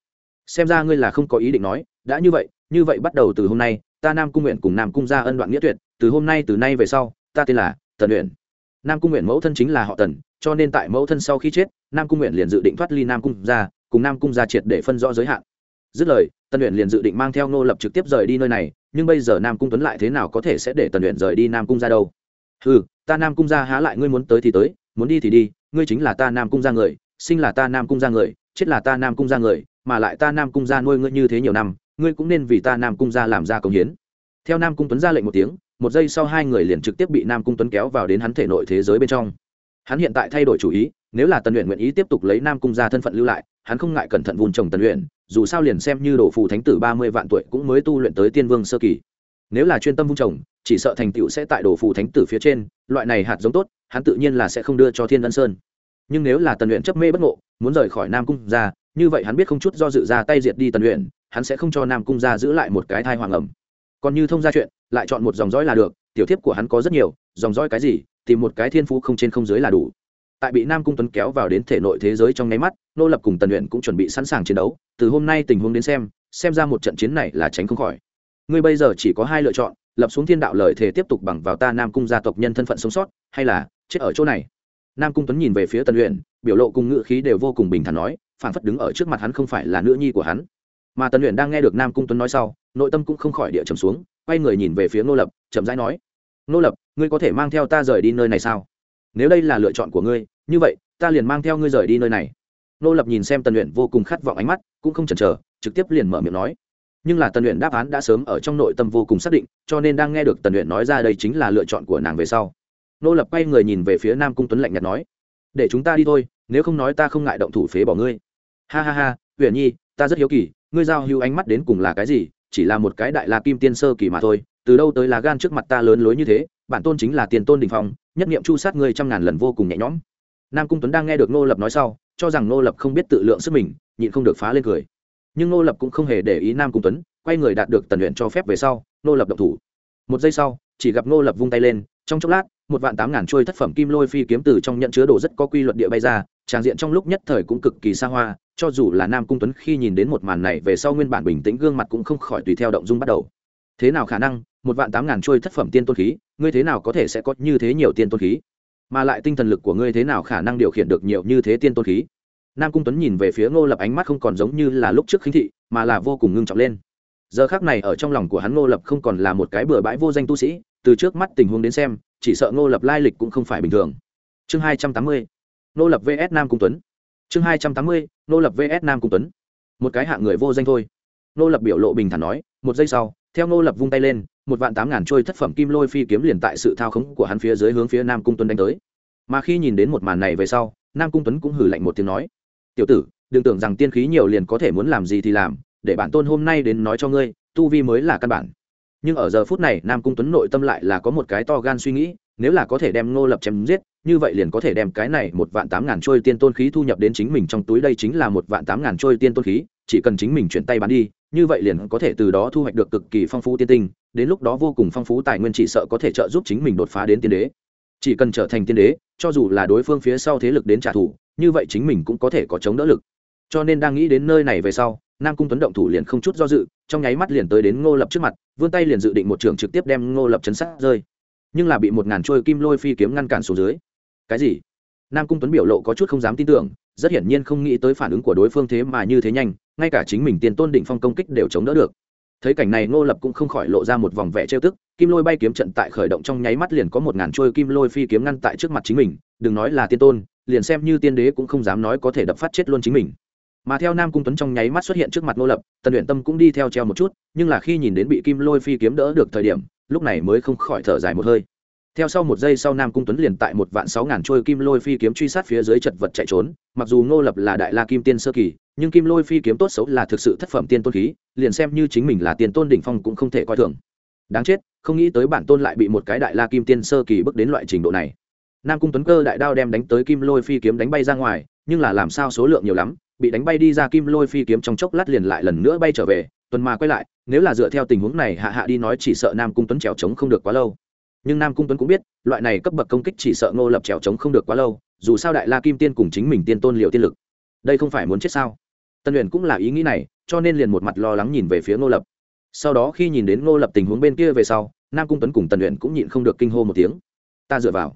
Xem ra ngươi là không có ý định nói, đã như vậy như vậy bắt đầu từ hôm nay, ta nam cung nguyện cùng nam cung gia ân đoạn nghĩa tuyệt, từ hôm nay, từ nay về sau, ta tên là tần luyện nam cung nguyện mẫu thân chính là họ tần cho nên tại mẫu thân sau khi chết nam cung nguyện liền dự định thoát ly nam cung ra, cùng nam cung gia triệt để phân rõ giới hạn dứt lời tần luyện liền dự định mang theo nô lập trực tiếp rời đi nơi này nhưng bây giờ nam cung tuấn lại thế nào có thể sẽ để tần luyện rời đi nam cung gia đâu ừ ta nam cung gia há lại ngươi muốn tới thì tới muốn đi thì đi ngươi chính là ta nam cung gia người sinh là ta nam cung gia người chết là ta nam cung gia người mà lại ta nam cung gia nuôi ngươi như thế nhiều năm ngươi cũng nên vì ta nam cung gia làm ra công hiến theo nam cung tuấn ra lệnh một tiếng một giây sau hai người liền trực tiếp bị nam cung tuấn kéo vào đến hắn thể nội thế giới bên trong. Hắn hiện tại thay đổi chủ ý, nếu là tần luyện nguyện ý tiếp tục lấy nam cung gia thân phận lưu lại, hắn không ngại cẩn thận vun trồng tần luyện dù sao liền xem như đổ phù thánh tử ba mươi vạn tuổi cũng mới tu luyện tới tiên vương sơ kỳ. Nếu là chuyên tâm vun trồng, chỉ sợ thành tựu sẽ tại đổ phù thánh tử phía trên, loại này hạt giống tốt, hắn tự nhiên là sẽ không đưa cho thiên ân sơn. Nhưng nếu là tần luyện chấp mê bất ngộ, muốn rời khỏi nam cung gia như vậy hắn biết không chút do dự ra tay diệt đi tần luyện hắn sẽ không cho nam cung gia giữ lại một cái thai hoàng ẩm. Còn như thông gia chuyện lại chọn một dòng dõi là được, tiểu thiếp của hắn có rất nhiều, dòng dõi cái gì, tìm một cái thiên phú không trên không dưới là đủ. Tại bị nam cung tuấn kéo vào đến thể nội thế giới trong nháy mắt, nô lập cùng tần luyện cũng chuẩn bị sẵn sàng chiến đấu, từ hôm nay tình huống đến xem xem ra một trận chiến này là tránh không khỏi. Ngươi bây giờ chỉ có hai lựa chọn, lập xuống thiên đạo lời thể tiếp tục bằng vào ta nam cung gia tộc nhân thân phận sống sót, hay là chết ở chỗ này? Nam cung tuấn nhìn về phía tần luyện biểu lộ cùng ngữ khí đều vô cùng bình thản nói phản phất đứng ở trước mặt hắn không phải là nữ nhi của hắn. Mà tần luyện đang nghe được nam cung tuấn nói sau, nội tâm cũng không khỏi địa trầm xuống quay người nhìn về phía ngô lập, chậm rãi nói, ngô lập, ngươi có thể mang theo ta rời đi nơi này sao? Nếu đây là lựa chọn của ngươi, như vậy, ta liền mang theo ngươi rời đi nơi này. Ngô lập nhìn xem tần luyện vô cùng khát vọng ánh mắt, cũng không chần chờ, trực tiếp liền mở miệng nói, nhưng là tần luyện đáp án đã sớm ở trong nội tâm vô cùng xác định, cho nên đang nghe được tần luyện nói ra đây chính là lựa chọn của nàng về sau. Nô lập quay người nhìn về phía nam cung tuấn lạnh nhạt nói, để chúng ta đi thôi, nếu không nói ta không ngại động thủ phế bỏ ngươi. Ha ha ha huyền nhi, ta rất hiếu kỳ, ngươi giao hữu ánh mắt đến cùng là cái gì chỉ là một cái đại la kim tiên sơ kỳ mà thôi, từ đâu tới là gan trước mặt ta lớn lối như thế, bản tôn chính là tiền tôn đình phong, nhất nghiệm chu sát ngươi trăm ngàn lần vô cùng nhẹ nhõm. Nam cung tuấn đang nghe được nô lập nói sau, cho rằng nô lập không biết tự lượng sức mình, nhịn không được phá lên cười. Nhưng nô lập cũng không hề để ý nam cung tuấn, quay người đạt được tần luyện cho phép về sau nô lập động thủ. Một giây sau, chỉ gặp nô lập vung tay lên, trong chốc lát, một vạn tám ngàn trôi thất phẩm kim lôi phi kiếm từ trong nhận chứa đồ rất có quy luật địa bay ra tràng diện trong lúc nhất thời cũng cực kỳ xa hoa, cho dù là nam cung tuấn khi nhìn đến một màn này về sau nguyên bản bình tĩnh gương mặt cũng không khỏi tùy theo động dung bắt đầu. Thế nào khả năng, một vạn tám ngàn trôi thất phẩm tiên tôn khí, ngươi thế nào có thể sẽ có như thế nhiều tiên tôn khí? Mà lại tinh thần lực của ngươi thế nào khả năng điều khiển được nhiều như thế tiên tôn khí? Nam cung tuấn nhìn về phía ngô lập ánh mắt không còn giống như là lúc trước khinh thị, mà là vô cùng ngưng trọng lên. Giờ khác này ở trong lòng của hắn ngô lập không còn là một cái bừa bãi vô danh tu sĩ, từ trước mắt tình huống đến xem, chỉ sợ ngô lập lai lịch cũng không phải bình thường. Chương hai trăm tám mươi Nô lập vs nam cung tuấn. Chương hai trăm tám mươi, nô lập vs nam cung tuấn. Một cái hạng người vô danh thôi. Nô lập biểu lộ bình thản nói, một giây sau, theo Nô lập vung tay lên, một vạn tám ngàn trôi thất phẩm kim lôi phi kiếm liền tại sự thao khống của hắn phía dưới hướng phía nam cung tuấn đánh tới. Mà khi nhìn đến một màn này về sau, nam cung tuấn cũng hử lạnh một tiếng nói, tiểu tử, đừng tưởng rằng tiên khí nhiều liền có thể muốn làm gì thì làm, để bản tôn hôm nay đến nói cho ngươi, tu vi mới là căn bản nhưng ở giờ phút này, nam cung tuấn nội tâm lại là có một cái to gan suy nghĩ, nếu là có thể đem ngô lập chém giết, như vậy liền có thể đem cái này một vạn tám ngàn trôi tiên tôn khí thu nhập đến chính mình trong túi, đây chính là một vạn tám ngàn trôi tiên tôn khí, chỉ cần chính mình chuyển tay bán đi, như vậy liền có thể từ đó thu hoạch được cực kỳ phong phú tiên tinh, đến lúc đó vô cùng phong phú tài nguyên chỉ sợ có thể trợ giúp chính mình đột phá đến tiên đế. Chỉ cần trở thành tiên đế, cho dù là đối phương phía sau thế lực đến trả thù, như vậy chính mình cũng có thể có chống đỡ lực. Cho nên đang nghĩ đến nơi này về sau nam cung tuấn động thủ liền không chút do dự trong nháy mắt liền tới đến ngô lập trước mặt vươn tay liền dự định một trường trực tiếp đem ngô lập chấn sát rơi nhưng là bị một ngàn trôi kim lôi phi kiếm ngăn cản xuống dưới cái gì nam cung tuấn biểu lộ có chút không dám tin tưởng rất hiển nhiên không nghĩ tới phản ứng của đối phương thế mà như thế nhanh ngay cả chính mình tiền tôn định phong công kích đều chống đỡ được thấy cảnh này ngô lập cũng không khỏi lộ ra một vòng vẻ trêu tức kim lôi bay kiếm trận tại khởi động trong nháy mắt liền có một ngàn trôi kim lôi phi kiếm ngăn tại trước mặt chính mình đừng nói là tiên tôn liền xem như tiên đế cũng không dám nói có thể đập phát chết luôn chính mình mà theo nam cung tuấn trong nháy mắt xuất hiện trước mặt ngô lập, tần luyện tâm cũng đi theo treo một chút, nhưng là khi nhìn đến bị kim lôi phi kiếm đỡ được thời điểm, lúc này mới không khỏi thở dài một hơi. Theo sau một giây sau nam cung tuấn liền tại một vạn sáu ngàn trôi kim lôi phi kiếm truy sát phía dưới chật vật chạy trốn, mặc dù ngô lập là đại la kim tiên sơ kỳ, nhưng kim lôi phi kiếm tốt xấu là thực sự thất phẩm tiên tôn khí, liền xem như chính mình là tiền tôn đỉnh phong cũng không thể coi thường. Đáng chết, không nghĩ tới bản tôn lại bị một cái đại la kim tiên sơ kỳ bước đến loại trình độ này. Nam cung tuấn cơ đại đao đem đánh tới kim lôi phi kiếm đánh bay ra ngoài, nhưng là làm sao số lượng nhiều lắm bị đánh bay đi ra kim lôi phi kiếm trong chốc lát liền lại lần nữa bay trở về, tuần mà quay lại, nếu là dựa theo tình huống này hạ hạ đi nói chỉ sợ nam cung tuấn trèo trống không được quá lâu. Nhưng nam cung tuấn cũng biết, loại này cấp bậc công kích chỉ sợ ngô lập trèo trống không được quá lâu, dù sao đại la kim tiên cùng chính mình tiên tôn liệu tiên lực. Đây không phải muốn chết sao? Tân luyện cũng là ý nghĩ này, cho nên liền một mặt lo lắng nhìn về phía ngô lập. Sau đó khi nhìn đến ngô lập tình huống bên kia về sau, nam cung tuấn cùng tần luyện cũng nhịn không được kinh hô một tiếng. Ta dựa vào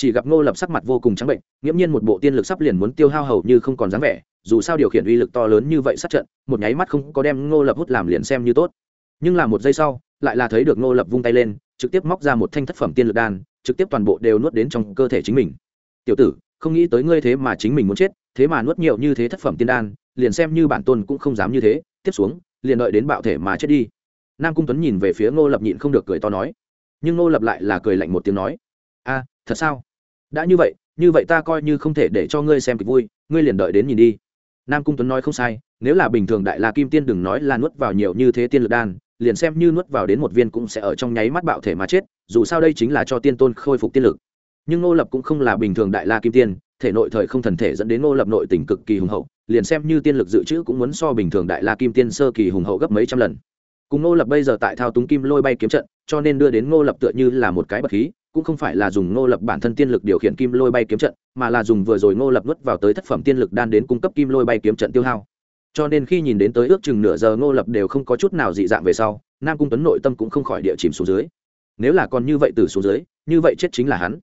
chỉ gặp ngô lập sắc mặt vô cùng trắng bệnh, nghiễm nhiên một bộ tiên lực sắp liền muốn tiêu hao hầu như không còn dáng vẻ, dù sao điều khiển uy lực to lớn như vậy sát trận, một nháy mắt không có đem ngô lập hút làm liền xem như tốt. Nhưng là một giây sau, lại là thấy được ngô lập vung tay lên, trực tiếp móc ra một thanh thất phẩm tiên lực đan, trực tiếp toàn bộ đều nuốt đến trong cơ thể chính mình. Tiểu tử, không nghĩ tới ngươi thế mà chính mình muốn chết, thế mà nuốt nhiều như thế thất phẩm tiên đan, liền xem như bản tôn cũng không dám như thế, tiếp xuống, liền đợi đến bạo thể mà chết đi. Nam cung tuấn nhìn về phía ngô lập nhịn không được cười to nói. Nhưng ngô lập lại là cười lạnh một tiếng nói, a, thật sao? Đã như vậy như vậy ta coi như không thể để cho ngươi xem kịch vui, ngươi liền đợi đến nhìn đi. Nam cung tuấn nói không sai, nếu là bình thường đại la kim tiên đừng nói là nuốt vào nhiều như thế tiên lực đan, liền xem như nuốt vào đến một viên cũng sẽ ở trong nháy mắt bạo thể mà chết, dù sao đây chính là cho tiên tôn khôi phục tiên lực. Nhưng ngô lập cũng không là bình thường đại la kim tiên, thể nội thời không thần thể dẫn đến ngô lập nội tình cực kỳ hùng hậu, liền xem như tiên lực dự trữ cũng muốn so bình thường đại la kim tiên sơ kỳ hùng hậu gấp mấy trăm lần. Cùng ngô lập bây giờ tại thao túng kim lôi bay kiếm trận, cho nên đưa đến ngô lập tựa như là một cái bậc khí cũng không phải là dùng ngô lập bản thân tiên lực điều khiển kim lôi bay kiếm trận, mà là dùng vừa rồi ngô lập nuốt vào tới thất phẩm tiên lực đan đến cung cấp kim lôi bay kiếm trận tiêu hao. Cho nên khi nhìn đến tới ước chừng nửa giờ ngô lập đều không có chút nào dị dạng về sau, nam cung tuấn nội tâm cũng không khỏi địa chìm xuống dưới. Nếu là còn như vậy từ xuống dưới, như vậy chết chính là hắn.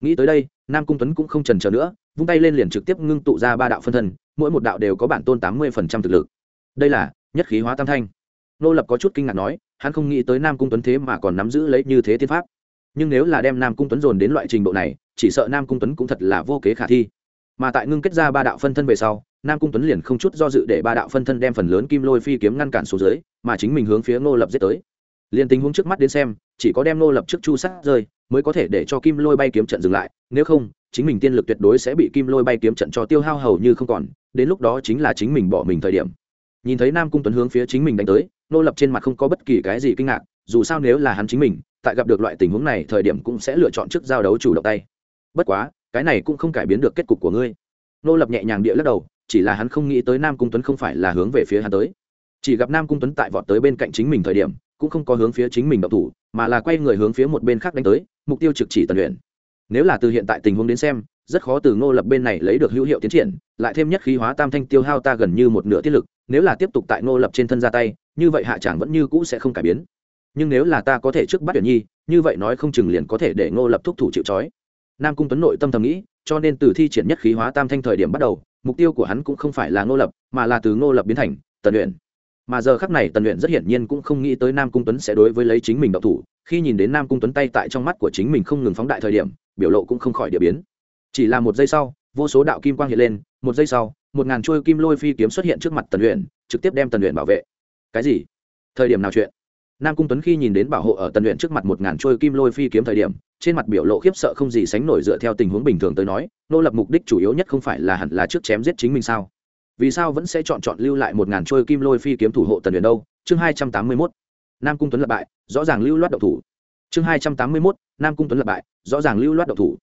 Nghĩ tới đây, nam cung tuấn cũng không trần trờ nữa, vung tay lên liền trực tiếp ngưng tụ ra ba đạo phân thân, mỗi một đạo đều có bản tôn tám mươi phần trăm thực lực. Đây là nhất khí hóa tam thanh. Nô lập có chút kinh ngạc nói, hắn không nghĩ tới nam cung tuấn thế mà còn nắm giữ lấy như thế tiên pháp nhưng nếu là đem nam cung tuấn dồn đến loại trình độ này, chỉ sợ nam cung tuấn cũng thật là vô kế khả thi. Mà tại ngưng kết ra ba đạo phân thân về sau, nam cung tuấn liền không chút do dự để ba đạo phân thân đem phần lớn kim lôi phi kiếm ngăn cản xuống dưới, mà chính mình hướng phía ngô lập giết tới. Liền tình huống trước mắt đến xem, chỉ có đem ngô lập trước chu sát rơi, mới có thể để cho kim lôi bay kiếm trận dừng lại, nếu không, chính mình tiên lực tuyệt đối sẽ bị kim lôi bay kiếm trận cho tiêu hao hầu như không còn, đến lúc đó chính là chính mình bỏ mình thời điểm. Nhìn thấy nam cung tuấn hướng phía chính mình đánh tới nô lập trên mặt không có bất kỳ cái gì kinh ngạc, dù sao nếu là hắn chính mình tại gặp được loại tình huống này, thời điểm cũng sẽ lựa chọn trước giao đấu chủ động tay. Bất quá, cái này cũng không cải biến được kết cục của ngươi. Nô lập nhẹ nhàng địa lắc đầu, chỉ là hắn không nghĩ tới nam cung tuấn không phải là hướng về phía hắn tới. Chỉ gặp nam cung tuấn tại vọt tới bên cạnh chính mình thời điểm, cũng không có hướng phía chính mình động thủ, mà là quay người hướng phía một bên khác đánh tới, mục tiêu trực chỉ tần luyện nếu là từ hiện tại tình huống đến xem, rất khó từ ngô lập bên này lấy được hữu hiệu tiến triển, lại thêm nhất khí hóa tam thanh tiêu hao ta gần như một nửa tiết lực, nếu là tiếp tục tại ngô lập trên thân ra tay, như vậy hạ trạng vẫn như cũ sẽ không cải biến nhưng nếu là ta có thể trước bắt tuyển nhi, như vậy nói không chừng liền có thể để ngô lập thúc thủ chịu trói. Nam cung tuấn nội tâm thầm nghĩ, cho nên từ thi triển nhất khí hóa tam thanh thời điểm bắt đầu, mục tiêu của hắn cũng không phải là ngô lập, mà là từ ngô lập biến thành tần luyện mà giờ khắc này tần luyện rất hiển nhiên cũng không nghĩ tới nam cung tuấn sẽ đối với lấy chính mình độc thủ, khi nhìn đến nam cung tuấn tay tại trong mắt của chính mình không ngừng phóng đại thời điểm, biểu lộ cũng không khỏi địa biến. Chỉ là một giây sau, vô số đạo kim quang hiện lên, một giây sau, một ngàn trôi kim lôi phi kiếm xuất hiện trước mặt tần luyện trực tiếp đem tần luyện bảo vệ. Cái gì? Thời điểm nào chuyện? Nam cung tuấn khi nhìn đến bảo hộ ở tần luyện trước mặt một ngàn trôi kim lôi phi kiếm thời điểm, trên mặt biểu lộ khiếp sợ không gì sánh nổi dựa theo tình huống bình thường tới nói, nô lập mục đích chủ yếu nhất không phải là hẳn là trước chém giết chính mình sao? Vì sao vẫn sẽ chọn chọn lưu lại một ngàn trôi kim lôi phi kiếm thủ hộ tần luyện đâu? Chương hai trăm tám mươi mốt. Nam cung tuấn lập bại, rõ ràng lưu loát độc thủ. Chương hai trăm tám mươi mốt, nam cung tuấn lập bại, rõ ràng lưu loát độc thủ.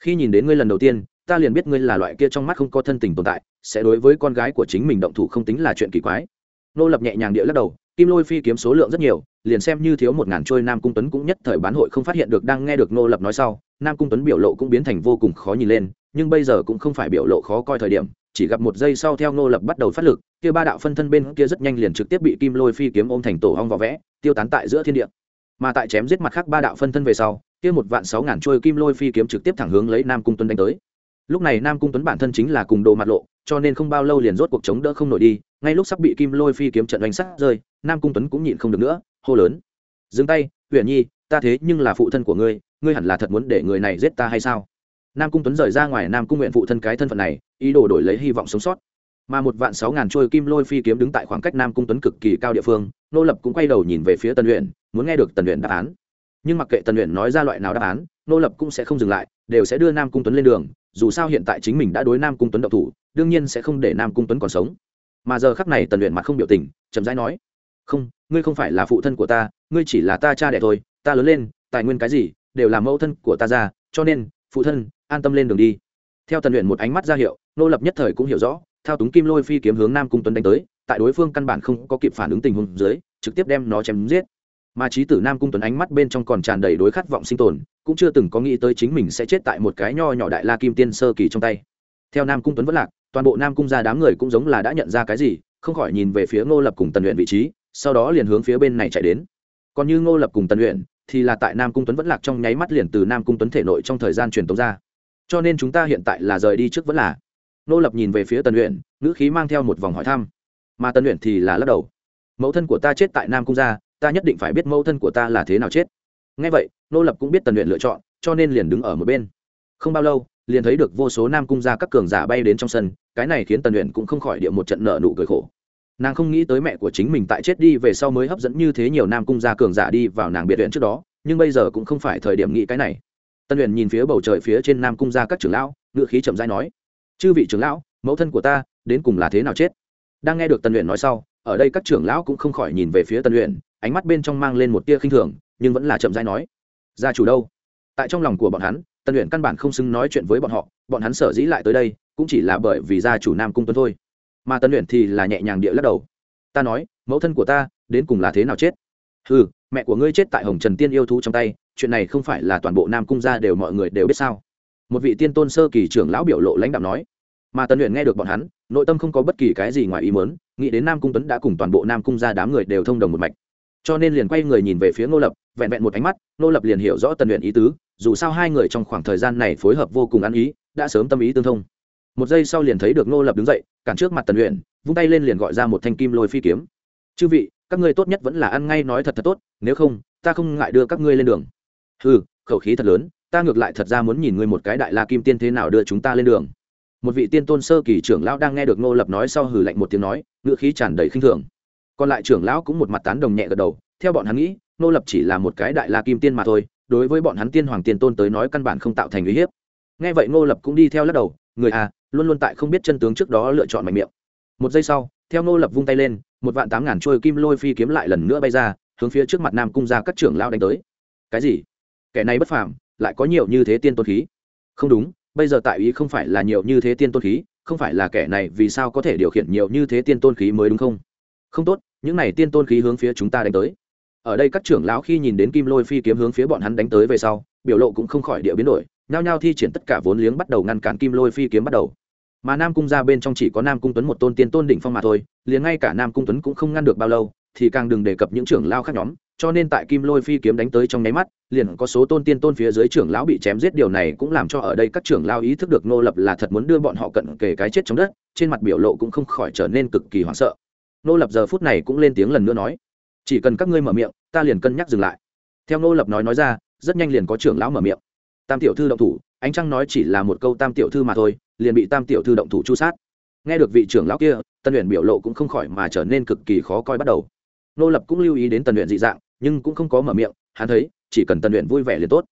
Khi nhìn đến ngươi lần đầu tiên, ta liền biết ngươi là loại kia trong mắt không có thân tình tồn tại, sẽ đối với con gái của chính mình động thủ không tính là chuyện kỳ quái. Nô lập nhẹ nhàng địa lắc đầu kim lôi phi kiếm số lượng rất nhiều, liền xem như thiếu một ngàn trôi nam cung tuấn cũng nhất thời bán hội không phát hiện được đang nghe được nô lập nói sau, nam cung tuấn biểu lộ cũng biến thành vô cùng khó nhìn lên, nhưng bây giờ cũng không phải biểu lộ khó coi thời điểm, chỉ gặp một giây sau theo nô lập bắt đầu phát lực, kia ba đạo phân thân bên kia rất nhanh liền trực tiếp bị kim lôi phi kiếm ôm thành tổ hong vỏ vẽ, tiêu tán tại giữa thiên địa. Mà tại chém giết mặt khác ba đạo phân thân về sau, kia một vạn sáu ngàn trôi kim lôi phi kiếm trực tiếp thẳng hướng lấy nam cung tuấn đánh tới. Lúc này nam cung tuấn bản thân chính là cùng đồ mặt lộ cho nên không bao lâu liền rốt cuộc chống đỡ không nổi đi, ngay lúc sắp bị kim lôi phi kiếm trận đánh sát rơi, nam cung tuấn cũng nhịn không được nữa, hô lớn. Dừng tay, huyền nhi, ta thế nhưng là phụ thân của ngươi ngươi hẳn là thật muốn để người này giết ta hay sao? Nam cung tuấn rời ra ngoài, nam cung nguyện phụ thân cái thân phận này, ý đồ đổi lấy hy vọng sống sót. Mà một vạn sáu ngàn trôi kim lôi phi kiếm đứng tại khoảng cách nam cung tuấn cực kỳ cao địa phương, nô lập cũng quay đầu nhìn về phía tần luyện muốn nghe được tần luyện đáp án. Nhưng mặc kệ tần luyện nói ra loại nào đáp án, nô lập cũng sẽ không dừng lại, đều sẽ đưa nam cung tuấn lên đường dù sao hiện tại chính mình đã đối nam cung tuấn độc thủ, đương nhiên sẽ không để nam cung tuấn còn sống. Mà giờ khắc này tần luyện mặt không biểu tình, chậm rãi nói, không, ngươi không phải là phụ thân của ta, ngươi chỉ là ta cha đẻ thôi, ta lớn lên, tài nguyên cái gì, đều là mẫu thân của ta ra, cho nên, phụ thân, an tâm lên đường đi. Theo tần luyện một ánh mắt ra hiệu, nô lập nhất thời cũng hiểu rõ, thao túng kim lôi phi kiếm hướng nam cung tuấn đánh tới, tại đối phương căn bản không có kịp phản ứng tình huống dưới, trực tiếp đem nó chém giết mà trí tử nam cung tuấn ánh mắt bên trong còn tràn đầy đối khát vọng sinh tồn, cũng chưa từng có nghĩ tới chính mình sẽ chết tại một cái nho nhỏ đại la kim tiên sơ kỳ trong tay. Theo nam cung tuấn vẫn lạc, toàn bộ nam cung ra đám người cũng giống là đã nhận ra cái gì, không khỏi nhìn về phía ngô lập cùng tần luyện vị trí, sau đó liền hướng phía bên này chạy đến. Còn như ngô lập cùng tần luyện thì là tại nam cung tuấn vẫn lạc trong nháy mắt liền từ nam cung tuấn thể nội trong thời gian truyền tống ra. Cho nên chúng ta hiện tại là rời đi trước vẫn là. Ngô lập nhìn về phía tần luyện ngữ khí mang theo một vòng hỏi thăm. Mà tần luyện thì là lắc đầu. Mẫu thân của ta chết tại nam cung gia ta nhất định phải biết mẫu thân của ta là thế nào chết. Ngay vậy, nô lập cũng biết tần luyện lựa chọn, cho nên liền đứng ở một bên. Không bao lâu, liền thấy được vô số nam cung gia các cường giả bay đến trong sân, cái này khiến tần luyện cũng không khỏi địa một trận nợ nụ cười khổ. Nàng không nghĩ tới mẹ của chính mình tại chết đi về sau mới hấp dẫn như thế nhiều nam cung gia cường giả đi vào nàng biệt viện trước đó, nhưng bây giờ cũng không phải thời điểm nghĩ cái này. Tân luyện nhìn phía bầu trời phía trên nam cung gia các trưởng lão ngự khí chậm dai nói, chư vị trưởng lão, mẫu thân của ta, đến cùng là thế nào chết? Đang nghe được tân luyện nói sau, ở đây các trưởng lão cũng không khỏi nhìn về phía tân luyện ánh mắt bên trong mang lên một tia khinh thường, nhưng vẫn là chậm rãi nói, gia chủ đâu? Tại trong lòng của bọn hắn tân luyện căn bản không xứng nói chuyện với bọn họ, bọn hắn sở dĩ lại tới đây, cũng chỉ là bởi vì gia chủ nam cung tuấn thôi. Mà tân luyện thì là nhẹ nhàng địa lắc đầu, ta nói, mẫu thân của ta, đến cùng là thế nào chết? Ừ mẹ của ngươi chết tại hồng trần tiên yêu thú trong tay, chuyện này không phải là toàn bộ nam cung gia đều mọi người đều biết sao? Một vị tiên tôn sơ kỳ trưởng lão biểu lộ lãnh đạo nói. Mà tân luyện nghe được bọn hắn, nội tâm không có bất kỳ cái gì ngoài ý mớn nghĩ đến nam cung tuấn đã cùng toàn bộ nam cung gia đám người đều thông đồng một mạch cho nên liền quay người nhìn về phía ngô lập, vẹn vẹn một ánh mắt, ngô lập liền hiểu rõ tần luyện ý tứ, dù sao hai người trong khoảng thời gian này phối hợp vô cùng ăn ý, đã sớm tâm ý tương thông. Một giây sau liền thấy được ngô lập đứng dậy, cản trước mặt tần luyện vung tay lên liền gọi ra một thanh kim lôi phi kiếm. Chư vị, các ngươi tốt nhất vẫn là ăn ngay nói thật thật tốt, nếu không, ta không ngại đưa các ngươi lên đường. Ừ khẩu khí thật lớn, ta ngược lại thật ra muốn nhìn ngươi một cái đại la kim tiên thế nào đưa chúng ta lên đường. Một vị tiên tôn sơ kỳ trưởng lão đang nghe được ngô lập nói sau hừ lạnh một tiếng nói, ngữ khí tràn đầy khinh thường còn lại trưởng lão cũng một mặt tán đồng nhẹ gật đầu, theo bọn hắn nghĩ, nô lập chỉ là một cái đại la kim tiên mà thôi, đối với bọn hắn tiên hoàng tiên tôn tới nói căn bản không tạo thành uy hiếp. Nghe vậy nô lập cũng đi theo lắc đầu, người à luôn luôn tại không biết chân tướng trước đó lựa chọn mạnh miệng. Một giây sau, theo nô lập vung tay lên, một vạn tám ngàn trôi kim lôi phi kiếm lại lần nữa bay ra, hướng phía trước mặt nam cung ra các trưởng lão đánh tới. Cái gì? Kẻ này bất phàm, lại có nhiều như thế tiên tôn khí. Không đúng, bây giờ tại ý không phải là nhiều như thế tiên tôn khí, không phải là kẻ này vì sao có thể điều khiển nhiều như thế tiên tôn khí mới đúng không? Không tốt, những này tiên tôn khí hướng phía chúng ta đánh tới. Ở đây các trưởng lão khi nhìn đến kim lôi phi kiếm hướng phía bọn hắn đánh tới về sau, biểu lộ cũng không khỏi địa biến đổi, nhao nhao thi triển tất cả vốn liếng bắt đầu ngăn cản kim lôi phi kiếm bắt đầu. Mà nam cung ra bên trong chỉ có nam cung tuấn một tôn tiên tôn đỉnh phong mà thôi, liền ngay cả nam cung tuấn cũng không ngăn được bao lâu, thì càng đừng đề cập những trưởng lao khác nhóm, cho nên tại kim lôi phi kiếm đánh tới trong nháy mắt, liền có số tôn tiên tôn phía dưới trưởng lão bị chém giết, điều này cũng làm cho ở đây các trưởng lao ý thức được nô lập là thật muốn đưa bọn họ cận kề cái chết trong đất, trên mặt biểu lộ cũng không khỏi trở nên cực kỳ hoảng sợ nô lập giờ phút này cũng lên tiếng lần nữa nói, chỉ cần các ngươi mở miệng, ta liền cân nhắc dừng lại. Theo nô lập nói nói ra, rất nhanh liền có trưởng lão mở miệng. Tam tiểu thư động thủ, ánh trăng nói chỉ là một câu tam tiểu thư mà thôi, liền bị tam tiểu thư động thủ chu sát. Nghe được vị trưởng lão kia tân luyện biểu lộ cũng không khỏi mà trở nên cực kỳ khó coi bắt đầu. Nô lập cũng lưu ý đến tần luyện dị dạng, nhưng cũng không có mở miệng, hắn thấy, chỉ cần tần luyện vui vẻ liền tốt.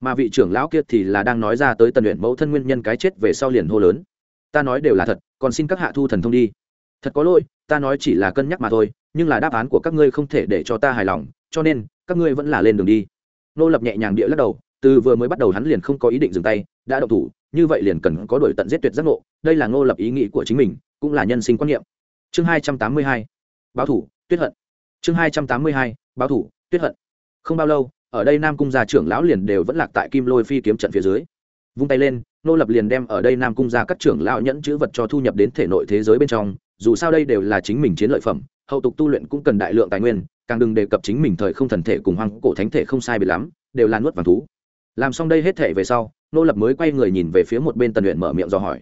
Mà vị trưởng lão kia thì là đang nói ra tới tần luyện mẫu thân nguyên nhân cái chết về sau liền hô lớn. Ta nói đều là thật, còn xin các hạ thu thần thông đi. Thật có lỗi ta nói chỉ là cân nhắc mà thôi, nhưng là đáp án của các ngươi không thể để cho ta hài lòng, cho nên, các ngươi vẫn là lên đường đi. Nô lập nhẹ nhàng địa lắc đầu, từ vừa mới bắt đầu hắn liền không có ý định dừng tay, đã động thủ, như vậy liền cần có đổi tận giết tuyệt giác ngộ, đây là ngô lập ý nghĩ của chính mình, cũng là nhân sinh quan niệm. Chương hai trăm tám mươi hai, báo thủ, tuyết hận. Chương hai trăm tám mươi hai, báo thủ, tuyết hận. Không bao lâu, ở đây nam cung gia trưởng lão liền đều vẫn lạc tại kim lôi phi kiếm trận phía dưới. Vung tay lên, nô lập liền đem ở đây nam cung gia các trưởng lão nhẫn chữ vật cho thu nhập đến thể nội thế giới bên trong dù sao đây đều là chính mình chiến lợi phẩm, hậu tục tu luyện cũng cần đại lượng tài nguyên, càng đừng đề cập chính mình thời không thần thể cùng hoang cổ thánh thể không sai bị lắm, đều là nuốt vàng thú. Làm xong đây hết thể về sau, nô lập mới quay người nhìn về phía một bên tần luyện mở miệng dò hỏi.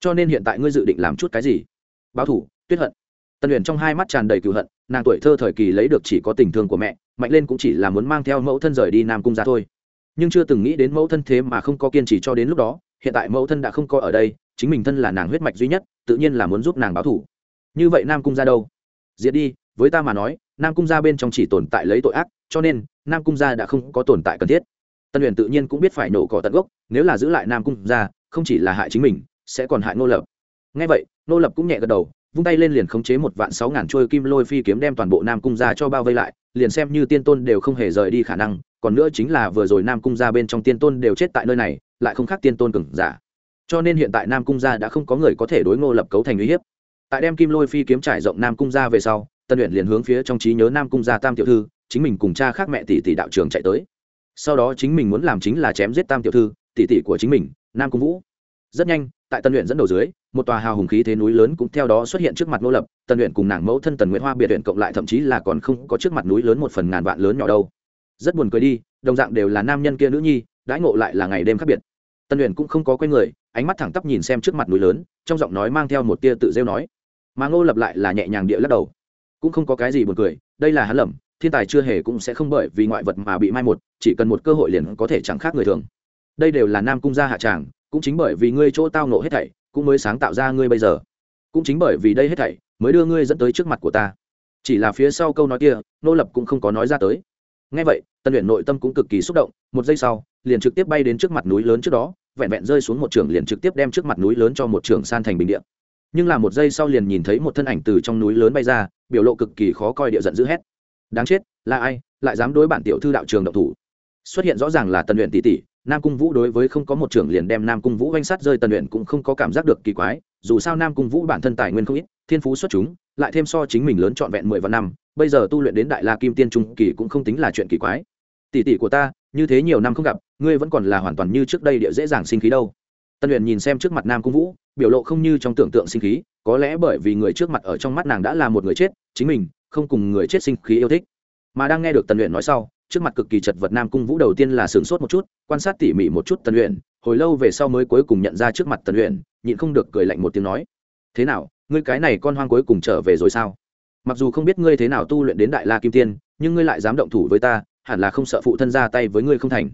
Cho nên hiện tại ngươi dự định làm chút cái gì? Báo thủ tuyết hận. Tần luyện trong hai mắt tràn đầy cựu hận, nàng tuổi thơ thời kỳ lấy được chỉ có tình thương của mẹ, mạnh lên cũng chỉ là muốn mang theo mẫu thân rời đi nam cung ra thôi. Nhưng chưa từng nghĩ đến mẫu thân thế mà không có kiên trì cho đến lúc đó, hiện tại mẫu thân đã không có ở đây, chính mình thân là nàng huyết mạch duy nhất, tự nhiên là muốn giúp nàng báo thủ như vậy nam cung ra đâu? Diệt đi, với ta mà nói, nam cung ra bên trong chỉ tồn tại lấy tội ác, cho nên, nam cung gia đã không có tồn tại cần thiết. Tân Huyền tự nhiên cũng biết phải nổ cỏ tận gốc, nếu là giữ lại nam cung gia, không chỉ là hại chính mình, sẽ còn hại nô lập. Ngay vậy nô lập cũng nhẹ gật đầu, vung tay lên liền khống chế một vạn sáu ngàn trôi kim lôi phi kiếm đem toàn bộ nam cung gia cho bao vây lại, liền xem như tiên tôn đều không hề rời đi khả năng, còn nữa chính là vừa rồi nam cung gia bên trong tiên tôn đều chết tại nơi này, lại không khác tiên tôn cừng giả. Cho nên hiện tại nam cung gia đã không có người có thể đối ngô lập cấu thành uy hiếp tại đem kim lôi phi kiếm trải rộng nam cung ra về sau tân luyện liền hướng phía trong trí nhớ nam cung gia tam tiểu thư, chính mình cùng cha khác mẹ tỷ tỷ đạo trường chạy tới. Sau đó chính mình muốn làm chính là chém giết tam tiểu thư, tỷ tỷ của chính mình, nam cung vũ. Rất nhanh, tại tân luyện dẫn đầu dưới, một tòa hào hùng khí thế núi lớn cũng theo đó xuất hiện trước mặt nô lập tân luyện cùng nàng mẫu thân tần nguyễn hoa biệt luyện cộng lại thậm chí là còn không có trước mặt núi lớn một phần ngàn vạn lớn nhỏ đâu. Rất buồn cười đi, đồng dạng đều là nam nhân kia nữ nhi, đãi ngộ lại là ngày đêm khác biệt. Tân luyện cũng không có quen người, ánh mắt thẳng tắp nhìn xem trước mặt núi lớn, trong giọng nói mang theo một tia tự rêu nói mà ngô lập lại là nhẹ nhàng địa lắc đầu. Cũng không có cái gì buồn cười, đây là hắn lầm, thiên tài chưa hề cũng sẽ không bởi vì ngoại vật mà bị mai một, chỉ cần một cơ hội liền có thể chẳng khác người thường. Đây đều là nam cung gia hạ tràng, cũng chính bởi vì ngươi chỗ tao nộ hết thảy, cũng mới sáng tạo ra ngươi bây giờ. Cũng chính bởi vì đây hết thảy, mới đưa ngươi dẫn tới trước mặt của ta. Chỉ là phía sau câu nói kia nô lập cũng không có nói ra tới. Ngay vậy tân luyện nội tâm cũng cực kỳ xúc động, một giây sau, liền trực tiếp bay đến trước mặt núi lớn trước đó, vẹn vẹn rơi xuống một trường liền trực tiếp đem trước mặt núi lớn cho một trường san thành bình điện nhưng là một giây sau liền nhìn thấy một thân ảnh từ trong núi lớn bay ra, biểu lộ cực kỳ khó coi địa giận dữ hét. Đáng chết, là ai, lại dám đối bản tiểu thư đạo trường độc thủ? Xuất hiện rõ ràng là tần luyện tỷ tỷ, nam cung vũ đối với không có một trưởng liền đem nam cung vũ oanh sát rơi tần luyện cũng không có cảm giác được kỳ quái, dù sao nam cung vũ bản thân tài nguyên không ít, thiên phú xuất chúng, lại thêm so chính mình lớn trọn vẹn mười vạn năm, bây giờ tu luyện đến đại la kim tiên trung kỳ cũng không tính là chuyện kỳ quái. Tỷ tỷ của ta, như thế nhiều năm không gặp, ngươi vẫn còn là hoàn toàn như trước đây địa dễ dàng sinh khí đâu tân luyện nhìn xem trước mặt nam cung vũ, biểu lộ không như trong tưởng tượng sinh khí, có lẽ bởi vì người trước mặt ở trong mắt nàng đã là một người chết, chính mình không cùng người chết sinh khí yêu thích. Mà đang nghe được tần luyện nói sau, trước mặt cực kỳ chật vật nam cung vũ đầu tiên là sửng sốt một chút, quan sát tỉ mỉ một chút tần luyện hồi lâu về sau mới cuối cùng nhận ra trước mặt tần luyện nhịn không được cười lạnh một tiếng nói, thế nào, ngươi cái này con hoang cuối cùng trở về rồi sao? Mặc dù không biết ngươi thế nào tu luyện đến đại la kim tiên, nhưng ngươi lại dám động thủ với ta, hẳn là không sợ phụ thân ra tay với ngươi không thành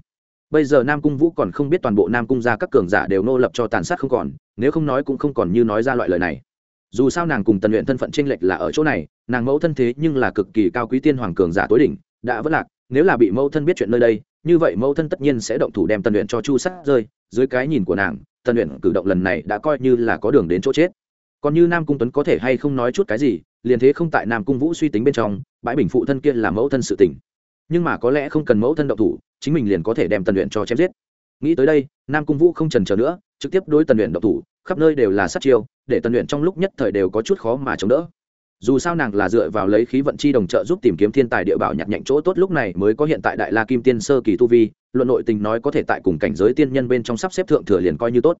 bây giờ nam cung vũ còn không biết toàn bộ nam cung ra các cường giả đều nô lập cho tàn sát không còn, nếu không nói cũng không còn như nói ra loại lời này. Dù sao nàng cùng tần luyện thân phận tranh lệch là ở chỗ này, nàng mẫu thân thế nhưng là cực kỳ cao quý tiên hoàng cường giả tối đỉnh, đã vất lạc, nếu là bị mẫu thân biết chuyện nơi đây, như vậy mẫu thân tất nhiên sẽ động thủ đem tần luyện cho chu sát rơi. Dưới cái nhìn của nàng, tần luyện cử động lần này đã coi như là có đường đến chỗ chết. Còn như nam cung tuấn có thể hay không nói chút cái gì, liền thế không tại nam cung vũ suy tính bên trong, bãi bình phụ thân kia là mẫu thân sự tỉnh nhưng mà có lẽ không cần mẫu thân động thủ, chính mình liền có thể đem tần luyện cho chém giết. Nghĩ tới đây, nam cung vũ không trần chờ nữa, trực tiếp đối tần luyện động thủ, khắp nơi đều là sát chiêu, để tần luyện trong lúc nhất thời đều có chút khó mà chống đỡ. Dù sao nàng là dựa vào lấy khí vận chi đồng trợ giúp tìm kiếm thiên tài địa bảo nhặt nhạnh chỗ tốt lúc này mới có hiện tại đại la kim tiên sơ kỳ tu vi, luận nội tình nói có thể tại cùng cảnh giới tiên nhân bên trong sắp xếp thượng thừa liền coi như tốt.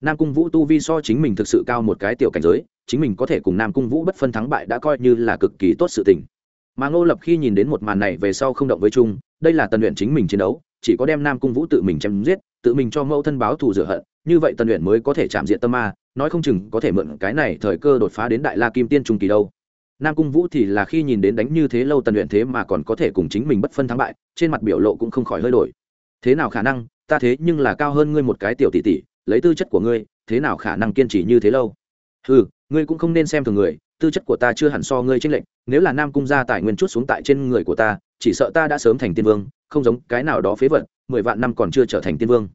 Nam cung vũ tu vi so chính mình thực sự cao một cái tiểu cảnh giới, chính mình có thể cùng nam cung vũ bất phân thắng bại đã coi như là cực kỳ tốt sự tình mà ngô lập khi nhìn đến một màn này về sau không động với Trung, đây là tần luyện chính mình chiến đấu chỉ có đem nam cung vũ tự mình chém giết tự mình cho mẫu thân báo thù rửa hận như vậy tần luyện mới có thể chạm diện tâm ma nói không chừng có thể mượn cái này thời cơ đột phá đến đại la kim tiên trung kỳ đâu. Nam cung vũ thì là khi nhìn đến đánh như thế lâu tần luyện thế mà còn có thể cùng chính mình bất phân thắng bại trên mặt biểu lộ cũng không khỏi hơi đổi. Thế nào khả năng ta thế nhưng là cao hơn ngươi một cái tiểu tỷ tỷ lấy tư chất của ngươi thế nào khả năng kiên trì như thế lâu? Ừ ngươi cũng không nên xem thường người tư chất của ta chưa hẳn so ngươi tranh lệnh nếu là nam cung gia tài nguyên chút xuống tại trên người của ta, chỉ sợ ta đã sớm thành tiên vương, không giống cái nào đó phế vật, mười vạn năm còn chưa trở thành tiên vương.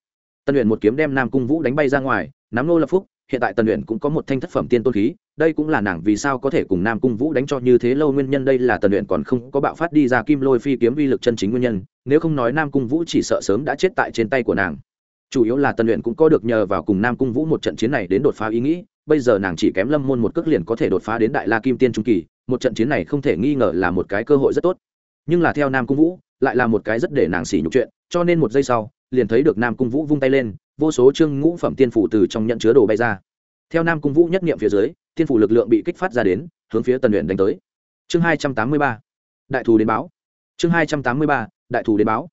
Tân luyện một kiếm đem nam cung vũ đánh bay ra ngoài, nắm nô lập phúc, hiện tại tần luyện cũng có một thanh thất phẩm tiên tôn khí, đây cũng là nàng vì sao có thể cùng nam cung vũ đánh cho như thế lâu nguyên nhân, đây là tần luyện còn không có bạo phát đi ra kim lôi phi kiếm uy lực chân chính nguyên nhân, nếu không nói nam cung vũ chỉ sợ sớm đã chết tại trên tay của nàng. Chủ yếu là tần luyện cũng có được nhờ vào cùng nam cung vũ một trận chiến này đến đột phá ý nghĩ bây giờ nàng chỉ kém lâm môn một cước liền có thể đột phá đến đại la kim tiên trung kỳ, một trận chiến này không thể nghi ngờ là một cái cơ hội rất tốt. Nhưng là theo nam cung vũ, lại là một cái rất để nàng xỉ nhục chuyện, cho nên một giây sau, liền thấy được nam cung vũ vung tay lên, vô số chương ngũ phẩm tiên phủ từ trong nhận chứa đồ bay ra. Theo nam cung vũ nhất nghiệm phía dưới, tiên phủ lực lượng bị kích phát ra đến, hướng phía tần luyện đánh tới. Chương hai trăm tám mươi ba, đại thù đến báo. Chương hai trăm tám mươi ba, đại thù đến báo.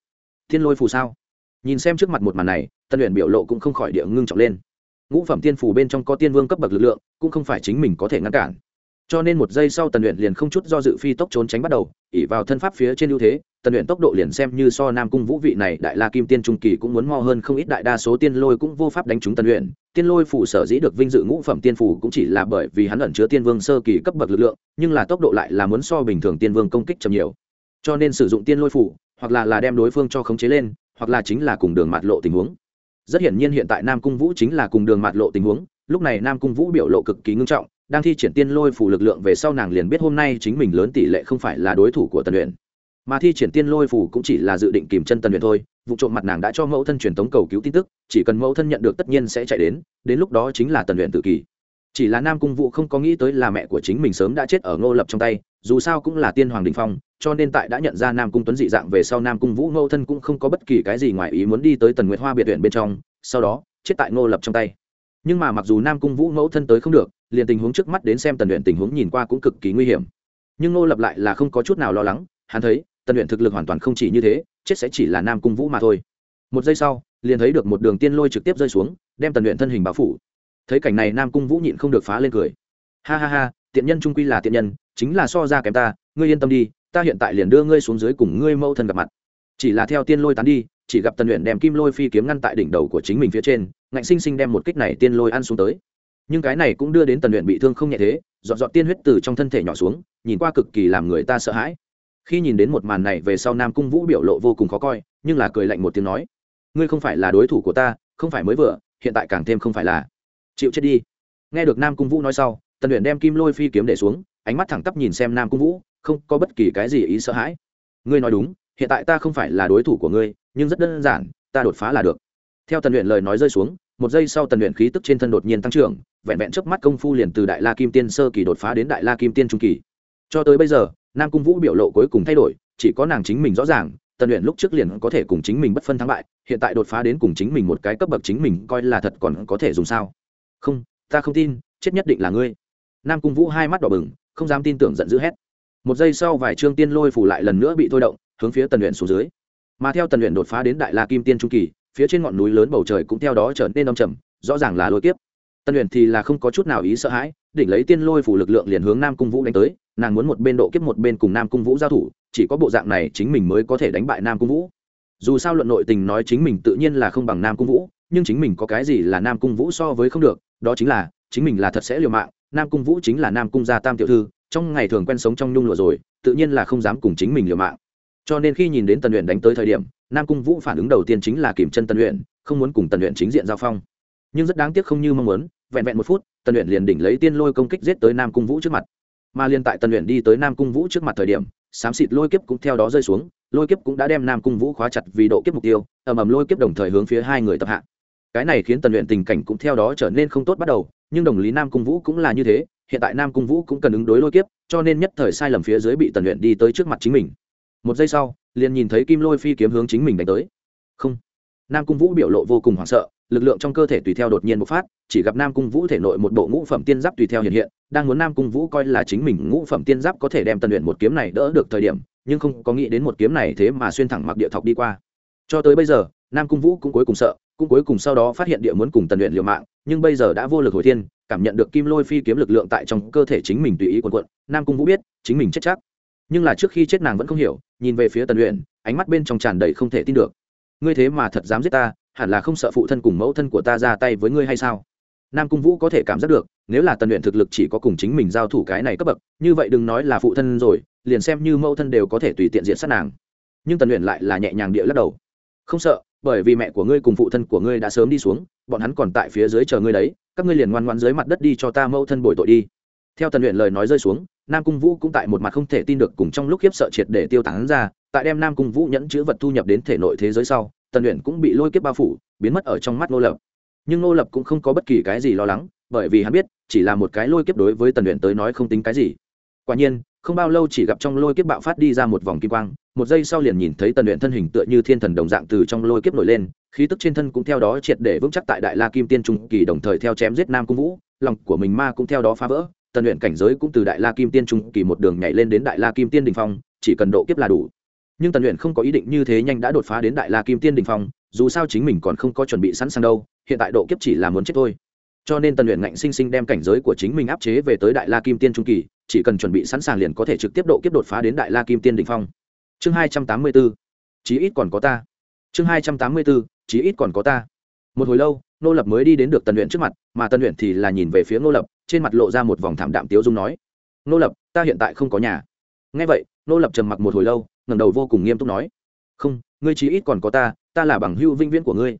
Thiên lôi phù sao? Nhìn xem trước mặt một màn này, tần luyện biểu lộ cũng không khỏi địa ngưng trọng lên ngũ phẩm tiên phủ bên trong có tiên vương cấp bậc lực lượng, cũng không phải chính mình có thể ngăn cản. Cho nên một giây sau tần luyện liền không chút do dự phi tốc trốn tránh bắt đầu ỉ vào thân pháp phía trên ưu thế, tần luyện tốc độ liền xem như so nam cung vũ vị này đại la kim tiên trung kỳ cũng muốn mo hơn không ít đại đa số tiên lôi cũng vô pháp đánh trúng tần luyện. Tiên lôi phủ sở dĩ được vinh dự ngũ phẩm tiên phủ cũng chỉ là bởi vì hắn ẩn chứa tiên vương sơ kỳ cấp bậc lực lượng, nhưng là tốc độ lại là muốn so bình thường tiên vương công kích chậm nhiều. Cho nên sử dụng tiên lôi phủ hoặc là là đem đối phương cho khống chế lên, hoặc là chính là cùng đường mạt lộ tình huống rất hiển nhiên hiện tại nam cung vũ chính là cùng đường mạt lộ tình huống. Lúc này nam cung vũ biểu lộ cực kỳ ngưng trọng, đang thi triển tiên lôi phủ lực lượng về sau nàng liền biết hôm nay chính mình lớn tỷ lệ không phải là đối thủ của tần luyện mà thi triển tiên lôi phủ cũng chỉ là dự định kìm chân tần luyện thôi, vụ trộm mặt nàng đã cho mẫu thân truyền tống cầu cứu tin tức, chỉ cần mẫu thân nhận được tất nhiên sẽ chạy đến đến lúc đó chính là tần luyện tự kỷ. Chỉ là nam cung vũ không có nghĩ tới là mẹ của chính mình sớm đã chết ở ngô lập trong tay, dù sao cũng là tiên hoàng đình phong cho nên tại đã nhận ra nam cung tuấn dị dạng về sau nam cung vũ mẫu thân cũng không có bất kỳ cái gì ngoài ý muốn đi tới tần nguyệt hoa biệt viện bên trong, sau đó, chết tại ngô lập trong tay. Nhưng mà mặc dù nam cung vũ mẫu thân tới không được, liền tình huống trước mắt đến xem tần luyện tình huống nhìn qua cũng cực kỳ nguy hiểm. Nhưng ngô lập lại là không có chút nào lo lắng, hắn thấy, tần luyện thực lực hoàn toàn không chỉ như thế, chết sẽ chỉ là nam cung vũ mà thôi. Một giây sau, liền thấy được một đường tiên lôi trực tiếp rơi xuống, đem tần luyện thân hình báo phủ. Thấy cảnh này nam cung vũ nhịn không được phá lên cười. Ha ha ha, tiện nhân trung quy là tiện nhân, chính là so ra kém ta, ngươi yên tâm đi ta hiện tại liền đưa ngươi xuống dưới cùng ngươi mâu thân gặp mặt. Chỉ là theo tiên lôi tán đi, chỉ gặp tần luyện đem kim lôi phi kiếm ngăn tại đỉnh đầu của chính mình phía trên, ngạnh sinh sinh đem một kích này tiên lôi ăn xuống tới. Nhưng cái này cũng đưa đến tần luyện bị thương không nhẹ thế dọn dọn tiên huyết từ trong thân thể nhỏ xuống, nhìn qua cực kỳ làm người ta sợ hãi. Khi nhìn đến một màn này về sau nam cung vũ biểu lộ vô cùng khó coi, nhưng là cười lạnh một tiếng nói, ngươi không phải là đối thủ của ta, không phải mới vừa, hiện tại càng thêm không phải là. Chịu chết đi. Nghe được nam cung vũ nói sau, tần luyện đem kim lôi phi kiếm để xuống, ánh mắt thẳng tắp nhìn xem nam cung vũ không có bất kỳ cái gì ý sợ hãi. Ngươi nói đúng, hiện tại ta không phải là đối thủ của ngươi, nhưng rất đơn giản, ta đột phá là được. Theo tần luyện lời nói rơi xuống, một giây sau tần luyện khí tức trên thân đột nhiên tăng trưởng, vẹn vẹn chớp mắt công phu liền từ đại la kim tiên sơ kỳ đột phá đến đại la kim tiên trung kỳ. Cho tới bây giờ, nam cung vũ biểu lộ cuối cùng thay đổi, chỉ có nàng chính mình rõ ràng, tần luyện lúc trước liền có thể cùng chính mình bất phân thắng bại, hiện tại đột phá đến cùng chính mình một cái cấp bậc chính mình coi là thật còn có thể dùng sao. Không, ta không tin, chết nhất định là ngươi. Nam cung vũ hai mắt đỏ bừng, không dám tin tưởng giận dữ hét một giây sau vài trương tiên lôi phủ lại lần nữa bị thôi động, hướng phía tần luyện xuống dưới. Mà theo tần luyện đột phá đến đại la kim tiên trung kỳ, phía trên ngọn núi lớn bầu trời cũng theo đó trở nên đông trầm, rõ ràng là lôi kiếp. Tần luyện thì là không có chút nào ý sợ hãi, đỉnh lấy tiên lôi phủ lực lượng liền hướng nam cung vũ đánh tới, nàng muốn một bên độ kiếp một bên cùng nam cung vũ giao thủ, chỉ có bộ dạng này chính mình mới có thể đánh bại nam cung vũ. Dù sao luận nội tình nói chính mình tự nhiên là không bằng nam cung vũ, nhưng chính mình có cái gì là nam cung vũ so với không được, đó chính là, chính mình là thật sẽ liều mạng, nam cung vũ chính là nam cung gia tam tiểu thư trong ngày thường quen sống trong nhung lụa rồi, tự nhiên là không dám cùng chính mình liều mạng. Cho nên khi nhìn đến tần luyện đánh tới thời điểm, nam cung vũ phản ứng đầu tiên chính là kìm chân tần luyện không muốn cùng tần luyện chính diện giao phong. Nhưng rất đáng tiếc không như mong muốn, vẹn vẹn một phút, tần luyện liền đỉnh lấy tiên lôi công kích giết tới nam cung vũ trước mặt. Mà liền tại tần luyện đi tới nam cung vũ trước mặt thời điểm, xám xịt lôi kiếp cũng theo đó rơi xuống, lôi kiếp cũng đã đem nam cung vũ khóa chặt vì độ kiếp mục tiêu, ầm ầm lôi kiếp đồng thời hướng phía hai người tập hạ. Cái này khiến tần luyện tình cảnh cũng theo đó trở nên không tốt bắt đầu, nhưng đồng lý nam cung vũ cũng là như thế hiện tại nam cung vũ cũng cần ứng đối lôi kiếp, cho nên nhất thời sai lầm phía dưới bị tần luyện đi tới trước mặt chính mình. Một giây sau, liền nhìn thấy kim lôi phi kiếm hướng chính mình đánh tới. Không. Nam cung vũ biểu lộ vô cùng hoảng sợ, lực lượng trong cơ thể tùy theo đột nhiên bộc phát, chỉ gặp nam cung vũ thể nội một bộ ngũ phẩm tiên giáp tùy theo hiện hiện, đang muốn nam cung vũ coi là chính mình ngũ phẩm tiên giáp có thể đem tần luyện một kiếm này đỡ được thời điểm, nhưng không có nghĩ đến một kiếm này thế mà xuyên thẳng mặc địa thọc đi qua. Cho tới bây giờ, nam cung vũ cũng cuối cùng sợ, cũng cuối cùng sau đó phát hiện địa muốn cùng tần luyện liều mạng, nhưng bây giờ đã vô lực hồi thiên cảm nhận được kim lôi phi kiếm lực lượng tại trong cơ thể chính mình tùy ý quần quận. Nam cung vũ biết, chính mình chết chắc. Nhưng là trước khi chết nàng vẫn không hiểu, nhìn về phía tần luyện ánh mắt bên trong tràn đầy không thể tin được. Ngươi thế mà thật dám giết ta, hẳn là không sợ phụ thân cùng mẫu thân của ta ra tay với ngươi hay sao? Nam cung vũ có thể cảm giác được, nếu là tần luyện thực lực chỉ có cùng chính mình giao thủ cái này cấp bậc, như vậy đừng nói là phụ thân rồi, liền xem như mẫu thân đều có thể tùy tiện diện sát nàng. Nhưng tần luyện lại là nhẹ nhàng địa lắc đầu. Không sợ bởi vì mẹ của ngươi cùng phụ thân của ngươi đã sớm đi xuống, bọn hắn còn tại phía dưới chờ ngươi đấy, các ngươi liền ngoan ngoan dưới mặt đất đi cho ta mẫu thân bồi tội đi. Theo tần luyện lời nói rơi xuống, nam cung vũ cũng tại một mặt không thể tin được cùng trong lúc khiếp sợ triệt để tiêu tán ra, tại đem nam cung vũ nhẫn chữ vật thu nhập đến thể nội thế giới sau, tần luyện cũng bị lôi kiếp bao phủ, biến mất ở trong mắt nô lập. Nhưng nô lập cũng không có bất kỳ cái gì lo lắng, bởi vì hắn biết, chỉ là một cái lôi kiếp đối với tần luyện tới nói không tính cái gì. Quả nhiên không bao lâu chỉ gặp trong lôi kiếp bạo phát đi ra một vòng kim quang, một giây sau liền nhìn thấy tần luyện thân hình tựa như thiên thần đồng dạng từ trong lôi kiếp nổi lên, khí tức trên thân cũng theo đó triệt để vững chắc tại đại la kim tiên trung kỳ đồng thời theo chém giết nam cung vũ, lòng của mình ma cũng theo đó phá vỡ, tần luyện cảnh giới cũng từ đại la kim tiên trung kỳ một đường nhảy lên đến đại la kim tiên đình phong, chỉ cần độ kiếp là đủ. Nhưng tần luyện không có ý định như thế nhanh đã đột phá đến đại la kim tiên đình phong, dù sao chính mình còn không có chuẩn bị sẵn sàng đâu, hiện tại độ kiếp chỉ là muốn chết thôi. Cho nên tần luyện ngạnh sinh sinh đem cảnh giới của chính mình áp chế về tới đại la kim tiên trung kỳ chỉ cần chuẩn bị sẵn sàng liền có thể trực tiếp độ kiếp đột phá đến đại la kim tiên đỉnh phong. Chương hai trăm tám mươi bốn, chí ít còn có ta. Chương hai trăm tám mươi bốn, chí ít còn có ta. Một hồi lâu nô lập mới đi đến được tần luyện trước mặt, mà tần luyện thì là nhìn về phía nô lập, trên mặt lộ ra một vòng thảm đạm tiếu dung nói nô lập, ta hiện tại không có nhà. Ngay vậy nô lập trầm mặc một hồi lâu, ngẩng đầu vô cùng nghiêm túc nói, không, ngươi chí ít còn có ta ta là bằng hữu vinh viễn của ngươi.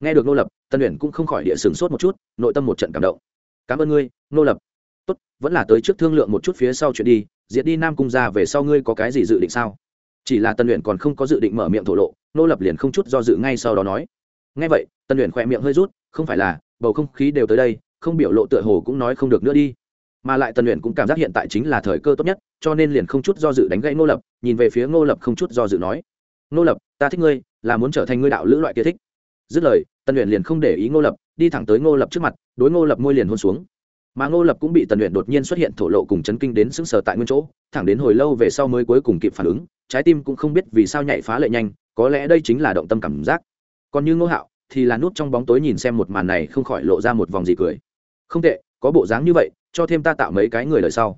Nghe được nô lập tân luyện cũng không khỏi địa sửng sốt một chút, nội tâm một trận cảm động. Cảm ơn ngươi nô lập tốt, vẫn là tới trước thương lượng một chút phía sau chuyện đi, diệt đi nam cung ra về sau ngươi có cái gì dự định sao? Chỉ là tân luyện còn không có dự định mở miệng thổ lộ, nô lập liền không chút do dự ngay sau đó nói. Ngay vậy tân luyện khỏe miệng hơi rút, không phải là, bầu không khí đều tới đây, không biểu lộ tựa hồ cũng nói không được nữa đi. Mà lại tân luyện cũng cảm giác hiện tại chính là thời cơ tốt nhất, cho nên liền không chút do dự đánh gãy nô lập, nhìn về phía nô lập không chút do dự nói. Nô lập, ta thích ngươi, là muốn trở thành ngươi đạo lữ loại kia thích. Dứt lời tân luyện liền không để ý ngô lập, đi thẳng tới ngô lập trước mặt, đối ngô lập môi liền hôn xuống mà ngô lập cũng bị tần luyện đột nhiên xuất hiện thổ lộ cùng chấn kinh đến sững sờ tại nguyên chỗ, thẳng đến hồi lâu về sau mới cuối cùng kịp phản ứng, trái tim cũng không biết vì sao nhảy phá lệ nhanh, có lẽ đây chính là động tâm cảm giác. Còn như ngô hạo, thì là nút trong bóng tối nhìn xem một màn này không khỏi lộ ra một vòng gì cười. Không tệ, có bộ dáng như vậy, cho thêm ta tạo mấy cái người lời sau.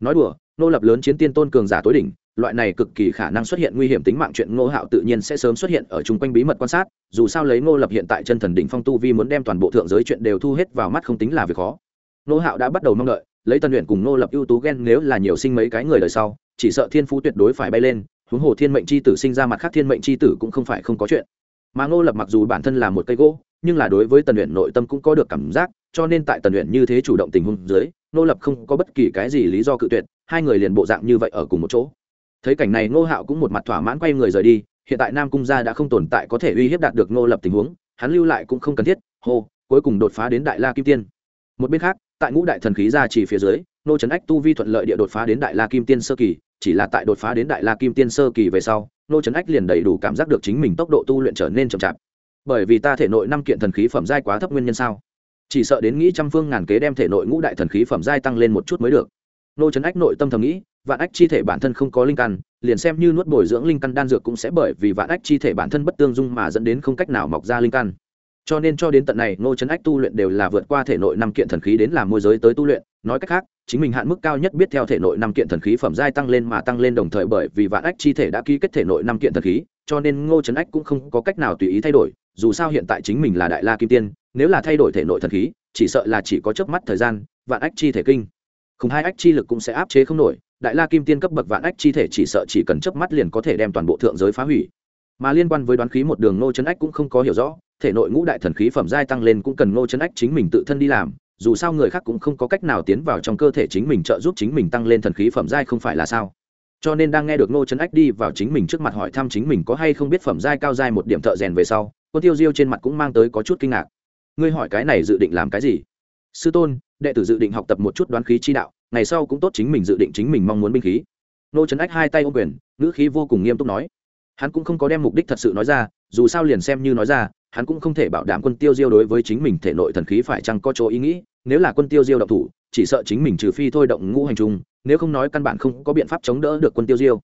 Nói đùa, Ngô lập lớn chiến tiên tôn cường giả tối đỉnh, loại này cực kỳ khả năng xuất hiện nguy hiểm tính mạng chuyện ngô hạo tự nhiên sẽ sớm xuất hiện ở chung quanh bí mật quan sát, dù sao lấy ngô lập hiện tại chân thần đỉnh phong tu vi muốn đem toàn bộ thượng giới chuyện đều thu hết vào mắt không tính là việc khó. Nô hạo đã bắt đầu mong đợi, lấy tân luyện cùng Nô lập ưu tú ghen nếu là nhiều sinh mấy cái người đời sau, chỉ sợ thiên phú tuyệt đối phải bay lên, huống hồ thiên mệnh c h i tử sinh ra mặt khác thiên mệnh c h i tử cũng không phải không có chuyện. Mà ngô lập mặc dù bản thân là một cây gỗ, nhưng là đối với tần luyện nội tâm cũng có được cảm giác, cho nên tại tần luyện như thế chủ động tình huống dưới, ngô lập không có bất kỳ cái gì lý do cự tuyệt, hai người liền bộ dạng như vậy ở cùng một chỗ. Thấy cảnh này ngô hạo cũng một mặt thỏa mãn quay người rời đi, hiện tại nam cung gia đã không tồn tại có thể uy hiếp đạt được ngô lập tình huống, hắn lưu lại cũng không cần thiết, hô, cuối cùng đột phá đến đại la kim tiên. Một bên khác tại ngũ đại thần khí ra chỉ phía dưới, nô trấn ách tu vi thuận lợi địa đột phá đến đại la kim tiên sơ kỳ, chỉ là tại đột phá đến đại la kim tiên sơ kỳ về sau, nô trấn ách liền đầy đủ cảm giác được chính mình tốc độ tu luyện trở nên chậm chạp. Bởi vì ta thể nội năm kiện thần khí phẩm giai quá thấp nguyên nhân sao? Chỉ sợ đến nghĩ trăm phương ngàn kế đem thể nội ngũ đại thần khí phẩm giai tăng lên một chút mới được. Nô trấn ách nội tâm thầm nghĩ, vạn ách chi thể bản thân không có linh căn, liền xem như nuốt bồi dưỡng linh căn đan dược cũng sẽ bởi vì vạn ách chi thể bản thân bất tương dung mà dẫn đến không cách nào mọc ra linh căn cho nên cho đến tận này, ngô trấn ách tu luyện đều là vượt qua thể nội năm kiện thần khí đến làm môi giới tới tu luyện. Nói cách khác, chính mình hạn mức cao nhất biết theo thể nội năm kiện thần khí phẩm giai tăng lên mà tăng lên đồng thời bởi vì vạn ách chi thể đã ký kết thể nội năm kiện thần khí, cho nên ngô trấn ách cũng không có cách nào tùy ý thay đổi. Dù sao hiện tại chính mình là đại la kim tiên, nếu là thay đổi thể nội thần khí, chỉ sợ là chỉ có chớp mắt thời gian, vạn ách chi thể kinh. Không hai ách chi lực cũng sẽ áp chế không nổi. Đại la kim tiên cấp bậc vạn ách chi thể chỉ sợ chỉ cần chớp mắt liền có thể đem toàn bộ thượng giới phá hủy. Mà liên quan với đoán khí một đường, Ngô chấn ách cũng không có hiểu rõ thể nội ngũ đại thần khí phẩm giai tăng lên cũng cần Ngô chấn ách chính mình tự thân đi làm, dù sao người khác cũng không có cách nào tiến vào trong cơ thể chính mình trợ giúp chính mình tăng lên thần khí phẩm giai không phải là sao? Cho nên đang nghe được Ngô chấn ách đi vào chính mình trước mặt hỏi thăm chính mình có hay không biết phẩm giai cao giai một điểm thợ rèn về sau, quân tiêu diêu trên mặt cũng mang tới có chút kinh ngạc. Ngươi hỏi cái này dự định làm cái gì? Sư tôn, đệ tử dự định học tập một chút đoán khí chi đạo, ngày sau cũng tốt chính mình dự định chính mình mong muốn binh khí. Ngô trấn ách hai tay ô quyền, ngữ khí vô cùng nghiêm túc nói. Hắn cũng không có đem mục đích thật sự nói ra, dù sao liền xem như nói ra hắn cũng không thể bảo đảm quân tiêu diêu đối với chính mình thể nội thần khí phải chăng có chỗ ý nghĩ, nếu là quân tiêu diêu động thủ, chỉ sợ chính mình trừ phi thôi động ngũ hành trung nếu không nói căn bản không có biện pháp chống đỡ được quân tiêu diêu.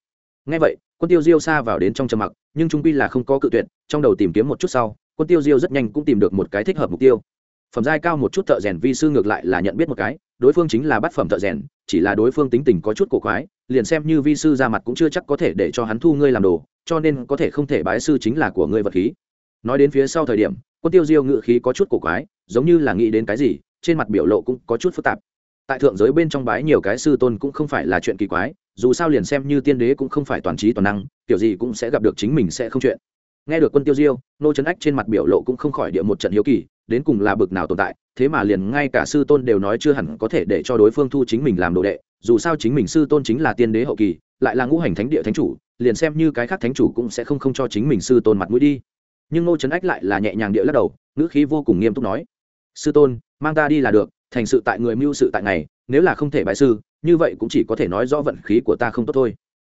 Ngay vậy, quân tiêu diêu xa vào đến trong trầm mặc, nhưng trung pi là không có cự tuyệt, trong đầu tìm kiếm một chút sau, quân tiêu diêu rất nhanh cũng tìm được một cái thích hợp mục tiêu. Phẩm giai cao một chút thợ rèn vi sư ngược lại là nhận biết một cái, đối phương chính là bát phẩm thợ rèn, chỉ là đối phương tính tình có chút cổ quái, liền xem như vi sư ra mặt cũng chưa chắc có thể để cho hắn thu ngươi làm đồ, cho nên có thể không thể bái sư chính là của ngươi vật khí nói đến phía sau thời điểm, quân tiêu diêu ngự khí có chút cổ quái, giống như là nghĩ đến cái gì, trên mặt biểu lộ cũng có chút phức tạp. Tại thượng giới bên trong bái nhiều cái sư tôn cũng không phải là chuyện kỳ quái, dù sao liền xem như tiên đế cũng không phải toàn trí toàn năng, kiểu gì cũng sẽ gặp được chính mình sẽ không chuyện. Nghe được quân tiêu diêu, nô trấn ách trên mặt biểu lộ cũng không khỏi địa một trận hiếu kỳ, đến cùng là bực nào tồn tại, thế mà liền ngay cả sư tôn đều nói chưa hẳn có thể để cho đối phương thu chính mình làm đồ đệ, dù sao chính mình sư tôn chính là tiên đế hậu kỳ, lại là ngũ hành thánh địa thánh chủ, liền xem như cái khác thánh chủ cũng sẽ không không cho chính mình sư tôn mặt mũi đi nhưng ngô trấn ách lại là nhẹ nhàng địa lắc đầu, ngữ khí vô cùng nghiêm túc nói, sư tôn, mang ta đi là được, thành sự tại người mưu sự tại ngày, nếu là không thể bại sư, như vậy cũng chỉ có thể nói rõ vận khí của ta không tốt thôi.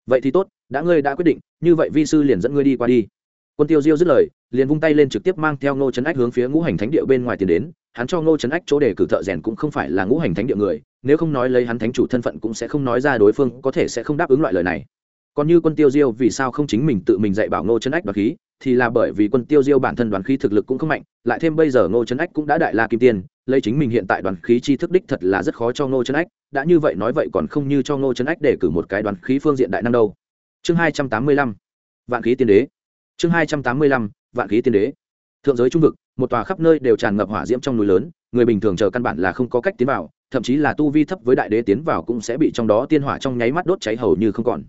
Vậy thì tốt, đã ngươi đã quyết định, như vậy vi sư liền dẫn ngươi đi qua đi. Quân tiêu diêu dứt lời, liền vung tay lên trực tiếp mang theo ngô trấn ách hướng phía ngũ hành thánh địa bên ngoài tiến đến, hắn cho ngô trấn ách chỗ để cử thợ rèn cũng không phải là ngũ hành thánh địa người, nếu không nói lấy hắn thánh chủ thân phận cũng sẽ không nói ra đối phương có thể sẽ không đáp ứng loại lời này còn như quân tiêu diêu vì sao không chính mình tự mình dạy bảo ngô trấn ách đoán khí, thì là bởi vì quân tiêu diêu bản thân đoán khí thực lực cũng không mạnh, lại thêm bây giờ ngô trấn ách cũng đã đại la kim tiên, lấy chính mình hiện tại đoán khí chi thức đích thật là rất khó cho ngô trấn ách. Đã như vậy nói vậy còn không như cho ngô trấn ách để cử một cái đoán khí phương diện đại năng đâu. Chương hai trăm tám mươi lăm, vạn khí tiên đế. Chương hai trăm tám mươi lăm, vạn khí tiên đế. Thượng giới trung vực, một tòa khắp nơi đều tràn ngập hỏa diễm trong núi lớn, người bình thường chờ căn bản là không có cách tiến vào, thậm chí là tu vi thấp với đại đế tiến vào cũng sẽ bị trong đó tiên hỏa trong nháy mắt đốt cháy hầu như không còn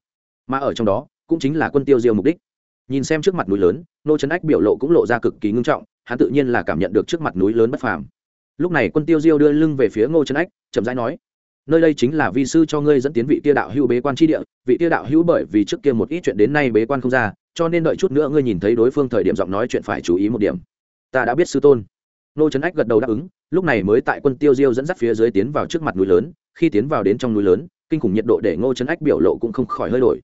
mà ở trong đó cũng chính là quân tiêu diêu mục đích. Nhìn xem trước mặt núi lớn, nô trấn ách biểu lộ cũng lộ ra cực kỳ ngưng trọng, hắn tự nhiên là cảm nhận được trước mặt núi lớn bất phàm. Lúc này quân tiêu diêu đưa lưng về phía ngô trấn ách, chậm rãi nói, nơi đây chính là vi sư cho ngươi dẫn tiến vị tiêu đạo hữu bế quan tri địa, vị tiêu đạo hữu bởi vì trước kia một ít chuyện đến nay bế quan không ra, cho nên đợi chút nữa ngươi nhìn thấy đối phương thời điểm giọng nói chuyện phải chú ý một điểm. Ta đã biết sư tôn. Nô trấn ách gật đầu đáp ứng, lúc này mới tại quân tiêu diêu dẫn dắt phía dưới tiến vào trước mặt núi lớn, khi tiến vào đến trong núi lớn, kinh khủng nhiệt độ để ngô trấn ách biểu lộ cũng không khỏi hơi đổi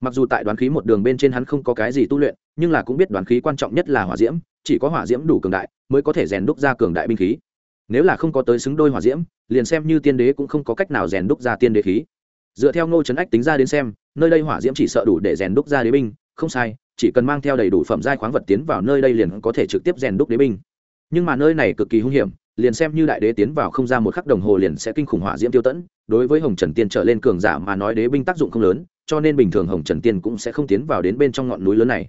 mặc dù tại đoán khí một đường bên trên hắn không có cái gì tu luyện, nhưng là cũng biết đoán khí quan trọng nhất là hỏa diễm, chỉ có hỏa diễm đủ cường đại mới có thể rèn đúc ra cường đại binh khí. Nếu là không có tới xứng đôi hỏa diễm, liền xem như tiên đế cũng không có cách nào rèn đúc ra tiên đế khí. Dựa theo ngô trấn ách tính ra đến xem, nơi đây hỏa diễm chỉ sợ đủ để rèn đúc ra đế binh, không sai, chỉ cần mang theo đầy đủ phẩm giai khoáng vật tiến vào nơi đây liền có thể trực tiếp rèn đúc đế binh. Nhưng mà nơi này cực kỳ hung hiểm liền xem như đại đế tiến vào không ra một khắc đồng hồ liền sẽ kinh khủng hỏa diễm tiêu tẫn, đối với hồng trần tiên trở lên cường giả mà nói đế binh tác dụng không lớn, cho nên bình thường hồng trần tiên cũng sẽ không tiến vào đến bên trong ngọn núi lớn này.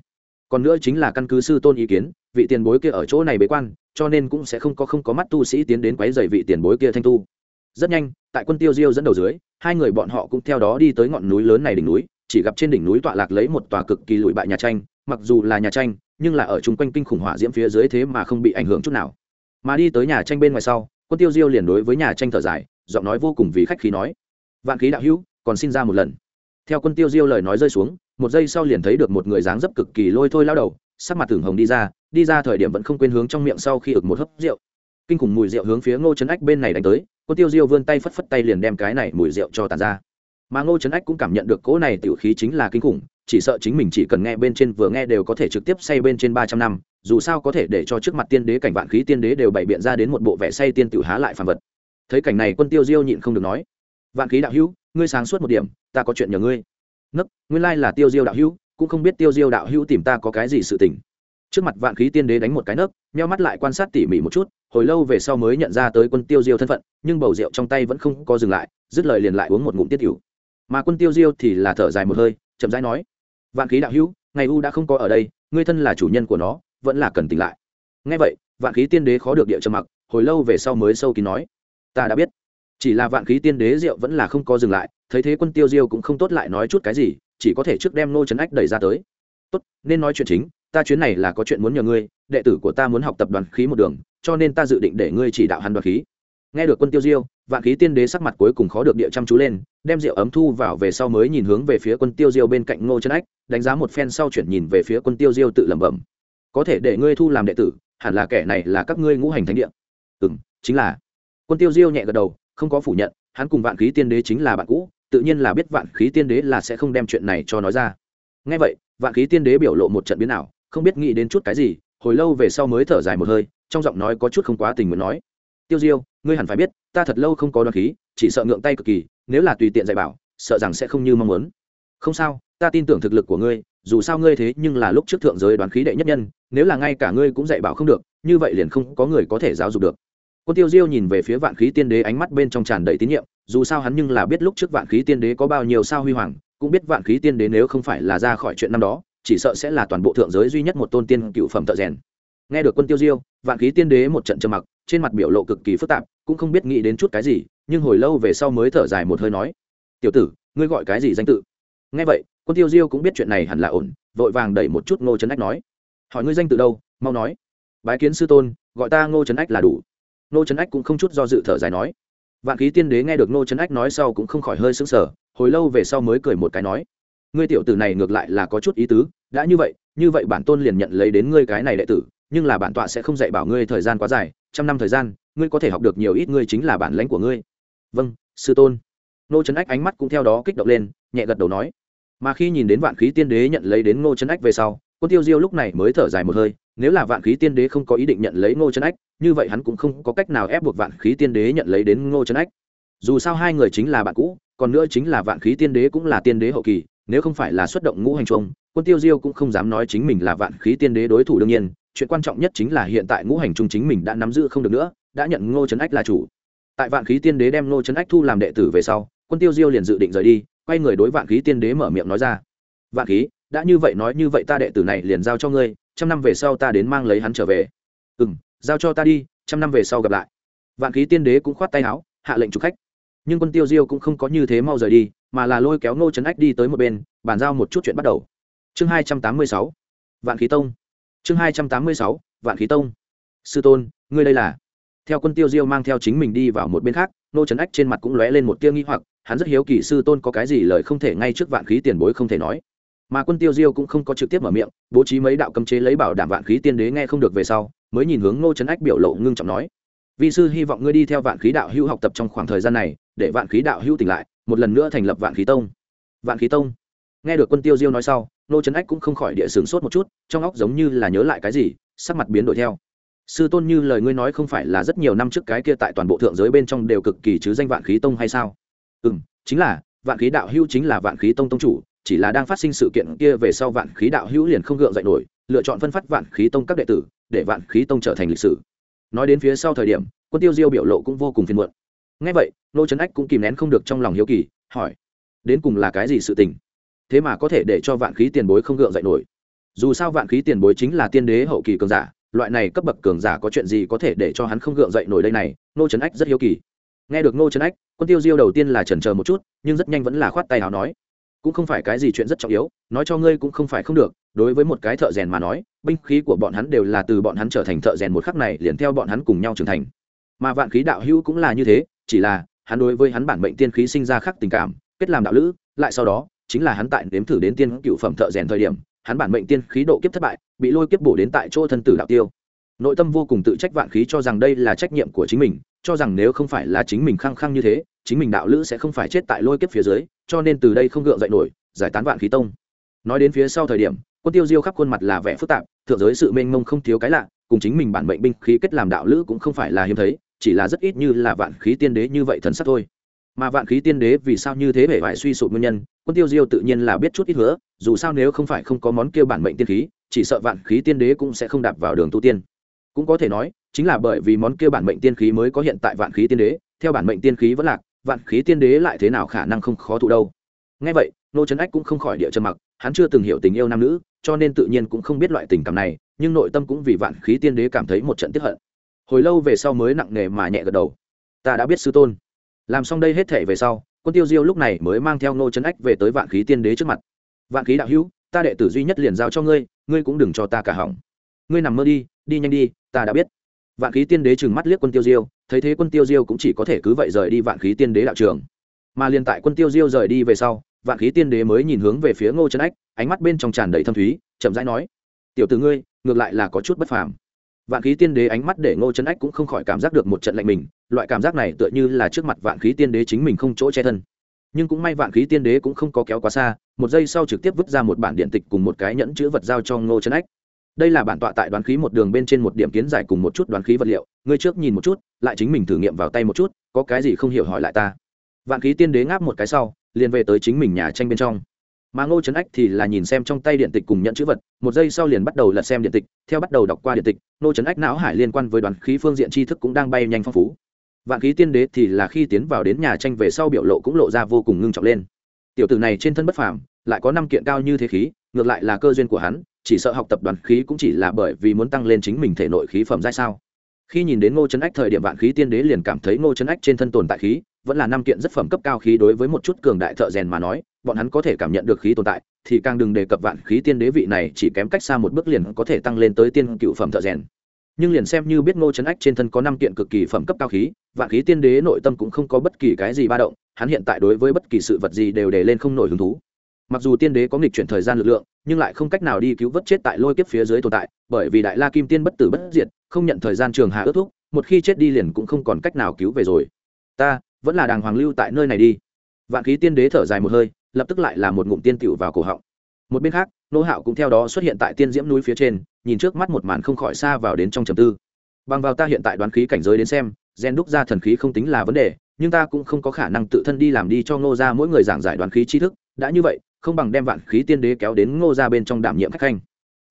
Còn nữa chính là căn cứ sư tôn ý kiến, vị tiền bối kia ở chỗ này bế quan, cho nên cũng sẽ không có không có mắt tu sĩ tiến đến quấy dày vị tiền bối kia thanh tu. Rất nhanh, tại quân tiêu diêu dẫn đầu dưới, hai người bọn họ cũng theo đó đi tới ngọn núi lớn này đỉnh núi, chỉ gặp trên đỉnh núi tọa lạc lấy một tòa cực kỳ lụi bại nhà tranh, mặc dù là nhà tranh, nhưng là ở chung quanh kinh khủng hỏa diễm phía dưới thế mà không bị ảnh hưởng chút nào mà đi tới nhà tranh bên ngoài sau, quân tiêu diêu liền đối với nhà tranh thở dài, giọng nói vô cùng vì khách khí nói, vạn khí đạo hữu, còn xin ra một lần. Theo quân tiêu diêu lời nói rơi xuống, một giây sau liền thấy được một người dáng dấp cực kỳ lôi thôi lao đầu, sắc mặt tưởng hồng đi ra đi ra thời điểm vẫn không quên hướng trong miệng sau khi ực một hớp rượu. Kinh khủng mùi rượu hướng phía ngô trấn ách bên này đánh tới, quân tiêu diêu vươn tay phất phất tay liền đem cái này mùi rượu cho tàn ra. Mà ngô trấn ách cũng cảm nhận được cỗ này tiểu khí chính là kinh khủng chỉ sợ chính mình chỉ cần nghe bên trên vừa nghe đều có thể trực tiếp say bên trên ba trăm năm, dù sao có thể để cho trước mặt tiên đế cảnh vạn khí tiên đế đều bày biện ra đến một bộ vẻ say tiên tử há lại phàm vật. Thấy cảnh này quân tiêu diêu nhịn không được nói, vạn khí đạo hữu, ngươi sáng suốt một điểm, ta có chuyện nhờ ngươi. Nấc, nguyên lai là tiêu diêu đạo hữu, cũng không biết tiêu diêu đạo hữu tìm ta có cái gì sự tình. Trước mặt vạn khí tiên đế đánh một cái nấc, nheo mắt lại quan sát tỉ mỉ một chút, hồi lâu về sau mới nhận ra tới quân tiêu diêu thân phận, nhưng bầu rượu trong tay vẫn không có dừng lại, dứt lời liền lại uống một ngụm tiết cửu mà quân tiêu diêu thì là thở dài một hơi, chậm rãi nói vạn khí đạo hữu, ngày u đã không có ở đây, ngươi thân là chủ nhân của nó, vẫn là cần tỉnh lại. Ngay vậy, vạn khí tiên đế khó được địa trầm mặc, hồi lâu về sau mới sâu kín nói. Ta đã biết. Chỉ là vạn khí tiên đế rượu vẫn là không có dừng lại, thấy thế quân tiêu diêu cũng không tốt lại nói chút cái gì, chỉ có thể trước đem nô trấn ách đẩy ra tới. Tốt, nên nói chuyện chính, ta chuyến này là có chuyện muốn nhờ ngươi, đệ tử của ta muốn học tập đoàn khí một đường, cho nên ta dự định để ngươi chỉ đạo hắn đoàn khí. Nghe được quân tiêu diêu vạn khí tiên đế sắc mặt cuối cùng khó được địa chăm chú lên, đem rượu ấm thu vào về sau mới nhìn hướng về phía quân tiêu diêu bên cạnh ngô trấn ách, đánh giá một phen sau chuyển nhìn về phía quân tiêu diêu tự lẩm bẩm. Có thể để ngươi thu làm đệ tử, hẳn là kẻ này là các ngươi ngũ hành thánh địa. Ừ m chính là. Quân tiêu diêu nhẹ gật đầu, không có phủ nhận, hắn cùng vạn khí tiên đế chính là bạn cũ, tự nhiên là biết vạn khí tiên đế là sẽ không đem chuyện này cho nói ra. Ngay vậy, vạn khí tiên đế biểu lộ một trận biến nào không biết nghĩ đến chút cái gì, hồi lâu về sau mới thở dài một hơi, trong giọng nói có chút không quá tình muốn nói. Tiêu diêu ngươi hẳn phải biết, ta thật lâu không có đoan khí, chỉ sợ ngượng tay cực kỳ, nếu là tùy tiện dạy bảo, sợ rằng sẽ không như mong muốn. Không sao, ta tin tưởng thực lực của ngươi, dù sao ngươi thế nhưng là lúc trước thượng giới đoán khí đệ nhất nhân, nếu là ngay cả ngươi cũng dạy bảo không được, như vậy liền không có người có thể giáo dục được. Quân tiêu diêu nhìn về phía vạn khí tiên đế ánh mắt bên trong tràn đầy tín nhiệm, dù sao hắn nhưng là biết lúc trước vạn khí tiên đế có bao nhiêu sao huy hoàng, cũng biết vạn khí tiên đế nếu không phải là ra khỏi chuyện năm đó, chỉ sợ sẽ là toàn bộ thượng giới duy nhất một tôn tiên cựu phẩm thợ rèn nghe được quân tiêu diêu, vạn khí tiên đế một trận trầm mặc, trên mặt biểu lộ cực kỳ phức tạp, cũng không biết nghĩ đến chút cái gì, nhưng hồi lâu về sau mới thở dài một hơi nói, tiểu tử, ngươi gọi cái gì danh tự? Nghe vậy, quân tiêu diêu cũng biết chuyện này hẳn là ổn, vội vàng đẩy một chút ngô trấn ách nói, hỏi ngươi danh tự đâu, mau nói. Bái kiến sư tôn, gọi ta ngô trấn ách là đủ. Ngô trấn ách cũng không chút do dự thở dài nói. Vạn khí tiên đế nghe được ngô trấn ách nói sau cũng không khỏi hơi sững sờ, hồi lâu về sau mới cười một cái nói, ngươi tiểu tử này ngược lại là có chút ý tứ, đã như vậy như vậy bản tôn liền nhận lấy đến ngươi cái này đệ tử nhưng là bản tọa sẽ không dạy bảo ngươi thời gian quá dài, trăm năm thời gian, ngươi có thể học được nhiều ít, ngươi chính là bản lãnh của ngươi. Vâng sư tôn. Nô trấn ách ánh mắt cũng theo đó kích động lên, nhẹ gật đầu nói. Mà khi nhìn đến vạn khí tiên đế nhận lấy đến ngô trấn ách về sau, quân tiêu diêu lúc này mới thở dài một hơi, nếu là vạn khí tiên đế không có ý định nhận lấy ngô trấn ách, như vậy hắn cũng không có cách nào ép buộc vạn khí tiên đế nhận lấy đến ngô trấn ách. Dù sao hai người chính là bạn cũ, còn nữa chính là vạn khí tiên đế cũng là tiên đế hậu kỳ, nếu không phải là xuất động ngũ hành trung, quân tiêu diêu cũng không dám nói chính mình là vạn khí tiên đế đối thủ đương nhiên chuyện quan trọng nhất chính là hiện tại ngũ hành trung chính mình đã nắm giữ không được nữa, đã nhận ngô trấn ách là chủ. Tại vạn khí tiên đế đem ngô trấn ách thu làm đệ tử về sau, quân tiêu diêu liền dự định rời đi, quay người đối vạn khí tiên đế mở miệng nói ra. Vạn khí, đã như vậy nói như vậy ta đệ tử này liền giao cho ngươi, trăm năm về sau ta đến mang lấy hắn trở về. Ừ m giao cho ta đi, trăm năm về sau gặp lại. Vạn khí tiên đế cũng khoát tay áo, hạ lệnh chụp khách. Nhưng quân tiêu diêu cũng không có như thế mau rời đi, mà là lôi kéo ngô trấn ách đi tới một bên, bàn giao một chút chuyện bắt đầu. Chương hai trăm tám mươi sáu, vạn khí tông chương hai trăm tám mươi sáu, vạn khí tông. Sư tôn, ngươi đây là? Theo quân tiêu diêu mang theo chính mình đi vào một bên khác, nô trấn ách trên mặt cũng lóe lên một tia nghi hoặc, hắn rất hiếu kỳ sư tôn có cái gì lời không thể ngay trước vạn khí tiền bối không thể nói. Mà quân tiêu diêu cũng không có trực tiếp mở miệng, bố trí mấy đạo cấm chế lấy bảo đảm vạn khí tiên đế nghe không được về sau, mới nhìn hướng nô trấn ách biểu lộ ngưng trọng nói. Vị sư, hy vọng ngươi đi theo vạn khí đạo hữu học tập trong khoảng thời gian này, để vạn khí đạo hữu tỉnh lại, một lần nữa thành lập vạn khí tông. Vạn khí tông. Nghe được quân tiêu diêu nói sau nô trấn ách cũng không khỏi địa sướng sốt một chút, trong óc giống như là nhớ lại cái gì, sắc mặt biến đổi theo. Sư tôn như lời ngươi nói không phải là rất nhiều năm trước cái kia tại toàn bộ thượng giới bên trong đều cực kỳ chứ danh vạn khí tông hay sao? Ừ m chính là, vạn khí đạo hữu chính là vạn khí tông tông chủ, chỉ là đang phát sinh sự kiện kia về sau vạn khí đạo hữu liền không gượng dậy nổi, lựa chọn phân phát vạn khí tông các đệ tử, để vạn khí tông trở thành lịch sử. Nói đến phía sau thời điểm, quân tiêu diêu biểu lộ cũng vô cùng phiền muộn. Ngay vậy, nô trấn ách cũng kìm nén không được trong lòng hiếu kỳ, hỏi, đến cùng là cái gì sự tình? Thế mà có thể để cho vạn khí tiền bối không gượng dậy nổi. Dù sao vạn khí tiền bối chính là tiên đế hậu kỳ cường giả, loại này cấp bậc cường giả có chuyện gì có thể để cho hắn không gượng dậy nổi đây này nô trấn ách rất hiếu kỳ. Nghe được nô trấn ách, quân tiêu diêu đầu tiên là chần chờ một chút, nhưng rất nhanh vẫn là khoát tay nào nói, cũng không phải cái gì chuyện rất trọng yếu, nói cho ngươi cũng không phải không được, đối với một cái thợ rèn mà nói, binh khí của bọn hắn đều là từ bọn hắn trở thành thợ rèn một khắc này liền theo bọn hắn cùng nhau trưởng thành. Mà vạn khí đạo hữu cũng là như thế, chỉ là hắn đối với hắn bản mệnh tiên khí sinh ra khắc tình cảm, kết làm đạo lữ, lại sau đó chính là hắn tại nếm thử đến tiên cựu phẩm thợ rèn thời điểm, hắn bản mệnh tiên khí độ kiếp thất bại, bị lôi kiếp bổ đến tại chỗ thân tử đạo tiêu. Nội tâm vô cùng tự trách vạn khí cho rằng đây là trách nhiệm của chính mình, cho rằng nếu không phải là chính mình khăng khăng như thế, chính mình đạo lữ sẽ không phải chết tại lôi kiếp phía dưới, cho nên từ đây không gượng dậy nổi, giải tán vạn khí tông. Nói đến phía sau thời điểm, quân tiêu diêu khắp khuôn mặt là vẻ phức tạp, thượng giới sự mênh mông không thiếu cái lạ, cùng chính mình bản mệnh binh khí kết làm đạo lữ cũng không phải là hiếm thấy, chỉ là rất ít như là vạn khí tiên đế như vậy thần sắc thôi. Mà vạn khí tiên đế vì sao như thế vẻ vải suy sụp nguyên nhân quân tiêu diêu tự nhiên là biết chút ít hứa, dù sao nếu không phải không có món kia bản mệnh tiên khí, chỉ sợ vạn khí tiên đế cũng sẽ không đạp vào đường tu tiên. Cũng có thể nói, chính là bởi vì món kia bản mệnh tiên khí mới có hiện tại vạn khí tiên đế, theo bản mệnh tiên khí vẫn lạc, vạn khí tiên đế lại thế nào khả năng không khó thụ đâu. Ngay vậy, nô trấn ách cũng không khỏi địa trầm mặc, hắn chưa từng hiểu tình yêu nam nữ, cho nên tự nhiên cũng không biết loại tình cảm này, nhưng nội tâm cũng vì vạn khí tiên đế cảm thấy một trận tiếp hận. Hồi lâu về sau mới nặng nề mà nhẹ gật đầu. Ta đã biết sư tôn. Làm xong đây hết thể về sau quân tiêu diêu lúc này mới mang theo nô trấn ách về tới vạn khí tiên đế trước mặt. Vạn khí đạo hữu, ta đệ tử duy nhất liền giao cho ngươi ngươi cũng đừng cho ta cả hỏng. Ngươi nằm mơ đi đi nhanh đi, ta đã biết. Vạn khí tiên đế trừng mắt liếc quân tiêu diêu, thấy thế quân tiêu diêu cũng chỉ có thể cứ vậy rời đi vạn khí tiên đế đạo trường. Mà liền tại quân tiêu diêu rời đi về sau, vạn khí tiên đế mới nhìn hướng về phía ngô trấn ách, ánh mắt bên trong tràn đầy thâm thúy, chậm rãi nói, tiểu t ử ngươi, ngược lại là có chút bất phàm vạn khí tiên đế ánh mắt để ngô trấn ách cũng không khỏi cảm giác được một trận lạnh mình, loại cảm giác này tựa như là trước mặt vạn khí tiên đế chính mình không chỗ che thân. Nhưng cũng may vạn khí tiên đế cũng không có kéo quá xa, một giây sau trực tiếp vứt ra một bản điện tịch cùng một cái nhẫn chữ vật giao cho ngô trấn ách. Đây là bản tọa tại đoán khí một đường bên trên một điểm kiến giải cùng một chút đoán khí vật liệu, ngươi trước nhìn một chút, lại chính mình thử nghiệm vào tay một chút, có cái gì không hiểu hỏi lại ta. Vạn khí tiên đế ngáp một cái sau, liền về tới chính mình nhà tranh bên trong mà ngô trấn ách thì là nhìn xem trong tay điện tịch cùng nhận chữ vật, một giây sau liền bắt đầu lật xem điện tịch, theo bắt đầu đọc qua điện tịch, ngô trấn ách não hải liên quan với đoàn khí phương diện tri thức cũng đang bay nhanh phong phú. Vạn khí tiên đế thì là khi tiến vào đến nhà tranh về sau biểu lộ cũng lộ ra vô cùng ngưng trọng lên. Tiểu tử này trên thân bất phàm, lại có năm kiện cao như thế khí, ngược lại là cơ duyên của hắn, chỉ sợ học tập đoàn khí cũng chỉ là bởi vì muốn tăng lên chính mình thể nội khí phẩm ra sao. Khi nhìn đến ngô trấn ách thời điểm vạn khí tiên đế liền cảm thấy ngô trấn ách trên thân tồn tại khí, vẫn là năm kiện rất phẩm cấp cao khí đối với một chút cường đại thợ rèn mà nói bọn hắn có thể cảm nhận được khí tồn tại, thì càng đừng đề cập vạn khí tiên đế vị này chỉ kém cách xa một bước liền có thể tăng lên tới tiên cựu phẩm thợ rèn. Nhưng liền xem như biết ngô trấn ách trên thân có năm kiện cực kỳ phẩm cấp cao khí, vạn khí tiên đế nội tâm cũng không có bất kỳ cái gì ba động, hắn hiện tại đối với bất kỳ sự vật gì đều để lên không nổi hứng thú. Mặc dù tiên đế có nghịch chuyển thời gian lực lượng, nhưng lại không cách nào đi cứu vớt chết tại lôi kiếp phía dưới tồn tại, bởi vì đại la kim tiên bất tử bất diệt, không nhận thời gian trường hạ ước thúc, một khi chết đi liền cũng không còn cách nào cứu về rồi. Ta, vẫn là đàng hoàng lưu tại nơi này đi. Vạn khí tiên đế thở dài một hơi lập tức lại là một ngụm tiên tiểu vào cổ họng. Một bên khác, nô hạo cũng theo đó xuất hiện tại tiên diễm núi phía trên, nhìn trước mắt một màn không khỏi xa vào đến trong trầm tư. Bằng vào ta hiện tại đoán khí cảnh giới đến xem, gen đúc ra thần khí không tính là vấn đề, nhưng ta cũng không có khả năng tự thân đi làm đi cho ngô ra mỗi người giảng giải đoán khí tri thức, đã như vậy, không bằng đem vạn khí tiên đế kéo đến ngô ra bên trong đảm nhiệm khách khanh.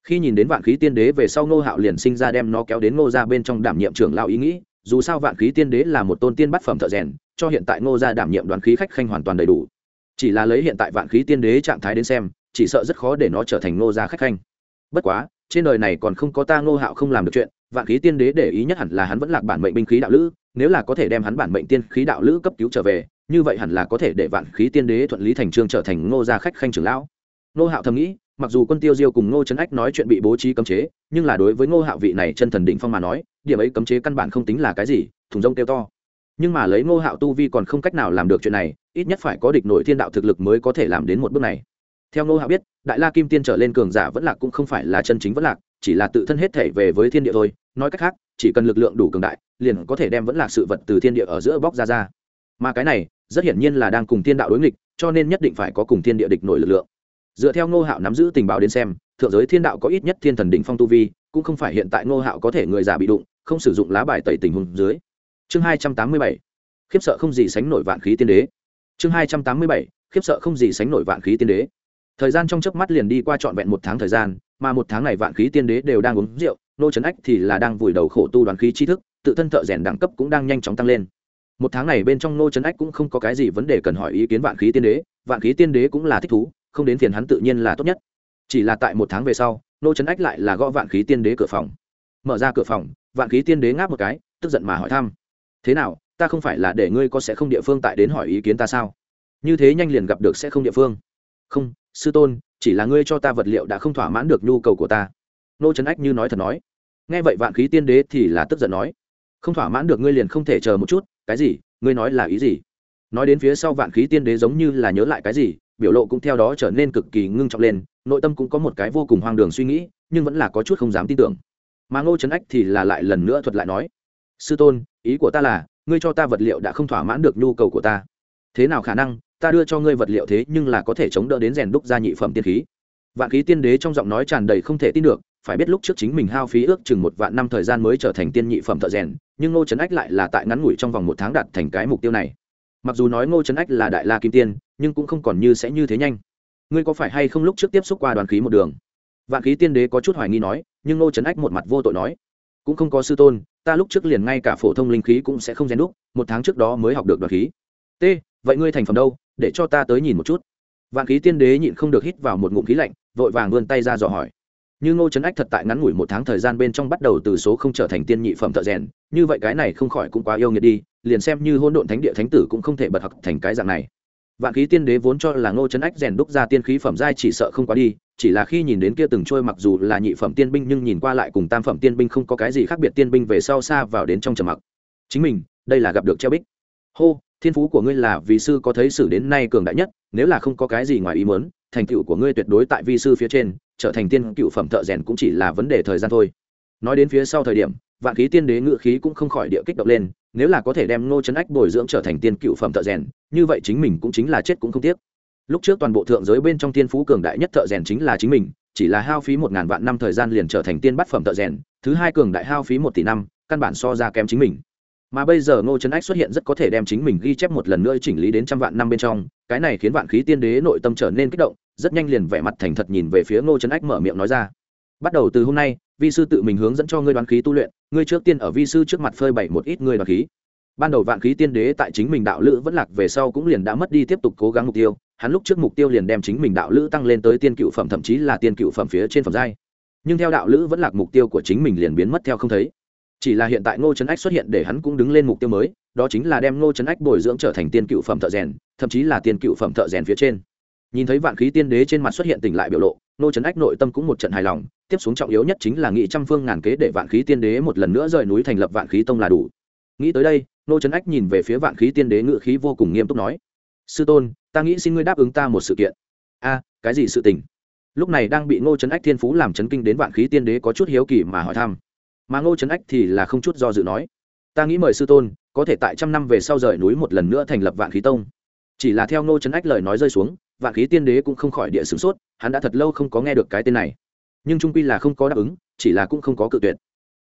Khi nhìn đến vạn khí tiên đế về sau, ngô hạo liền sinh ra đem nó kéo đến ngô ra bên trong đảm nhiệm trưởng lao ý nghĩ, dù sao vạn khí tiên đế là một tôn tiên bát phẩm thợ rèn, cho hiện tại ngô ra đảm nhiệm đoán khí khách khanh hoàn toàn đầy đủ chỉ là lấy hiện tại vạn khí tiên đế trạng thái đến xem, chỉ sợ rất khó để nó trở thành ngô gia khách khanh. Bất quá, trên đời này còn không có ta ngô hạo không làm được chuyện, vạn khí tiên đế để ý nhất hẳn là hắn vẫn lạc bản mệnh binh khí đạo lữ, nếu là có thể đem hắn bản mệnh tiên khí đạo lữ cấp cứu trở về, như vậy hẳn là có thể để vạn khí tiên đế thuận lý thành trương trở thành ngô gia khách khanh trưởng lão. Ngô hạo thầm nghĩ, mặc dù quân tiêu diêu cùng ngô trấn ách nói chuyện bị bố trí cấm chế, nhưng là đối với ngô hạo vị này chân thần định phong mà nói, điểm ấy cấm chế căn bản không tính là cái gì, thùng rông tiêu to nhưng mà lấy ngô hạo tu vi còn không cách nào làm được chuyện này, ít nhất phải có địch nội thiên đạo thực lực mới có thể làm đến một bước này. Theo ngô hạo biết, đại la kim tiên trở lên cường giả vẫn lạc cũng không phải là chân chính vẫn lạc, chỉ là tự thân hết thể về với thiên địa thôi. Nói cách khác, chỉ cần lực lượng đủ cường đại, liền có thể đem vẫn lạc sự vật từ thiên địa ở giữa bóc ra ra. Mà cái này, rất hiển nhiên là đang cùng thiên đạo đối nghịch, cho nên nhất định phải có cùng thiên địa địch nổi lực lượng. Dựa theo ngô hạo nắm giữ tình báo đến xem, thượng giới thiên đạo có ít nhất thiên thần đỉnh phong tu vi, cũng không phải hiện tại ngô hạo có thể người già bị đụng, không sử dụng lá bài tẩy tình huống dưới chương hai trăm tám mươi bảy, khiếp sợ không gì sánh nổi vạn khí tiên đế. Chương hai trăm tám mươi bảy, khiếp sợ không gì sánh nổi vạn khí tiên đế. Thời gian trong chớp mắt liền đi qua trọn vẹn một tháng thời gian, mà một tháng này vạn khí tiên đế đều đang uống rượu, nô trấn ách thì là đang vùi đầu khổ tu đoàn khí tri thức, tự thân thợ rèn đẳng cấp cũng đang nhanh chóng tăng lên. Một tháng này bên trong nô trấn ách cũng không có cái gì vấn đề cần hỏi ý kiến vạn khí tiên đế, vạn khí tiên đế cũng là thích thú, không đến phiền hắn tự nhiên là tốt nhất. Chỉ là tại một tháng về sau, nô trấn ách lại là gõ vạn khí tiên đế cửa phòng. Mở ra cửa phòng, vạn khí tiên đế ngáp một cái, tức giận mà hỏi thăm thế nào, ta không phải là để ngươi có sẽ không địa phương tại đến hỏi ý kiến ta sao? Như thế nhanh liền gặp được sẽ không địa phương. Không, sư tôn, chỉ là ngươi cho ta vật liệu đã không thỏa mãn được nhu cầu của ta. Nô trấn ách như nói thật nói. Nghe vậy vạn khí tiên đế thì là tức giận nói. Không thỏa mãn được ngươi liền không thể chờ một chút, cái gì? Ngươi nói là ý gì? Nói đến phía sau vạn khí tiên đế giống như là nhớ lại cái gì, biểu lộ cũng theo đó trở nên cực kỳ ngưng trọng lên, nội tâm cũng có một cái vô cùng hoang đường suy nghĩ, nhưng vẫn là có chút không dám tin tưởng. Mà ngô trấn ách thì là lại lần nữa thuật lại nói sư tôn, ý của ta là, ngươi cho ta vật liệu đã không thỏa mãn được nhu cầu của ta. Thế nào khả năng, ta đưa cho ngươi vật liệu thế nhưng là có thể chống đỡ đến rèn đúc ra nhị phẩm tiên khí. Vạn khí tiên đế trong giọng nói tràn đầy không thể tin được, phải biết lúc trước chính mình hao phí ước chừng một vạn năm thời gian mới trở thành tiên nhị phẩm thợ rèn, nhưng ngô trấn ách lại là tại ngắn ngủi trong vòng một tháng đạt thành cái mục tiêu này. Mặc dù nói ngô trấn ách là đại la kim tiên, nhưng cũng không còn như sẽ như thế nhanh. Ngươi có phải hay không lúc trước tiếp xúc qua đoàn khí một đường? Vạn khí tiên đế có chút hoài nghi nói, nhưng ngô trấn ách một mặt vô tội nói, cũng không có sư tôn ta lúc trước liền ngay cả phổ thông linh khí cũng sẽ không rèn đúc, một tháng trước đó mới học được đoạt khí. T, vậy ngươi thành phẩm đâu? Để cho ta tới nhìn một chút. Vạn khí tiên đế nhịn không được hít vào một ngụm khí lạnh, vội vàng vươn tay ra dò hỏi. Như ngô trấn ách thật tại ngắn ngủi một tháng thời gian bên trong bắt đầu từ số không trở thành tiên nhị phẩm thợ rèn, như vậy cái này không khỏi cũng quá yêu nghiệt đi, liền xem như hôn độn thánh địa thánh tử cũng không thể bật học thành cái dạng này vạn khí tiên đế vốn cho là ngô trấn ách rèn đúc ra tiên khí phẩm giai chỉ sợ không quá đi, chỉ là khi nhìn đến kia từng trôi mặc dù là nhị phẩm tiên binh nhưng nhìn qua lại cùng tam phẩm tiên binh không có cái gì khác biệt tiên binh về sau xa vào đến trong trầm mặc. Chính mình, đây là gặp được treo bích. Hô, thiên phú của ngươi là vì sư có thấy sử đến nay cường đại nhất, nếu là không có cái gì ngoài ý muốn, thành tựu của ngươi tuyệt đối tại vi sư phía trên, trở thành tiên cựu phẩm thợ rèn cũng chỉ là vấn đề thời gian thôi. Nói đến phía sau thời điểm, vạn khí tiên đế ngự khí cũng không khỏi địa kích động lên nếu là có thể đem ngô trấn ách bồi dưỡng trở thành tiên cựu phẩm thợ rèn, như vậy chính mình cũng chính là chết cũng không tiếc. Lúc trước toàn bộ thượng giới bên trong tiên phú cường đại nhất thợ rèn chính là chính mình, chỉ là hao phí một ngàn vạn năm thời gian liền trở thành tiên bát phẩm thợ rèn, thứ hai cường đại hao phí một tỷ năm, căn bản so ra kém chính mình. Mà bây giờ ngô trấn ách xuất hiện rất có thể đem chính mình ghi chép một lần nữa chỉnh lý đến trăm vạn năm bên trong, cái này khiến vạn khí tiên đế nội tâm trở nên kích động, rất nhanh liền vẻ mặt thành thật nhìn về phía ngô trấn ách mở miệng nói ra bắt đầu từ hôm nay, vi sư tự mình hướng dẫn cho ngươi đoán khí tu luyện, ngươi trước tiên ở vi sư trước mặt phơi bày một ít ngươi đoán khí. Ban đầu vạn khí tiên đế tại chính mình đạo lữ vẫn lạc về sau cũng liền đã mất đi tiếp tục cố gắng mục tiêu, hắn lúc trước mục tiêu liền đem chính mình đạo lữ tăng lên tới tiên cựu phẩm, thậm chí là tiên cựu phẩm phía trên phẩm giai. Nhưng theo đạo lữ vẫn lạc mục tiêu của chính mình liền biến mất theo không thấy. Chỉ là hiện tại ngô trấn ách xuất hiện để hắn cũng đứng lên mục tiêu mới, đó chính là đem ngô trấn ách bồi dưỡng trở thành tiên cựu phẩm thợ rèn, thậm chí là tiên cựu phẩm thợ rèn phía trên nhìn thấy vạn khí tiên đế trên mặt xuất hiện tỉnh lại biểu lộ ngô trấn ách nội tâm cũng một trận hài lòng, tiếp xuống trọng yếu nhất chính là nghị trăm phương ngàn kế để vạn khí tiên đế một lần nữa rời núi thành lập vạn khí tông là đủ. Nghĩ tới đây ngô trấn ách nhìn về phía vạn khí tiên đế ngự khí vô cùng nghiêm túc nói, sư tôn, ta nghĩ xin ngươi đáp ứng ta một sự kiện. A, cái gì sự tình? Lúc này đang bị ngô trấn ách thiên phú làm chấn kinh đến vạn khí tiên đế có chút hiếu kỳ mà hỏi thăm. Mà ngô trấn ách thì là không chút do dự nói, ta nghĩ mời sư tôn, có thể tại trăm năm về sau rời núi một lần nữa thành lập vạn khí tông. Chỉ là theo ngô trấn ách lời nói rơi xuống vạn khí tiên đế cũng không khỏi địa sửng sốt, hắn đã thật lâu không có nghe được cái tên này. Nhưng trung quy là không có đáp ứng, chỉ là cũng không có cự tuyệt.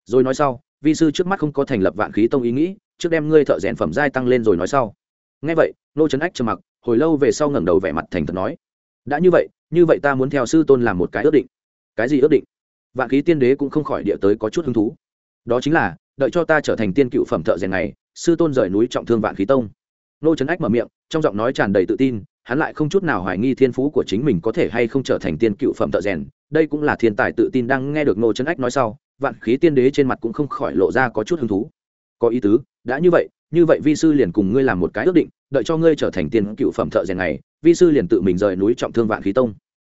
Rồi nói sau, vi sư trước mắt không có thành lập vạn khí tông ý nghĩ, trước đem ngươi thợ rèn phẩm giai tăng lên rồi nói sau. Nghe vậy, nô trấn ách trầm mặc, hồi lâu về sau ngẩng đầu vẻ mặt thành thật nói, đã như vậy như vậy ta muốn theo sư tôn làm một cái ước định. Cái gì ước định? Vạn khí tiên đế cũng không khỏi địa tới có chút hứng thú. Đó chính là, đợi cho ta trở thành tiên cựu phẩm thợ rèn này, sư tôn rời núi trọng thương vạn khí tông. Nô trấn ách mở miệng, trong giọng nói tràn đầy tự tin hắn lại không chút nào hoài nghi thiên phú của chính mình có thể hay không trở thành tiên cựu phẩm thợ rèn. Đây cũng là thiên tài tự tin đang nghe được nô trấn ách nói sau, vạn khí tiên đế trên mặt cũng không khỏi lộ ra có chút hứng thú. Có ý tứ, đã như vậy như vậy vi sư liền cùng ngươi làm một cái ước định, đợi cho ngươi trở thành tiên cựu phẩm thợ rèn này, vi sư liền tự mình rời núi trọng thương vạn khí tông.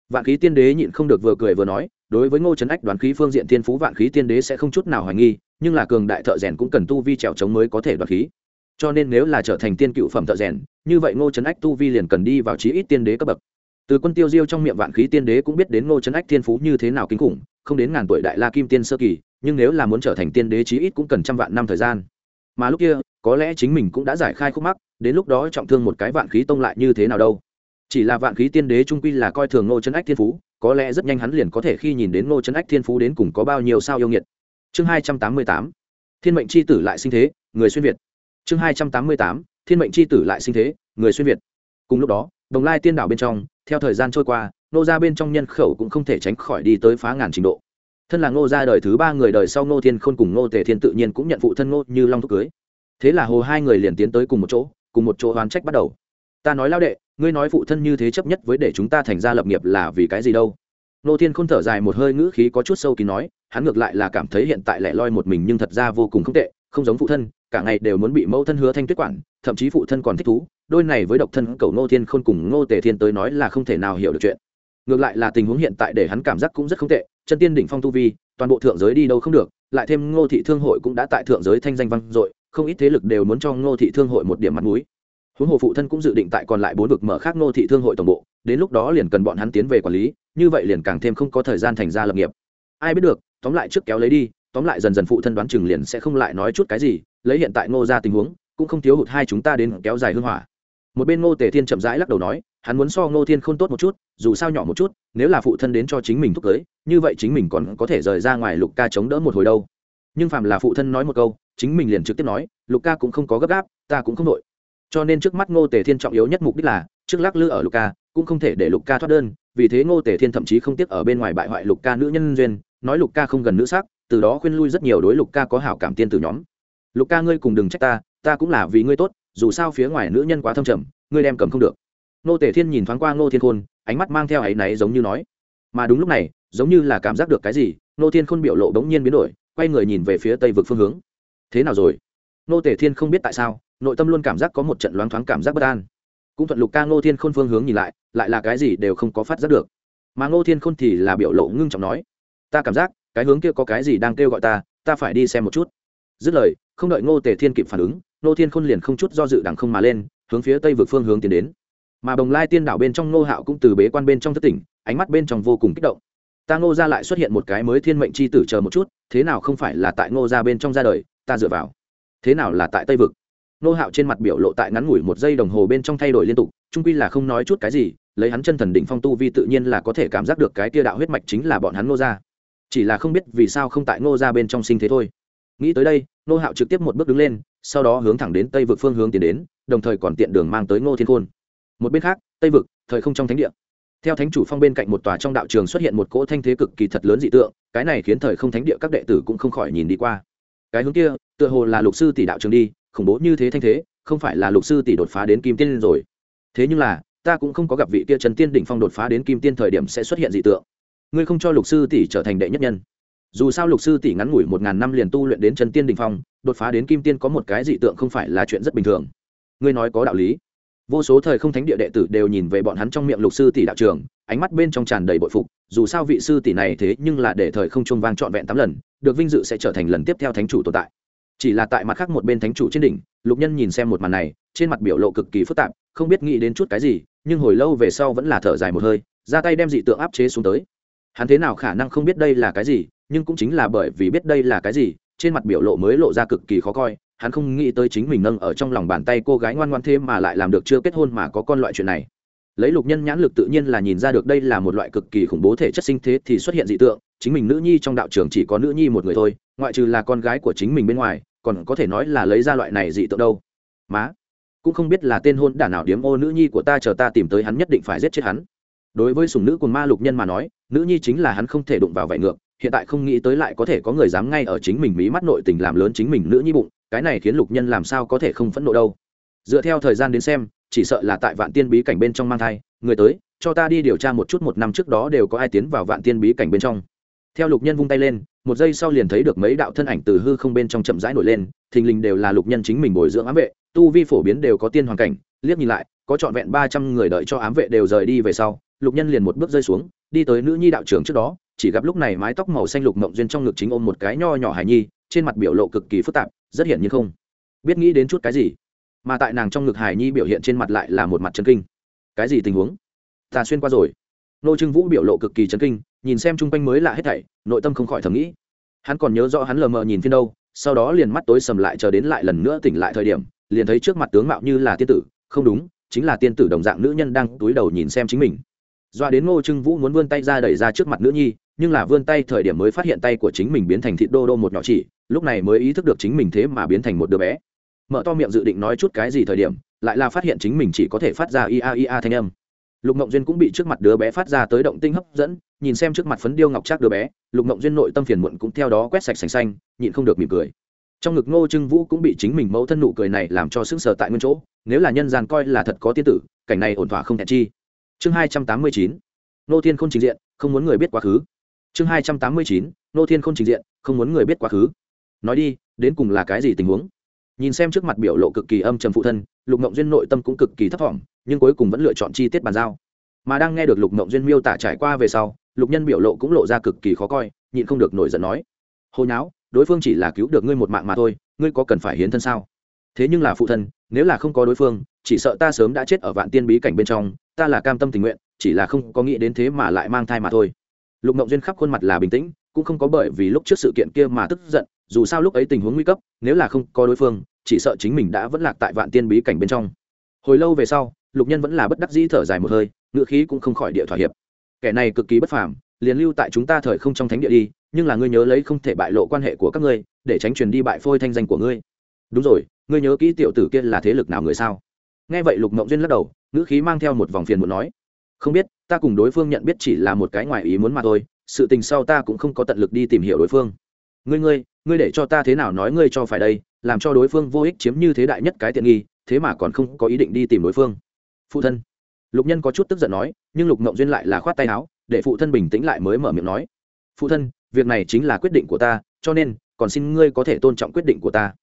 Vạn khí tiên đế nhịn không được vừa cười vừa nói, đối với ngô trấn ách đoán khí phương diện thiên phú vạn khí tiên đế sẽ không chút nào hoài nghi, nhưng là cường đại thợ rèn cũng cần tu vi trèo trống mới có thể đoạt khí cho nên nếu là trở thành tiên cựu phẩm thợ rèn, như vậy ngô trấn ách tu vi liền cần đi vào chí ít tiên đế cấp bậc. Từ quân tiêu diêu trong miệng vạn khí tiên đế cũng biết đến ngô trấn ách thiên phú như thế nào kinh khủng, không đến ngàn tuổi đại la kim tiên sơ kỳ, nhưng nếu là muốn trở thành tiên đế chí ít cũng cần trăm vạn năm thời gian. Mà lúc kia, có lẽ chính mình cũng đã giải khai khúc mắc, đến lúc đó trọng thương một cái vạn khí tông lại như thế nào đâu. Chỉ là vạn khí tiên đế trung quy là coi thường ngô trấn ách thiên phú, có lẽ rất nhanh hắn liền có thể khi nhìn đến ngô trấn ách thiên phú đến cùng có bao nhiêu sao yêu nghiệt. Chương hai trăm tám mươi tám, thiên mệnh c h i tử lại sinh thế, người xuyên việt chương hai trăm tám mươi tám, thiên mệnh c h i tử lại sinh thế, người xuyên việt. Cùng lúc đó, đồng lai tiên đảo bên trong, theo thời gian trôi qua nô gia bên trong nhân khẩu cũng không thể tránh khỏi đi tới phá ngàn trình độ. Thân là ngô gia đời thứ ba người đời sau ngô thiên khôn cùng ngô tề thiên tự nhiên cũng nhận phụ thân ngô như long thúc cưới. Thế là hồ hai người liền tiến tới cùng một chỗ, cùng một chỗ oán trách bắt đầu. Ta nói lao đệ, ngươi nói phụ thân như thế chấp nhất với để chúng ta thành ra lập nghiệp là vì cái gì đâu? Nô thiên khôn thở dài một hơi ngữ khí có chút sâu kín nói, hắn ngược lại là cảm thấy hiện tại lẻ loi một mình nhưng thật ra vô cùng không tệ, không giống phụ thân cả ngày đều muốn bị mẫu thân hứa thanh tuyết quản, thậm chí phụ thân còn thích thú, đôi này với độc thân cầu nô thiên khôn cùng ngô tề thiên tới nói là không thể nào hiểu được chuyện. Ngược lại là tình huống hiện tại để hắn cảm giác cũng rất không tệ, chân tiên đỉnh phong tu vi, toàn bộ thượng giới đi đâu không được, lại thêm ngô thị thương hội cũng đã tại thượng giới thanh danh văn dội, không ít thế lực đều muốn cho ngô thị thương hội một điểm mặt mũi. Huống hồ phụ thân cũng dự định tại còn lại bốn vực mở khác nô thị thương hội tổng bộ, đến lúc đó liền cần bọn hắn tiến về quản lý, như vậy liền càng thêm không có thời gian thành ra lập nghiệp. Ai biết được, tóm lại trước kéo lấy đi, tóm lại dần dần phụ thân đoán chừng liền sẽ không lại nói chút cái gì lấy hiện tại ngô ra tình huống, cũng không thiếu hụt hai chúng ta đến kéo dài hương hỏa. Một bên ngô tề thiên chậm rãi lắc đầu nói, hắn muốn so ngô thiên khôn tốt một chút, dù sao nhỏ một chút, nếu là phụ thân đến cho chính mình thúc cưới, như vậy chính mình còn có thể rời ra ngoài lục ca chống đỡ một hồi đâu. Nhưng phạm là phụ thân nói một câu, chính mình liền trực tiếp nói, lục ca cũng không có gấp gáp, ta cũng không đội cho nên trước mắt ngô tề thiên trọng yếu nhất mục đích là, trước lắc lư ở lục ca, cũng không thể để lục ca thoát đơn, vì thế ngô tề thiên thậm chí không tiếc ở bên ngoài bại hoại lục ca nữ nhân duyên, nói lục ca không gần nữ sắc, từ đó khuyên lui rất nhiều đối lục ca có hảo cảm tiên từ nhóm lục ca ngươi cùng đừng trách ta ta cũng là vì ngươi tốt, dù sao phía ngoài nữ nhân quá thâm trầm, ngươi đem cầm không được. Nô tề thiên nhìn thoáng qua ngô thiên khôn, ánh mắt mang theo áy náy giống như nói. Mà đúng lúc này, giống như là cảm giác được cái gì Nô thiên khôn biểu lộ bỗng nhiên biến đổi, quay người nhìn về phía tây vực phương hướng. Thế nào rồi? Nô tề thiên không biết tại sao, nội tâm luôn cảm giác có một trận loáng thoáng cảm giác bất an. Cũng thuận lục ca ngô thiên khôn phương hướng nhìn lại lại là cái gì đều không có phát giác được. Mà ngô thiên khôn thì là biểu lộ ngưng trọng nói. Ta cảm giác, cái hướng kia có cái gì đang kêu gọi ta ta phải đi xem một chút dứt lời, không đợi ngô tề thiên kịp phản ứng, ngô thiên khôn liền không chút do dự đằng không mà lên, hướng phía tây vực phương hướng tiến đến. Mà bồng lai tiên đảo bên trong ngô hạo cũng từ bế quan bên trong thất tỉnh, ánh mắt bên trong vô cùng kích động. Ta ngô ra lại xuất hiện một cái mới thiên mệnh c h i tử chờ một chút, thế nào không phải là tại ngô ra bên trong ra đời, ta dựa vào. Thế nào là tại tây vực? Ngô hạo trên mặt biểu lộ tại ngắn ngủi một giây đồng hồ bên trong thay đổi liên tục trung quy là không nói chút cái gì, lấy hắn chân thần đỉnh phong tu vi tự nhiên là có thể cảm giác được cái tia đạo huyết mạch chính là bọn hắn Ngô ra chỉ là không biết vì sao không tại Ngô ra bên trong sinh thế thôi nghĩ tới đây nô hạo trực tiếp một bước đứng lên, sau đó hướng thẳng đến tây vực phương hướng tiến đến, đồng thời còn tiện đường mang tới ngô thiên khôn. Một bên khác, tây vực, thời không trong thánh địa. Theo thánh chủ phong bên cạnh một tòa trong đạo trường xuất hiện một cỗ thanh thế cực kỳ thật lớn dị tượng, cái này khiến thời không thánh địa các đệ tử cũng không khỏi nhìn đi qua. Cái hướng kia, tựa hồ là lục sư tỷ đạo trường đi, khủng bố như thế thanh thế, không phải là lục sư tỷ đột phá đến kim tiên rồi. Thế nhưng là, ta cũng không có gặp vị kia trần tiên đỉnh phong đột phá đến kim tiên thời điểm sẽ xuất hiện dị tượng. Ngươi không cho lục sư tỷ trở thành đệ nhất nhân dù sao lục sư tỷ ngắn ngủi một ngàn năm liền tu luyện đến chân tiên đình phong, đột phá đến kim tiên có một cái dị tượng không phải là chuyện rất bình thường. Ngươi nói có đạo lý. Vô số thời không thánh địa đệ tử đều nhìn về bọn hắn trong miệng lục sư tỷ đạo trường, ánh mắt bên trong tràn đầy bội phục, dù sao vị sư tỷ này thế nhưng là để thời không trung vang trọn vẹn tám lần, được vinh dự sẽ trở thành lần tiếp theo thánh chủ tồn tại. Chỉ là tại mặt khác một bên thánh chủ trên đỉnh, lục nhân nhìn xem một màn này, trên mặt biểu lộ cực kỳ phức tạp, không biết nghĩ đến chút cái gì, nhưng hồi lâu về sau vẫn là thở dài một hơi, ra tay đem dị tượng áp chế xuống tới. Hắn thế nào khả năng không biết đây là cái gì nhưng cũng chính là bởi vì biết đây là cái gì, trên mặt biểu lộ mới lộ ra cực kỳ khó coi, hắn không nghĩ tới chính mình nâng ở trong lòng bàn tay cô gái ngoan ngoan thêm mà lại làm được chưa kết hôn mà có con loại chuyện này. Lấy lục nhân nhãn lực tự nhiên là nhìn ra được đây là một loại cực kỳ khủng bố thể chất sinh thế thì xuất hiện dị tượng, chính mình nữ nhi trong đạo trường chỉ có nữ nhi một người thôi, ngoại trừ là con gái của chính mình bên ngoài, còn có thể nói là lấy ra loại này dị tượng đâu. Má, cũng không biết là tên hôn đả nào điếm ô nữ nhi của ta chờ ta tìm tới hắn nhất định phải giết chết hắn. Đối với sùng nữ của ma lục nhân mà nói, nữ nhi chính là hắn không thể đụng vào vải ngược hiện tại không nghĩ tới lại có thể có người dám ngay ở chính mình mí mắt nội tình làm lớn chính mình nữ nhi bụng, cái này khiến lục nhân làm sao có thể không phẫn nộ đâu. Dựa theo thời gian đến xem, chỉ sợ là tại vạn tiên bí cảnh bên trong mang thai, người tới, cho ta đi điều tra một chút một năm trước đó đều có ai tiến vào vạn tiên bí cảnh bên trong. Theo lục nhân vung tay lên, một giây sau liền thấy được mấy đạo thân ảnh từ hư không bên trong chậm rãi nổi lên, thình lình đều là lục nhân chính mình bồi dưỡng ám vệ, tu vi phổ biến đều có tiên hoàn cảnh, liếc nhìn lại, có trọn vẹn ba trăm người đợi cho ám vệ đều rời đi về sau, lục nhân liền một bước rơi xuống, đi tới nữ nhi đạo trưởng trước đó chỉ gặp lúc này mái tóc màu xanh lục mộng duyên trong ngực chính ôm một cái nho nhỏ hài nhi, trên mặt biểu lộ cực kỳ phức tạp, rất hiển nhiên không biết nghĩ đến chút cái gì. Mà tại nàng trong ngực hài nhi biểu hiện trên mặt lại là một mặt chân kinh. Cái gì tình huống? Ta xuyên qua rồi. Nô trưng vũ biểu lộ cực kỳ chấn kinh, nhìn xem chung quanh mới lạ hết thảy, nội tâm không khỏi thầm nghĩ. Hắn còn nhớ rõ hắn lờ mờ nhìn phiên đâu, sau đó liền mắt tối sầm lại chờ đến lại lần nữa tỉnh lại thời điểm, liền thấy trước mặt tướng mạo như là tiên tử, không đúng, chính là tiên tử đồng dạng nữ nhân đang túi đầu nhìn xem chính mình. Doa đến ngô trưng vũ muốn vươn tay ra đẩy ra trước mặt nữ nhi nhưng là vươn tay thời điểm mới phát hiện tay của chính mình biến thành thịt đô đô một nhỏ chỉ, lúc này mới ý thức được chính mình thế mà biến thành một đứa bé. Mở to miệng dự định nói chút cái gì thời điểm, lại là phát hiện chính mình chỉ có thể phát ra ia ia thanh âm. Lục ngộng duyên cũng bị trước mặt đứa bé phát ra tới động tinh hấp dẫn, nhìn xem trước mặt phấn điêu ngọc trác đứa bé, lục ngộng duyên nội tâm phiền muộn cũng theo đó quét sạch sành xanh, nhịn không được mỉm cười. Trong ngực ngô trưng vũ cũng bị chính mình mẫu thân nụ cười này làm cho sững sờ tại nguyên chỗ, nếu là nhân gian coi là thật có tiên tử, cảnh này ổn thỏa không thẹn chi. Chương hai trăm tám mươi chín. Nô thiên không trình diện, không muốn người biết quá khứ chương hai trăm tám mươi chín, nô thiên không trình diện, không muốn người biết quá khứ. Nói đi, đến cùng là cái gì tình huống? Nhìn xem trước mặt biểu lộ cực kỳ âm trầm phụ thân, lục mộng duyên nội tâm cũng cực kỳ thấp t nhưng cuối cùng vẫn lựa chọn chi tiết bàn giao. Mà đang nghe được lục mộng duyên miêu tả trải qua về sau, lục nhân biểu lộ cũng lộ ra cực kỳ khó coi, nhịn không được nổi giận nói. Hồi nháo, đối phương chỉ là cứu được ngươi một mạng mà thôi, ngươi có cần phải hiến thân sao? Thế nhưng là phụ thân, nếu là không có đối phương, chỉ sợ ta sớm đã chết ở vạn tiên bí cảnh bên trong, ta là cam tâm tình nguyện, chỉ là không có nghĩ đến thế mà lại mang thai mà thôi lục mộng duyên khắp khuôn mặt là bình tĩnh, cũng không có bởi vì lúc trước sự kiện kia mà tức giận, dù sao lúc ấy tình huống nguy cấp, nếu là không có đối phương, chỉ sợ chính mình đã vẫn lạc tại vạn tiên bí cảnh bên trong. Hồi lâu về sau, lục nhân vẫn là bất đắc dĩ thở dài một hơi ngựa khí cũng không khỏi địa thỏa hiệp. Kẻ này cực kỳ bất phàm, liền lưu tại chúng ta thời không trong thánh địa đi, nhưng là ngươi nhớ lấy không thể bại lộ quan hệ của các ngươi, để tránh truyền đi bại phôi thanh danh của ngươi. Đúng rồi, ngươi nhớ kỹ tiểu tử kia là thế lực nào người sao? Nghe vậy lục mộng duyên lắc đầu, ngữ khí mang theo một vòng phiền muốn nói không biết, ta cùng đối phương nhận biết chỉ là một cái ngoài ý muốn mà thôi, sự tình sau ta cũng không có tận lực đi tìm hiểu đối phương. Ngươi ngươi ngươi để cho ta thế nào nói ngươi cho phải đây, làm cho đối phương vô ích chiếm như thế đại nhất cái tiện nghi, thế mà còn không có ý định đi tìm đối phương. Phụ thân. Lục nhân có chút tức giận nói, nhưng lục mộng duyên lại là khoát tay áo, để phụ thân bình tĩnh lại mới mở miệng nói. Phụ thân, việc này chính là quyết định của ta, cho nên, còn xin ngươi có thể tôn trọng quyết định của ta.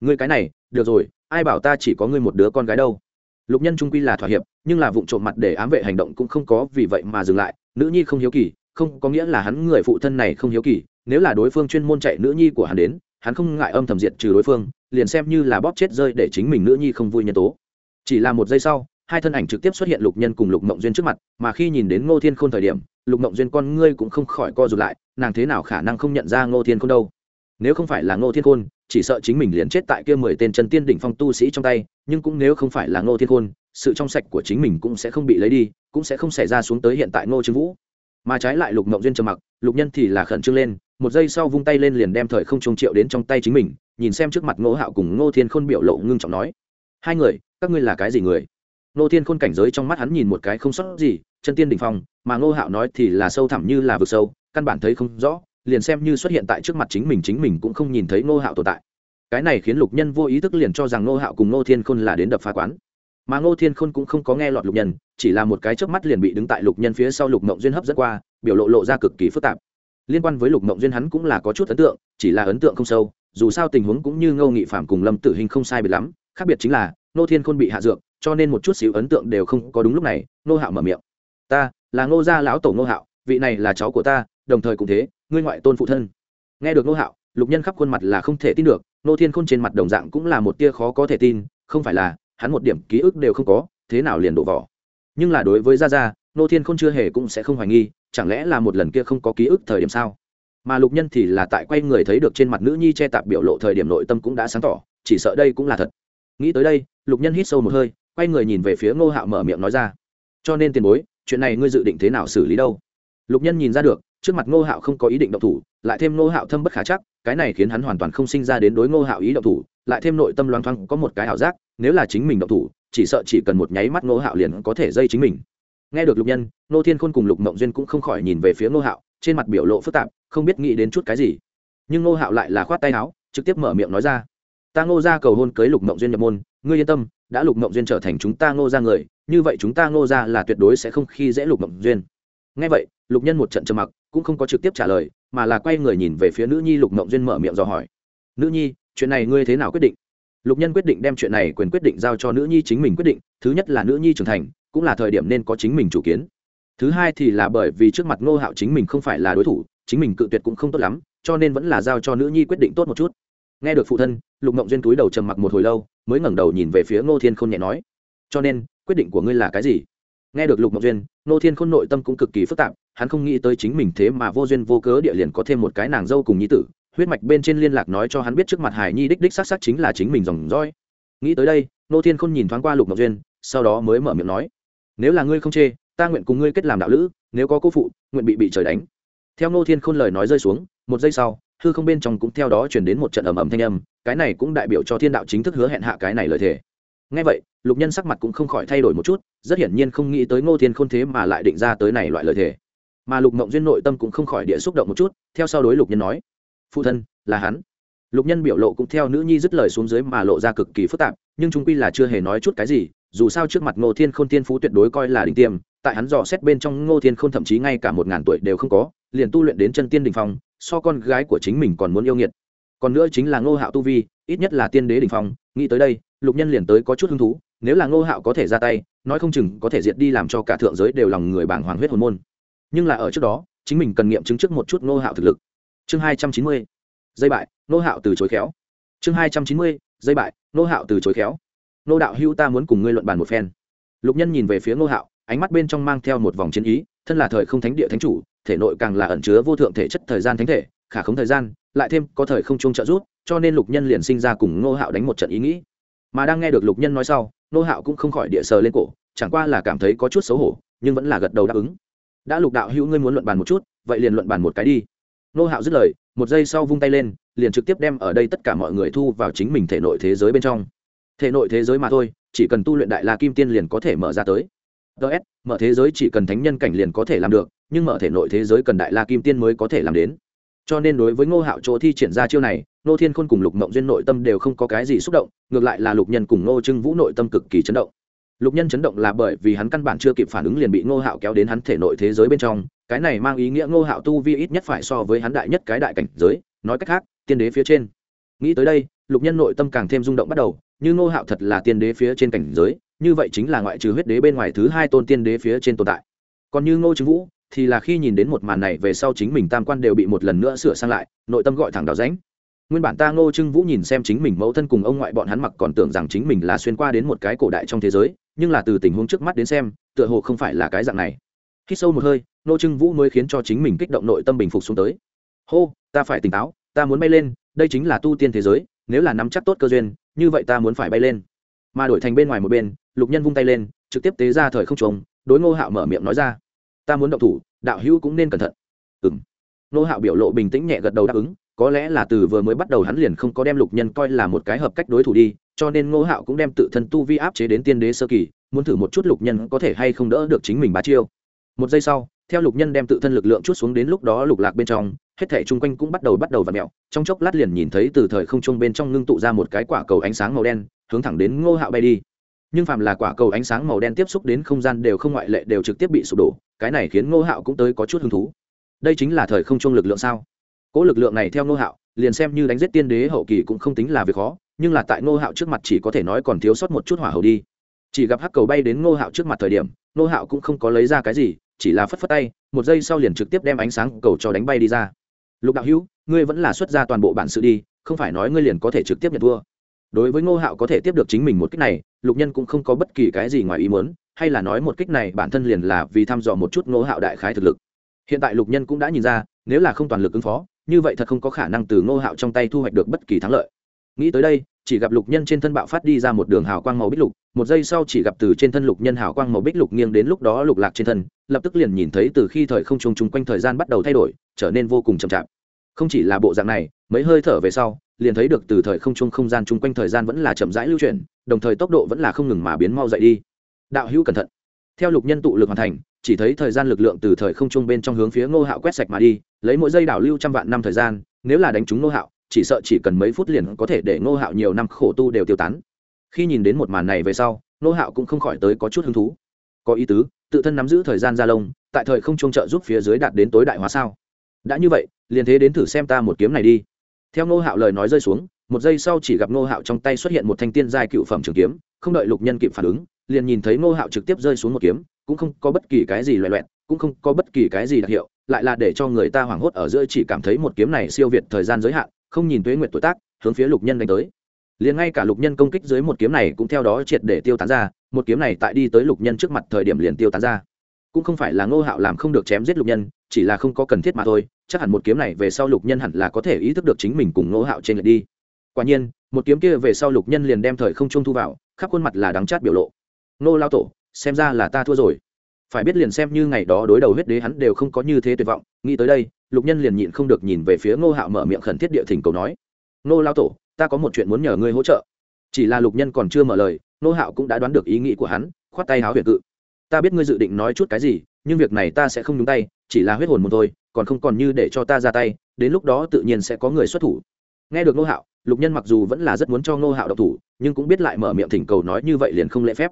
Ngươi cái này, được rồi, ai bảo ta chỉ có ngươi một đứa con gái đâu? Lục nhân trung quy là thỏa hiệp, nhưng là vụ trộm mặt để ám vệ hành động cũng không có vì vậy mà dừng lại. Nữ nhi không hiếu kỳ, không có nghĩa là hắn người phụ thân này không hiếu kỳ. Nếu là đối phương chuyên môn chạy nữ nhi của hắn đến, hắn không ngại âm thầm diệt trừ đối phương, liền xem như là bóp chết rơi để chính mình nữ nhi không vui nhân tố. Chỉ là một giây sau, hai thân ảnh trực tiếp xuất hiện lục nhân cùng lục mộng duyên trước mặt, mà khi nhìn đến ngô thiên khôn thời điểm, lục mộng duyên con ngươi cũng không khỏi co rụt lại, nàng thế nào khả năng không nhận ra ngô thiên khôn đâu? Nếu không phải là ngô thiên khôn, chỉ sợ chính mình liền chết tại kia mười tên chân tiên đỉnh phong tu sĩ trong tay, nhưng cũng nếu không phải là ngô thiên khôn, sự trong sạch của chính mình cũng sẽ không bị lấy đi, cũng sẽ không xảy ra xuống tới hiện tại ngô trương vũ. Mà trái lại lục mộng duyên trầm mặc, lục nhân thì là khẩn trương lên, một giây sau vung tay lên liền đem thời không trung triệu đến trong tay chính mình, nhìn xem trước mặt ngô hạo cùng ngô thiên khôn biểu lộ ngưng trọng nói, hai người, các ngươi là cái gì người? Ngô thiên khôn cảnh giới trong mắt hắn nhìn một cái không sót gì, chân tiên đỉnh phong, mà ngô hạo nói thì là sâu thẳm như là vực sâu, căn bản thấy không rõ liền xem như xuất hiện tại trước mặt chính mình chính mình cũng không nhìn thấy ngô hạo tồn tại. Cái này khiến lục nhân vô ý thức liền cho rằng ngô hạo cùng ngô thiên khôn là đến đập phá quán. Mà ngô thiên khôn cũng không có nghe lọt lục nhân, chỉ là một cái chớp mắt liền bị đứng tại lục nhân phía sau lục mộng duyên hấp dẫn qua, biểu lộ lộ ra cực kỳ phức tạp. Liên quan với lục mộng duyên hắn cũng là có chút ấn tượng, chỉ là ấn tượng không sâu, dù sao tình huống cũng như ngô nghị phạm cùng lâm tử hình không sai biệt lắm, khác biệt chính là, ngô thiên khôn bị hạ dược, cho nên một chút xíu ấn tượng đều không có đúng lúc này, ngô hạo mở miệng. Ta, là ngô gia lão tổ ngô hạo, vị này là cháu của ta, đồng thời cũng thế ngươi ngoại tôn phụ thân. Nghe được ngô hạo, lục nhân khắp khuôn mặt là không thể tin được, ngô thiên khôn trên mặt đồng dạng cũng là một tia khó có thể tin, không phải là, hắn một điểm ký ức đều không có, thế nào liền đổ vỏ. Nhưng là đối với gia gia, ngô thiên khôn chưa hề cũng sẽ không hoài nghi, chẳng lẽ là một lần kia không có ký ức thời điểm sao? Mà lục nhân thì là tại quay người thấy được trên mặt nữ nhi che tạp biểu lộ thời điểm nội tâm cũng đã sáng tỏ, chỉ sợ đây cũng là thật. Nghĩ tới đây, lục nhân hít sâu một hơi, quay người nhìn về phía ngô hạo mở miệng nói ra. Cho nên tiền bối, chuyện này ngươi dự định thế nào xử lý đâu? Lục nhân nhìn ra được trước mặt ngô hạo không có ý định động thủ, lại thêm ngô hạo thâm bất khả chắc, cái này khiến hắn hoàn toàn không sinh ra đến đối ngô hạo ý động thủ, lại thêm nội tâm loang thoang có một cái ảo giác, nếu là chính mình động thủ, chỉ sợ chỉ cần một nháy mắt ngô hạo liền có thể dây chính mình. Nghe được lục nhân, ngô thiên khôn cùng lục mộng duyên cũng không khỏi nhìn về phía ngô hạo, trên mặt biểu lộ phức tạp, không biết nghĩ đến chút cái gì. Nhưng ngô hạo lại là khoát tay áo, trực tiếp mở miệng nói ra. Ta ngô ra cầu hôn cưới lục mộng duyên nhập môn, ngươi yên tâm, đã lục mộng duyên trở thành chúng ta ngô ra người, như vậy chúng ta ngô ra là tuyệt đối sẽ không khi dễ lục mộng duyên. Ngay vậy, lục nhân một trận trầm mặc cũng không có trực tiếp trả lời, mà là quay người nhìn về phía nữ nhi lục mộng duyên mở miệng dò hỏi. Nữ nhi, chuyện này ngươi thế nào quyết định? Lục nhân quyết định đem chuyện này quyền quyết định giao cho nữ nhi chính mình quyết định, thứ nhất là nữ nhi trưởng thành, cũng là thời điểm nên có chính mình chủ kiến. Thứ hai thì là bởi vì trước mặt ngô hạo chính mình không phải là đối thủ, chính mình cự tuyệt cũng không tốt lắm, cho nên vẫn là giao cho nữ nhi quyết định tốt một chút. Nghe được phụ thân, lục mộng duyên túi đầu trầm mặc một hồi lâu, mới ngẩng đầu nhìn về phía ngô thiên khôn nhẹ nói, cho nên, quyết định của ngươi là cái gì? Nghe được lục mộng duyên, ngô thiên khôn nội tâm cũng cực kỳ phức tạp hắn không nghĩ tới chính mình thế mà vô duyên vô cớ địa liền có thêm một cái nàng dâu cùng nhi tử. Huyết mạch bên trên liên lạc nói cho hắn biết trước mặt hải nhi đích đích s á c s á c chính là chính mình dòng roi nghĩ tới đây ngô thiên khôn nhìn thoáng qua lục Ngọc duyên, sau đó mới mở miệng nói, nếu là ngươi không chê, ta nguyện cùng ngươi kết làm đạo lữ, nếu có cô phụ, nguyện bị bị trời đánh. Theo ngô thiên khôn lời nói rơi xuống, một giây sau, hư không bên trong cũng theo đó chuyển đến một trận ầm ầm thanh âm, cái này cũng đại biểu cho thiên đạo chính thức hứa hẹn hạ cái này lời thề. Ngay vậy, lục nhân sắc mặt cũng không khỏi thay đổi một chút, rất hiển nhiên không nghĩ tới ngô thiên khôn thế mà lại định ra tới này loại lời thề mà lục mộng duyên nội tâm cũng không khỏi địa xúc động một chút, theo sau đối lục nhân nói, phụ thân, là hắn. Lục nhân biểu lộ cũng theo nữ nhi dứt lời xuống dưới mà lộ ra cực kỳ phức tạp, nhưng chúng quy là chưa hề nói chút cái gì, dù sao trước mặt ngô thiên khôn tiên phú tuyệt đối coi là đỉnh tiêm, tại hắn dò xét bên trong ngô thiên khôn thậm chí ngay cả một ngàn tuổi đều không có, liền tu luyện đến chân tiên đình phong, so con gái của chính mình còn muốn yêu nghiệt. Còn nữa chính là ngô hạo tu vi, ít nhất là tiên đế đình phong, nghĩ tới đây, lục nhân liền tới có chút hứng thú, nếu là ngô hạo có thể ra tay, nói không chừng có thể diệt đi làm cho cả thượng giới đều lòng người bảng hoàng huyết hồn môn nhưng là ở trước đó, chính mình cần nghiệm chứng trước một chút nô hạo thực lực. Chương hai trăm chín mươi, dây bại nô hạo từ chối khéo. Chương hai trăm chín mươi, dây bại nô hạo từ chối khéo. Nô đạo hữu ta muốn cùng ngươi luận bàn một phen. Lục nhân nhìn về phía nô hạo, ánh mắt bên trong mang theo một vòng chiến ý, thân là thời không thánh địa thánh chủ, thể nội càng là ẩn chứa vô thượng thể chất thời gian thánh thể, khả không thời gian, lại thêm có thời không chung trợ giúp, cho nên lục nhân liền sinh ra cùng nô hạo đánh một trận ý nghĩ. Mà đang nghe được lục nhân nói sau nô hạo cũng không khỏi địa sờ lên cổ, chẳng qua là cảm thấy có chút xấu hổ, nhưng vẫn là gật đầu đáp ứng đã lục đạo hữu ngươi muốn luận bàn một chút, vậy liền luận bàn một cái đi. Ngô hạo dứt lời, một giây sau vung tay lên, liền trực tiếp đem ở đây tất cả mọi người thu vào chính mình thể nội thế giới bên trong. Thể nội thế giới mà thôi, chỉ cần tu luyện đại la kim tiên liền có thể mở ra tới. Ts mở thế giới chỉ cần thánh nhân cảnh liền có thể làm được, nhưng mở thể nội thế giới cần đại la kim tiên mới có thể làm đến. Cho nên đối với ngô hạo chỗ thi triển ra chiêu này, nô thiên khôn cùng lục mộng duyên nội tâm đều không có cái gì xúc động, ngược lại là lục nhân cùng ngô trưng vũ nội tâm cực kỳ chấn động lục nhân chấn động là bởi vì hắn căn bản chưa kịp phản ứng liền bị ngô hạo kéo đến hắn thể nội thế giới bên trong, cái này mang ý nghĩa ngô hạo tu vi ít nhất phải so với hắn đại nhất cái đại cảnh giới, nói cách khác, tiên đế phía trên. Nghĩ tới đây, lục nhân nội tâm càng thêm rung động bắt đầu, như ngô hạo thật là tiên đế phía trên cảnh giới, như vậy chính là ngoại trừ huyết đế bên ngoài thứ hai tôn tiên đế phía trên tồn tại. Còn như ngô trưng vũ, thì là khi nhìn đến một màn này về sau chính mình tam quan đều bị một lần nữa sửa sang lại, nội tâm gọi thẳng đào ránh nguyên bản ta ngô trưng vũ nhìn xem chính mình mẫu thân cùng ông ngoại bọn hắn mặc còn tưởng rằng chính mình là xuyên qua đến một cái cổ đại trong thế giới nhưng là từ tình huống trước mắt đến xem, tựa hồ không phải là cái dạng này. Khi sâu một hơi nô trưng vũ mới khiến cho chính mình kích động nội tâm bình phục xuống tới. Hô, ta phải tỉnh táo, ta muốn bay lên, đây chính là tu tiên thế giới, nếu là nắm chắc tốt cơ duyên, như vậy ta muốn phải bay lên. Mà đổi thành bên ngoài một bên, lục nhân vung tay lên, trực tiếp tế ra thời không trống đối ngô hạo mở miệng nói ra. Ta muốn động thủ, đạo hữu cũng nên cẩn thận. Ừ m ngô hạo biểu lộ bình tĩnh nhẹ gật đầu đáp ứng có lẽ là từ vừa mới bắt đầu hắn liền không có đem lục nhân coi là một cái hợp cách đối thủ đi, cho nên ngô hạo cũng đem tự thân tu vi áp chế đến tiên đế sơ kỳ, muốn thử một chút lục nhân có thể hay không đỡ được chính mình bá chiêu. Một giây sau, theo lục nhân đem tự thân lực lượng chút xuống đến lúc đó lục lạc bên trong, hết thể chung quanh cũng bắt đầu bắt đầu v ặ mẹo trong chốc lát liền nhìn thấy từ thời không trung bên trong ngưng tụ ra một cái quả cầu ánh sáng màu đen, hướng thẳng đến ngô hạo bay đi. Nhưng phàm là quả cầu ánh sáng màu đen tiếp xúc đến không gian đều không ngoại lệ đều trực tiếp bị sụp đổ, cái này khiến ngô hạo cũng tới có chút hứng thú. Đây chính là thời không chung lực lượng sao? Cỗ lực lượng này theo ngô hạo, liền xem như đánh giết tiên đế hậu kỳ cũng không tính là việc khó, nhưng là tại ngô hạo trước mặt chỉ có thể nói còn thiếu sót một chút hỏa hậu đi. Chỉ gặp hắc cầu bay đến ngô hạo trước mặt thời điểm, ngô hạo cũng không có lấy ra cái gì, chỉ là phất phất tay, một giây sau liền trực tiếp đem ánh sáng cầu cho đánh bay đi ra. Lục đạo hữu, ngươi vẫn là xuất ra toàn bộ bản sự đi, không phải nói ngươi liền có thể trực tiếp nhận thua. Đối với ngô hạo có thể tiếp được chính mình một kích này, lục nhân cũng không có bất kỳ cái gì ngoài ý muốn, hay là nói một kích này bản thân liền là vì thăm dò một chút ngô hạo đại khái thực lực. Hiện tại lục nhân cũng đã nhìn ra, nếu là không toàn lực ứng phó như vậy thật không có khả năng từ ngô hạo trong tay thu hoạch được bất kỳ thắng lợi. Nghĩ tới đây, chỉ gặp lục nhân trên thân bạo phát đi ra một đường hào quang màu bích lục, một giây sau chỉ gặp từ trên thân lục nhân hào quang màu bích lục nghiêng đến lúc đó lục lạc trên thân, lập tức liền nhìn thấy từ khi thời không trùng chung quanh thời gian bắt đầu thay đổi, trở nên vô cùng chậm chạp. Không chỉ là bộ dạng này, mấy hơi thở về sau, liền thấy được từ thời không trung không gian chung quanh thời gian vẫn là chậm rãi lưu chuyển, đồng thời tốc độ vẫn là không ngừng mà biến mau dậy đi. Đạo hữu cẩn thận. Theo lục nhân tụ lực hoàn thành, chỉ thấy thời gian lực lượng từ thời không trung bên trong hướng phía ngô hạo quét sạch mà đi lấy mỗi giây đảo lưu trăm vạn năm thời gian, nếu là đánh trúng ngô hạo, chỉ sợ chỉ cần mấy phút liền có thể để ngô hạo nhiều năm khổ tu đều tiêu tán. Khi nhìn đến một màn này về sau, ngô hạo cũng không khỏi tới có chút hứng thú. Có ý tứ, tự thân nắm giữ thời gian gia lông, tại thời không trung trợ giúp phía dưới đạt đến tối đại hóa sao? Đã như vậy, liền thế đến thử xem ta một kiếm này đi. Theo ngô hạo lời nói rơi xuống, một giây sau chỉ gặp ngô hạo trong tay xuất hiện một thanh tiên giai cựu phẩm trường kiếm, không đợi lục nhân kịp phản ứng, liền nhìn thấy ngô hạo trực tiếp rơi xuống một kiếm, cũng không có bất kỳ cái gì loẹ loẹt cũng không có bất kỳ cái gì đặc hiệu, lại là để cho người ta hoảng hốt ở giữa chỉ cảm thấy một kiếm này siêu việt thời gian giới hạn, không nhìn tuế nguyệt tuổi tác, hướng phía lục nhân đánh tới. Liền ngay cả lục nhân công kích dưới một kiếm này cũng theo đó triệt để tiêu tán ra, một kiếm này tại đi tới lục nhân trước mặt thời điểm liền tiêu tán ra. Cũng không phải là ngô hạo làm không được chém giết lục nhân, chỉ là không có cần thiết mà thôi, chắc hẳn một kiếm này về sau lục nhân hẳn là có thể ý thức được chính mình cùng ngô hạo trên lệch đi. Quả nhiên, một kiếm kia về sau lục nhân liền đem thời không trung thu vào, khắp khuôn mặt là đắng chát biểu lộ. Ngô lao tổ, xem ra là ta thua rồi phải biết liền xem như ngày đó đối đầu huyết đế hắn đều không có như thế tuyệt vọng, nghĩ tới đây, lục nhân liền nhịn không được nhìn về phía ngô hạo mở miệng khẩn thiết địa thỉnh cầu nói, ngô lao tổ, ta có một chuyện muốn nhờ ngươi hỗ trợ. Chỉ là lục nhân còn chưa mở lời, ngô hạo cũng đã đoán được ý nghĩ của hắn, khoát tay háo huyền cự. Ta biết ngươi dự định nói chút cái gì, nhưng việc này ta sẽ không nhúng tay, chỉ là huyết hồn một thôi, còn không còn như để cho ta ra tay, đến lúc đó tự nhiên sẽ có người xuất thủ. Nghe được ngô hạo, lục nhân mặc dù vẫn là rất muốn cho ngô hạo độc thủ, nhưng cũng biết lại mở miệng thỉnh cầu nói như vậy liền không lễ phép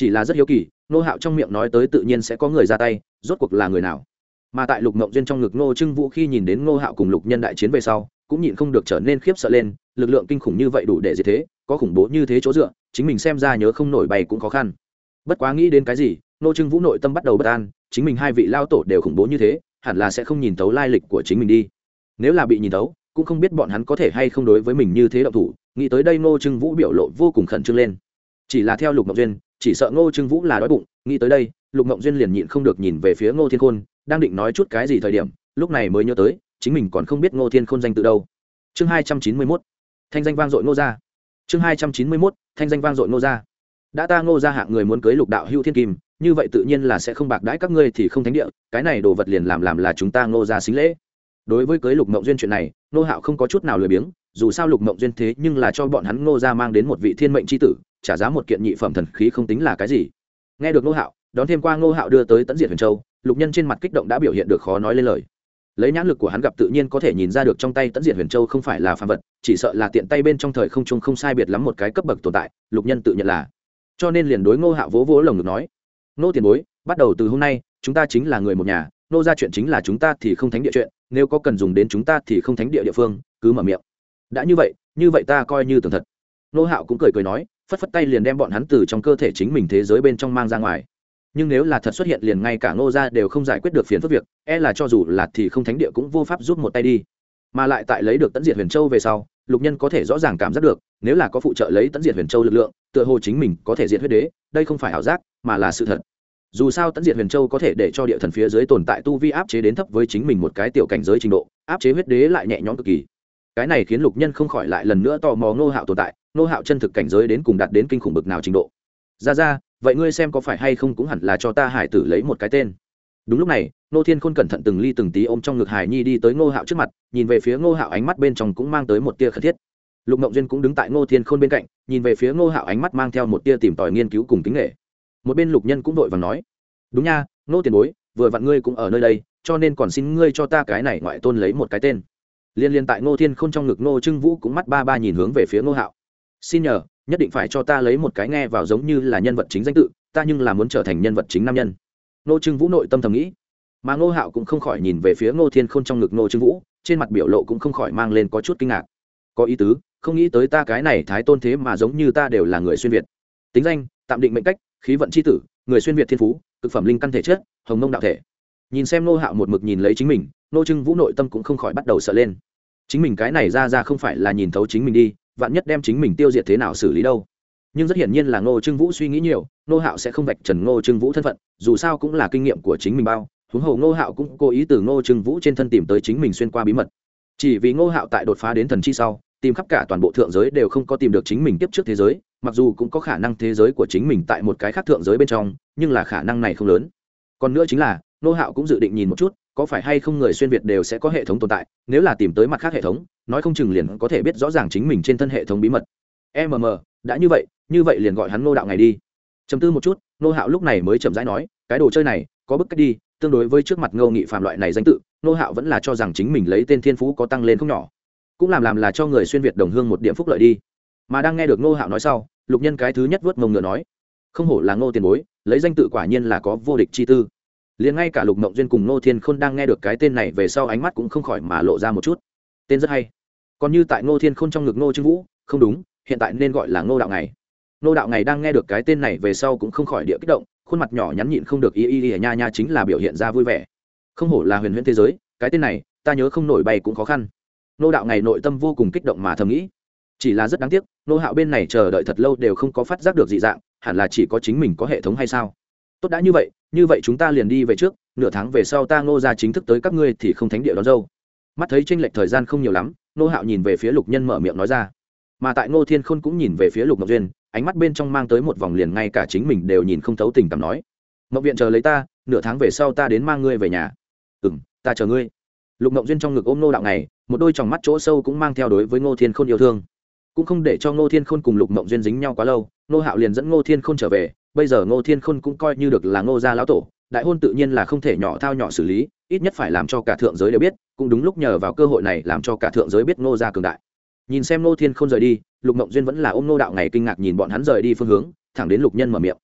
chỉ là rất hiếu kỳ, ngô hạo trong miệng nói tới tự nhiên sẽ có người ra tay, rốt cuộc là người nào? Mà tại lục mộng duyên trong ngực ngô trưng vũ khi nhìn đến ngô hạo cùng lục nhân đại chiến về sau, cũng nhịn không được trở nên khiếp sợ lên, lực lượng kinh khủng như vậy đủ để gì thế, có khủng bố như thế chỗ dựa, chính mình xem ra nhớ không nổi bày cũng khó khăn. Bất quá nghĩ đến cái gì, ngô trưng vũ nội tâm bắt đầu bất an, chính mình hai vị lao tổ đều khủng bố như thế, hẳn là sẽ không nhìn tấu lai lịch của chính mình đi. Nếu là bị nhìn tấu cũng không biết bọn hắn có thể hay không đối với mình như thế động thủ, nghĩ tới đây ngô trưng vũ biểu lộ vô cùng khẩn trương lên. Chỉ là theo lục ngọc duyên chỉ sợ ngô trưng vũ là đói bụng, nghĩ tới đây, lục Mộng duyên liền nhịn không được nhìn về phía ngô thiên khôn, đang định nói chút cái gì thời điểm, lúc này mới nhớ tới, chính mình còn không biết ngô thiên khôn danh từ đâu. Chương hai trăm chín mươi mốt, thanh danh vang dội ngô gia. Chương hai trăm chín mươi mốt, thanh danh vang dội ngô gia. Đã ta ngô gia hạng người muốn cưới lục đạo hữu thiên kim, như vậy tự nhiên là sẽ không bạc đãi các ngươi thì không thánh địa, cái này đồ vật liền làm làm là chúng ta ngô gia xính lễ. Đối với cưới lục mộng duyên chuyện này, ngô hạo không có chút nào lười biếng dù sao lục mộng duyên thế nhưng là cho bọn hắn ngô gia mang đến một vị thiên mệnh c h i tử, trả giá một kiện nhị phẩm thần khí không tính là cái gì. Nghe được ngô hạo, đón thêm qua ngô hạo đưa tới tận diệt huyền châu, lục nhân trên mặt kích động đã biểu hiện được khó nói lên lời. Lấy nhãn lực của hắn gặp tự nhiên có thể nhìn ra được trong tay tận diệt huyền châu không phải là phàm vật, chỉ sợ là tiện tay bên trong thời không trung không sai biệt lắm một cái cấp bậc tồn tại, lục nhân tự nhận là. Cho nên liền đối ngô hạo vỗ vỗ lồng ngực nói, Ngô tiền bối, bắt đầu từ hôm nay, chúng ta chính là người một nhà nô ra chuyện chính là chúng ta thì không thánh địa chuyện, nếu có cần dùng đến chúng ta thì không thánh địa địa phương, cứ mở miệng đã như vậy như vậy ta coi như tưởng thật. Nô hạo cũng cười cười nói, phất phất tay liền đem bọn hắn từ trong cơ thể chính mình thế giới bên trong mang ra ngoài. Nhưng nếu là thật xuất hiện liền ngay cả ngô gia đều không giải quyết được phiền phức việc e là cho dù là thì không thánh địa cũng vô pháp giúp một tay đi. Mà lại tại lấy được tận diệt huyền châu về sau, lục nhân có thể rõ ràng cảm giác được, nếu là có phụ trợ lấy tận diệt huyền châu lực lượng, tựa hồ chính mình có thể diệt huyết đế, đây không phải ảo giác, mà là sự thật. Dù sao tận diệt huyền châu có thể để cho địa thần phía dưới tồn tại tu vi áp chế đến thấp với chính mình một cái tiểu cảnh giới trình độ, áp chế huyết đế lại nhẹ nhõm cực kỳ cái này khiến lục nhân không khỏi lại lần nữa tò mò ngô hạo tồn tại, ngô hạo chân thực cảnh giới đến cùng đạt đến kinh khủng bực nào trình độ. Ra ra, vậy ngươi xem có phải hay không cũng hẳn là cho ta hải tử lấy một cái tên. Đúng lúc này nô thiên khôn cẩn thận từng ly từng tí ôm trong ngực hải nhi đi tới ngô hạo trước mặt, nhìn về phía ngô hạo ánh mắt bên trong cũng mang tới một tia khẩn thiết. Lục mộng duyên cũng đứng tại ngô thiên khôn bên cạnh, nhìn về phía ngô hạo ánh mắt mang theo một tia tìm tòi nghiên cứu cùng kính nghệ một bên lục nhân cũng vội và nói, đúng nha, ngô tiền bối, vừa vặn ngươi cũng ở nơi đây, cho nên còn xin ngươi cho ta cái này ngoại tôn lấy một cái tên liên liên tại ngô thiên khôn trong ngực ngô trưng vũ cũng mắt ba ba nhìn hướng về phía ngô hạo. Xin nhờ, nhất định phải cho ta lấy một cái nghe vào giống như là nhân vật chính danh tự, ta nhưng là muốn trở thành nhân vật chính nam nhân. Ngô trưng vũ nội tâm thầm nghĩ. Mà ngô hạo cũng không khỏi nhìn về phía ngô thiên khôn trong ngực ngô trưng vũ, trên mặt biểu lộ cũng không khỏi mang lên có chút kinh ngạc. Có ý tứ, không nghĩ tới ta cái này thái tôn thế mà giống như ta đều là người xuyên việt. Tính danh, tạm định mệnh cách, khí vận c h i tử, người xuyên việt thiên phú, cực phẩm linh căn thể chất, hồng mông đạo thể. Nhìn xem nô hạo một mực nhìn lấy chính mình nô trưng vũ nội tâm cũng không khỏi bắt đầu sợ lên chính mình cái này ra ra không phải là nhìn thấu chính mình đi, vạn nhất đem chính mình tiêu diệt thế nào xử lý đâu. Nhưng rất hiển nhiên là ngô trưng vũ suy nghĩ nhiều, Ngô hạo sẽ không vạch trần ngô trưng vũ thân phận, dù sao cũng là kinh nghiệm của chính mình bao. Huống hồ ngô hạo cũng cố ý từ ngô trưng vũ trên thân tìm tới chính mình xuyên qua bí mật. Chỉ vì ngô hạo tại đột phá đến thần chi sau, tìm khắp cả toàn bộ thượng giới đều không có tìm được chính mình tiếp trước thế giới, mặc dù cũng có khả năng thế giới của chính mình tại một cái khác thượng giới bên trong, nhưng là khả năng này không lớn. Còn nữa chính là, Ngô hạo cũng dự định nhìn một chút có phải hay không người xuyên việt đều sẽ có hệ thống tồn tại, nếu là tìm tới mặt khác hệ thống, nói không chừng liền có thể biết rõ ràng chính mình trên thân hệ thống bí mật. Mm đã như vậy như vậy liền gọi hắn nô đạo ngày đi. Chấm tư một chút nô hạo lúc này mới chậm rãi nói, cái đồ chơi này, có bức cách đi, tương đối với trước mặt ngô nghị phạm loại này danh tự nô hạo vẫn là cho rằng chính mình lấy tên thiên phú có tăng lên không nhỏ. Cũng làm làm là cho người xuyên việt đồng hương một điểm phúc lợi đi. Mà đang nghe được ngô hạo nói sau, lục nhân cái thứ nhất vớt mông ngựa nói, không hổ là ngô tiền bối, lấy danh tự quả nhiên là có vô địch chi tư liền ngay cả lục mộng duyên cùng ngô thiên khôn đang nghe được cái tên này về sau ánh mắt cũng không khỏi mà lộ ra một chút. Tên rất hay. Còn như tại ngô thiên khôn trong ngực ngô trương vũ, không đúng, hiện tại nên gọi là ngô đạo ngày. Ngô đạo ngày đang nghe được cái tên này về sau cũng không khỏi địa kích động, khuôn mặt nhỏ nhắn nhịn không được y y y nha nha chính là biểu hiện ra vui vẻ. Không hổ là huyền huyễn thế giới, cái tên này, ta nhớ không nổi bay cũng khó khăn. Nô đạo ngày nội tâm vô cùng kích động mà thầm nghĩ. Chỉ là rất đáng tiếc, nô hạo bên này chờ đợi thật lâu đều không có phát giác được dị dạng, hẳn là chỉ có chính mình có hệ thống hay sao? Tốt đã như vậy như vậy chúng ta liền đi về trước, nửa tháng về sau ta ngô ra chính thức tới các ngươi thì không thánh địa đón dâu. Mắt thấy tranh lệch thời gian không nhiều lắm nô hạo nhìn về phía lục nhân mở miệng nói ra. Mà tại ngô thiên khôn cũng nhìn về phía lục ngọc duyên, ánh mắt bên trong mang tới một vòng liền ngay cả chính mình đều nhìn không thấu tình cảm nói. Mậu viện chờ lấy ta, nửa tháng về sau ta đến mang ngươi về nhà. Ừ m ta chờ ngươi. Lục ngọc duyên trong ngực ôm nô đạo này, một đôi tròng mắt chỗ sâu cũng mang theo đối với ngô thiên khôn yêu thương. Cũng không để cho ngô thiên khôn cùng lục ngọc duyên dính nhau quá lâu nô hạo liền dẫn ngô thiên khôn trở về bây giờ ngô thiên khôn cũng coi như được là ngô gia lão tổ, đại hôn tự nhiên là không thể nhỏ thao nhỏ xử lý, ít nhất phải làm cho cả thượng giới đều biết, cũng đúng lúc nhờ vào cơ hội này làm cho cả thượng giới biết ngô gia cường đại. Nhìn xem ngô thiên Khôn rời đi, lục mộng duyên vẫn là ôm ngô đạo ngày kinh ngạc nhìn bọn hắn rời đi phương hướng, thẳng đến lục nhân mở miệng.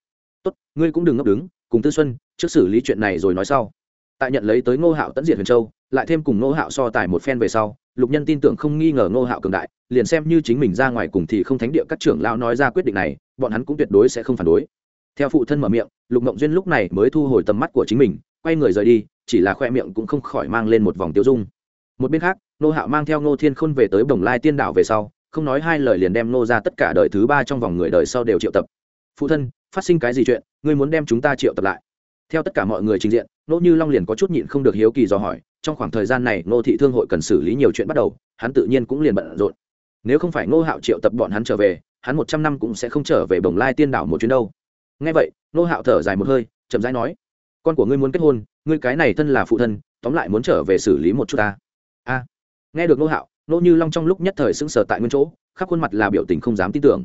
Tốt, ngươi cũng đừng ngốc đứng, cùng tư xuân, trước xử lý chuyện này rồi nói sau. Tại nhận lấy tới ngô hạo tẫn diệt huyền châu, lại thêm cùng ngô hạo so tài một phen về sau, lục nhân tin tưởng không nghi ngờ ngô hạo cường đại, liền xem như chính mình ra ngoài cùng thì không thánh địa các trưởng lão nói ra quyết định này, bọn hắn cũng tuyệt đối sẽ không phản đối theo phụ thân mở miệng, lục mộng duyên lúc này mới thu hồi tầm mắt của chính mình, quay người rời đi, chỉ là khoe miệng cũng không khỏi mang lên một vòng tiêu dung. Một bên khác nô hạo mang theo ngô thiên khôn về tới bồng lai tiên đảo về sau, không nói hai lời liền đem nô ra tất cả đời thứ ba trong vòng người đời sau đều triệu tập. Phụ thân, phát sinh cái gì chuyện? Ngươi muốn đem chúng ta triệu tập lại? Theo tất cả mọi người trình diện nô như long liền có chút nhịn không được hiếu kỳ dò hỏi, trong khoảng thời gian này nô thị thương hội cần xử lý nhiều chuyện bắt đầu, hắn tự nhiên cũng liền bận rộn. Nếu không phải nô hạo triệu tập bọn hắn trở về, hắn một trăm năm cũng sẽ không trở về bồng lai tiên đảo một chuyến đâu nghe vậy nô hạo thở dài một hơi, chậm rãi nói, con của ngươi muốn kết hôn, ngươi cái này thân là phụ thân, tóm lại muốn trở về xử lý một chút ta. A. Nghe được nô hạo nô như long trong lúc nhất thời sững sờ tại nguyên chỗ, khắp khuôn mặt là biểu tình không dám tin tưởng.